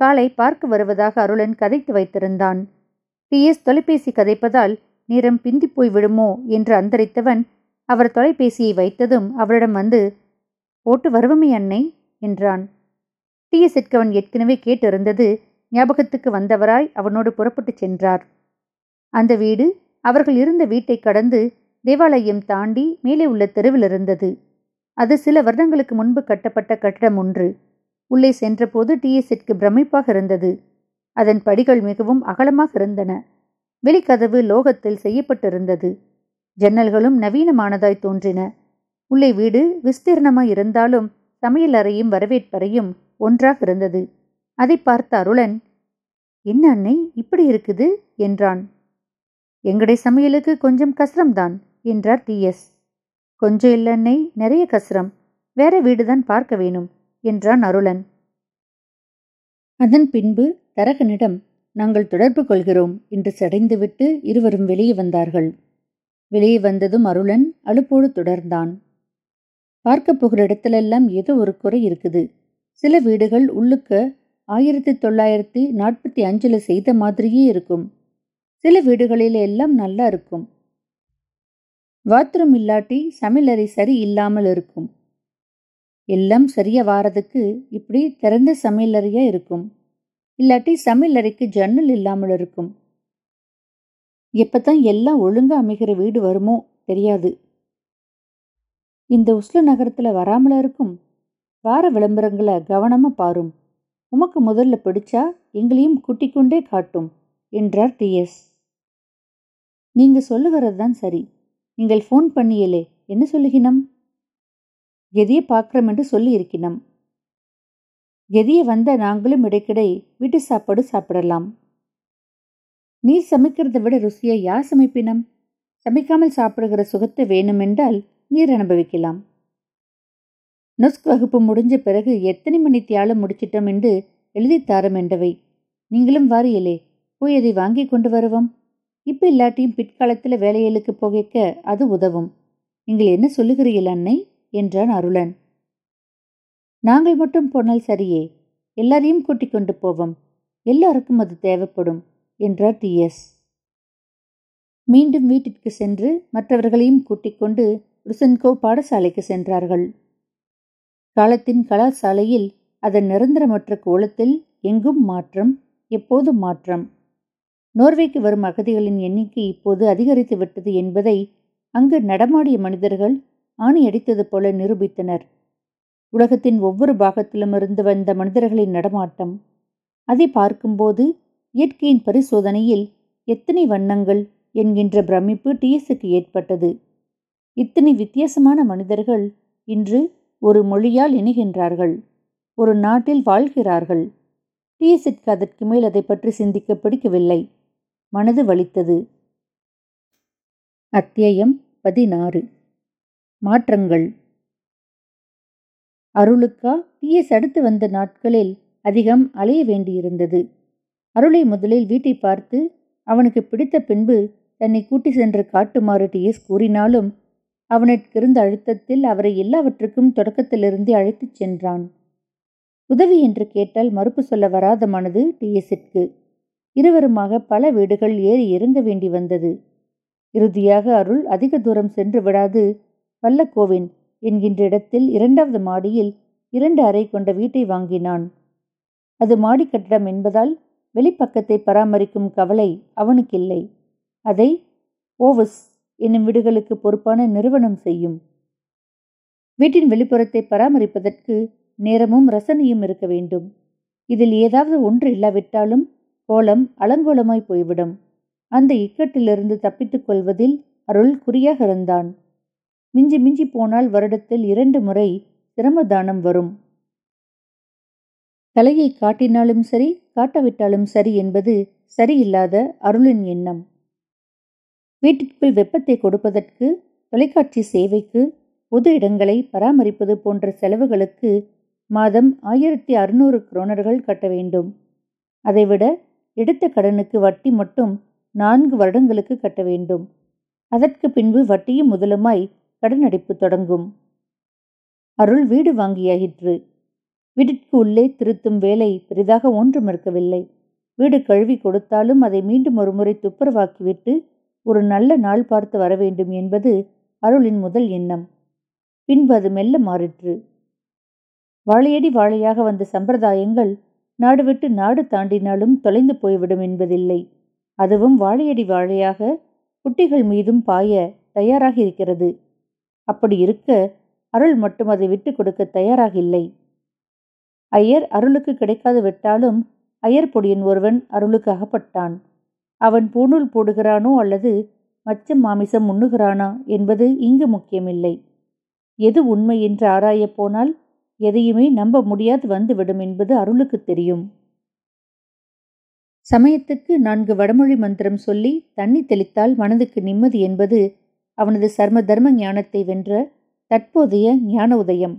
காலை பார்க்க வருவதாக அருளன் கதைத்து வைத்திருந்தான். டிஎஸ் தொலைபேசி கதைப்பதால் நேரம் பிந்தி போய் விடுமோ என்று அந்தரித்தவன் அவர் தொலைபேசியை வைத்ததும் அவரிடம் வந்து போட்டு வருவமே அன்னை என்றான். டிஎஸ் எட்கவன் ஏற்கனவே கேட்டிருந்தது ஞாபகத்துக்கு வந்தவராய் அவனோடு புறப்பட்டுச் சென்றார். அந்த வீடு அவர்கள் இருந்த வீட்டை கடந்து தேவாலயம் தாண்டி மேலே உள்ள தெருவில் இருந்தது. அது சில வருடங்களுக்கு முன்பு கட்டப்பட்ட கட்டடம் ஒன்று. உள்ளே சென்றபோது டிஎஸ்ஸிற்கு பிரமிப்பாக இருந்தது. அதன் படிகள் மிகவும் அகலமாக இருந்தன. வெளிக்கதவு லோகத்தில் செய்யப்பட்டிருந்தது. ஜன்னல்களும் நவீனமானதாய் தோன்றின. உள்ளே வீடு விஸ்தீர்ணமாய் இருந்தாலும் சமையல் அறையும் வரவேற்பறையும் ஒன்றாக இருந்தது. அதை பார்த்த அருளன் என்ன அன்னை இப்படி இருக்குது? என்றான். எங்கடைய சமையலுக்கு கொஞ்சம் கஷ்டம்தான் என்றார் டிஎஸ் கொஞ்சம் இல்லை அன்னை நிறைய கஷ்டம் வேற வீடுதான் பார்க்க வேணும். என்றான் அருளன். அதன் பின்பு தரகனிடம் நாங்கள் தொடர்பு கொள்கிறோம் என்று சடைந்துவிட்டு இருவரும் வெளியே வந்தார்கள். வெளியே வந்ததும் அருளன் அலுப்போடு தொடர்ந்தான். பார்க்க போகிற இடத்திலெல்லாம் ஏதோ ஒரு குறை இருக்குது. சில வீடுகள் உள்ளுக்க ஆயிரத்தி தொள்ளாயிரத்தி நாற்பத்தி அஞ்சில் செய்த மாதிரியே இருக்கும். சில வீடுகளில் எல்லாம் நல்லா இருக்கும். பாத்ரூம் இல்லாட்டி சமையலறை சரி இல்லாமல் இருக்கும். எல்லாம் சரியா வாரதுக்கு இப்படி திறந்த சமையலறையா இருக்கும். இல்லாட்டி சமையலறைக்கு ஜன்னல் இல்லாமல் இருக்கும். எப்பதான் எல்லாம் ஒழுங்கா அமைகிற வீடு வருமோ தெரியாது. இந்த உஸ்ல நகரத்துல வராமல இருக்கும்? வார விளம்பரங்களை கவனமா பாரும். உமக்கு முதல்ல பிடிச்சா எங்களையும் குட்டிக்கொண்டே காட்டும் என்றார் டிஎஸ். நீங்கள் நீங்க சொல்லுகிறது தான் சரி. நீங்கள் ஃபோன் பண்ணியலே என்ன சொல்லுகினம்? கெதியை பார்க்குறோம் என்று சொல்லி இருக்கினோம் கெதியை வந்த நாங்களும் இடைக்கிடை வீட்டு சாப்பாடு சாப்பிடலாம். நீ சமைக்கிறதை விட ருசியை யார் சமைப்பினம்? சமைக்காமல் சாப்பிடுகிற சுகத்தை வேணுமென்றால் நீர் அனுபவிக்கலாம். நொஸ்க் வகுப்பு முடிஞ்ச பிறகு எத்தனை மணி தியாலம் முடிச்சிட்டோம் என்று எழுதித்தாரம் என்றவை. நீங்களும் வாரியலே போய் அதை வாங்கி கொண்டு வருவோம். இப்ப இல்லாட்டியும் பிற்காலத்தில் வேலையலுக்கு போகைக்க அது உதவும். நீங்கள் என்ன சொல்லுகிறீர்கள் அன்னை? என்றான் அருளன். நாங்கள் மட்டும் போனால் சரியே எல்லாரையும் கூட்டிக் கொண்டு போவோம் எல்லாருக்கும் அது தேவைப்படும் என்றார் டி எஸ் மீண்டும் வீட்டிற்கு சென்று மற்றவர்களையும் கூட்டிக் கொண்டு ருசன்கோ பாடசாலைக்கு சென்றார்கள். காலத்தின் கலாசாலையில் அதன் நிரந்தரமற்ற கோலத்தில் எங்கும் மாற்றம் எப்போதும் மாற்றம்? நோர்வேக்கு வரும் அகதிகளின் எண்ணிக்கை இப்போது அதிகரித்து விட்டது என்பதை அங்கு நடமாடிய மனிதர்கள் ஆணியடித்தது போல நிரூபித்தனர். உலகத்தின் ஒவ்வொரு பாகத்திலும் இருந்து வந்த மனிதர்களின் நடமாட்டம். அதை பார்க்கும்போது இயற்கையின் பரிசோதனையில் எத்தனை வண்ணங்கள் என்கின்ற பிரமிப்பு டிஎஸுக்கு ஏற்பட்டது. இத்தனை வித்தியாசமான மனிதர்கள் இன்று ஒரு மொழியால் இணைகின்றார்கள். ஒரு நாட்டில் வாழ்கிறார்கள். டிஎஸ்க்கு அதற்கு மேல் அதை பற்றி சிந்திக்க பிடிக்கவில்லை. மனது வலித்தது. அத்தியாயம் பதினாறு. மாற்றங்கள். அருளுக்கா? டிஎஸ் அடுத்து வந்த நாட்களில் அதிகம் அலைய வேண்டியிருந்தது. அருளை முதலில் வீட்டை பார்த்து அவனுக்கு பிடித்த பின்பு தன்னை கூட்டி சென்று காட்டுமாறு டிஎஸ் கூறினாலும் அவனுக்கிருந்த அழுத்தத்தில் அவரை எல்லாவற்றுக்கும் தொடக்கத்திலிருந்தே அழைத்துச் சென்றான். உதவி என்று கேட்டால் மறுப்பு சொல்ல வராத மனது டிஎஸிற்கு இருவருமாக பல வீடுகள் ஏறி இறங்க வேண்டி வந்தது. இறுதியாக அருள் அதிக தூரம் சென்று விடாது வல்லக்கோவின் என்கின்ற இடத்தில் இரண்டாவது மாடியில் இரண்டு அறை கொண்ட வீட்டை வாங்கினான். அது மாடி கட்டடம் என்பதால் வெளிப்பக்கத்தை பராமரிக்கும் கவலை அவனுக்கில்லை. அதை ஓவஸ் என்னும் வீடுகளுக்கு பொறுப்பான நிறுவனம் செய்யும். வீட்டின் வெளிப்புறத்தை பராமரிப்பதற்கு நேரமும் ரசனையும் இருக்க வேண்டும். இதில் ஏதாவது ஒன்று இல்லாவிட்டாலும் கோலம் அலங்கோலமாய் போய்விடும். அந்த இக்கட்டிலிருந்து தப்பித்துக் கொள்வதில் அருள் குறியாக இருந்தான். மிஞ்சி மிஞ்சி போனால் வருடத்தில் இரண்டு முறை சிரமதானம் வரும். தலையை காட்டினாலும் சரி காட்டவிட்டாலும் சரி என்பது சரியில்லாத அருளின் எண்ணம். வீட்டிற்குள் வெப்பத்தை கொடுப்பதற்கு தொலைக்காட்சி சேவைக்கு பொது இடங்களை பராமரிப்பது போன்ற செலவுகளுக்கு மாதம் ஆயிரத்தி அறுநூறு குரோனர்கள் கட்ட வேண்டும். அதைவிட எடுத்த கடனுக்கு வட்டி மட்டும் நான்கு வருடங்களுக்கு கட்ட வேண்டும். அதற்கு பின்பு வட்டியும் முதலுமாய் கடனடைப்பு தொடங்கும். அருள் வீடு வாங்கியாயிற்று. வீட்டிற்கு உள்ளே திருத்தும் வேலை பெரிதாக ஒன்றும் இருக்கவில்லை. வீடு கழுவி கொடுத்தாலும் அதை மீண்டும் ஒருமுறை துப்புரவாக்கிவிட்டு ஒரு நல்ல நாள் பார்த்து வர வேண்டும் என்பது அருளின் முதல் எண்ணம். பின்பு அது மெல்ல மாறிற்று. வாழையடி வாழையாக வந்த சம்பிரதாயங்கள் நாடு விட்டு நாடு தாண்டினாலும் தொலைந்து போய்விடும் என்பதில்லை. அதுவும் வாழையடி வாழையாக குட்டிகள் மீதும் பாய தயாராக இருக்கிறது. அப்படி இருக்க அருள் மட்டும் அதை விட்டு கொடுக்க தயாராக இல்லை. ஐயர் அருளுக்கு கிடைக்காது விட்டாலும் ஐயர் பொடியின் ஒருவன் அருளுக்கு அகப்பட்டான். அவன் பூணூல் போடுகிறானோ அல்லது மச்சம் மாமிசம் உண்ணுகிறானா என்பது இங்கு முக்கியமில்லை. எது உண்மை என்று ஆராயப் போனால் எதையுமே நம்ப முடியாது வந்துவிடும் என்பது அருளுக்கு தெரியும். சமயத்துக்கு நான்கு வடமொழி மந்திரம் சொல்லி தண்ணி தெளித்தால் மனதுக்கு நிம்மதி என்பது அவனது சர்ம தர்ம ஞானத்தை வென்ற தற்போதைய ஞான உதயம்.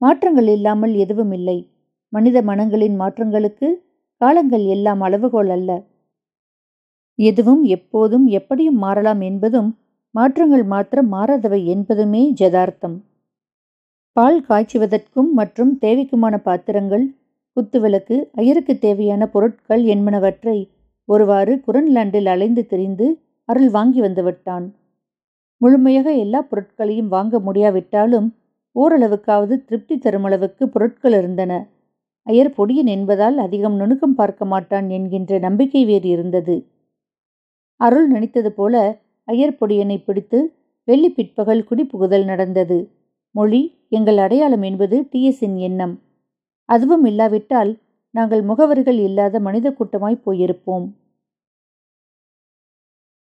மாற்றங்கள் இல்லாமல் எதுவும் இல்லை. மனித மனங்களின் மாற்றங்களுக்கு காலங்கள் எல்லாம் அளவுகோல் அல்ல. எதுவும் எப்போதும் எப்படியும் மாறலாம் என்பதும் மாற்றங்கள் மாத்திரம் மாறாதவை என்பதுமே ஜதார்த்தம் பால் காய்ச்சுவதற்கும் மற்றும் தேவைக்குமான பாத்திரங்கள் குத்துவிளக்கு அயருக்கு தேவையான பொருட்கள் என்பனவற்றை ஒருவாறு குரன்லாண்டில் அலைந்து திரிந்து அருள் வாங்கி வந்துவிட்டான் முழுமையாக எல்லா பொருட்களையும் வாங்க முடியாவிட்டாலும் ஓரளவுக்காவது திருப்தி தரும் அளவுக்கு பொருட்கள் இருந்தன. ஐயர் பொடியன் என்பதால் அதிகம் நுணுக்கம் பார்க்க மாட்டான் என்கின்ற நம்பிக்கை வேறு இருந்தது. அருள் நினைத்தது போல ஐயர் பொடியனை பிடித்து வெள்ளி பிற்பகல் குடிப்புகுதல் நடந்தது. மொழி எங்கள் அடையாளம் என்பது டிஎஸின் எண்ணம். அதுவும் இல்லாவிட்டால் நாங்கள் முகவர்கள் இல்லாத மனித கூட்டமாய் போயிருப்போம்.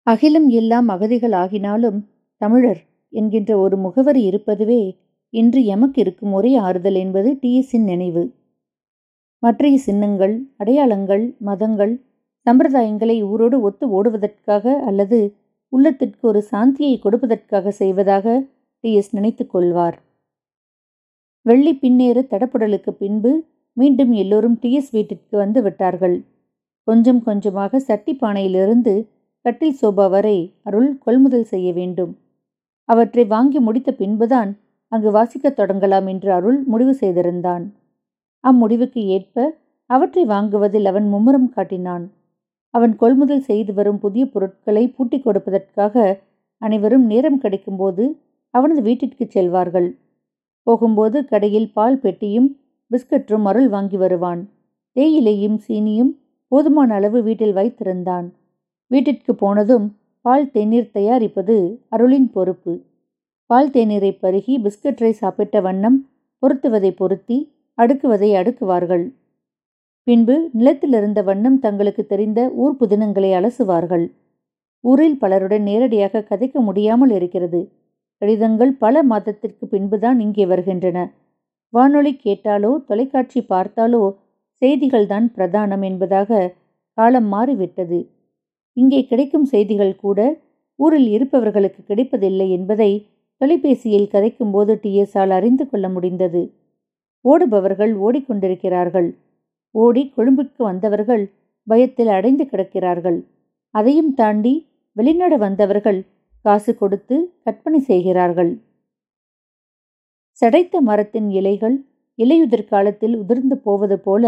அகிலம் எல்லாம் அகதிகள் ஆகினாலும் தமிழர் என்கின்ற ஒரு முகவரி இருப்பதுவே இன்று எமக்கு இருக்கும் ஒரே ஆறுதல் என்பது டிஎஸின் நினைவு. மற்றைய சின்னங்கள் அடையாளங்கள் மதங்கள் சம்பிரதாயங்களை ஊரோடு ஒத்து ஓடுவதற்காக அல்லது உள்ளத்திற்கு ஒரு சாந்தியை கொடுப்பதற்காக செய்வதாக டிஎஸ் நினைத்து கொள்வார். வெள்ளி பின்னேறு தடப்புடலுக்கு பின்பு மீண்டும் எல்லோரும் டிஎஸ் வீட்டிற்கு வந்து விட்டார்கள். கொஞ்சம் கொஞ்சமாக சட்டி பானையிலிருந்து கட்டில் சோபா வரை அருள் கொள்முதல் செய்ய வேண்டும். அவற்றை வாங்கி முடித்த பின்புதான் அங்கு வாசிக்கத் தொடங்கலாம் என்று அருள் முடிவு செய்திருந்தான். அம்முடிவுக்கு ஏற்ப அவற்றை வாங்குவதில் அவன் மும்முரம் காட்டினான். அவன் கொள்முதல் செய்து வரும் புதிய பொருட்களை பூட்டிக் கொடுப்பதற்காக அனைவரும் நேரம் கிடைக்கும்போது அவனது வீட்டிற்கு செல்வார்கள். போகும்போது கடையில் பால் பெட்டியும் பிஸ்கட்டும் அருள் வாங்கி வருவான். தேயிலையும் சீனியும் போதுமான அளவு வீட்டில் வைத்திருந்தான். வீட்டிற்கு போனதும் பால் தேநீர் தயாரிப்பது அருளின் பொறுப்பு. பால் தேநீரை பருகி பிஸ்கட்டை சாப்பிட்ட வண்ணம் பொருத்துவதை பொருத்தி அடுக்குவதை அடுக்குவார்கள். பின்பு நிலத்திலிருந்த வண்ணம் தங்களுக்கு தெரிந்த ஊர் புதினங்களை அலசுவார்கள். ஊரில் பலருடன் நேரடியாக கதைக்க முடியாமல் இருக்கிறது. கடிதங்கள் பல மாதத்திற்கு பின்புதான் இங்கே வருகின்றன. வானொலி கேட்டாலோ தொலைக்காட்சி பார்த்தாலோ செய்திகள்தான் பிரதானம் என்பதாக காலம் மாறிவிட்டது. இங்கே கிடைக்கும் செய்திகள் கூட ஊரில் இருப்பவர்களுக்கு கிடைப்பதில்லை என்பதை தொலைபேசியில் கதைக்கும் போது டிஎஸ்ஆல் அறிந்து கொள்ள முடிந்தது. ஓடுபவர்கள் ஓடிக்கொண்டிருக்கிறார்கள். ஓடி கொழும்புக்கு வந்தவர்கள் பயத்தில் அடைந்து கிடக்கிறார்கள். அதையும் தாண்டி வெளிநாடு வந்தவர்கள் காசு கொடுத்து கற்பனை செய்கிறார்கள். சடைத்த மரத்தின் இலைகள் இலையுதிர் காலத்தில் உதிர்ந்து போவது போல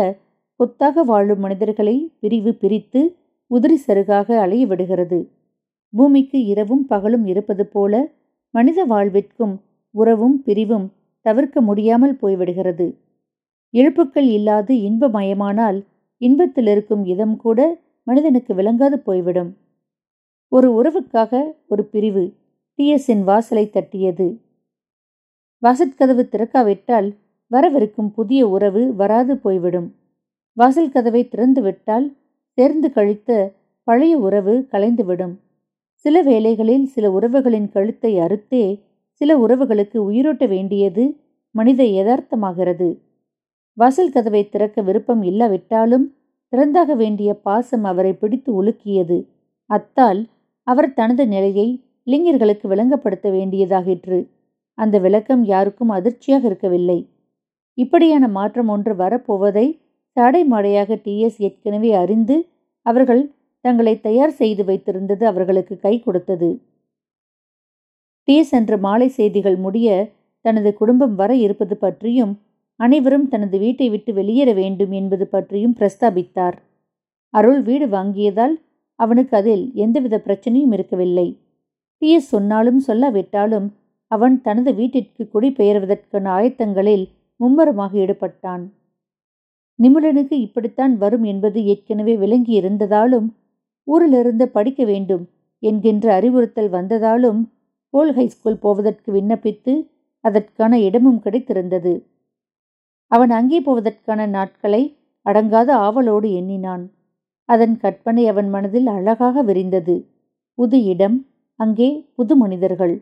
கொத்தாக வாழும் மனிதர்களை பிரிவு பிரித்து உதிரி சருகாக அலைய விடுகிறது. பூமிக்கு இரவும் பகலும் இருப்பது போல மனித வாழ்விற்கும் உறவும் பிரிவும் தவிர்க்க முடியாமல் போய்விடுகிறது. இழப்புக்கள் இல்லாது இன்பமயமானால் இன்பத்தில் இருக்கும் இதம் கூட மனிதனுக்கு விளங்காது போய்விடும். ஒரு உறவுக்காக ஒரு பிரிவு டிஎஸ்ஸின் வாசலை தட்டியது. வாசற்கதவு திறக்காவிட்டால் வரவிருக்கும் புதிய உறவு வராது போய்விடும். வாசல் கதவை திறந்துவிட்டால் சேர்ந்து கழித்த பழைய உறவு கலைந்துவிடும். சில வேளைகளில் சில உறவுகளின் கழுத்தை அறுத்தே சில உறவுகளுக்கு உயிரோட்ட வேண்டியது மனித யதார்த்தமாகிறது. வாசல் கதவை திறக்க விருப்பம் இல்லாவிட்டாலும் திறந்தாக வேண்டிய பாசம் அவரை பிடித்து உலுக்கியது. அத்தால் அவர் தனது நிலையை இளைஞர்களுக்கு விளங்கப்படுத்த வேண்டியதாகிற்று. அந்த விளக்கம் யாருக்கும் அதிர்ச்சியாக இருக்கவில்லை. இப்படியான மாற்றம் ஒன்று வரப்போவதை தடை மாடையாக டிஎஸ் ஏற்கனவே அறிந்து அவர்கள் தங்களை தயார் செய்து வைத்திருந்தது அவர்களுக்கு கை கொடுத்தது. டிஎஸ் என்ற மாலை செய்திகள் முடிய தனது குடும்பம் வர இருப்பது பற்றியும் அனைவரும் தனது வீட்டை விட்டு வெளியேற வேண்டும் என்பது பற்றியும் பிரஸ்தாபித்தார். அருள் வீடு வாங்கியதால் அவனுக்கு அதில் எந்தவித பிரச்சனையும் இருக்கவில்லை. டிஎஸ் சொன்னாலும் சொல்லாவிட்டாலும் அவன் தனது வீட்டிற்கு குடிபெயர்வதற்கான ஆயத்தங்களில் மும்மரமாக ஈடுபட்டான். நிமிடனுக்கு இப்படித்தான் வரும் என்பது ஏற்கனவே விளங்கி இருந்ததாலும் ஊரிலிருந்து படிக்க வேண்டும் என்கின்ற அறிவுறுத்தல் வந்ததாலும் போல் ஹைஸ்கூல் போவதற்கு விண்ணப்பித்து அதற்கான இடமும் கிடைத்திருந்தது. அவன் அங்கே போவதற்கான நாட்களை அடங்காத ஆவலோடு எண்ணினான். அதன் கற்பனை அவன் மனதில் அழகாக விரிந்தது. புது இடம் அங்கே புது மனிதர்கள்.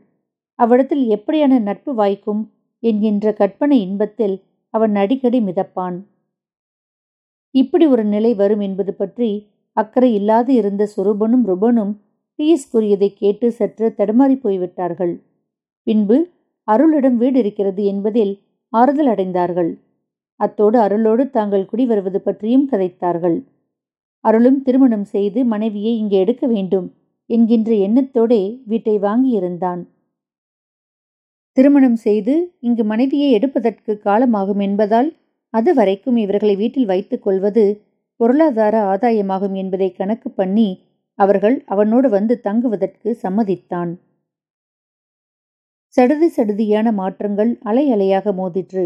அவ்விடத்தில் எப்படியான நட்பு வாய்க்கும் என்கின்ற கற்பனை இன்பத்தில் அவன் அடிக்கடி மிதப்பான். இப்படி ஒரு நிலை வரும் என்பது பற்றி அக்கறை இல்லாது இருந்த சுரபனும் ருபனும் டிஎஸ் கூறியதை கேட்டு சற்று தடுமாறி போய்விட்டார்கள். பின்பு அருளிடம் வீடு இருக்கிறது என்பதில் ஆறுதல் அடைந்தார்கள். அத்தோடு அருளோடு தாங்கள் குடி வருவது பற்றியும் கதைத்தார்கள். அருளும் திருமணம் செய்து மனைவியை இங்கே எடுக்க வேண்டும் என்கின்ற எண்ணத்தோடே வீட்டை வாங்கியிருந்தான். திருமணம் செய்து இங்கு மனைவியை எடுப்பதற்கு காலமாகும் என்பதால் அது வரைக்கும் இவர்களை வீட்டில் வைத்துக் கொள்வது பொருளாதார ஆதாயமாகும் என்பதை கணக்கு பண்ணி அவர்கள் அவனோடு வந்து தங்குவதற்கு சம்மதித்தான். சடுதி சடுதியான மாற்றங்கள் அலை அலையாக மோதிற்று.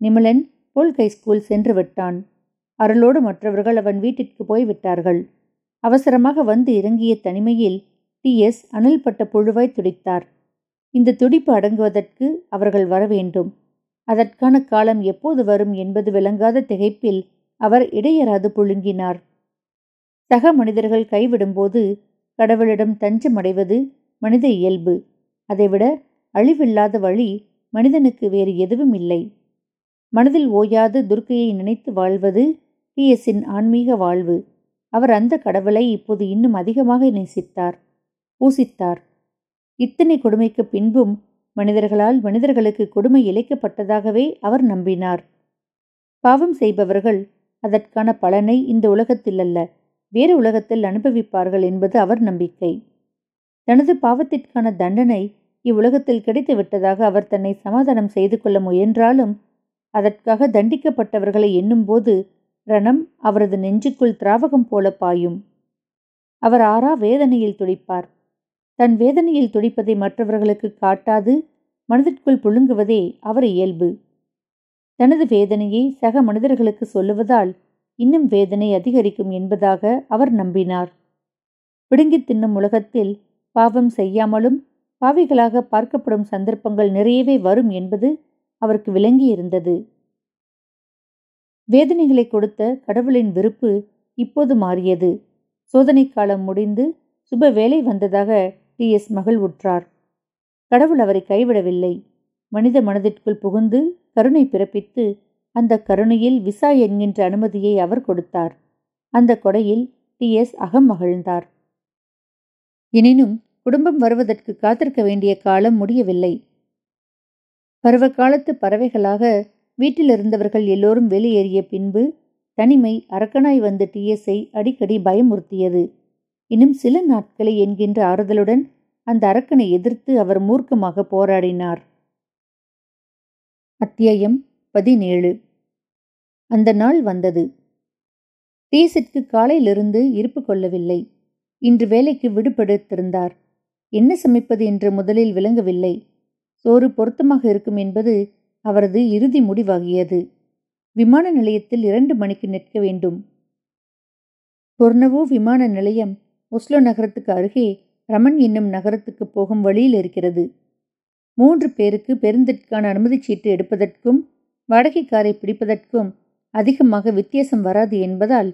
நிமலன் போல்கை ஸ்கூல் சென்று விட்டான். அருளோடு மற்றவர்கள் அவன் வீட்டிற்கு போய்விட்டார்கள். அவசரமாக வந்து இறங்கிய தனிமையில் டி. எஸ். அனல்பட்ட புழுவாய் துடித்தார். இந்த துடிப்பு அடங்குவதற்கு அவர்கள் வர வேண்டும் அதற்கான காலம் எப்போது வரும் என்பது விளங்காத திகைப்பில் அவர் இடையராது புழுங்கினார். சக மனிதர்கள் கைவிடும்போது கடவுளிடம் தஞ்சமடைவது மனித இயல்பு. அதைவிட அழிவில்லாத வழி மனிதனுக்கு வேறு எதுவும் இல்லை. மனதில் ஓயாது துர்க்கையை நினைத்து வாழ்வது பிஎஸ்ஸின் ஆன்மீக வாழ்வு. அவர் அந்த கடவுளை இப்போது இன்னும் அதிகமாக நேசித்தார் பூசித்தார். இத்தனை கொடுமைக்கு பின்பும் மனிதர்களால் மனிதர்களுக்கு கொடுமை இழைக்கப்பட்டதாகவே அவர் நம்பினார். பாவம் செய்பவர்கள் அதற்கான பலனை இந்த உலகத்தில் அல்ல வேறு உலகத்தில் அனுபவிப்பார்கள் என்பது அவர் நம்பிக்கை. தனது பாவத்திற்கான தண்டனை இவ்வுலகத்தில் கிடைத்து விட்டதாக அவர் தன்னை சமாதானம் செய்து கொள்ள முயன்றாலும் அதற்காக தண்டிக்கப்பட்டவர்களை எண்ணும்போது ரணம் அவரது நெஞ்சுக்குள் திராவகம் போல பாயும். அவர் ஆறா வேதனையில் துடிப்பார். தன் வேதனையில் துடிப்பதை மற்றவர்களுக்கு காட்டாது மனதிற்குள் புழுங்குவதே அவர் இயல்பு. தனது வேதனையை சக மனிதர்களுக்கு சொல்லுவதால் இன்னும் வேதனை அதிகரிக்கும் என்பதாக அவர் நம்பினார். பிடுங்கி தின்னும் உலகத்தில் பாவம் செய்யாமலும் பாவிகளாக பார்க்கப்படும் சந்தர்ப்பங்கள் நிறையவே வரும் என்பது அவருக்கு விளங்கியிருந்தது. வேதனைகளை கொடுத்த கடவுளின் விருப்பு இப்போது மாறியது. சோதனை காலம் முடிந்து சுப வேலை வந்ததாக டி எஸ் மகள் உற்றார். கடவுள் அவரை கைவிடவில்லை. மனித மனதிற்குள் புகுந்து கருணை பிறப்பித்து அந்த கருணையில் விசா என்கின்ற அனுமதியை அவர் கொடுத்தார். அந்த கொடையில் டி எஸ் அகம் மகிழ்ந்தார். எனினும் குடும்பம் வருவதற்கு காத்திருக்க வேண்டிய காலம் முடியவில்லை. பருவ காலத்து பறவைகளாக வீட்டில் இருந்தவர்கள் எல்லோரும் வெளியேறிய பின்பு தனிமை அரக்கனாய் வந்த டிஎஸ்ஐ அடிக்கடி பயமுறுத்தியது. இன்னும் சில நாட்களை என்கின்ற ஆறுதலுடன் அந்த அரக்கனை எதிர்த்து அவர் மூர்க்கமாக போராடினார். அத்தியாயம் பதினேழு. அந்த நாள் வந்தது. டீசிற்கு காலையிலிருந்து இருப்பு கொள்ளவில்லை. இன்று வேலைக்கு விடுபடுத்திருந்தார். என்ன சமைப்பது என்று முதலில் விளங்கவில்லை. சோறு பொருத்தமாக இருக்கும் என்பது அவரது இறுதி முடிவாகியது. விமான நிலையத்தில் இரண்டு மணிக்கு நிற்க வேண்டும். பொர்னவோ விமான நிலையம் ஒஸ்லோ நகரத்துக்கு அருகே ரமன் என்னும் நகரத்துக்கு போகும் வழியில் இருக்கிறது. மூன்று பேருக்கு பெருந்திற்கான அனுமதி சீட்டு எடுப்பதற்கும் காரை பிடிப்பதற்கும் அதிகமாக வித்தியாசம் வராது என்பதால்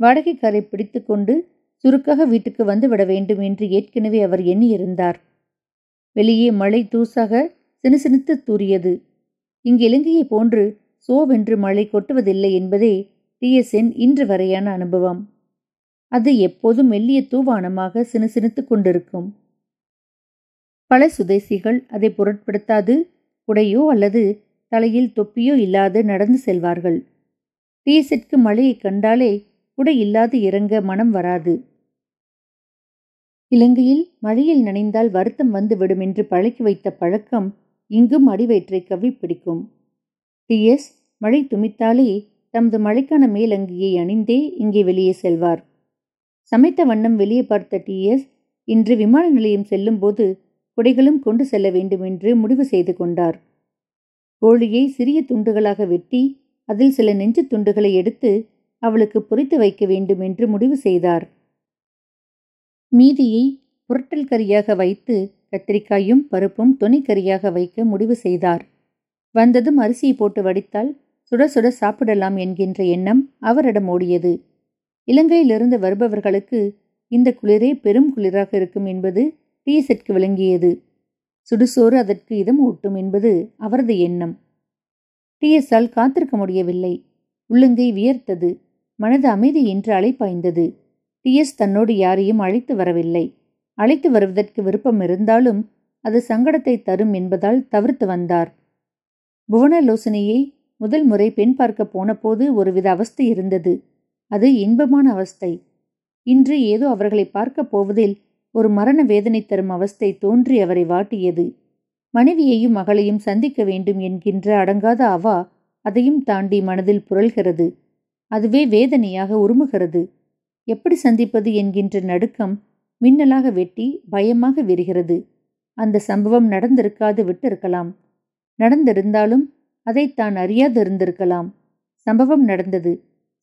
வாடகைக்காரை பிடித்து கொண்டு சுருக்காக வீட்டுக்கு வந்துவிட வேண்டும் என்று ஏற்கனவே அவர் எண்ணியிருந்தார். வெளியே மழை தூசாக சினுசினுத்து தூறியது. இங்கு இலங்கையை போன்று சோவென்று மழை கொட்டுவதில்லை என்பதே டிஎஸ்என் இன்று வரையான அனுபவம். அது எப்போதும் மெல்லிய தூவானமாக சினுசினுத்து கொண்டிருக்கும். பல சுதேசிகள் அதை பொருட்படுத்தாது உடையோ அல்லது தலையில் தொப்பியோ இல்லாது நடந்து செல்வார்கள். டிஎஸ்எட்க்கு மழையை கண்டாலே உடை இல்லாது இறங்க மனம் வராது. இலங்கையில் மழையில் நனைந்தால் வருத்தம் வந்துவிடும் என்று பழக்கி வைத்த பழக்கம் இங்கும் அடிவயிற்றை கவி பிடிக்கும். டிஎஸ் மழை துமித்தாலே தமது மழைக்கான மேலங்கியை அணிந்தே இங்கே வெளியே செல்வார். சமைத்த வண்ணம் வெளியே பார்த்த டிஎஸ் இன்று விமான நிலையம் செல்லும்போது குடைகளும் கொண்டு செல்ல வேண்டும் என்று முடிவு செய்து கொண்டார். கோழியை சிறிய துண்டுகளாக வெட்டி அதில் சில நெஞ்சு துண்டுகளை எடுத்து அவளுக்கு பொறித்து வைக்க வேண்டும் என்று முடிவு செய்தார். மீதியை புரட்டல் கறியாக வைத்து கத்திரிக்காயும் பருப்பும் துணைக்கறியாக வைக்க முடிவு செய்தார். வந்ததும் அரிசியை போட்டு வடித்தால் சுட சுட சாப்பிடலாம் என்கின்ற எண்ணம் அவரிடம் ஓடியது. இலங்கையிலிருந்து வருபவர்களுக்கு இந்த குளிரே பெரும் குளிராக இருக்கும் என்பது டீசெட்க்கு விளங்கியது. சுடுசோறு அதற்கு இதம் ஊட்டும் என்பது அவரது எண்ணம். டிஎஸ்ஆல் காத்திருக்க முடியவில்லை. உள்ளங்கை வியர்த்தது. மனது அமைதி என்று அழைப்பாய்ந்தது. டிஎஸ் தன்னோடு யாரையும் அழைத்து வரவில்லை. அழைத்து வருவதற்கு விருப்பம் இருந்தாலும் அது சங்கடத்தை தரும் என்பதால் தவிர்த்து வந்தார். புவனலோசனையை முதல் முறை பெண் பார்க்க போனபோது ஒருவித அவஸ்தை இருந்தது. அது இன்பமான அவஸ்தை. இன்று ஏதோ அவர்களை பார்க்கப் போவதில் ஒரு மரண வேதனை தரும் அவஸ்தை தோன்றி அவரை வாட்டியது. மனைவியையும் மகளையும் சந்திக்க வேண்டும் என்கின்ற அடங்காத அவா அதையும் தாண்டி மனதில் புரள்கிறது. அதுவே வேதனையாக உருமுகிறது. எப்படி சந்திப்பது என்கின்ற நடுக்கம் மின்னலாக வெட்டி பயமாக விரிகிறது. அந்த சம்பவம் நடந்திருக்காது விட்டிருக்கலாம். நடந்திருந்தாலும் அதை தான் அறியாதிருந்திருக்கலாம். சம்பவம் நடந்தது.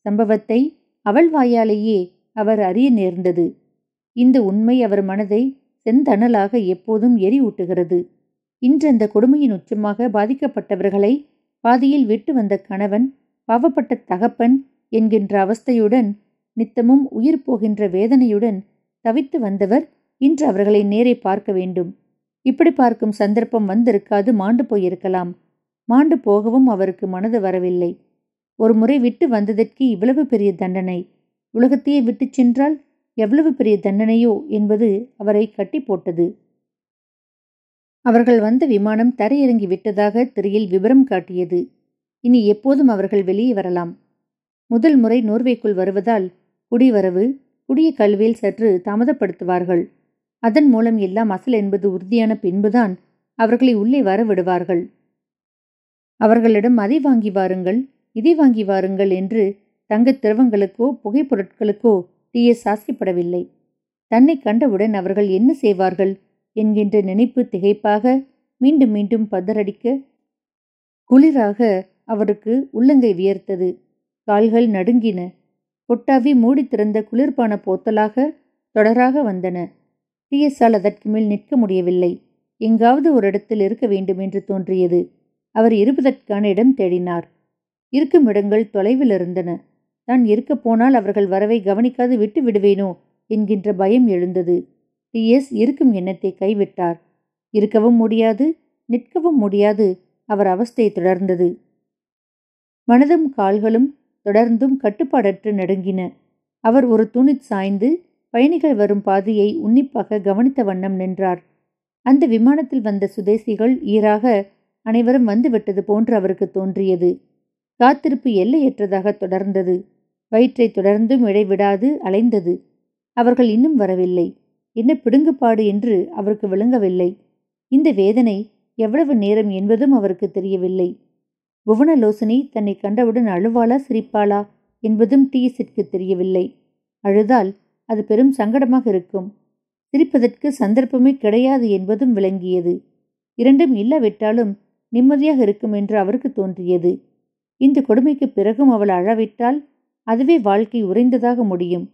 சம்பவத்தை அவள் வாயாலேயே அவர் அறிய நேர்ந்தது. இந்த உண்மை அவர் மனதை செந்தணலாக எப்போதும் எரியூட்டுகிறது. இன்று அந்த கொடுமையின் உச்சமாக பாதிக்கப்பட்டவர்களை பாதியில் விட்டு வந்த கணவன் பாவப்பட்ட தகப்பன் என்கின்ற அவஸ்தையுடன் நித்தமும் உயிர் போகின்ற வேதனையுடன் தவித்து வந்தவர் இன்று அவர்களை நேரே பார்க்க வேண்டும். இப்படி பார்க்கும் சந்தர்ப்பம் வந்திருக்காது மாண்டு போயிருக்கலாம். மாண்டு போகவும் அவருக்கு மனது வரவில்லை. ஒரு முறை விட்டு வந்ததற்கு இவ்வளவு பெரிய தண்டனை. உலகத்தையே விட்டுச் சென்றால் எவ்வளவு பெரிய தண்டனையோ என்பது அவரை கட்டி போட்டது அவர்கள் வந்த விமானம் தரையிறங்கி விட்டதாக திரையில் விவரம் காட்டியது. இனி எப்போதும் அவர்கள் வெளியே வரலாம். முதல் முறை நோர்வேக்குள் வருவதால் குடிவரவு குடிய கல்வியில் சற்று தாமதப்படுத்துவார்கள். அதன் மூலம் எல்லாம் அசல் என்பது உறுதியான பின்புதான் அவர்களை உள்ளே வர விடுவார்கள் அவர்களிடம் அதை வாங்கி வாருங்கள். இதை வாங்கி வாருங்கள் என்று தங்கத் திரவங்களுக்கோ புகைப்பொருட்களுக்கோ டி எஸ் ஆசைப்படவில்லை தன்னை கண்டவுடன் அவர்கள் என்ன செய்வார்கள்? என்கின்ற நினைப்பு திகைப்பாக மீண்டும் மீண்டும் பதறடிக்க குளிராக அவருக்கு உள்ளங்கை வியர்த்தது. கால்கள் நடுங்கின. கொட்டாவி மூடி திறந்த குளிர்பான போத்தலாக தொடராக வந்தன. டிஎஸ்ஆல் அதற்கு மேல் நிற்க முடியவில்லை. எங்காவது ஒரு இடத்தில் இருக்க வேண்டும் என்று தோன்றியது. அவர் இருப்பதற்கான இடம் தேடினார். இருக்கும் இடங்கள் தொலைவில் இருந்தன. தான் இருக்கப் போனால் அவர்கள் வரவை கவனிக்காது விட்டு விடுவேனோ? என்கின்ற பயம் எழுந்தது. டிஎஸ் இருக்கும் எண்ணத்தை கைவிட்டார். இருக்கவும் முடியாது நிற்கவும் முடியாது அவர் அவஸ்தை தொடர்ந்தது. மனதும் கால்களும் தொடர்ந்தும் கட்டுப்பாடற்று நடுங்கின. அவர் ஒரு துணி சாய்ந்து பயணிகள் வரும் பாதையை உன்னிப்பாக கவனித்த வண்ணம் நின்றார். அந்த விமானத்தில் வந்த சுதேசிகள் ஈராக அனைவரும் வந்துவிட்டது போன்று அவருக்கு தோன்றியது. காத்திருப்பு எல்லையற்றதாக தொடர்ந்தது. வயிற்றை தொடர்ந்தும் இடைவிடாது அலைந்தது. அவர்கள் இன்னும் வரவில்லை. என்ன பிடுங்குப்பாடு என்று அவருக்கு விளங்கவில்லை. இந்த வேதனை எவ்வளவு நேரம் என்பதும் அவருக்கு தெரியவில்லை. புவனலோசனி தன்னை கண்டவுடன் அழுவாளா சிரிப்பாளா என்பதும் டீஸிற்கு தெரியவில்லை. அழுதால் அது பெரும் சங்கடமாக இருக்கும். சிரிப்பதற்கு சந்தர்ப்பமே கிடையாது என்பதும் விளங்கியது. இரண்டும் இல்லாவிட்டாலும் நிம்மதியாக இருக்கும் என்று அவருக்கு தோன்றியது. இந்த கொடுமைக்கு பிறகும் அவள் அழவிட்டால் அதுவே வாழ்க்கை உறைந்ததாக முடியும்.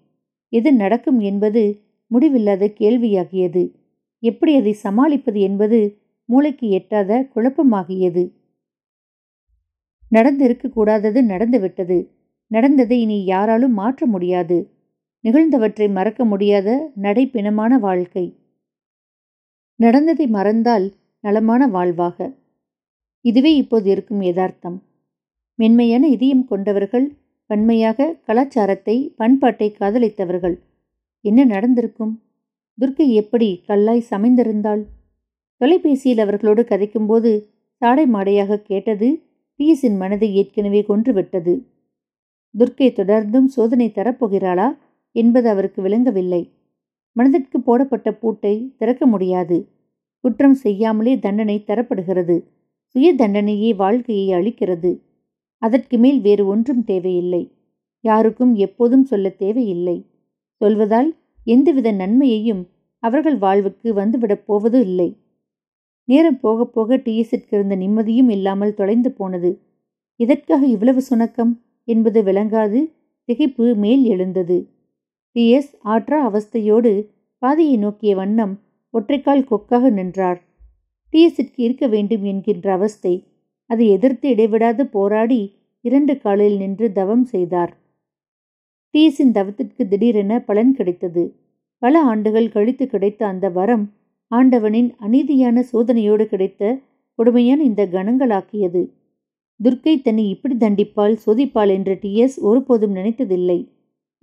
எது நடக்கும் என்பது முடிவில்லாத கேள்வியாகியது. எப்படி அதை சமாளிப்பது என்பது மூளைக்கு எட்டாத குழப்பமாகியது. நடந்திருக்கக்கூடாதது நடந்துவிட்டது. நடந்ததை இனி யாராலும் மாற்ற முடியாது. நிகழ்ந்தவற்றை மறக்க முடியாத நடைப்பிணமான வாழ்க்கை. நடந்ததை மறந்தால் நலமான வாழ்வாக. இதுவே இப்போது இருக்கும் யதார்த்தம். மென்மையான இதயம் கொண்டவர்கள் வன்மையாக கலாச்சாரத்தை பண்பாட்டை காதலித்தவர்கள். என்ன நடந்திருக்கும்? துர்க்கை எப்படி கல்லாய் சமைந்திருந்தாள்? தொலைபேசியில் அவர்களோடு கதைக்கும்போது சாடை மாடையாக கேட்டது டீஸின் மனதை ஏற்கனவே கொன்றுவிட்டது. துர்க்கை தொடர்ந்தும் சோதனை தரப்போகிறாளா என்பது அவருக்கு விளங்கவில்லை. மனதிற்கு போடப்பட்ட பூட்டை திறக்க முடியாது. குற்றம் செய்யாமலே தண்டனை தரப்படுகிறது. சுய தண்டனையே வாழ்க்கையை அளிக்கிறது அதற்கு மேல் வேறு ஒன்றும் தேவையில்லை. யாருக்கும் எப்போதும் சொல்ல தேவையில்லை. சொல்வதால் எந்தவித நன்மையையும் அவர்கள் வாழ்வுக்கு வந்துவிடப் போவது இல்லை. நேரம் போக போக டிஎஸிற்கு இருந்த நிம்மதியும் இல்லாமல் தொலைந்து போனது. இதற்காக இவ்வளவு சுணக்கம்? என்பது விளங்காது திகைப்பு மேல் எழுந்தது. டிஎஸ் ஆற்றா அவஸ்தையோடு பாதையை நோக்கிய வண்ணம் ஒற்றைக்கால் கொக்காக நின்றார். டிஎஸிற்கு இருக்க வேண்டும் என்கின்ற அவஸ்தை அதை எதிர்த்து இடைவிடாது போராடி இரண்டு காலில் நின்று தவம் செய்தார். டிஎஸின் தவத்திற்கு திடீரென பலன் கிடைத்தது. பல ஆண்டுகள் கழித்து கிடைத்த அந்த வரம் ஆண்டவனின் அநீதியான சோதனையோடு கிடைத்த கொடுமையான இந்த கணங்களாக்கியது துர்க்கை தன்னை இப்படி தண்டிப்பாள் சோதிப்பாள் என்று டி. எஸ். ஒருபோதும் நினைத்ததில்லை.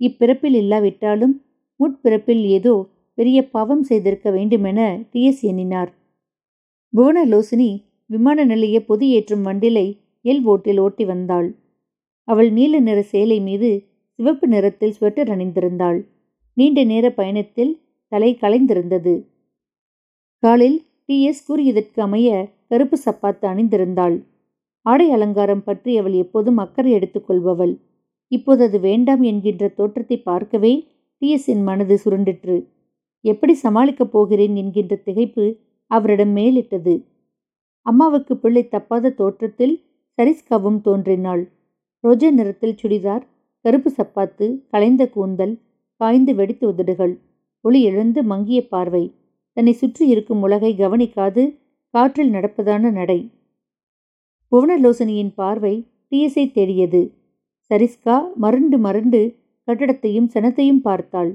இப்பிறப்பில் இல்லாவிட்டாலும் முற்பிறப்பில் ஏதோ பெரிய பாவம் செய்திருக்க வேண்டுமென டி. எஸ். எண்ணினார். புவனலோசினி விமான நிலைய பொது ஏற்றும் வண்டிலை எல் ஓட்டில் ஓட்டி வந்தாள். அவள் நீல நிற சேலை மீது சிவப்பு நிறத்தில் ஸ்வெட்டர் அணிந்திருந்தாள். நீண்ட நேர பயணத்தில் தலை கலைந்திருந்தது. காலில் டி. எஸ். கூறியதற்கு அமைய கருப்பு சப்பாத்து அணிந்திருந்தாள். ஆடை அலங்காரம் பற்றி அவள் எப்போதும் அக்கறை எடுத்துக் கொள்பவள். இப்போது அது வேண்டாம் என்கின்ற தோற்றத்தை பார்க்கவே டிஎஸின் மனது சுருண்டிற்று. எப்படி சமாளிக்கப் போகிறேன்? என்கின்ற திகைப்பு அவரிடம் மேலிட்டது. அம்மாவுக்கு பிள்ளை தப்பாத தோற்றத்தில் சரிஸ்காவும் தோன்றினாள். ரோஜா நிறத்தில் சுடிதார் கருப்பு சப்பாத்து கலைந்த கூந்தல் காய்ந்து வெடித்து உதடுகள் ஒளி எழுந்து மங்கிய பார்வை. தன்னை சுற்றி இருக்கும் உலகை கவனிக்காது காற்றில் நடப்பதான நடை. புவனலோசனியின் பார்வை டிஎஸை தேடியது. சரிஸ்கா மருண்டு மருண்டு கட்டடத்தையும் சனத்தையும் பார்த்தாள்.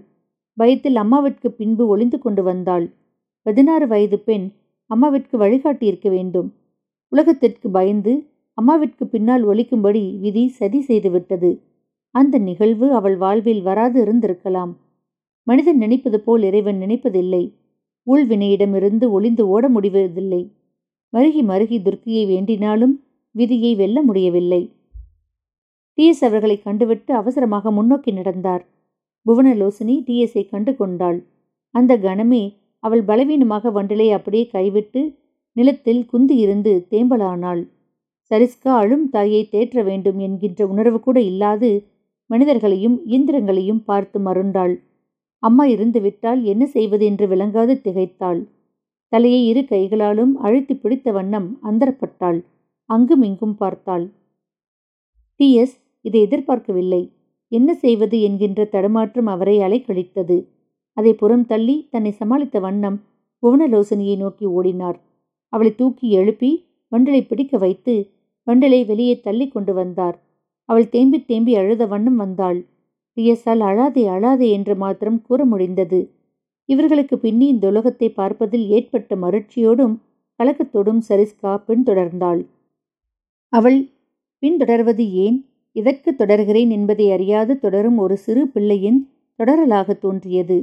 பயத்தில் அம்மாவிற்கு பின்பு ஒளிந்து கொண்டு வந்தாள். பதினாறு வயது பெண் அம்மாவிற்கு வழிகாட்டியிருக்க வேண்டும். உலகத்திற்கு பயந்து அம்மாவிற்கு பின்னால் ஒழிக்கும்படி விதி சதி செய்துவிட்டது அந்த நிகழ்வு அவள் வாழ்வில் வராது இருந்திருக்கலாம். மனிதன் நினைப்பது போல் இறைவன் நினைப்பதில்லை. ஊழ்வினையிடமிருந்து ஒளிந்து ஓட முடிவதில்லை. மருகி மருகி துர்க்கியை வேண்டினாலும் விதியை வெல்ல முடியவில்லை. டிஎஸ் அவர்களை கண்டுவிட்டு அவசரமாக முன்னோக்கி நடந்தார். புவனலோசினி டிஎஸை கண்டு கொண்டாள். அந்த கணமே அவள் பலவீனமாக வண்டிலை அப்படியே கைவிட்டு நிலத்தில் குந்து இருந்து தேம்பலானாள். சரிஸ்கா அழும் தாயை தேற்ற வேண்டும் என்கின்ற உணர்வு கூட இல்லாது மனிதர்களையும் இயந்திரங்களையும் பார்த்து மருண்டாள். அம்மா இருந்து விட்டால் என்ன செய்வது என்று விளங்காது திகைத்தாள். தலையை இரு கைகளாலும் அழுத்தி பிடித்த வண்ணம் அந்தரப்பட்டாள். அங்கும் இங்கும் பார்த்தாள். டி. எஸ். இதை எதிர்பார்க்கவில்லை. என்ன செய்வது? என்கின்ற தடுமாற்றம் அவரை அலைக்கழித்தது. அதை புறம் தள்ளி தன்னை சமாளித்த வண்ணம் புவனலோசனியை நோக்கி ஓடினார். அவளை தூக்கி எழுப்பி வண்டலை பிடிக்க வைத்து வண்டலை வெளியே தள்ளி கொண்டு வந்தார். அவள் தேம்பி தேம்பி அழுத வண்ணம் வந்தாள். பிரியஸால் அழாதே அழாதே என்று மாத்திரம் கூற முடிந்தது. இவர்களுக்கு பின்னி இந்த உலகத்தை பார்ப்பதில் ஏற்பட்ட மகிழ்ச்சியோடும் கலக்கத்தோடும் சரிஸ்கா பின்தொடர்ந்தாள் அவள் பின்தொடர்வது ஏன்? எதற்கு தொடர்கிறேன் என்பதை அறியாது தொடரும் ஒரு சிறு பிள்ளையின் தொடரலாக தோன்றியது.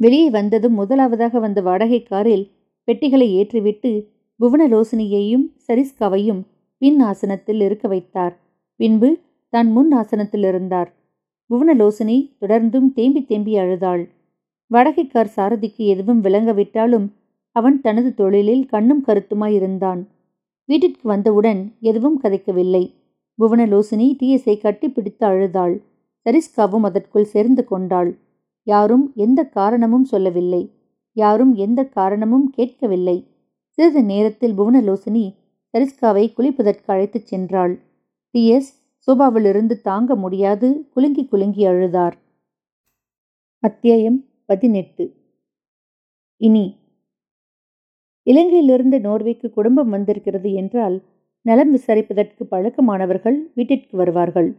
வெளியே வந்ததும் முதலாவதாக வந்த வாடகை காரில் பெட்டிகளை ஏற்றிவிட்டு புவனலோசனியையும் சரிஸ்காவையும் பின் ஆசனத்தில் இருக்க வைத்தார். பின்பு தான் முன் ஆசனத்தில் இருந்தார். புவனலோசனி தொடர்ந்தும் தேம்பி தேம்பி அழுதாள். வடகைக்கார் சாரதிக்கு எதுவும் விளங்கவிட்டாலும் அவன் தனது தொழிலில் கண்ணும் கருத்துமாயிருந்தான் வீட்டிற்கு வந்தவுடன் எதுவும் கதைக்கவில்லை. புவனலோசினி டிஎஸை கட்டிப்பிடித்து அழுதாள். சரிஸ்காவும் அதற்குள் சேர்ந்து கொண்டாள். யாரும் எந்த காரணமும் சொல்லவில்லை. யாரும் எந்த காரணமும் கேட்கவில்லை. சிறிது நேரத்தில் புவனலோசினி சரிஸ்காவை குளிப்பதற்கு அழைத்துச் சென்றாள். டிஎஸ் சோபாவிலிருந்து தாங்க முடியாது. குலுங்கி குலுங்கி அழுதார். அத்தியாயம் பதினெட்டு. இனி. இலங்கையிலிருந்து நோர்வேக்கு குடும்பம் வந்திருக்கிறது என்றால் நலம் விசாரிப்பதற்கு பழக்கமானவர்கள் வீட்டிற்கு வருவார்கள்.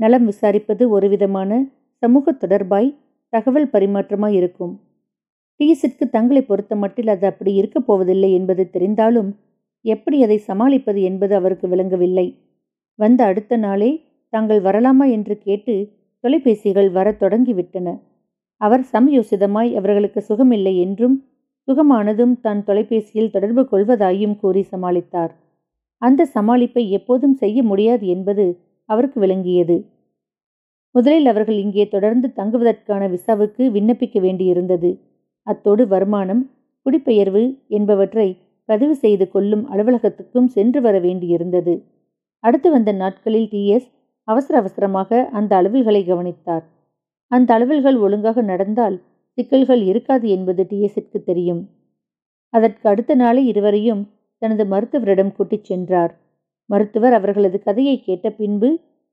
நலம் விசாரிப்பது ஒரு விதமான சமூக தொடர்பாய் தகவல் பரிமாற்றமாக இருக்கும். டீஸிற்கு தங்களை பொறுத்த மட்டில் அது அப்படி இருக்கப் போவதில்லை என்பது தெரிந்தாலும் எப்படி அதை சமாளிப்பது என்பது அவருக்கு விளங்கவில்லை. வந்த அடுத்த நாளே தாங்கள் வரலாமா என்று கேட்டு தொலைபேசிகள் வரத் தொடங்கிவிட்டன. அவர் சமயோசிதமாய் அவர்களுக்கு சுகமில்லை என்றும் சுகமானதும் தான் தொலைபேசியில் தொடர்பு கொள்வதாயும் கூறி சமாளித்தார். அந்த சமாளிப்பை எப்போதும் செய்ய முடியாது என்பது அவருக்கு விளங்கியது. முதலில் அவர்கள் இங்கே தொடர்ந்து தங்குவதற்கான விசாவுக்கு விண்ணப்பிக்க வேண்டியிருந்தது. அத்தோடு வருமானம் குடிபெயர்வு என்பவற்றை பதிவு செய்து கொள்ளும் அலுவலகத்துக்கும் சென்று வர வேண்டியிருந்தது. அடுத்து வந்த நாட்களில் டிஎஸ் அவசர அவசரமாக அந்த அலுவல்களை கவனித்தார். அந்த அலுவல்கள் ஒழுங்காக நடந்தால் சிக்கல்கள் இருக்காது என்பது டிஎஸ்ஸிற்கு தெரியும். அதற்கு அடுத்த நாளே இருவரையும் தனது மருத்துவரிடம் கூட்டிச் சென்றார். மருத்துவர் அவர்களது கதையை கேட்ட பின்பு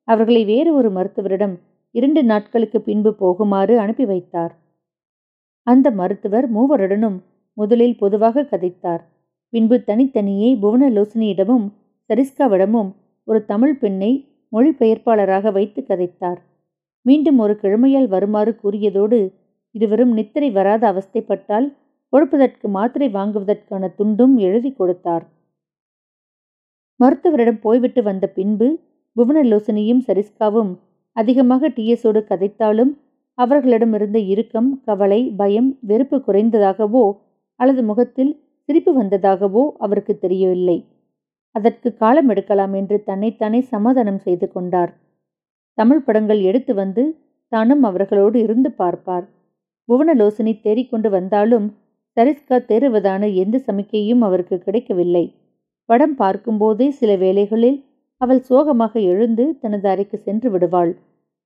அவர்களை வேறு ஒரு மருத்துவரிடம் இரண்டு நாட்களுக்கு பின்பு போகுமாறு அனுப்பி வைத்தார். அந்த மருத்துவர் மூவருடனும் முதலில் பொதுவாக கதைத்தார். பின்பு தனித்தனியே புவனலோசனியிடமும் சரிஸ்காவிடமும் ஒரு தமிழ் பெண்ணை மொழிபெயர்ப்பாளராக வைத்து கதைத்தார். மீண்டும் ஒரு கிழமையால் வருமாறு கூறியதோடு இருவரும் நித்திரை வராத அவஸ்தைப்பட்டால் கொடுப்பதற்கு மாத்திரை வாங்குவதற்கான துண்டும் எழுதி கொடுத்தார். மருத்துவரிடம் போய்விட்டு வந்த பின்பு புவனலோசனியும் சரிஸ்காவும் அதிகமாக டிஎஸோடு கதைத்தாலும் அவர்களிடமிருந்த இறுக்கம் கவலை பயம் வெறுப்பு குறைந்ததாகவோ அல்லது முகத்தில் சிரிப்பு வந்ததாகவோ அவருக்கு தெரியவில்லை. அதற்கு காலம் எடுக்கலாம் என்று தன்னைத்தானே சமாதானம் செய்து கொண்டார். தமிழ் படங்கள் எடுத்து வந்து தானும் அவர்களோடு இருந்து பார்ப்பார். புவனலோசனி தேறிக்கொண்டு வந்தாலும் சரிஸ்கா தேறுவதான எந்த சமிக்கையும் அவருக்கு கிடைக்கவில்லை. படம் பார்க்கும்போதே சில வேளைகளில் அவள் சோகமாக எழுந்து தனது அறைக்கு சென்று விடுவாள்.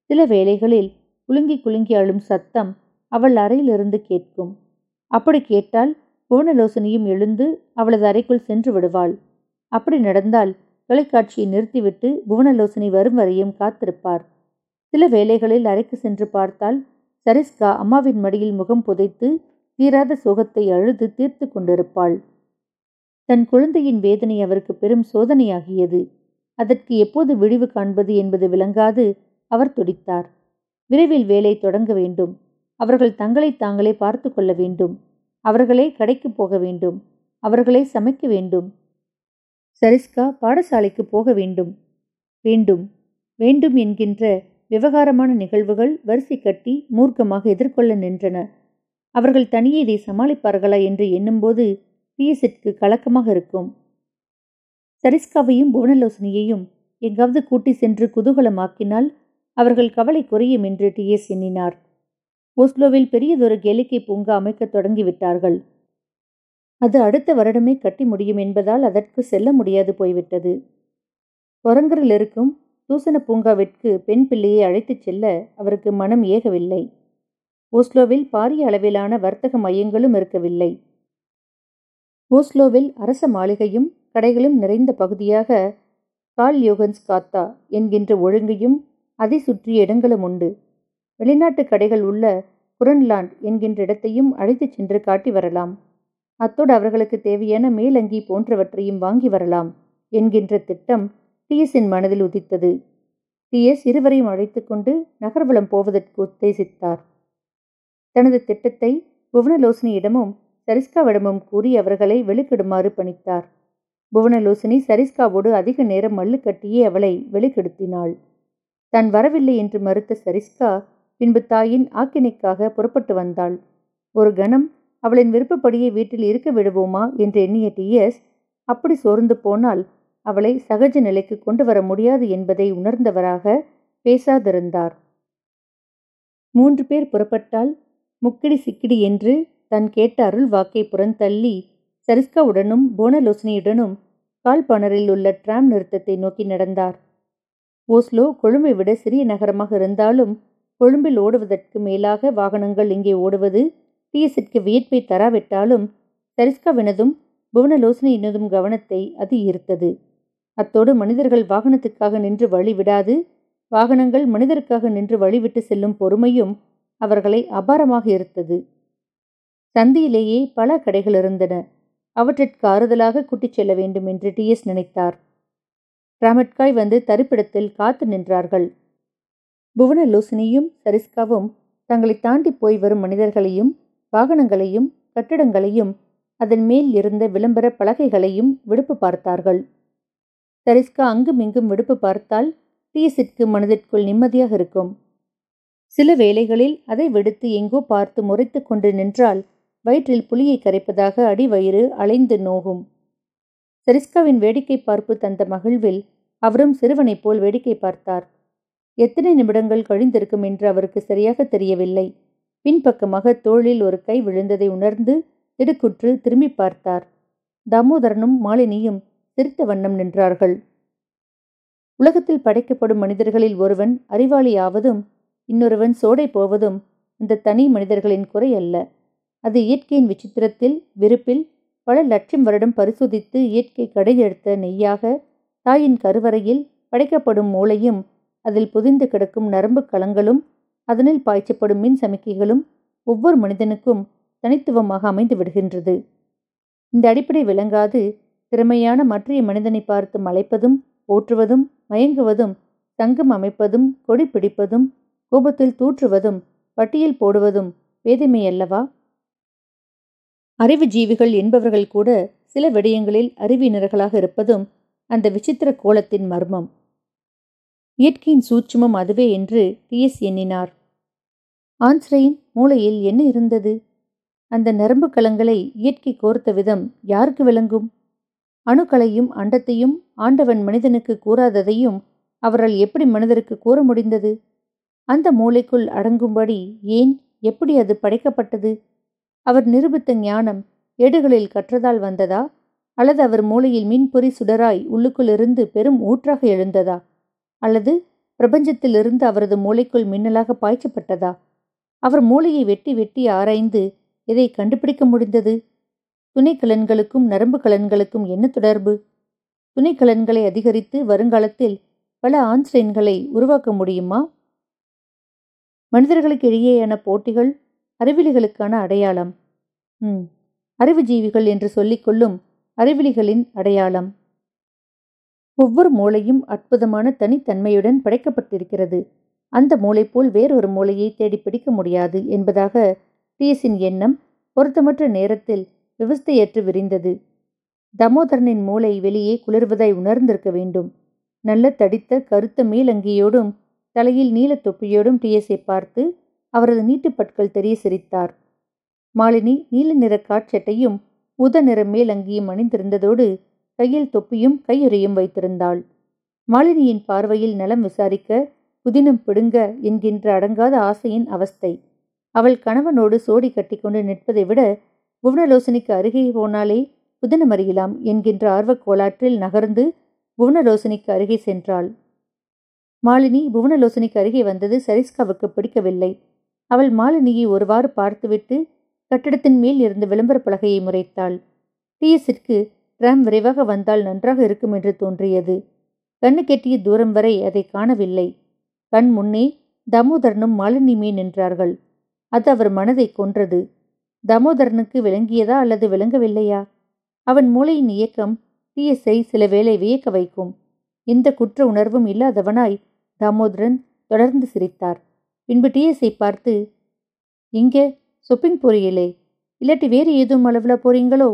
சில வேளைகளில் குலுங்கி குலுங்கி அழும் சத்தம் அவள் அறையிலிருந்து கேட்கும். அப்படி கேட்டால் புவனலோசனியும் எழுந்து அவளது அறைக்குள் சென்று விடுவாள். அப்படி நடந்தால் தொலைக்காட்சியை நிறுத்திவிட்டு புவனலோசனி வரும் வரையும் காத்திருப்பார். சில வேளைகளில் அறைக்கு சென்று பார்த்தால் சரிஸ்கா அம்மாவின் மடியில் முகம் புதைத்து தீராத சோகத்தை அழுது தீர்த்து கொண்டிருப்பாள். தன் குழந்தையின் வேதனை அவருக்கு பெரும் சோதனையாகியது. அதற்கு எப்போது விழிவு காண்பது என்பது விளங்காது அவர் துடித்தார். விரைவில் வேலை தொடங்க வேண்டும். அவர்கள் தங்களை தாங்களே பார்த்து கொள்ள வேண்டும். அவர்களே கடைக்கு போக வேண்டும். அவர்களே சமைக்க வேண்டும். சரிஸ்கா பாடசாலைக்கு போக வேண்டும். வேண்டும். வேண்டும் என்கின்ற விவகாரமான நிகழ்வுகள் வரிசை கட்டி மூர்க்கமாக எதிர்கொள்ள நின்றன. அவர்கள் தனியே இதை சமாளிப்பார்களா என்று எண்ணும்போது பிஎஸ்எட்க்கு கலக்கமாக இருக்கும். சரிஸ்காவையும் புவனலோசனியையும் எங்காவது கூட்டி சென்று குதூகலமாக்கினால் அவர்கள் கவலை குறையும் என்று டிஎஸ் எண்ணினார். ஓஸ்லோவில் பெரியதொரு கேளிக்கை பூங்கா அமைக்க தொடங்கிவிட்டார்கள். அது அடுத்த வருடமே கட்டி முடியும் என்பதால் அதற்கு செல்ல முடியாது போய்விட்டது. பொறங்கரில் இருக்கும் தூசண பூங்காவிற்கு பெண் பிள்ளையை அழைத்துச் செல்ல அவருக்கு மனம் ஏகவில்லை. ஓஸ்லோவில் பாரிய அளவிலான வர்த்தக மையங்களும் இருக்கவில்லை. ஓஸ்லோவில் அரச மாளிகையும் கடைகளும் நிறைந்த பகுதியாக கால் யோகன்ஸ் காத்தா என்கின்ற ஒழுங்கையும் அதை சுற்றிய இடங்களும் உண்டு. வெளிநாட்டு கடைகள் உள்ள குரன்லாண்ட் என்கின்ற இடத்தையும் அழைத்துச் சென்று காட்டி வரலாம். அத்தோடு அவர்களுக்கு தேவையான மேலங்கி போன்றவற்றையும் வாங்கி வரலாம் என்கின்ற திட்டம் டிஎஸின் மனதில் உதித்தது. டிஎஸ் இருவரையும் அழைத்து கொண்டு நகர்வலம் போவதற்கு உத்தேசித்தார். தனது திட்டத்தை புவனலோசனியிடமும் சரிஸ்காவிடமும் கூறி அவர்களை வெளிக்கிடுமாறு பணித்தார். புவனலோசனி சரிஸ்காவோடு அதிக நேரம் மல்லு கட்டியே அவளை வெளிக்கெடுத்தினாள். தான் வரவில்லை என்று மறுத்த சரிஸ்கா பின்பு தாயின் ஆக்கினைக்காக புறப்பட்டு வந்தாள். ஒரு கணம் அவளின் விருப்பப்படியே வீட்டில் இருக்க விடுவோமா? என்று எண்ணிய டிஎஸ் அப்படி சோர்ந்து போனால் அவளை சகஜ நிலைக்கு கொண்டு வர முடியாது என்பதை உணர்ந்தவராக பேசாதிருந்தார். மூன்று பேர் புறப்பட்டால் முக்கிடி சிக்கிடி என்று தன் கேட்ட அருள் வாக்கை புறந்தள்ளி சரிஸ்காவுடனும் போனலோசனியுடனும் கால்பனரில் உள்ள டிராம் நிறுத்தத்தை நோக்கி நடந்தார். ஓஸ்லோ கொழும்பை விட சிறிய நகரமாக இருந்தாலும் கொழும்பில் ஓடுவதற்கு மேலாக வாகனங்கள் இங்கே ஓடுவது டிஎஸிற்கு வியப்பை தராவிட்டாலும் சரிஸ்காவினதும் புவனலோசனையினதும் கவனத்தை அது ஈர்த்தது. அத்தோடு மனிதர்கள் வாகனத்துக்காக நின்று வழி விடாது வாகனங்கள் மனிதருக்காக நின்று வழிவிட்டு செல்லும் பொறுமையும் அவர்களை அபாரமாக ஈர்த்தது. சந்தியிலேயே பல கடைகள் இருந்தன. அவற்றிற்கு ஆறுதலாக கூட்டிச் செல்ல வேண்டும் என்று டிஎஸ் நினைத்தார். ராமட்காய் வந்து தரிப்பிடத்தில் காத்து நின்றார்கள். புவனலோசினியும் சரிஸ்காவும் தங்களை தாண்டி போய் வரும் மனிதர்களையும் வாகனங்களையும் கட்டிடங்களையும் அதன் மேல் இருந்த விளம்பர பலகைகளையும் விடுப்பு பார்த்தார்கள். சரிஸ்கா அங்குமிங்கும் விடுப்பு பார்த்தால் டிஎஸிற்கு மனதிற்குள் நிம்மதியாக இருக்கும். சில வேளைகளில் அதை விடுத்து எங்கோ பார்த்து முறைத்து கொண்டு நின்றால் வயிற்றில் புலியை கரைப்பதாக அடிவயிறு அலைந்து நோகும். சரிஸ்காவின் வேடிக்கை பார்ப்பு தந்த மகிழ்வில் அவரும் சிறுவனைப் போல் வேடிக்கை பார்த்தார். எத்தனை நிமிடங்கள் கழிந்திருக்கும் என்று அவருக்கு சரியாக தெரியவில்லை. பின்பக்கமாக தோளில் ஒரு கை விழுந்ததை உணர்ந்து திடுக்குற்று திரும்பி பார்த்தார். தாமோதரனும் மாலினியும் சிரித்த வண்ணம் நின்றார்கள். உலகத்தில் படைக்கப்படும் மனிதர்களில் ஒருவன் அறிவாளியாவதும் இன்னொருவன் சோடை போவதும் இந்த தனி மனிதர்களின் குறை அல்ல. அது இயற்கையின் விசித்திரத்தில் விருப்பில் பல லட்சம் வருடம் பரிசோதித்து இயற்கை கடையெடுத்த நெய்யாக தாயின் கருவறையில் படைக்கப்படும் மூளையும் அதில் புதிந்து கிடக்கும் நரம்பு களங்களும் அதனில் பாய்ச்சப்படும் மின் சமிக்கைகளும் ஒவ்வொரு மனிதனுக்கும் தனித்துவமாக அமைந்து விடுகின்றது. இந்த அடிப்படை விளங்காது திறமையான மற்றைய மனிதனை பார்த்து மலைப்பதும் போற்றுவதும் மயங்குவதும் தங்கம் அமைப்பதும் கொடி பிடிப்பதும் கோபத்தில் தூற்றுவதும் பட்டியல் போடுவதும் வேதமை அல்லவா அறிவு ஜீவிகள் என்பவர்கள் கூட சில விடயங்களில் அறிவினர்களாக இருப்பதும் அந்த விசித்திர கோலத்தின் மர்மம். இயற்கையின் சூட்சுமம் அதுவே என்று டிஎஸ் எண்ணினார். ஆன்ஸ்ரையின் மூளையில் என்ன இருந்தது? அந்த நரம்பு கலங்களை இயற்கை கோர்த்த விதம் யாருக்கு விளங்கும்? அணுக்களையும் அண்டத்தையும் ஆண்டவன் மனிதனுக்கு கூறாததையும் அவரால் எப்படி மனிதருக்கு கூற முடிந்தது? அந்த மூளைக்குள் அடங்கும்படி ஏன் எப்படி அது படைக்கப்பட்டது? அவர் நிரூபித்த ஞானம் ஏடுகளில் கற்றதால் வந்ததா? அல்லது அவர் மூளையில் மின்பொறி சுடராய் உள்ளுக்குள்ளிருந்து பெரும் ஊற்றாக எழுந்ததா? அல்லது பிரபஞ்சத்திலிருந்து அவரது மூளைக்குள் மின்னலாக பாய்ச்சப்பட்டதா? அவர் மூளையை வெட்டி வெட்டி ஆராய்ந்து எதை கண்டுபிடிக்க முடிந்தது? துணைக்கலன்களுக்கும் நரம்பு கலன்களுக்கும் என்ன தொடர்பு? துணைக்கலன்களை அதிகரித்து வருங்காலத்தில் பல ஆன்ஸ்டைன்களை உருவாக்க முடியுமா? மனிதர்களுக்கு இடையேயான போட்டிகள் அறிவிலிகளுக்கான அடையாளம். ம். அறிவுஜீவிகள் என்று சொல்லிக்கொள்ளும் அறிவிலிகளின் அடையாளம். ஒவ்வொரு மூளையும் அற்புதமான தனித்தன்மையுடன் படைக்கப்பட்டிருக்கிறது. அந்த மூளை போல் வேறொரு மூளையை தேடி பிடிக்க முடியாது என்பதாக டிஎஸின் எண்ணம் பொருத்தமற்ற நேரத்தில் விவஸ்தையற்று விரிந்தது. தமோதரனின் மூளை வெளியே குளிர்வதாய் உணர்ந்திருக்க வேண்டும். நல்ல தடித்த கருத்த மேலங்கியோடும் தலையில் நீல தொப்பியோடும் டிஎஸை பார்த்து அவரது நீட்டுப்பற்கள் தெரிய சிரித்தார் மாலினி நீல நிற காட்சட்டையும் உத நிற மேலங்கியும் அணிந்திருந்ததோடு கையில் தொப்பியும் கையுறையும் வைத்திருந்தாள். மாலினியின் பார்வையில் நலம் விசாரிக்க புதினம் பிடுங்க என்கின்ற அடங்காத ஆசையின் அவஸ்தை. அவள் கணவனோடு சோடி கட்டிக்கொண்டு நிற்பதை விட புவனலோசனிக்கு அருகே போனாலே புதினம் அறியலாம் என்கின்ற ஆர்வக் கோலாற்றில் நகர்ந்து புவனலோசனிக்கு அருகே சென்றாள். மாலினி புவனலோசனிக்கு அருகே வந்தது சரிஸ்காவுக்கு பிடிக்கவில்லை. அவள் மாலினியை ஒருவாறு பார்த்துவிட்டு கட்டிடத்தின் மேல் இருந்த விளம்பர பலகையை முறைத்தாள். டிஎஸிற்கு டிராம் விரைவாக வந்தால் நன்றாக இருக்கும் என்று தோன்றியது. கண்ணு கெட்டிய தூரம் வரை அதை காணவில்லை. கண் முன்னே தாமோதரனும் மாலினியுமே நின்றார்கள். அது அவர் மனதை கொன்றது. தாமோதரனுக்கு விளங்கியதா அல்லது விளங்கவில்லையா? அவன் மூளையின் இயக்கம் டிஎஸ்ஐ சில வேளை வியக்க வைக்கும். எந்த குற்ற உணர்வும் இல்லாதவனாய் தாமோதரன் தொடர்ந்து சிரித்தார். பின்பு டிஎஸ்ஐ பார்த்து இங்கே ஷொப்பிங் போறீங்களே? இல்லாட்டி வேறு ஏதும் அளவில் போறீங்களோ?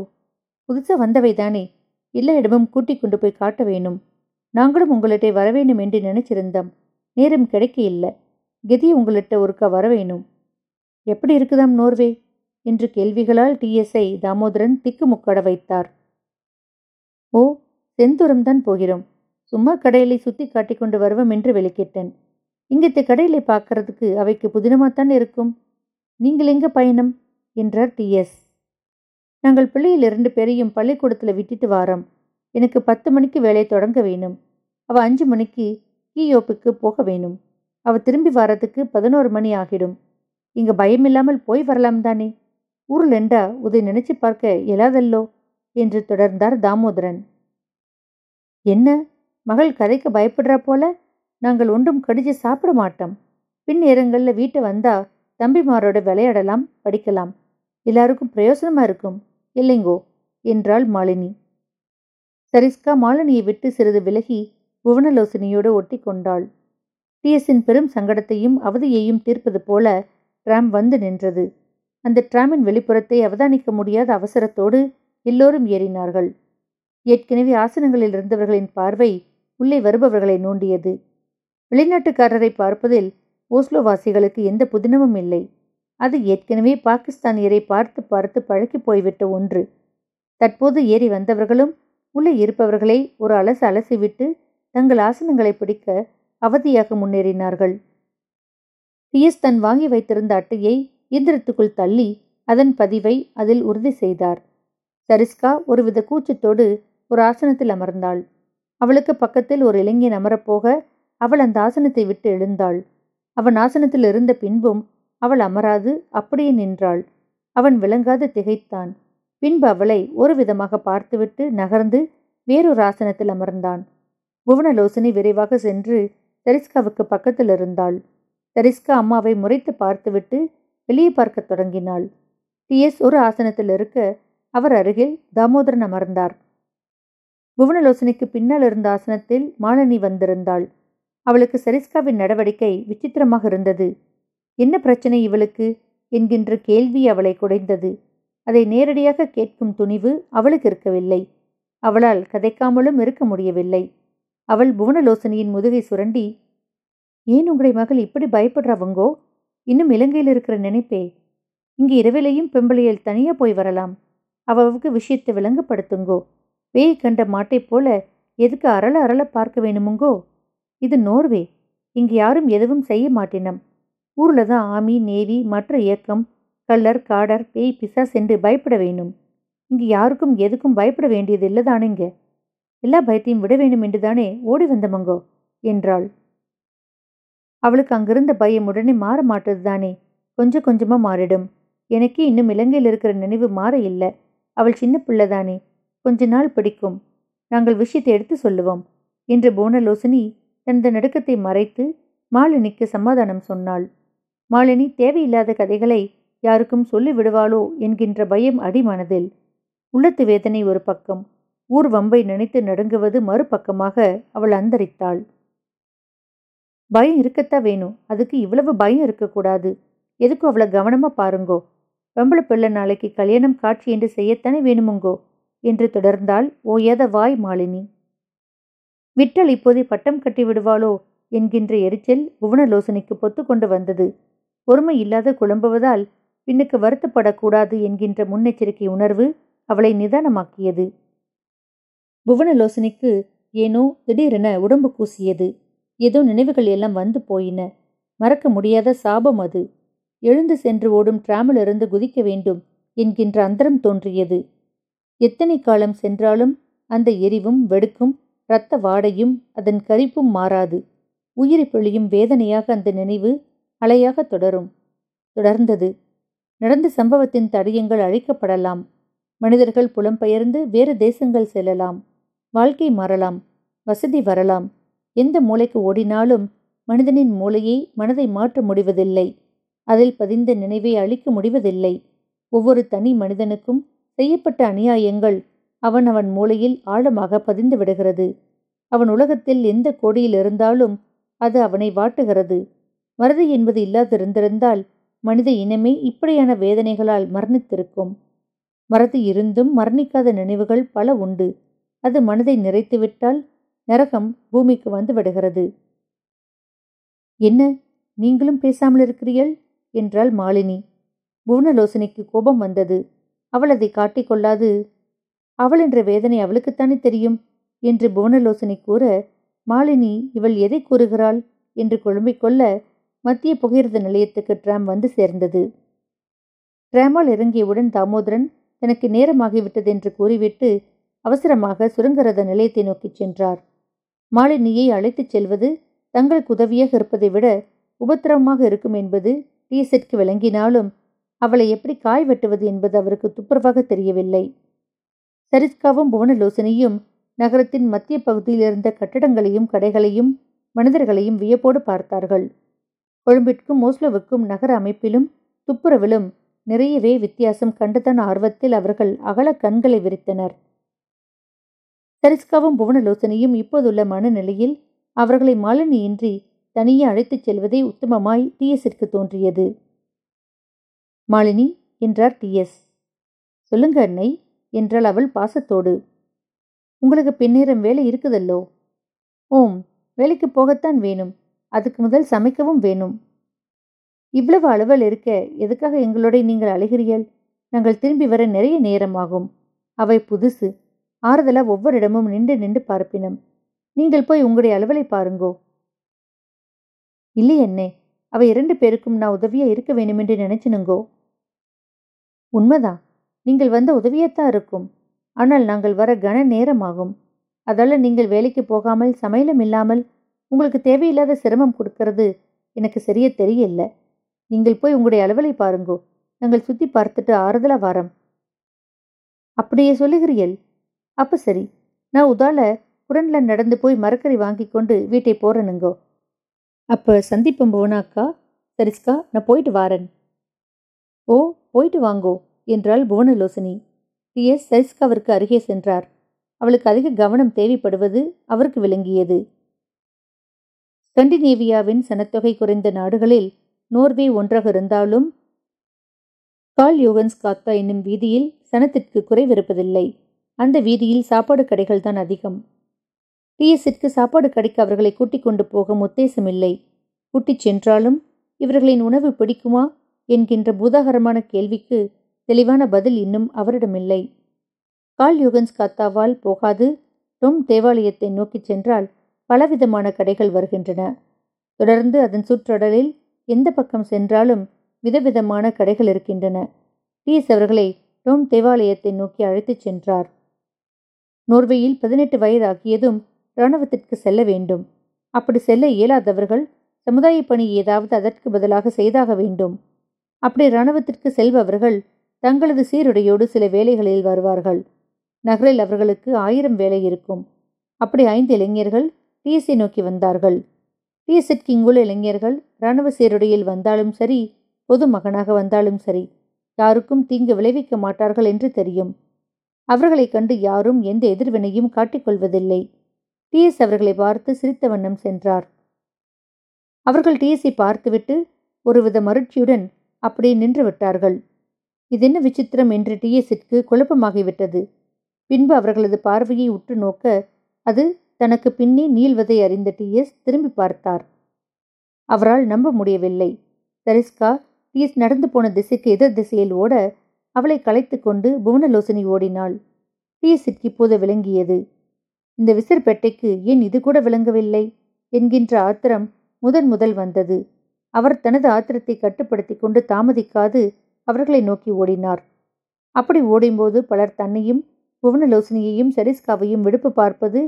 புதுசாக வந்தவை தானே எல்லா இடமும் கூட்டிக் கொண்டு போய் காட்ட வேணும் நாங்களும் உங்கள்கிட்ட வரவேணும் என்று நினைச்சிருந்தோம். நேரம் கிடைக்க இல்லை கெதி உங்கள்கிட்ட ஒருக்கா வரவேணும் எப்படி இருக்குதாம் நோர்வே? என்று கேள்விகளால் டிஎஸ்ஐ தாமோதரன் திக்குமுக்கட வைத்தார். ஓ செந்தூரம்தான் போகிறோம். சும்மா கடையிலை சுத்தி காட்டிக்கொண்டு வருவோம் என்று வெளிக்கிட்டேன். இங்கத்த கடையில் பார்க்கறதுக்கு அவைக்கு புதினமாகத்தான் இருக்கும்? நீங்கள் எங்க பயணம்? என்றார் டிஎஸ் நாங்கள் பிள்ளையில் இரண்டு பேரையும் பள்ளிக்கூடத்தில் விட்டுட்டு வாரோம். எனக்கு பத்து மணிக்கு வேலை தொடங்க வேணும். அவ அஞ்சு மணிக்கு கீயோப்புக்கு போக வேணும். அவ திரும்பி வரதுக்கு பதினோரு மணி ஆகிடும். இங்க பயமில்லாமல் போய் வரலாம் தானே? ஊரில் என்றா உதை நினைச்சு பார்க்க இயலாதல்லோ? என்று தொடர்ந்தார் தாமோதரன். என்ன? மகள் கதைக்கு பயப்படுறா போல? நாங்கள் ஒன்றும் கடிச்சு சாப்பிட மாட்டோம். பின் நேரங்களில் வீட்டை வந்தா தம்பிமாரோட விளையாடலாம் படிக்கலாம். எல்லாருக்கும் பிரயோசனமா இருக்கும். இல்லைங்கோ என்றாள் மாலினி. சரிஸ்கா மாலினியை விட்டு சிறிது விலகி புவனலோசனியோடு ஒட்டி கொண்டாள் டிஎஸின் பெரும் சங்கடத்தையும் அவதியையும் தீர்ப்பது போல டிராம் வந்து நின்றது. அந்த டிராமின் வெளிப்புறத்தை அவதானிக்க முடியாத அவசரத்தோடு எல்லோரும் ஏறினார்கள். ஏற்கனவே ஆசனங்களில் இருந்தவர்களின் பார்வை உள்ளே வருபவர்களை நோண்டியது. வெளிநாட்டுக்காரரை பார்ப்பதில் ஓஸ்லோவாசிகளுக்கு எந்த புதினமும் இல்லை. அது ஏற்கனவே பாகிஸ்தானியரை பார்த்து பார்த்து பழக்கி போய்விட்ட ஒன்று. தற்போது ஏறி வந்தவர்களும் உள்ளே இருப்பவர்களை ஒரு அலசு அலசிவிட்டு தங்கள் ஆசனங்களை பிடிக்க அவதியாக முன்னேறினார்கள். பிஎஸ் தன் வாங்கி வைத்திருந்த அட்டையை இயந்திரத்துக்குள் தள்ளி அதன் பதிவை அதில் உறுதி செய்தார். சரிஸ்கா ஒருவித கூச்சத்தோடு ஒரு ஆசனத்தில் அமர்ந்தாள். அவளுக்கு பக்கத்தில் ஒரு இளைஞன் அமரப்போக அவள் அந்த ஆசனத்தை விட்டு எழுந்தாள். அவன் ஆசனத்தில் இருந்த பின்பும் அவள் அமராது அப்படியே நின்றாள். அவன் விளங்காது திகைத்தான். பின்பு அவளை ஒரு விதமாக பார்த்துவிட்டு நகர்ந்து வேறொரு ஆசனத்தில் அமர்ந்தான். புவனலோசனி விரைவாக சென்று தரிஸ்காவுக்கு பக்கத்தில் இருந்தாள். தரிஸ்கா அம்மாவை முறைத்து பார்த்துவிட்டு வெளியே பார்க்கத் தொடங்கினாள். டிஎஸ் ஒரு ஆசனத்தில் இருக்க அவர் அருகில் தாமோதரன் அமர்ந்தார். புவனலோசனைக்கு பின்னால் இருந்த ஆசனத்தில் மாலினி வந்திருந்தாள். அவளுக்கு சரிஸ்காவின் நடவடிக்கை விசித்திரமாக இருந்தது. என்ன பிரச்சனை இவளுக்கு? என்கின்ற கேள்வி அவளை குடைந்தது. அதை நேரடியாக கேட்கும் துணிவு அவளுக்கு இருக்கவில்லை. அவளால் கதைக்காமலும் இருக்க முடியவில்லை. அவள் புவனலோசனியின் முதுகை சுரண்டி ஏன் உங்களுடைய மகள் இப்படி பயப்படுறவங்கோ இன்னும் இலங்கையில் இருக்கிற நினைப்பே. இங்கு இரவிலையும் பெம்பளையில் தனியா போய் வரலாம். அவளுக்கு விஷயத்தை விளங்கப்படுத்துங்கோ. வேய் கண்ட மாட்டைப் போல எதுக்கு அரள அரள பார்க்க வேணுமுங்கோ? இது நோர்வே. இங்கு யாரும் எதுவும் செய்ய மாட்டினம். ஊர்ல தான் ஆமி நேவி மற்ற இயக்கம் கல்லர் காடர் பேய் பிசா சென்று பயப்பட வேணும். இங்கு யாருக்கும் எதுக்கும் பயப்பட வேண்டியது இல்லதானுங்க எல்லா பயத்தையும் விட வேண்டும் என்றுதானே ஓடி வந்தமங்கோ என்றாள். அவளுக்கு அங்கிருந்த பயம் உடனே மாற மாட்டது தானே. கொஞ்சம் கொஞ்சமா மாறிடும். எனக்கே இன்னும் இலங்கையில் இருக்கிற நினைவு மாற இல்லை. அவள் சின்ன பிள்ளைதானே கொஞ்ச நாள் பிடிக்கும். நாங்கள் விஷயத்தை எடுத்து சொல்லுவோம். என்று போனலோசனி தனது நடுக்கத்தை மறைத்து மாலினிக்கு சமாதானம் சொன்னாள். மாலினி தேவையில்லாத கதைகளை யாருக்கும் சொல்லிவிடுவாளோ என்கின்ற பயம் அடிமனதில். உள்ளத்து வேதனை ஒரு பக்கம் ஊர் வம்பை நினைத்து நடுங்குவது மறுபக்கமாக அவள் அந்தரித்தாள். பயம் இருக்கத்தான் வேணும் அதுக்கு இவ்வளவு பயம் இருக்கக்கூடாது. எதுக்கும் அவளை கவனமா பாருங்கோ? வெம்பள பிள்ளை நாளைக்கு கல்யாணம் காட்சி என்று செய்யத்தானே வேணுமுங்கோ? என்று தொடர்ந்தாள் ஓயாத வாய் மாலினி. விட்டல் இப்போதே பட்டம் கட்டி விடுவாளோ என்கின்ற எரிச்சல் புவனலோசனைக்கு பொத்து கொண்டு வந்தது. பொறுமை இல்லாத குழம்புவதால் பின்னுக்கு வருத்தப்படக்கூடாது என்கின்ற முன்னெச்சரிக்கை உணர்வு அவளை நிதானமாக்கியது. புவனலோசனைக்கு ஏனோ திடீரென உடம்பு கூசியது. ஏதோ நினைவுகள் எல்லாம் வந்து போயின. மறக்க முடியாத சாபம் அது. எழுந்து சென்று ஓடும் டிராமிலிருந்து குதிக்க வேண்டும் என்கின்ற அந்தரம் தோன்றியது. எத்தனை காலம் சென்றாலும் அந்த எரிவும் வெடுக்கும் இரத்த வாடையும் அதன் கரிப்பும் மாறாது. உயிரை பொழியும் வேதனையாக அந்த நினைவு அலையாக தொடரும். தொடர்ந்தது. நடந்த சம்பவத்தின் தடயங்கள் அழிக்கப்படலாம். மனிதர்கள் புலம்பெயர்ந்து வேறு தேசங்கள் செல்லலாம். வாழ்க்கை மாறலாம். வசதி வரலாம். எந்த மூளைக்கு ஓடினாலும் மனிதனின் மூளையை மனதை மாற்ற முடிவதில்லை. அதில் பதிந்த நினைவை அழிக்க முடிவதில்லை. ஒவ்வொரு தனி மனிதனுக்கும் செய்யப்பட்ட அநியாயங்கள் அவன் அவன் மூளையில் ஆழமாக பதிந்து விடுகிறது. அவன் உலகத்தில் எந்த கோடியில் இருந்தாலும் அது அவனை வாட்டுகிறது. மறதி என்பது இல்லாதிருந்திருந்தால் மனித இனமே இப்படியான வேதனைகளால் மரணித்திருக்கும். மறதி இருந்தும் மரணிக்காத நினைவுகள் பல உண்டு. அது மனதை நிறைத்துவிட்டால் நரகம் பூமிக்கு வந்து விடுகிறது. என்ன? நீங்களும் பேசாமல் இருக்கிறீள் என்றாள் மாலினி. புவனலோசனைக்கு கோபம் வந்தது. அவள் அதை காட்டிக்கொள்ளாது. அவள் என்ற வேதனை அவளுக்குத்தானே தெரியும்? என்று புவனலோசனை கூற மாலினி இவள் எதை கூறுகிறாள்? என்று குழம்பிக் கொள்ள மத்திய புகையிரத நிலையத்துக்கு டிராம் வந்து சேர்ந்தது. டிராமால் இறங்கியவுடன் தாமோதரன் தனக்கு நேரமாகிவிட்டது என்று கூறிவிட்டு அவசரமாக சுரங்கரத நிலையத்தை நோக்கிச் சென்றார். மாலினியை அழைத்துச் செல்வது தங்களுக்கு உதவியாக இருப்பதை விட உபத்திரவமாக இருக்கும் என்பது டீசெட்க்கு விளங்கினாலும் அவளை எப்படி காய் வெட்டுவது என்பது அவருக்கு துப்புரவாக தெரியவில்லை. சரிஸ்காவும் புவனலோசனியும் நகரத்தின் மத்திய பகுதியில் இருந்த கட்டடங்களையும் கடைகளையும் மனிதர்களையும் வியப்போடு பார்த்தார்கள். கொழும்பிற்கும் ஓஸ்லோவுக்கும் நகர அமைப்பிலும் துப்புரவிலும் நிறையவே வித்தியாசம் கண்டுதான் ஆர்வத்தில் அவர்கள் அகல கண்களை விரித்தனர். சரிஸ்காவும் புவனலோசனையும் இப்போதுள்ள மனநிலையில் அவர்களை மாலினியின்றி தனியே அழைத்துச் செல்வதே உத்தமமாய் டிஎஸ்ஸிற்கு தோன்றியது. மாலினி என்றார் டிஎஸ் சொல்லுங்க அன்னை. என்றாள் அவள் பாசத்தோடு உங்களுக்கு பின்னேரம் வேலை இருக்குதல்லோ? ஓம் வேலைக்கு போகத்தான் வேணும். அதுக்கு முதல் சமைக்கவும் வேணும். இவ்வளவு அலுவல் இருக்க எதுக்காக எங்களோட நீங்கள் அழுகிறீர்கள்? நாங்கள் திரும்பி வர நிறைய நேரமாகும் அவை புதுசு. ஆறுதலா ஒவ்வொரு இடமும் நின்று நின்று பார்ப்பினம். நீங்கள் போய் உங்களுடைய அலுவலை பாருங்கோ. இல்லை என்னே அவை இரண்டு பேருக்கும் நான் உதவியா இருக்க வேணுமென்று நினைச்சினுங்கோ? உண்மைதான். நீங்கள் வந்த உதவியாத்தான் இருக்கும். ஆனால் நாங்கள் வர கன நேரமாகும். அதால நீங்கள் வேலைக்கு போகாமல் சமையலும் இல்லாமல் உங்களுக்கு தேவையில்லாத சிரமம் கொடுக்கறது எனக்கு சரியா தெரியல. நீங்கள் போய் உங்களுடைய அலுவலை பாருங்கோ. நாங்கள் சுத்தி பார்த்துட்டு ஆறுதல வாரம். அப்படியே சொல்லுகிறீள் அப்ப சரி. நான் உதால குரன்ல நடந்து போய் மரக்கறி வாங்கி கொண்டு வீட்டை போறேனுங்கோ. அப்ப சந்திப்பம் போனாக்கா சரிஸ்கா நான் போயிட்டு வாரேன். ஓ போயிட்டு வாங்கோ. என்றாள் புவனலோசனி. D S. சரிஸ்காவிற்கு அருகே சென்றார். அவளுக்கு அதிக கவனம் தேவைப்படுவது அவருக்கு விளங்கியது. ஸ்கண்டினேவியாவின் சனத்தொகை குறைந்த நாடுகளில் நோர்வே ஒன்றாக இருந்தாலும் கால் யோகன்ஸ் காத்தா என்னும் வீதியில் சனத்திற்கு குறைவிருப்பதில்லை. அந்த வீதியில் சாப்பாடு கடைகள் தான் அதிகம். டிஎஸ்ஸிற்கு சாப்பாடு கடைக்கு அவர்களை கூட்டிக் கொண்டு போகும் உத்தேசமில்லை கூட்டிச் சென்றாலும் இவர்களின் உணவு பிடிக்குமா? என்கின்ற பூதாகரமான கேள்விக்கு தெளிவான பதில் இன்னும் அவரிடமில்லை. கால் யுகன்ஸ் காத்தாவால் போகாது. டொம் தேவாலயத்தை நோக்கிச் சென்றால் பலவிதமான கடைகள் வருகின்றன. தொடர்ந்து அதன் சுற்றடலில் எந்த பக்கம் சென்றாலும் விதவிதமான கடைகள் இருக்கின்றன. டிஎஸ் அவர்களை டோம் தேவாலயத்தை நோக்கி அழைத்துச் சென்றார். நோர்வேயில் பதினெட்டு வயதாகியதும் இராணுவத்திற்கு செல்ல வேண்டும். அப்படி செல்ல இயலாதவர்கள் சமுதாய பணி ஏதாவது அதற்கு பதிலாக செய்தாக வேண்டும். அப்படி இராணுவத்திற்கு செல்பவர்கள் தங்களது சீருடையோடு சில வேலைகளில் வருவார்கள். நகரில் அவர்களுக்கு ஆயிரம் வேலை இருக்கும். அப்படி ஐந்து இளைஞர்கள் டிஎஸ்சி நோக்கி வந்தார்கள். டிஎஸ்சிற்கு இங்குள்ள இளைஞர்கள் இராணுவ சீருடையில் வந்தாலும் சரி பொது மகனாக வந்தாலும் சரி யாருக்கும் தீங்கு விளைவிக்க மாட்டார்கள் என்று தெரியும். அவர்களைக் கண்டு யாரும் எந்த எதிர்வினையும் காட்டிக்கொள்வதில்லை டிஎஸ் அவர்களை பார்த்து சிரித்த வண்ணம் சென்றார். அவர்கள் டிஎஸ்சி பார்த்துவிட்டு ஒருவித மருட்சியுடன் அப்படியே நின்று விட்டார்கள். இதென்ன விசித்திரம் என்று டிஎஸிற்கு குழப்பமாகிவிட்டது. பின்பு அவர்களது பார்வையை உற்று நோக்க அது தனக்கு பின்னே நீள்வதை அறிந்த டிஎஸ் திரும்பி பார்த்தார். அவரால் நம்ப முடியவில்லை. தரிஸ்கா டிஎஸ் நடந்து போன திசைக்கு எதிர் திசையில் ஓட அவளை கலைத்து கொண்டு புவனலோசனி ஓடினாள். டிஎஸ்ஸிற்கு இப்போது விளங்கியது. இந்த விசிற்பேட்டைக்கு ஏன் இது கூட விளங்கவில்லை? என்கின்ற ஆத்திரம் முதன் முதல் வந்தது. அவர் தனது ஆத்திரத்தை கட்டுப்படுத்தி கொண்டு தாமதிக்காது அவர்களை நோக்கி ஓடினார். அப்படி ஓடும்போது பலர் தன்னையும் புவனலோசனியையும் சரிஸ்காவையும் விடுப்பு பார்ப்பது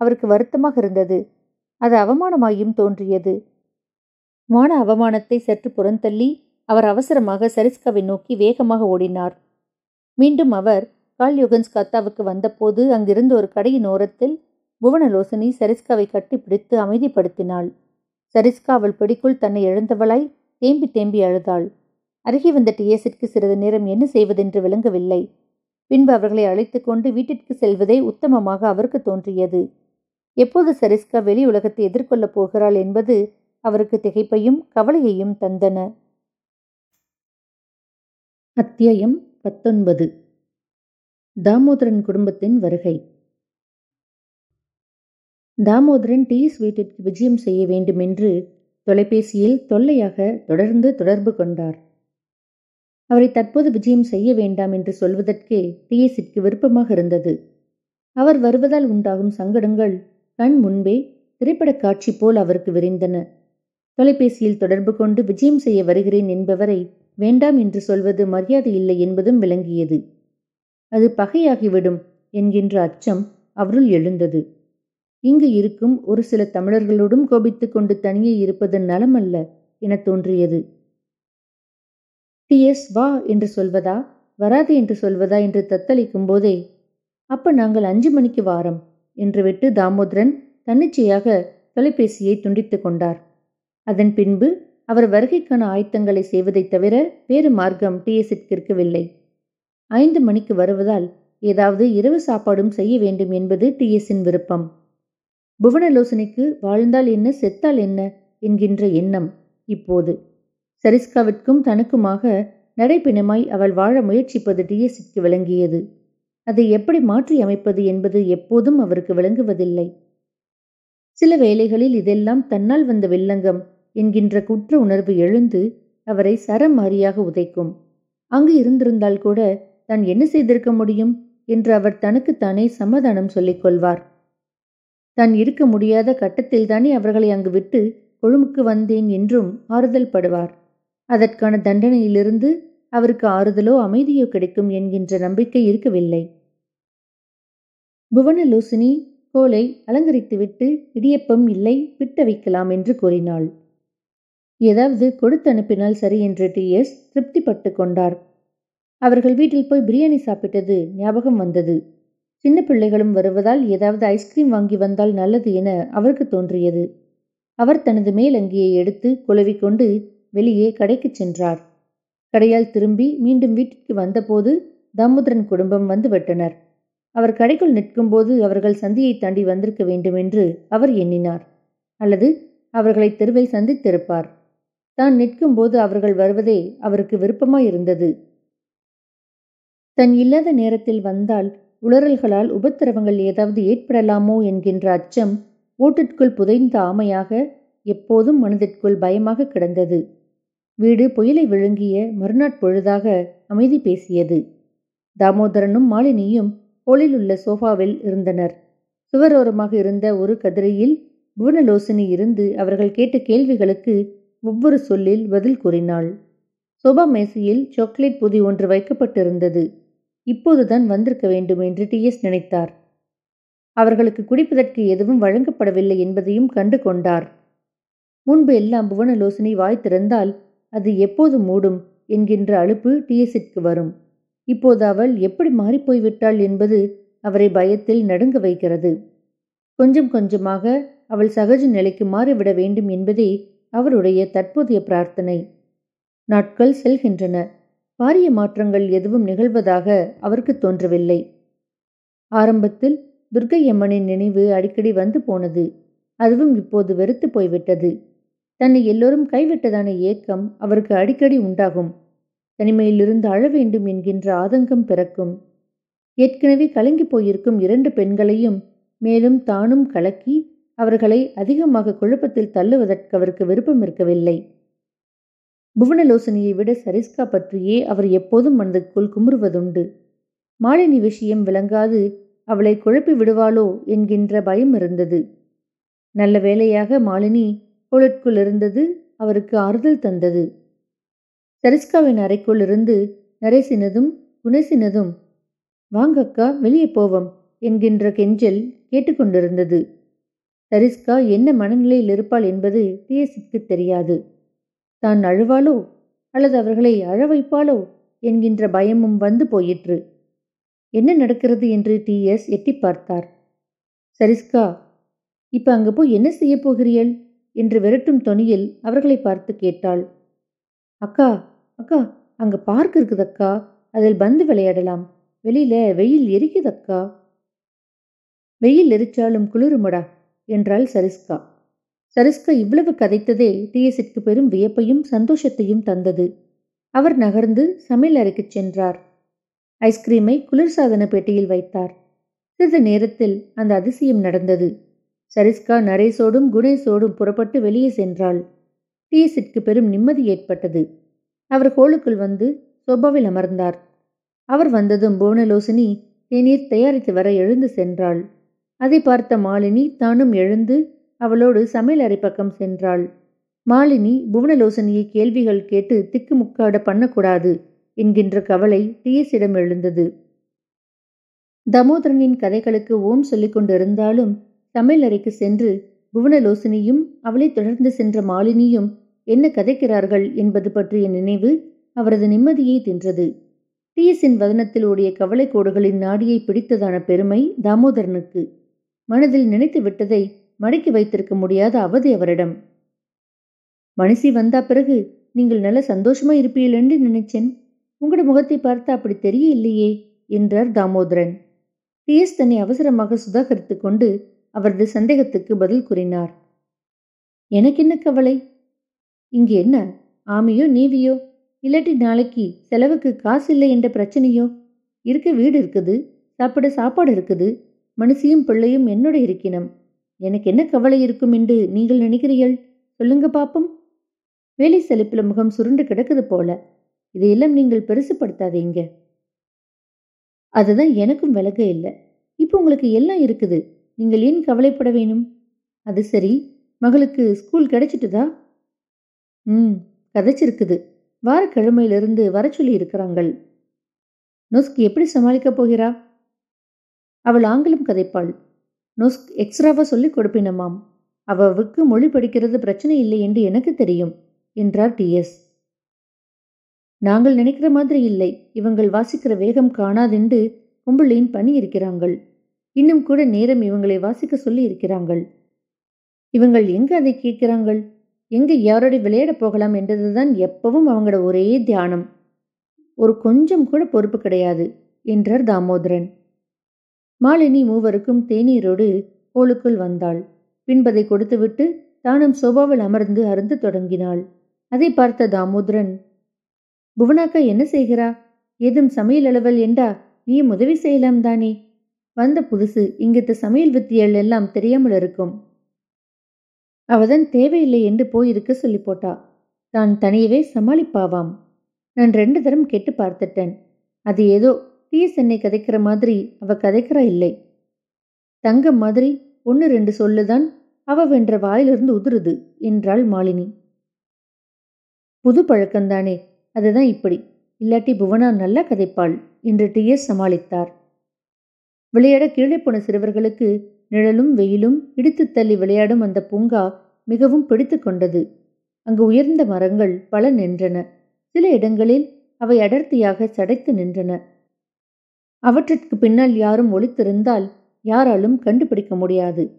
அவருக்கு வருத்தமாக இருந்தது. அது அவமானமாயும் தோன்றியது. மான அவமானத்தை சற்று புறந்தள்ளி அவர் அவசரமாக சரிஸ்காவை நோக்கி வேகமாக ஓடினார். மீண்டும் அவர் கால் யுகன்ஸ் கத்தாவுக்கு வந்தபோது அங்கிருந்த ஒரு கடையின் ஓரத்தில் புவனலோசனி சரிஸ்காவை கட்டிப்பிடித்து அமைதிப்படுத்தினாள். சரிஸ்கா அவள் பிடிக்குள் தன்னை எழுந்தவளாய் தேம்பி தேம்பி அழுதாள். அருகே வந்த டிஎஸிற்கு சிறிது நேரம் என்ன செய்வதென்று விளங்கவில்லை. பின்பு அவர்களை அழைத்து கொண்டு வீட்டிற்கு செல்வதே உத்தமமாக அவருக்கு தோன்றியது. எப்போது சரிஸ்கா வெளி உலகத்தை எதிர்கொள்ளப் போகிறாள் என்பது அவருக்கு திகைப்பையும் கவலையையும் தந்தன. அத்தியாயம் பத்தொன்பது. தாமோதரன் குடும்பத்தின் வருகை. தாமோதரன் டிஎஸ் வீட்டிற்கு விஜயம் செய்ய வேண்டுமென்று தொலைபேசியில் தொல்லையாக தொடர்ந்து தொடர்பு கொண்டார். அவரை தற்போது விஜயம் செய்ய வேண்டாம் என்று சொல்வதற்கே டிஎஸிற்கு விருப்பமாக இருந்தது. அவர் வருவதால் உண்டாகும் சங்கடங்கள் கண் முன்பே திரைப்படக் காட்சி போல் அவருக்கு விரிந்தன. தொலைபேசியில் தொடர்பு கொண்டு விஜயம் செய்ய வருகிறேன் என்பவரை வேண்டாம் என்று சொல்வது மரியாதை இல்லை என்பதும் விளங்கியது. அது பகையாகிவிடும் என்கின்ற அச்சம் அவருள் எழுந்தது. இங்கு இருக்கும் ஒரு சில தமிழர்களோடும் கோபித்துக் கொண்டு தனியே இருப்பது நலமல்ல என தோன்றியது. டிஎஸ் வா என்று சொல்வதா? வராது என்று சொல்வதா என்று தத்தளிக்கும் போதே அப்ப நாங்கள் அஞ்சு மணிக்கு வாரம் என்று விட்டு தாமோதரன் தன்னிச்சையாக தொலைபேசியை துண்டித்து கொண்டார். அதன் பின்பு அவர் வருகைக்கான ஆயத்தங்களை செய்வதைத் தவிர வேறு மார்க்கம் டிஎஸ்ஸிற்கு இருக்கவில்லை ஐந்து மணிக்கு வருவதால் ஏதாவது இரவு சாப்பாடும் செய்ய வேண்டும் என்பது டிஎஸ்ஸின் விருப்பம். புவனலோசனைக்கு வாழ்ந்தால் என்ன செத்தால் என்ன என்கின்ற எண்ணம் இப்போது. சரிஸ்காவிற்கும் தனக்குமாக நடைப்பிணமாய் அவள் வாழ முயற்சிப்பது டிஎஸ்ஸிற்கு விளங்கியது. அதை எப்படி மாற்றி அமைப்பது என்பது எப்போதும் அவருக்கு விளங்குவதில்லை. சில வேளைகளில் இதெல்லாம் தன்னால் வந்த வில்லங்கம் என்கின்ற குற்ற உணர்வு எழுந்து அவரை சரமாரியாக உதைக்கும். அங்கு இருந்திருந்தால் கூட தான் என்ன செய்திருக்க முடியும் என்று அவர் தனக்குத்தானே சமாதானம் சொல்லிக் கொள்வார். தான் இருக்க முடியாத கட்டத்தில்தானே அவர்களை அங்கு விட்டு கொழும்புக்கு வந்தேன் என்றும் ஆறுதல் படுவார். அதற்கான தண்டனையிலிருந்து அவருக்கு ஆறுதலோ அமைதியோ கிடைக்கும் என்கின்ற நம்பிக்கை இருக்கவில்லை. புவனலோசினி கோலை அலங்கரித்துவிட்டு இடியப்பம் இல்லை விட்டு வைக்கலாம் என்று கூறினாள். ஏதாவது கொடுத்து அனுப்பினால் சரி என்று டி எஸ் திருப்திப்பட்டு கொண்டார். அவர்கள் வீட்டில் போய் பிரியாணி சாப்பிட்டது ஞாபகம் வந்தது. சின்ன பிள்ளைகளும் வருவதால் ஏதாவது ஐஸ்கிரீம் வாங்கி வந்தால் நல்லது என அவருக்கு தோன்றியது. அவர் தனது மேலங்கியை எடுத்து குலவிக்கொண்டு வெளியே கடைக்கு சென்றார். கடையால் திரும்பி மீண்டும் வீட்டிற்கு வந்தபோது தாமோதரன் குடும்பம் வந்து விட்டனர். அவர் கடைக்குள் நிற்கும்போது அவர்கள் சந்தியை தாண்டி வந்திருக்க வேண்டும் என்று அவர் எண்ணினார். அல்லது அவர்களை தெருவில் சந்தித்திருப்பார். தான் நிற்கும்போது அவர்கள் வருவதே அவருக்கு விருப்பமாயிருந்தது. தன் இல்லாத நேரத்தில் வந்தால் உளறல்களால் உபத்திரவங்கள் ஏதாவது ஏற்படலாமோ என்கின்ற அச்சம் ஓட்டிற்குள் புதைந்த ஆமையாக எப்போதும் மனதிற்குள் பயமாக கிடந்தது. வீடு புயலை விழுங்கிய மறுநாட்பொழுதாக அமைதி பேசியது. தாமோதரனும் மாலினியும் ஹோலில் உள்ள சோஃபாவில் இருந்தனர். சுவரோரமாக இருந்த ஒரு கதிரையில் புவனலோசனி இருந்து அவர்கள் கேட்ட கேள்விகளுக்கு ஒவ்வொரு சொல்லில் பதில் கூறினாள். சோபா மேசையில் சாக்லேட் பொதி ஒன்று வைக்கப்பட்டிருந்தது. இப்போதுதான் வந்திருக்க வேண்டும் என்று டிஎஸ் நினைத்தார். அவர்களுக்கு குடிப்பதற்கு எதுவும் வழங்கப்படவில்லை என்பதையும் கண்டு கொண்டார். முன்பு எல்லாம் புவனலோசனி வாய் திறந்தால் அது எப்போது மூடும்? என்கின்ற அலுப்பு டிஎஸிற்கு வரும். இப்போது அவள் எப்படி மாறிப்போய்விட்டாள் என்பது அவரை பயத்தில் நடுங்க வைக்கிறது. கொஞ்சம் கொஞ்சமாக அவள் சகஜ நிலைக்கு மாறிவிட வேண்டும் என்பதே அவருடைய தற்போதைய பிரார்த்தனை. நாட்கள் செல்கின்றன. பாரிய மாற்றங்கள் எதுவும் நிகழ்வதாக அவருக்கு தோன்றவில்லை. ஆரம்பத்தில் துர்க்கையம்மனின் நினைவு அடிக்கடி வந்து போனது. அதுவும் இப்போது வெறுத்து போய்விட்டது. தன்னை எல்லோரும் கைவிட்டதான ஏக்கம் அவருக்கு அடிக்கடி உண்டாகும். தனிமையிலிருந்து அழ வேண்டும் என்கின்ற ஆதங்கம் பிறக்கும். ஏற்கனவே கலங்கி போயிருக்கும் இரண்டு பெண்களையும் மேலும் தானும் கலக்கி அவர்களை அதிகமாக குழப்பத்தில் தள்ளுவதற்கு அவருக்கு விருப்பம் இருக்கவில்லை. புவனலோசனையை விட சரிஸ்கா பற்றியே அவர் எப்போதும் மனதுக்குள் குமுறுவதுண்டு. மாலினி விஷயம் விளங்காது அவளை குழப்பி விடுவாளோ என்கின்ற பயம் இருந்தது. நல்ல வேளையாக மாலினி கோலட்குள் இருந்தது அவருக்கு ஆறுதல் தந்தது. சரிஸ்காவின் அறைக்குள் இருந்து நரேசினதும் குணேசினதும் வாங்கக்கா வெளியே போவோம் என்கின்ற கெஞ்சல் கேட்டுக்கொண்டிருந்தது சரிஸ்கா என்ன மனநிலையில் இருப்பாள் என்பது டிஎஸ்க்கு தெரியாது. தான் அழுவாளோ? அல்லது அவர்களை அழ வைப்பாளோ? என்கின்ற பயமும் வந்து போயிற்று. என்ன நடக்கிறது? என்று டிஎஸ் எட்டி பார்த்தார். சரிஸ்கா இப்ப அங்க போய் என்ன செய்ய போகிறீள் என்று விரட்டும் தொனியில் அவர்களை பார்த்து கேட்டாள். அக்கா அக்கா அங்க பார்க் இருக்குதக்கா. அதில் பந்து விளையாடலாம். வெளியில வெயில் எரிக்குதக்கா? வெயில் எரிச்சாலும் குளிருமடா? என்றாள் சரிஸ்கா. சரிஸ்கா இவ்வளவு கதைத்ததே டிஎஸிற்கு பெரும் வியப்பையும் சந்தோஷத்தையும் தந்தது. அவர் நகர்ந்து சமையல் அறைக்கு சென்றார். ஐஸ்கிரீமை குளிர்சாதன பெட்டியில் வைத்தார். சிறிது நேரத்தில் அந்த அதிசயம் நடந்தது. சரிஸ்கா நரேசோடும் குணேசோடும் புறப்பட்டு வெளியே சென்றாள். டிஎஸிற்கு பெரும் நிம்மதி ஏற்பட்டது. அவர் ஹோலுக்குள் வந்து சோபாவில் அமர்ந்தார். அவர் வந்ததும் புவனலோசினி தேநீர் தயாரித்து வர எழுந்து சென்றாள். அதை பார்த்த மாலினி தானும் எழுந்து அவளோடு சமையல் அறை பக்கம் சென்றாள். மாலினி புவனலோசனியை கேள்விகள் கேட்டு திக்குமுக்காட பண்ணக்கூடாது என்கின்ற கவலை டிஎஸிடம் எழுந்தது. தமோதரனின் கதைகளுக்கு ஓம் சொல்லிக் கொண்டிருந்தாலும் சமையல் அறைக்கு சென்று புவனலோசினியும் அவளை தொடர்ந்து சென்ற மாலினியும் என்ன கதைக்கிறார்கள் என்பது பற்றிய நினைவு அவரது நிம்மதியை தின்றது. டிஎஸின் வதனத்தில் ஓடிய கவலை கோடுகளின் நாடியை பிடித்ததான பெருமை தாமோதரனுக்கு. மனதில் நினைத்து விட்டதை மடக்கி வைத்திருக்க முடியாத அவதி அவரிடம். மனுஷி வந்தா பிறகு நீங்கள் நல்ல சந்தோஷமா இருப்பீர்கள் என்று நினைச்சேன். உங்களோட முகத்தை பார்த்து அப்படி தெரிய இல்லையே என்றார் தாமோதரன். டிஎஸ் தன்னை அவசரமாக சுதாகரித்து கொண்டு அவரது சந்தேகத்துக்கு பதில் கூறினார். எனக்கு என்ன கவலை? இங்கு என்ன? ஆமியோ நீவியோ இல்லாட்டி நாளைக்கு செலவுக்கு காசு இல்லை என்ற பிரச்சனையோ? இருக்க வீடு இருக்குது சாப்பிட சாப்பாடு இருக்குது மனுஷியும் பிள்ளையும் என்னோட இருக்கினம். எனக்கு என்ன கவலை இருக்கும் என்று நீங்கள் நினைக்கிறீர்கள்? சொல்லுங்க பாப்போம். வேலை செழிப்பில் முகம் சுருண்டு கிடக்குது போல. இதையெல்லாம் நீங்கள் பெருசுப்படுத்தாதீங்க. அதுதான் எனக்கும் விலக இல்லை. இப்போ உங்களுக்கு எல்லாம் இருக்குது. நீங்கள் ஏன் கவலைப்பட வேணும்? அது சரி. மகளுக்கு ஸ்கூல் கிடைச்சிட்டுதா? ம் கதைச்சிருக்குது. வாரக்கிழமையிலிருந்து வர சொல்லி இருக்கிறாங்கள். நொஸ்க் எப்படி சமாளிக்கப் போகிறா? அவள் ஆங்கிலம் கதைப்பாள். நொஸ்க் எக்ஸ்ட்ராவா சொல்லிக் கொடுப்பினமாம். அவவுக்கு மொழி படிக்கிறது பிரச்சனை இல்லை என்று எனக்கு தெரியும் என்றார் டிஎஸ் நாங்கள் நினைக்கிற மாதிரி இல்லை. இவங்கள் வாசிக்கிற வேகம் காணாதென்று கும்பலின் பணி இருக்கிறாங்கள் இன்னும் கூட நேரம் இவங்களை வாசிக்க சொல்லி இருக்கிறாங்கள். இவங்கள் எங்க அதை கேட்கிறாங்கள்? எங்க யாரோட விளையாட போகலாம் என்றதுதான் எப்பவும் அவங்களோட ஒரே தியானம். ஒரு கொஞ்சம் கூட பொறுப்பு கிடையாது என்றார் தாமோதரன். மாலினி மூவருக்கும் தேநீரோடு கோளுக்குள் வந்தாள். பின்பதை கொடுத்துவிட்டு தானும் சோபாவில் அமர்ந்து அருந்து தொடங்கினாள். அதை பார்த்த தாமோதரன் புவனாக்கா என்ன செய்கிறா? ஏதும் சமையல் அளவல் என்றா நீயும் உதவி செய்யலாம் தானே? வந்த புதுசு இங்கிட்ட சமையல் வித்தியல் எல்லாம் தெரியாமல் இருக்கும். அவதான் தேவையில்லை என்று போயிருக்க சொல்லி போட்டா. தான் தனியவே சமாளிப்பாவாம். நான் ரெண்டு தரம் கேட்டு பார்த்துட்டேன். அது ஏதோ டீ என்னை கதைக்கிற மாதிரி அவ கதைக்கிறா இல்லை. தங்கம் மாதிரி ஒன்று ரெண்டு சொல்லுதான் அவ வென்ற வாயிலிருந்து உதிருது என்றாள் மாலினி. புது பழக்கம்தானே அதுதான் இப்படி. இல்லாட்டி புவனா நல்லா கதைப்பாள் என்று டிஎஸ் சமாளித்தார். விளையாட கீழே போன சிறுவர்களுக்கு நிழலும் வெயிலும் இடித்து தள்ளி விளையாடும் அந்த பூங்கா மிகவும் பிடித்து கொண்டது. அங்கு உயர்ந்த மரங்கள் பல நின்றன. சில இடங்களில் அவை அடர்த்தியாக சடைத்து நின்றன. அவற்றிற்கு பின்னால் யாரும் ஒளித்திருந்தால் யாராலும் கண்டுபிடிக்க முடியாது.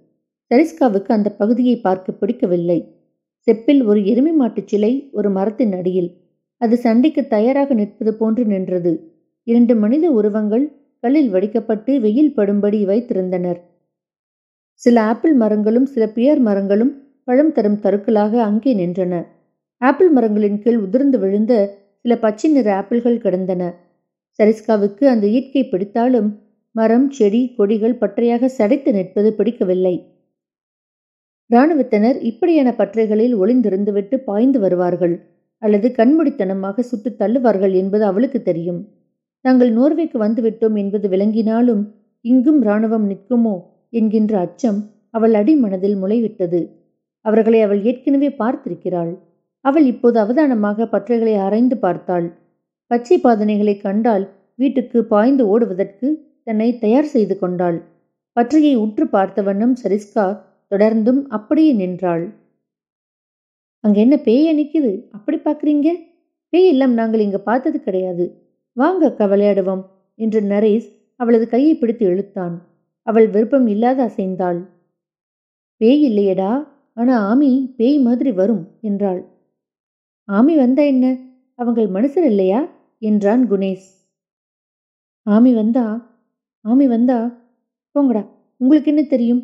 சரிஸ்காவுக்கு அந்த பகுதியை பார்க்க பிடிக்கவில்லை. செப்பில் ஒரு எருமை மாட்டுச் சிலை ஒரு மரத்தின் அடியில். அது சண்டைக்கு தயாராக நிற்பது போன்று நின்றது. இரண்டு மனித உருவங்கள் கல்லில் வடிக்கப்பட்டு வெயில் படும்படி வைத்திருந்தனர். சில ஆப்பிள் மரங்களும் சில பியர் மரங்களும் பழம் தரும் தருக்களாக அங்கே நின்றன. ஆப்பிள் மரங்களின் கீழ் உதிர்ந்து விழுந்த சில பச்சை நிற ஆப்பிள்கள் கிடந்தன. சரிஸ்காவுக்கு அந்த இயற்கை பிடித்தாலும் மரம் செடி கொடிகள் பற்றையாக சடைத்து நிற்பது பிடிக்கவில்லை. இராணுவத்தினர் இப்படியான பற்றைகளில் ஒளிந்திருந்துவிட்டு பாய்ந்து வருவார்கள் அல்லது கண்முடித்தனமாக சுட்டு தள்ளுவார்கள் என்பது அவளுக்கு தெரியும். நாங்கள் நோர்வேக்கு வந்துவிட்டோம் என்பது விளங்கினாலும் இங்கும் இராணுவம் நிற்குமோ என்கின்ற அச்சம் அவள் அடிமனதில் முளைவிட்டது. அவர்களை அவள் ஏற்கனவே பார்த்திருக்கிறாள். அவள் இப்போது அவதானமாக பற்றைகளை அரைந்து பார்த்தாள். பச்சை பாதனைகளை கண்டால் வீட்டுக்கு பாய்ந்து ஓடுவதற்கு தன்னை தயார் செய்து கொண்டாள். பற்றையை உற்று பார்த்த வண்ணம் சரிஸ்கா தொடர்ந்தும் அப்படியே நின்றாள். அங்க என்ன பேய் அணிக்குது? அப்படி பார்க்குறீங்க? பேய் எல்லாம் நாங்கள் இங்க பார்த்தது கிடையாது. வாங்க அக்கா விளையாடுவோம் என்று நரேஷ் அவளது கையை பிடித்து இழுத்தான். அவள் விருப்பம் இல்லாத அசைந்தாள். பேய் இல்லையடா ஆனா ஆமி பேய் மாதிரி வரும் என்றாள். ஆமி வந்தா என்ன? அவங்கள் மனுஷர் இல்லையா? என்றான் குணேஷ். ஆமி வந்தா? ஆமி வந்தா? போங்கடா உங்களுக்கு என்ன தெரியும்?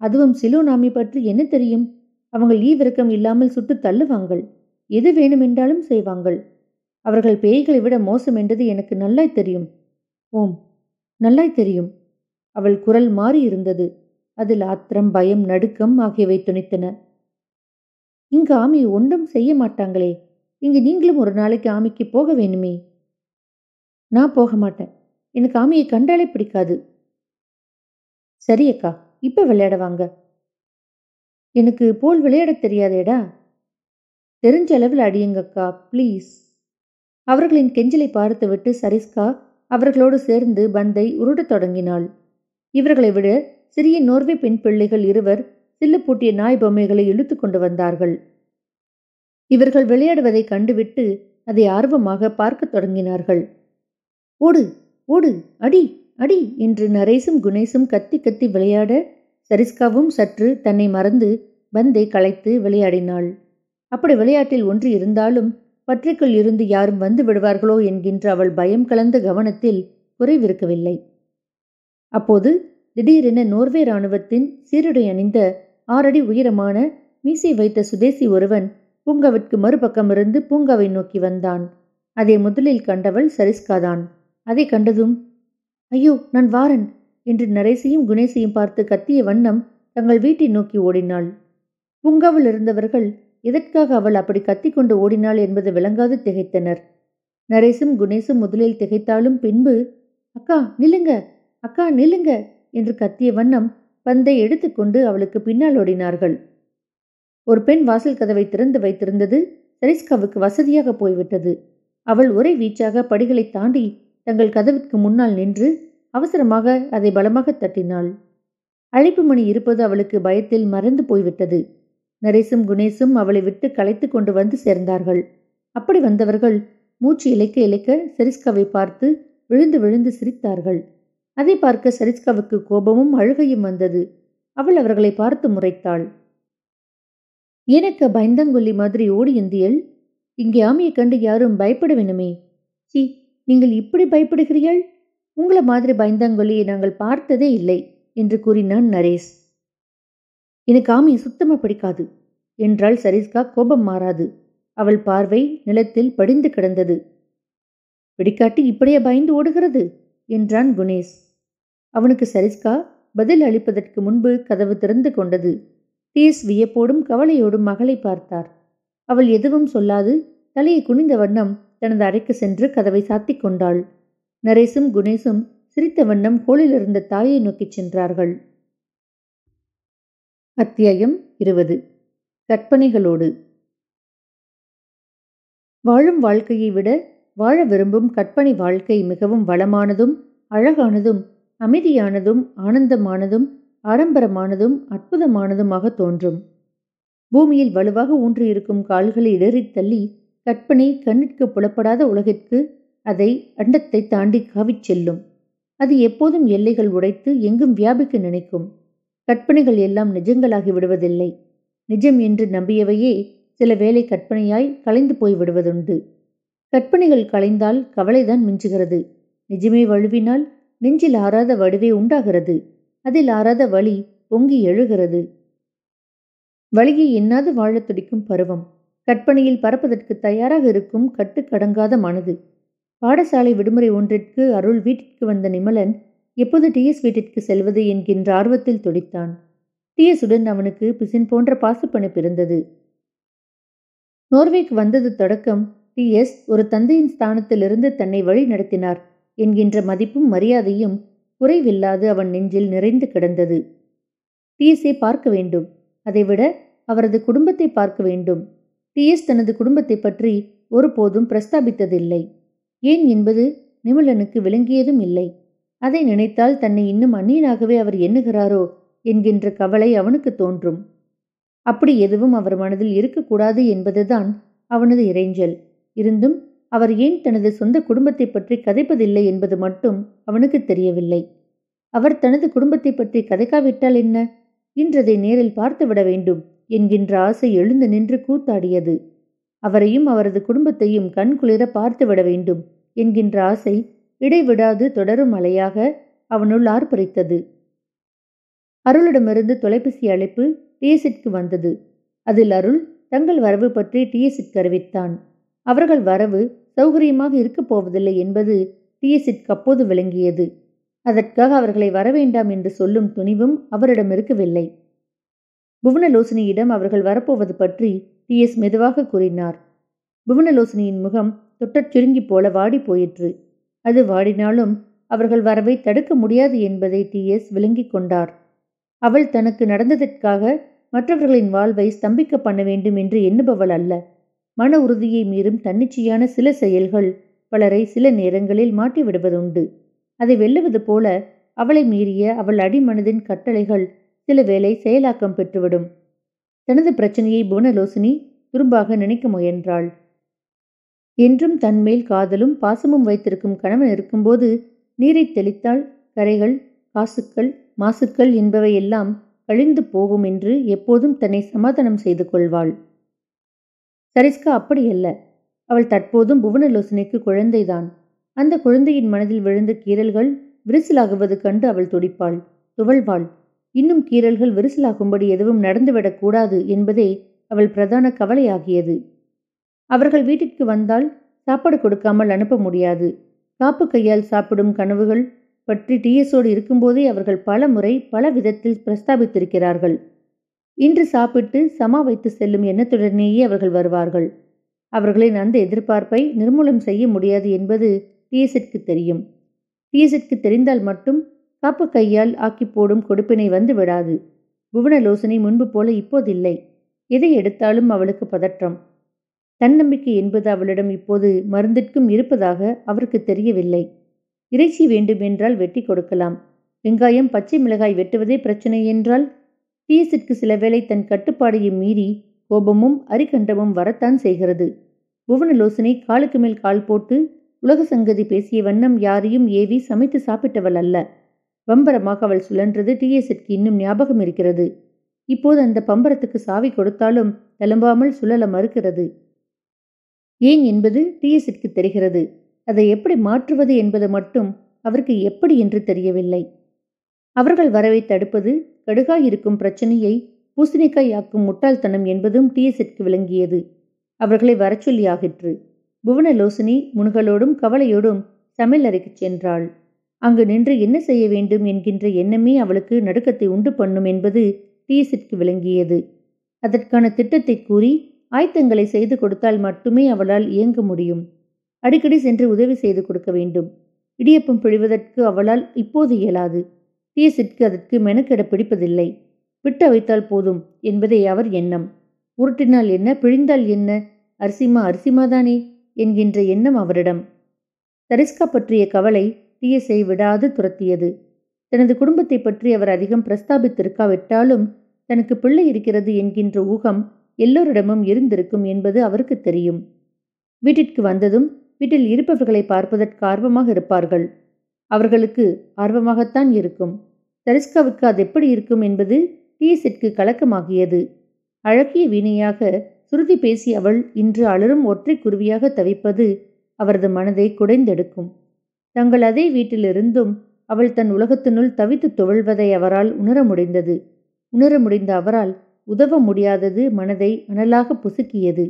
அதுவும் சிலோன் ஆமி பற்றி என்ன தெரியும்? அவங்க ஈவிரக்கம் இல்லாமல் சுட்டு தள்ளுவாங்கள். எது வேணுமென்றாலும் செய்வாங்கள். அவர்கள் பேய்களை விட மோசம் என்றது எனக்கு நல்லாய் தெரியும். ஓம் நல்லாய் தெரியும். அவள் குரல் மாறி இருந்தது அதில் ஆத்திரம் பயம் நடுக்கம் ஆகியவை துணித்தன. இங்கு ஆமி ஒன்றும் செய்ய மாட்டாங்களே. இங்கு நீங்களும் ஒரு நாளைக்கு ஆமிக்கு போக வேணுமே. நான் போக மாட்டேன். எனக்கு ஆமியை கண்டாலே பிடிக்காது. சரி அக்கா இப்ப விளையாட வாங்க. எனக்கு போல் விளையாட தெரியாதேடா. தெரிஞ்ச அளவில் அடியுங்கக்கா ப்ளீஸ். அவர்களின் கெஞ்சலை பார்த்துவிட்டு சரிஸ்கா அவர்களோடு சேர்ந்து பந்தை உருட்டத் தொடங்கினாள். இவர்களை விட சிறிய நோர்வே பெண் பிள்ளைகள் இருவர் சில்லு பூட்டிய நாய் பொம்மைகளை இழுத்து கொண்டு வந்தார்கள். இவர்கள் விளையாடுவதை கண்டுவிட்டு அதை ஆர்வமாக பார்க்கத் தொடங்கினார்கள். ஓடு ஓடு அடி அடி என்று நரேசும் குணேசும் கத்தி கத்தி விளையாட சரிஸ்காவும் சற்று தன்னை மறந்து பந்தை களைத்து விளையாடினாள். அப்படி விளையாட்டில் ஒன்று இருந்தாலும் பற்றிக்குள் இருந்து யாரும் வந்து விடுவார்களோ என்கின்ற அவள் பயம் கலந்த கவனத்தில் குறைவிருக்கவில்லை. அப்போது திடீரென நோர்வே இராணுவத்தின் சீருடை அணிந்த ஆறடி உயரமான மீசை வைத்த சுதேசி ஒருவன் பூங்காவிற்கு மறுபக்கமிருந்து பூங்காவை நோக்கி வந்தான். அதை முதலில் கண்டவள் சரிஸ்காதான். அதை கண்டதும் ஐயோ நான் வாரன் என்று நரேசையும் குணேசையும் பார்த்து கத்திய வண்ணம் தங்கள் வீட்டை நோக்கி ஓடினாள். பூங்காவில் இருந்தவர்கள் எதற்காக அவள் அப்படி கத்திக்கொண்டு ஓடினாள் என்பது விளங்காது திகைத்தனர். நரேசும் குணேசும் முதலில் திகைத்தாலும் பின்பு அக்கா நில்லுங்க அக்கா நில்லுங்க என்று கத்திய வண்ணம் பந்தை எடுத்துக்கொண்டு அவளுக்கு பின்னால் ஓடினார்கள். ஒரு பெண் வாசல் கதவை திறந்து வைத்திருந்தது சரிஸ்காவுக்கு வசதியாக போய்விட்டது. அவள் ஒரே வீச்சாக படிகளை தாண்டி தங்கள் கதவிற்கு முன்னால் நின்று அவசரமாக அதை பலமாக தட்டினாள். அழைப்பு மணி இருப்பது அவளுக்கு பயத்தில் மறந்து போய்விட்டது. நரேசும் குணேசும் அவளை விட்டு களைத்து கொண்டு வந்து சேர்ந்தார்கள். அப்படி வந்தவர்கள் மூச்சு இழைக்க இழைக்க சரிஸ்காவை பார்த்து விழுந்து விழுந்து சிரித்தார்கள். அதை பார்க்க சரிஸ்காவுக்கு கோபமும் அழுகையும் வந்தது. அவள் அவர்களை பார்த்து முறைத்தாள். எனக்கு பயந்தங்கொல்லி மாதிரி ஓடி இந்தியல் இங்கே ஆமையை கண்டு யாரும் பயப்பட வேணுமே. சி நீங்கள் இப்படி பயப்படுகிறீர்கள்? உங்களை மாதிரி பயந்தாங்கொல்லியை நாங்கள் பார்த்ததே இல்லை என்று கூறினான் நரேஷ் எனக்கு ஆமையை சுத்தமாக பிடிக்காது. என்றாள் சரிஸ்கா கோபம் மாறாது. அவள் பார்வை நிலத்தில் படிந்து கிடந்தது. பிடிக்காட்டி இப்படியே பயந்து ஓடுகிறது? என்றான் குணேஷ். அவனுக்கு சரிஸ்கா பதில் அளிப்பதற்கு முன்பு கதவு திறந்து கொண்டது. டிஎஸ் வியப்போடும் கவலையோடும் மகளை பார்த்தார். அவள் எதுவும் சொல்லாது. தலையை குனிந்த வண்ணம் தனது அறைக்கு சென்று கதவை சாத்திக் கொண்டாள். நரேசும் குணேசும் சிரித்த வண்ணம் கோளிலிருந்த இருந்த தாயை நோக்கிச் சென்றார்கள். அத்தியாயம் இருபது. கற்பனைகளோடு. வாழும் வாழ்க்கையை விட வாழ விரும்பும் கற்பனை வாழ்க்கை மிகவும் வளமானதும் அழகானதும் அமைதியானதும் ஆனந்தமானதும் ஆடம்பரமானதும் அற்புதமானதுமாக தோன்றும். பூமியில் வலுவாக ஊன்றியிருக்கும் கால்களை இடறித் தள்ளி கற்பனை கண்ணிற்கு புலப்படாத உலகிற்கு அதை அண்டத்தை தாண்டி காவிச் செல்லும். அது எப்போதும் எல்லைகள் உடைத்து எங்கும் வியாபிக்க நினைக்கும். கற்பனைகள் எல்லாம் நிஜங்களாகி விடுவதில்லை. நிஜம் என்று நம்பியவையே சில வேலை கற்பனையாய் கலைந்து போய் விடுவதுண்டு. கற்பனைகள் கலைந்தால் கவலைதான் மிஞ்சுகிறது. நிஜமே வழுவினால் நெஞ்சில் ஆறாத வடிவே உண்டாகிறது. அதில் ஆறாத வழி பொங்கி எழுகிறது. வழியை எண்ணாது வாழத் துடிக்கும் பருவம். கற்பனையில் பறப்பதற்கு தயாராக இருக்கும் கட்டுக்கடங்காத மனது. பாடசாலை விடுமுறை ஒன்றிற்கு அருள் வீட்டிற்கு வந்த நிமலன் எப்போது டிஎஸ் வீட்டிற்கு செல்வது என்கின்ற ஆர்வத்தில் துடித்தான். டிஎஸுடன் அவனுக்கு பிசின் போன்ற பாசப்பணிப்பு இருந்தது நோர்வேக்கு வந்தது தொடக்கம் டிஎஸ் ஒரு தந்தையின் ஸ்தானத்திலிருந்து தன்னை வழி நடத்தினார் என்கின்ற மதிப்பும் மரியாதையும் குறைவில்லாது அவன் நெஞ்சில் நிறைந்து கிடந்தது. டிஎஸ்ஐ பார்க்க வேண்டும். அதைவிட அவரது குடும்பத்தை பார்க்க வேண்டும். டிஎஸ் தனது குடும்பத்தை பற்றி ஒருபோதும் பிரஸ்தாபித்ததில்லை. ஏன் என்பது நிமலனுக்கு விளங்கியதும் இல்லை. அதை நினைத்தால் தன்னை இன்னும் அந்நியனாகவே அவர் எண்ணுகிறாரோ என்கின்ற கவலை அவனுக்கு தோன்றும். அப்படி எதுவும் அவர் மனதில் இருக்கக்கூடாது என்பதுதான் அவனது இறைஞ்சல். இருந்தும் அவர் ஏன் தனது சொந்த குடும்பத்தை பற்றி கதைப்பதில்லை என்பது மட்டும் அவனுக்கு தெரியவில்லை. அவர் தனது குடும்பத்தை பற்றி கதைக்காவிட்டால் என்ன? இன்றதை நேரில் பார்த்துவிட வேண்டும் என்கின்ற ஆசை எழுந்து நின்று கூத்தாடியது. அவரையும் அவரது குடும்பத்தையும் கண்குளிர பார்த்துவிட வேண்டும் என்கின்ற ஆசை இடைவிடாது தொடரும் அலையாக அவனுள் ஆர்ப்பரித்தது. அருளிடமிருந்து தொலைபேசி அழைப்பு டிஎஸிற்கு வந்தது. அதில் அருள் தங்கள் வரவு பற்றி டிஎஸிற்கு அறிவித்தான். அவர்கள் வரவு சௌகரியமாக இருக்கப் போவதில்லை என்பது டிஎஸிற்கு அப்போது விளங்கியது. அதற்காக அவர்களை வரவேண்டாம் என்று சொல்லும் துணிவும் அவரிடம் இருக்கவில்லை. புவனலோசனியிடம் அவர்கள் வரப்போவது பற்றி டிஎஸ் மெதுவாக கூறினார். புவனலோசனியின் முகம் தொட்டச் சுருங்கி போல வாடி போயிற்று. அது வாடினாலும் அவர்கள் வரவை தடுக்க முடியாது என்பதை டி எஸ் விளங்கிக் கொண்டார். அவள் தனக்கு நடந்ததற்காக மற்றவர்களின் வாழ்வை ஸ்தம்பிக்க பண்ண வேண்டும் என்று எண்ணுபவள் அல்ல. மன உறுதியை மீறும் தன்னிச்சையான சில செயல்கள் பலரை சில நேரங்களில் மாட்டிவிடுவதுண்டு அதை வெல்லுவது போல அவளை மீறிய அவள் அடிமனதின் கட்டளைகள் சில வேளை செயலாக்கம் பெற்றுவிடும். தனது பிரச்சனையை புவனலோசினி துரும்பாக நினைக்க முயன்றாள். என்றும் தன்மேல் காதலும் பாசமும் வைத்திருக்கும் கணவன் இருக்கும்போது நீரை தெளித்தால் கரைகள் காசுக்கள் மாசுக்கள் என்பவையெல்லாம் கழிந்து போகும் என்று எப்போதும் தன்னை சமாதானம் செய்து கொள்வாள். சரிஸ்கா அப்படியல்ல அவள் தற்போதும் புவனலோசனைக்கு குழந்தைதான். அந்த குழந்தையின் மனதில் விழுந்த கீறல்கள் விரிசலாகுவது கண்டு அவள் துடிப்பாள் துவள்வாள் இன்னும் கீறல்கள் விரிசலாகும்படி எதுவும் நடந்துவிடக் கூடாது என்பதே அவள் பிரதான கவலையாகியது. அவர்கள் வீட்டிற்கு வந்தால் சாப்பாடு கொடுக்காமல் அனுப்ப முடியாது. காப்பு கையால் சாப்பிடும் கனவுகள் பற்றி டிஎஸோடு இருக்கும்போதே அவர்கள் பல முறை பல விதத்தில் பிரஸ்தாபித்திருக்கிறார்கள். இன்று சாப்பிட்டு சமா வைத்து செல்லும் எண்ணத்துடனேயே அவர்கள் வருவார்கள். அவர்களின் அந்த எதிர்பார்ப்பை நிர்மூலம் செய்ய முடியாது என்பது டிஎஸிற்கு தெரியும். டிஎஸிற்கு தெரிந்தால் மட்டும் காப்பு கையால் ஆக்கி போடும் கொடுப்பினை வந்து விடாது. புவனலோசனை முன்பு போல இப்போதில்லை. எதை எடுத்தாலும் அவளுக்கு பதற்றம். தன்னம்பிக்கை என்பது அவளிடம் இப்போது மருந்திற்கும் இருப்பதாக அவருக்கு தெரியவில்லை. இறைச்சி வேண்டுமென்றால் வெட்டி கொடுக்கலாம். வெங்காயம் பச்சை மிளகாய் வெட்டுவதே பிரச்சனை என்றால்? டிஎஸிற்கு சில வேளை தன் கட்டுப்பாடையும் மீறி கோபமும் அரிகண்டமும் வரத்தான் செய்கிறது. புவனலோசனை காலுக்கு மேல் கால் போட்டு உலக சங்கதி பேசிய வண்ணம் யாரையும் ஏவி சமைத்து சாப்பிட்டவள் அல்ல. பம்பரமாக அவள் சுழன்றது டிஎஸிற்கு இன்னும் ஞாபகம் இருக்கிறது. இப்போது அந்த பம்பரத்துக்கு சாவி கொடுத்தாலும் தழும்பாமல் சுழல மறுக்கிறது. ஏன் என்பது டிஎஸிற்கு தெரிகிறது. அதை எப்படி மாற்றுவது என்பது மட்டும் அவருக்கு எப்படி என்று தெரியவில்லை. அவர்கள் வரவை தடுப்பது கடுகாய் இருக்கும் பிரச்சனையை பூசணிக்காய் ஆக்கும் முட்டாள்தனம் என்பதும் டிஎஸிற்கு விளங்கியது. அவர்களை வரச்சொல்லியாகிற்று புவனலோசினி முனுகளோடும் கவலையோடும் சமையல் சென்றாள். அங்கு நின்று என்ன செய்ய வேண்டும் என்கின்ற எண்ணமே அவளுக்கு நடுக்கத்தை உண்டு பண்ணும் என்பது டீசிற்கு விளங்கியது. அதற்கான திட்டத்தை கூறி ஆயத்தங்களை செய்து கொடுத்தால் மட்டுமே அவளால் இயங்க முடியும். அடிக்கடி சென்று உதவி செய்து கொடுக்க வேண்டும். இடியப்பம் பிழிவதற்கு அவளால் இப்போது இயலாது. டீசிற்கு அதற்கு மெனக்கெட பிடிப்பதில்லை. விட்டு வைத்தால் போதும் என்பதே அவர் எண்ணம். உருட்டினால் என்ன பிழிந்தால் என்ன? அரிசிமா அரிசிமாதானே? என்கின்ற எண்ணம் அவரிடம். தரிஸ்கா பற்றிய கவலை டிஎஸ்ஐ விடாது துரத்தியது. தனது குடும்பத்தை பற்றி அவர் அதிகம் பிரஸ்தாபித்திருக்காவிட்டாலும் தனக்கு பிள்ளை இருக்கிறது என்கின்ற ஊகம் எல்லோரிடமும் இருந்திருக்கும் என்பது அவருக்கு தெரியும். வீட்டிற்கு வந்ததும் வீட்டில் இருப்பவர்களை பார்ப்பதற்கு ஆர்வமாக இருப்பார்கள். அவர்களுக்கு ஆர்வமாகத்தான் இருக்கும். தரிஸ்காவுக்கு அது எப்படி இருக்கும் என்பது டிஎஸ்இற்கு கலக்கமாகியது. அழகிய வீணையாக சுருதி பேசி அவள் இன்று அலரும் ஒற்றை குருவியாக தவிப்பது அவரது மனதை குடைந்தெடுக்கும். தங்கள் அதே வீட்டிலிருந்தும் அவள் தன் உலகத்தினுள் தவித்து துவழ்வதை அவரால் உணர முடிந்தது. உணர முடிந்த அவரால் உதவ முடியாதது மனதை அனலாக புசுக்கியது.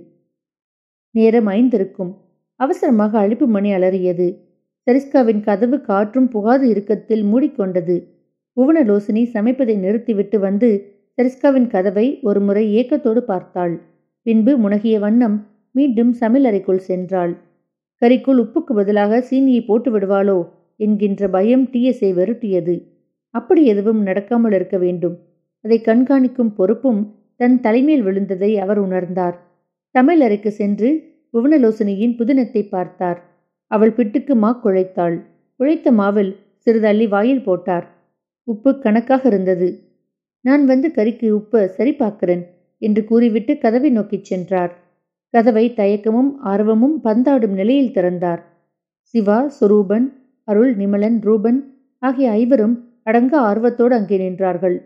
நேரம் ஐந்திருக்கும். அவசரமாக அழிப்பு மணி அலறியது. சரிஸ்காவின் கதவு காற்றும் புகாது இறுக்கத்தில் மூடிக்கொண்டது. புவனலோசினி சமைப்பதை நிறுத்திவிட்டு வந்து சரிஸ்காவின் கதவை ஒரு முறை ஏக்கத்தோடு பார்த்தாள். பின்பு முனகிய வண்ணம் மீண்டும் சமையலறைக்குள் சென்றாள். கறிக்குள் உப்புக்கு பதிலாக சீனியை போட்டு விடுவாளோ? என்கின்ற பயம் டிஎஸ்ஐ வெறுட்டியது அப்படி எதுவும் நடக்காமல் இருக்க வேண்டும். அதை கண்காணிக்கும் பொறுப்பும் தன் தலைமையில் விழுந்ததை அவர் உணர்ந்தார். தமிழறைக்கு சென்று புவனலோசனியின் புதினத்தை பார்த்தார். அவள் பிட்டுக்கு மா குழைத்தாள். குழைத்த மாவில் சிறிதள்ளி வாயில் போட்டார். உப்பு கணக்காக இருந்தது. நான் வந்து கறிக்கு உப்பு சரி பார்க்கிறேன் என்று கூறிவிட்டு கதவை நோக்கிச் சென்றார். கதவை தயக்கமும் ஆர்வமும் பந்தாடும் நிலையில் திறந்தார். சிவா சுரூபன் அருள் நிமலன் ரூபன் ஆகிய ஐவரும் அடங்க ஆர்வத்தோடு அங்கே நின்றார்கள்.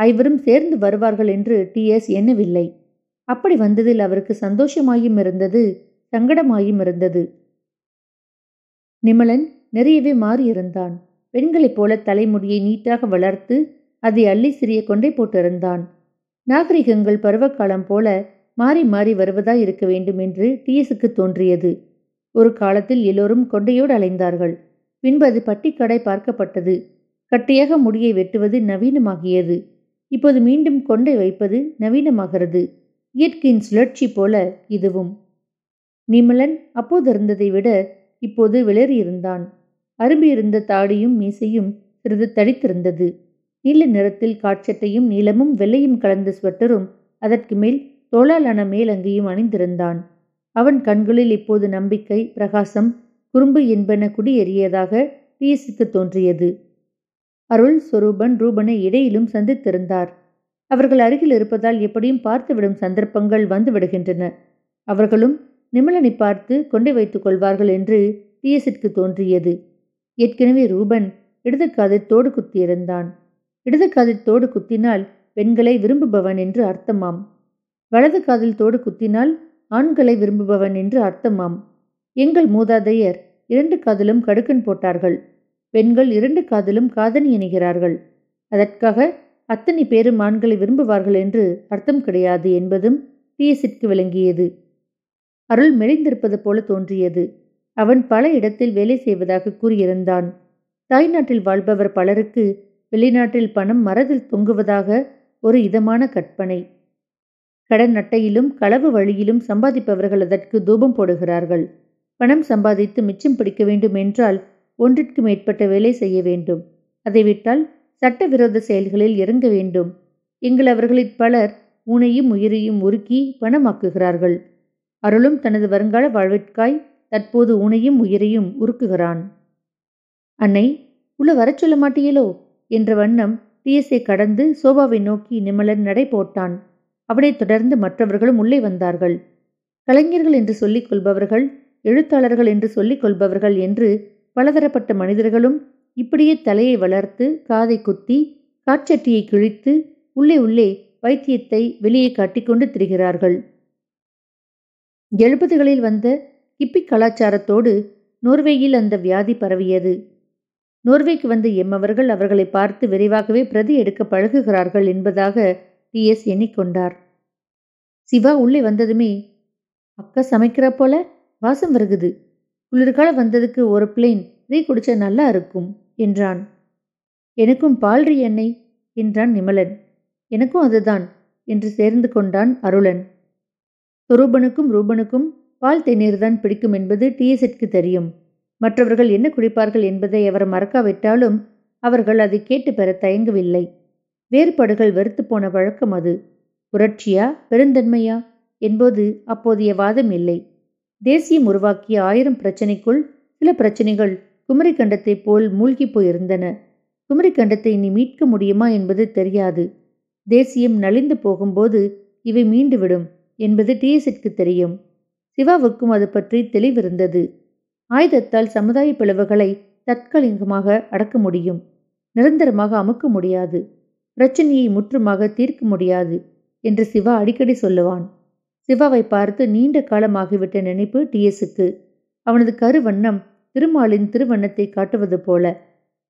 ஐவரும் சேர்ந்து வருவார்கள் என்று டி எஸ் எண்ணவில்லை. அப்படி வந்ததில் அவருக்கு சந்தோஷமாயும் இருந்தது சங்கடமாயும் இருந்தது. நிமலன் நிறையவே மாறியிருந்தான். பெண்களைப் போல தலைமுடியை நீட்டாக வளர்த்து அதை அள்ளி சிறிய கொண்டை போட்டிருந்தான். நாகரிகங்கள் பருவகாலம் போல மாறி மாறி வருவதாய் இருக்க வேண்டும் என்று டிஎஸுக்கு தோன்றியது. ஒரு காலத்தில் எல்லோரும் கொண்டையோடு அலைந்தார்கள். பின்பு அது பட்டிக்கடை பார்க்கப்பட்டது. கட்டியாக முடியை வெட்டுவது நவீனமாகியது. இப்போது மீண்டும் கொண்டை வைப்பது நவீனமாகிறது. இயற்கையின் சுழற்சி போல இதுவும். நிமலன் அப்போது இருந்ததை விட இப்போது விளறியிருந்தான் அரும்பியிருந்த தாடியும் மீசையும் சிறிது தடித்திருந்தது. நீல நிறத்தில் காட்சட்டையும் நீளமும் வெள்ளையும் கலந்த ஸ்வெட்டரும் அதற்கு மேல் தோளாலான மேலங்கியும் அணிந்திருந்தான். அவன் கண்களில் இப்போது நம்பிக்கை பிரகாசம் குறும்பு என்பன குடியேறியதாக டிஎஸுக்கு தோன்றியது. அருள் சொரூபன் ரூபனை இடையிலும் சந்தித்திருந்தார். அவர்கள் அருகில் இருப்பதால் எப்படியும் பார்த்துவிடும் சந்தர்ப்பங்கள் வந்து விடுகின்றன அவர்களும் நிமலனை பார்த்து கொண்டு வைத்துக் கொள்வார்கள் என்று டிஎஸிற்கு தோன்றியது. ஏற்கனவே ரூபன் இடது காதை தோடு குத்தியிருந்தான். இடது காதில் தோடு குத்தினால் பெண்களை விரும்புபவன் என்று அர்த்தமாம். வலது காதில் தோடு குத்தினால் ஆண்களை விரும்புபவன் என்று அர்த்தமாம். எங்கள் மூதாதையர் இரண்டு காதிலும் கடுக்கன் போட்டார்கள். பெண்கள் இரண்டு காதலும் காதணி இணைகிறார்கள் அதற்காக அத்தனை பேரும் ஆண்களை விரும்புவார்கள் என்று அர்த்தம் கிடையாது என்பதும் டிஎஸிற்கு விளங்கியது. அருள் மெலிந்திருப்பது போல தோன்றியது. அவன் பல இடத்தில் வேலை செய்வதாக கூறியிருந்தான். தாய்நாட்டில் வாழ்பவர் பலருக்கு வெளிநாட்டில் பணம் மரத்தில் தொங்குவதாக ஒரு இதமான கற்பனை. கடன் அட்டையிலும் களவு வழியிலும் சம்பாதிப்பவர்கள் அதற்கு தூபம் போடுகிறார்கள். பணம் சம்பாதித்து மிச்சம் பிடிக்க வேண்டும் என்றால் ஒன்றிற்கு மேற்பட்ட வேலை செய்ய வேண்டும். அதை விட்டால் சட்டவிரோத செயல்களில் இறங்க வேண்டும். எங்கள் அவர்களில் பலர் ஊனையும் உயிரையும் உருக்கி பணமாக்குகிறார்கள். அருளும் தனது வருங்கால வாழ்விற்காய் தற்போது ஊனையும் உயிரையும் உருக்குகிறான். அன்னை உள்ள வரச் சொல்ல மாட்டியலோ? என்ற வண்ணம் டிஎஸ்ஐ கடந்து சோபாவை நோக்கி நிமலன் நடை போட்டான். அவனைத் தொடர்ந்து மற்றவர்களும் உள்ளே வந்தார்கள். கலைஞர்கள் என்று சொல்லிக் கொள்பவர்கள் எழுத்தாளர்கள் என்று சொல்லிக் கொள்பவர்கள் என்று பலதரப்பட்ட மனிதர்களும் இப்படியே தலையை வளர்த்து காதை குத்தி காட்சட்டியை கிழித்து உள்ளே உள்ளே வைத்தியத்தை வெளியே காட்டிக்கொண்டு திரிகிறார்கள். எழுபதுகளில் வந்த கிப்பி கலாச்சாரத்தோடு நோர்வேயில் அந்த வியாதி பரவியது. நோர்வேக்கு வந்த எம்மவர்கள் அவர்களை பார்த்து விரைவாகவே பிரதி எடுக்க பழகுகிறார்கள் என்பதாக டி எஸ் எண்ணிக்கொண்டார். சிவா உள்ளே வந்ததுமே அக்கா சமைக்கிற போல? வாசம் வருகுது. குளிர்காலம் வந்ததுக்கு ஒரு பிளேன் ரீ குடிச்சா நல்லா இருக்கும் என்றான். எனக்கும் பால்ரி எண்ணெய் என்றான் நிமலன் எனக்கும் அதுதான் என்று சேர்ந்து கொண்டான் அருளன். சுரூபனுக்கும் ரூபனுக்கும் பால் தேநீர் தான் பிடிக்கும் என்பது டிஎஸ்எட்க்கு தெரியும். மற்றவர்கள் என்ன குடிப்பார்கள் என்பதை அவர் மறக்காவிட்டாலும் அவர்கள் அதை கேட்டு பெற தயங்கவில்லை. வேறுபாடுகள் வெறுத்து போன வழக்கம் அது. புரட்சியா பெருந்தன்மையா என்பது அப்போதைய வாதம் இல்லை. தேசியம் உருவாக்கிய ஆயிரம் பிரச்சனைக்குள் சில பிரச்சனைகள் குமரி கண்டத்தை போல் மூழ்கி போயிருந்தன. குமரி கண்டத்தை இனி மீட்க முடியுமா என்பது தெரியாது. தேசியம் நலிந்து போகும்போது இவை மீண்டுவிடும் என்பது டிஎஸ்க்கு தெரியும். சிவாவுக்கும் அது பற்றி தெளிவிருந்தது. ஆயுதத்தால் சமுதாய பிளவுகளை தற்காலிகமாக அடக்க முடியும். நிரந்தரமாக அமுக்க முடியாது. பிரச்சனையை முற்றுமாக தீர்க்க முடியாது என்று சிவா அடிக்கடி சொல்லுவான். சிவாவை பார்த்து நீண்ட காலமாகிவிட்ட நினைப்பு டிஎஸுக்கு. அவனது கருவண்ணம் திருமாலின் திருவண்ணத்தை காட்டுவது போல.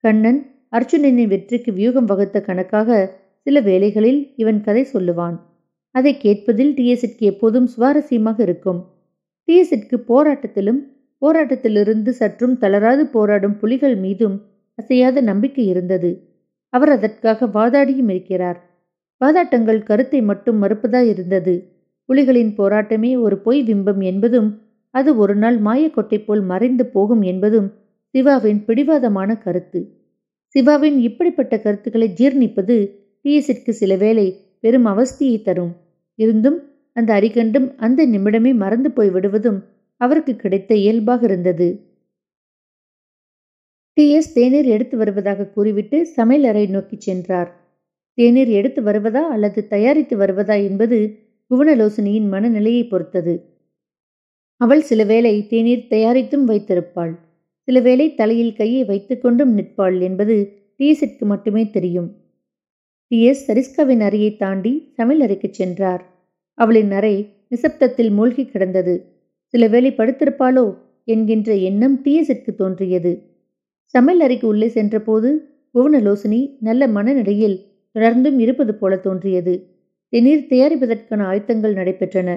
கண்ணன் அர்ஜுனனின் வெற்றிக்கு வியூகம் வகுத்த கணக்காக சில வேளைகளில் இவன் கதை சொல்லுவான். அதை கேட்பதில் டிஎஸ்இற்கு எப்போதும் சுவாரஸ்யமாக இருக்கும். டிஎஸ்இற்கு போராட்டத்திலும் போராட்டத்திலிருந்து சற்றும் தளராது போராடும் புலிகள் மீதும் அசையாத நம்பிக்கை இருந்தது. அவர் அதற்காக வாதாடியும் இருக்கிறார். வாதாட்டங்கள் கருத்தை மட்டும் மறுப்பதாயிருந்தது. புலிகளின் போராட்டமே ஒரு பொய் பிம்பம் என்பதும் அது ஒரு நாள் மாயக்கொட்டை போல் மறைந்து போகும் என்பதும் சிவாவின் பிடிவாதமான கருத்து. சிவாவின் இப்படிப்பட்ட கருத்துக்களை ஜீர்ணிப்பது டிஎஸிற்கு சில வேளை பெரும் அவஸ்தியை தரும். இருந்தும் அந்த அரிகண்டும் அந்த நிமிடமே மறந்து போய் விடுவதும் அவருக்கு கிடைத்த இயல்பாக இருந்தது. டிஎஸ் தேநீர் எடுத்து வருவதாக கூறிவிட்டு சமையலறை நோக்கி சென்றார். தேநீர் எடுத்து வருவதா அல்லது தயாரித்து வருவதா என்பது புவனலோசனியின் மனநிலையை பொறுத்தது. அவள் சில வேளை தேநீர் தயாரித்தும் வைத்திருப்பாள். சில வேளை தலையில் கையை வைத்துக்கொண்டும் நிற்பாள் என்பது டிஎஸ்க்கு மட்டுமே தெரியும். டிஎஸ் சரிஸ்காவின் அறையை தாண்டி சமையல் அறைக்கு சென்றார். அவளின் அறை நிசப்தத்தில் மூழ்கி கிடந்தது. சில வேளை படுத்திருப்பாளோ என்கின்ற எண்ணம் டிஎஸ்க்கு தோன்றியது. சமையல் அறைக்கு உள்ளே சென்றபோது புவனலோசனி நல்ல மனநிலையில் தொடர்ந்தும் இருப்பது போல தோன்றியது. தேநீர் தயாரிப்பதற்கான ஆயத்தங்கள் நடைபெற்றன.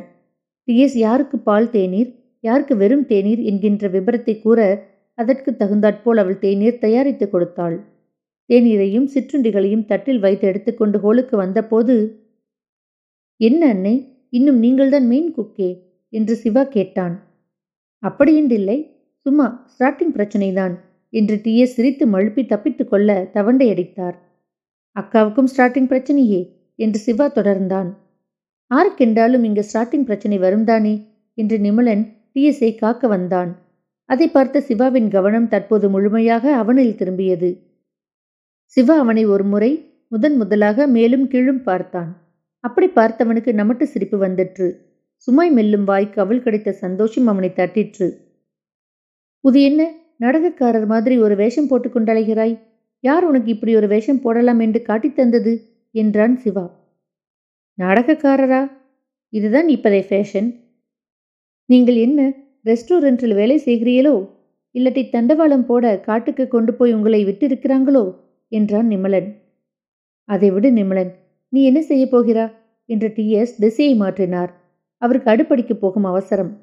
டிஎஸ் யாருக்கு பால் தேநீர் யாருக்கு வெறும் தேநீர் என்கின்ற விபரத்தை கூற அதற்கு தகுந்தாற்போல் அவள் தேநீர் தயாரித்து கொடுத்தாள். தேநீரையும் சிற்றுண்டிகளையும் தட்டில் வைத்து எடுத்துக்கொண்டு ஹோலுக்கு வந்தபோது என்ன அன்னை இன்னும் நீங்கள்தான் மெயின் குக்கே? என்று சிவா கேட்டான். அப்படியின்றில்லை சும்மா ஸ்டார்டிங் பிரச்சனைதான் என்று டிஎஸ் சிரித்து மழுப்பி தப்பித்து கொள்ள தவண்டை அடித்தார் அக்காவுக்கும் ஸ்டார்டிங் பிரச்சனையே என்று சிவா தொடர்ந்தான். ஆருக்கென்றாலும் இங்கு ஸ்டார்டிங் பிரச்சனை வரும்தானே? என்று நிமலன் டிஎஸ்ஐ காக்க வந்தான். அதை பார்த்த சிவாவின் கவனம் தற்போது முழுமையாக அவனில் திரும்பியது. சிவா அவனை ஒரு முறை முதன் முதலாக மேலும் கீழும் பார்த்தான். அப்படி பார்த்தவனுக்கு நமட்டு சிரிப்பு வந்துற்று. சுமை மெல்லும் வாய்க்கு அவள் கிடைத்த சந்தோஷம் அவனை தட்டிற்று. இது என்ன? நடகக்காரர் மாதிரி ஒரு வேஷம் போட்டுக் கொண்டழைகிறாய். யார் உனக்கு இப்படி ஒரு வேஷம் போடலாம் என்று காட்டித் தந்தது? என்றான் சிவா. நாடகக்காரரா? இதுதான் இப்பதை ஃபேஷன் நீங்கள் என்ன ரெஸ்டாரண்ட்டில் வேலை செய்கிறீர்களோ இல்லாட்டி தண்டவாளம் போட காட்டுக்கு கொண்டு போய் உங்களை விட்டிருக்கிறாங்களோ? என்றான் நிமலன். அதை விடு நிமலன் நீ என்ன செய்ய போகிறா? என்று டிஎஸ் திசையை மாற்றினார். அவருக்கு அடுப்படிக்கு போகும் அவசரம்.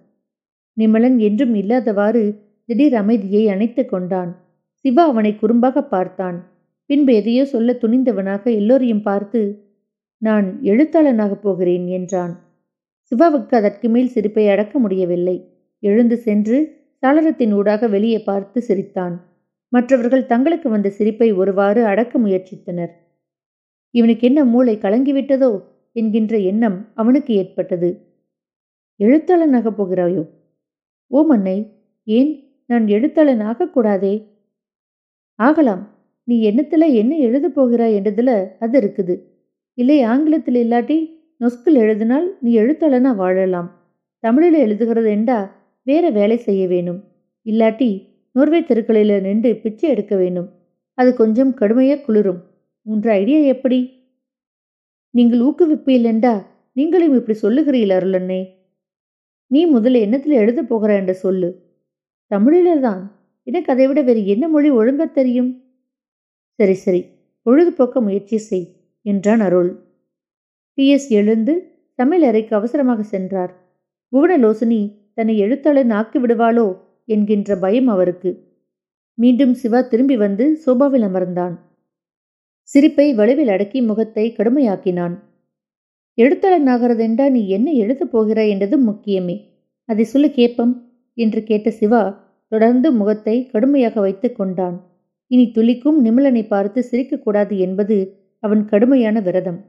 நிமலன் என்றும் இல்லாதவாறு திடீர் அமைதியை அணைத்து கொண்டான். சிவா அவனை குறும்பாக பார்த்தான். பின்பு எதையோ சொல்ல துணிந்தவனாக எல்லோரையும் பார்த்து நான் எழுத்தாளனாகப் போகிறேன் என்றான். சிவாவுக்கு அதற்கு மேல் சிரிப்பை அடக்க முடியவில்லை. எழுந்து சென்று சாளரத்தின் ஊடாக வெளியே பார்த்து சிரித்தான். மற்றவர்கள் தங்களுக்கு வந்த சிரிப்பை ஒருவாறு அடக்க முயற்சித்தனர். இவனுக்கு என்ன மூளை கலங்கிவிட்டதோ என்கின்ற எண்ணம் அவனுக்கு ஏற்பட்டது. எழுத்தாளனாகப் போகிறாயோ? ஓ மன்னை ஏன்? நான் எழுத்தாளன் ஆகக்கூடாதே ஆகலாம். நீ எண்ணத்தில் என்ன எழுத போகிறாய் என்றதில் அது இருக்குது. இல்லை ஆங்கிலத்தில் இல்லாட்டி நொஸ்கில் எழுதினால் நீ எழுத்தாளனா வாழலாம். தமிழில் எழுதுகிறது என்றா வேற வேலை செய்ய வேணும். இல்லாட்டி நோர்வே தெருக்களில் நின்று பிச்சை எடுக்க வேணும். அது கொஞ்சம் கடுமையாக குளிரும். உன்ற ஐடியா எப்படி? நீங்கள் ஊக்குவிப்பீல்லண்டா நீங்களும் இப்படி சொல்லுகிறீர்கள் அருளண்ணே. நீ முதல்ல எண்ணத்தில் எழுத போகிற என்று சொல்லு. தமிழில் தான் எனக்கு அதை விட வேறு என்ன மொழி ஒழுங்க தெரியும்? சரி சரி. பொழுதுபோக்க முயற்சி செய் என்றான் அருள். பிஎஸ் எழுந்து சமையல் அறைக்கு அவசரமாக சென்றார். புவனலோசனி தன்னை எழுத்தாளன் ஆக்கி விடுவாளோ என்கின்ற பயம் அவருக்கு. மீண்டும் சிவா திரும்பி வந்து சோபாவில் அமர்ந்தான். சிரிப்பை வலுவில் அடக்கி முகத்தை கடுமையாக்கினான். எழுத்தாளன் ஆகிறதென்றா நீ என்ன எழுதப் போகிறாய் என்றதும் முக்கியமே. அதை சொல்ல கேப்பம்? என்று கேட்ட சிவா தொடர்ந்து முகத்தை கடுமையாக வைத்துக் கொண்டான். இனி துளிக்கும் நிமலனை பார்த்து சிரிக்கக்கூடாது என்பது அவன் கடுமையான விரதம்.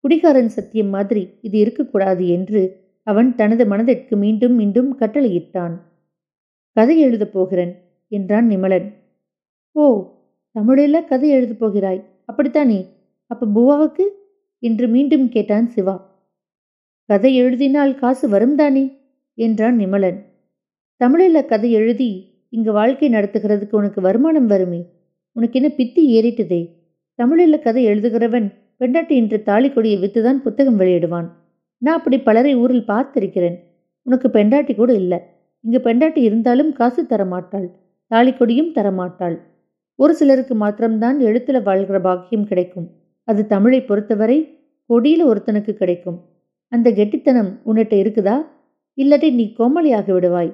குடிகாரன் சத்தியம் மாதிரி இது இருக்கக்கூடாது என்று அவன் தனது மனதிற்கு மீண்டும் மீண்டும் கட்டளையிட்டான். கதை எழுதப் போகிறேன் என்றான் நிமலன். ஓ தமிழில் கதை எழுதப் போகிறாய். அப்படித்தானே? அப்ப புவாவுக்கு? என்று மீண்டும் கேட்டான் சிவா. கதை எழுதினால் காசு வரும் தானே? என்றான் நிமலன். தமிழில் கதை எழுதி இங்கு வாழ்க்கை நடத்துகிறதுக்கு உனக்கு வருமானம் வருமே? உனக்கு என்ன பித்தி ஏறிட்டுதே? தமிழில் கதை எழுதுகிறவன் பெண்டாட்டி என்று தாலி கொடியை வித்துதான் புத்தகம் வெளியிடுவான். நான் அப்படி பலரை ஊரில் பார்த்திருக்கிறேன். உனக்கு பெண்டாட்டி கூட இல்லை. இங்கு பெண்டாட்டி இருந்தாலும் காசு தரமாட்டாள். தாலி கொடியும் தரமாட்டாள். ஒரு சிலருக்கு மாத்திரம்தான் எழுத்துல வாழ்கிற பாக்கியம் கிடைக்கும். அது தமிழை பொறுத்தவரை கொடியில ஒருத்தனுக்கு கிடைக்கும். அந்த கெட்டித்தனம் உன்னிட்ட இருக்குதா? இல்லாட்டி நீ கோமலியாகி விடுவாய்.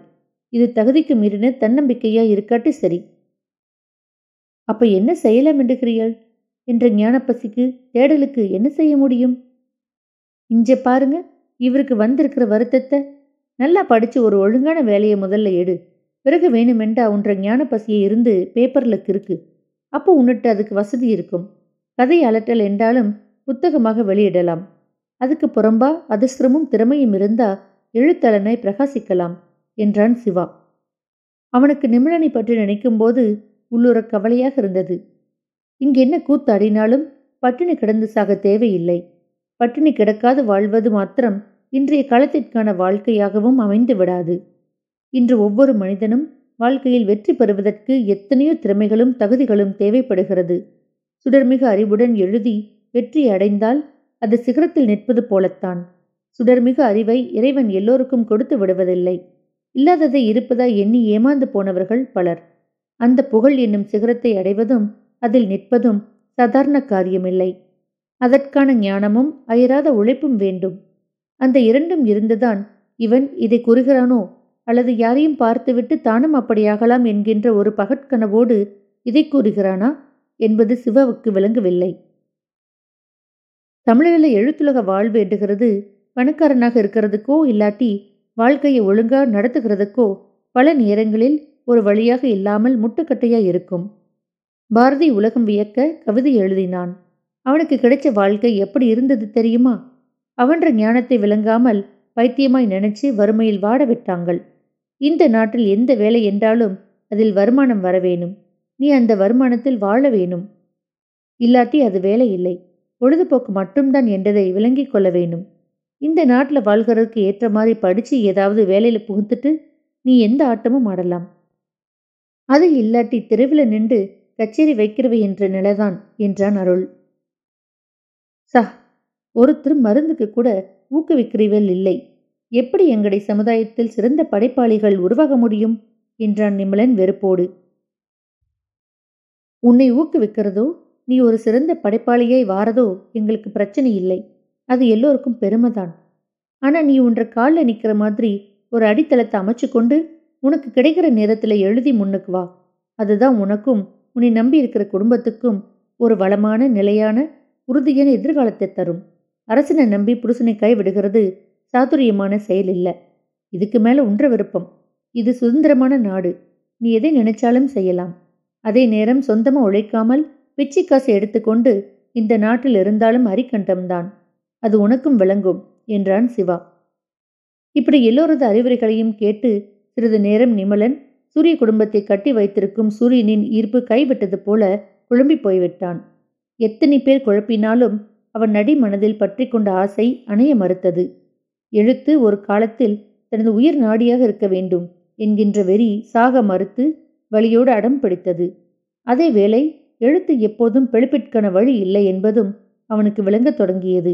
இது தகுதிக்கு மீறின தன்னம்பிக்கையா இருக்காட்டு சரி. அப்ப என்ன செய்யலாம் என்றுகிறீர்கள் என்ற ஞானப்பசிக்கு தேடலுக்கு என்ன செய்ய முடியும்? இஞ்ச பாருங்க இவருக்கு வந்திருக்கிற வருத்தத்தை. நல்லா படிச்சு ஒரு ஒழுங்கான வேலையை முதல்ல எடு. பிறகு வேணுமெண்டா உன்ற ஞான பசியை இருந்து பேப்பர்ல கிறுக்கு அப்போ உன்னிட்டு அதுக்கு வசதி இருக்கும். கதை அலட்டல் என்றாலும் புத்தகமாக வெளியிடலாம். அதுக்கு புறம்பா அதிர்ஷ்டமும் திறமையும் இருந்தா எழுத்தலனை பிரகாசிக்கலாம். என்றான் சிவா. அவனுக்கு நிமிழனை பற்றி நினைக்கும்போது உள்ளுர கவலையாக இருந்தது. இங்கு என்ன கூத்தாடினாலும் பட்டினி கிடந்து சாக தேவையில்லை. பட்டினி கிடக்காது வாழ்வது மாத்திரம் இன்றைய காலத்திற்கான வாழ்க்கையாகவும் அமைந்து விடாது. இன்று ஒவ்வொரு மனிதனும் வாழ்க்கையில் வெற்றி பெறுவதற்கு எத்தனையோ திறமைகளும் தகுதிகளும் தேவைப்படுகிறது. சுடர்மிகு அறிவுடன் எழுதி வெற்றி அடைந்தால் அது சிகரத்தில் நிற்பது போலத்தான். சுடர்மிகு அறிவை இறைவன் எல்லோருக்கும் கொடுத்து விடுவதில்லை. இல்லாததை இருப்பதாய் எண்ணி ஏமாந்து போனவர்கள் பலர். அந்த புகழ் என்னும் சிகரத்தை அடைவதும் அதில் நிற்பதும் சாதாரண காரியமில்லை. அதற்கான ஞானமும் அயராத உழைப்பும் வேண்டும். அந்த இரண்டும் இருந்துதான் இவன் இதை கூறுகிறானோ அல்லது யாரையும் பார்த்துவிட்டு தானும் அப்படியாகலாம் என்கின்ற ஒரு பகற்கனவோடு இதை கூறுகிறானா என்பது சிவாவுக்கு விளங்கவில்லை. தமிழில் எழுத்துலக வாழ்வு என்றுகிறது பணக்காரனாக இருக்கிறதுக்கோ இல்லாட்டி வாழ்க்கையை ஒழுங்கா நடத்துகிறதுக்கோ பல நேரங்களில் ஒரு வழியாக இல்லாமல் முட்டுக்கட்டையா இருக்கும். பாரதி உலகம் வியக்க கவிதை எழுதினான். அவனுக்கு கிடைச்ச வாழ்க்கை எப்படி இருந்தது தெரியுமா? அவன்ற ஞானத்தை விளங்காமல் பைத்தியமாய் நினைச்சு வறுமையில் வாட விட்டாங்கள். இந்த நாட்டில் எந்த வேலை என்றாலும் அதில் வருமானம் வரவேணும் நீ அந்த வருமானத்தில் வாழ வேணும். இல்லாட்டி அது வேலை இல்லை. பொழுதுபோக்கு மட்டும்தான் என்றதை விளங்கிக் கொள்ள வேணும். இந்த நாட்டில் வாழ்கிறதுக்கு ஏற்ற மாதிரி படித்து ஏதாவது வேலையில் புகுந்துட்டு நீ எந்த ஆட்டமும் ஆடலாம். அது இல்லாட்டி தெருவில் நின்று கச்சேரி வைக்கிறவை என்ற நிலைதான் என்றான் அருள். சா ஒருத்தர் மருந்துக்கு கூட ஊக்குவிக்கிறீவள் இல்லை. எப்படி எங்கடை சமுதாயத்தில் சிறந்த படைப்பாளிகள் உருவாக முடியும்? என்றான் நிமலன் வெறுப்போடு. உன்னை ஊக்குவிக்கிறதோ நீ ஒரு சிறந்த படைப்பாளியை வாரதோ எங்களுக்கு பிரச்சனை இல்லை. அது எல்லோருக்கும் பெருமைதான். ஆனா நீ உன்ற காலில் நிக்கிற மாதிரி ஒரு அடித்தளத்தை அமைச்சு கொண்டு உனக்கு கிடைக்கிற நேரத்தில் எழுதி முன்னுக்கு வா. அதுதான் உனக்கும் உன்னை நம்பி இருக்கிற குடும்பத்துக்கும் ஒரு வளமான நிலையான உறுதியான எதிர்காலத்தை தரும். அரசனை நம்பி புருஷனை கைவிடுகிறது சாதுரியமான செயல் இல்லை. இதுக்கு மேல உன்ற விருப்பம். இது சுதந்திரமான நாடு. நீ எதை நினைச்சாலும் செய்யலாம். அதே நேரம் சொந்தமா உழைக்காமல் பிச்சை காசை எடுத்துக்கொண்டு இந்த நாட்டில் இருந்தாலும் அரிக்கண்டம்தான் அது உனக்கும் விளங்கும் என்றான் சிவா. இப்படி எல்லோரது அறிவுரைகளையும் கேட்டு சிறிது நேரம் நிமலன் சூரிய குடும்பத்தை கட்டி வைத்திருக்கும் சூரியனின் ஈர்ப்பு கைவிட்டது போல குழம்பி போய்விட்டான். எத்தனை பேர் குழப்பினாலும் அவன் நடி மனதில் பற்றி கொண்ட ஆசை அணைய மறுத்தது. எழுத்து ஒரு காலத்தில் தனது உயிர் நாடியாக இருக்க வேண்டும் என்கின்ற வெறி சாக மறுத்து வழியோடு அடம் பிடித்தது. அதே வேளை எழுத்து எப்போதும் பிழைப்பிற்கான வழி இல்லை என்பதும் அவனுக்கு விளங்கத் தொடங்கியது.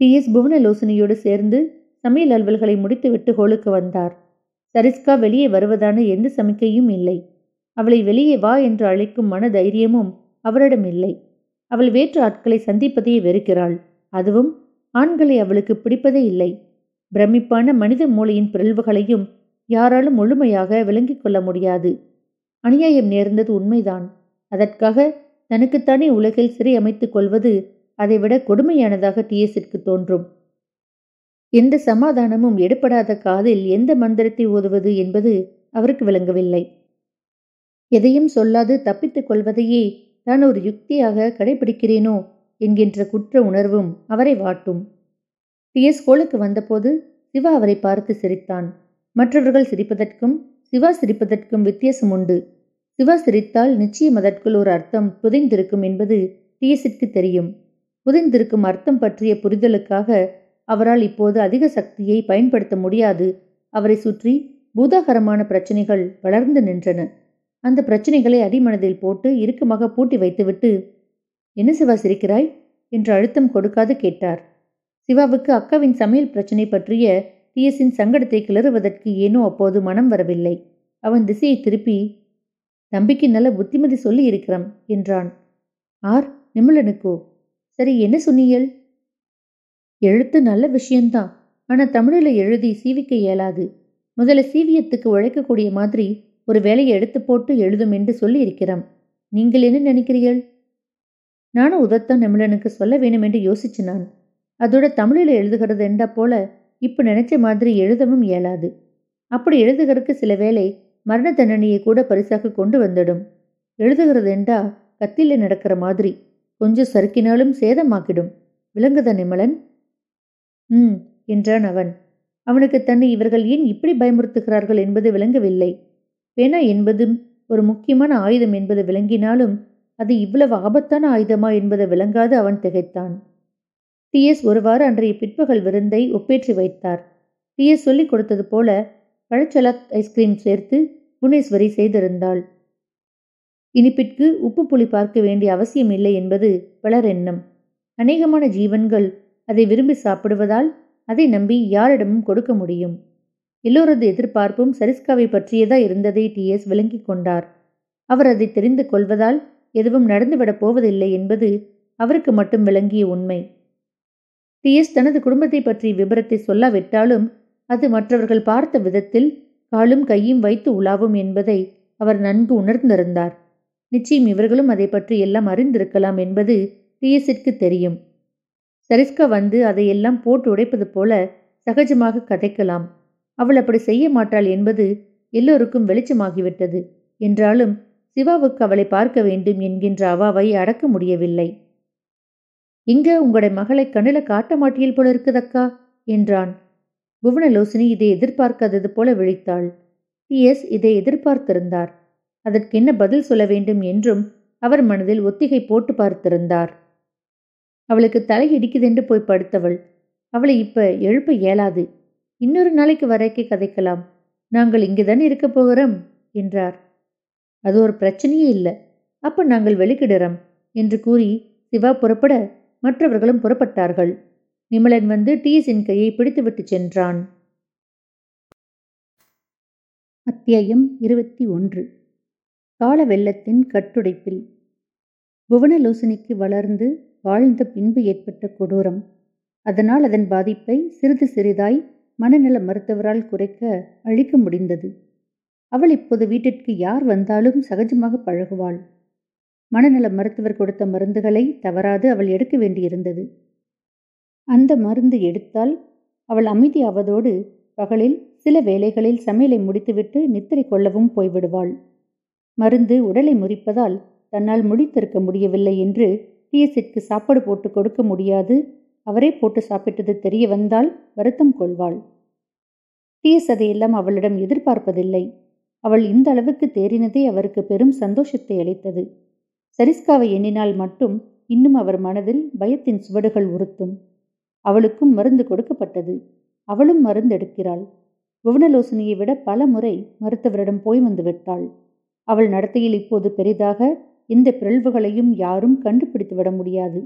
டி எஸ் புவனலோசனியோடு சேர்ந்து சமையல் அலுவல்களை முடித்துவிட்டு ஹோலுக்கு வந்தார். சரிஸ்கா வெளியே வருவதான எந்த சமிக்கையும் இல்லை. அவளை வெளியே வா என்று அழைக்கும் மன தைரியமும் அவரிடம் இல்லை. அவள் வேற்று ஆட்களை சந்திப்பதையே வெறுக்கிறாள். அதுவும் ஆண்களை அவளுக்கு பிடிப்பதே இல்லை. பிரமிப்பான மனித மூளையின் பிறழ்வுகளையும் யாராலும் முழுமையாக விளங்கிக் கொள்ள முடியாது. அநியாயம் நேர்ந்தது உண்மைதான். அதற்காக தனக்குத்தானே உலகில் சிறை அமைத்துக் கொள்வது அதைவிட கொடுமையானதாக டிஎஸிற்கு தோன்றும். எந்த சமாதானமும் எடுப்படாத காதில் எந்த மந்திரத்தை ஓதுவது என்பது அவருக்கு விளங்கவில்லை. எதையும் சொல்லாது தப்பித்துக் கொள்வதையே நான் ஒரு யுக்தியாக கடைபிடிக்கிறேனோ என்கின்ற குற்ற உணர்வும் அவரை வாட்டும். டிஎஸ் கோலுக்கு வந்தபோது சிவா அவரை பார்த்து சிரித்தான். மற்றவர்கள் சிரிப்பதற்கும் சிவா சிரிப்பதற்கும் வித்தியாசம் உண்டு. சிவா சிரித்தால் நிச்சயம் அதற்குள் ஒரு அர்த்தம் புதைந்திருக்கும் என்பது டிஎஸிற்கு தெரியும். புதைந்திருக்கும் அர்த்தம் பற்றிய புரிதலுக்காக அவரால் இப்போது அதிக சக்தியை பயன்படுத்த முடியாது. அவரை சுற்றி பூதாகரமான பிரச்சனைகள் வளர்ந்து நின்றன. அந்த பிரச்சனைகளை அடிமனதில் போட்டு இறுக்கமாக பூட்டி வைத்துவிட்டு என்ன சிவா சிரிக்கிறாய்? என்று அழுத்தம் கொடுக்காது கேட்டார். சிவாவுக்கு அக்காவின் சமையல் பிரச்சனை பற்றிய டிஎஸின் சங்கடத்தை கிளறுவதற்கு ஏனோ அப்போது மனம் வரவில்லை. அவன் திசையை திருப்பி தம்பிக்கு நல்ல புத்திமதி சொல்லி இருக்கிறான் என்றான். ஆர் நிமிழனுக்கோ? சரி என்ன சொன்னீங்கள் எழுத்து நல்ல விஷயம்தான். ஆனால் தமிழில் எழுதி சீவிக்க இயலாது. முதல்ல சீவியத்துக்கு உழைக்கக்கூடிய மாதிரி ஒரு வேலையை எடுத்து போட்டு எழுதும் என்று சொல்லி இருக்கிறான் நீங்கள் என்ன நினைக்கிறீர்கள்? நானும் உதத்தான் நிமிழனுக்கு சொல்ல வேணும் என்று யோசிச்சு நான். அதோட தமிழில் எழுதுகிறது என்றா போல இப்போ நினைச்ச மாதிரி எழுதவும் இயலாது. அப்படி எழுதுகிறதுக்கு சில வேலை மரண தண்டனையை கூட பரிசாக கொண்டு வந்துடும். எழுதுகிறது என்றா கத்தில நடக்கிற மாதிரி. கொஞ்சம் சறுக்கினாலும் சேதமாக்கிடும். விளங்குத நிமலன். ம் என்றான் அவன். அவனுக்கு தன்னை இவர்கள் ஏன் இப்படி பயமுறுத்துகிறார்கள் என்பது விளங்கவில்லை. பேனா என்பதும் ஒரு முக்கியமான ஆயுதம் என்பது விளங்கினாலும் அது இவ்வளவு ஆபத்தான ஆயுதமா என்பது விளங்காது அவன் திகைத்தான். டிஎஸ் ஒருவாறு அன்றைய பிற்பகல் விருந்தை ஒப்பேற்றி வைத்தார். டிஎஸ் சொல்லிக் கொடுத்தது போல பழச்சலாத் ஐஸ்கிரீம் சேர்த்து புவனேஸ்வரி செய்திருந்தாள். இனிப்பிற்கு உப்பு புளி பார்க்க வேண்டிய அவசியம் இல்லை என்பது பலர் எண்ணம். அநேகமான ஜீவன்கள் அதை விரும்பி சாப்பிடுவதால் அதை நம்பி யாரிடமும் கொடுக்க முடியும். எல்லோரது எதிர்பார்ப்பும் சரிஸ்காவை பற்றியதா இருந்ததை டிஎஸ் விளங்கிக் கொண்டார். அவர் அதை தெரிந்து கொள்வதால் எதுவும் நடந்துவிடப் போவதில்லை என்பது அவருக்கு மட்டும் விளங்கிய உண்மை. டிஎஸ் தனது குடும்பத்தை பற்றிய விபரத்தை சொல்லாவிட்டாலும் அது மற்றவர்கள் பார்த்த விதத்தில் காலும் கையும் வைத்து உலாவும் என்பதை அவர் நன்கு உணர்ந்திருந்தார். நிச்சயம் இவர்களும் அதை பற்றி எல்லாம் அறிந்திருக்கலாம் என்பது டிஎஸிற்கு தெரியும். சரிஸ்கா வந்து அதையெல்லாம் போட்டு உடைப்பது போல சகஜமாக கதைக்கலாம். அவள் அப்படி செய்ய மாட்டாள் என்பது எல்லோருக்கும் வெளிச்சமாகிவிட்டது. என்றாலும் சிவாவுக்கு அவளை பார்க்க வேண்டும் என்கின்ற அவாவை அடக்க முடியவில்லை. இங்க உங்களுடைய மகளை கண்ணில காட்ட மாட்டியல் போல இருக்குதக்கா என்றான். புவனலோசினி இதை எதிர்பார்க்காதது போல விழித்தாள். டிஎஸ் இதை எதிர்பார்த்திருந்தார். அதற்கு என்ன பதில் சொல்ல வேண்டும் என்றும் அவர் மனதில் ஒத்திகை போட்டு பார்த்திருந்தார். அவளுக்கு தலை இடிக்குதென்று போய் படுத்தவள். அவளை இப்ப எழுப்ப இயலாது. இன்னொரு நாளைக்கு வரைக்கே கதைக்கலாம். நாங்கள் இங்கேதான் இருக்க போகிறோம்? என்றார். அது ஒரு பிரச்சனையே இல்லை. அப்ப நாங்கள் வெளிக்கிடுறோம் என்று கூறி சிவா புறப்பட மற்றவர்களும் புறப்பட்டார்கள். நிமலன் வந்து டீஸின் கையை பிடித்துவிட்டு சென்றான். அத்தியாயம் இருபத்தி ஒன்று. கால வெள்ளத்தின் கட்டுடைப்பில். புவனலோசனிக்கு வளர்ந்து வாழ்ந்த பின்பு ஏற்பட்ட கொடூரம். அதனால் அதன் பாதிப்பை சிறிது சிறிதாய் மனநல மருத்துவரால் குறைக்க அழிக்க முடிந்தது. அவள் இப்போது வீட்டிற்கு யார் வந்தாலும் சகஜமாக பழகுவாள். மனநல மருத்துவர் கொடுத்த மருந்துகளை தவறாது அவள் எடுக்க வேண்டியிருந்தது. அந்த மருந்து எடுத்தால் அவள் அமைதியாவதோடு பகலில் சில வேளைகளில் சமையலை முடித்துவிட்டு நித்திரை கொள்ளவும் போய்விடுவாள். மருந்து உடலை முறிப்பதால் தன்னால் முடித்திருக்க முடியவில்லை என்று பிஎஸ்சிற்கு சாப்பாடு போட்டு கொடுக்க முடியாது. அவரே போட்டு சாப்பிட்டது தெரிய வந்தால் வருத்தம் கொள்வாள். டிஎஸ் அதையெல்லாம் அவளிடம் எதிர்பார்ப்பதில்லை. அவள் இந்த அளவுக்கு தேறினதே அவருக்கு பெரும் சந்தோஷத்தை அளித்தது. சரிஸ்காவை எண்ணினால் மட்டும் இன்னும் அவர் மனதில் பயத்தின் சுவடுகள் உறுத்தும். அவளுக்கும் மருந்து கொடுக்கப்பட்டது. அவளும் மருந்து எடுக்கிறாள் புவனலோசனியை விட பல முறை மருத்துவரிடம் போய் வந்து விட்டாள். அவள் நடத்தையில் இப்போது பெரிதாக இந்த பிறழ்வுகளையும் யாரும் கண்டுபிடித்து விட முடியாது.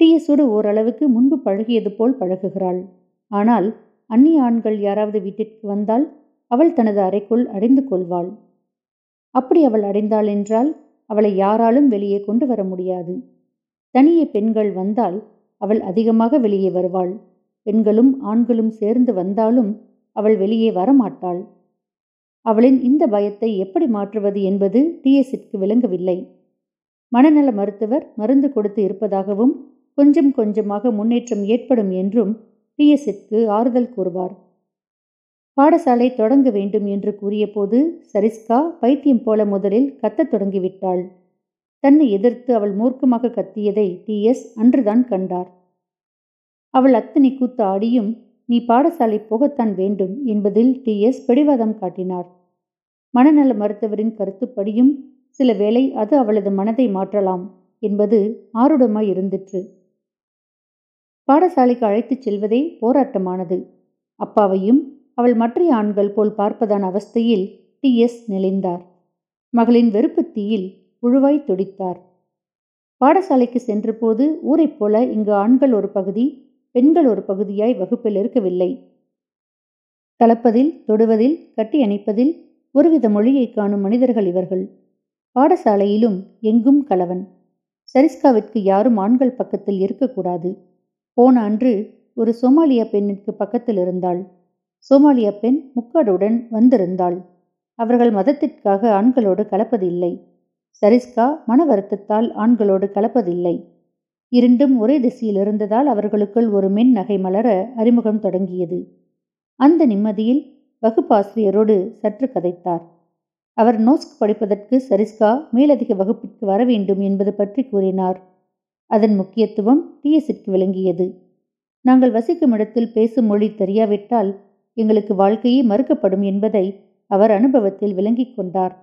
டிஎஸோடு ஓரளவுக்கு முன்பு பழகியது போல் பழகுகிறாள். ஆனால் அந்நிய ஆண்கள் யாராவது வீட்டிற்கு வந்தால் அவள் தனது அறைக்குள் அடைந்து கொள்வாள். அப்படி அவள் அடைந்தாள் என்றால் அவளை யாராலும் வெளியே கொண்டு வர முடியாது. தனியே பெண்கள் வந்தால் அவள் அதிகமாக வெளியே வருவாள். பெண்களும் ஆண்களும் சேர்ந்து வந்தாலும் அவள் வெளியே வரமாட்டாள். அவளின் இந்த பயத்தை எப்படி மாற்றுவது என்பது டிஎஸிற்கு விளங்கவில்லை. மனநல மருத்துவர் மருந்து கொடுத்து இருப்பதாகவும் கொஞ்சம் கொஞ்சமாக முன்னேற்றம் ஏற்படும் என்றும் டிஎஸ்சிற்கு ஆறுதல் கூறுவார். பாடசாலை தொடங்க வேண்டும் என்று கூறியபோது சரிஸ்கா பைத்தியம் போல முதலில் கத்தத் தொடங்கிவிட்டாள். தன்னை எதிர்த்து அவள் மூர்க்கமாக கத்தியதை டிஎஸ் அன்றுதான் கண்டார். அவள் அத்தனை கூத்து ஆடியும் நீ பாடசாலை போகத்தான் வேண்டும் என்பதில் டிஎஸ் பிடிவாதம் காட்டினார். மனநல மருத்துவரின் கருத்துப்படியும் சில வேளை அது அவளது மனதை மாற்றலாம் என்பது ஆருடமாய் இருந்திற்று. பாடசாலைக்கு அழைத்துச் செல்வதே போராட்டமானது. அப்பாவையும் அவள் மற்ற ஆண்கள் போல் பார்ப்பதான அவஸ்தையில் டி. எஸ். நெளிந்தார் மகளின் வெறுப்பு தீயில் உழுவாய் துடித்தார். பாடசாலைக்கு சென்றபோது ஊரைப் போல இங்கு ஆண்கள் ஒரு பகுதி பெண்கள் ஒரு பகுதியாய் வகுப்பில் இருக்கவில்லை. கலப்பதில் தொடுவதில் கட்டி அணைப்பதில் ஒருவித மொழியை காணும் மனிதர்கள் இவர்கள். பாடசாலையிலும் எங்கும் கலவன். சரிஸ்காவிற்கு யாரும் ஆண்கள் பக்கத்தில் இருக்கக்கூடாது. போன அன்று ஒரு சோமாலிய பெண்ணிற்கு பக்கத்தில் இருந்தாள். சோமாலிய பெண் முக்காடுடன் வந்திருந்தாள். அவர்கள் மதத்திற்காக ஆண்களோடு கலப்பதில்லை. சரிஸ்கா மன வருத்தத்தால் ஆண்களோடு கலப்பதில்லை. இரண்டும் ஒரே திசையில் இருந்ததால் அவர்களுக்குள் ஒரு மென் நகை மலர அறிமுகம் தொடங்கியது. அந்த நிம்மதியில் வகுப்பாசிரியரோடு சற்று கதைத்தார். அவர் நோஸ்க் படிப்பதற்கு சரிஸ்கா மேலதிக வகுப்பிற்கு வர வேண்டும் என்பது பற்றி கூறினார். அதன் முக்கியத்துவம் டிஎஸிற்கு விளங்கியது. நாங்கள் வசிக்கும் இடத்தில் பேசும் மொழி தெரியாவிட்டால் எங்களுக்கு வாழ்க்கையே மறுக்கப்படும் என்பதை அவர் அனுபவத்தில் விளங்கிக் கொண்டார்.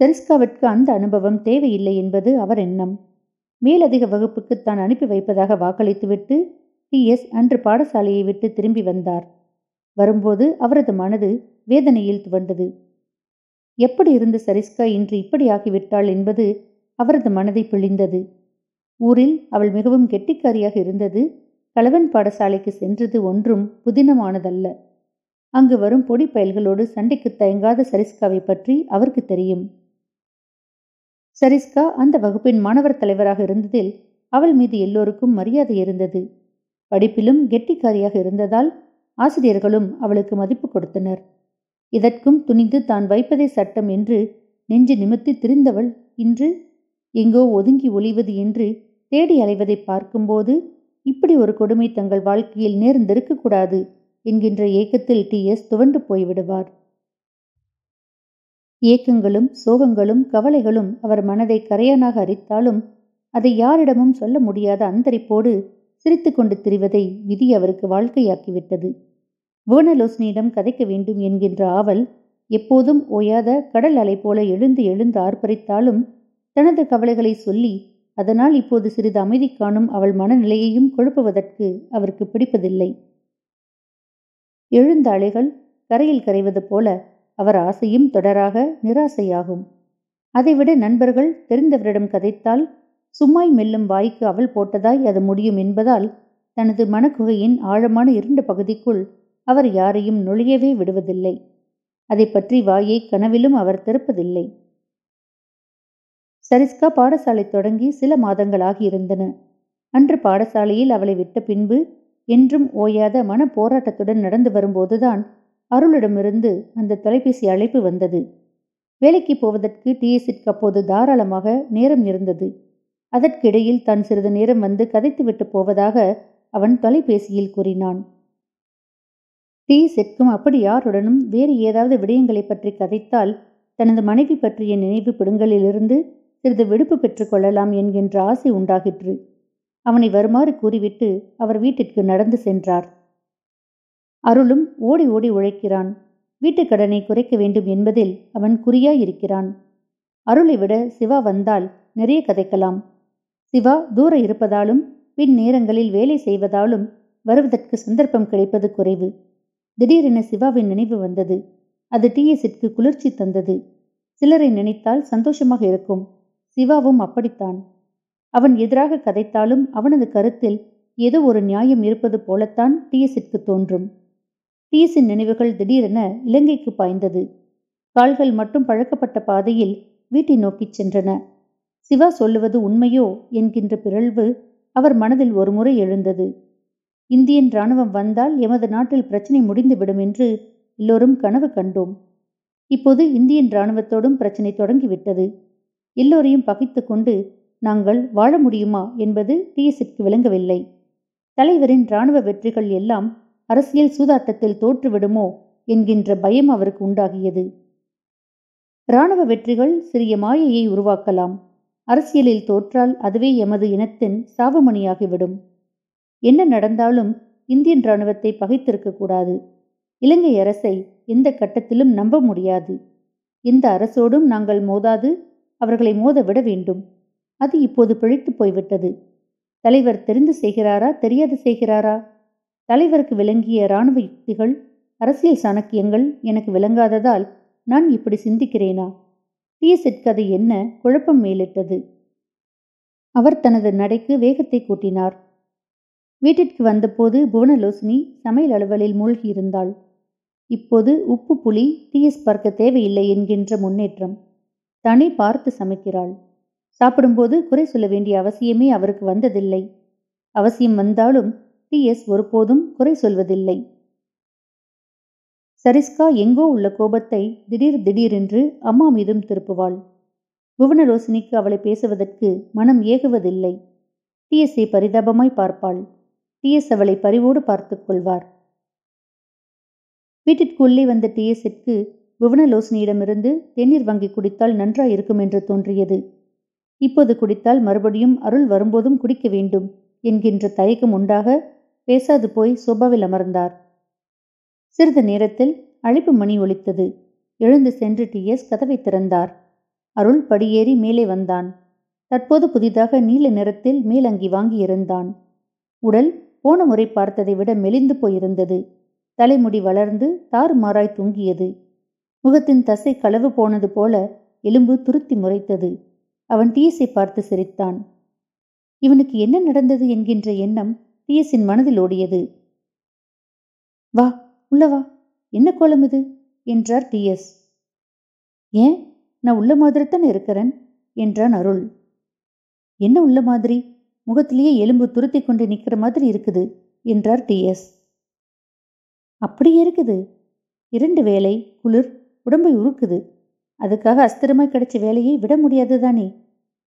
செரிஸ்காவிற்கு அந்த அனுபவம் தேவையில்லை என்பது அவர் எண்ணம். மேலதிக வகுப்புக்கு தான் அனுப்பி வைப்பதாக வாக்களித்துவிட்டு டி எஸ் அன்று பாடசாலையை விட்டு திரும்பி வந்தார். வரும்போது அவரது மனது வேதனையில் துவண்டது. எப்படி இருந்து சரிஸ்கா இன்று இப்படி ஆகிவிட்டாள்? என்பது அவரது மனதை பிழிந்தது. ஊரில் அவள் மிகவும் கெட்டிக்காரியாக இருந்தது. கலவன் பாடசாலைக்கு சென்றது ஒன்றும் புதினமானதல்ல. அங்கு வரும் பொடி பயல்களோடு சண்டைக்கு தயங்காத சரிஸ்காவை பற்றி அவருக்கு தெரியும். சரிஸ்கா அந்த வகுப்பின் மாணவர் தலைவராக இருந்ததில் அவள் மீது எல்லோருக்கும் மரியாதை இருந்தது. படிப்பிலும் கெட்டிக்காரியாக இருந்ததால் ஆசிரியர்களும் அவளுக்கு மதிப்பு கொடுத்தனர். இதற்கும் துணிந்து தான் வைப்பதே சட்டம் என்று நெஞ்சு நிமித்தி திரிந்தவள் இன்று எங்கோ ஒதுங்கி ஒளிவது என்று தேடி அலைவதை பார்க்கும்போது இப்படி ஒரு கொடுமை தங்கள் வாழ்க்கையில் நேர்ந்திருக்கக்கூடாது என்கின்ற ஏக்கத்தில் டி எஸ் துவண்டு போய்விடுவார். ஏக்கங்களும் சோகங்களும் கவலைகளும் அவர் மனதை கரையானாக அரித்தாலும் அதை யாரிடமும் சொல்ல முடியாத அந்தரிப்போடு சிரித்து கொண்டு திரிவதை விதி அவருக்கு வாழ்க்கையாக்கிவிட்டது. புவனலோசனியிடம் கதைக்க வேண்டும் என்கின்ற ஆவல் எப்போதும் ஓயாத கடல் அலை போல எழுந்து எழுந்து ஆர்ப்பரித்தாலும் தனது கவலைகளை சொல்லி அதனால் இப்போது சிறிது அமைதி காணும் அவள் மனநிலையையும் கொழுப்புவதற்கு அவருக்கு பிடிப்பதில்லை. எழுந்த அலைகள் கரையில் கரைவது போல அவர் ஆசையும் தொடராக நிராசையாகும். அதைவிட நண்பர்கள் தெரிந்தவரிடம் கதைத்தால் சும்மாய் மெல்லும் வாய்க்கு அவள் போட்டதாய் அது முடியும் என்பதால் தனது மனக்குகையின் ஆழமான இரண்டு பகுதிக்குள் அவர் யாரையும் நுழையவே விடுவதில்லை. அதை பற்றி வாயை கனவிலும் அவர் திறப்பதில்லை. சரிஸ்கா பாடசாலை தொடங்கி சில மாதங்களாகி இருந்தன. அன்று பாடசாலையில் அவளை விட்ட பின்பு என்றும் ஓயாத மன போராட்டத்துடன் நடந்து வரும்போதுதான் அருளிடமிருந்து அந்த தொலைபேசி அழைப்பு வந்தது. வேலைக்கு போவதற்கு டிஎஸ்சிற்கு அப்போது தாராளமாக நேரம் இருந்தது. அதற்கிடையில் தான் சிறிது நேரம் வந்து கதைத்துவிட்டு போவதாக அவன் தொலைபேசியில் கூறினான். டிஎஸ்சிற்கும் அப்படி யாருடனும் வேறு ஏதாவது விடயங்களை பற்றி கதைத்தால் தனது மனைவி பற்றிய நினைவு பிடுங்களிலிருந்து சிறிது விடுப்பு பெற்றுக் கொள்ளலாம் என்கின்ற ஆசை உண்டாகிற்று. அவனை வருமாறு கூறிவிட்டு அவர் வீட்டிற்கு நடந்து சென்றார். அருளும் ஓடி ஓடி உழைக்கிறான். வீட்டுக் கடனை குறைக்க வேண்டும் என்பதில் அவன் குறியாயிருக்கிறான். அருளை விட சிவா வந்தால் நிறைய கதைக்கலாம். சிவா தூர இருப்பதாலும் பின் நேரங்களில் வேலை செய்வதாலும் வருவதற்கு சந்தர்ப்பம் கிடைப்பது குறைவு. திடீரென சிவாவின் நினைவு வந்தது. அது டிஎஸிற்கு குளிர்ச்சி தந்தது. சிலரை நினைத்தால் சந்தோஷமாக இருக்கும். சிவாவும் அப்படித்தான். அவன் எதிராக கதைத்தாலும் அவனது கருத்தில் ஏதோ ஒரு நியாயம் இருப்பது போலத்தான் டிஎஸிற்கு தோன்றும். டிஎஸின் நினைவுகள் திடீரென இலங்கைக்கு பாய்ந்தது. கால்கள் மட்டும் பழக்கப்பட்ட பாதையில் வீட்டை நோக்கிச் சென்றன. சிவா சொல்லுவது உண்மையோ என்கின்ற பிறழ்வு அவர் மனதில் ஒருமுறை எழுந்தது. இந்தியன் இராணுவம் வந்தால் எமது நாட்டில் பிரச்சனை முடிந்துவிடும் என்று எல்லோரும் கனவு கண்டோம். இப்போது இந்தியன் இராணுவத்தோடும் பிரச்சனை தொடங்கிவிட்டது. எல்லோரையும் பகைத்து கொண்டு நாங்கள் வாழ முடியுமா என்பது டிஎஸ்க்கு விளங்கவில்லை. தலைவரின் இராணுவ வெற்றிகள் எல்லாம் அரசியல் சூதாட்டத்தில் தோற்றுவிடுமோ என்கின்ற பயம் அவருக்கு உண்டாகியது. இராணுவ வெற்றிகள் சிறிய மாயையை உருவாக்கலாம். அரசியலில் தோற்றால் அதுவே எமது இனத்தின் சாவமணியாகிவிடும் என்ன நடந்தாலும் இந்தியன் இராணுவத்தை பகைத்திருக்கக்கூடாது இலங்கை அரசை எந்த கட்டத்திலும் நம்ப முடியாது. எந்த அரசோடும் நாங்கள் மோதாது அவர்களை மோத விட வேண்டும். அது இப்போது பிழைத்து போய்விட்டது. தலைவர் தெரிந்து செய்கிறாரா தெரியாது செய்கிறாரா? தலைவருக்கு விளங்கிய இராணுவ யுக்திகள் அரசியல் சாணக்கியங்கள் எனக்கு விளங்காததால் நான் இப்படி சிந்திக்கிறேனா? டிஎஸ்எட் கதை என்ன குழப்பம் மேலிட்டது? அவர் தனது நடைக்கு வேகத்தை கூட்டினார். வீட்டிற்கு வந்தபோது புவனலோசினி சமையல் அலுவலில் மூழ்கியிருந்தாள். இப்போது உப்பு புளி டிஎஸ் பார்க்க தேவையில்லை என்கின்ற முன்னேற்றம். தனி பார்த்து சமைக்கிறாள். சாப்பிடும்போது குறை சொல்ல வேண்டிய அவசியமே அவருக்கு வந்ததில்லை. அவசியம் வந்தாலும் டிஎஸ் ஒருபோதும் குறை சொல்வதில்லை. சரிஸ்கா எங்கோ உள்ள கோபத்தை திடீர் திடீரென்று அம்மா மீதும் திருப்புவாள். புவனரோசினிக்கு அவளை பேசுவதற்கு மனம் ஏகுவதில்லை. டிஎஸ்ஐ பரிதாபமாய் பார்ப்பாள். டிஎஸ் அவளை பரிவோடு பார்த்துக் கொள்வார். வீட்டிற்குள்ளே வந்த டிஎஸ்ஸிற்கு புவனலோசனியிடமிருந்து தேநீர் வாங்கி குடித்தால் நன்றாயிருக்கும் என்று தோன்றியது. இப்போது குடித்தால் மறுபடியும் அருள் வரும்போதும் குடிக்க வேண்டும் என்கின்ற தயக்கம் உண்டாக பேசாது போய் சோபாவில் அமர்ந்தார். சிறிது நேரத்தில் அழைப்பு மணி ஒலித்தது. எழுந்து சென்று டிஎஸ் கதவை திறந்தார். அருள் படியேறி மேலே வந்தான். தற்போது புதிதாக நீல நிறத்தில் மேலங்கி வாங்கியிருந்தான் உடல் போன முறை பார்த்ததை விட மெலிந்து போயிருந்தது. தலைமுடி வளர்ந்து தாறுமாறாய் தூங்கியது. முகத்தின் தசை களவு போனது போல எலும்பு துருத்தி முறைத்தது. அவன் டிஎஸை பார்த்து சிரித்தான். இவனுக்கு என்ன நடந்தது? என்கின்ற எண்ணம் டிஎஸின் மனதில் ஓடியது. வா உள்ள வா. என்ன கோலம் இது? என்றார் டிஎஸ் ஏன்? நான் உள்ள மாதிரித்தான் இருக்கிறேன் என்றான் அருள். என்ன உள்ள மாதிரி? முகத்திலேயே எலும்பு துருத்தி கொண்டு நிற்கிற மாதிரி இருக்குது என்றார் டிஎஸ் அப்படியே இருக்குது. இரண்டு வேலை குளிர் உடம்பை உருக்குது. அதுக்காக அஸ்திரமாய் கிடைச்ச வேலையை விட முடியாது தானே.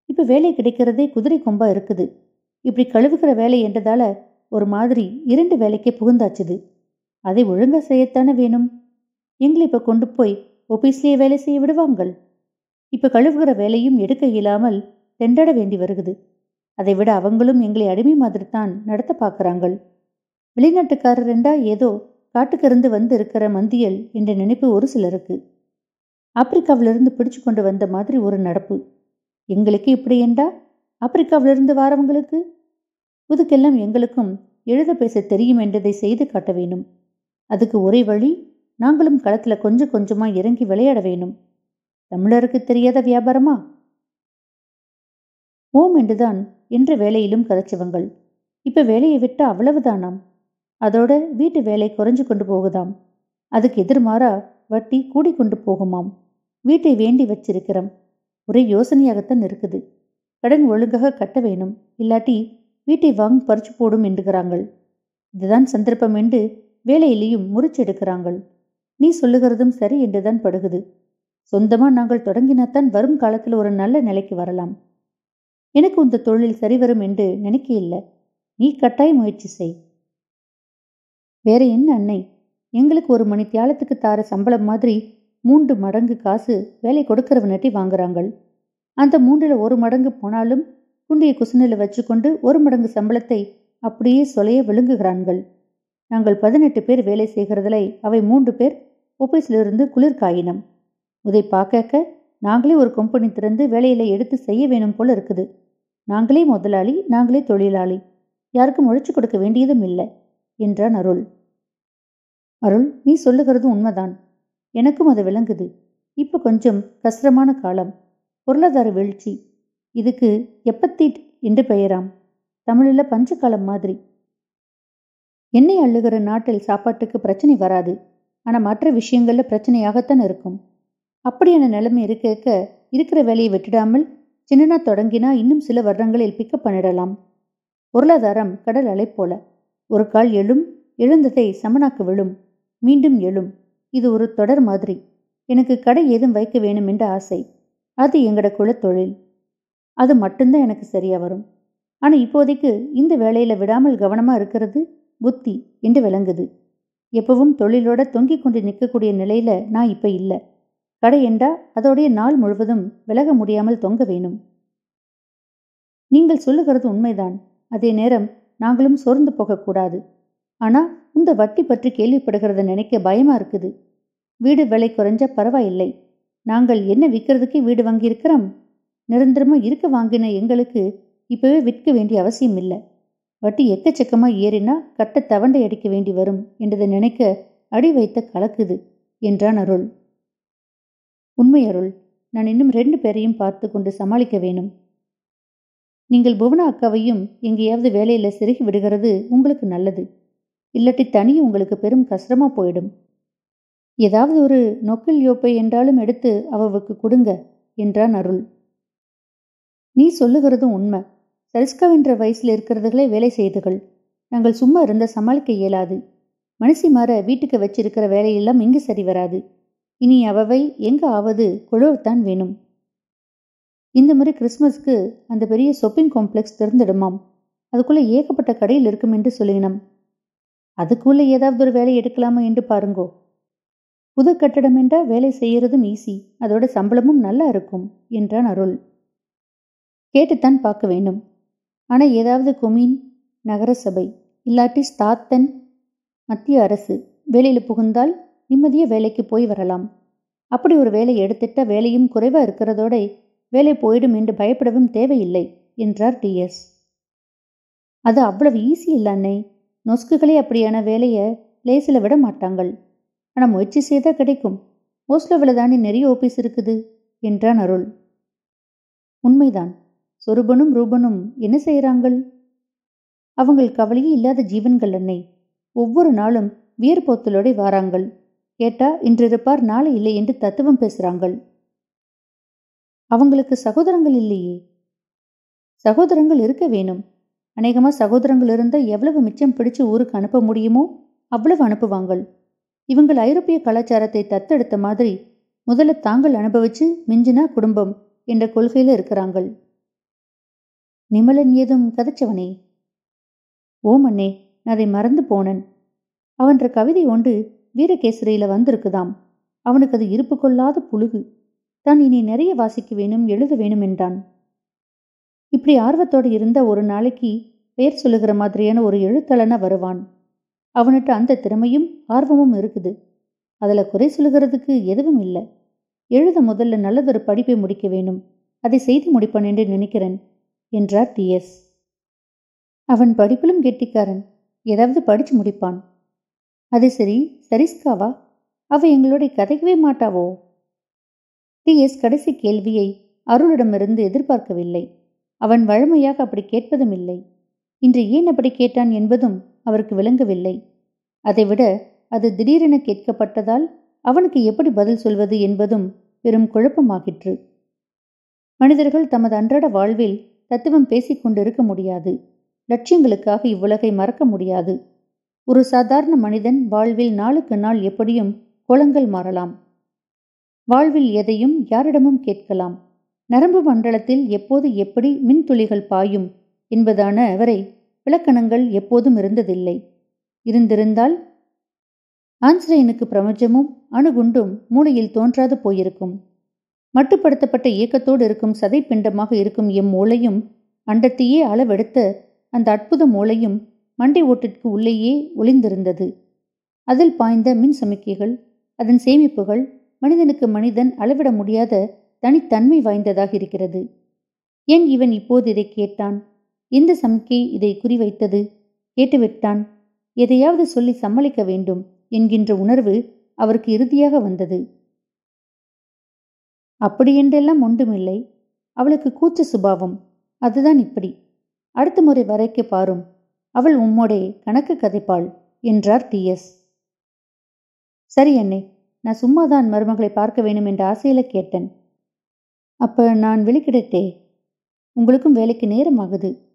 இப்போ வேலை கிடைக்கிறதே குதிரை கொம்பா இருக்குது. இப்படி கழுவுகிற வேலை என்றதால ஒரு மாதிரி இரண்டு வேலைக்கே புகுந்தாச்சுது. அதை ஒழுங்கா செய்யத்தானே வேணும்? எங்களை இப்போ கொண்டு போய் ஆபீஸ்லேயே வேலை செய்ய விடுவாங்கள்? இப்போ கழுவுகிற வேலையும் எடுக்க இயலாமல் தெண்டட வேண்டி வருகுது. அதை விட அவங்களும் எங்களை அடிமை மாதிரி தான் நடத்த பார்க்குறாங்கள் வெளிநாட்டுக்காரர் ரெண்டா ஏதோ காட்டுக்கிருந்து வந்து இருக்கிற மந்தியல் என்ற நினைப்பு ஒரு சிலருக்கு. ஆப்பிரிக்காவிலிருந்து பிடிச்சு கொண்டு வந்த மாதிரி ஒரு நடப்பு. எங்களுக்கு இப்படி என்றா? ஆப்பிரிக்காவிலிருந்து வாரவங்களுக்கு? புதுக்கெல்லாம் எங்களுக்கும் எழுத பேச தெரியும் என்றதை செய்து காட்ட வேணும் அதுக்கு ஒரே வழி நாங்களும் களத்தில் கொஞ்சம் கொஞ்சமா இறங்கி விளையாட வேணும் தமிழருக்கு தெரியாத வியாபாரமா? ஓம் என்றுதான் என்ற வேலையிலும் கதைச்சவங்கள். இப்ப வேலையை விட்டா அவ்வளவுதானாம்? அதோட வீட்டு வேலை குறைஞ்சு கொண்டு போகுதாம்? அதுக்கு எதிர்மாறா வட்டி கூடிக்கொண்டு போகுமாம்? வீட்டை வேண்டி வச்சிருக்கிறோம். ஒரே யோசனையாகத்தான் இருக்குது. கடன் ஒழுங்காக கட்ட வேணும். இல்லாட்டி வீட்டை வாங்கி பறிச்சு போடும் என்றுகிறாங்கள் இதுதான் சந்தர்ப்பம் என்று வேலையிலேயும் முறிச்செடுக்கிறாங்கள். நீ சொல்லுகிறதும் சரி என்றுதான் படுகுது. சொந்தமா நாங்கள் தொடங்கினாத்தான் வரும் காலத்தில் ஒரு நல்ல நிலைக்கு வரலாம். எனக்கு இந்த தொழில் சரிவரும் என்று நினைக்க இல்லை நீ கட்டாய முயற்சி செய். வேற என்ன அன்னை? எங்களுக்கு ஒரு மணி தியாலத்துக்கு தார சம்பளம் மாதிரி மூன்று மடங்கு காசு வேலை கொடுக்கிறவனட்டி வாங்குறாங்கள். அந்த மூன்றில் ஒரு மடங்கு போனாலும் குண்டிய குசுநில வச்சுக்கொண்டு ஒரு மடங்கு சம்பளத்தை அப்படியே சொலைய விழுங்குகிறான்கள். நாங்கள் பதினெட்டு பேர் வேலை செய்கிறதுல அவை மூன்று பேர் ஆபீஸிலிருந்து குளிர் காயினம் உதை பார்க்க நாங்களே ஒரு கம்பெனி திறந்து வேலையில எடுத்து செய்ய வேணும் போல இருக்குது. நாங்களே முதலாளி நாங்களே தொழிலாளி. யாருக்கும் உழைச்சு கொடுக்க வேண்டியதும் இல்லை என்றான் அருள். அருள் நீ சொல்லுகிறது உண்மைதான். எனக்கும் அது விளங்குது. இப்போ கொஞ்சம் கஷ்டமான காலம். பொருளாதார வீழ்ச்சி. இதுக்கு எப்பத்தீட் என்று பெயராம். தமிழில் பஞ்சகாலம் மாதிரி. எண்ணெய் அள்ளுகிற நாட்டில் சாப்பாட்டுக்கு பிரச்சனை வராது. ஆனால் மற்ற விஷயங்களில் பிரச்சனையாகத்தான் இருக்கும். அப்படியான நிலைமை இருக்க இருக்கிற வேலையை விட்டுடாமல் சின்னனா தொடங்கினா இன்னும் சில வருடங்களில் பிக்கப் பண்ணிடலாம். பொருளாதாரம் கடல் அலை போல. ஒரு கால் எழும் எழுந்ததை சமனாக்கு விழும் மீண்டும் எழும். இது ஒரு தொடர் மாதிரி. எனக்கு கடை ஏதும் வைக்க வேணும் என்ற ஆசை. அது எங்கட குலத்தொழில். அது மட்டும்தான் எனக்கு சரியா வரும். ஆனா இப்போதைக்கு இந்த வேலையில விடாமல் கவனமா இருக்கிறது புத்தி என்று விளங்குது. எப்பவும் தொழிலோட தொங்கிக் கொண்டு நிற்கக்கூடிய நிலையில நான் இப்ப இல்லை. கடை என்றா அதோடைய நாள் முழுவதும் விலக முடியாமல் தொங்க வேணும். நீங்கள் சொல்லுகிறது உண்மைதான். அதே நேரம் நாங்களும் சோர்ந்து போகக்கூடாது ஆனா இந்த வட்டி பற்றி கேள்விப்படுகிறத நினைக்க பயமா இருக்குது. வீடு விலை குறைஞ்ச பரவாயில்லை. நாங்கள் என்ன விற்கிறதுக்கே வீடு வாங்கியிருக்கிறோம்? நிரந்தரமா இருக்க வாங்கின எங்களுக்கு இப்பவே விற்க வேண்டிய அவசியம் இல்லை. வட்டி எக்கச்சக்கமா ஏறினா கட்ட தவண்டை அடிக்க வேண்டி வரும் என்றதை நினைக்க அடி வைத்த கலக்குது என்றான் அருள். உண்மை அருள் நான் இன்னும் ரெண்டு பேரையும் பார்த்து கொண்டு சமாளிக்க வேணும். நீங்கள் புவனா அக்காவையும் எங்கேயாவது வேலையில சிறுகி விடுகிறது உங்களுக்கு நல்லது. இல்லாட்டி தனி உங்களுக்கு பெரும் கஷ்டமா போயிடும். ஏதாவது ஒரு நொக்கில் யோப்பை என்றாலும் எடுத்து அவவுக்கு கொடுங்க என்றான் அருள். நீ சொல்லுகிறதும் உண்மை. சரிஸ்காவென்ற வயசில் இருக்கிறதுகளே வேலை செய்துகள். நாங்கள் சும்மா இருந்த சமாளிக்க இயலாது. மனசி மாற வீட்டுக்கு வச்சிருக்கிற வேலையெல்லாம் இங்கு சரி வராது. இனி அவவை எங்க ஆவது குழுவத்தான் வேணும். இந்த முறை கிறிஸ்மஸ்க்கு அந்த பெரிய ஷாப்பிங் காம்ப்ளெக்ஸ் திறந்துடுமாம். அதுக்குள்ள ஏகப்பட்ட கடையில் இருக்கும் என்று சொல்லினோம். அதுக்குள்ள ஏதாவது ஒரு வேலை எடுக்கலாமா என்று பாருங்கோ. புது கட்டடம் என்றால் வேலை செய்யறதும் ஈஸி அதோட சம்பளமும் நல்லா இருக்கும் என்றான் அருள். கேட்டுத்தான் பார்க்க வேண்டும். ஆனால் ஏதாவது கொமீன் நகரசபை இல்லாட்டி ஸ்தாத்தன் மத்திய அரசு வேலையில் புகுந்தால் நிம்மதிய வேலைக்கு போய் வரலாம். அப்படி ஒரு வேலை எடுத்துட்ட வேலையும் குறைவாக இருக்கிறதோட வேலை போயிடும் என்று பயப்படவும் தேவையில்லை என்றார் டிஎஸ் அது அவ்வளவு ஈஸி இல்லை அன்னை நொஸ்குகளே அப்படியான வேலையை லேசில் விட மாட்டாங்கள். ஆனால் முயற்சி செய்தால் கிடைக்கும். ஓஸ்லோவில் தானே நிறைய ஆபீஸ் இருக்குது என்றான் அருள். உண்மைதான். சொருபனும் ரூபனும் என்ன செய்கிறாங்கள் அவங்கள் கவலையே இல்லாத ஜீவன்கள் அன்னை. ஒவ்வொரு நாளும் வியர்போத்தலோட வாராங்கள். கேட்டா இன்றிருப்பார் நாளை இல்லை என்று தத்துவம் பேசுறாங்கள். அவங்களுக்கு சகோதரங்கள் இல்லையே. சகோதரங்கள் இருக்க வேணும். அநேகமா சகோதரங்கள் இருந்தால் எவ்வளவு மிச்சம் பிடிச்சு ஊருக்கு அனுப்ப முடியுமோ அவ்வளவு அனுப்புவாங்கள். இவங்கள் ஐரோப்பிய கலாச்சாரத்தை தத்தெடுத்த மாதிரி முதல்ல தாங்கள் அனுபவிச்சு மிஞ்சினா குடும்பம் என்ற கொள்கையில இருக்கிறாங்கள். நிமலன் ஏதும் கதைச்சவனே. ஓம் அண்ணே நான் அதை மறந்து போனன். அவன்ற கவிதை ஒன்று வீரகேசரியில வந்திருக்குதாம். அவனுக்கு அது இருப்பு கொள்ளாத புழுகு. தான் இனி நிறைய வாசிக்க வேணும் எழுத வேணும் என்றான். இப்படி ஆர்வத்தோடு இருந்த ஒரு நாளைக்கு பெயர் சொல்லுகிற மாதிரியான ஒரு எழுத்தலன வருவான். அவன்கிட்ட அந்த திறமையும் ஆர்வமும் இருக்குது. அதுல குறை சொல்லுகிறதுக்கு எதுவும் இல்லை. எழுத முதல்ல நல்லதொரு படிப்பை முடிக்க வேணும். அதை செய்து முடிப்பான் என்று நினைக்கிறேன். என்றார் டிஎஸ் அவன் படிப்பிலும் கெட்டிக்காரன். ஏதாவது படிச்சு முடிப்பான். அது சரி சரிஸ்காவா? அவ எங்களோட கதைக்கவே மாட்டாவோ? டிஎஸ் கடைசி கேள்வியை அருளிடமிருந்து எதிர்பார்க்கவில்லை. அவன் வழமையாக அப்படி கேட்பதும் இல்லை இன்று ஏன் அப்படி கேட்டான் என்பதும் அவருக்கு விளங்கவில்லை. அதைவிட அது திடீரென கேட்கப்பட்டதால் அவனுக்கு எப்படி பதில் சொல்வது என்பதும் பெரும் குழப்பமாகிற்று. மனிதர்கள் தமது அன்றாட வாழ்வில் தத்துவம் பேசிக் கொண்டிருக்க முடியாது. லட்சியங்களுக்காக இவ்வுலகை மறக்க முடியாது. ஒரு சாதாரண மனிதன் வாழ்வில் நாளுக்கு நாள் எப்படியும் கோலங்கள் மாறலாம். வாழ்வில் எதையும் யாரிடமும் கேட்கலாம். நரம்பு மண்டலத்தில் எப்போது எப்படி மின்துளிகள் பாயும் என்பதான அவரை விளக்கணங்கள் எப்போதும் இருந்ததில்லை. இருந்திருந்தால் ஆன்ஸ்ரைனுக்கு பிரபஞ்சமும் அணுகுண்டும் மூளையில் தோன்றாது போயிருக்கும். மட்டுப்படுத்தப்பட்ட இயக்கத்தோடு இருக்கும் சதைப்பிண்டமாக இருக்கும் எம் மூளையும் அண்டத்தையே அளவெடுத்த அந்த அற்புத மூளையும் மண்டை ஓட்டிற்கு உள்ளேயே ஒளிந்திருந்தது. அதில் பாய்ந்த மின் சமிக்கைகள் அதன் சேமிப்புகள் மனிதனுக்கு மனிதன் அளவிட முடியாத தனித்தன்மை வாய்ந்ததாக இருக்கிறது. ஏன் இவன் இப்போது இதை கேட்டான்? எந்த சமிக்கை இதை குறிவைத்தது? கேட்டுவிட்டான். எதையாவது சொல்லி சமாளிக்க வேண்டும் என்கின்ற உணர்வு அவருக்கு இறுதியாக வந்தது. அப்படியென்றெல்லாம் ஒன்றுமில்லை. அவளுக்கு கூச்ச சுபாவம். அதுதான் இப்படி. அடுத்த முறை வரைக்க பாரும். அவள் உம்மோடே கணக்கு கதைப்பாள் என்றார் டி. எஸ். சரி அண்ணே நான் சும்மாதான் மருமகளை பார்க்க வேண்டும் என்ற ஆசையில கேட்டேன். அப்ப நான் விழிக்கிடட்டே? உங்களுக்கும் வேலைக்கு நேரம் ஆகுது.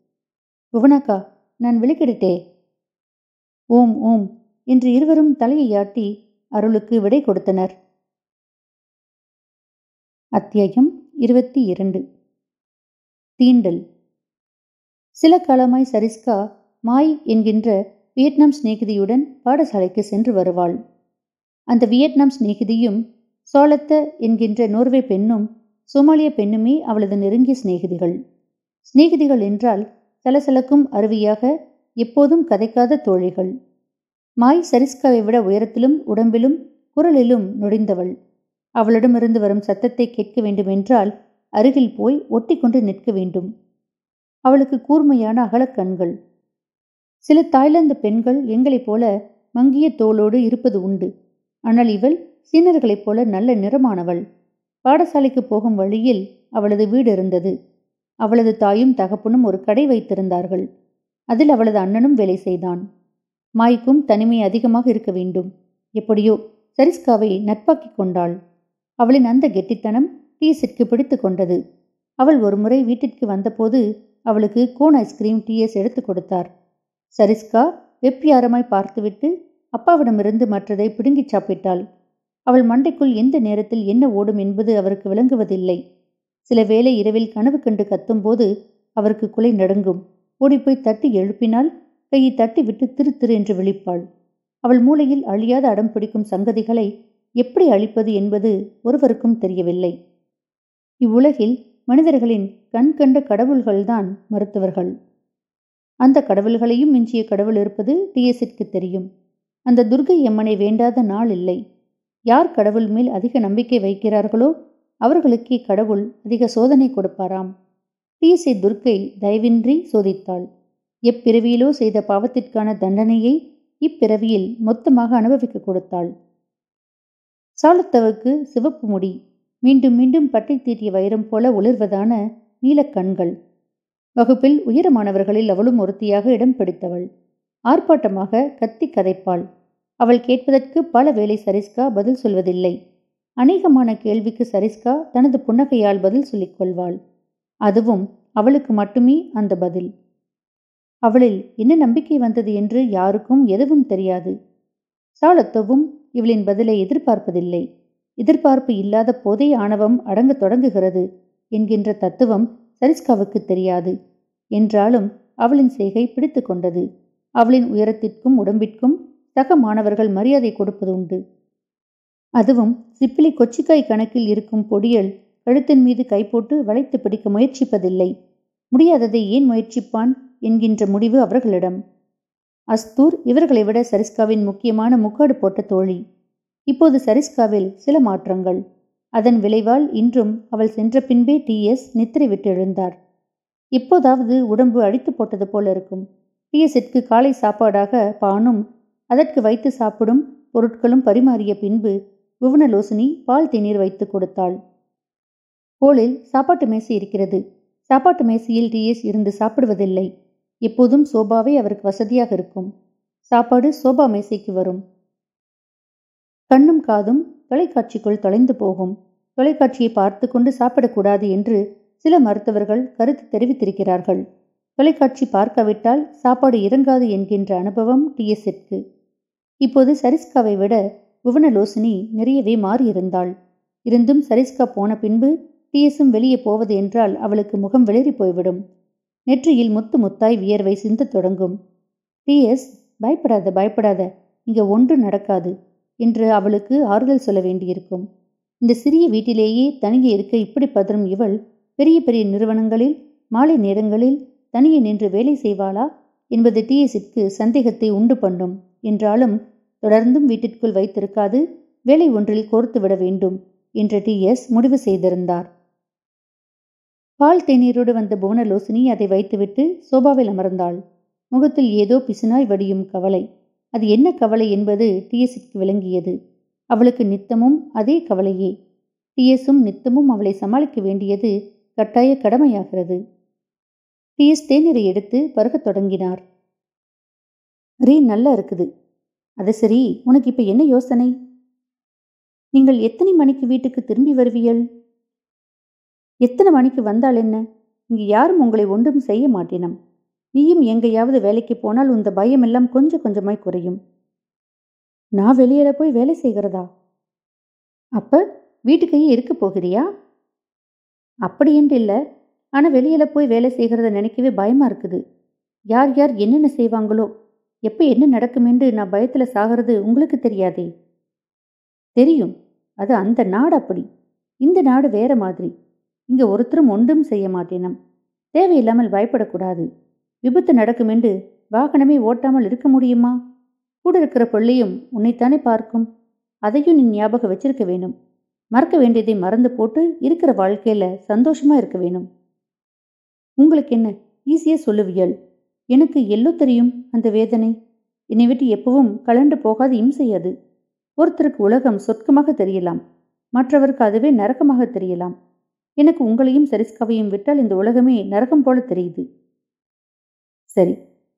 புவனாக்கா நான் விழிக்கிடட்டே? ஓம் ஓம் என்று இருவரும் தலையை ஆட்டி அருளுக்கு விடை கொடுத்தனர். அத்தியாயம் இருபத்தி இரண்டு. தீண்டல். சில காலமாய் சரிஸ்கா மாய் என்கின்ற வியட்நாம் சிநேகிதியுடன் பாடசாலைக்கு சென்று வருவாள். அந்த வியட்நாம் சிநேகிதியும் சோலத்த என்கின்ற நோர்வே பெண்ணும் சோமாலிய பெண்ணுமே அவளது நெருங்கிய சிநேகிதிகள். சிநேகிதிகள் என்றால் சலசலக்கும் அருவியாக எப்போதும் கதைக்காத தோழிகள். மாய் சரிஸ்காவை விட உயரத்திலும் உடம்பிலும் குரலிலும் நொடிந்தவள். அவளிடமிருந்து வரும் சத்தத்தை கேட்க வேண்டுமென்றால் அருகில் போய் ஒட்டிக்கொண்டு நிற்க வேண்டும். அவளுக்கு கூர்மையான அகலக்கண்கள் சில தாய்லாந்து பெண்கள் எங்களைப் போல மங்கிய தோளோடு இருப்பது உண்டு. ஆனால் இவள் சீனர்களைப் போல நல்ல நிறமானவள். பாடசாலைக்கு போகும் வழியில் அவளது வீடு இருந்தது. அவளது தாயும் தகப்பனும் ஒரு கடை வைத்திருந்தார்கள். அதில் அவளது அண்ணனும் வேலை செய்தான். மாய்க்கும் தனிமை அதிகமாக இருக்க வேண்டும். எப்படியோ சரிஸ்காவை நட்பாக்கிக் கொண்டாள். அவளின் அந்த கெட்டித்தனம் டீஸிற்கு பிடித்து கொண்டது. அவள் ஒரு முறை வீட்டிற்கு வந்தபோது அவளுக்கு கோன் ஐஸ்கிரீம் டீஎஸ் எடுத்து கொடுத்தார். சரிஸ்கா வெப்பியாரமாய் பார்த்துவிட்டு அப்பாவிடமிருந்து மற்றதை பிடுங்கிச் சாப்பிட்டாள். அவள் மண்டைக்குள் எந்த நேரத்தில் என்ன ஓடும் என்பது அவருக்கு விளங்குவதில்லை. சில வேளை இரவில் கனவு கண்டு கத்தும்போது அவருக்கு குலை நடுங்கும். ஓடிப்போய் தட்டி எழுப்பினால் கையை தட்டி விட்டு திரு திரு என்று விழிப்பாள். அவள் மூளையில் அழியாத அடம் பிடிக்கும் சங்கதிகளை எப்படி அழிப்பது என்பது ஒருவருக்கும் தெரியவில்லை. இவ்வுலகில் மனிதர்களின் கண் கண்ட கடவுள்கள்தான் மருத்துவர்கள். அந்த கடவுள்களையும் மிஞ்சிய கடவுள் இருப்பது டிஎஸ்ஸிற்கு தெரியும். அந்த துர்கை அம்மனை வேண்டாத நாள் இல்லை. யார் கடவுள் மேல் அதிக நம்பிக்கை வைக்கிறார்களோ அவர்களுக்கே கடவுள் அதிக சோதனை கொடுப்பாராம். டிஎஸ்ஐ துர்க்கை தயவின்றி சோதித்தாள். எப்பிறவியிலோ செய்த பாவத்திற்கான தண்டனையை இப்பிறவியில் மொத்தமாக அனுபவிக்க கொடுத்தாள். சாலத்தவுக்கு சிவப்பு முடி. மீண்டும் மீண்டும் பட்டை தீட்டிய வைரம் போல ஒளிர்வதான நீலக்கண்கள் வகுப்பில் உயரமானவர்களில் அவளும் ஒருத்தியாக இடம் பிடித்தவள். ஆர்ப்பாட்டமாக கத்தி கதைப்பாள். அவள் கேட்பதற்கு பல வேளை சரிஸ்கா பதில் சொல்வதில்லை. அநேகமான கேள்விக்கு சரிஸ்கா தனது புன்னகையால் பதில் சொல்லிக் கொள்வாள். அதுவும் அவளுக்கு மட்டுமே அந்த பதில். அவளில் என்ன நம்பிக்கை வந்தது என்று யாருக்கும் எதுவும் தெரியாது. சாலத்தவும் இவளின் பதிலை எதிர்பார்ப்பதில்லை. எதிர்பார்ப்பு இல்லாத போதே ஆணவம் அடங்க தொடங்குகிறது என்கின்ற தத்துவம் சரிஸ்காவுக்கு தெரியாது. என்றாலும் அவளின் செய்கை பிடித்து கொண்டது. அவளின் உயரத்திற்கும் உடம்பிற்கும் சக மாணவர்கள் மரியாதை கொடுப்பது உண்டு. அதுவும் சிப்பிலி கொச்சிக்காய் கணக்கில் இருக்கும் பொடியல் கழுத்தின் மீது கை போட்டு வளைத்து பிடிக்க முயற்சிப்பதில்லை. முடியாததை ஏன் முயற்சிப்பான் என்கின்ற முடிவு அவர்களிடம். அஸ்தூர் இவர்களை விட சரிஸ்காவின் முக்கியமான முக்காடு போட்ட தோழி. இப்போது சரிஸ்காவில் சில மாற்றங்கள். அதன் விளைவால் இன்றும் அவள் சென்ற பின்பே டிஎஸ் நித்திரை விட்டு எழுந்தார். இப்போதாவது உடம்பு அடித்து போட்டது போல இருக்கும். டிஎஸ்ஸிற்கு காலை சாப்பாடாக பானும் அதற்கு வைத்து சாப்பிடும் பொருட்களும் பரிமாறிய பின்பு புவனலோசினி பால் தேநீர் வைத்து கொடுத்தாள். ஹோலில் சாப்பாட்டு மேசை இருக்கிறது. சாப்பாட்டு மேசையில் டிஎஸ் இருந்து சாப்பிடுவதில்லை. எப்போதும் சோபாவே அவருக்கு வசதியாக இருக்கும். சாப்பாடு சோபா மேசைக்கு வரும். கண்ணும் காதும் தொலைக்காட்சிக்குள் தொலைந்து போகும். தொலைக்காட்சியை பார்த்து கொண்டு சாப்பிடக்கூடாது என்று சில மருத்துவர்கள் கருத்து தெரிவித்திருக்கிறார்கள். தொலைக்காட்சி பார்க்காவிட்டால் சாப்பாடு இறங்காது என்கின்ற அனுபவம் டிஎஸ்ஸிற்கு இப்போது சரிஸ்காவை விட புவனலோசினி நிறையவே மாறியிருந்தாள். இருந்தும் சரிஸ்கா போன பின்பு டிஎஸும் வெளியே போவது என்றால் அவளுக்கு முகம் வெளிரி போய்விடும். நெற்றியில் முத்து முத்தாய் வியர்வை சிந்தத் தொடங்கும். டிஎஸ் பயப்படாத பயப்படாத இங்க ஒன்று நடக்காது என்று அவளுக்கு ஆறுதல் சொல்ல வேண்டியிருக்கும். இந்த சிறிய வீட்டிலேயே தனியே இருக்க இப்படி பதறும் இவள் பெரிய பெரிய நிறுவனங்களில் மாலை நேரங்களில் தனியே நின்று வேலை செய்வாளா என்பது டிஎஸிற்கு சந்தேகத்தை உண்டு பண்ணும் என்றாலும் தொடர்ந்தும் வீட்டிற்குள் வைத்திருக்காது வேலை ஒன்றில் கோர்த்து விட வேண்டும் என்று டிஎஸ் முடிவு செய்திருந்தார். பால் தேநீரோடு வந்த புவனலோசினி அதை வைத்துவிட்டு சோபாவில் அமர்ந்தாள். முகத்தில் ஏதோ பிசுனாய் வடியும் கவலை. அது என்ன கவலை என்பது டிஎஸ்க்கு விளங்கியது. அவளுக்கு நித்தமும் அதே கவலையே. டிஎஸும் நித்தமும் அவளை சமாளிக்க வேண்டியது கட்டாய கடமையாகிறது. டிஎஸ் தேநீரை எடுத்து பருகத் தொடங்கினார். ரீ நல்லா இருக்குது. அது சரி உனக்கு இப்ப என்ன யோசனை? நீங்கள் எத்தனை மணிக்கு வீட்டுக்கு திரும்பி வருவீர்கள்? எத்தனை மணிக்கு வந்தால் என்ன? இங்கு யாரும் உங்களை ஒன்றும் செய்ய மாட்டினம். நீயும் எங்கேயாவது வேலைக்கு போனால் இந்த பயம் எல்லாம் கொஞ்சம் கொஞ்சமாய் குறையும். நான் வெளியில போய் வேலை செய்கிறதா? அப்ப வீட்டுக்கையே இருக்க போகிறியா? அப்படி என்று இல்லை ஆனால் வெளியில போய் வேலை செய்கிறத நினைக்கவே பயமா இருக்குது. யார் யார் என்னென்ன செய்வாங்களோ எப்போ என்ன நடக்கும் என்று நான் பயத்தில் சாகிறது உங்களுக்கு தெரியாதே? தெரியும். அது அந்த நாடு அப்படி. இந்த நாடு வேற மாதிரி. இங்க ஒருத்தரும் ஒன்றும் செய்ய மாட்டேனம். தேவையில்லாமல் பயப்படக்கூடாது. விபத்து நடக்கும் என்று வாகனமே ஓட்டாமல் இருக்க முடியுமா? கூட இருக்கிற பிள்ளையும் உன்னைத்தானே பார்க்கும். அதையும் நீ ஞாபகம் வச்சிருக்க வேணும் மறக்க வேண்டியதை மறந்து போட்டு இருக்கிற வாழ்க்கையில சந்தோஷமா இருக்க வேணும் உங்களுக்கு என்ன? ஈஸியா சொல்லுவியல். எனக்கு எல்லோ தெரியும் அந்த வேதனை. என்னை விட்டு எப்பவும் கலண்டு போகாத இம்சையாது ஒருத்தருக்கு உலகம் சொர்க்கமாக தெரியலாம். மற்றவருக்கு அதுவே நரக்கமாக தெரியலாம். எனக்கு உங்களையும் சரிஸ்காவையும் விட்டால் இந்த உலகமே நரகம் போல தெரியுது. சரி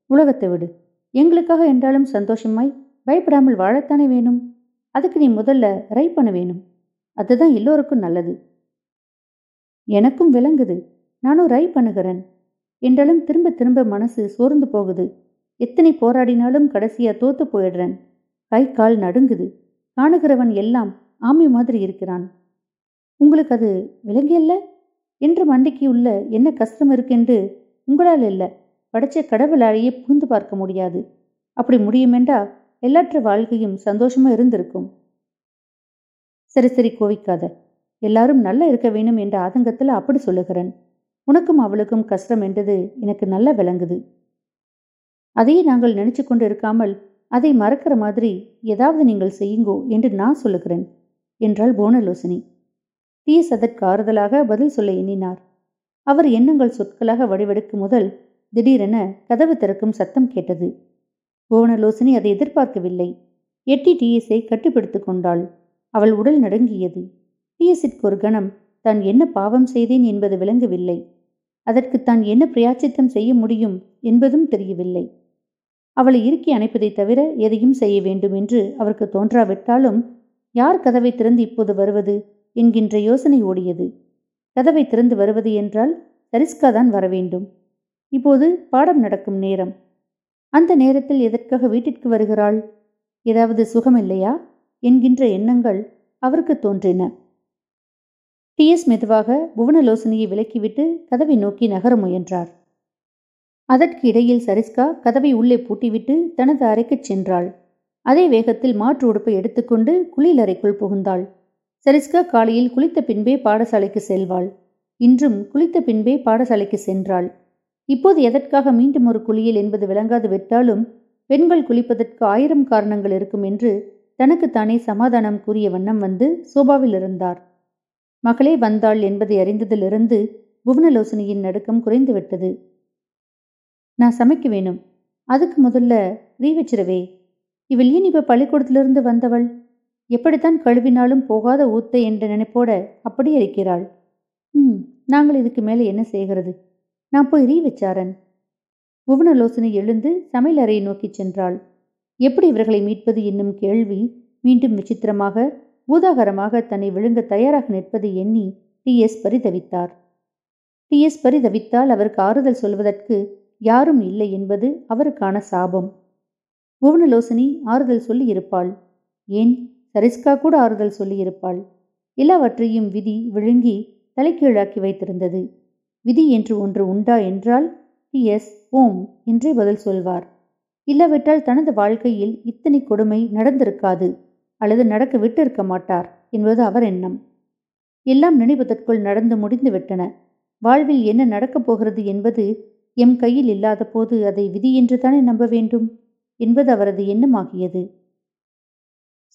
உலகத்தை விடு. எங்களுக்காக என்றாலும் சந்தோஷமாய் பயப்படாமல் வாழத்தானே வேணும்? அதுக்கு நீ முதல்ல ரை பண்ண வேணும். அதுதான் எல்லோருக்கும் நல்லது. எனக்கும் விளங்குது. நானும் ரை பண்ணுகிறேன். என்றாலும் திரும்ப திரும்ப மனசு சோர்ந்து போகுது. எத்தனை போராடினாலும் கடைசியா தோத்து போயிடுறேன். கை கால் நடுங்குது. காணுகிறவன் எல்லாம் ஆமி மாதிரி இருக்கிறான். உங்களுக்கு அது விளங்கியல்ல என்று மண்டைக்கு உள்ள என்ன கஷ்டம் இருக்கென்று உங்களால் இல்லை படைச்ச கடவுளாலேயே புகுந்து பார்க்க முடியாது. அப்படி முடியுமென்றா எல்லாற்ற வாழ்க்கையும் சந்தோஷமா இருந்திருக்கும். சரி சரி கோவிக்காத. எல்லாரும் நல்லா இருக்க வேணும் என்ற ஆதங்கத்தில் அப்படி சொல்லுகிறேன். உனக்கும் அவளுக்கும் கஷ்டம் என்றது எனக்கு நல்லா விளங்குது. அதையே நாங்கள் நினைச்சு கொண்டு இருக்காமல் அதை மறக்கிற மாதிரி ஏதாவது நீங்கள் செய்யுங்கோ என்று நான் சொல்லுகிறேன் என்றாள் போனலோசினி டிஎஸ் அதற்கு ஆறுதலாக பதில் சொல்ல எண்ணினார். அவர் எண்ணங்கள் சொற்களாக வடிவெடுக்கும் முதல் திடீரென கதவு திறக்கும் சத்தம் கேட்டது. புவனலோசனி அதை எதிர்பார்க்கவில்லை. எட்டி டிஎஸை கட்டுப்படுத்திக் கொண்டாள். அவள் உடல் நடுங்கியது. டிஎஸிற்கு ஒரு கணம் தான் என்ன பாவம் செய்தேன் என்பது விளங்கவில்லை. அதற்கு தான் என்ன பிரயாச்சித்தம் செய்ய முடியும் என்பதும் தெரியவில்லை. அவளை இறுக்கி அணைப்பதைத் தவிர எதையும் செய்ய வேண்டும் என்று அவருக்கு தோன்றாவிட்டாலும் யார் கதவை திறந்து இப்போது வருவது? என்கின்ற யோசனை ஓடியது. கதவை திறந்து வருவது என்றால் சரிஸ்கா தான் வரவேண்டும் இப்போது பாடம் நடக்கும் நேரம். அந்த நேரத்தில் எதற்காக வீட்டிற்கு வருகிறாள்? ஏதாவது சுகமில்லையா? என்கின்ற எண்ணங்கள் அவருக்கு தோன்றின. டி. எஸ். மெதுவாக புவனலோசனையை விலக்கிவிட்டு கதவை நோக்கி நகர முயன்றார். அதற்கு இடையில் சரிஸ்கா கதவை உள்ளே பூட்டிவிட்டு தனது அறைக்குச் சென்றாள். அதே வேகத்தில் மாற்று உடுப்பை எடுத்துக்கொண்டு குளியலறைக்குள் புகுந்தாள். சரிஸ்கா காலையில் குளித்த பின்பே பாடசாலைக்கு செல்வாள். இன்றும் குளித்த பின்பே பாடசாலைக்கு சென்றாள். இப்போது எதற்காக மீண்டும் ஒரு குளியல் என்பது விளங்காது விட்டாலும் பெண்கள் குளிப்பதற்கு ஆயிரம் காரணங்கள் இருக்கும் என்று தனக்குத்தானே சமாதானம் கூறிய வண்ணம் வந்து சோபாவில் இருந்தார். மகளே வந்தாள் என்பதை அறிந்ததிலிருந்து புவனலோசனியின் நடுக்கம் குறைந்துவிட்டது நான் சமைக்க வேணும். அதுக்கு முதல்ல ரீ வச்சிரவே இவள் ஏன் இப்ப பள்ளிக்கூடத்திலிருந்து வந்தவள்? எப்படித்தான் கழுவினாலும் போகாத ஊத்த என்ற நினைப்போட அப்படி இருக்கிறாள். ம் நாங்கள் இதுக்கு மேலே என்ன செய்கிறது? நான் போய் ரீ வச்சாரன். புவனலோசனை எழுந்து சமையல் அறையை நோக்கி சென்றாள். எப்படி இவர்களை மீட்பது? என்னும் கேள்வி மீண்டும் விசித்திரமாக பூதாகரமாக தன்னை விழுங்க தயாராக நிற்பதை எண்ணி டி. எஸ். பரிதவித்தார். டி. எஸ். பரிதவித்தால் அவருக்கு ஆறுதல் சொல்வதற்கு யாரும் இல்லை என்பது அவருக்கான சாபம். புவனலோசனி ஆறுதல் சொல்லி இருப்பாள் ஏன்? சரிஸ்கா கூட ஆறுதல் சொல்லியிருப்பாள். எல்லாவற்றையும் விதி விழுங்கி தலைக்கீழாக்கி வைத்திருந்தது. விதி என்று ஒன்று உண்டா என்றால் எஸ் ஓம் என்றே பதில் சொல்வார். இல்லாவிட்டால் தனது வாழ்க்கையில் இத்தனை கொடுமை நடந்திருக்காது. அல்லது நடக்க விட்டு இருக்க மாட்டார் என்பது அவர் எண்ணம். எல்லாம் நினைவதற்குள் நடந்து முடிந்து விட்டன வாழ்வில் என்ன நடக்கப் போகிறது என்பது எம் கையில் இல்லாத போது அதை விதி என்று தானே நம்ப வேண்டும் என்பது அவரது எண்ணமாகியது.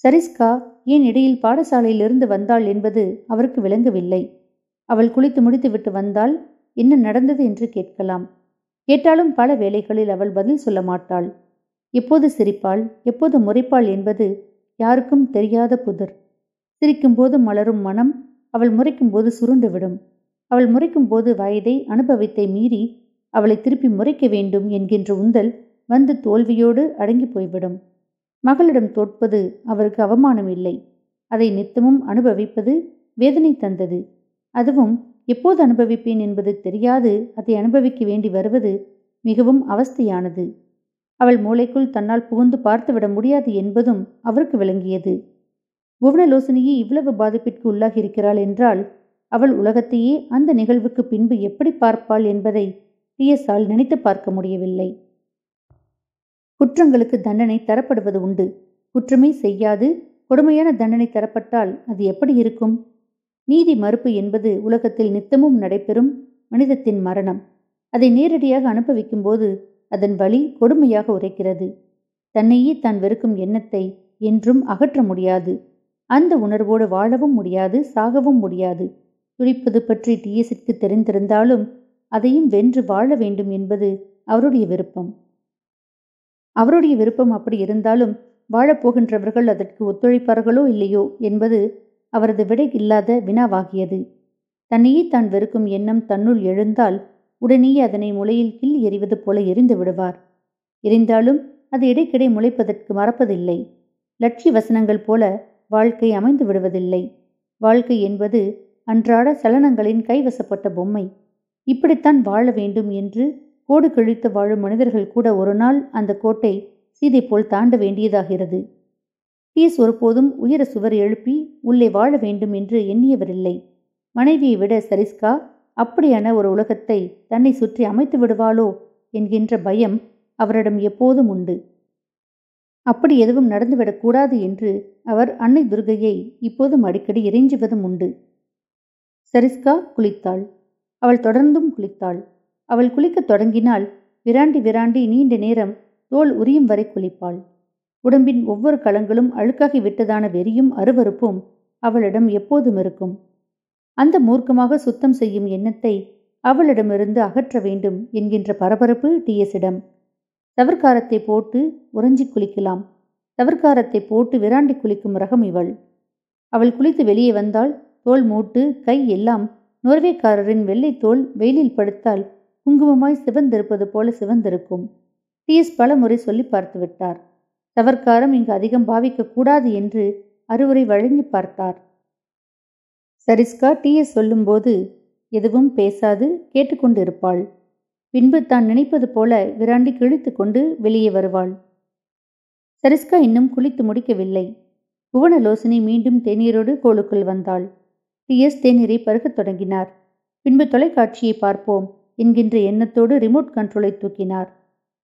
சரிஸ்கா ஏன் இடையில் பாடசாலையிலிருந்து வந்தாள் என்பது அவருக்கு விளங்கவில்லை. அவள் குளித்து முடித்துவிட்டு வந்தால் என்ன நடந்தது என்று கேட்கலாம். கேட்டாலும் பல வேளைகளில் அவள் பதில் சொல்ல மாட்டாள். எப்போது சிரிப்பாள் எப்போது முறைப்பாள் என்பது யாருக்கும் தெரியாத புதர். சிரிக்கும் போது மலரும் மனம் அவள் முறைக்கும் போது சுருண்டுவிடும் அவள் முறைக்கும் போது வயதை அனுபவத்தை மீறி அவளை திருப்பி முறைக்க வேண்டும் என்கின்ற உந்தல் வந்து தோல்வியோடு அடங்கி போய்விடும். மகளிடம் தோற்பது அவருக்கு அவமானம் இல்லை அதை நித்தமும் அனுபவிப்பது வேதனை தந்தது. அதுவும் எப்போது அனுபவிப்பேன் என்பது தெரியாது. அதை அனுபவிக்க வேண்டி வருவது மிகவும் அவஸ்தையானது. அவள் மூளைக்குள் தன்னால் புகுந்து பார்த்துவிட முடியாது என்பதும் அவருக்கு விளங்கியது. புவனலோசனியே இவ்வளவு பாதிப்பிற்கு உள்ளாகியிருக்கிறாள் என்றால் அவள் உலகத்தையே அந்த நிகழ்வுக்கு பின்பு எப்படி பார்ப்பாள் என்பதை டிஎஸ்ஆல் நினைத்து பார்க்க முடியவில்லை. குற்றங்களுக்கு தண்டனை தரப்படுவது உண்டு. குற்றமே செய்யாது. கொடுமையான தண்டனை தரப்பட்டால் அது எப்படி இருக்கும்? நீதி மறுப்பு என்பது உலகத்தில் நித்தமும் நடைபெறும் மனிதத்தின் மரணம். அதை நேரடியாக அனுபவிக்கும் போது அதன் வழி கொடுமையாக உரைக்கிறது. தன்னையே தான் வெறுக்கும் எண்ணத்தை என்றும் அகற்ற முடியாது. அந்த உணர்வோடு வாழவும் முடியாது சாகவும் முடியாது. துடிப்பது பற்றி டிஎஸிற்கு தெரிந்திருந்தாலும் அதையும் வென்று வாழ வேண்டும் என்பது அவருடைய விருப்பம். அவருடைய விருப்பம் அப்படி இருந்தாலும் வாழப்போகின்றவர்கள் அதற்கு ஒத்துழைப்பார்களோ இல்லையோ என்பது அவரது விடை இல்லாத வினாவாகியது. தன்னையே தான் வெறுக்கும் எண்ணம் தன்னுள் எழுந்தால் உடனேயே அதனை முளையில் கில் எறிவது போல எரிந்து விடுவார். எரிந்தாலும் அது இடைக்கிடை முளைப்பதற்கு மறப்பதில்லை. லட்சிய வசனங்கள் போல வாழ்க்கை அமைந்து விடுவதில்லை. வாழ்க்கை என்பது அன்றாட சலனங்களின் கைவசப்பட்ட பொம்மை. இப்படித்தான் வாழ வேண்டும் என்று கோடு கிழித்து வாழும் மனிதர்கள் கூட ஒரு நாள் அந்த கோட்டை சீதை போல் தாண்ட வேண்டியதாகிறது. பீஸ் ஒருபோதும் உயர சுவர் எழுப்பி உள்ளே வாழ வேண்டும் என்று எண்ணியவரில்லை. மனைவியை விட சரிஸ்கா அப்படியான ஒரு உலகத்தை தன்னை சுற்றி அமைத்து விடுவாளோ? என்கின்ற பயம் அவரிடம் எப்போதும் உண்டு. அப்படி எதுவும் நடந்துவிடக்கூடாது என்று அவர் அன்னை துர்கையை இப்போதும் அடிக்கடி இறைஞ்சுவதும் உண்டு. சரிஸ்கா குளித்தாள். அவள் தொடர்ந்தும் குளித்தாள். அவள் குளிக்கத் தொடங்கினால் விராண்டி விராண்டி நீண்ட நேரம் தோல் உரியும் வரை குளிப்பாள். உடம்பின் ஒவ்வொரு களங்களும் அழுக்காகி விட்டதான வெறியும் அருவறுப்பும் அவளிடம் எப்போதும் இருக்கும். அந்த மூர்க்கமாக சுத்தம் செய்யும் எண்ணத்தை அவளிடமிருந்து அகற்ற வேண்டும் என்கின்ற பரபரப்பு டிஎஸிடம் தவற்காரத்தை போட்டு உறைஞ்சி குளிக்கலாம். தவற்காரத்தை போட்டு விராண்டி குளிக்கும் ரகம் இவள். அவள் குளித்து வெளியே வந்தால் தோல் மூட்டு கை எல்லாம் நோர்வேக்காரரின் வெள்ளை தோல் வெயிலில் படுத்தால் குங்குமமாய் சிவந்திருப்பது போல சிவந்திருக்கும். டிஎஸ் பல முறை சொல்லி பார்த்து விட்டார் தவற்காரம் இங்கு அதிகம் பாவிக்க கூடாது என்று அறுவரை வழங்கி பார்த்தார். சரிஸ்கா டிஎஸ் சொல்லும்போது எதுவும் பேசாது கேட்டுக்கொண்டிருப்பாள். பின்பு தான் நினைப்பது போல விராண்டி கிழித்து கொண்டு வெளியே வருவாள். சரிஸ்கா இன்னும் குளித்து முடிக்கவில்லை. புவனலோசனை மீண்டும் தேநீரோடு கோளுக்குள் வந்தாள். டிஎஸ் தேநீரை பருகத் தொடங்கினார். பின்பு தொலைக்காட்சியை பார்ப்போம். என்கின்ற எண்ணத்தோடு ரிமோட் கண்ட்ரோலை தூக்கினார்.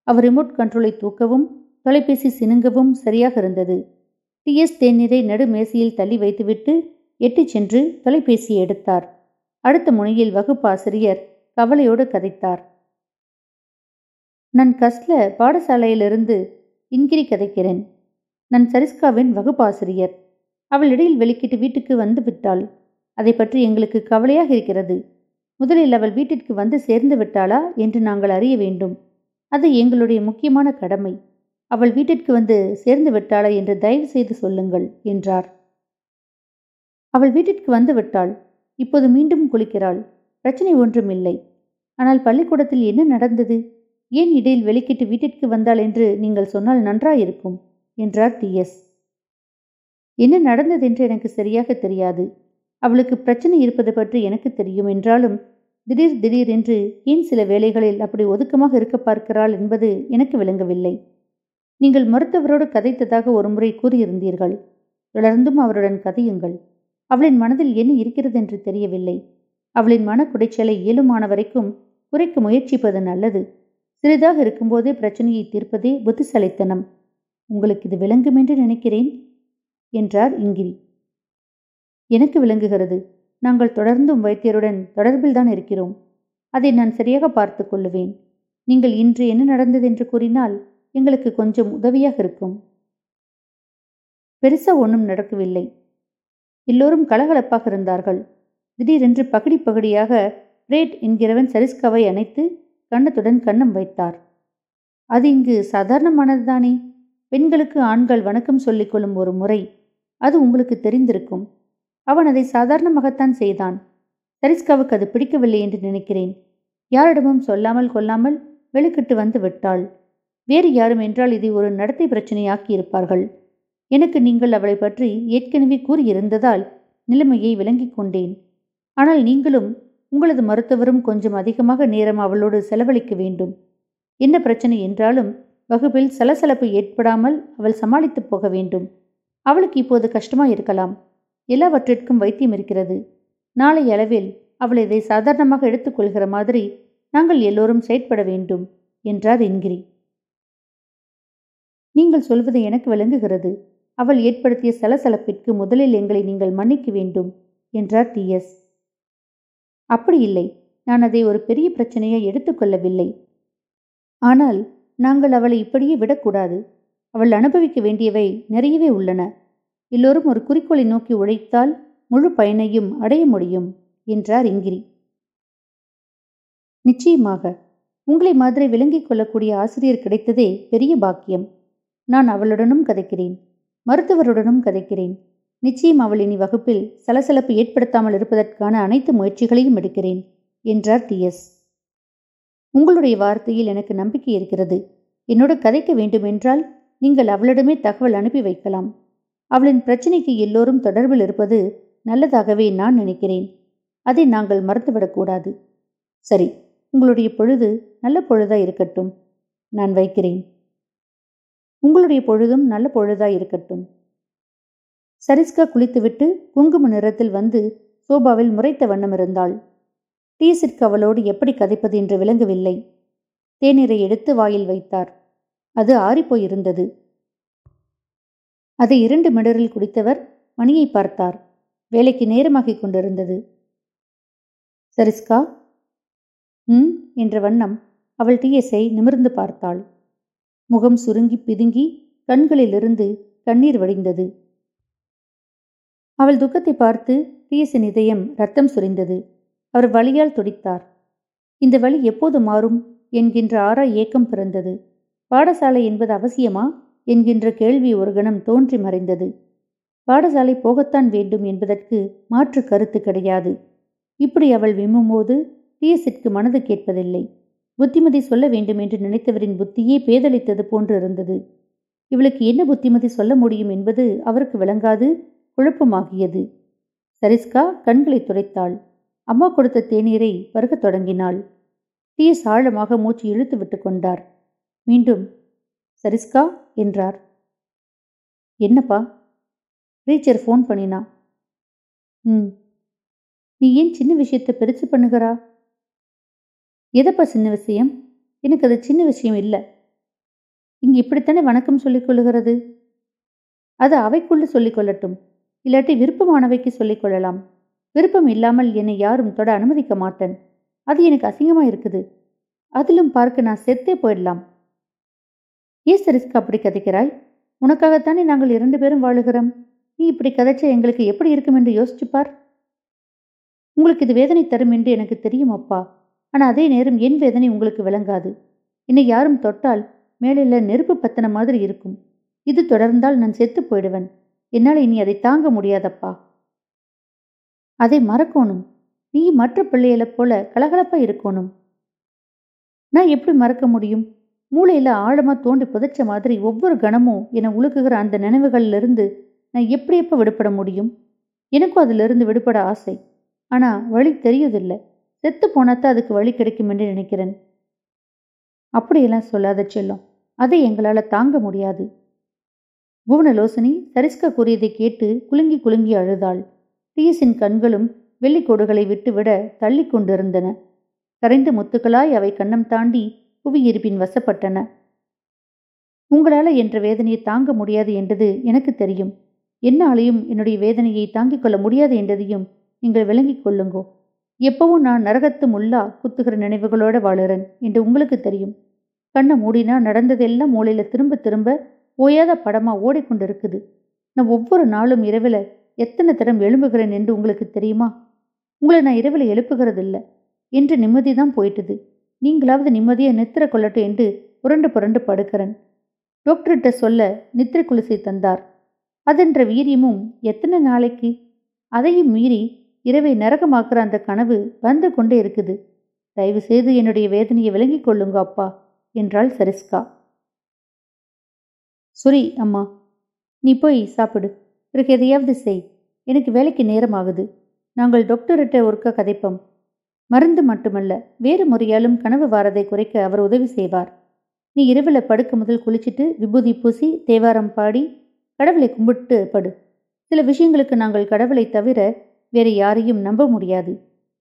அவர் ரிமோட் கண்ட்ரோலை தூக்கவும் தொலைபேசி சினுங்கவும் சரியாக இருந்தது. டிஎஸ் தேநீரை நடுமேசையில் தள்ளி வைத்துவிட்டு எட்டிச் சென்று தொலைபேசியை எடுத்தார். அடுத்த முனையில் வகுப்பாசிரியர் கவலையோடு கதைத்தார். நான் கஸ்ல பாடசாலையிலிருந்து இன்கிரி கதைக்கிறேன் நான் சரிஸ்காவின் வகுப்பாசிரியர் அவள் இடையில் வெளிக்கிட்டு வீட்டுக்கு வந்து விட்டாள். அதை பற்றி எங்களுக்கு கவலையாக இருக்கிறது. முதலில் அவள் வீட்டிற்கு வந்து சேர்ந்து விட்டாளா என்று நாங்கள் அறிய வேண்டும். அது எங்களுடைய முக்கியமான கடமை. அவள் வீட்டிற்கு வந்து சேர்ந்து விட்டாளா என்று தயவு செய்து சொல்லுங்கள் என்றார். அவள் வீட்டிற்கு வந்து விட்டாள். இப்போது மீண்டும் குளிக்கிறாள். பிரச்சனை ஒன்றும் இல்லை. ஆனால் பள்ளிக்கூடத்தில் என்ன நடந்தது? ஏன் இடையில் வெளிக்கிட்டு வீட்டிற்கு வந்தாள் என்று நீங்கள் சொன்னால் நன்றாயிருக்கும் என்றார் டி. எஸ். என்ன நடந்ததென்று எனக்கு சரியாக தெரியாது. அவளுக்கு பிரச்சனை இருப்பது பற்றி எனக்கு தெரியும் என்றாலும் திடீர் திடீர் என்று ஏன் சில வேளைகளில் அப்படி ஒதுக்கமாக இருக்க பார்க்கிறாள் என்பது எனக்கு விளங்கவில்லை. நீங்கள் மருத்துவரோடு கதைத்ததாக ஒருமுறை கூறியிருந்தீர்கள். தொடர்ந்தும் அவருடன் கதையுங்கள். அவளின் மனதில் என்ன இருக்கிறது என்று தெரியவில்லை. அவளின் மனக்குடைச்சலை இயலுமான வரைக்கும் குறைக்க முயற்சிப்பது நல்லது. சிறிதாக இருக்கும்போதே பிரச்சனையை தீர்ப்பதே புத்திசலைத்தனம். உங்களுக்கு இது விளங்கும் என்று நினைக்கிறேன் என்றார் இங்கிரி. எனக்கு விளங்குகிறது. நாங்கள் தொடர்ந்தும் வைத்தியருடன் தொடர்பில்தான் இருக்கிறோம். அதை நான் சரியாக பார்த்து கொள்ளுவேன். நீங்கள் இன்று என்ன நடந்தது என்று கூறினால் எங்களுக்கு கொஞ்சம் உதவியாக இருக்கும். பெருசா ஒன்றும் நடக்கவில்லை. எல்லோரும் கலகலப்பாக இருந்தார்கள். திடீரென்று பகடி பகடியாக பிரேட் என்கிறவன் சரிஸ்காவை அணைத்து கண்ணத்துடன் கண்ணம் வைத்தார். அது இங்கு சாதாரணமானதுதானே பெண்களுக்கு ஆண்கள் வணக்கம் சொல்லிக் கொள்ளும் ஒரு முறை. அது உங்களுக்கு தெரிந்திருக்கும். அவன் அதை சாதாரணமாகத்தான் செய்தான். சரிஸ்காவுக்கு அது பிடிக்கவில்லை என்று நினைக்கிறேன். யாரிடமும் சொல்லாமல் கொள்ளாமல் வெளிக்கிட்டு வந்து விட்டாள். வேறு யாரும் என்றால் இதை ஒரு நடத்தை பிரச்சனையாக்கி இருப்பார்கள். எனக்கு நீங்கள் அவளை பற்றி ஏற்கனவே கூறியிருந்ததால் நிலைமையை விளங்கிக் கொண்டேன். ஆனால் நீங்களும் உங்களது மருத்துவரும் கொஞ்சம் அதிகமாக நேரம் அவளோடு செலவழிக்க வேண்டும். என்ன பிரச்சனை என்றாலும் வகுப்பில் சலசலப்பு ஏற்படாமல் அவள் சமாளித்துப் போக வேண்டும். அவளுக்கு இப்போது கஷ்டமா இருக்கலாம் எல்லாவற்றிற்கும் வைத்தியம் இருக்கிறது. நாளை அளவில் அவள் இதை சாதாரணமாக எடுத்துக்கொள்கிற மாதிரி நாங்கள் எல்லோரும் செயற்பட வேண்டும் என்றார் என்கிரி. நீங்கள் சொல்வது எனக்கு விளங்குகிறது. அவள் ஏற்படுத்திய சலசலப்பிற்கு முதலில் எங்களை நீங்கள் மன்னிக்க வேண்டும் என்றார் டி. எஸ். அப்படி இல்லை. நான் அதை ஒரு பெரிய பிரச்சனையை எடுத்துக்கொள்ளவில்லை ஆனால் நாங்கள் அவளை இப்படியே விடக்கூடாது. அவள் அனுபவிக்க வேண்டியவை நிறையவே உள்ளன. எல்லோரும் ஒரு குறிக்கோளை நோக்கி உழைத்தால் முழு பயனையும் அடைய முடியும் என்றார் இங்கிரி. நிச்சயமாக உங்களை மாதிரி விளங்கிக் கொள்ளக்கூடிய ஆசிரியர் கிடைத்ததே பெரிய பாக்கியம். நான் அவளுடனும் கதைக்கிறேன் மருத்துவருடனும் கதைக்கிறேன். நிச்சயம் அவள் இனி வகுப்பில் சலசலப்பு ஏற்படுத்தாமல் இருப்பதற்கான அனைத்து முயற்சிகளையும் எடுக்கிறேன் என்றார் டி. எஸ். உங்களுடைய வார்த்தையில் எனக்கு நம்பிக்கை இருக்கிறது. என்னோட கதைக்க வேண்டுமென்றால் நீங்கள் அவளிடமே தகவல் அனுப்பி வைக்கலாம். அவளின் பிரச்சனைக்கு எல்லோரும் தொடர்பில் இருப்பது நல்லதாகவே நான் நினைக்கிறேன். அதை நாங்கள் மறந்துவிடக்கூடாது சரி உங்களுடைய பொழுது நல்ல பொழுதா இருக்கட்டும். நான் வைக்கிறேன். உங்களுடைய பொழுதும் நல்ல பொழுதா இருக்கட்டும். சரிஸ்கா குளித்துவிட்டு குங்கும நிறத்தில் வந்து சோபாவில் முறைத்த வண்ணம் இருந்தாள். டீசிற்கு அவளோடு எப்படி கதைப்பது என்று விளங்கவில்லை. தேநீரை எடுத்து வாயில் வைத்தார். அது ஆறிப்போயிருந்தது. அதை இரண்டு மிடரில் குடித்தவர் மணியை பார்த்தார். வேலைக்கு நேரமாகிக் கொண்டிருந்தது. சரிஸ்கா? ம் என்ற வண்ணம் அவள் டிஎஸ்ஐ நிமிர்ந்து பார்த்தாள். முகம் சுருங்கி பிதுங்கி கண்களிலிருந்து கண்ணீர் வடிந்தது. அவள் துக்கத்தை பார்த்து டிஎஸ்என் இதயம் ரத்தம் சுரிந்தது. அவர் வழியால் துடித்தார். இந்த வழி எப்போது மாறும்? என்கின்ற ஆறா ஏக்கம் பிறந்தது. பாடசாலை என்பது அவசியமா? என்கின்ற கேள்வி ஒரு கணம் தோன்றி மறைந்தது. பாடசாலை போகத்தான் வேண்டும் என்பதற்கு மாற்று கருத்து கிடையாது. இப்படி அவள் விம்மும்போது டிஎஸிற்கு மனது கேட்பதில்லை. புத்திமதி சொல்ல வேண்டும் என்று நினைத்தவரின் புத்தியே பேதளித்தது போன்று இருந்தது. இவளுக்கு என்ன புத்திமதி சொல்ல முடியும் என்பது அவருக்கு விளங்காது குழப்பமாகியது. சரிஸ்கா கண்களை துடைத்தாள். அம்மா கொடுத்த தேநீரை பருகத் தொடங்கினாள். டிஎஸ் ஆழமாக மூச்சு இழுத்து விட்டு கொண்டார். மீண்டும் சரிஸ்கா என்றார். என்னப்பா? ரீச்சர் ஃபோன் பண்ணினா? ம். நீ ஏன் சின்ன விஷயத்தை பெருசு பண்ணுகிறா? எதப்பா சின்ன விஷயம்? எனக்கு அது சின்ன விஷயம் இல்லை. இங்கே இப்படித்தானே வணக்கம் சொல்லிக் கொள்ளுகிறது? அது அவைக்குள்ள சொல்லிக் கொள்ளட்டும். இல்லாட்டி விருப்பமானவைக்கு சொல்லிக் கொள்ளலாம். விருப்பம் இல்லாமல் என்னை யாரும் தொட அனுமதிக்க மாட்டேன். அது எனக்கு அசிங்கமா இருக்குது. அதிலும் பார்க்க நான் செத்தே போயிடலாம். ஏன் சரிஸ்க்கு அப்படி கதைக்கிறாய்? உனக்காகத்தானே நாங்கள் இரண்டு பேரும் வாழுகிறோம். நீ இப்படி கதைச்ச எங்களுக்கு எப்படி இருக்கும் என்று யோசிச்சுப்பார் உங்களுக்கு இது வேதனை தரும் என்று எனக்கு தெரியும் அப்பா. ஆனால் அதே நேரம் என் வேதனை உங்களுக்கு விளங்காது. என்னை யாரும் தொட்டால் மேலில் நெருப்பு பத்தன மாதிரி இருக்கும். இது தொடர்ந்தால் நான் செத்து போயிடுவேன். என்னால் இனி அதை தாங்க முடியாதப்பா. அதை மறக்கணும். நீ மற்ற பிள்ளைகளை போல கலகலப்பா இருக்கணும். நான் எப்படி மறக்க முடியும்? மூளையில ஆழமா தோண்டி புதைச்ச மாதிரி ஒவ்வொரு கணமும் என உழுக்குகிற அந்த நினைவுகளிலிருந்து நான் எப்படி எப்ப விடுபட முடியும்? எனக்கும் அதிலிருந்து விடுபட ஆசை. ஆனா வழி தெரியுதில்லை. செத்து போனாத்தான் அதுக்கு வழி கிடைக்கும் என்று நினைக்கிறேன். அப்படியெல்லாம் சொல்லாத செல்லும். அதை எங்களால் தாங்க முடியாது. புவனலோசனி சரிஸ்கா கூறியதை கேட்டு குலுங்கி குலுங்கி அழுதாள். டீஸின் கண்களும் வெள்ளிக்கோடுகளை விட்டுவிட தள்ளி கொண்டிருந்தன. கரைந்த முத்துக்களாய் அவை கண்ணம் தாண்டி புவியிருப்பின் வசப்பட்டன. உங்களால் என்ற வேதனையை தாங்க முடியாது என்றது எனக்கு தெரியும். என்னாலையும் என்னுடைய வேதனையை தாங்கிக் கொள்ள முடியாது என்றதையும் நீங்கள் விளங்கிக் கொள்ளுங்கோ. எப்பவும் நான் நரகத்து முல்லா குத்துகிற நினைவுகளோட வாழுறேன் என்று உங்களுக்கு தெரியும். கண்ணை மூடினா நடந்ததெல்லாம் மூளையில திரும்ப திரும்ப ஓயாத படமா ஓடிக்கொண்டிருக்குது. நான் ஒவ்வொரு நாளும் இரவில் எத்தனை தரம் எழும்புகிறேன் என்று உங்களுக்கு தெரியுமா? உங்களை நான் இரவில் எழுப்புகிறதில்ல. என்று நிம்மதி தான் போயிட்டுது. நீங்களாவது நிம்மதியை நித்திர கொள்ளட்டும் என்று புரண்டு புரண்டு படுக்கிறன். டாக்டர்கிட்ட சொல்ல நித்திரை குளிசை தந்தார். அதென்ற வீரியமும் எத்தனை நாளைக்கு? அதையும் மீறி இரவை நரகமாக்குற அந்த கனவு வந்து கொண்டே இருக்குது. தயவு செய்து என்னுடைய வேதனையை விளங்கிக் கொள்ளுங்க அப்பா என்றாள் சரிஸ்கா. சுரி அம்மா நீ போய் சாப்பிடு. பிறகு எதையாவது செய். எனக்கு வேலைக்கு நேரமாகுது. நாங்கள் டாக்டர்கிட்ட ஒருக்க கதைப்போம். மருந்து மட்டுமல்ல வேறு முறையாலும் கனவு வாரதை குறைக்க அவர் உதவி செய்வார். நீ இரவில் படுக்க முதல் குளிச்சுட்டு விபூதி பூசி தேவாரம் பாடி கடவுளை கும்பிட்டு படு. சில விஷயங்களுக்கு நாங்கள் கடவுளை தவிர வேறு யாரையும் நம்ப முடியாது.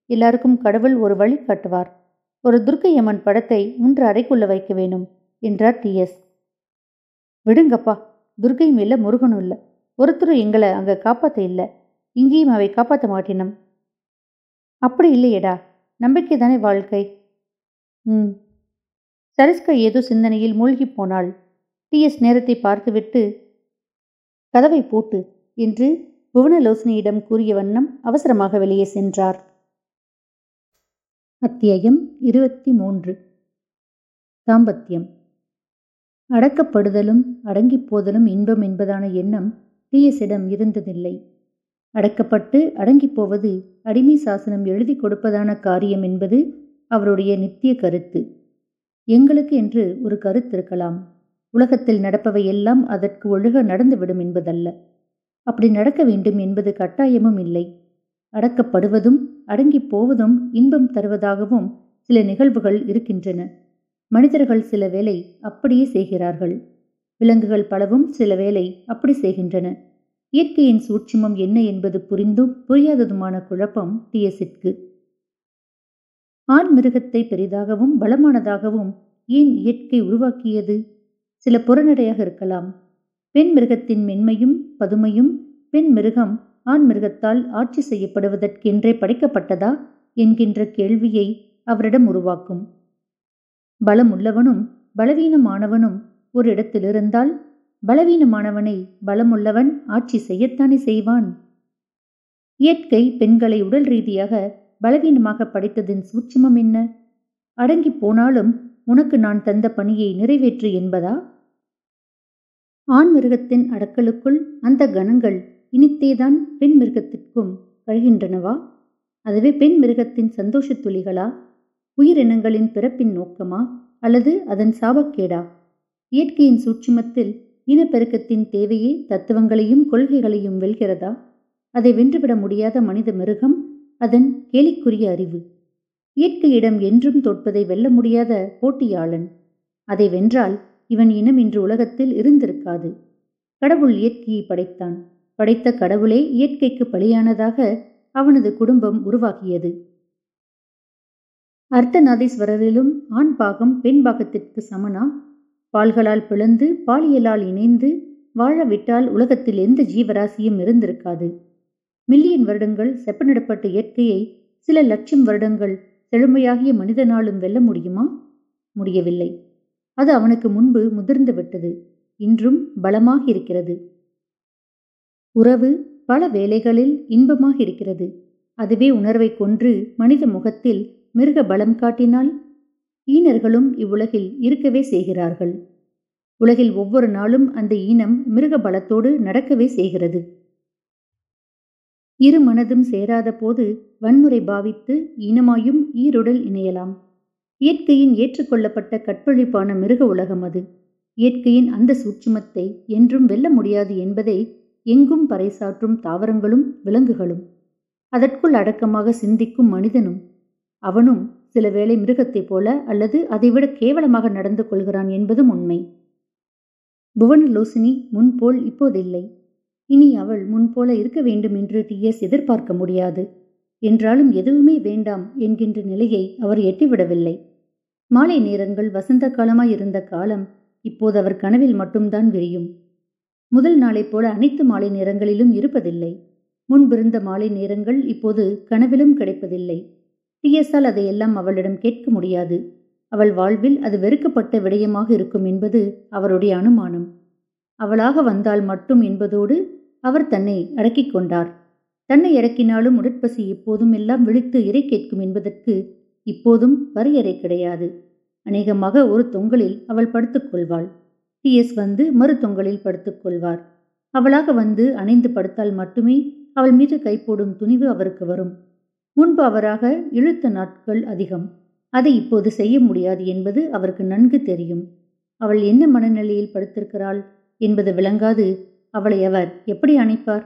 எல்லாருக்கும் கடவுள் ஒரு வழி காட்டுவார். ஒரு துர்க்கையம்மன் படத்தை மூன்று அறைக்குள்ள வைக்க வேணும் என்றார் டி. எஸ். விடுங்கப்பா துர்க்கையும் இல்லை முருகனும் இல்லை. ஒருத்தரும் எங்களை அங்கே காப்பாற்ற இல்லை. இங்கேயும் அவை காப்பாற்ற மாட்டினம். அப்படி இல்லையடா நம்பிக்கை தானே வாழ்க்கை? ம். சரிஸ்கா ஏதோ சிந்தனையில் மூழ்கி போனாள். டிஎஸ் நேரத்தை பார்த்துவிட்டு கதவை போட்டு என்று புவனலோசனியிடம் கூறிய வண்ணம் அவசரமாக வெளியே சென்றார். அத்தியாயம் இருபத்தி மூன்று தாம்பத்தியம். அடக்கப்படுதலும் அடங்கிப் போதலும் இன்பம் என்பதான எண்ணம் டிஎஸிடம் இருந்ததில்லை. அடக்கப்பட்டு அடங்கிப் போவது அடிமை சாசனம் எழுதி கொடுப்பதான காரியம் என்பது அவருடைய நித்திய கருத்து. எங்களுக்கு என்று ஒரு கருத்து இருக்கலாம். உலகத்தில் நடப்பவை எல்லாம் அதற்கு ஒழுக நடந்துவிடும் என்பதல்ல. அப்படி நடக்க வேண்டும் என்பது கட்டாயமும் இல்லை. அடக்கப்படுவதும் அடங்கிப் போவதும் இன்பம் தருவதாகவும் சில நிகழ்வுகள் இருக்கின்றன. மனிதர்கள் சில வேலை அப்படியே செய்கிறார்கள். விலங்குகள் பலவும் சில வேலை அப்படி செய்கின்றன. இயற்கையின் சூட்சுமம் என்ன என்பது புரிந்தும் புரியாததுமான குழப்பம் டிஎஸிற்கு ஆண் மிருகத்தை பெரிதாகவும் பலமானதாகவும் ஏன் இயற்கை உருவாக்கியது? சில புறநடையாக இருக்கலாம். பெண் மிருகத்தின் மென்மையும் பதுமையும் பெண் மிருகம் ஆண் மிருகத்தால் ஆட்சி செய்யப்படுவதற்கென்றே படைக்கப்பட்டதா? என்கின்ற கேள்வியை அவரிடம் உருவாக்கும். பலம் உள்ளவனும் பலவீனமானவனும் ஒரு இடத்திலிருந்தால் பலவீனமானவனை பலமுள்ளவன் ஆட்சி செய்யத்தானே செய்வான்? இயற்கை பெண்களை உடல் ரீதியாக பலவீனமாக படைத்ததின் சூட்சமம் என்ன? அடங்கி போனாலும் உனக்கு நான் தந்த பணியை நிறைவேற்று என்பதா? ஆண் மிருகத்தின் அடக்கலுக்குள் அந்த கணங்கள் இனித்தேதான் பெண் மிருகத்திற்கும் கழுகின்றனவா அதுவே பெண் மிருகத்தின் சந்தோஷத் துளிகளா? உயிரினங்களின் பிறப்பின் நோக்கமா? அல்லது அதன் சாபக்கேடா? இயற்கையின் சூட்சுமத்தில் இனப்பெருக்கத்தின் தேவையே தத்துவங்களையும் கொள்கைகளையும் வெல்கிறதா? அதை வென்றுவிட முடியாத மனித மிருகம் அதன் கேலிக்குரிய அறிவு. இயற்கையிடம் என்றும் தோற்பதை வெல்ல முடியாத போட்டியாளன். அதை வென்றால் இவன் இனம் இன்று உலகத்தில் இருந்திருக்காது. கடவுள் இயற்கையை படைத்தான். படைத்த கடவுளே இயற்கைக்கு பலியானதாக அவனது குடும்பம் உருவாகியது. அர்த்தநாதீஸ்வரரிலும் ஆண் பாகம் பெண் பாகத்திற்கு சமனா? பால்களால் பிளந்து பாலியலால் இணைந்து வாழவிட்டால் உலகத்தில் எந்த ஜீவராசியும் இருந்திருக்காது. மில்லியன் வருடங்கள் செப்பனிடப்பட்ட இயற்கையை சில லட்சம் வருடங்கள் செழுமையாகிய மனிதனாலும் வெல்ல முடியுமா? முடியவில்லை. அது அவனுக்கு முன்பு முதிர்ந்து விட்டது. இன்றும் பலமாக இருக்கிறது. உறவு பல வேலைகளில் இன்பமாக இருக்கிறது. அதுவே உணர்வை கொன்று மனித முகத்தில் மிருக பலம் காட்டினால் ஈனர்களும் இவ்வுலகில் இருக்கவே செய்கிறார்கள். உலகில் ஒவ்வொரு நாளும் அந்த ஈனம் மிருக பலத்தோடு நடக்கவே செய்கிறது. இரு மனதும் சேராத போது வன்முறை பாவித்து ஈனமாயும் ஈருடல் இணையலாம். இயற்கையின் ஏற்றுக்கொள்ளப்பட்ட கற்பழிப்பான மிருக உலகம் அது. இயற்கையின் அந்த சூட்சுமத்தை என்றும் வெல்ல முடியாது என்பதை எங்கும் பறைசாற்றும் தாவரங்களும் விலங்குகளும். அதற்குள் அடக்கமாக சிந்திக்கும் மனிதனும் அவனும் சில வேளை மிருகத்தைப் போல அல்லது அதைவிட கேவலமாக நடந்து கொள்கிறான் என்பதும் உண்மை. புவனலோசினி முன்போல் இப்போதில்லை. இனி அவள் முன்போல இருக்க வேண்டும் என்று டிஎஸ் எதிர்பார்க்க முடியாது. என்றாலும் எதுவுமே வேண்டாம் என்கின்ற நிலையை அவர் எட்டிவிடவில்லை. மாலை நேரங்கள் வசந்த காலமாய் இருந்த காலம் இப்போது அவர் கனவில் மட்டும்தான் விரியும். முதல் நாளைப் போல அனைத்து மாலை நேரங்களிலும் இருப்பதில்லை. முன்பிருந்த மாலை நேரங்கள் இப்போது கனவிலும் கிடைப்பதில்லை. டிஎஸ்ஆல் அதையெல்லாம் அவளிடம் கேட்க முடியாது. அவள் வாழ்வில் அது வெறுக்கப்பட்ட விடயமாக இருக்கும் என்பது அவருடைய அனுமானம். அவளாக வந்தால் மட்டும் என்பதோடு அவர் தன்னை அடக்கிக் கொண்டார். தன்னை இறக்கினாலும் உடற்பசி இப்போதும் எல்லாம் விழித்து இறை கேட்கும் என்பதற்கு இப்போதும் வரையறை கிடையாது. அநேகமாக ஒரு தொங்கலில் அவள் படுத்துக்கொள்வாள் டிஎஸ் வந்து மறு தொங்கலில் படுத்துக்கொள்வார் அவளாக வந்து அணைந்து படுத்தால் மட்டுமே அவள் மீது கைப்போடும் துணிவு அவருக்கு வரும். முன்பு அவராக இழுத்த நாட்கள் அதிகம். அதை இப்போது செய்ய முடியாது என்பது அவருக்கு நன்கு தெரியும். அவள் என்ன மனநிலையில் படுத்திருக்கிறாள் என்பது விளங்காது. அவளை அவர் எப்படி அணைப்பார்?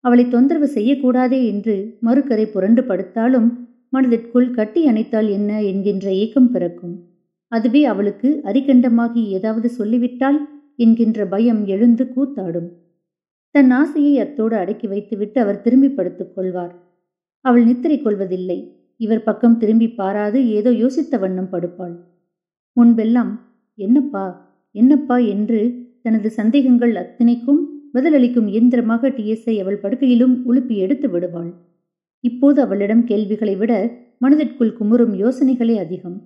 அவளை தொந்தரவு செய்யக்கூடாதே என்று மறுக்கரை புரண்டு படுத்தாலும் மனதிற்குள் கட்டி அணைத்தால் என்ன என்கின்ற ஏக்கம் பிறக்கும். அதுவே அவளுக்கு அரிகண்டமாகி ஏதாவது சொல்லிவிட்டால் என்கின்ற பயம் எழுந்து கூத்தாடும். தன் ஆசையை அத்தோடு அடக்கி வைத்துவிட்டு அவர் திரும்பி படுத்துக் கொள்வார். அவள் நித்திரை கொள்வதில்லை. இவர் பக்கம் திரும்பி பாராது ஏதோ யோசித்த வண்ணம் படுப்பாள். முன்பெல்லாம் என்னப்பா என்னப்பா என்று தனது சந்தேகங்கள் அத்தனைக்கும் பதிலளிக்கும் இயந்திரமாக டிஎஸ்ஐ அவள் படுக்கையிலும் உழுப்பி எடுத்து விடுவாள். இப்போது அவளிடம் கேள்விகளை விட மனதிற்குள் குமுறும் யோசனைகளே அதிகம்.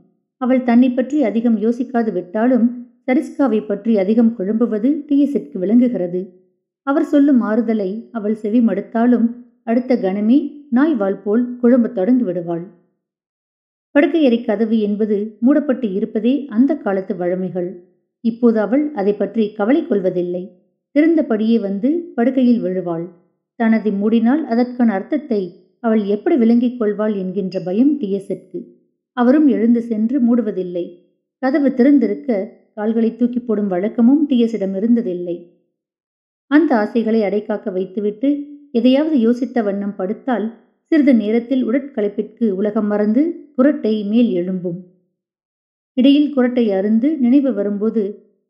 அவள் தன்னை பற்றி அதிகம் யோசிக்காது விட்டாலும் சரிஸ்காவை பற்றி அதிகம் குழம்புவது டிஎஸ்எட்கு விளங்குகிறது. அவர் சொல்லும் மாறுதலை அவள் செவி மடுத்தாலும் அடுத்த கணமே நாய்வால் போல் குழம்பு தொடங்கி விடுவாள். படுக்கையறை கதவு என்பது மூடப்பட்டு இருப்பதே அந்த காலத்து வழமைகள். இப்போது அவள் அதை பற்றி கவலை கொள்வதில்லை. திறந்தபடியே வந்து படுக்கையில் விழுவாள். தனது மூடினால் அதற்கான அர்த்தத்தை அவள் எப்படி விளங்கிக் கொள்வாள் என்கின்ற பயம் டிஎஸ்எட்கு அவரும் எழுந்து சென்று மூடுவதில்லை. கதவு திறந்திருக்க கால்களை தூக்கி போடும் வழக்கமும் டிஎஸிடம் இருந்ததில்லை. அந்த ஆசைகளை அடைக்காக்க வைத்துவிட்டு எதையாவது யோசித்த வண்ணம் படுத்தால் சிறிது நேரத்தில் உடற்களைப்பிற்கு உலகம் மறந்து குரட்டை மேல் எழும்பும். இடையில் குரட்டை அருந்து நினைவு வரும்போது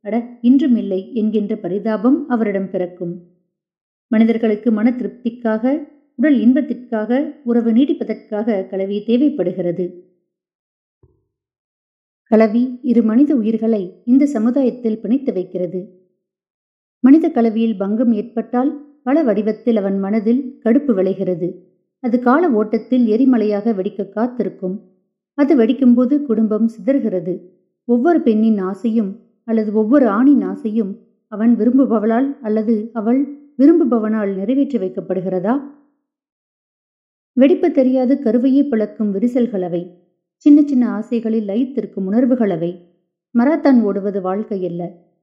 அட இன்றும் இல்லை என்கின்ற பரிதாபம் அவரிடம் பிறக்கும். மனிதர்களுக்கு மன திருப்திக்காக உடல் இன்பத்திற்காக உறவு நீடிப்பதற்காக கலவி தேவைப்படுகிறது. கலவி இரு மனித உயிர்களை இந்த சமுதாயத்தில் பிணைத்து வைக்கிறது. மனித கலவியில் பங்கம் ஏற்பட்டால் பல வடிவத்தில் அவன் மனதில் கடுப்பு விளைகிறது. அது கால ஓட்டத்தில் எரிமலையாக வெடிக்க காத்திருக்கும். அது வெடிக்கும்போது குடும்பம் சிதறுகிறது. ஒவ்வொரு பெண்ணின் ஆசையும் அல்லது ஒவ்வொரு ஆணின் ஆசையும் அவன் விரும்புபவளால் அல்லது அவள் விரும்புபவனால் நிறைவேற்றி வைக்கப்படுகிறதா? வெடிப்பு தெரியாது கருவையே பிளக்கும் விரிசல்கள் அவை. சின்ன சின்ன ஆசைகளில் லயித்திருக்கும் உணர்வுகள் அவை. மராத்தான் ஓடுவது வாழ்க்கை அல்ல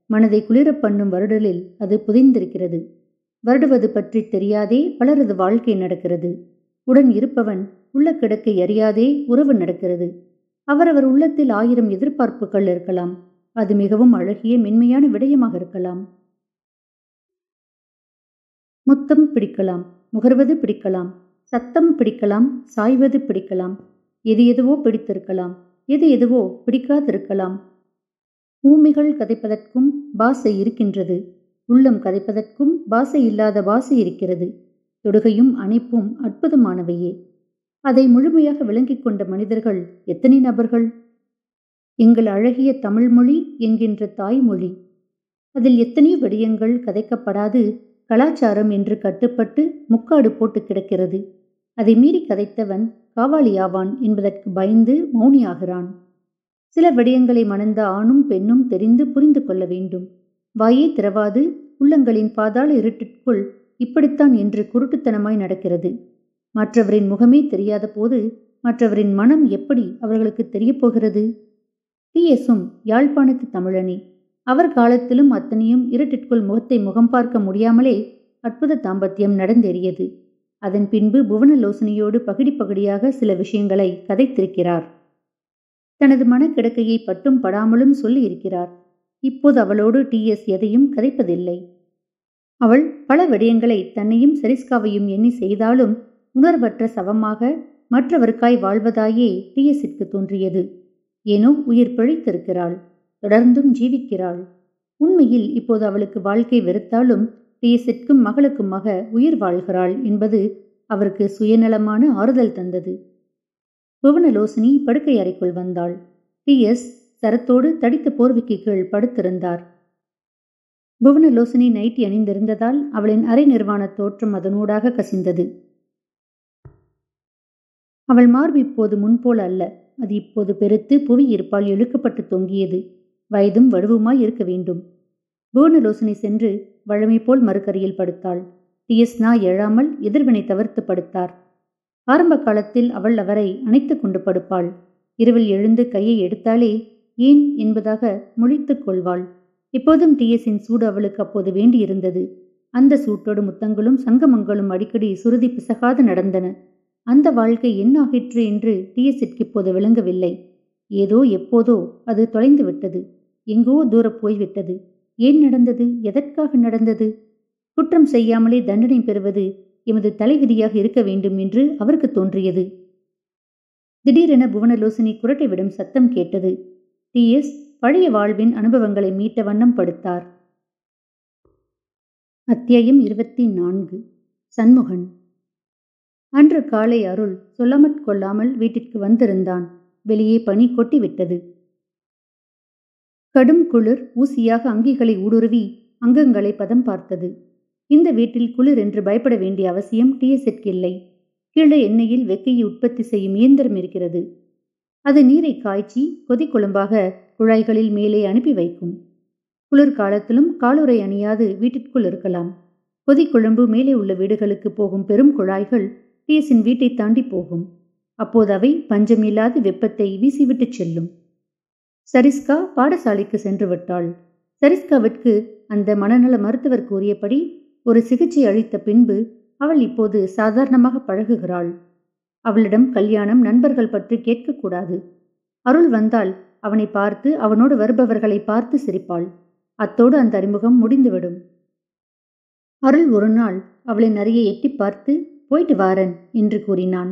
மனதை குளிரப் பண்ணும் வருடலில் அது புதைந்திருக்கிறது. வருடுவது பற்றி தெரியாதே பலரது வாழ்க்கை நடக்கிறது. உடன் இருப்பவன் உள்ள கிடக்கை அறியாதே உறவு நடக்கிறது. அவரவர் உள்ளத்தில் ஆயிரம் எதிர்பார்ப்புகள் இருக்கலாம். அது மிகவும் அழகிய மென்மையான விடயமாக இருக்கலாம். முத்தம் பிடிக்கலாம் முகர்வது பிடிக்கலாம் சத்தம் பிடிக்கலாம் சாய்வது பிடிக்கலாம் எது எதுவோ பிடித்திருக்கலாம் எது எதுவோ பிடிக்காதிருக்கலாம். ஊமிகள் கதைப்பதற்கும் பாசை இருக்கின்றது. உள்ளம் கதைப்பதற்கும் பாசை இல்லாத பாசை இருக்கிறது. தொடுகையும் அணைப்பும் அற்புதமானவையே. அதை முழுமையாக விளங்கிக் கொண்ட மனிதர்கள் எத்தனை நபர்கள்? எங்கள் அழகிய தமிழ்மொழி என்கின்ற தாய்மொழி. அதில் எத்தனையோ விடயங்கள் கதைக்கப்படாது கலாச்சாரம் என்று கட்டுப்பட்டு முக்காடு போட்டு கிடக்கிறது. அதை மீறி கதைத்தவன் காவாலியாவான் என்பதற்கு பயந்து மௌனியாகிறான். சில விடயங்களை மணந்த ஆணும் பெண்ணும் தெரிந்து புரிந்து கொள்ள வேண்டும். வாயே திறவாது உள்ளங்களின் பாதாள இருட்டிற்குள் இப்படித்தான் என்று குருட்டுத்தனமாய் நடக்கிறது. மற்றவரின் முகமே தெரியாத போது மற்றவரின் மனம் எப்படி அவர்களுக்கு தெரியப்போகிறது டிஎஸும் யாழ்ப்பாணத்து தமிழனே அவர் காலத்திலும் அத்தனையும் இருட்டிற்குள் முகத்தை முகம் பார்க்க முடியாமலே அற்புத தாம்பத்தியம் நடந்தேறியது. அதன் பின்பு புவனலோசனையோடு பகுடி பகுடியாக சில விஷயங்களை கதைத்திருக்கிறார். தனது மனக்கிடக்கையை பட்டும் படாமலும் சொல்லி இருக்கிறார் இப்போது அவளோடு டிஎஸ் எதையும் கதைப்பதில்லை. அவள் பல விடயங்களை தன்னையும் சரிஸ்காவையும் எண்ணி செய்தாலும் உணர்வற்ற சவமாக மற்றவருக்காய் வாழ்வதாயே டிஎஸிற்கு தோன்றியது. ஏனோ உயிர் பிழைத்திருக்கிறாள் தொடர்ந்தும் ஜீவிக்கிறாள். உண்மையில் இப்போது அவளுக்கு வாழ்க்கை வெறுத்தாலும் டிஎஸிற்கும் மகளுக்குமாக உயிர் வாழ்கிறாள் என்பது அவருக்கு சுயநலமான ஆறுதல் தந்தது. புவனலோசினி படுக்கை அறைக்குள் வந்தாள் டிஎஸ் சரத்தோடு தடித்த போர்வைக்கு கீழ் படுத்திருந்தார். புவனலோசனி நைட்டி அணிந்திருந்ததால் அவளின் அரை நிர்வாண தோற்றம் அதனூடாக கசிந்தது. அவள் மார்பு இப்போது முன்போல் அல்ல. அது இப்போது பெருத்து புவி இருப்பால் இழுக்கப்பட்டு தொங்கியது. வயதும் வடுவுமாய் இருக்க வேண்டும். புவனலோசனை சென்று வழமை போல் மறுக்கரையில் படுத்தாள். டிஎஸ்னா எழாமல் எதிர்வினை தவிர்த்து படுத்தார். ஆரம்ப காலத்தில் அவள் அவரை அணைத்து கொண்டு படுப்பாள். இரவில் எழுந்து கையை எடுத்தாலே ஏன் என்பதாக முழித்துக் கொள்வாள். எப்போதும் டிஎஸின் சூடு அவளுக்கு அப்போது வேண்டியிருந்தது. அந்த சூட்டோடு முத்தங்களும் சங்கமங்களும் அடிக்கடி சுருதி பிசகாது நடந்தன. அந்த வாழ்க்கை என்ன ஆகிற்று என்று டிஎஸ்ஸிற்கு இப்போது விளங்கவில்லை. ஏதோ எப்போதோ அது தொலைந்து விட்டது. எங்கோ தூர போய்விட்டது ஏன் நடந்தது? எதற்காக நடந்தது? குற்றம் செய்யாமலே தண்டனை பெறுவது எமது தலைவிதியாக இருக்க வேண்டும் என்று அவருக்கு தோன்றியது. திடீரென புவனலோசனி குரட்டைவிடும் சத்தம் கேட்டது. டி எஸ் பழைய வாழ்வின் அனுபவங்களை மீட்ட வண்ணம் படுத்தார். அத்தியாயம் இருபத்தி நான்கு சண்முகன். அன்று காலை அருள் சொல்லாமற் கொள்ளாமல் வீட்டிற்கு வந்திருந்தான். வெளியே பனி கொட்டிவிட்டது கடும் குளிர் ஊசியாக அங்கிகளை ஊடுருவி அங்கங்களை பதம் பார்த்தது. இந்த வீட்டில் குளிர் என்று பயப்பட வேண்டிய அவசியம் டிஎஸ்எற்கு இல்லை. கீழே எண்ணெயில் வெக்கையை உற்பத்தி செய்யும் இயந்திரம் இருக்கிறது. அது நீரை காய்ச்சி கொதிக்குழம்பாக குழாய்களில் மேலே அனுப்பி வைக்கும். குளிர்காலத்திலும் காலுறை அணியாது வீட்டிற்குள் இருக்கலாம். கொதிக்குழம்பு மேலே உள்ள வீடுகளுக்கு போகும் பெரும் குழாய்கள் டிஎஸின் வீட்டை தாண்டி போகும். அப்போது அவை பஞ்சமில்லாத வெப்பத்தை வீசிவிட்டு செல்லும். சரிஸ்கா பாடசாலைக்கு சென்று விட்டாள். சரிஸ்காவிற்கு அந்த மனநல மருத்துவர் கூறியபடி ஒரு சிகிச்சை அளித்த பின்பு அவள் இப்போது சாதாரணமாக பழகுகிறாள். அவளிடம் கல்யாணம் நண்பர்கள் பற்றி கேட்கக்கூடாது. அருள் வந்தால் அவனை பார்த்து அவனோடு வருபவர்களை பார்த்து சிரிப்பாள். அத்தோடு அந்த அறிமுகம் முடிந்துவிடும். அருள் ஒரு நாள் அவளை நிறைய எட்டி பார்த்து போயிட்டு வாரன் என்று கூறினான்.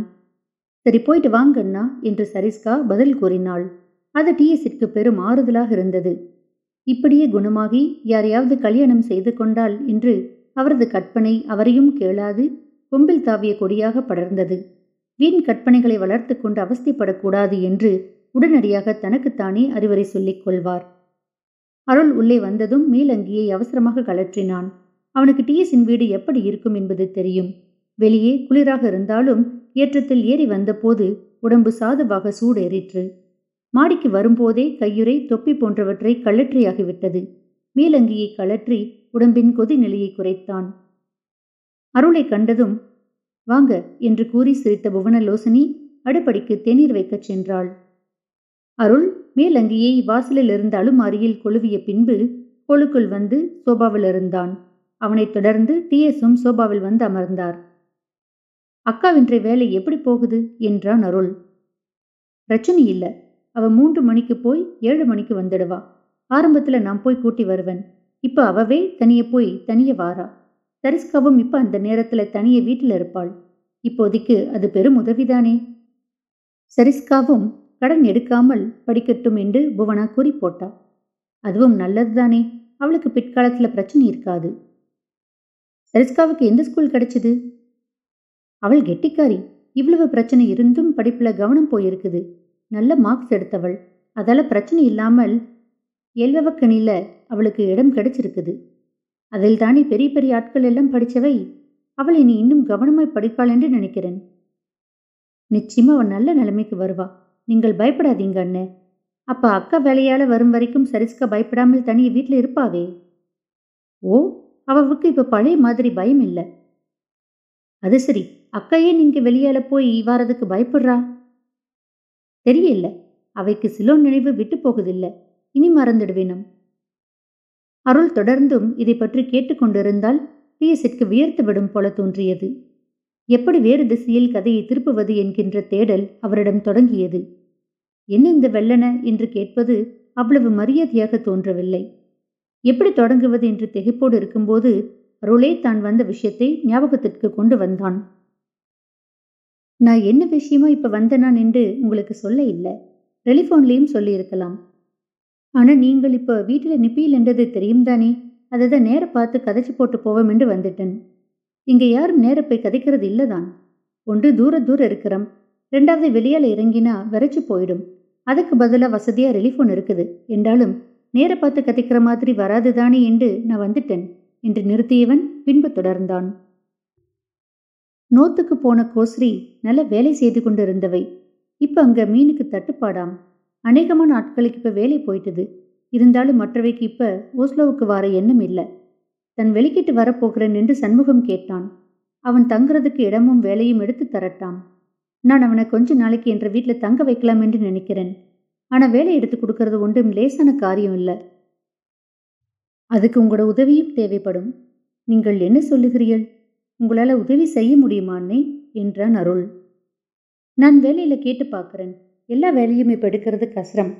சரி போயிட்டு வாங்கண்ணா என்று சரிஸ்கா பதில் கூறினாள். அது டிஎஸிற்கு பெரும் ஆறுதலாக இருந்தது. இப்படியே குணமாகி யாரையாவது கல்யாணம் செய்து கொண்டாள் என்று அவரது கற்பனை அவரையும் கேளாது கொம்பில் தாவிய கொடியாக படர்ந்தது. வீண் கற்பனைகளை வளர்த்து கொண்டு அவஸ்திப்படக்கூடாது என்று உடனடியாக தனக்குத்தானே அறிவுரை சொல்லிக் கொள்வார். அருள் உள்ளே வந்ததும் மேலங்கியை அவசரமாக கலற்றினான் அவனுக்கு டிஎஸின் வீடு எப்படி இருக்கும் என்பது தெரியும். வெளியே குளிராக இருந்தாலும் ஏற்றத்தில் ஏறி வந்தபோது உடம்பு சாதுவாக சூடேறிற்று. மாடிக்கு வரும்போதே கையுறை தொப்பி போன்றவற்றை கழற்றியாகிவிட்டது. மேலங்கியை கழற்றி உடம்பின் கொதி நிலையை குறைத்தான். அருளை கண்டதும் வாங்க என்று கூறி சிரித்த புவனலோசனி அடுப்படிக்கு தேநீர் வைக்கச் சென்றாள். அருள் மேலங்கியை வாசலில் இருந்த அலுமாரியில் கொழுவிய பின்பு கொழுக்குள் வந்து சோபாவில் இருந்தான். அவனைத் தொடர்ந்து டிஎஸும் சோபாவில் வந்து அமர்ந்தார். அக்காவின்ற வேலை எப்படி போகுது? என்றான் அருள். பிரச்சனை இல்ல. அவ மூன்று மணிக்கு போய் ஏழு மணிக்கு வந்துடுவா. ஆரம்பத்துல நான் போய் கூட்டி வருவேன். இப்ப அவவே தனிய போய் தனிய வாரா. தரிஸ்காவும் இப்ப அந்த நேரத்துல தனிய வீட்டில் இருப்பாள். இப்போதைக்கு அது பெரும் உதவிதானே? சரிஸ்காவும் கடன் எடுக்காமல் படிக்கட்டும் என்று புவனா கூறி போட்டா. அதுவும் நல்லதுதானே? அவளுக்கு பிற்காலத்தில் பிரச்சனை இருக்காது. சரிஸ்காவுக்கு எந்த ஸ்கூல் கிடைச்சது? அவள் கெட்டிக்காரி. இவ்வளவு பிரச்சனை இருந்தும் படிப்புல கவனம் போயிருக்குது. நல்ல மார்க்ஸ் எடுத்தவள். அதால பிரச்சனை இல்லாமல் எல்வவக்கணில அவளுக்கு இடம் கிடைச்சிருக்குது. அதில் தானே பெரிய பெரிய ஆட்கள் எல்லாம் படித்தவை அவள் இனி இன்னும் கவனமாய் படிப்பாள் என்று நினைக்கிறேன். நிச்சயமா அவன் நல்ல நிலைமைக்கு வருவா. நீங்கள் பயப்படாதீங்க அண்ணே. அப்ப அக்கா வேலையால வரும் வரைக்கும் சரிஸ்கா பயப்படாமல் தனி வீட்டில் இருப்பாவே? ஓ அவளுக்கு இப்ப பழைய மாதிரி பயம் இல்லை. அது சரி. அக்கையே நீங்க வெளியால போய் வாரதுக்கு பயப்படுறா? தெரியல. அவைக்கு சிலோ நினைவு விட்டு போகுதில்லை. இனி மறந்துடுவேனும் அருள் தொடர்ந்தும் இதை பற்றி கேட்டுக்கொண்டிருந்தால் டிஎஸ்இற்கு வியர்த்து விடும் போல தோன்றியது. எப்படி வேறு திசையில் கதையை திருப்புவது என்கின்ற தேடல் அவரிடம் தொடங்கியது. என்ன இந்த வெள்ளன என்று கேட்பது அவ்வளவு மரியாதையாக தோன்றவில்லை. எப்படி தொடங்குவது என்று திகைப்போடு இருக்கும்போது அருளே தான் வந்த விஷயத்தை ஞாபகத்திற்கு கொண்டு வந்தான். நான் என்ன விஷயமா இப்ப வந்தனான் என்று உங்களுக்கு சொல்ல இல்லை. டெலிஃபோன்லேயும் சொல்லியிருக்கலாம். ஆனா நீங்கள் இப்போ வீட்டில் நிப்பியில் என்றது தெரியும் தானே? அதை தான் நேர பார்த்து கதைச்சு போட்டு போவோம் என்று வந்துட்டேன். இங்கே யாரும் நேர போய் கதைக்கிறது இல்லைதான் ஒன்று தூர தூரம் இருக்கிறோம். ரெண்டாவது வெளியால் இறங்கினா விரைச்சு போயிடும். அதுக்கு பதிலாக வசதியாக ரெலிஃபோன் இருக்குது. என்றாலும் நேர பார்த்து கதைக்கிற மாதிரி வராது தானே என்று நான் வந்துட்டேன் என்று நிறுத்தியவன் பின்பு தொடர்ந்தான். நோத்துக்கு போன கோஸ்ரி நல்ல வேலை செய்து கொண்டிருந்தவை. இப்போ அங்கே மீனுக்கு தட்டுப்பாடாம். அநேகமான ஆட்களுக்கு இப்ப வேலை போயிட்டுது. இருந்தாலும் மற்றவைக்கு இப்ப ஓஸ்லோவுக்கு வர எண்ணம் இல்லை. தன் வெளிக்கிட்டு வரப்போகிறேன் என்று சண்முகம் கேட்டான். அவன் தங்குறதுக்கு இடமும் வேலையும் எடுத்து தரட்டாம். நான் அவனை கொஞ்ச நாளைக்கு என்ற வீட்டில் தங்க வைக்கலாம் என்று நினைக்கிறேன். ஆனா வேலை எடுத்து கொடுக்கறது ஒன்றும் லேசான காரியம் இல்லை. அதுக்கு உங்களோட உதவியும் தேவைப்படும். நீங்கள் என்ன சொல்லுகிறீர்கள்? உங்களால உதவி செய்ய முடியுமான்னே என்றான் அருள். நான் வேலையில கேட்டு பார்க்கிறேன். எல்லா வேலையும் இப்ப எடுக்கிறது கஷ்டம்.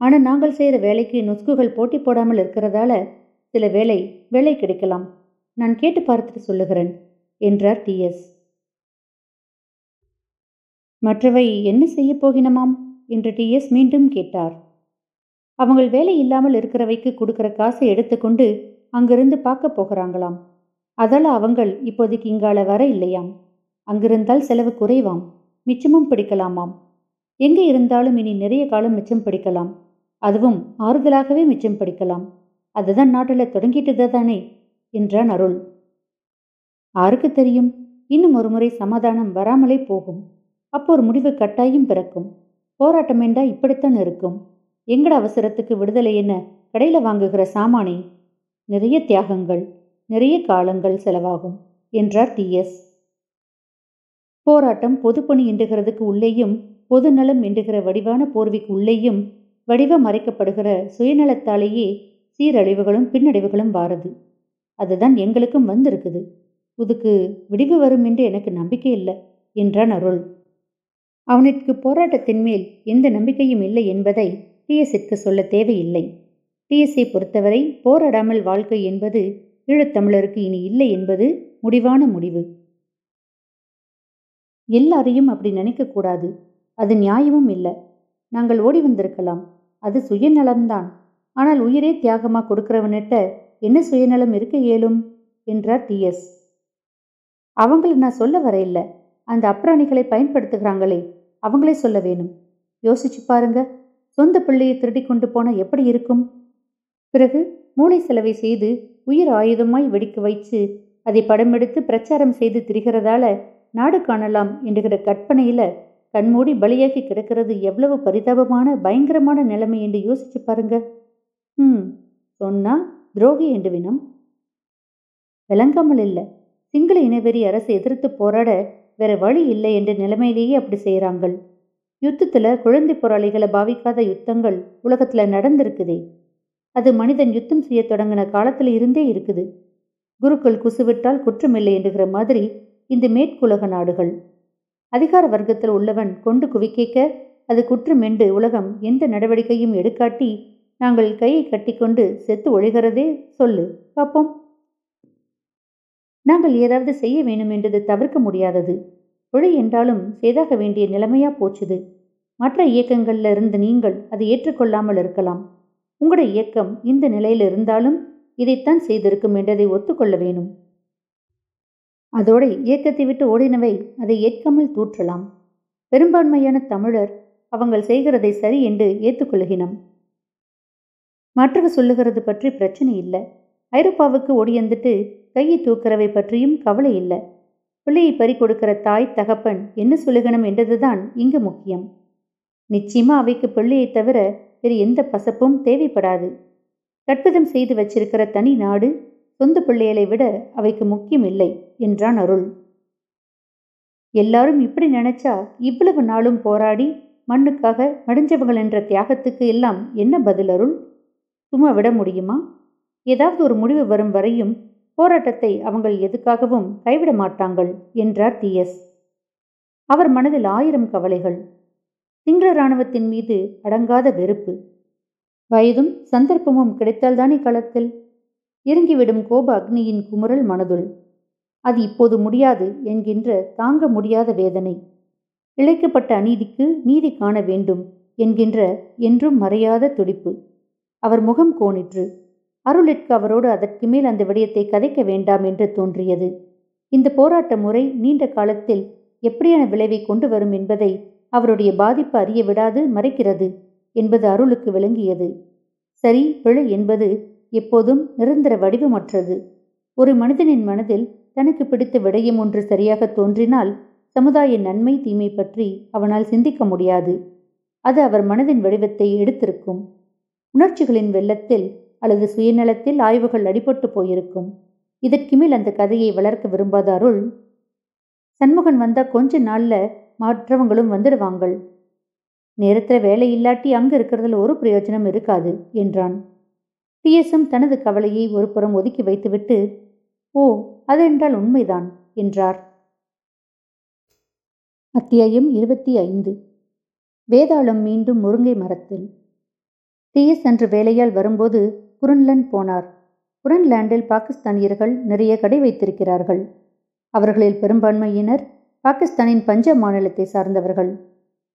ஆனா நாங்கள் செய்யற வேலைக்கு நொஸ்குகள் போட்டி போடாமல் இருக்கிறதால சில வேலை வேலை கிடைக்கலாம். நான் கேட்டு பார்த்துட்டு சொல்லுகிறேன் என்றார் டிஎஸ் மற்றவை என்ன செய்யப் போகினமாம்? என்று டிஎஸ் மீண்டும் கேட்டார். அவங்கள் வேலை இல்லாமல் இருக்கிறவைக்கு கொடுக்கிற காசை எடுத்துக்கொண்டு அங்கிருந்து பார்க்க போகிறாங்களாம். அதால அவங்கள் இப்போதைக்கு இங்கால வர இல்லையாம். அங்கிருந்தால் செலவு குறைவாம். மிச்சமும் பிடிக்கலாமாம். எங்கே இருந்தாலும் இனி நிறைய காலம் மிச்சம் பிடிக்கலாம். அதுவும் ஆறுதலாகவே மிச்சம் பிடிக்கலாம். அதுதான் நாட்டில் தொடங்கிட்டது தானே? என்றான் அருள். ஆருக்கு தெரியும். இன்னும் ஒரு முறை சமாதானம் வராமலே போகும். அப்போ ஒரு முடிவு கட்டாயம் பிறக்கும். போராட்டம் என்றா இப்படித்தான் இருக்கும். எங்கட அவசரத்துக்கு விடுதலை என்ன? கடையில வாங்குகிற சாமானே? நிறைய தியாகங்கள் நிறைய காலங்கள் செலவாகும் என்றார் டி எஸ். போராட்டம் பொதுப்பணி இன்றுகிறதுக்கு உள்ளேயும் பொதுநலம் என்கிற வடிவான போர்விக்கு உள்ளேயும் வடிவம் மறைக்கப்படுகிற சுயநலத்தாலேயே சீரழிவுகளும் பின்னடைவுகளும் வாரது. அதுதான் எங்களுக்கும் வந்திருக்குது. இதுக்கு விடிவு வரும் என்று எனக்கு நம்பிக்கை இல்லை என்றான் அருள். அவனுக்கு போராட்டத்தின் மேல் எந்த நம்பிக்கையும் இல்லை என்பதை டிஎஸ்ஸிற்கு சொல்ல தேவையில்லை. டிஎஸ்ஐ பொறுத்தவரை போராடாமல் வாழ்க்கை என்பது ஈழத்தமிழருக்கு இனி இல்லை என்பது முடிவான முடிவு. எல்லாரையும் அப்படி நினைக்கக்கூடாது அது நியாயமும் இல்லை. நாங்கள் ஓடி வந்திருக்கலாம். அது சுயநலம்தான். ஆனால் உயிரே தியாகமா கொடுக்கிறவனிட்ட என்ன சுயநலம் இருக்க இயலும்? என்றார் டி. எஸ். அவங்களை நான் சொல்ல வர இல்லை. அந்த அப்ராணிகளை பயன்படுத்துகிறாங்களே. அவங்களே சொல்ல வேணும். யோசிச்சு பாருங்க. சொந்த பிள்ளையை திருடி கொண்டு போனால் எப்படி இருக்கும்? பிறகு மூளை செலவை செய்து உயிர் ஆயுதமாய் வெடிக்க வைத்து அதை படமெடுத்து பிரச்சாரம் செய்து திரிகிறதால நாடு காணலாம் என்கிற கற்பனையில கண்மூடி பலியாகி கிடக்கிறது எவ்வளவு பரிதாபமான பயங்கரமான நிலைமை என்று யோசிச்சு பாருங்க. ம் சொன்னா துரோகி என்று வினம். விளங்காமல் இல்லை. சிங்கள இனவெறி அரசை எதிர்த்து போராட வேற வழி இல்லை என்ற நிலைமையிலேயே அப்படி செய்கிறாங்கள் யுத்தத்துல குழந்தை போராளிகளை பாவிக்காத யுத்தங்கள் உலகத்துல நடந்திருக்குதே. அது மனிதன் யுத்தம் செய்ய தொடங்கின காலத்துல இருந்தே இருக்குது. குருக்கள் குசுவிட்டால் குற்றமில்லை என்றுகிற மாதிரி இந்த மேற்குலக நாடுகள். அதிகார வர்க்கத்தில் உள்ளவன் கொண்டு குவிக்க அது குற்றமென்று உலகம் எந்த நடவடிக்கையும் எடுக்காட்டி நாங்கள் கையை கட்டிக்கொண்டு செத்து ஒழிகிறதே சொல்லு பார்ப்போம் நாங்கள் ஏதாவது செய்ய வேணும் என்றது தவிர்க்க முடியாதது. ஒழி என்றாலும் செய்தாக வேண்டிய நிலைமையா போச்சுது. மற்ற இயக்கங்கள்ல இருந்து நீங்கள் அதை ஏற்றுக்கொள்ளாமல் இருக்கலாம். உங்களுடைய இயக்கம் இந்த நிலையில் இருந்தாலும் இதைத்தான் செய்திருக்கும் என்றதை ஒத்துக்கொள்ள வேணும். அதோடு இயக்கத்தை விட்டு ஓடினவை அதை ஏற்காமல் தூற்றலாம். பெரும்பான்மையான தமிழர் அவங்கள் செய்கிறதை சரி என்று ஏற்றுக்கொள்கினம். மற்றவர் சொல்லுகிறது பற்றி பிரச்சனை இல்லை. ஐரோப்பாவுக்கு ஓடியந்துட்டு கையை தூக்கிறவை பற்றியும் கவலை இல்லை. பிள்ளையை பறி கொடுக்கிற தாய் தகப்பன் என்ன சொல்லுகணும் என்றதுதான் இங்கு முக்கியம். நிச்சயமா அவைக்கு பிள்ளையை தவிர வேறு எந்த பசப்பும் தேவைப்படாது. கற்பிதம் செய்து வச்சிருக்கிற தனி நாடு சொந்த பிள்ளைகளை விட அவைக்கு முக்கியம் இல்லை என்றான் அருள். எல்லாரும் இப்படி நினைச்சா இவ்வளவு நாளும் போராடி மண்ணுக்காக மடிஞ்சவங்கள் என்ற தியாகத்துக்கு எல்லாம் என்ன பதில் அருள்? சும்மா விட முடியுமா? ஏதாவது ஒரு முடிவு வரும் வரையும் போராட்டத்தை அவங்கள் எதுக்காகவும் கைவிட மாட்டாங்கள் என்றார் டிஎஸ் அவர் மனதில் ஆயிரம் கவலைகள். சிங்கள இராணுவத்தின் மீது அடங்காத வெறுப்பு. வயதும் சந்தர்ப்பமும் கிடைத்தால்தானே களத்தில் இறங்கிவிடும் கோப அக்னியின் குமுறல் மனதுள். அது இப்போது முடியாது என்கின்ற தாங்க முடியாத வேதனை. இழைக்கப்பட்ட அநீதிக்கு நீதி காண வேண்டும் என்கின்ற என்றும் மறையாத துடிப்பு. அவர் முகம் கோணிற்று. அருளிற்கு அவரோடு அதற்கு மேல் அந்த விடயத்தை கதைக்க வேண்டாம் என்று தோன்றியது. இந்த போராட்ட முறை நீண்ட காலத்தில் எப்படியான விளைவை கொண்டு வரும் என்பதை அவருடைய பாதிப்பு அறிய விடாது மறைக்கிறது என்பது அருளுக்கு விளங்கியது. சரி பிழை என்பது எப்போதும் நிரந்தர வடிவமற்றது. ஒரு மனிதனின் மனதில் தனக்கு பிடித்த விடயம் ஒன்று சரியாக தோன்றினால் சமுதாய நன்மை தீமை பற்றி அவனால் சிந்திக்க முடியாது. அது அவர் மனதின் வடிவத்தை எடுத்திருக்கும். உணர்ச்சிகளின் வெள்ளத்தில் அல்லது சுயநலத்தில் ஆய்வுகள் அடிபட்டு போயிருக்கும். இதற்கு மேல் அந்த கதையை வளர்க்க விரும்பாத அருள் சண்முகன் வந்தா கொஞ்ச நாள்ல மற்றவங்களும் வந்துடுவாங்கள். நேரத்தில் வேலை இல்லாட்டி அங்க இருக்கிறதுல ஒரு பிரயோஜனம் இருக்காது என்றான். டிஎஸ்எம் தனது கவலையை ஒரு புறம் ஒதுக்கி வைத்துவிட்டு ஓ அதென்றால் உண்மைதான் என்றார். அத்தியாயம் இருபத்தி ஐந்து. வேதாளம் மீண்டும் முருங்கை மரத்தில். டிஎஸ் அன்று வேலையால் வரும்போது குரன்லண்ட் போனார். குரன்லேண்டில் பாகிஸ்தானியர்கள் நிறைய கடை வைத்திருக்கிறார்கள். அவர்களில் பெரும்பான்மையினர் பாகிஸ்தானின் பஞ்சாப் மாநிலத்தை சார்ந்தவர்கள்.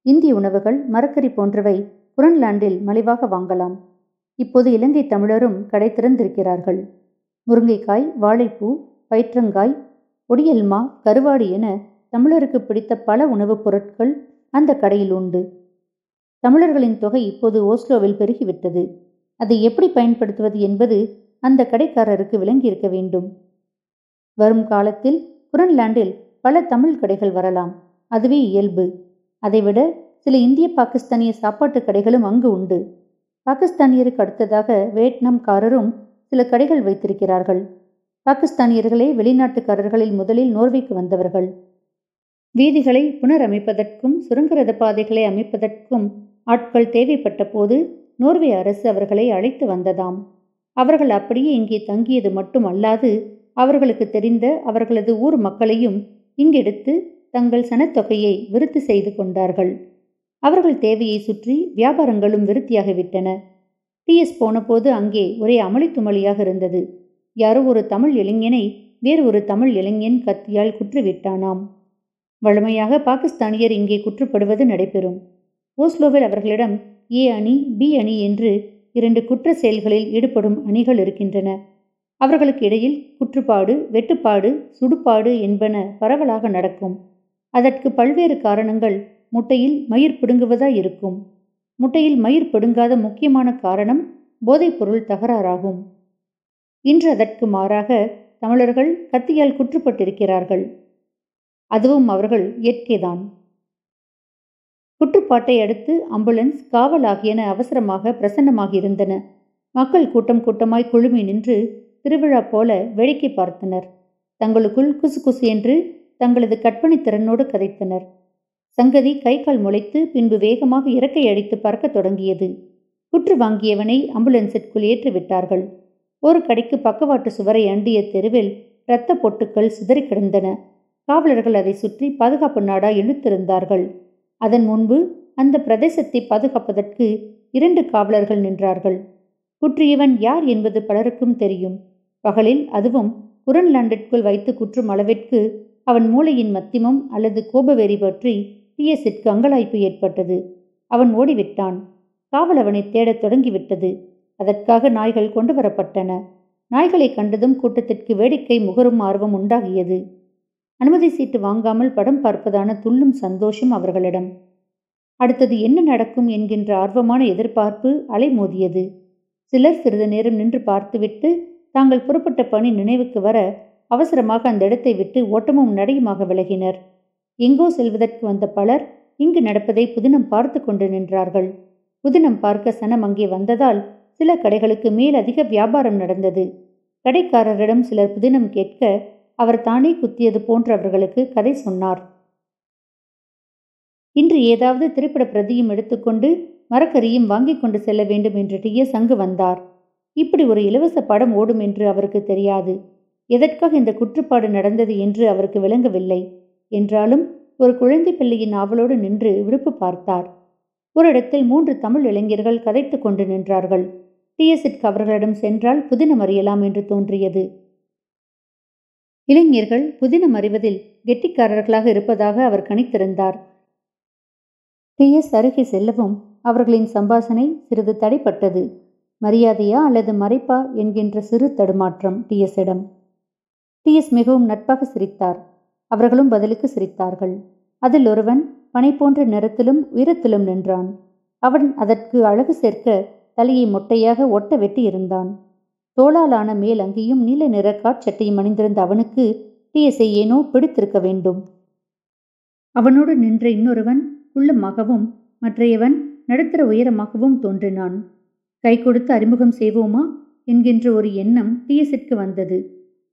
இந்திய உணவுகள் மரக்கறி போன்றவை குரன்லாண்டில் மலிவாக வாங்கலாம். இப்போது இலங்கை தமிழரும் கடை திறந்திருக்கிறார்கள். முருங்கைக்காய் வாழைப்பூ பயிற்றங்காய் ஒடியல்மா கருவாடு என தமிழருக்கு பிடித்த பல உணவுப் பொருட்கள் அந்த கடையில் உண்டு. தமிழர்களின் தொகை இப்போது ஓஸ்லோவில் பெருகிவிட்டது. அதை எப்படி பயன்படுத்துவது என்பது அந்த கடைக்காரருக்கு விளங்கியிருக்க வேண்டும். வரும் காலத்தில் குரன்லாண்டில் பல தமிழ் கடைகள் வரலாம். அதுவே இயல்பு. அதைவிட சில இந்திய பாகிஸ்தானிய சாப்பாட்டு கடைகளும் அங்கு உண்டு. பாகிஸ்தானியருக்கு அடுத்ததாக வியட்நாம்காரரும் சில கடைகள் வைத்திருக்கிறார்கள். பாகிஸ்தானியர்களே வெளிநாட்டுக்காரர்களில் முதலில் நோர்வேக்கு வந்தவர்கள். வீதிகளை புனரமைப்பதற்கும் சுரங்கரத பாதைகளை அமைப்பதற்கும் ஆட்கள் தேவைப்பட்ட போது நோர்வே அரசு அவர்களை அழைத்து வந்ததாம். அவர்கள் அப்படியே இங்கே தங்கியது மட்டும் அல்லாது அவர்களுக்கு தெரிந்த அவர்களது ஊர் மக்களையும் இங்கெடுத்து தங்கள் சனத்தொகையை விருத்து செய்து கொண்டார்கள். அவர்கள் தேவையை சுற்றி வியாபாரங்களும் விருத்தியாகிவிட்டன. டிஎஸ் போனபோது அங்கே ஒரே அமளித்துமளியாக இருந்தது. யாரோ ஒரு தமிழ் இளைஞனை வேறு ஒரு தமிழ் இளைஞன் கத்தியால் குற்றுவிட்டானாம். வழமையாக பாகிஸ்தானியர் இங்கே குற்றப்படுவது நடைபெறும். ஓஸ்லோவில் அவர்களிடம் ஏ அணி பி அணி என்று இரண்டு குற்ற செயல்களில் ஈடுபடும் அணிகள் இருக்கின்றன. அவர்களுக்கு இடையில் குற்றுப்பாடு வெட்டுப்பாடு சுடுப்பாடு என்பன பரவலாக நடக்கும். அதற்கு பல்வேறு காரணங்கள் முட்டையில் மயிர் பிடுங்குவதா இருக்கும். முட்டையில் மயிர் பிடுங்காத முக்கியமான காரணம் போதைப்பொருள் தகராறாகும். இன்று அதற்கு மாறாக தமிழர்கள் கத்தியால் குற்றுப்பட்டிருக்கிறார்கள். அதுவும் அவர்கள் இயற்கைதான். குற்றுப்பாட்டை அடுத்து அம்புலன்ஸ் காவல் ஆகியன அவசரமாக பிரசன்னமாகியிருந்தன. மக்கள் கூட்டம் கூட்டமாய் குழுமி நின்று திருவிழா போல வேடிக்கை பார்த்தனர். தங்களுக்குள் குசு குசு என்று தங்களது கற்பனை திறனோடு கதைத்தனர். சங்கதி கை கால் முளைத்து பின்பு வேகமாக இறக்கை அடித்து பறக்க தொடங்கியது. குற்று வாங்கியவனை ஆம்புலன்ஸிற்குள் ஏற்றுவிட்டார்கள். ஒரு கடைக்கு பக்கவாட்டு சுவரை அண்டிய தெருவில் இரத்த பொட்டுக்கள் சிதறி கிடந்தன. காவலர்கள் அதை சுற்றி பாதுகாப்பு நாடா இழுத்திருந்தார்கள். அதன் முன்பு அந்த பிரதேசத்தை பாதுகாப்பதற்கு இரண்டு காவலர்கள் நின்றார்கள். குற்றியவன் யார் என்பது பலருக்கும் தெரியும். பகலில் அதுவும் குரன்லாண்டிற்குள் வைத்து குற்றும் அளவிற்கு அவன் மூளையின் மத்திமம் அல்லது கோபவெறி பற்றி டிஎஸிற்கு அங்கலாய்ப்பு ஏற்பட்டது. அவன் ஓடிவிட்டான். காவல் அவனை தேடத் தொடங்கிவிட்டது. அதற்காக நாய்கள் கொண்டு வரப்பட்டன. நாய்களை கண்டதும் கூட்டத்திற்கு வேடிக்கை முகரும் ஆர்வம் உண்டாகியது. அனுமதி சீட்டு வாங்காமல் படம் பார்ப்பதான துள்ளும் சந்தோஷம் அவர்களிடம். அடுத்தது என்ன நடக்கும் என்கின்ற ஆர்வமான எதிர்பார்ப்பு அலைமோதியது. சிலர் சிறிது நேரம் நின்று பார்த்துவிட்டு தாங்கள் புறப்பட்ட பணி நினைவுக்கு வர அவசரமாக அந்த இடத்தை விட்டு ஓட்டமும் நடையுமாக விலகினர். எங்கோ செல்வதற்கு வந்த பலர் இங்கு நடப்பதை புதினம் பார்த்து கொண்டு நின்றார்கள். புதினம் பார்க்க சனம் அங்கே வந்ததால் சில கடைகளுக்கு மேல் அதிக வியாபாரம் நடந்தது. கடைக்காரரிடம் சிலர் புதினம் கேட்க அவர் தானே குத்தியது போன்றவர்களுக்கு கதை சொன்னார். இன்று ஏதாவது திரைப்பட பிரதியும் எடுத்துக்கொண்டு மரக்கரியும் வாங்கிக் கொண்டு செல்ல வேண்டும் என்று டிஎஸ் அங்கு வந்தார். இப்படி ஒரு இலவச படம் ஓடும் என்று அவருக்கு தெரியாது. எதற்காக இந்த குற்றுப்பாடு நடந்தது என்று அவருக்கு விளங்கவில்லை. என்றாலும் ஒரு குழந்தை பிள்ளையின் ஆவலோடு நின்று விடுப்பு பார்த்தார். ஒரு இடத்தில் மூன்று தமிழ் இளைஞர்கள் கதைத்து கொண்டு நின்றார்கள். டிஎஸ்இட்கு அவர்களிடம் சென்றால் புதினம் அறியலாம் என்று தோன்றியது. இளைஞர்கள் புதினம் அறிவதில் கெட்டிக்காரர்களாக இருப்பதாக அவர் கணித்திருந்தார். டிஎஸ் அருகே செல்லவும் அவர்களின் சம்பாசனை சிறிது தடைப்பட்டது. மரியாதையா அல்லது மறைப்பா என்கின்ற சிறு தடுமாற்றம் டிஎஸ்ஸிடம் டிஎஸ் மிகவும் நட்பாக சிரித்தார். அவர்களும் பதிலுக்கு சிரித்தார்கள். அதில் ஒருவன் பனை போன்ற நிறத்திலும் உயரத்திலும் நின்றான். அவன் அதற்கு அழகு சேர்க்க தலையை மொட்டையாக ஒட்ட வெட்டி இருந்தான். தோளாலான மேல் அங்கேயும் நீல நிற காட்சட்டையும் அணிந்திருந்த அவனுக்கு டிஎஸ்ஐ ஏனோ பிடித்திருக்க வேண்டும். அவனோடு நின்ற இன்னொருவன் உள்ளமாகவும் மற்றையவன் நடுத்தர உயரமாகவும் தோன்றினான். கை கொடுத்து அறிமுகம் செய்வோமா? என்கின்ற ஒரு எண்ணம் டிஎஸ்இற்கு வந்தது.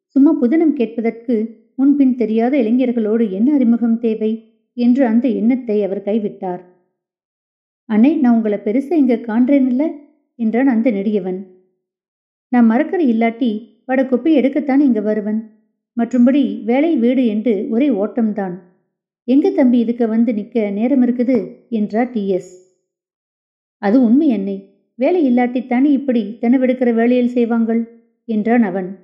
சும்மா புதினம் கேட்பதற்கு முன்பின் தெரியாத இளைஞர்களோடு என்ன அறிமுகம் தேவை? என்று அந்த எண்ணத்தை அவர் கைவிட்டார். அண்ணே நான் உங்களை பெருசா இங்க காண்றேன்ல என்றான் அந்த நெடியவன். நான் மறக்கிற இல்லாட்டி வட குப்பை எடுக்கத்தான் இங்க வருவன். மற்றும்படி வேலை வீடு என்று ஒரே ஓட்டம்தான். எங்க தம்பி இதுக்க வந்து நிக்க நேரம் இருக்குது? என்றார் டிஎஸ் அது உண்மை அன்னை வேலை இல்லாட்டித்தானே இப்படி தெனவெடுக்கிற வேலையில் செய்வாங்கள்? என்றான் அவன்.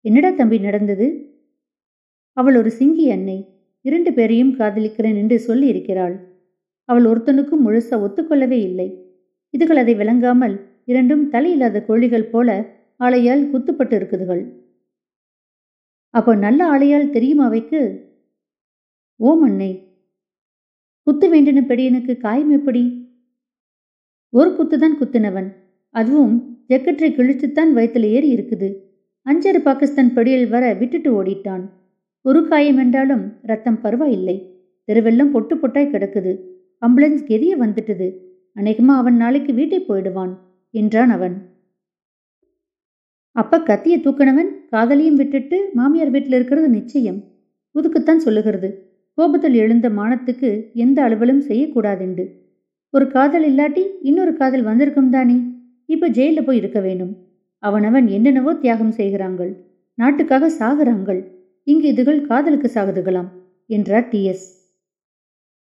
என்னடா தம்பி நடந்தது? அவள் ஒரு சிங்கி அன்னை. இரண்டு பேரையும் காதலிக்கிறேன் என்று சொல்லி இருக்கிறாள் அவள் ஒருத்தனுக்கும் முழுசா ஒத்துக்கொள்ளவே இல்லை. இதுகள் அதை விளங்காமல் இரண்டும் தலையில்லாத கோழிகள் போல ஆளையால் குத்துப்பட்டு இருக்குதுகள். அப்போ நல்ல ஆளையால் தெரியுமா அவைக்கு? ஓம் அன்னை. குத்து வேண்டின பெடியனுக்கு காயம் எப்படி? ஒரு குத்துதான் குத்தினவன். அதுவும் ஜக்கெட்டை கிழிச்சுத்தான் வயிற்றுல ஏறி இருக்குது. அஞ்சறு பாகிஸ்தான் படியில் வர விட்டுட்டு ஓடிட்டான். ஒரு காயம் என்றாலும் ரத்தம் பரவாயில்லை தெருவெல்லாம் பொட்டு பொட்டாய் கிடக்குது. அம்புலன்ஸ் கெதிய வந்துட்டுது. அநேகமா அவன் நாளைக்கு வீட்டை போயிடுவான் என்றான் அவன். அப்ப கத்திய தூக்கினவன் காதலியும் விட்டுட்டு மாமியார் வீட்டில் இருக்கிறது நிச்சயம். உதுக்குத்தான் சொல்லுகிறது. கோபத்தில் எழுந்த மானத்துக்கு எந்த அலுவலும் செய்யக்கூடாதுண்டு. ஒரு காதல் இல்லாட்டி இன்னொரு காதல் வந்திருக்கும் தானே? இப்ப ஜெயில போய் இருக்க வேணும். அவனவன் என்னென்னவோ தியாகம் செய்கிறாங்கள். நாட்டுக்காக சாகுறாங்கள். இங்கு இதுகள் காதலுக்கு சாகுதுகளாம் என்றார் டி. எஸ்.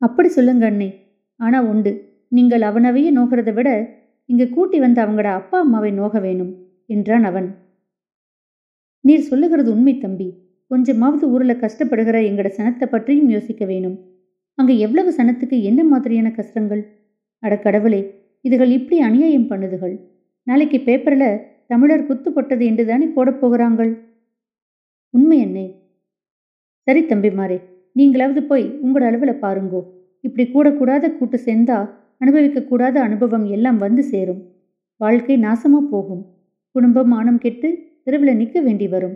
அப்படி சொல்லுங்க அண்ணே. ஆனா உண்டு. நீங்கள் அவனவையே நோகிறத விட இங்கு கூட்டி வந்த அவங்களோட அப்பா அம்மாவை நோக வேணும் என்றான் அவன். நீர் சொல்லுகிறது உண்மை தம்பி. கொஞ்சமாவது ஊர்ல கஷ்டப்படுகிற எங்கட சனத்தை பற்றியும் யோசிக்க வேணும். அங்க எவ்வளவு சனத்துக்கு என்ன மாதிரியான கஷ்டங்கள்? அட கடவுளே இதுகள் இப்படி அநியாயம் பண்ணுதுகள். நாளைக்கு பேப்பர்ல தமிழர் குத்து போட்டது என்று தானே போடப் போகிறாங்கள்? உண்மை என்னே? சரி தம்பிமாரே நீங்களாவது போய் உங்களோட அளவில் பாருங்கோ. இப்படி கூடக்கூடாத கூட்டு சேர்ந்தா அனுபவிக்கக்கூடாத அனுபவம் எல்லாம் வந்து சேரும். வாழ்க்கை நாசமா போகும். குடும்பம் மானம் கெட்டு தெருவில் நிற்க வேண்டி வரும்.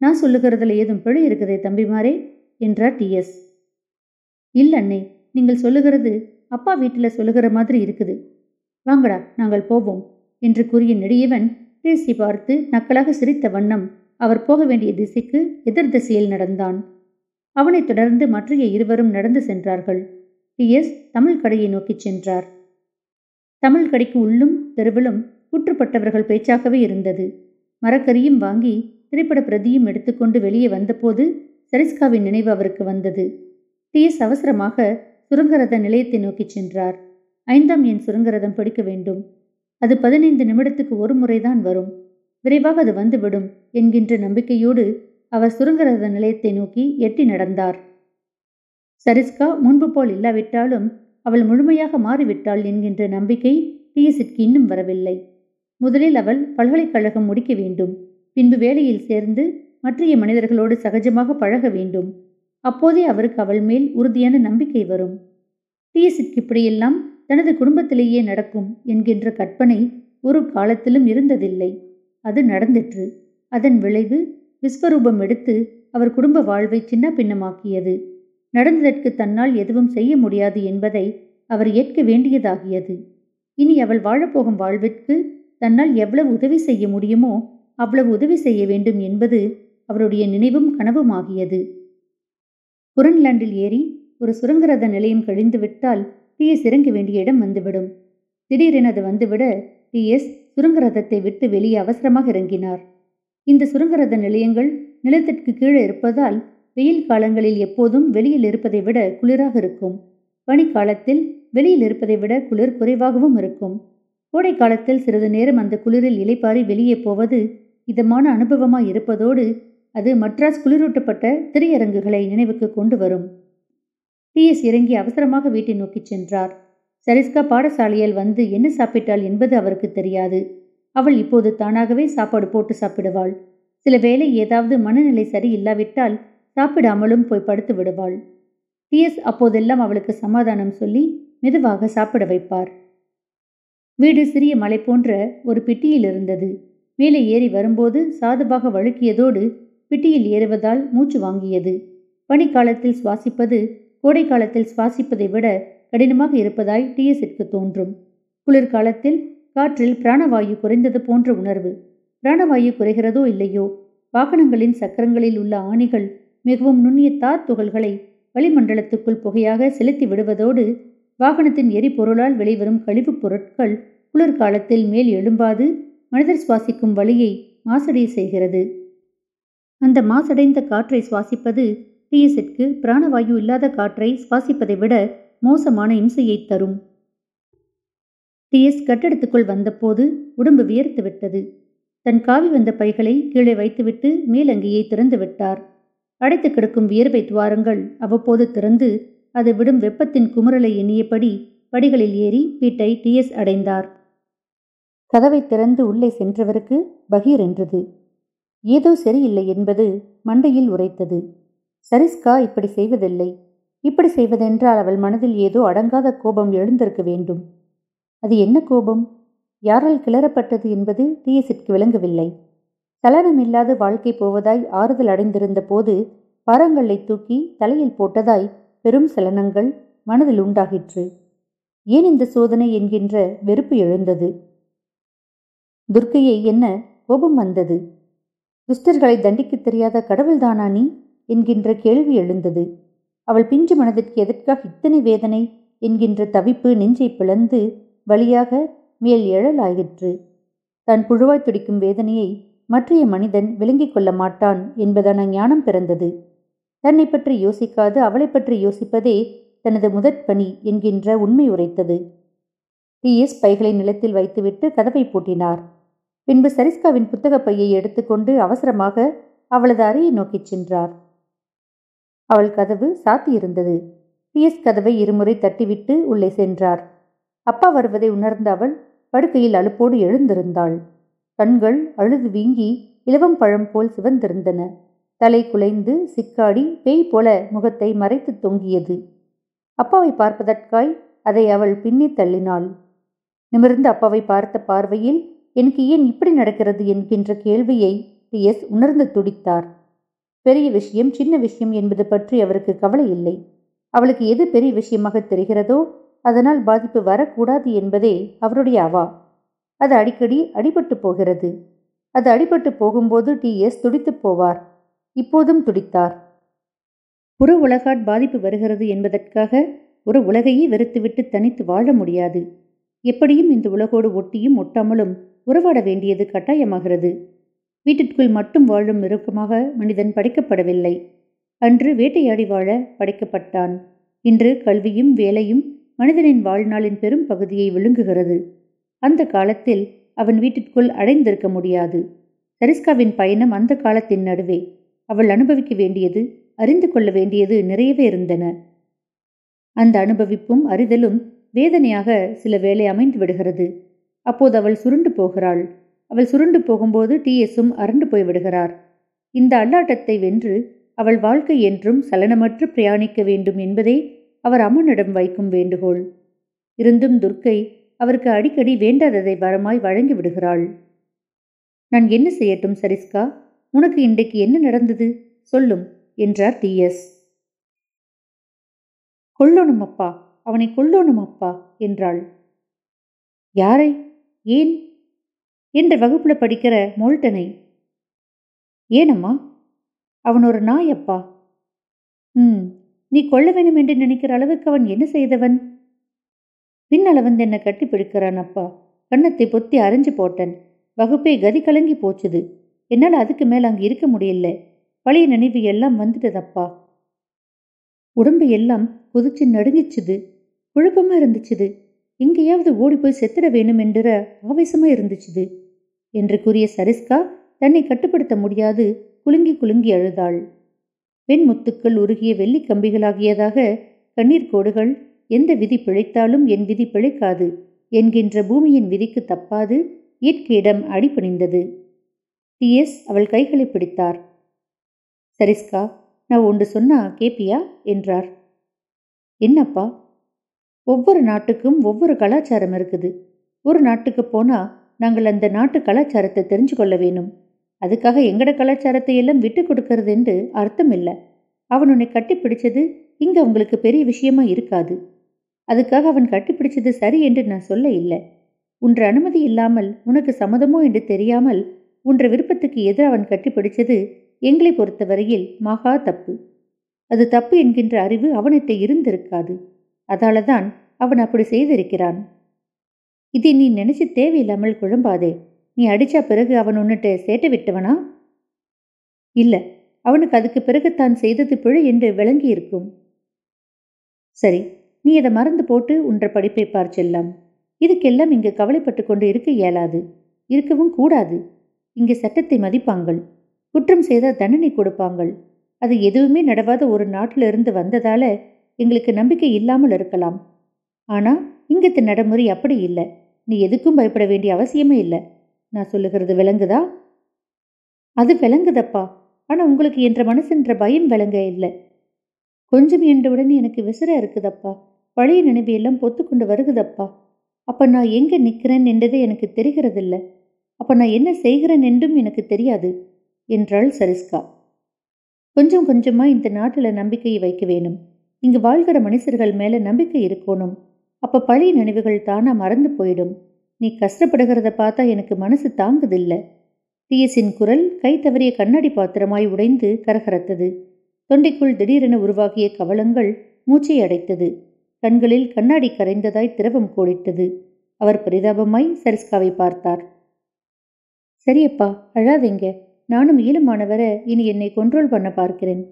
நான் சொல்லுகிறதுல ஏதும் பிழை இருக்குதே தம்பிமாரே? என்றார் டி. எஸ். அண்ணே நீங்கள் சொல்லுகிறது அப்பா வீட்டில் சொல்லுகிற மாதிரி இருக்குது. வாங்கடா நாங்கள் போவோம் என்று கூறிய நெடியவன் பேசி பார்த்து நக்கலாக சிரித்த வண்ணம் அவர் போக வேண்டிய திசைக்கு எதிர் திசையில் நடந்தான். அவனைத் தொடர்ந்து மற்றைய இருவரும் நடந்து சென்றார்கள். D S. தமிழ் கடையை நோக்கிச் சென்றார். தமிழ் கடைக்கு உள்ளும் தெருவிலும் கூற்றுப்பட்டவர்கள் பேச்சாகவே இருந்தது. மரக்கரியும் வாங்கி திரைப்பட பிரதியும் எடுத்துக்கொண்டு வெளியே வந்தபோது சரிஸ்காவின் நினைவு அவருக்கு வந்தது. T S. அவசரமாக சுரங்கரத நிலையத்தை நோக்கிச் சென்றார். ஐந்தாம் எண் சுரங்கரதம் படிக்க வேண்டும். அது பதினைந்து நிமிடத்துக்கு ஒரு முறைதான் வரும். விரைவாக அது வந்துவிடும் என்கின்ற நம்பிக்கையோடு அவர் சுரங்கரத நிலையத்தை நோக்கி எட்டி நடந்தார். சரிஸ்கா முன்பு போல் இல்லாவிட்டாலும் அவள் முழுமையாக மாறிவிட்டாள் என்கின்ற நம்பிக்கை டிஎஸிற்கு இன்னும் வரவில்லை. முதலில் அவள் பல்கலைக்கழகம் முடிக்க வேண்டும். பின்பு வேலையில் சேர்ந்து மற்றைய மனிதர்களோடு சகஜமாக பழக வேண்டும். அப்போதே அவருக்கு அவள் மேல் உறுதியான நம்பிக்கை வரும். டிஎஸிற்கு இப்படியெல்லாம் தனது குடும்பத்திலேயே நடக்கும் என்கின்ற கற்பனை ஒரு காலத்திலும் இருந்ததில்லை. அது நடந்திற்று. அதன் விளைவு விஸ்வரூபம் எடுத்து அவர் குடும்ப வாழ்வை சின்ன பின்னமாக்கியது நடந்ததற்கு தன்னால் எதுவும் செய்ய முடியாது என்பதை அவர் ஏற்க வேண்டியதாகியது. இனி அவள் வாழப்போகும் வாழ்விற்கு தன்னால் எவ்வளவு உதவி செய்ய முடியுமோ அவ்வளவு உதவி செய்ய வேண்டும் என்பது அவருடைய நினைவும் கனவுமாகியது. குரன்லாண்டில் ஏறி ஒரு சுரங்கரத நிலையம் கழிந்துவிட்டால் டி எஸ் இறங்க வேண்டிய இடம் வந்துவிடும். திடீரென அது வந்துவிட டி எஸ் சுரங்கரதத்தை விட்டு வெளியே அவசரமாக இறங்கினார். இந்த சுரங்கரத நிலையங்கள் நிலத்திற்கு கீழே இருப்பதால் வெயில் காலங்களில் எப்போதும் வெளியில் இருப்பதை விட குளிராக இருக்கும். பனிக்காலத்தில் வெளியில் இருப்பதை விட குளிர் குறைவாகவும் இருக்கும். கோடை காலத்தில் சிறிது நேரம் அந்த குளிரில் இலைப்பாரி வெளியே போவது இதமான அனுபவமாய் இருப்பதோடு அது மட்ராஸ் குளிரூட்டப்பட்ட திரையரங்குகளை நினைவுக்கு கொண்டு வரும். டிஎஸ் இறங்கி அவசரமாக வீட்டை நோக்கிச் சென்றார். சரிஸ்கா பாடசாலையில் வந்து என்ன சாப்பிட்டாள் என்பது அவருக்கு தெரியாது. அவள் இப்போது தானாகவே சாப்பாடு போட்டு சாப்பிடுவாள். சில வேளை ஏதாவது மனநிலை சரி இல்லாவிட்டால் சாப்பிடாமலும் போய் படுத்து விடுவாள். டிஎஸ் அப்போதெல்லாம் அவளுக்கு சமாதானம் சொல்லி மெதுவாக சாப்பிட வைப்பார். வீடு சிறிய மலை போன்ற ஒரு பிட்டியில் இருந்தது. மேலே ஏறி வரும்போது சாதுவாக வழுக்கியதோடு பிட்டியில் ஏறுவதால் மூச்சு வாங்கியது. பனிக்காலத்தில் சுவாசிப்பது கோடை காலத்தில் சுவாசிப்பதை விட கடினமாக இருப்பதாய் டிஎஸ்இற்கு தோன்றும். குளிர்காலத்தில் காற்றில் பிராணவாயு குறைந்தது போன்ற உணர்வு. பிராணவாயு குறைகிறதோ இல்லையோ? வாகனங்களின் சக்கரங்களில் உள்ள ஆணிகள் மிகவும் நுண்ணிய தார் துகள்களை வளிமண்டலத்துக்குள் புகையாக செலுத்தி விடுவதோடு வாகனத்தின் எரிபொருளால் வெளிவரும் கழிவுப் பொருட்கள் குளிர்காலத்தில் மேல் எழும்பாது மனிதர் சுவாசிக்கும் வழியை மாசடைய செய்கிறது. அந்த மாசடைந்த காற்றை சுவாசிப்பது டிஎஸ்இற்கு பிராணவாயு இல்லாத காற்றை சுவாசிப்பதை விட மோசமான இம்சையை தரும். டிஎஸ் கட்டடத்துக்குள் வந்தபோது உடம்பு வியர்த்து விட்டது. தன் காவி வந்த பைகளை கீழே வைத்துவிட்டு மேலங்கியை திறந்து விட்டார். அடைத்து கிடக்கும் வியர்வை துவாரங்கள் அவ்வப்போது திறந்து அது விடும் வெப்பத்தின் குமுறலை எண்ணியபடி படிகளில் ஏறி வீட்டை டிஎஸ் அடைந்தார். கதவை திறந்து உள்ளே சென்றவருக்கு பகீர் என்றது. ஏதோ சரியில்லை என்பது மண்டையில் உரைத்தது. சரிஸ்கா இப்படி செய்வதில்லை. இப்படி செய்வதென்றால் அவள் மனதில் ஏதோ அடங்காத கோபம் எழுந்திருக்க வேண்டும். அது என்ன கோபம்? யாரால் கிளறப்பட்டது என்பது டிஎஸிற்கு விளங்கவில்லை. சலனமில்லாத வாழ்க்கை போவதாய் ஆறுதல் அடைந்திருந்த போது பாரங்களை தூக்கி தலையில் போட்டதாய் பெரும் சலனங்கள் மனதில் உண்டாகிற்று. ஏன் இந்த சோதனை என்கின்ற வெறுப்பு எழுந்தது? துர்க்கையை என்ன கோபம் வந்தது? துஷ்டர்களை தண்டிக்கத் தெரியாத கடவுள்தானா நீ? என்கின்ற கேள்வி எழுந்தது. அவள் பிஞ்சு மனதிற்கு எதற்காக இத்தனை வேதனை? என்கின்ற தவிப்பு நெஞ்சை பிளந்து வழியாக மேல் எழலாயிற்று. தன் புழுவாய் துடிக்கும் வேதனையை மற்றைய மனிதன் விளங்கிக் கொள்ள மாட்டான் என்பதான ஞானம் பிறந்தது. தன்னை பற்றி யோசிக்காது அவளை பற்றி யோசிப்பதே தனது முதற் பணி என்கின்ற உண்மை உரைத்தது. டிஎஸ் பைகளை நிலத்தில் வைத்துவிட்டு கதவை பூட்டினார். பின்பு சரிஸ்காவின் புத்தகப் பையை எடுத்துக்கொண்டு அவசரமாக அவளது அறையை நோக்கிச் சென்றார். அவள் கதவு சாத்தியிருந்தது. பிஎஸ் கதவை இருமுறை தட்டிவிட்டு உள்ளே சென்றார். அப்பா வருவதை உணர்ந்த அவள் படுக்கையில் அலுப்போடு எழுந்திருந்தாள். கண்கள் அழுது வீங்கி இலவம் பழம் போல் சிவந்திருந்தன. தலை குலைந்து சிக்காடி பேய் போல முகத்தை மறைத்து தொங்கியது. அப்பாவை பார்ப்பதற்காய் அதை அவள் பின்னி தள்ளினாள். நிமிர்ந்து அப்பாவை பார்த்த பார்வையில் எனக்கு ஏன் இப்படி நடக்கிறது? என்கின்ற கேள்வியை டி எஸ் உணர்ந்து துடித்தார். பெரிய விஷயம் சின்ன விஷயம் என்பது பற்றி அவருக்கு கவலை இல்லை. அவளுக்கு எது பெரிய விஷயமாக தெரிகிறதோ அதனால் பாதிப்பு வரக்கூடாது என்பதே அவருடைய அவா. அது அடிக்கடி அடிபட்டு போகிறது. அது அடிபட்டு போகும்போது டி. எஸ். துடித்து போவார். இப்போதும் துடித்தார். புற உலகாட் பாதிப்பு வருகிறது என்பதற்காக ஒரு உலகையே வெறுத்துவிட்டு தனித்து வாழ முடியாது. எப்படியும் இந்த உலகோடு ஒட்டியும் ஒட்டாமலும் உறவாட வேண்டியது கட்டாயமாகிறது. வீட்டிற்குள் மட்டும் வாழும் மிருகமாக மனிதன் படைக்கப்படவில்லை. அன்று வேட்டையாடி வாழ படைக்கப்பட்டான். இன்று கல்வியும் வேலையும் மனிதனின் வாழ்நாளின் பெரும் பகுதியை விழுங்குகிறது. அந்த காலத்தில் அவன் வீட்டிற்குள் அடைந்திருக்க முடியாது. சரிஸ்காவின் பயணம் அந்த காலத்தின் நடுவே. அவள் அனுபவிக்க வேண்டியது அறிந்து கொள்ள வேண்டியது நிறையவே இருந்தன. அந்த அனுபவிப்பும் அறிதலும் வேதனையாக சில வேலை அமைந்து விடுகிறது. அப்போது அவள் சுருண்டு போகிறாள். அவள் சுருண்டு போகும்போது டிஎஸும் அரண்டு போய்விடுகிறார் இந்த அல்லாட்டத்தை வென்று அவள் வாழ்க்கை என்றும் சலனமற்று பிரயாணிக்க வேண்டும் என்பதே அவர் அம்மனிடம் வைக்கும் வேண்டுகோள். இருந்தும் துர்க்கை அவருக்கு அடிக்கடி வேண்டாததை வரமாய் வழங்கி விடுகிறாள். நான் என்ன செய்யட்டும் சரிஸ்கா? உனக்கு இன்றைக்கு என்ன நடந்தது? சொல்லும் என்றார் டிஎஸ் கொல்லணும் அப்பா அவனை கொல்லணும் அப்பா என்றாள். யாரை? ஏன்? என்ற வகுப்புல படிக்கிற மோல்டனை. ஏனம்மா? அவன் ஒரு நாய் அப்பா ம் நீ கொள்ள வேணும் என்று நினைக்கிற அளவுக்கு அவன் என்ன செய்தவன்? பின்னல வந்து என்னை கட்டி பிடிக்கிறான் அப்பா. கண்ணத்தை பொத்தி அரைஞ்சு போட்டேன். வகுப்பே கதி கலங்கி போச்சுது. என்னால் அதுக்கு மேல் அங்கே இருக்க முடியல. பழைய நினைவு எல்லாம் வந்துட்டதப்பா. உடம்பு எல்லாம் குதிச்சு நடுங்கிச்சுது. குழப்பமா இருந்துச்சுது. எங்கேயாவது ஓடி போய் செத்துட வேணும் என்ற ஆவேசமா இருந்துச்சுது. என்று கூறிய சரிஸ்கா தன்னை கட்டுப்படுத்த முடியாது. குலுங்கி குலுங்கி அழுதாள். வெண்முத்துக்கள் உருகிய வெள்ளி கம்பிகளாகியதாக கண்ணீர் கோடுகள் எந்த விதி பிழைத்தாலும் என் விதி பிழைக்காது. என்கின்ற பூமியின் விதிக்கு தப்பாது. இயற்கையிடம் அடிபணிந்தது. டிஎஸ் அவள் கைகளை பிடித்தார். சரிஸ்கா நான் ஒன்று சொன்னா கேப்பியா? என்றார். என்னப்பா? ஒவ்வொரு நாட்டுக்கும் ஒவ்வொரு கலாச்சாரம் இருக்குது. ஒரு நாட்டுக்கு போனா நாங்கள் அந்த நாட்டு கலாச்சாரத்தை தெரிஞ்சு கொள்ள வேணும் அதுக்காக எங்கட கலாச்சாரத்தை எல்லாம் விட்டு கொடுக்கறது என்று அர்த்தம் இல்லை அவன் உன்னை கட்டிப்பிடிச்சது இங்க உங்களுக்கு பெரிய விஷயமா இருக்காது. அதுக்காக அவன் கட்டிப்பிடிச்சது சரி என்று நான் சொல்ல இல்லை. உன்ற அனுமதி இல்லாமல் உனக்கு சம்மதமோ என்று தெரியாமல் உன்ற விருப்பத்துக்கு எதிர் அவன் கட்டிப்பிடிச்சது எங்களை பொறுத்தவரையில் மகா தப்பு. அது தப்பு என்கின்ற அறிவு அவனிட்ட இருந்திருக்காது. அதால தான் அவன் அப்படி செய்திருக்கிறான். இதை நீ நினைச்சு தேவையில்லாமல் குழம்பாதே. நீ அடிச்சா பிறகு அவன் உன்னிட்ட சேட்டை விட்டவனா? இல்ல அவனுக்கு அதுக்கு பிறகு தான் செய்தது பிழை என்று விளங்கி இருக்கும் சரி நீ அதை மறந்து போட்டு உன்ற படிப்பை பார் செல்லாம். இதுக்கெல்லாம் இங்கு கவலைப்பட்டு கொண்டு இருக்க இயலாது. இருக்கவும் கூடாது. இங்கு சட்டத்தை மதிப்பாங்கள். குற்றம் செய்தால் தண்டனை கொடுப்பாங்கள். அது எதுவுமே நடவாத ஒரு நாட்டிலிருந்து வந்ததால எங்களுக்கு நம்பிக்கை இல்லாமல் இருக்கலாம். ஆனா இங்கத்து நடைமுறை அப்படி இல்லை. நீ எதுக்கும் பயப்பட வேண்டிய அவசியமே இல்லை. நான் சொல்லுகிறது விளங்குதா? அது விளங்குதப்பா. ஆனா உங்களுக்கு என்ற மனசுன்ற பயம் விளங்க இல்லை. கொஞ்சம் என்றவுடன் எனக்கு விசிற இருக்குதப்பா. பழைய நினைவு எல்லாம் பொத்துக்கொண்டு வருகுதப்பா. அப்ப நான் எங்க நிக்கிறேன் என்றதே எனக்கு தெரிகிறதில்ல. அப்ப நான் என்ன செய்கிறேன் என்றும் எனக்கு தெரியாது என்றாள் சரிஸ்கா. கொஞ்சம் கொஞ்சமா இந்த நாட்டுல நம்பிக்கையை வைக்க வேணும். இங்கு வாழ்கிற மனுஷர்கள் மேல நம்பிக்கை இருக்கணும். அப்போ பழைய நினைவுகள் தானா மறந்து போயிடும். நீ கஷ்டப்படுகிறத பார்த்தா எனக்கு மனசு தாங்குதில்ல. டிஎஸின் குரல் கை தவறிய கண்ணாடி பாத்திரமாய் உடைந்து கரகரத்தது. தொண்டைக்குள் திடீரென உருவாகிய கவலங்கள் மூச்சை அடைத்தது. கண்களில் கண்ணாடி கரைந்ததாய் திரவம் கோடிட்டது. அவர் பரிதாபமாய் சரிஸ்காவை பார்த்தார். சரியப்பா அழாதீங்க. நானும் ஈழமானவரை இனி என்னை கொண்ட்ரோல் பண்ண பார்க்கிறேன்.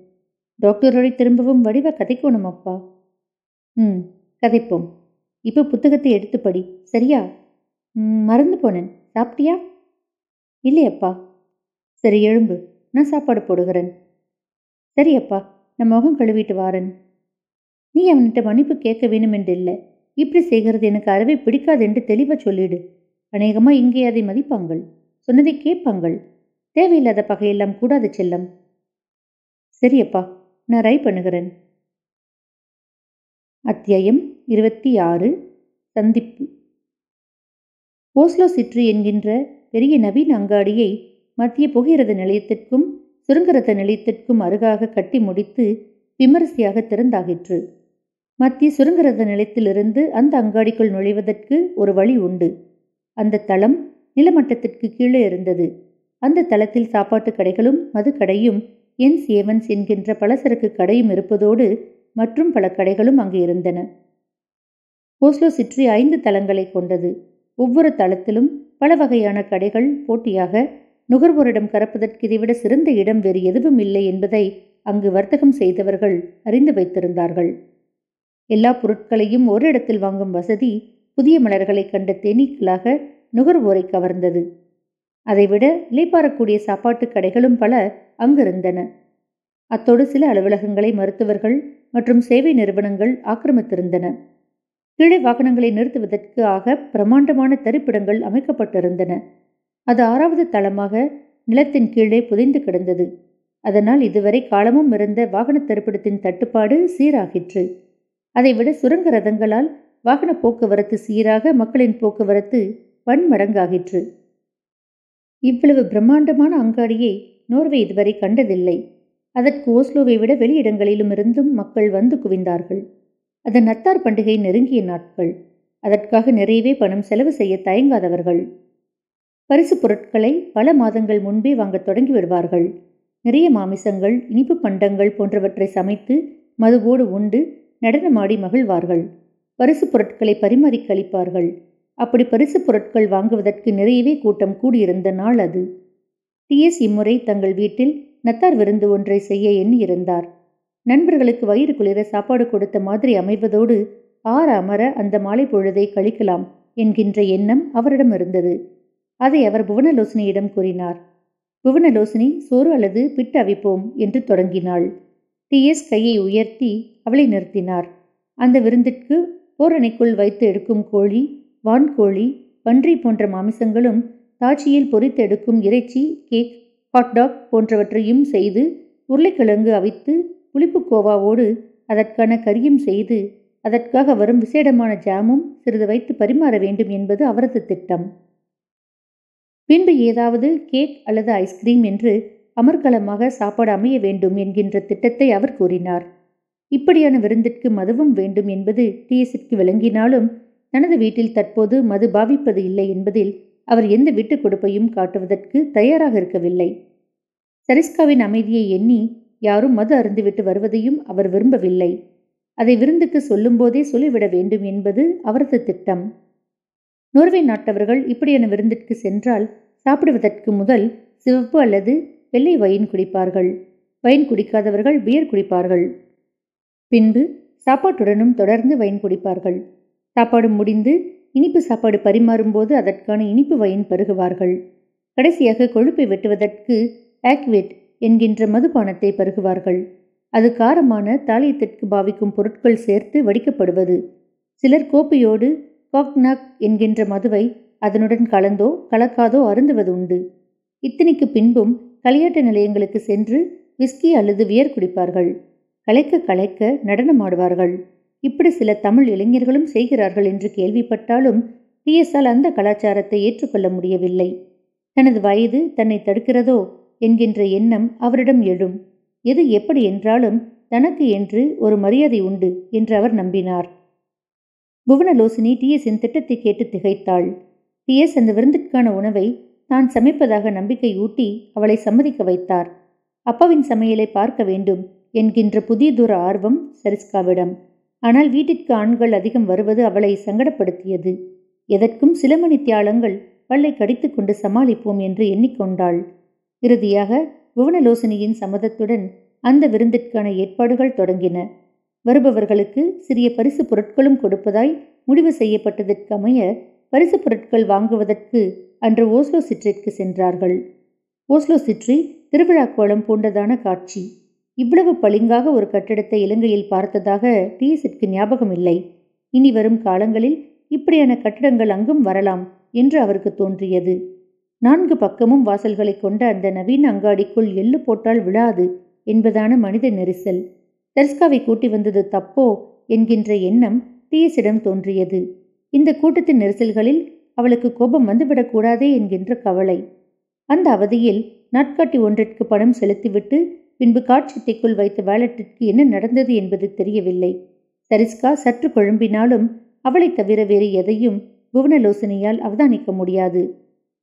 டாக்டரோட திரும்பவும் வடிவ கதைக்கணும் அப்பா ம் கதைப்போம். இப்போ புத்தகத்தை எடுத்து படி சரியா மறந்து போனேன். சாப்பிட்டியா? இல்லையப்பா. சரி எழும்பு. நான் சாப்பாடு போடுகிறேன். சரியப்பா நான் முகம் கழுவிட்டு வாரன். நீ அவன்கிட்ட மன்னிப்பு கேட்க வேணும் என்று இல்லை இப்படி செய்கிறது எனக்கு அறவே பிடிக்காது என்று தெளிவாக சொல்லிடு. அநேகமா இங்கே அதை மதிப்பாங்கள். சொன்னதை கேட்பாங்கள். தேவையில்லாத பகையெல்லாம் கூடாது செல்லம். சரியப்பா நான் ரை பண்ணுகிறேன். அத்தியாயம் இருபத்தி ஆறு சந்திப்பு. ஓஸ்லோ சிற்று என்கின்ற பெரிய நவீன அங்காடியை மத்திய புகையிரத நிலையத்திற்கும் சுரங்கரத நிலையத்திற்கும் அருகாக கட்டி முடித்து விமரிசையாக திறந்தாகிற்று. மத்திய சுரங்கரத நிலையத்திலிருந்து அந்த அங்காடிக்குள் நுழைவதற்கு ஒரு வழி உண்டு. அந்த தளம் நிலமட்டத்திற்கு கீழே இருந்தது. அந்த தளத்தில் சாப்பாட்டு கடைகளும் மதுக்கடையும் என் சேவன்ஸ் என்கின்ற பலசரக்கு கடையும் இருப்பதோடு மற்றும் பல கடைகளும் அங்கு இருந்தன. ஓஸ்லோ சிற்றி ஐந்து தளங்களை கொண்டது. ஒவ்வொரு தளத்திலும் பல வகையான கடைகள் போட்டியாக நுகர்வோரிடம் கறப்பதற்கு இதைவிட சிறந்த இடம் வேறு எதுவும் இல்லை என்பதை அங்கு வர்த்தகம் செய்தவர்கள் அறிந்து வைத்திருந்தார்கள். எல்லா பொருட்களையும் ஒரு இடத்தில் வாங்கும் வசதி புதிய மலர்களை கண்ட தேனீக்களாக நுகர்வோரை கவர்ந்தது. அதைவிட இலைப்பாறக்கூடிய சாப்பாட்டு கடைகளும் பல அங்கிருந்தன. அத்தோடு சில அலுவலகங்களை மருத்துவர்கள் மற்றும் சேவை நிறுவனங்கள் ஆக்கிரமித்திருந்தன. கீழே வாகனங்களை நிறுத்துவதற்கு ஆக பிரமாண்டமான தரிப்பிடங்கள் அமைக்கப்பட்டிருந்தன. அது ஆறாவது தளமாக நிலத்தின் கீழே புதைந்து கிடந்தது. அதனால் இதுவரை காலமும் இருந்த வாகன தரிப்பிடத்தின் தட்டுப்பாடு சீராகிற்று. அதைவிட சுரங்க ரதங்களால் வாகன போக்குவரத்து சீராக மக்களின் போக்குவரத்து பன்மடங்காகிற்று. இவ்வளவு பிரம்மாண்டமான அங்காடியை நோர்வே இதுவரை கண்டதில்லை. அதற்கு ஓஸ்லோவை விட வெளியிடங்களிலும் இருந்தும் மக்கள் வந்து குவிந்தார்கள். அதன் நத்தார் பண்டிகை நெருங்கிய நாட்கள். அதற்காக நிறையவே பணம் செலவு செய்ய தயங்காதவர்கள். பரிசு பொருட்களை பல மாதங்கள் முன்பே வாங்கத் தொடங்கி விடுவார்கள். நிறைய மாமிசங்கள் இனிப்பு பண்டங்கள் போன்றவற்றை சமைத்து மதுவோடு உண்டு நடனமாடி மகிழ்வார்கள். பரிசு பொருட்களை பரிமாறி கழிப்பார்கள். அப்படி பரிசு பொருட்கள் வாங்குவதற்கு நிறையவே கூட்டம் கூடியிருந்த நாள் அது. டிஎஸ் இம்முறை தங்கள் வீட்டில் நத்தார் விருந்து ஒன்றை செய்ய எண்ணியிருந்தார். நண்பர்களுக்கு வயிறு குளிர சாப்பாடு கொடுத்த மாதிரி அமைவதோடு ஆற அமர அந்த மாலை பொழுதை கழிக்கலாம் என்கின்ற எண்ணம் அவரிடம் இருந்தது. அதை அவர் புவனலோசனியிடம் கூறினார். புவனலோசனி சோறு அல்லது பிட்டு அவிப்போம் என்று தொடங்கினாள். டிஎஸ் கையை உயர்த்தி அவளை நிறுத்தினார். அந்த விருந்திற்கு போரணைக்குள் வைத்து எடுக்கும் கோழி வான்கோழி பன்றி போன்ற மாமிசங்களும் தாட்சியில் பொறித்து எடுக்கும் இறைச்சி கேக் ஹாட்டாக் போன்றவற்றையும் செய்து உருளைக்கிழங்கு அவித்து புளிப்பு கோவாவோடு அதற்கான கரியும் செய்து அதற்காக வரும் விசேடமான ஜாமும் சிறிது வைத்து பரிமாற வேண்டும் என்பது அவரது திட்டம். பின்பு ஏதாவது கேக் அல்லது ஐஸ்கிரீம் என்று அமர்கலமாக சாப்பாடு அமைய வேண்டும் என்கின்ற திட்டத்தை அவர் கூறினார். இப்படியான விருந்திற்கு மதுவும் வேண்டும் என்பது டிஎஸிற்கு விளங்கினாலும் தனது வீட்டில் தற்போது மது பாவிப்பது இல்லை என்பதில் அவர் எந்த விட்டுக் கொடுப்பையும் காட்டுவதற்கு தயாராக இருக்கவில்லை. சரிஸ்காவின் அமைதியை எண்ணி யாரும் மது அருந்துவிட்டு வருவதையும் அவர் விரும்பவில்லை. அதை விருந்துக்கு சொல்லும்போதே சொல்லிவிட வேண்டும் என்பது அவரது திட்டம். நோர்வே நாட்டவர்கள் இப்படியான விருந்திற்கு சென்றால் சாப்பிடுவதற்கு முதல் சிவப்பு அல்லது வெள்ளை வயின் குடிப்பார்கள். Wine குடிக்காதவர்கள் pier குடிப்பார்கள். பின்பு சாப்பாட்டுடனும் தொடர்ந்து வைன் குடிப்பார்கள். சாப்பாடு முடிந்து இனிப்பு சாப்பாடு பரிமாறும்போது அதற்கான இனிப்பு வயின் பருகுவார்கள். கடைசியாக கொழுப்பை வெட்டுவதற்கு ஆக்வேட் என்கின்ற மதுபானத்தை பருகுவார்கள். அது காரமான தாலியத்திற்கு பாவிக்கும் பொருட்கள் சேர்த்து வடிக்கப்படுவது. சிலர் கோப்பையோடு காக்னாக் என்கின்ற மதுவை அதனுடன் கலந்தோ கலக்காதோ அருந்துவது உண்டு. இத்தனைக்கு பின்பும் களியாட்டு நிலையங்களுக்கு சென்று விஸ்கி அல்லது வியர் குடிப்பார்கள். கலைக்க கலைக்க நடனமாடுவார்கள். இப்படி சில தமிழ் இளைஞர்களும் செய்கிறார்கள் என்று கேள்விப்பட்டாலும் டிஎஸ்ஆல் அந்த கலாச்சாரத்தை ஏற்றுக்கொள்ள முடியவில்லை. தனது வயது தன்னை தடுக்கிறதோ என்கின்ற எண்ணம் அவரிடம் எழும். எது எப்படி என்றாலும் தனக்கு என்று ஒரு மரியாதை உண்டு என்று அவர் நம்பினார். புவனலோசினி டிஎஸின் திட்டத்தை கேட்டு திகைத்தாள். டிஎஸ் அந்த விருந்திற்கான உணவை தான் சமைப்பதாக நம்பிக்கை ஊட்டி அவளை சம்மதிக்க வைத்தார். அப்பாவின் சமையலை பார்க்க வேண்டும் என்கின்ற புதியதொரு ஆர்வம் சரிஸ்காவிடம். ஆனால் வீட்டிற்கு ஆண்கள் அதிகம் வருவது அவளை சங்கடப்படுத்தியது. எதற்கும் சில மணி தியாலங்கள் பல்லை கடித்துக்கொண்டு சமாளிப்போம் என்று எண்ணிக்கொண்டாள். இறுதியாக புவனலோசனியின் சம்மதத்துடன் அந்த விருந்திற்கான ஏற்பாடுகள் தொடங்கின. வருபவர்களுக்கு சிறிய பரிசு பொருட்களும் கொடுப்பதாய் முடிவு செய்யப்பட்டதற்கமைய பரிசு பொருட்கள் வாங்குவதற்கு அன்று ஓஸ்லோ சிற்றிற்கு சென்றார்கள். ஓஸ்லோ சிற்றி திருவிழா கோலம் பூண்டதான காட்சி. இவ்வளவு பளிங்காக ஒரு கட்டிடத்தை இலங்கையில் பார்த்ததாக டிஎஸிற்கு ஞாபகம் இல்லை இனி வரும் காலங்களில் இப்படியான கட்டிடங்கள் அங்கும் வரலாம் என்று அவருக்கு தோன்றியது. நான்கு பக்கமும் வாசல்களை கொண்ட அந்த நவீன அங்காடிக்குள் எள்ளு போட்டால் விழாது என்பதான மனித நெரிசல். தர்ஸ்காவை கூட்டி வந்தது தப்போ என்கின்ற எண்ணம் டிஎஸிடம் தோன்றியது. இந்த கூட்டத்தின் நெரிசல்களில் அவளுக்கு கோபம் வந்துவிடக்கூடாதே என்கின்ற கவலை. அந்த அவதியில் நாட்காட்டி ஒன்றிற்கு பணம் செலுத்திவிட்டு பின்பு காட்சித்தைக்குள் வைத்த வேலட்டிற்கு என்ன நடந்தது என்பது தெரியவில்லை. சரிஸ்கா சற்று குழம்பினாலும் அவளை தவிர வேறு எதையும் புவனலோசனையால் அவதானிக்க முடியாது.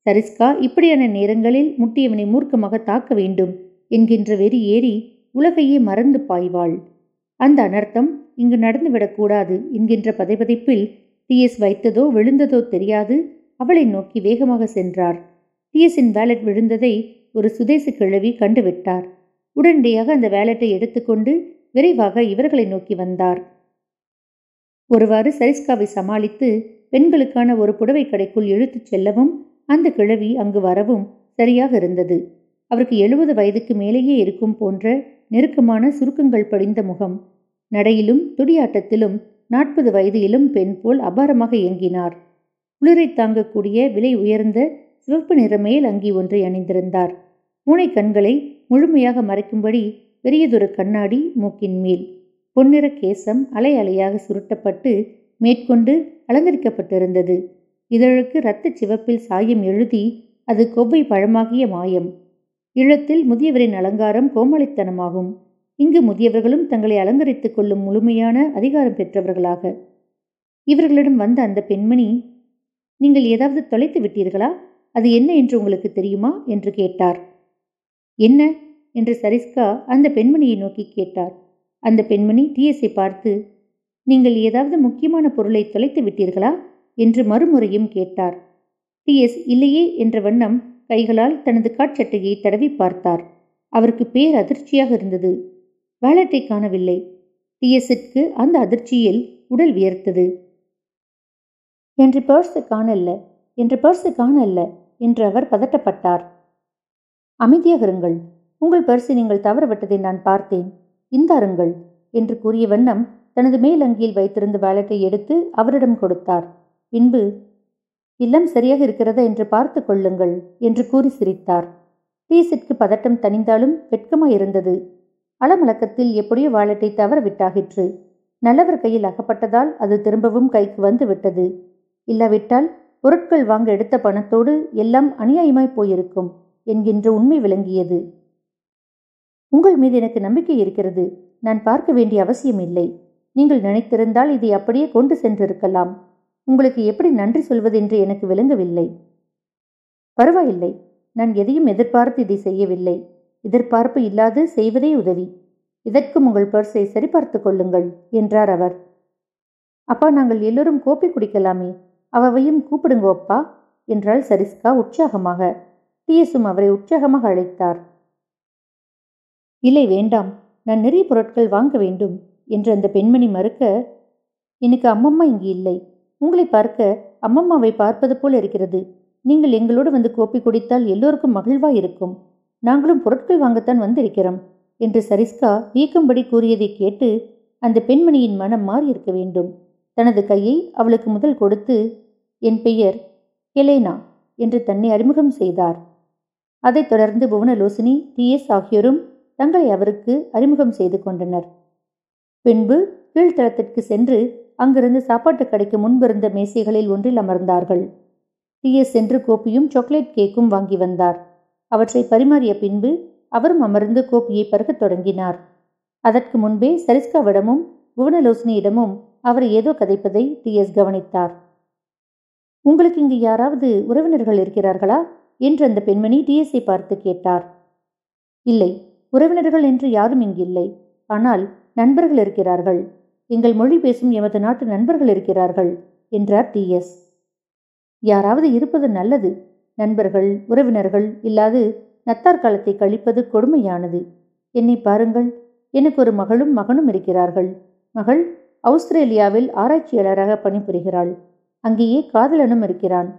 சரிஸ்கா இப்படியான நேரங்களில் முட்டியவனை மூர்க்கமாக தாக்க வேண்டும் என்கின்ற வெறி ஏறி உலகையே மறந்து பாய்வாள். அந்த அனர்த்தம் இங்கு நடந்துவிடக்கூடாது என்கின்ற பதைபதைப்பில் டிஎஸ் வைத்ததோ விழுந்ததோ தெரியாது. அவளை நோக்கி வேகமாக சென்றார். டிஎஸின் வேலட் விழுந்ததை ஒரு சுதேச கிழவி கண்டுவிட்டார். உடனடியாக அந்த வேலட்டை எடுத்துக்கொண்டு விரைவாக இவர்களை நோக்கி வந்தார். ஒருவாறு சரிஸ்காவை சமாளித்து பெண்களுக்கான ஒரு புடவை கடைக்குள் இழுத்துச் செல்லவும் அந்த கிழவி அங்கு வரவும் சரியாக இருந்தது. அவருக்கு எழுபது வயதுக்கு மேலேயே இருக்கும் போன்ற நெருக்கமான சுருக்கங்கள் படிந்த முகம். நடையிலும் துடியாட்டத்திலும் நாற்பது வயது இளம் பெண் போல் அபாரமாக இயங்கினார். குளிரை தாங்கக்கூடிய விலை உயர்ந்த சிவப்பு நிற மேல் அங்கி ஒன்றை அணிந்திருந்தார். மூனை கண்களை முழுமையாக மறைக்கும்படி பெரியதொரு கண்ணாடி மூக்கின் மேல். பொன்னிற கேசம் அலை அலையாக சுருட்டப்பட்டு மேற்கொண்டு அலங்கரிக்கப்பட்டிருந்தது. இதழுக்கு இரத்த சிவப்பில் சாயம் எழுதி அது கொவ்வை பழமாகிய மாயம். இழத்தில் முதியவரின் அலங்காரம் கோமளித்தனமாகும். இங்கு முதியவர்களும் தங்களை அலங்கரித்துக் கொள்ளும் முழுமையான அதிகாரம் பெற்றவர்களாக. இவர்களிடம் வந்த அந்த பெண்மணி நீங்கள் ஏதாவது தொலைத்து விட்டீர்களா? அது என்ன என்று உங்களுக்கு தெரியுமா? என்று கேட்டார். என்ன? என்று சரிஸ்கா அந்த பெண்மணியை நோக்கி கேட்டார். அந்த பெண்மணி டிஎஸ்ஐ பார்த்து நீங்கள் ஏதாவது முக்கியமான பொருளை தொலைத்து விட்டீர்களா? என்று மறுமுறையும் கேட்டார். டிஎஸ் இல்லையே என்ற வண்ணம் கைகளால் தனது காட்சட்டையை தடவி பார்த்தார். அவருக்கு பேர் அதிர்ச்சியாக இருந்தது. வேலட்டை காணவில்லை. டிஎஸ்ஸிற்கு அந்த அதிர்ச்சியில் உடல் வியர்த்தது. என்று பர்ஸு காணல்ல என்று பர்ஸு காணல்ல என்று அவர் பதட்டப்பட்டார். அமைதியாக இருங்கள். உங்கள் பர்ஸை நீங்கள் தவறவிட்டதை நான் பார்த்தேன். இந்தாருங்கள் என்று கூறிய வண்ணம் தனது மேலங்கியில் வைத்திருந்த வேலட்டை எடுத்து அவரிடம் கொடுத்தார். பின்பு இல்லம் சரியாக இருக்கிறதா என்று பார்த்து கொள்ளுங்கள் என்று கூறி சிரித்தார். டீசிற்கு பதட்டம் தணிந்தாலும் வெட்கமாயிருந்தது அளமழக்கத்தில் எப்படியோ வாலெட்டை தவற விட்டாகிற்று நல்லவர் கையில் அகப்பட்டதால் அது திரும்பவும் கைக்கு வந்து விட்டது. இல்லாவிட்டால் பொருட்கள் வாங்க எடுத்த பணத்தோடு எல்லாம் அநியாயமாய் போயிருக்கும் என்கின்ற உண்மை விளங்கியது. உங்கள் மீது எனக்கு நம்பிக்கை இருக்கிறது. நான் பார்க்க வேண்டிய அவசியம் இல்லை. நீங்கள் நினைத்திருந்தால் இதை அப்படியே கொண்டு சென்றிருக்கலாம். உங்களுக்கு எப்படி நன்றி சொல்வதென்று எனக்கு விளங்கவில்லை. பரவாயில்லை நான் எதையும் எதிர்பார்த்து இதை செய்யவில்லை. எதிர்பார்ப்பு இல்லாது செய்வதே உதவி. இதற்கும் உங்கள் பர்ஸை சரிபார்த்து கொள்ளுங்கள் என்றார் அவர். அப்பா நாங்கள் எல்லோரும் கோப்பி குடிக்கலாமே அவவையும் கூப்பிடுங்க அப்பா என்றாள் சரிஸ்கா உற்சாகமாக. டிஎஸும் அவரை உற்சாகமாக அழைத்தார். இல்லை வேண்டாம் நான் நிறைய பொருட்கள் வாங்க வேண்டும் என்று அந்த பெண்மணி மறுக்க எனக்கு அம்மம்மா இங்கு இல்லை. உங்களை பார்க்க அம்மம்மாவை பார்ப்பது போல் இருக்கிறது. நீங்கள் எங்களோடு வந்து கோப்பி குடித்தால் எல்லோருக்கும் மகிழ்வாய் இருக்கும். நாங்களும் பொருட்கள் வாங்கத்தான் வந்திருக்கிறோம் என்று சரிஸ்கா வீக்கும்படி கூறியதை கேட்டு அந்த பெண்மணியின் மனம் மாறியிருக்க வேண்டும். தனது கையை அவளுக்கு முதல் கொடுத்து என் பெயர் கெலேனா என்று தன்னை அறிமுகம் செய்தார். அதைத் தொடர்ந்து புவனலோசினி டி. எஸ். ஆகியோரும் தங்களை அவருக்கு அறிமுகம் செய்து கொண்டனர். பின்பு கீழ்த்தளத்திற்கு சென்று அங்கிருந்து சாப்பாட்டு கடைக்கு முன்பிருந்த மேசைகளில் ஒன்றில் அமர்ந்தார்கள். டிஎஸ் சென்று கோப்பியும் சாக்லேட் கேக்கும் வாங்கி வந்தார். அவற்றை பரிமாறிய பின்பு அவரும் அமர்ந்து கோப்பியை பருகத் தொடங்கினார். அதற்கு முன்பே சரிஸ்காவிடமும் புவனலோசனியிடமும் அவர் ஏதோ கதைப்பதை டிஎஸ் கவனித்தார். உங்களுக்கு இங்கு யாராவது உறவினர்கள் இருக்கிறார்களா? என்று அந்த பெண்மணி டிஎஸ்ஐ பார்த்து கேட்டார். இல்லை உறவினர்கள் என்று யாரும் இங்கு இல்லை. ஆனால் நண்பர்கள் இருக்கிறார்கள். எங்கள் மொழி பேசும் எமது நாட்டு நண்பர்கள் இருக்கிறார்கள் என்றார் டிஎஸ் யாராவது இருப்பது நல்லது. நண்பர்கள் உறவினர்கள் இல்லாது நத்தார் காலத்தை கழிப்பது கொடுமையானது. என்னை பாருங்கள் எனக்கு ஒரு மகளும் மகனும் இருக்கிறார்கள். மகள் ஆஸ்திரேலியாவில் ஆராய்ச்சியாளராக பணிபுரிகிறாள். அங்கேயே காதலனும் இருக்கிறான்.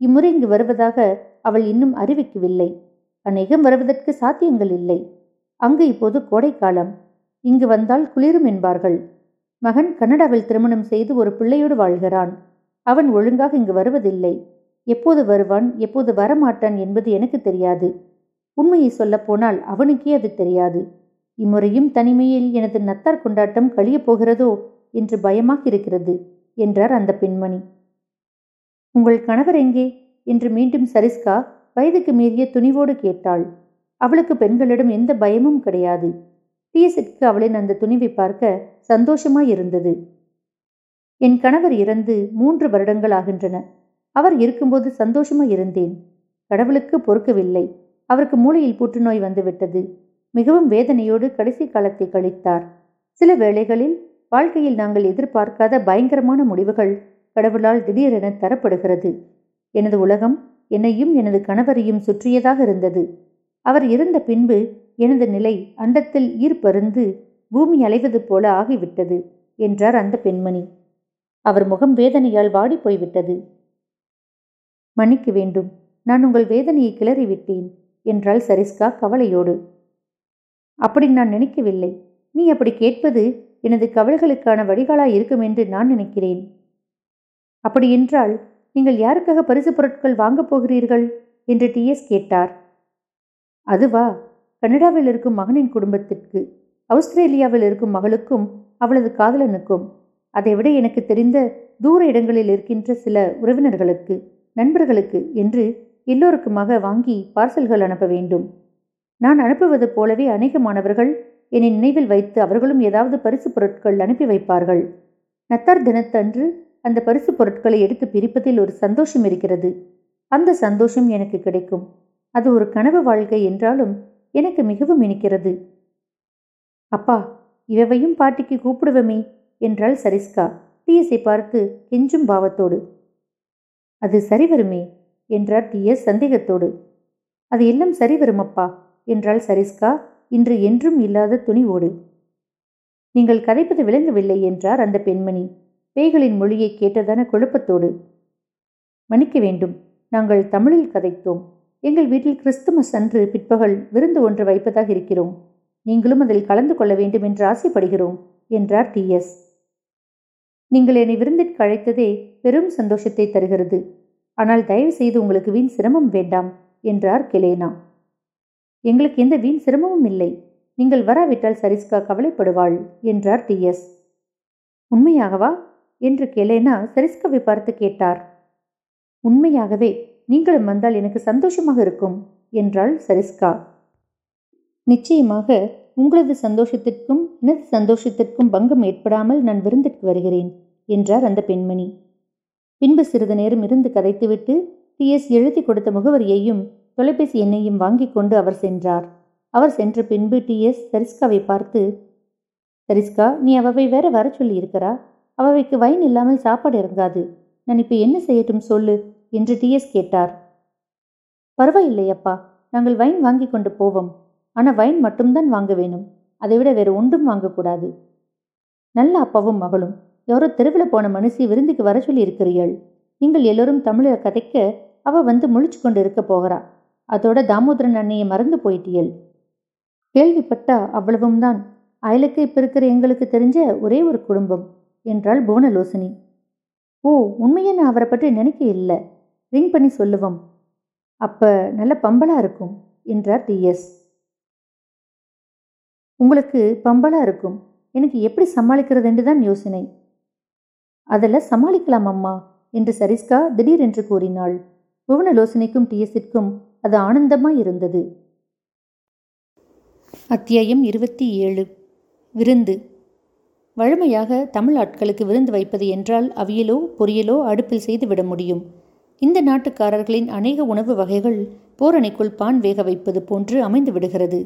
இம்முறை இங்கு வருவதாக அவள் இன்னும் அறிவிக்கவில்லை. அநேகம் வருவதற்கு சாத்தியங்கள் இல்லை. அங்கு இப்போது கோடைக்காலம். இங்கு வந்தால் குளிரும் என்பார்கள். மகன் கனடாவில் திருமணம் செய்து ஒரு பிள்ளையோடு வாழ்கிறான். அவன் ஒழுங்காக இங்கு வருவதில்லை. எப்போது வருவான் எப்போது வரமாட்டான் என்பது எனக்கு தெரியாது. உண்மையை சொல்லப்போனால் அவனுக்கே அது தெரியாது. இம்முறையும் தனிமையில் எனது நத்தார் கொண்டாட்டம் கழியப் போகிறதோ என்று பயமாக இருக்கிறது என்றார் அந்த பெண்மணி. உங்கள் கணவர் எங்கே? என்று மீண்டும் சரிஸ்கா வயதுக்கு மீறிய துணிவோடு கேட்டாள். அவளுக்கு பெண்களிடம் எந்த பயமும் கிடையாது. டிஎஸ்க்கு அவளின் அந்த துணிவை பார்க்க சந்தோஷமாய் இருந்தது. என் கணவர் இறந்து மூன்று வருடங்கள் ஆகின்றன. அவர் இருக்கும்போது சந்தோஷமாய் இருந்தேன். கடவுளுக்கு பொறுக்கவில்லை. அவருக்கு மூளையில் புற்றுநோய் வந்துவிட்டது. மிகவும் வேதனையோடு கடைசி காலத்தை கழித்தார். சில வேளைகளில் வாழ்க்கையில் நாங்கள் எதிர்பார்க்காத பயங்கரமான முடிவுகள் கடவுளால் திடீரென தரப்படுகிறது. எனது உலகம் என்னையும் எனது கணவரையும் சுற்றியதாக இருந்தது. அவர் இருந்த பின்பு எனது நிலை அண்டத்தில் ஈர்ப்பருந்து பூமி அலைவது போல ஆகிவிட்டது என்றார் அந்த பெண்மணி. அவர் முகம் வேதனையால் வாடி போய்விட்டது. மன்னிக்க வேண்டும் நான் உங்கள் வேதனையை கிளறிவிட்டேன் என்றாள் சரிஸ்கா கவலையோடு. அப்படி நான் நினைக்கவில்லை. நீ அப்படி கேட்பது எனது கவலைகளுக்கான வடிகாலாய் இருக்கும் என்று நான் நினைக்கிறேன். அப்படி என்றால் நீங்கள் யாருக்காக பரிசு பொருட்கள் வாங்கப் போகிறீர்கள்? என்று டிஎஸ் கேட்டார். அதுவா? கனடாவில் இருக்கும் மகனின் குடும்பத்திற்கு ஆஸ்திரேலியாவில் இருக்கும் மகளுக்கும் அவளது காதலனுக்கும். அதைவிட எனக்கு தெரிந்த தூர இடங்களில் இருக்கின்ற சில உறவினர்களுக்கு நண்பர்களுக்கு என்று எல்லோருக்குமாக வாங்கி பார்சல்கள் அனுப்ப வேண்டும். நான் அனுப்புவது போலவே அநேகமானவர்கள் என்னை நினைவில் வைத்து அவர்களும் ஏதாவது பரிசு பொருட்கள் அனுப்பி வைப்பார்கள். நத்தார் தினத்தன்று அந்த பரிசு பொருட்களை எடுத்து பிரிப்பதில் ஒரு சந்தோஷம் இருக்கிறது. அந்த சந்தோஷம் எனக்கு கிடைக்கும். அது ஒரு கனவு வாழ்க்கை என்றாலும் எனக்கு மிகவும் இனிக்கிறது. அப்பா இவையும் பாட்டிக்கு கூப்பிடுவமே என்றாள் சரிஸ்கா. டிஎஸை பார்த்து கெஞ்சும் பாவத்தோடு. அது சரி வருமே என்றார் டிஎஸ் சந்தேகத்தோடு. அது எல்லாம் சரி வருமப்பா என்றாள் சரிஸ்கா இன்று என்றும் இல்லாத துணிவோடு. நீங்கள் கதைப்பது விளங்கவில்லை என்றார் அந்த பெண்மணி. பேய்களின் மொழியை கேட்டதான குழப்பத்தோடு. மன்னிக்க வேண்டும் நாங்கள் தமிழில் கதைத்தோம். எங்கள் வீட்டில் கிறிஸ்துமஸ் அன்று பிற்பகல் விருந்து ஒன்று வைப்பதாக இருக்கிறோம். நீங்களும் அதில் கலந்து கொள்ள வேண்டும் என்று ஆசைப்படுகிறோம் என்றார் டி. எஸ். நீங்கள் என்னை விருந்திற்கு அழைத்ததே பெரும் சந்தோஷத்தை தருகிறது. ஆனால் தயவு செய்து உங்களுக்கு வீண் சிரமம் வேண்டாம் என்றார் கெலேனா. எங்களுக்கு எந்த வீண் சிரமமும் இல்லை. நீங்கள் வராவிட்டால் சரிஸ்கா கவலைப்படுவாள் என்றார் டி. எஸ். உண்மையாகவா? என்று கெலேனா சரிஸ்காவை பார்த்து கேட்டார். உண்மையாகவே. நீங்களும் வந்தால் எனக்கு சந்தோஷமாக இருக்கும் என்றாள் சரிஸ்கா. நிச்சயமாக உங்களது சந்தோஷத்திற்கும் எனது சந்தோஷத்திற்கும் பங்கம் ஏற்படாமல் நான் விருந்திற்கு வருகிறேன் என்றார் அந்த பெண்மணி. பின்பு சிறிது நேரம் இருந்து கதைத்துவிட்டு டி எஸ் எழுதி கொடுத்த முகவரியையும் தொலைபேசி எண்ணையும் வாங்கி கொண்டு அவர் சென்றார். அவர் சென்ற பின்பு டி எஸ் சரிஸ்காவை பார்த்து சரிஸ்கா நீ அவவை வேற வர சொல்லி இருக்கிறா அவவைக்கு வைன் இல்லாமல் சாப்பாடு இறங்காது. நான் இப்போ என்ன செய்யட்டும் சொல்லு? என்று டிஎஸ் கேட்டார். பரவாயில்லையப்பா நாங்கள் வைன் வாங்கி கொண்டு போவோம். ஆனால் வைன் மட்டும்தான் வாங்க வேணும். அதைவிட வேறு ஒன்றும் வாங்கக்கூடாது. நல்ல அப்பாவும் மகளும் யாரோ தெருவில் போன மனுஷி விருந்துக்கு வர சொல்லி இருக்கிறீள் நீங்கள் எல்லோரும் தமிழை கதைக்க அவ வந்து முழிச்சு கொண்டு இருக்க போகிறா. அதோட தாமோதரன் அண்ணையை மறந்து போயிட்டியல். கேள்விப்பட்டா அவ்வளவும் தான். அயலுக்கு இப்போ இருக்கிற எங்களுக்கு தெரிஞ்ச ஒரே ஒரு குடும்பம் என்றாள் புவனலோசனி. ஓ உண்மையை நான் அவரை பற்றி நினைக்க இல்லை ரிங் பண்ணி சொல்லுவோம். அப்ப நல்ல பம்பலா இருக்கும் என்றார் டிஎஸ் உங்களுக்கு பம்பலா இருக்கும். எனக்கு எப்படி சமாளிக்கிறதுன்னு தான் யோசனை. அதில் சமாளிக்கலாம் அம்மா என்று சரிஸ்கா திடீரென்று கூறினாள். புவனலோசனைக்கும் டிஎஸிற்கும் அது ஆனந்தமாய் இருந்தது. அத்தியாயம் இருபத்தி ஏழு. விருந்து. வழமையாக தமிழ் ஆட்களுக்கு விருந்து வைப்பது என்றால் அவியலோ பொரியலோ அடுப்பில் செய்து விட முடியும். இந்த நாட்டுக்காரர்களின் அநேக உணவு வகைகள் போரணிக்குள் பான் வேக வைப்பது போன்று அமைந்து விடுகிறது.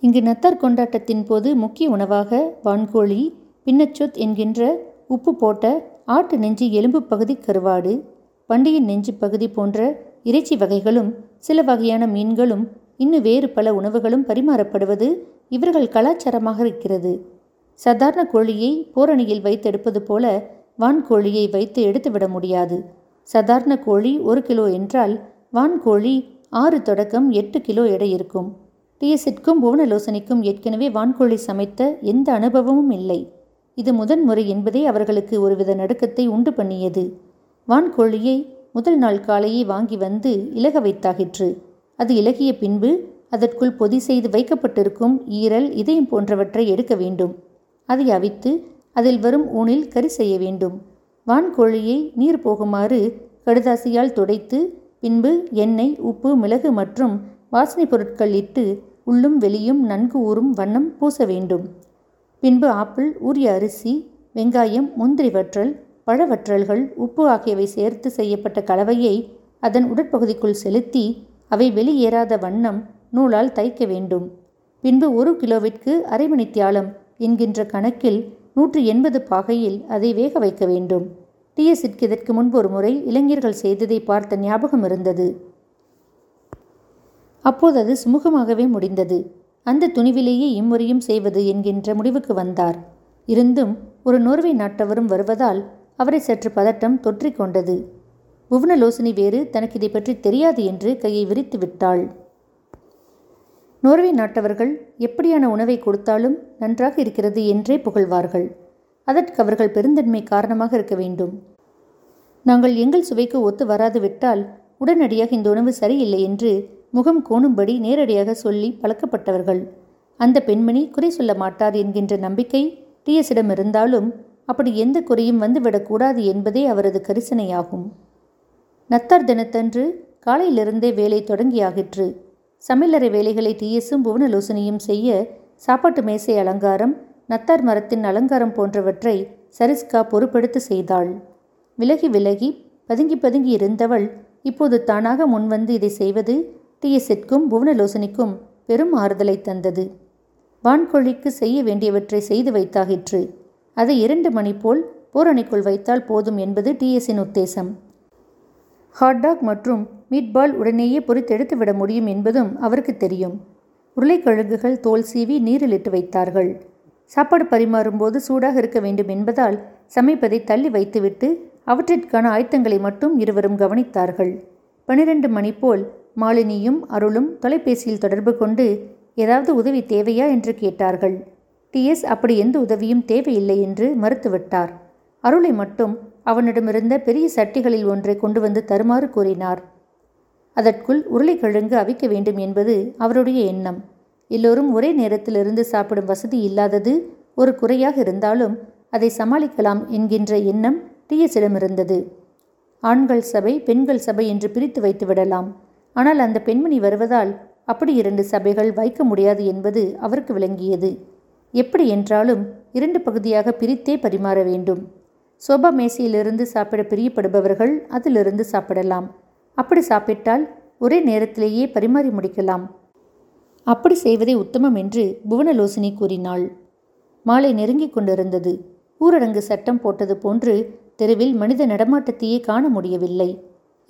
இங்கு நத்தார் கொண்டாட்டத்தின் போது முக்கிய உணவாக வான்கோழி பின்னச்சொத் என்கின்ற உப்பு போட்ட ஆட்டு நெஞ்சு எலும்பு பகுதி கருவாடு பண்டிகை நெஞ்சு பகுதி போன்ற இறைச்சி வகைகளும் சில வகையான மீன்களும் இன்னும் வேறு பல உணவுகளும் பரிமாறப்படுவது இவர்கள் கலாச்சாரமாக இருக்கிறது. சாதாரண கோழியை போரணியில் வைத்தெடுப்பது போல வான்கோழியை வைத்து எடுத்துவிட முடியாது. சாதாரண கோழி ஒரு கிலோ என்றால் வான்கோழி ஆறு தொடக்கம் எட்டு கிலோ எடை இருக்கும். டிஎஸ்இற்கும் புவனலோசனைக்கும் ஏற்கனவே வான்கோழி சமைத்த எந்த அனுபவமும் இல்லை. இது முதன்முறை என்பதே அவர்களுக்கு ஒருவித நடுக்கத்தை உண்டு பண்ணியது. வான்கோழியை முதல் நாள் காலையே வாங்கி வந்து இலக வைத்தாகிற்று. அது இலகிய பின்பு அதற்குள் பொதி செய்து வைக்கப்பட்டிருக்கும் ஈரல் இதயம் போன்றவற்றை எடுக்க வேண்டும். அதை அவித்து அதில் வரும் ஊனில் கறி செய்ய வேண்டும். வான்கோழியை நீர் போகுமாறு கடுதாசியால் துடைத்து பின்பு எண்ணெய் உப்பு மிளகு மற்றும் வாசனை பொருட்கள் இட்டு உள்ளும் வெளியும் நன்கு ஊறும் வண்ணம் பூச வேண்டும். பின்பு ஆப்பிள் ஊரிய அரிசி வெங்காயம் முந்திரி வற்றல் பழவற்றல்கள் உப்பு ஆகியவை சேர்த்து செய்யப்பட்ட கலவையை அதன் உடற்பகுதிக்குள் செலுத்தி அவை வெளியேறாத வண்ணம் நூலால் தைக்க வேண்டும். பின்பு ஒரு கிலோவிற்கு அரை மணித்தியாலம் என்கின்ற கணக்கில் நூற்றி எண்பது பாகையில் அதை வேக வைக்க வேண்டும். டிஎஸ்ஸிற்கு இதற்கு முன்பு ஒரு முறை இளைஞர்கள் செய்ததை பார்த்த ஞாபகம் இருந்தது. அப்போது அது சுமூகமாகவே முடிந்தது. அந்த துணிவிலேயே இம்முறையும் செய்வது என்கின்ற முடிவுக்கு வந்தார். இருந்தும் ஒரு நோர்வை நாட்டவரும் வருவதால் அவரை சற்று பதட்டம் தொற்றிக்கொண்டது. புவனலோசனி வேறு தனக்கு இதை பற்றி தெரியாது என்று கையை விரித்து விட்டாள். நோர்வே நாட்டவர்கள் எப்படியான உணவை கொடுத்தாலும் நன்றாக இருக்கிறது என்றே புகழ்வார்கள். அதற்கு அவர்கள் பெருந்தன்மை காரணமாக இருக்க வேண்டும். நாங்கள் எங்கள் சுவைக்கு ஒத்து வராது விட்டால் உடனடியாக இந்த உணவு சரியில்லை என்று முகம் கோணும்படி நேரடியாக சொல்லி பழக்கப்பட்டவர்கள். அந்த பெண்மணி குறை சொல்ல மாட்டார் என்கின்ற நம்பிக்கை டிஎஸிடம் இருந்தாலும் அப்படி எந்த குறையும் வந்துவிடக்கூடாது என்பதே அவரது கரிசனையாகும். நத்தார் தினத்தன்று காலையிலிருந்தே வேலை தொடங்கியாகிற்று. சமையலறை வேலைகளை தீயசும் புவனலோசனையும் செய்ய சாப்பாட்டு மேசை அலங்காரம் நத்தார் மரத்தின் அலங்காரம் போன்றவற்றை சரிஸ்கா பொறுப்பெடுத்து செய்தாள். விலகி விலகி பதுங்கி பதுங்கி இருந்தவள் இப்போது தானாக முன்வந்து இதை செய்வது டிஎஸ்எட்கும் புவனலோசனிக்கும் பெரும் ஆறுதலை தந்தது. வான்கோழிக்கு செய்ய வேண்டியவற்றை செய்து வைத்தாகிற்று. அதை இரண்டு மணி போல் பூரணிக்குள் வைத்தால் போதும் என்பது டிஎஸின் உத்தேசம். ஹாட்டாக் மற்றும் மீட்பால் உடனேயே பொறித்தெடுத்து விட முடியும் என்பதும் அவருக்கு தெரியும். உருளைக்கிழங்குகள் தோல் சீவி நீரில் இட்டு வைத்தார்கள். சாப்பாடு பரிமாறும்போது சூடாக இருக்க வேண்டும் என்பதால் சமைப்பதை தள்ளி வைத்துவிட்டு அவற்றிற்கான ஆயத்தங்களை மட்டும் இருவரும் கவனித்தார்கள். பனிரெண்டு மணி போல் மாலினியும் அருளும் தொலைபேசியில் தொடர்பு கொண்டு ஏதாவது உதவி தேவையா என்று கேட்டார்கள். டிஎஸ் அப்படி எந்த உதவியும் தேவையில்லை என்று மறுத்துவிட்டார். அருளை மட்டும் அவனிடமிருந்த பெரிய சட்டிகளில் ஒன்றை கொண்டு வந்து தருமாறு கூறினார். அதற்குள் உருளைக்கிழங்கு அவிக்க வேண்டும் என்பது அவருடைய எண்ணம். எல்லோரும் ஒரே நேரத்தில் இருந்து சாப்பிடும் வசதி இல்லாதது ஒரு குறையாக இருந்தாலும் அதை சமாளிக்கலாம் என்கின்ற எண்ணம் டிஎஸிடம் இருந்தது. ஆண்கள் சபை பெண்கள் சபை என்று பிரித்து வைத்து விடலாம். ஆனால் அந்த பெண்மணி வருவதால் அப்படி இரண்டு சபைகள் வைக்க முடியாது என்பது அவருக்கு விளங்கியது. எப்படி என்றாலும் இரண்டு பகுதியாக பிரித்தே பரிமாற வேண்டும். சோபா மேசையிலிருந்து சாப்பிட பிரியப்படுபவர்கள் அதிலிருந்து சாப்பிடலாம். அப்படி சாப்பிட்டால் ஒரே நேரத்திலேயே பரிமாறி முடிக்கலாம். அப்படி செய்வதே உத்தமம் என்று புவனலோசினி கூறினாள். மாலை நெருங்கிக் கொண்டிருந்தது. ஊரடங்கு சட்டம் போட்டது போன்று தெருவில் மனித நடமாட்டத்தையே காண முடியவில்லை.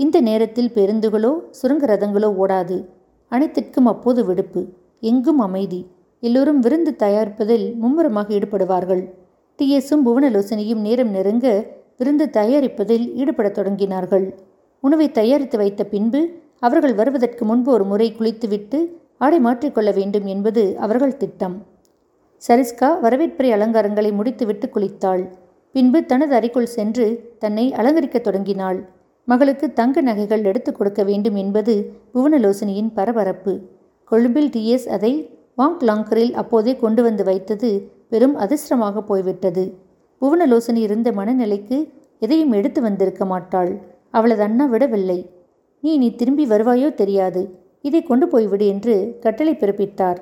இந்த நேரத்தில் பேருந்துகளோ சுரங்க ரதங்களோ ஓடாது. அனைத்திற்கும் அப்போது விடுப்பு. எங்கும் அமைதி. எல்லோரும் விருந்து தயாரிப்பதில் மும்முரமாக ஈடுபடுவார்கள். டிஎஸும் புவனலோசனியும் நேரம் நெருங்க விருந்து தயாரிப்பதில் ஈடுபடத் தொடங்கினார்கள். உணவை தயாரித்து வைத்த பின்பு அவர்கள் வருவதற்கு முன்பு ஒரு முறை குளித்துவிட்டு ஆடை மாற்றிக்கொள்ள வேண்டும் என்பது அவர்கள் திட்டம். சரிஸ்கா வரவேற்பறை அலங்காரங்களை முடித்துவிட்டு குளித்தாள். பின்பு தனது அறைக்குள் சென்று தன்னை அலங்கரிக்கத் தொடங்கினாள். மகளுக்கு தங்க நகைகள் எடுத்துக் கொடுக்க வேண்டும் என்பது புவனலோசனியின் பரபரப்பு. கொழும்பில் டிஎஸ் அதை வாங்க் லாங்கரில் அப்போதே கொண்டு வந்து வைத்தது பெரும் அதிர்ஷ்டமாக போய்விட்டது. புவனலோசனி இருந்த மனநிலைக்கு எதையும் எடுத்து வந்திருக்க மாட்டாள். அவளது அண்ணா விடவில்லை. நீ நீ திரும்பி வருவாயோ தெரியாது. இதை கொண்டு போய்விடு என்று கட்டளை பிறப்பித்தார்.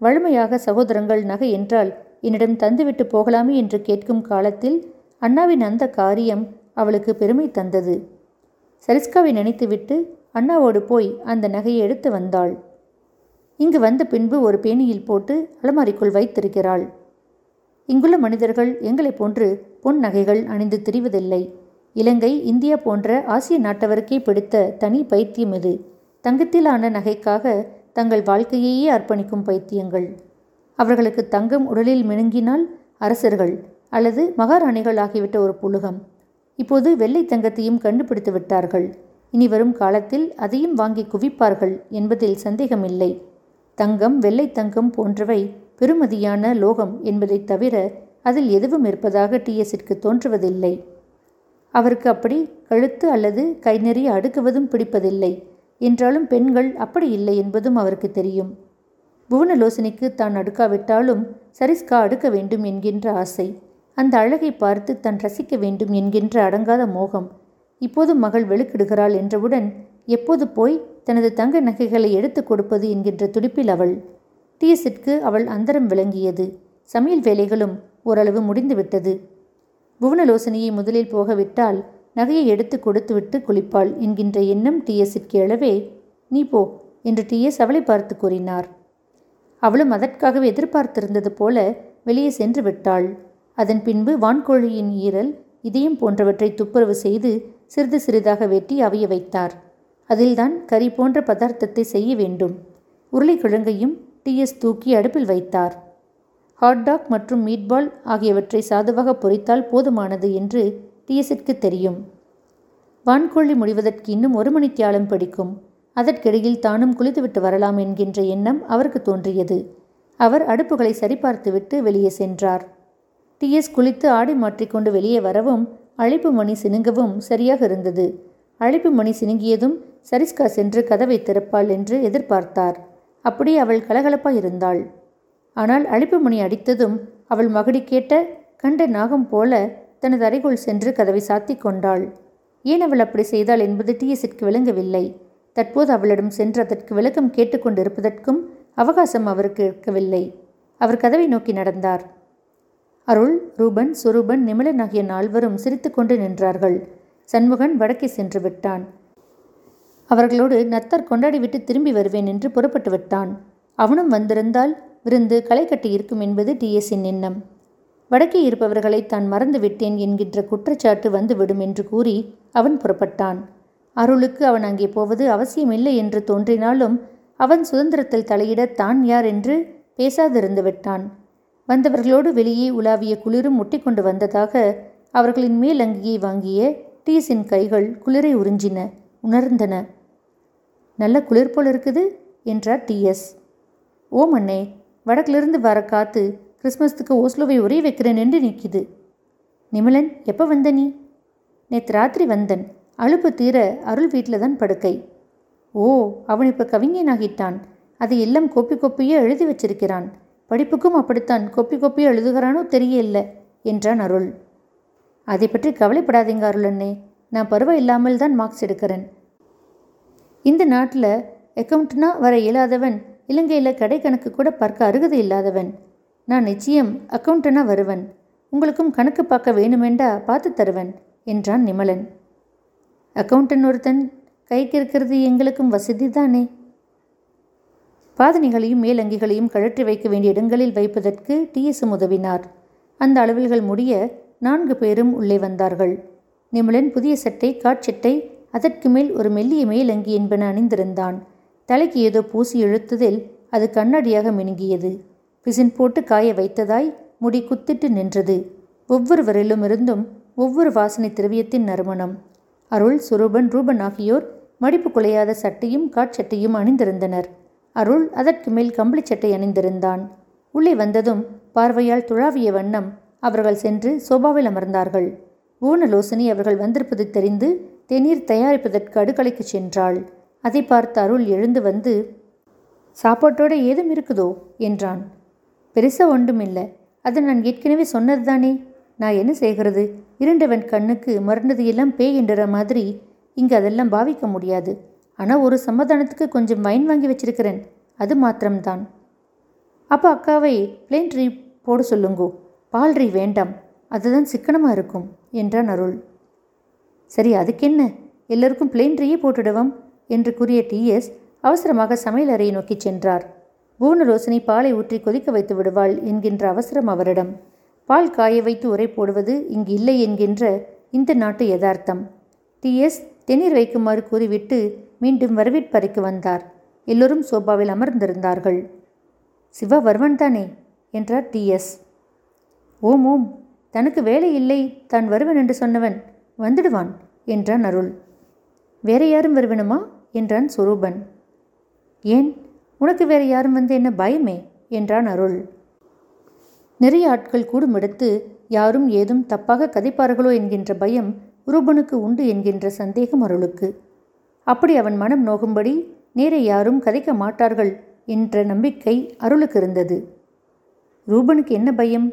வழமையாக சகோதரங்கள் நகை என்றால் என்னிடம் தந்துவிட்டு போகலாமே என்று கேட்கும் காலத்தில் அண்ணாவின் அந்த காரியம் அவளுக்கு பெருமை தந்தது. சரிஸ்காவை நினைத்துவிட்டு அண்ணாவோடு போய் அந்த நகையை எடுத்து வந்தாள். இங்கு வந்த பின்பு ஒரு பேணியில் போட்டு அலமாரிக்குள் வைத்திருக்கிறாள். இங்குள்ள மனிதர்கள் எங்களைப் போன்று பொன் நகைகள் அணிந்து திரிவதில்லை. இலங்கை இந்தியா போன்ற ஆசிய நாட்டவருக்கே பிடித்த தனி பைத்தியம் இது. தங்கத்திலான நகைக்காக தங்கள் வாழ்க்கையையே அர்ப்பணிக்கும் பைத்தியங்கள். அவர்களுக்கு தங்கம் உடலில் மினுங்கினால் அரசர்கள் அல்லது மகாராணிகள் ஆகிவிட்ட ஒரு புழுகம் இப்போது வெள்ளை தங்கத்தையும் கண்டுபிடித்து விட்டார்கள். இனி வரும் காலத்தில் அதையும் வாங்கி குவிப்பார்கள் என்பதில் சந்தேகமில்லை. தங்கம் வெள்ளை தங்கம் போன்றவை பெருமதியான லோகம் என்பதைத் தவிர அதில் எதுவும் இருப்பதாக டிஎஸிற்கு தோன்றுவதில்லை. அவருக்கு அப்படி கழுத்து அல்லது கை அடுக்குவதும் பிடிப்பதில்லை. என்றாலும் பெண்கள் அப்படி இல்லை என்பதும் அவருக்கு தெரியும். புவனலோசனிக்கு தான் அடுக்காவிட்டாலும் சரிஸ்கா அடுக்க வேண்டும் என்கின்ற ஆசை. அந்த அழகை பார்த்து தான் ரசிக்க வேண்டும் என்கின்ற அடங்காத மோகம். இப்போது மகள் வெளுக்கிடுகிறாள் என்றவுடன் எப்போது போய் தனது தங்க நகைகளை எடுத்துக் கொடுப்பது என்கின்ற துடிப்பில் அவள். டிஎஸிற்கு அவள் அந்தரம் விளங்கியது. சமையல் வேலைகளும் ஓரளவு முடிந்துவிட்டது. புவனலோசனியை முதலில் போகவிட்டால் நகையை எடுத்து கொடுத்துவிட்டு குளிப்பாள் என்கின்ற எண்ணம் டிஎஸ்ஸிற்கு எழவே நீ போ என்று டிஎஸ் அவளை பார்த்து கூறினார். அவளும் அதற்காகவே எதிர்பார்த்திருந்தது போல வெளியே சென்று விட்டாள். அதன் பின்பு வான்கோழியின் ஈரல் இதயம் போன்றவற்றை துப்புரவு செய்து சிறிது சிறிதாக வெட்டி அவைய வைத்தார். அதில்தான் கறி போன்ற பதார்த்தத்தை செய்ய வேண்டும். உருளைக்கிழங்கையும் டிஎஸ் தூக்கி அடுப்பில் வைத்தார். ஹாட்டாக் மற்றும் மீட்பால் ஆகியவற்றை சாதுவாக பொறித்தால் போதுமானது என்று டிஎஸிற்கு தெரியும். வான்கோழி முடிவதற்கு இன்னும் ஒரு மணித்தியாலம் பிடிக்கும். அதற்கிடையில் தானும் குளித்துவிட்டு வரலாம் என்கின்ற எண்ணம் அவருக்கு தோன்றியது. அவர் அடுப்புகளை சரிபார்த்துவிட்டு வெளியே சென்றார். டிஎஸ் குளித்து ஆடை மாற்றிக்கொண்டு வெளியே வரவும் அழைப்பு மணி சினுங்கவும் சரியாக இருந்தது. அழைப்பு மணி சினுங்கியதும் சரிஸ்கா சென்று கதவை திறப்பாள் என்று எதிர்பார்த்தார். அப்படி அவள் கலகலப்பாயிருந்தாள் ஆனால் அழைப்பு மணி அடித்ததும் அவள் மகடி கேட்ட கண்ட நாகம் போல தனது அறைக்குள் சென்று கதவை சாத்தி கொண்டாள். ஏன் அவள் அப்படி செய்தாள் என்பது டிஎஸிற்கு விளங்கவில்லை. தற்போது அவளிடம் சென்று அதற்கு விளக்கம் கேட்டுக்கொண்டிருப்பதற்கும் அவகாசம் அவருக்கு இருக்கவில்லை. அவர் கதவை நோக்கி நடந்தார். அருள் ரூபன் சுரூபன் நிமலன் ஆகிய நால்வரும் சிரித்துக்கொண்டு நின்றார்கள். சண்முகன் வடக்கே சென்று விட்டான். அவர்களோடு நத்தர் கொண்டாடிவிட்டு திரும்பி வருவேன் என்று புறப்பட்டு விட்டான். அவனும் வந்திருந்தால் விருந்து களை கட்டி இருக்கும் என்பது டிஎஸின் எண்ணம். வடக்கே இருப்பவர்களை தான் மறந்துவிட்டேன் என்கின்ற குற்றச்சாட்டு வந்துவிடும் என்று கூறி அவன் புறப்பட்டான். அருளுக்கு அவன் அங்கே போவது அவசியமில்லை என்று தோன்றினாலும் அவன் சுதந்திரத்தில் தலையிட தான் யார் என்று பேசாதிருந்து விட்டான். வந்தவர்களோடு வெளியே உலாவிய குளிரும் முட்டிக்கொண்டு வந்ததாக அவர்களின் மேல் அங்கியை வாங்கிய டீஸின் கைகள் குளிரை உறிஞ்சின உணர்ந்தன. நல்ல குளிர் போல் இருக்குது என்றார் டிஎஸ். ஓம் அண்ணே வடக்கிலிருந்து வர காத்து கிறிஸ்மஸ்துக்கு ஓஸ்லோவை உரைய வைக்கிறேன் என்று நிற்கிது நிமலன் எப்போ வந்த நீ? நேற்று ராத்திரி வந்தன். அழுப்பு தீர அருள் வீட்டில் தான் படுக்கை. ஓ அவன் இப்போ கவிஞனாகிட்டான். அதை எல்லாம் கொப்பி கொப்பியே எழுதி வச்சிருக்கிறான். படிப்புக்கும் அப்படித்தான் கொப்பி கொப்பியே எழுதுகிறானோ தெரியல என்றான் அருள். அதை பற்றி கவலைப்படாதீங்க அருளண்ணே. நான் பருவம் இல்லாமல் தான் மார்க்ஸ் எடுக்கிறேன். இந்த நாட்டில் அக்கௌண்ட்னா வர இயலாதவன் இலங்கையில் கடை கணக்கு கூட பார்க்க அருகதை இல்லாதவன். நான் நிச்சயம் அக்கௌண்டனா வருவன். உங்களுக்கும் கணக்கு பார்க்க வேணுமெண்டா பார்த்து தருவன் என்றான் நிமலன். அக்கௌண்டன் ஒருத்தன் கைக்கு இருக்கிறது எங்களுக்கும் வசதி தானே பாதணிகளையும் மேலங்கிகளையும் கழற்றி வைக்க வேண்டிய இடங்களில் வைப்பதற்கு டிஎஸ்எம் உதவினார். அந்த அளவில்கள் முடிய நான்கு பேரும் உள்ளே வந்தார்கள். நிமலன் புதிய சட்டை காட்சட்டை அதற்கு மேல் ஒரு மெல்லிய மேலங்கி என்பன அணிந்திருந்தான். தலைக்கு ஏதோ பூசி இழுத்ததில் அது கண்ணாடியாக மினுங்கியது. பிசின் போட்டு காய வைத்ததாய் முடி குத்திட்டு நின்றது. ஒவ்வொருவரிலும் இருந்தும் ஒவ்வொரு வாசனை திரவியத்தின் நறுமணம். அருள் சுரூபன் ரூபன் ஆகியோர் மடிப்பு குலையாத சட்டையும் காட்சட்டையும் அணிந்திருந்தனர். அருள் அதற்கு மேல் கம்பளி சட்டை அணிந்திருந்தான். உள்ளே வந்ததும் பார்வையால் துழாவிய வண்ணம் அவர்கள் சென்று சோபாவில் அமர்ந்தார்கள். பூனலோசனி அவர்கள் வந்திருப்பது தெரிந்து தேநீர் தயாரிப்பதற்கு அடுக்கலைக்கு சென்றாள். அதை பார்த்து அருள் எழுந்து வந்து சாப்பாட்டோட ஏதும் இருக்குதோ? என்றான். பெருசாக ஒன்றும் இல்லை அது நான் ஏற்கனவே சொன்னது தானே நான் என்ன செய்கிறது? இருண்டவன் கண்ணுக்கு மறந்தது எல்லாம் பேய் என்ற மாதிரி இங்கே அதெல்லாம் பாவிக்க முடியாது. ஆனால் ஒரு சமாதானத்துக்கு கொஞ்சம் வைன் வாங்கி வச்சிருக்கிறேன். அது மாத்திரம்தான். அப்போ அக்காவை பிளேன் ட்ரீ போட சொல்லுங்கோ. பால் ட்ரீ வேண்டாம். அதுதான் சிக்கனமாக இருக்கும் என்றான் அருள். சரி அதுக்கென்ன? எல்லோருக்கும் பிளேன் ட்ரீயே போட்டுடுவோம்? என்று கூறிய டிஎஸ் அவசரமாக சமையல் அறையை நோக்கிச் சென்றார். பூர்ணரோசினி பாலை ஊற்றி கொதிக்க வைத்து விடுவாள் என்கின்ற அவசரம் அவரிடம். பால் காய வைத்து உரை போடுவது இங்கு இல்லை என்கின்ற இந்த நாட்டு யதார்த்தம். டிஎஸ் தென்னீர் வைக்குமாறு கூறிவிட்டு மீண்டும் வரவேற்பறைக்கு வந்தார். எல்லோரும் சோபாவில் அமர்ந்திருந்தார்கள். சிவா வருவன் தானே? என்றார் டிஎஸ் ஓம் ஓம். தனக்கு வேலை இல்லை. தான் வருவன் என்று சொன்னவன் வந்துடுவான் என்றான் அருள். வேற யாரும் வருவனுமா? என்றான் சுரூபன். ஏன்? உனக்கு வேற யாரும் வந்து என்ன பயமே? என்றான் அருள். நிறைய ஆட்கள் கூடும் எடுத்து யாரும் ஏதும் தப்பாக கதைப்பார்களோ? என்கின்ற பயம் ரூபனுக்கு உண்டு என்கின்ற சந்தேகம் அருளுக்கு. அப்படி அவன் மனம் நோகும்படி நேர யாரும் கதைக்க மாட்டார்கள் என்ற நம்பிக்கை அருளுக்கு இருந்தது. ரூபனுக்கு என்ன பயம்?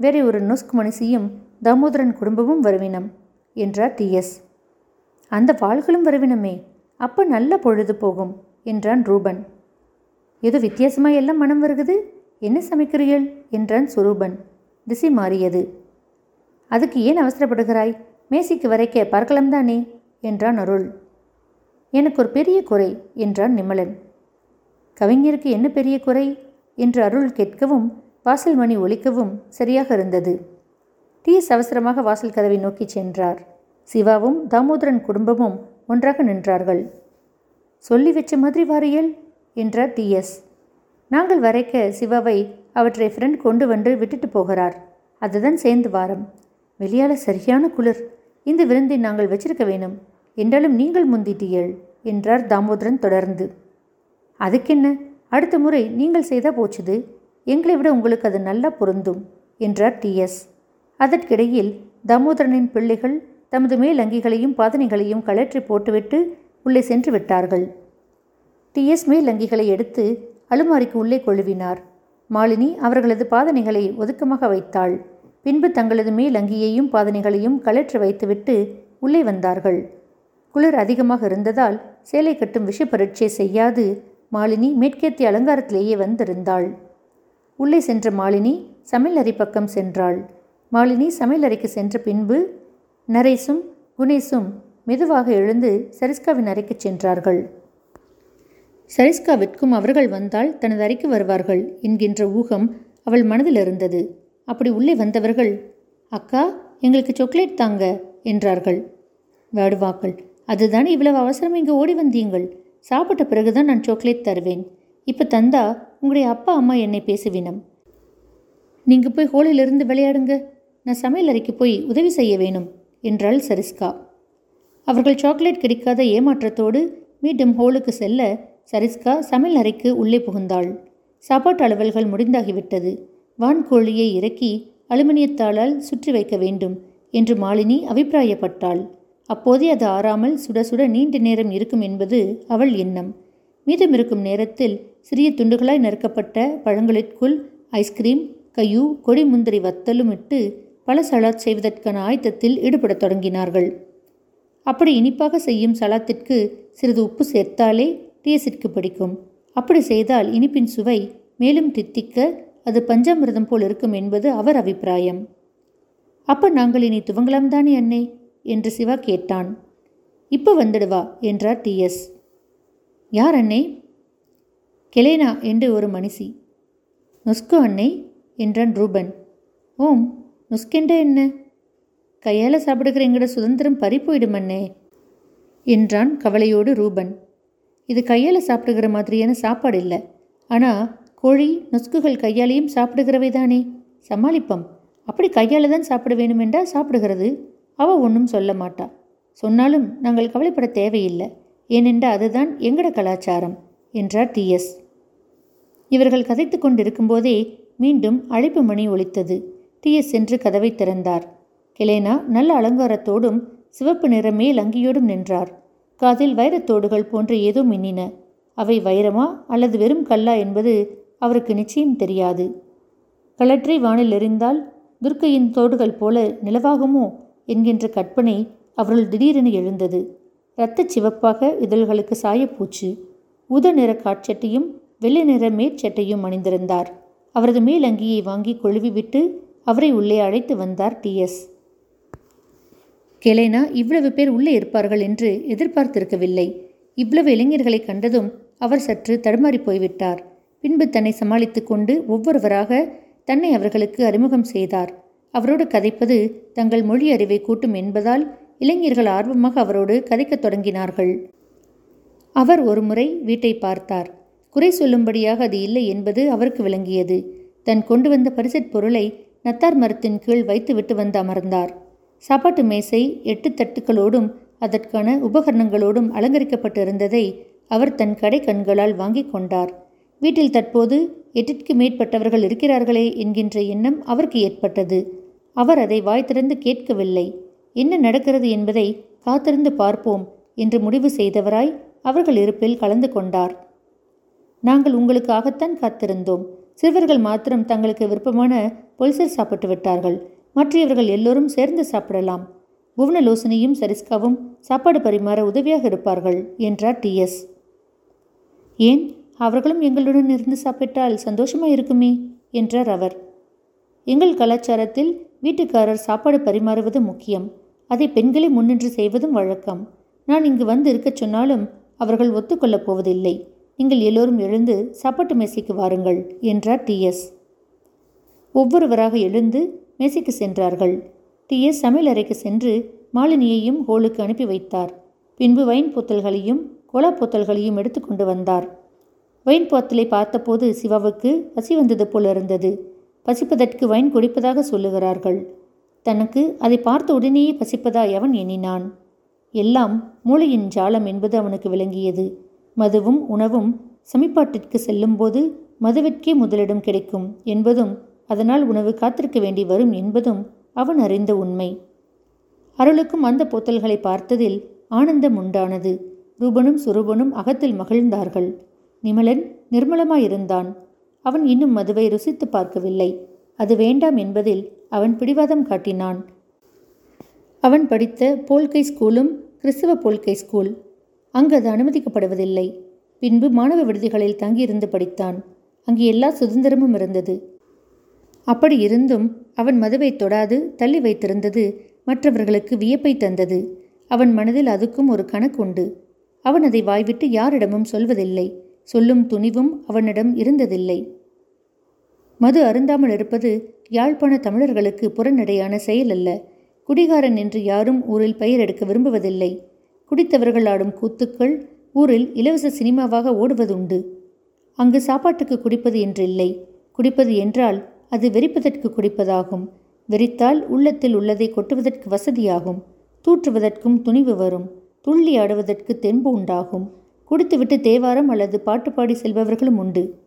வேறே ஒரு நொஸ்க் மனுஷியும் தாமோதரன் குடும்பமும் வருவினம் என்றார் டிஎஸ் அந்த வாள்களும் வருவினமே! அப்போ நல்ல பொழுது போகும் என்றான் ரூபன். ஏதோ வித்தியாசமாக எல்லாம் மனம் வருகுது? என்ன சமைக்கிறீர்கள்? என்றான் சுரூபன். திசை மாறியது. அதுக்கு ஏன் அவசரப்படுகிறாய்? மேசிக்கு வரைக்க பார்க்கலாம் தானே என்றான் அருள். எனக்கு ஒரு பெரிய குறை என்றான் நிமலன். கவிஞருக்கு என்ன பெரிய குறை? என்று அருள் கேட்கவும் வாசல் மணி ஒலிக்கவும் சரியாக இருந்தது. டிஎஸ் அவசரமாக வாசல் கதவை நோக்கி சென்றார். சிவாவும் தாமோதரன் குடும்பமும் ஒன்றாக நின்றார்கள். சொல்லி வச்ச மாதிரி வாரியல் என்றார் டிஎஸ் நாங்கள் வரைக்க சிவாவை அவற்றை ஃப்ரெண்ட் கொண்டு வந்து விட்டுட்டு போகிறார். அதுதான் சேர்ந்து வாரம். வெளியால் சரியான குளிர். இந்த விருந்தை நாங்கள் வச்சிருக்க வேணும். என்றாலும் நீங்கள் முந்திட்டீர்கள் என்றார் தாமோதரன் தொடர்ந்து. அதுக்கென்ன? அடுத்த முறை நீங்கள் செய்தால் போச்சுது. எங்களை விட உங்களுக்கு அது நல்லா பொருந்தும் என்றார் டிஎஸ் அதற்கிடையில் தாமோதரனின் பிள்ளைகள் தமது மேல் அங்கிகளையும் பாதனைகளையும் கலற்றி போட்டுவிட்டு உள்ளே சென்று விட்டார்கள். டிஎஸ் மேல் அங்கிகளை எடுத்து அலுமாரிக்கு உள்ளே கொழுவினார். மாலினி அவர்களது பாதனைகளை ஒதுக்கமாக வைத்தாள். பின்பு தங்களது மேல் அங்கியையும் பாதனைகளையும் கலற்றி வைத்துவிட்டு உள்ளே வந்தார்கள். குளிர் அதிகமாக இருந்ததால் சேலை கட்டும் விஷ பரீட்சை செய்யாது மாலினி மேற்கேத்திய அலங்காரத்திலேயே வந்திருந்தாள். உள்ளே சென்ற மாலினி சமையலறை பக்கம் சென்றாள். மாலினி சமையலறைக்கு சென்ற பின்பு நரேசும் குணேசும் மெதுவாக எழுந்து சரிஸ்காவின் அறைக்கு சென்றார்கள். சரிஸ்காவிற்கும் அவர்கள் வந்தால் தனது அறைக்கு வருவார்கள் என்கின்ற ஊகம் அவள் மனதில் இருந்தது. அப்படி உள்ளே வந்தவர்கள் அக்கா எங்களுக்கு சாக்லேட் தாங்க என்றார்கள். வேடுவாக்கள் அதுதானே இவ்வளவு அவசரம் இங்கே ஓடி வந்தீங்கள். சாப்பிட்ட பிறகுதான் நான் சாக்லேட் தருவேன். இப்போ தந்தா உங்களுடைய அப்பா அம்மா என்னை பேசுவினம். நீங்கள் போய் ஹோலிலிருந்து விளையாடுங்க. நான் சமையல் அறைக்கு போய் உதவி செய்ய வேணும். என்றாள் சரிஸ்கா. அவர்கள் சாக்லேட் கிடைக்காத ஏமாற்றத்தோடு மீண்டும் ஹோலுக்கு செல்ல சரிஸ்கா சமையல் அறைக்கு உள்ளே புகுந்தாள். சாப்பாட்டு அலுவல்கள் முடிந்தாகிவிட்டது. வான்கோழியை இறக்கி அலுமினியத்தாளால் சுற்றி வைக்க வேண்டும் என்று மாலினி அபிப்பிராயப்பட்டாள். அப்போதே அது ஆறாமல் சுட சுட நீண்ட நேரம் இருக்கும் என்பது அவள் எண்ணம். மீதமிருக்கும் நேரத்தில் சிறிய துண்டுகளாய் நறுக்கப்பட்ட பழங்களிற்குள் ஐஸ்கிரீம் கையு கொடி முந்திரி வத்தலும் இட்டு பல சலாத் செய்வதற்கான ஆயத்தத்தில் ஈடுபடத் தொடங்கினார்கள். அப்படி இனிப்பாக செய்யும் சலாத்திற்கு சிறிது உப்பு சேர்த்தாலே டீஸிற்கு பிடிக்கும். அப்படி செய்தால் இனிப்பின் சுவை மேலும் தித்திக்க அது பஞ்சாமிரதம் போல் இருக்கும் என்பது அவர் அபிப்பிராயம். அப்ப நாங்கள் இனி துவங்கலாம் தானே அண்ணே? என்று சிவா கேட்டான். இப்போ வந்துடுவா என்றார் டிஎஸ் யார் அண்ணே? கெலேனா என்று ஒரு மனுஷி நொஸ்கோ அண்ணே என்றான் ரூபன். ஓம் நொஸ்கென்ற என்ன? கையால் சாப்பிடுகிற எங்கட சுதந்திரம் பறி போயிடுமண்ணே என்றான் கவலையோடு ரூபன். இது கையால் சாப்பிடுகிற மாதிரியான சாப்பாடு இல்லை ஆனால் கோழி நொஸ்குகள் கையாலேயும் சாப்பிடுகிறவை தானே? சமாளிப்பம். அப்படி கையால் தான் சாப்பிட வேணுமென்றா சாப்பிடுகிறது? அவள் ஒன்றும் சொல்ல மாட்டா. சொன்னாலும் நாங்கள் கவலைப்பட தேவையில்லை. ஏனென்றா அதுதான் எங்கட கலாச்சாரம் என்றார் டிஎஸ் இவர்கள் கதைத்து கொண்டிருக்கும்போதே மீண்டும் அழைப்பு மணி ஒலித்தது. தீய சென்று கதவை திறந்தார். கெலேனா நல்ல அலங்காரத்தோடும் சிவப்பு நிற மேல் அங்கியோடும் நின்றார். காதில் வைரத்தோடுகள் போன்ற ஏதோ மின்னின. அவை வைரமா அல்லது வெறும் கல்லா என்பது அவருக்கு நிச்சயம் தெரியாது. கலற்றை வானில் எறிந்தால் துர்க்கையின் தோடுகள் போல நிலவாகுமோ என்கின்ற கற்பனை அவர்கள் திடீரென எழுந்தது. இரத்த சிவப்பாக இதழ்களுக்கு சாயப்பூச்சு உத நிற காட்சட்டையும் வெள்ளை நிற மேற்சட்டையும் அணிந்திருந்தார். அவரது மேலங்கியை வாங்கி கொழுவிவிட்டு அவரை உள்ளே அழைத்து வந்தார் டிஎஸ். கெலேனா இவ்வளவு பேர் உள்ளே இருப்பார்கள் என்று எதிர்பார்த்திருக்கவில்லை. இவ்வளவு இளைஞர்களை கண்டதும் அவர் சற்று தடுமாறி போய்விட்டார். பின்பு தன்னை சமாளித்துக் கொண்டு ஒவ்வொருவராக தன்னை அவர்களுக்கு அறிமுகம் செய்தார். அவரோடு கதைப்பது தங்கள் மொழி அறிவை கூட்டும் என்பதால் இளைஞர்கள் ஆர்வமாக அவரோடு கதைக்கத் தொடங்கினார்கள். அவர் ஒருமுறை வீட்டை பார்த்தார். குறை சொல்லும்படியாக அது இல்லை என்பது அவருக்கு விளங்கியது. தன் கொண்டு வந்த பரிசற் பொருளை நத்தார் மரத்தின் கீழ் வைத்துவிட்டு வந்து அமர்ந்தார். சாப்பாட்டு மேசை எட்டு தட்டுக்களோடும் அதற்கான உபகரணங்களோடும் அலங்கரிக்கப்பட்டிருந்ததை அவர் தன் கடை கண்களால் வாங்கிக் கொண்டார். வீட்டில் தற்போது எட்டிற்கு மேற்பட்டவர்கள் இருக்கிறார்களே என்கின்ற எண்ணம் அவருக்கு ஏற்பட்டது. அவர் அதை வாய் திறந்து கேட்கவில்லை. என்ன நடக்கிறது என்பதை காத்திருந்து பார்ப்போம் என்று முடிவு செய்தவராய் அவர்கள் இருப்பில் கலந்து கொண்டார். நாங்கள் உங்களுக்காகத்தான் காத்திருந்தோம். சிறுவர்கள் மாத்திரம் தங்களுக்கு விருப்பமான பொல்சர் சாப்பிட்டு விட்டார்கள். மற்றவர்கள் எல்லோரும் சேர்ந்து சாப்பிடலாம். புவனலோசனியும் சரிஸ்காவும் சாப்பாடு பரிமாற உதவியாக இருப்பார்கள் என்றார் டிஎஸ் ஏன்? அவர்களும் எங்களுடன் இருந்து சாப்பிட்டால் சந்தோஷமாக இருக்குமே என்றார் அவர். எங்கள் கலாச்சாரத்தில் வீட்டுக்காரர் சாப்பாடு பரிமாறுவது முக்கியம். அதை பெண்களை முன்னின்று செய்வதும் வழக்கம். நான் இங்கு வந்து இருக்கச் சொன்னாலும் அவர்கள் ஒத்துக்கொள்ளப் போவதில்லை. நீங்கள் எல்லோரும் எழுந்து சாப்பாட்டு மேசைக்கு வாருங்கள் என்றார் டிஎஸ் ஒவ்வொருவராக எழுந்து மேசைக்கு சென்றார்கள். டிஎஸ் சமையலறைக்கு சென்று மாலினியையும் ஹோலுக்கு அனுப்பி வைத்தார். பின்பு வைன் போத்தல்களையும் கோலா போத்தல்களையும் எடுத்துக்கொண்டு வந்தார். வைன் போத்தலை பார்த்தபோது சிவாவுக்கு பசி வந்தது போல இருந்தது. பசிப்பதற்கு வைன் குடிப்பதாக சொல்லுகிறார்கள். தனக்கு அதை பார்த்த உடனேயே பசிப்பதா அவன் எண்ணினான்? எல்லாம் மூளையின் ஜாலம் என்பது அவனுக்கு விளங்கியது. மதுவும் உணவும் சமிப்பாட்டிற்கு செல்லும்போது மதுவிற்கே முதலிடம் கிடைக்கும் என்பதும் அதனால் உணவு காத்திருக்க வேண்டி வரும் என்பதும் அவன் அறிந்த உண்மை. அருளுக்கும் அந்த போத்தல்களை பார்த்ததில் ஆனந்தம் உண்டானது. ரூபனும் சுரூபனும் அகத்தில் மகிழ்ந்தார்கள். நிமலன் நிர்மலமாயிருந்தான். அவன் இன்னும் மதுவை ருசித்து பார்க்கவில்லை. அது வேண்டாம் என்பதில் அவன் பிடிவாதம் காட்டினான். அவன் படித்த போல்கை ஸ்கூலும் கிறிஸ்தவ போல்கை ஸ்கூல். அங்கு அது அனுமதிக்கப்படுவதில்லை. பின்பு மாணவ விடுதிகளில் தங்கியிருந்து படித்தான். அங்கு எல்லா சுதந்திரமும் இருந்தது. அப்படி இருந்தும் அவன் மதுவை தொடாது தள்ளி வைத்திருந்தது மற்றவர்களுக்கு வியப்பை தந்தது. அவன் மனதில் அதுக்கும் ஒரு கணக்குண்டு அவன் அதை வாய்விட்டு யாரிடமும் சொல்வதில்லை. சொல்லும் துணிவும் அவனிடம் இருந்ததில்லை. மது அருந்தாமல் இருப்பது யாழ்ப்பாண தமிழர்களுக்கு புறநடையான செயல் அல்ல. குடிகாரன் என்று யாரும் ஊரில் பெயர் எடுக்க விரும்புவதில்லை. குடித்தவர்கள் ஆடும் கூத்துக்கள் ஊரில் இலவச சினிமாவாக ஓடுவதுண்டு. அங்கு சாப்பாட்டுக்கு குடிப்பது என்றில்லை. குடிப்பது என்றால் அது வெறிப்பதற்கு குடிப்பதாகும். வெறித்தால் உள்ளத்தில் உள்ளதை கொட்டுவதற்கு வசதியாகும். தூற்றுவதற்கும் துணிவு வரும். துள்ளி ஆடுவதற்கு தெம்பு உண்டாகும். குடித்துவிட்டு தேவாரம் அல்லது பாட்டு பாடி செல்பவர்களும் உண்டு.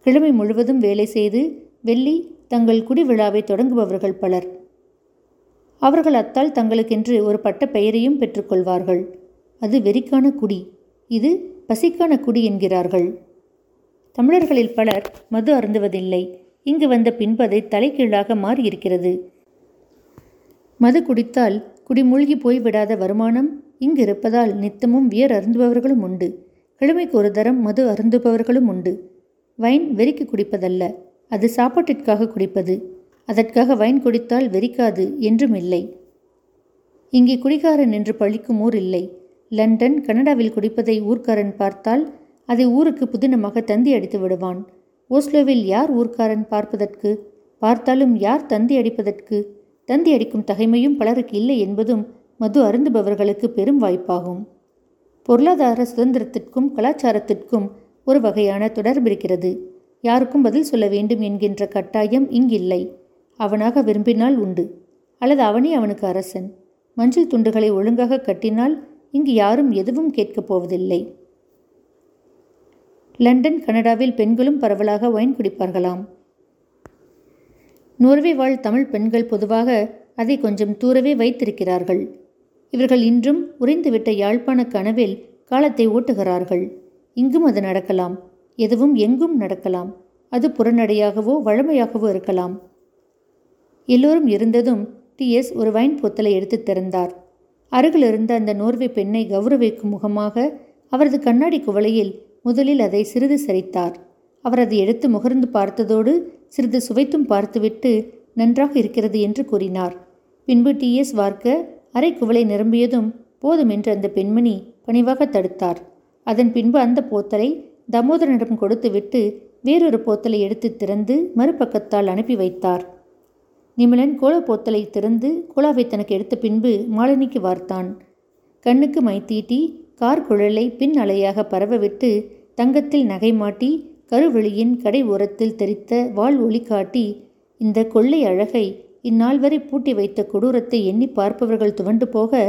கிழமை முழுவதும் வேலை செய்து வெள்ளி தங்கள் குடிவிழாவை தொடங்குபவர்கள் பலர். அவர்கள் அத்தால் தங்களுக்கென்று ஒரு பட்ட பெயரையும் பெற்றுக்கொள்வார்கள் அது வெறிக்கான குடி. இது பசிக்கான குடி என்கிறார்கள். தமிழர்களில் பலர் மது அருந்துவதில்லை. இங்கு வந்த பின்பதை தலைகீழாக மாறியிருக்கிறது. மது குடித்தால் குடிமூழ்கி போய்விடாத வருமானம் இங்கு இருப்பதால் நித்தமும் வியர் அருந்துபவர்களும் உண்டு. கிழமைக்கு ஒரு தரம் மது அருந்துபவர்களும் உண்டு. வைன் வெறிக்கு குடிப்பதல்ல அது சாப்பாட்டிற்காக குடிப்பது. அதற்காக வைன் குடித்தால் வெறிக்காது என்றும் இல்லை. இங்கே குடிகாரன் என்று பழிக்கும் ஊர் இல்லை. லண்டன் கனடாவில் குடிப்பதை ஊர்க்காரன் பார்த்தால் அதை ஊருக்கு புதினமாக தந்தி அடித்து விடுவான். ஓஸ்லோவில் யார் ஊர்க்காரன் பார்ப்பதற்கு? பார்த்தாலும் யார் தந்தி அடிப்பதற்கு? தந்தி அடிக்கும் தகைமையும் பலருக்கு இல்லை என்பதும் மது அருந்துபவர்களுக்கு பெரும் வாய்ப்பாகும். பொருளாதார சுதந்திரத்திற்கும் கலாச்சாரத்திற்கும் ஒரு வகையான தொடர்பு இருக்கிறது. யாருக்கும் பதில் சொல்ல வேண்டும் என்கின்ற கட்டாயம் இங்கில்லை. அவனாக விரும்பினால் உண்டு. அல்லது அவனே அவனுக்கு அரசன். மஞ்சள் துண்டுகளை ஒழுங்காக கட்டினால் இங்கு யாரும் எதுவும் கேட்கப் போவதில்லை. லண்டன் கனடாவில் பெண்களும் பரவலாக ஒயின் குடிப்பார்களாம். நோர்வே வாழ் தமிழ் பெண்கள் பொதுவாக அதை கொஞ்சம் தூரவே வைத்திருக்கிறார்கள். இவர்கள் இன்றும் உறைந்துவிட்ட யாழ்ப்பாண கனவில் காலத்தை ஓட்டுகிறார்கள். இங்கும் அது நடக்கலாம் எதுவும் எங்கும் நடக்கலாம் அது புறநடையாகவோ வழமையாகவோ இருக்கலாம். எல்லோரும் இருந்ததும் டிஎஸ் ஒரு வைன் போத்தலை எடுத்து திறந்தார். அருகில் இருந்த அந்த நோர்வே பெண்ணை கௌரவிக்கும் முகமாக அவரது கண்ணாடி குவளையில் முதலில் அதை சிறிது சரித்தார். அவர் அதை எடுத்து முகர்ந்து பார்த்ததோடு சிறிது சுவைத்தும் பார்த்துவிட்டு நன்றாக இருக்கிறது என்று கூறினார். பின்பு டிஎஸ் வார்க்க அரை குவளை நிரம்பியதும் போதும் என்று அந்த பெண்மணி பணிவாக தடுத்தார். அதன் பின்பு அந்த போத்தலை தமோதரனிடம் கொடுத்துவிட்டு வேறொரு போத்தலை எடுத்து திறந்து மறுபக்கத்தால் அனுப்பி வைத்தார். நிமலன் கோல போத்தலை திறந்து கோலாவை தனக்கு எடுத்த பின்பு மாலினிக்கு வார்த்தான். கண்ணுக்கு மைத்தீட்டி கார் குழலை பின் அலையாக பரவவிட்டு தங்கத்தில் நகை மாட்டி கருவெளியின் கடை ஓரத்தில் தெரித்த வாள் ஒளி காட்டி இந்த கொள்ளை அழகை இந்நாள் வரை பூட்டி வைத்த கொடூரத்தை எண்ணி பார்ப்பவர்கள் துவண்டு போக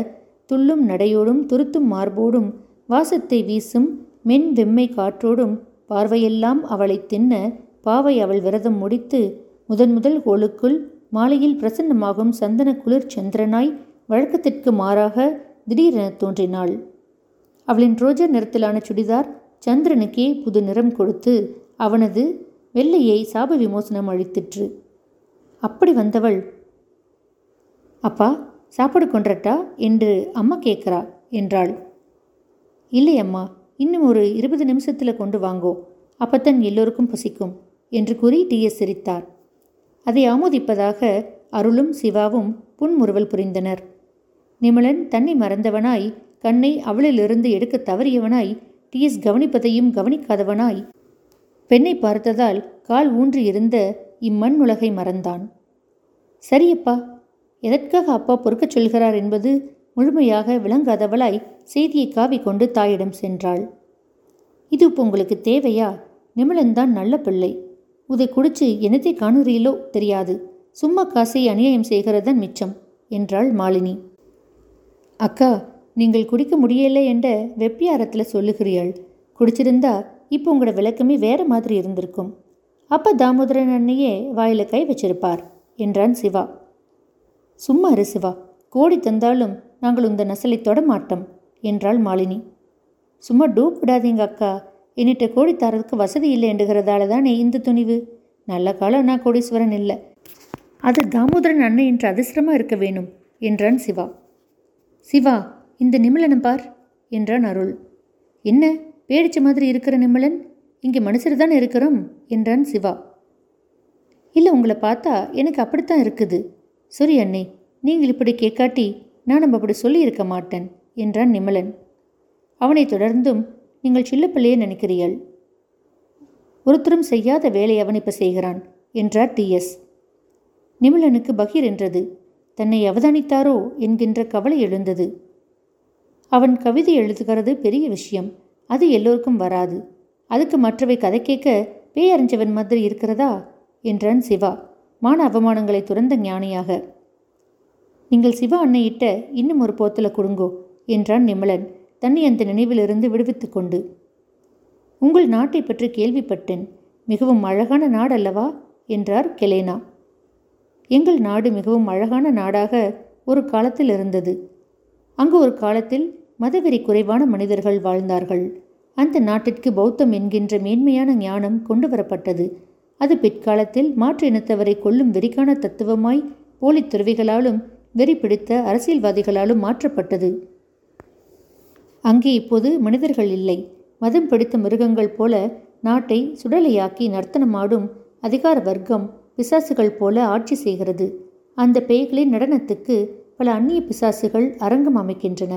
துள்ளும் நடையோடும் துருத்தும் மார்போடும் வாசத்தை வீசும் மென் வெம்மை காற்றோடும் பார்வையெல்லாம் அவளை தின்ன பாவை அவள் விரதம் முடித்து முதன் முதல் கோளுக்குள் மாலையில் பிரசன்னமாகும் சந்தன குளிர் சந்திரனாய் வழக்கத்திற்கு மாறாக திடீரென தோன்றினாள். அவளின் ரோஜா நிறத்திலான சுடிதார் சந்திரனுக்கே புது நிறம் கொடுத்து அவனது வெள்ளையை சாப விமோசனம் அளித்திற்று. அப்படி வந்தவள் அப்பா சாப்பாடு கொன்றட்டா? என்று அம்மா கேட்குறா என்றாள். இல்லை அம்மா இன்னும் ஒரு இருபது நிமிஷத்தில் கொண்டு வாங்கோ அப்பத்தான் எல்லோருக்கும் புசிக்கும் என்று கூறி டிஎஸ் சிரித்தார். அதை ஆமோதிப்பதாக அருளும் சிவாவும் புன்முறுவல் புரிந்தனர். நிமலன் தன்னை மறந்தவனாய் கண்ணை அவளிலிருந்து எடுக்க தவறியவனாய் டிஎஸ் கவனிப்பதையும் கவனிக்காதவனாய் பெண்ணை பார்த்ததால் கால் ஊன்றி இருந்த இம்மண் உலகை மறந்தான். சரியப்பா எதற்காக அப்பா பொறுக்கச் சொல்கிறார் என்பது முழுமையாக விளங்காதவளாய் செய்தியை காவி கொண்டு தாயிடம் சென்றாள். இது இப்போ உங்களுக்கு தேவையா? நிமலன்தான் நல்ல பிள்ளை. உதை குடிச்சு என்னத்தை காணுறீங்களோ தெரியாது. சும்மா காசை அநியாயம் செய்கிறதன் மிச்சம் என்றாள் மாலினி. அக்கா நீங்கள் குடிக்க முடியலை என்ற வெப்பியாரத்தில் சொல்லுகிறீள் குடிச்சிருந்தா இப்போ உங்களோட விளக்கமே வேற மாதிரி இருந்திருக்கும். அப்போ தாமோதரன் அண்ணையே வாயில் கை வச்சிருப்பார் என்றான் சிவா. சும்மா இரு சிவா கோடி தந்தாலும் நாங்கள் இந்த நசலை தொட மாட்டோம் என்றாள் மாலினி. சும்மா டூப் விடாதீங்க அக்கா என்னிட்ட கோடி தரதுக்கு வசதி இல்லை என்றுகிறதால தானே இந்த துணிவு. நல்ல காலம் நான் கோடீஸ்வரன் இல்லை. அது தாமோதரன் அண்ணன் என்று அதிர்ஷ்டமாக இருக்க வேணும் என்றான் சிவா. சிவா இந்த நிமலனை பார் என்றான் அருள். என்ன பேடிச்ச மாதிரி இருக்கிற நிமலன்? இங்கே மனுஷர் தானே இருக்கிறோம் என்றான் சிவா. இல்லை உங்களை பார்த்தா எனக்கு அப்படித்தான் இருக்குது. சரி அண்ணே நீங்கள் இப்படி கேட்காட்டி நான் அப்படி சொல்லியிருக்க மாட்டேன் என்றான் நிமலன். அவனைத் தொடர்ந்தும் நீங்கள் சில்லப்பிள்ளையே நினைக்கிறீர்கள். நினைக்கிறீள் ஒருத்தரும் செய்யாத வேலை அவன் இப்போ செய்கிறான் என்றார் டிஎஸ் நிமலனுக்கு பகீர் என்றது தன்னை அவதானித்தாரோ என்கின்ற கவலை எழுந்தது. அவன் கவிதை எழுதுகிறது பெரிய விஷயம். அது எல்லோருக்கும் வராது. அதுக்கு மற்றவை கதை கேட்க பேயறிஞ்சவன் மாதிரி இருக்கிறதா? என்றான் சிவா மான அவமானங்களை துறந்த ஞானியாக. நீங்கள் சிவா அன்னையிட்ட இன்னும் ஒரு போத்தில் கொடுங்கோ என்றான் நிமலன் தன்னை அந்த நினைவிலிருந்து விடுவித்து கொண்டு. உங்கள் நாட்டை பற்றி கேள்விப்பட்டேன். மிகவும் அழகான நாடல்லவா என்றார் கெலேனா. எங்கள் நாடு மிகவும் அழகான நாடாக ஒரு காலத்தில் இருந்தது. அங்கு ஒரு காலத்தில் மதவெறி குறைவான மனிதர்கள் வாழ்ந்தார்கள். அந்த நாட்டிற்கு பௌத்தம் என்கின்ற மேன்மையான ஞானம் கொண்டு வரப்பட்டது. அது பிற்காலத்தில் மாற்று இனத்தவரை கொல்லும் வெறிக்கான தத்துவமாய் போலித் துறவிகளாலும் வெறி பிடித்த அரசியல்வாதிகளாலும் மாற்றப்பட்டது. அங்கே இப்போது மனிதர்கள் இல்லை. மதம் பிடித்த மிருகங்கள் போல நாட்டை சுடலையாக்கி நர்த்தனமாடும் அதிகார வர்க்கம் பிசாசுகள் போல ஆட்சி செய்கிறது. அந்த பேய்களின் நடனத்துக்கு பல அந்நிய பிசாசுகள் அரங்கம் அமைக்கின்றன.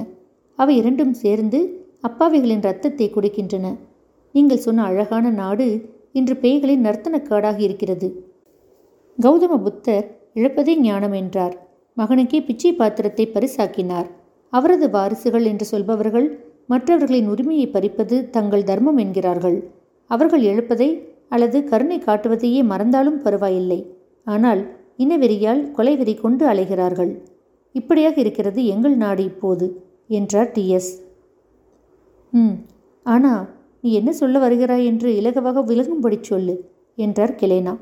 அவை இரண்டும் சேர்ந்து அப்பாவிகளின் ரத்தத்தை குடிக்கின்றன. நீங்கள் சொன்ன அழகான நாடு இன்று பேய்களின் நர்த்தனக்காடாக இருக்கிறது. கௌதம புத்தர் இழப்பதே ஞானம் என்றார். மகனுக்கே பிச்சை பாத்திரத்தை பரிசாக்கினார். அவரது வாரிசுகள் என்று சொல்பவர்கள் மற்றவர்களின் உரிமையை பறிப்பது தங்கள் தர்மம் என்கிறார்கள். அவர்கள் எழுப்பதை அல்லது கருணை காட்டுவதையே மறந்தாலும் பரவாயில்லை. ஆனால் இனவெறியால் கொலைவெறி கொண்டு அலைகிறார்கள். இப்படியாக இருக்கிறது எங்கள் நாடு இப்போது என்றார் டிஎஸ் ம் ஆனா நீ என்ன சொல்ல வருகிறாய் என்று இலகுவாக விலகும்படி சொல்லு என்றார் கிளேனா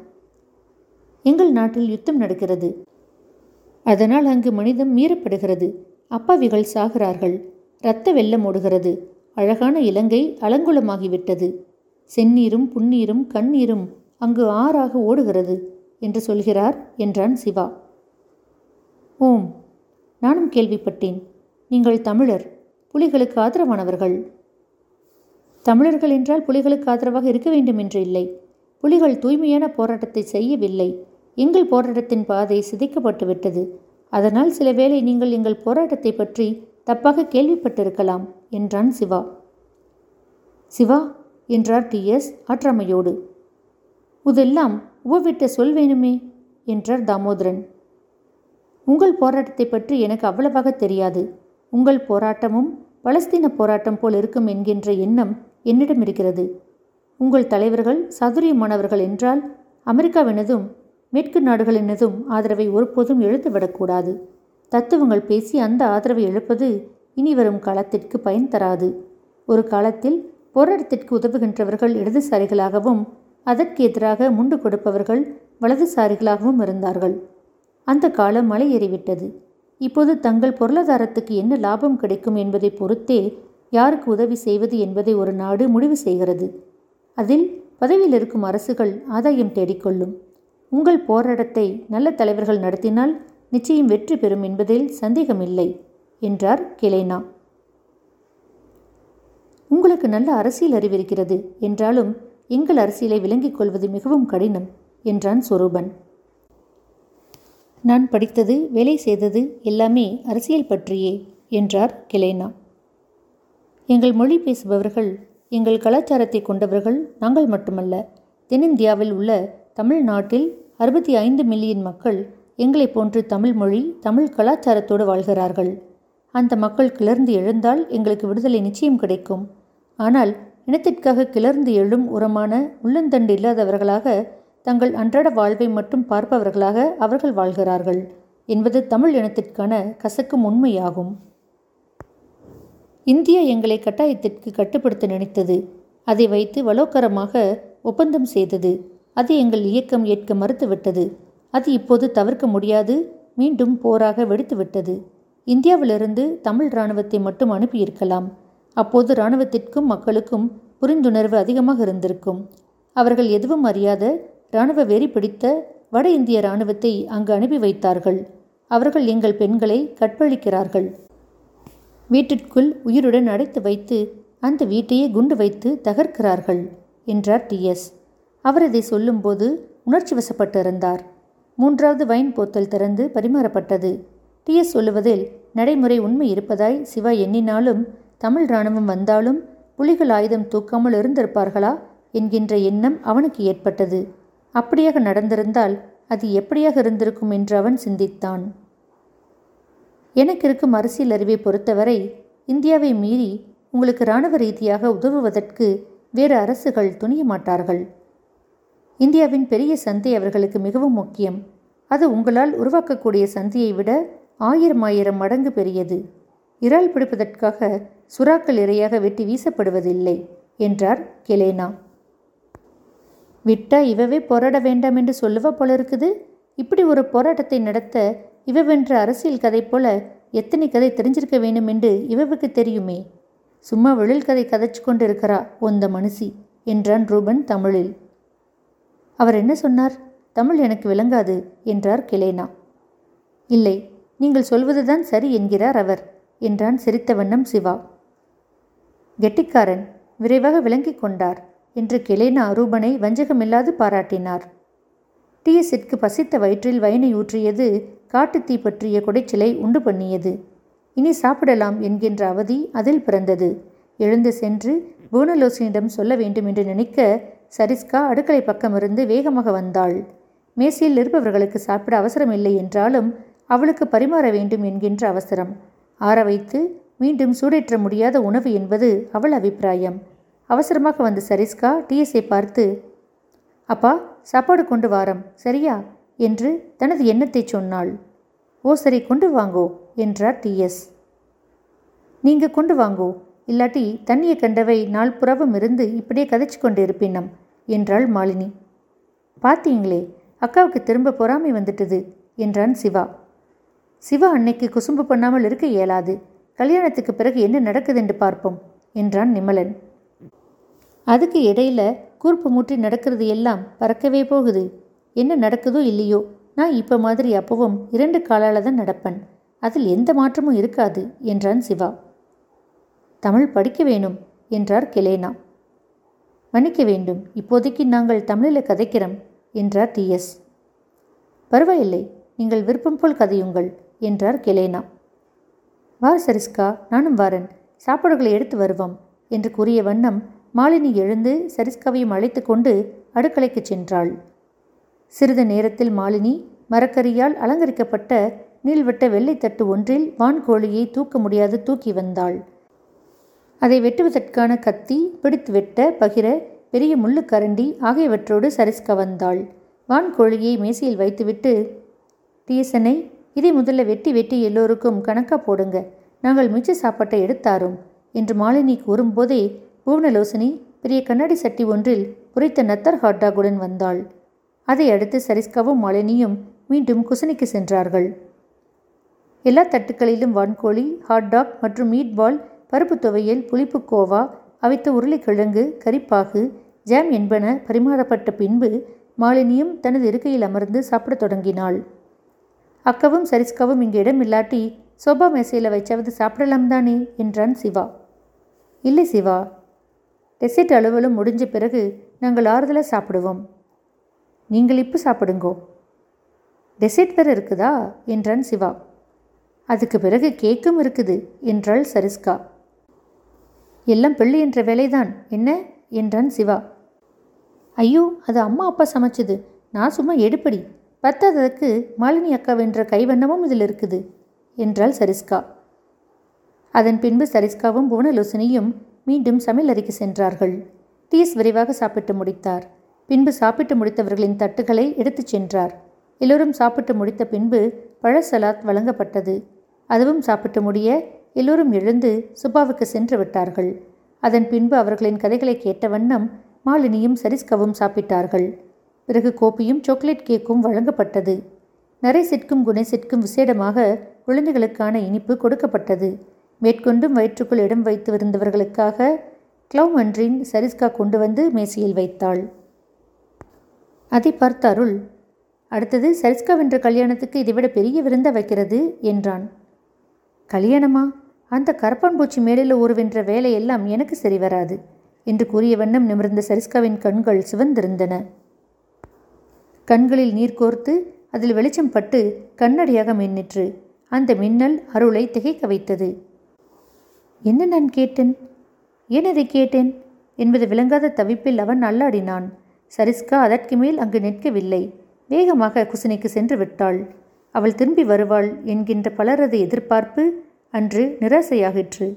எங்கள் நாட்டில் யுத்தம் நடக்கிறது. அதனால் அங்கு மனிதம் மீறப்படுகிறது. அப்பாவிகள் சாகிறார்கள். இரத்த வெள்ளம் ஓடுகிறது. அழகான இலங்கை அலங்குலமாகிவிட்டது. செந்நீரும் புன்னீரும் கண்ணீரும் அங்கு ஆறாக ஓடுகிறது என்று சொல்கிறார் என்றான் சிவா. ஓம் நானும் கேள்விப்பட்டேன். நீங்கள் தமிழர் புலிகளுக்கு ஆதரவானவர்கள். தமிழர்கள் என்றால் புலிகளுக்கு ஆதரவாக இருக்க வேண்டும் என்று இல்லை. புலிகள் தூய்மையான போராட்டத்தை செய்யவில்லை. எங்கள் போராட்டத்தின் பாதை சிதைக்கப்பட்டு விட்டது அதனால் சில வேளை நீங்கள் எங்கள் போராட்டத்தை பற்றி தப்பாக கேள்விப்பட்டிருக்கலாம் என்றான் சிவா. சிவா என்றார் டி. எஸ். ஆற்றாமையோடு. இதெல்லாம் உவவிட்ட சொல் வேணுமே என்றார் தாமோதரன். உங்கள் போராட்டத்தை பற்றி எனக்கு அவ்வளவாக தெரியாது. உங்கள் போராட்டமும் பலஸ்தீன போராட்டம் போல் இருக்கும் என்கின்ற எண்ணம் என்னிடம் இருக்கிறது. உங்கள் தலைவர்கள் சதுரியமானவர்கள் என்றால் அமெரிக்காவினதும் மேற்கு நாடுகளினதும் ஆதரவை ஒருபோதும் எழுத்துவிடக்கூடாது தத்துவங்கள் பேசி அந்த ஆதரவை இழப்பது இனி வரும் காலத்திற்கு பயன் தராது. ஒரு காலத்தில் போராட்டத்திற்கு உதவுகின்றவர்கள் இடதுசாரிகளாகவும் அதற்கு எதிராக முண்டு கொடுப்பவர்கள் வலதுசாரிகளாகவும் இருந்தார்கள். அந்த காலம் மலை ஏறிவிட்டது. இப்போது தங்கள் பொருளாதாரத்துக்கு என்ன லாபம் கிடைக்கும் என்பதை பொறுத்தே யாருக்கு உதவி செய்வது என்பதை ஒரு நாடு முடிவு செய்கிறது. அதில் பதவியில் இருக்கும் அரசுகள் ஆதாயம் தேடிக்கொள்ளும். உங்கள் போராட்டத்தை நல்ல தலைவர்கள் நடத்தினால் நிச்சயம் வெற்றி பெறும் என்பதில் சந்தேகமில்லை என்றார் கிளைனா உங்களுக்கு நல்ல அரசியல் அறிவிருக்கிறது என்றாலும் எங்கள் அரசியலை விளங்கிக் கொள்வது மிகவும் கடினம் என்றான் சொரூபன். நான் படித்தது வேலை செய்தது எல்லாமே அரசியல் பற்றியே என்றார் கிலேனா. எங்கள் மொழி பேசுபவர்கள் எங்கள் கலாச்சாரத்தை கொண்டவர்கள் நாங்கள் மட்டுமல்ல தென்னிந்தியாவில் உள்ள தமிழ்நாட்டில் அறுபத்தி ஐந்து மில்லியன் மக்கள் எங்களைப் போன்று தமிழ் மொழி தமிழ் கலாச்சாரத்தோடு வாழ்கிறார்கள். அந்த மக்கள் கிளர்ந்து எழுந்தால் எங்களுக்கு விடுதலை நிச்சயம் கிடைக்கும். ஆனால் இனத்திற்காக கிளர்ந்து எழும் உரமான உள்ளந்தண்டு இல்லாதவர்களாக தங்கள் அன்றாட வாழ்வை மட்டும் பார்ப்பவர்களாக அவர்கள் வாழ்கிறார்கள் என்பது தமிழ் இனத்திற்கான கசக்கும் உண்மையாகும். இந்தியா எங்களை கட்டாயத்திற்கு கட்டுப்படுத்த நினைத்தது. அதை வைத்து வலோக்கரமாக ஒப்பந்தம் செய்தது. அது எங்கள் இயக்கம் ஏற்க மறுத்துவிட்டது. அது இப்போது தவிர்க்க முடியாது. மீண்டும் போராக வெடித்துவிட்டது. இந்தியாவிலிருந்து தமிழ் இராணுவத்தை மட்டும் அனுப்பியிருக்கலாம். அப்போது இராணுவத்திற்கும் மக்களுக்கும் புரிந்துணர்வு அதிகமாக இருந்திருக்கும். அவர்கள் எதுவும் அறியாத இராணுவ வெறி பிடித்த வட இந்திய இராணுவத்தை அங்கு அனுப்பி வைத்தார்கள். அவர்கள் எங்கள் பெண்களை கற்பழிக்கிறார்கள். வீட்டிற்குள் உயிருடன் அடைத்து வைத்து அந்த வீட்டையே குண்டு வைத்து தகர்க்கிறார்கள் என்றார் டிஎஸ் அவர் இதை சொல்லும்போது உணர்ச்சி வசப்பட்டிருந்தார். மூன்றாவது வைன் போத்தல் திறந்து பரிமாறப்பட்டது. டிஎஸ் சொல்லுவதில் நடைமுறை உண்மை இருப்பதாய் சிவா எண்ணினாலும் தமிழ் இராணுவம் வந்தாலும் புலிகள் ஆயுதம் தூக்காமல் இருந்திருப்பார்களா என்கின்ற எண்ணம் அவனுக்கு ஏற்பட்டது. அப்படியாக நடந்திருந்தால் அது எப்படியாக இருந்திருக்கும் என்று அவன் சிந்தித்தான். எனக்கு இருக்கும் அரசியல் அறிவை பொறுத்தவரை இந்தியாவை மீறி உங்களுக்கு இராணுவ ரீதியாக உதவுவதற்கு வேறு அரசுகள் துணிய மாட்டார்கள். இந்தியாவின் பெரிய சந்தை அவர்களுக்கு மிகவும் முக்கியம். அது உங்களால் உருவாக்கக்கூடிய சந்தையை விட ஆயிரம் ஆயிரம் மடங்கு பெரியது. இறால் பிடிப்பதற்காக சுறாக்கள் இரையாக வெட்டி வீசப்படுவதில்லை என்றார் கெலேனா. விட்டா இவவே போராட வேண்டாம் என்று சொல்லுவா போல இருக்குது இப்படி ஒரு போராட்டத்தை நடத்த இவவென்ற அரசியல் கதை போல எத்தனை கதை தெரிஞ்சிருக்க வேண்டும் என்று இவவுக்கு தெரியுமே. சும்மா விழில் கதை கதைச்சு கொண்டு இருக்கிறா ஒந்த மனுஷி என்றான் ரூபன் தமிழில். அவர் என்ன சொன்னார்? தமிழ் எனக்கு விளங்காது என்றார் கிளேனா. இல்லை நீங்கள் சொல்வதுதான் சரி என்கிறார் அவர் என்றான் சிரித்த வண்ணம் சிவா. கெட்டிக்காரன் விரைவாக விளங்கிக் கொண்டார். என்று கிளேனா அரூபனை வஞ்சகமில்லாது பாராட்டினார். டிஎஸ்ஸிற்கு பசித்த வயிற்றில் வயனை ஊற்றியது காட்டுத்தீ பற்றிய குடைச்சலை உண்டு பண்ணியது. இனி சாப்பிடலாம் என்கின்ற அவதி அதில் பிறந்தது. எழுந்து சென்று பூனலோசனிடம் சொல்ல வேண்டும் என்று நினைக்க சரிஸ்கா அடுக்களை பக்கமிருந்து வேகமாக வந்தாள். மேசையில் இருப்பவர்களுக்கு சாப்பிட அவசரம் இல்லை என்றாலும் அவளுக்கு பரிமாற வேண்டும் என்கின்ற அவசரம். ஆற வைத்து மீண்டும் சூடேற்ற முடியாத உணவு என்பது அவள் அபிப்பிராயம். அவசரமாக வந்த சரிஸ்கா டிஎஸ்ஐ பார்த்து அப்பா சாப்பாடு கொண்டு வாரம் சரியா? என்று தனது எண்ணத்தை சொன்னாள். ஓ சரி கொண்டு வாங்கோ என்றார் டிஎஸ் நீங்க கொண்டு வாங்கோ இல்லாட்டி தண்ணியை கண்டவை நாள் புறவும் இருந்து இப்படியே கதைச்சு கொண்டு இருப்பினம் என்றாள் மாலினி. பார்த்தீங்களே அக்காவுக்கு திரும்ப பொறாமை வந்துட்டது என்றான் சிவா. சிவா அன்னைக்கு குசும்பு பண்ணாமல் இருக்க இயலாது. கல்யாணத்துக்கு பிறகு என்ன நடக்குதுன்னு பார்ப்போம் என்றான் நிமலன். அதுக்கு இடையில கூர்ப்பு முற்றி நடக்கிறது எல்லாம் பறக்கவே போகுது. என்ன நடக்குதோ இல்லையோ? நான் இப்போ மாதிரி அப்பவும் இரண்டு காலால் தான் நடப்பேன். அதில் எந்த மாற்றமும் இருக்காது என்றான் சிவா. தமிழ் படிக்க வேணும் என்றார் கிலேனா. மன்னிக்க வேண்டும் இப்போதைக்கு நாங்கள் தமிழில் கதைக்கிறோம் என்றார் டிஎஸ் பரவாயில்லை நீங்கள் விருப்பம் போல் கதையுங்கள் என்றார் கிலேனா. வா சரிஸ்கா நானும் வாரன். சாப்பாடுகளை எடுத்து வருவோம் என்று கூறிய வண்ணம் மாலினி எழுந்து சரிஸ்காவையும் அழைத்து கொண்டு அடுக்கலைக்கு சென்றாள். சிறிது நேரத்தில் மாலினி மரக்கரியால் அலங்கரிக்கப்பட்ட நீள்வட்ட வெள்ளைத்தட்டு ஒன்றில் வான்கோழியை தூக்க முடியாது தூக்கி வந்தாள். அதை வெட்டுவதற்கான கத்தி பிடித்து வெட்ட பகிர பெரிய முள்ளுக்கரண்டி ஆகியவற்றோடு சரிஸ்கா வந்தாள். வான்கோழியை மேசையில் வைத்துவிட்டு டிஎஸ்என்ஐ இதை முதல்ல வெட்டி வெட்டி எல்லோருக்கும் கணக்காக போடுங்க. நாங்கள் மிச்ச சாப்பாட்டை எடுத்தாரோம் என்று மாலினி கூறும்போதே புவனலோசனி பெரிய கண்ணாடி சட்டி ஒன்றில் புரைத்த நத்தர் ஹாட்டாகுடன் வந்தாள். அதை அடுத்து சரிஸ்காவும் மாலினியும் மீண்டும் குசனிக்கு சென்றார்கள். எல்லா தட்டுக்களிலும் வான்கோழி ஹாட் மற்றும் மீட் பால் பருப்பு துவையல் புளிப்பு கோவா அவித்த உருளைக்கிழங்கு கரிப்பாகு ஜாம் என்பன பரிமாறப்பட்ட பின்பு மாலினியும் தனது இருக்கையில் அமர்ந்து சாப்பிடத் தொடங்கினாள். அக்காவும் சரிஸ்காவும் இங்கே இடம் இல்லாட்டி சோபா மேசையில் வைச்சாவது சாப்பிடலாம் தானே என்றான் சிவா. இல்லை சிவா டெசிட் அலுவலும் முடிஞ்ச பிறகு நாங்கள் ஆறுதலாக சாப்பிடுவோம். நீங்கள் இப்போ சாப்பிடுங்கோ. டெசர்ட் வேறு இருக்குதா? என்றான் சிவா. அதுக்கு பிறகு கேக்கும் இருக்குது என்றாள் சரிஸ்கா. எல்லாம் பிள்ளை என்ற வேலைதான் என்ன? என்றான் சிவா. ஐயோ அது அம்மா அப்பா சமைச்சது. நான் சும்மா எடுப்படி. பத்தாததுக்கு மாலினி அக்காவென்ற கைவண்ணமும் இதில் இருக்குது என்றாள் சரிஸ்கா. அதன் பின்பு சரிஸ்காவும் புவனலோசனியும் மீண்டும் சமையல் அறைக்கு சென்றார்கள். டீஸ் விரைவாக சாப்பிட்டு முடித்தார். பின்பு சாப்பிட்டு முடித்தவர்களின் தட்டுகளை எடுத்துச் சென்றார். எல்லோரும் சாப்பிட்டு முடித்த பின்பு பழசலாத் வழங்கப்பட்டது. அதுவும் சாப்பிட்டு முடிய எல்லோரும் எழுந்து சுபாவுக்கு சென்று விட்டார்கள். அதன் பின்பு அவர்களின் கதைகளை கேட்ட வண்ணம் மாலினியும் சரிஸ்கவும் சாப்பிட்டார்கள். பிறகு கோப்பியும் சாக்லேட் கேக்கும் வழங்கப்பட்டது. நரைசிற்கும் குணேசிற்கும் விசேடமாக குழந்தைகளுக்கான இனிப்பு கொடுக்கப்பட்டது. மேற்கொண்டும் வயிற்றுக்குள் இடம் வைத்து இருந்தவர்களுக்காக கிளவுமன்றின் சரிஸ்கா கொண்டு வந்து மேசையில் வைத்தாள். அதை பார்த்த அருள் அடுத்தது சரிஸ்கா வென்ற கல்யாணத்துக்கு இதைவிட பெரிய விருந்த வைக்கிறது என்றான். கல்யாணமா? அந்த கரப்பான்பூச்சி மேடையில் ஊறுவென்ற வேலையெல்லாம் எனக்கு சரி வராது என்று கூறிய வண்ணம் நிமிர்ந்த சரிஸ்காவின் கண்கள் சிவந்திருந்தன. கண்களில் நீர் கோர்த்து அதில் வெளிச்சம் பட்டு கண்ணடியாக மின்னிற்று. அந்த மின்னல் அருளை திகைக்க வைத்தது. என்ன நான் கேட்டேன்? ஏன் அதை கேட்டேன்? என்பது விளங்காத தவிப்பில் அவன் அல்லாடினான். சரிஸ்கா அதற்கு மேல் அங்கு நிற்கவில்லை. வேகமாக குசினிக்கு சென்று விட்டாள். அவள் திரும்பி வருவாள் என்கின்ற பலரது எதிர்பார்ப்பு அன்று நிராசையாகிற்று.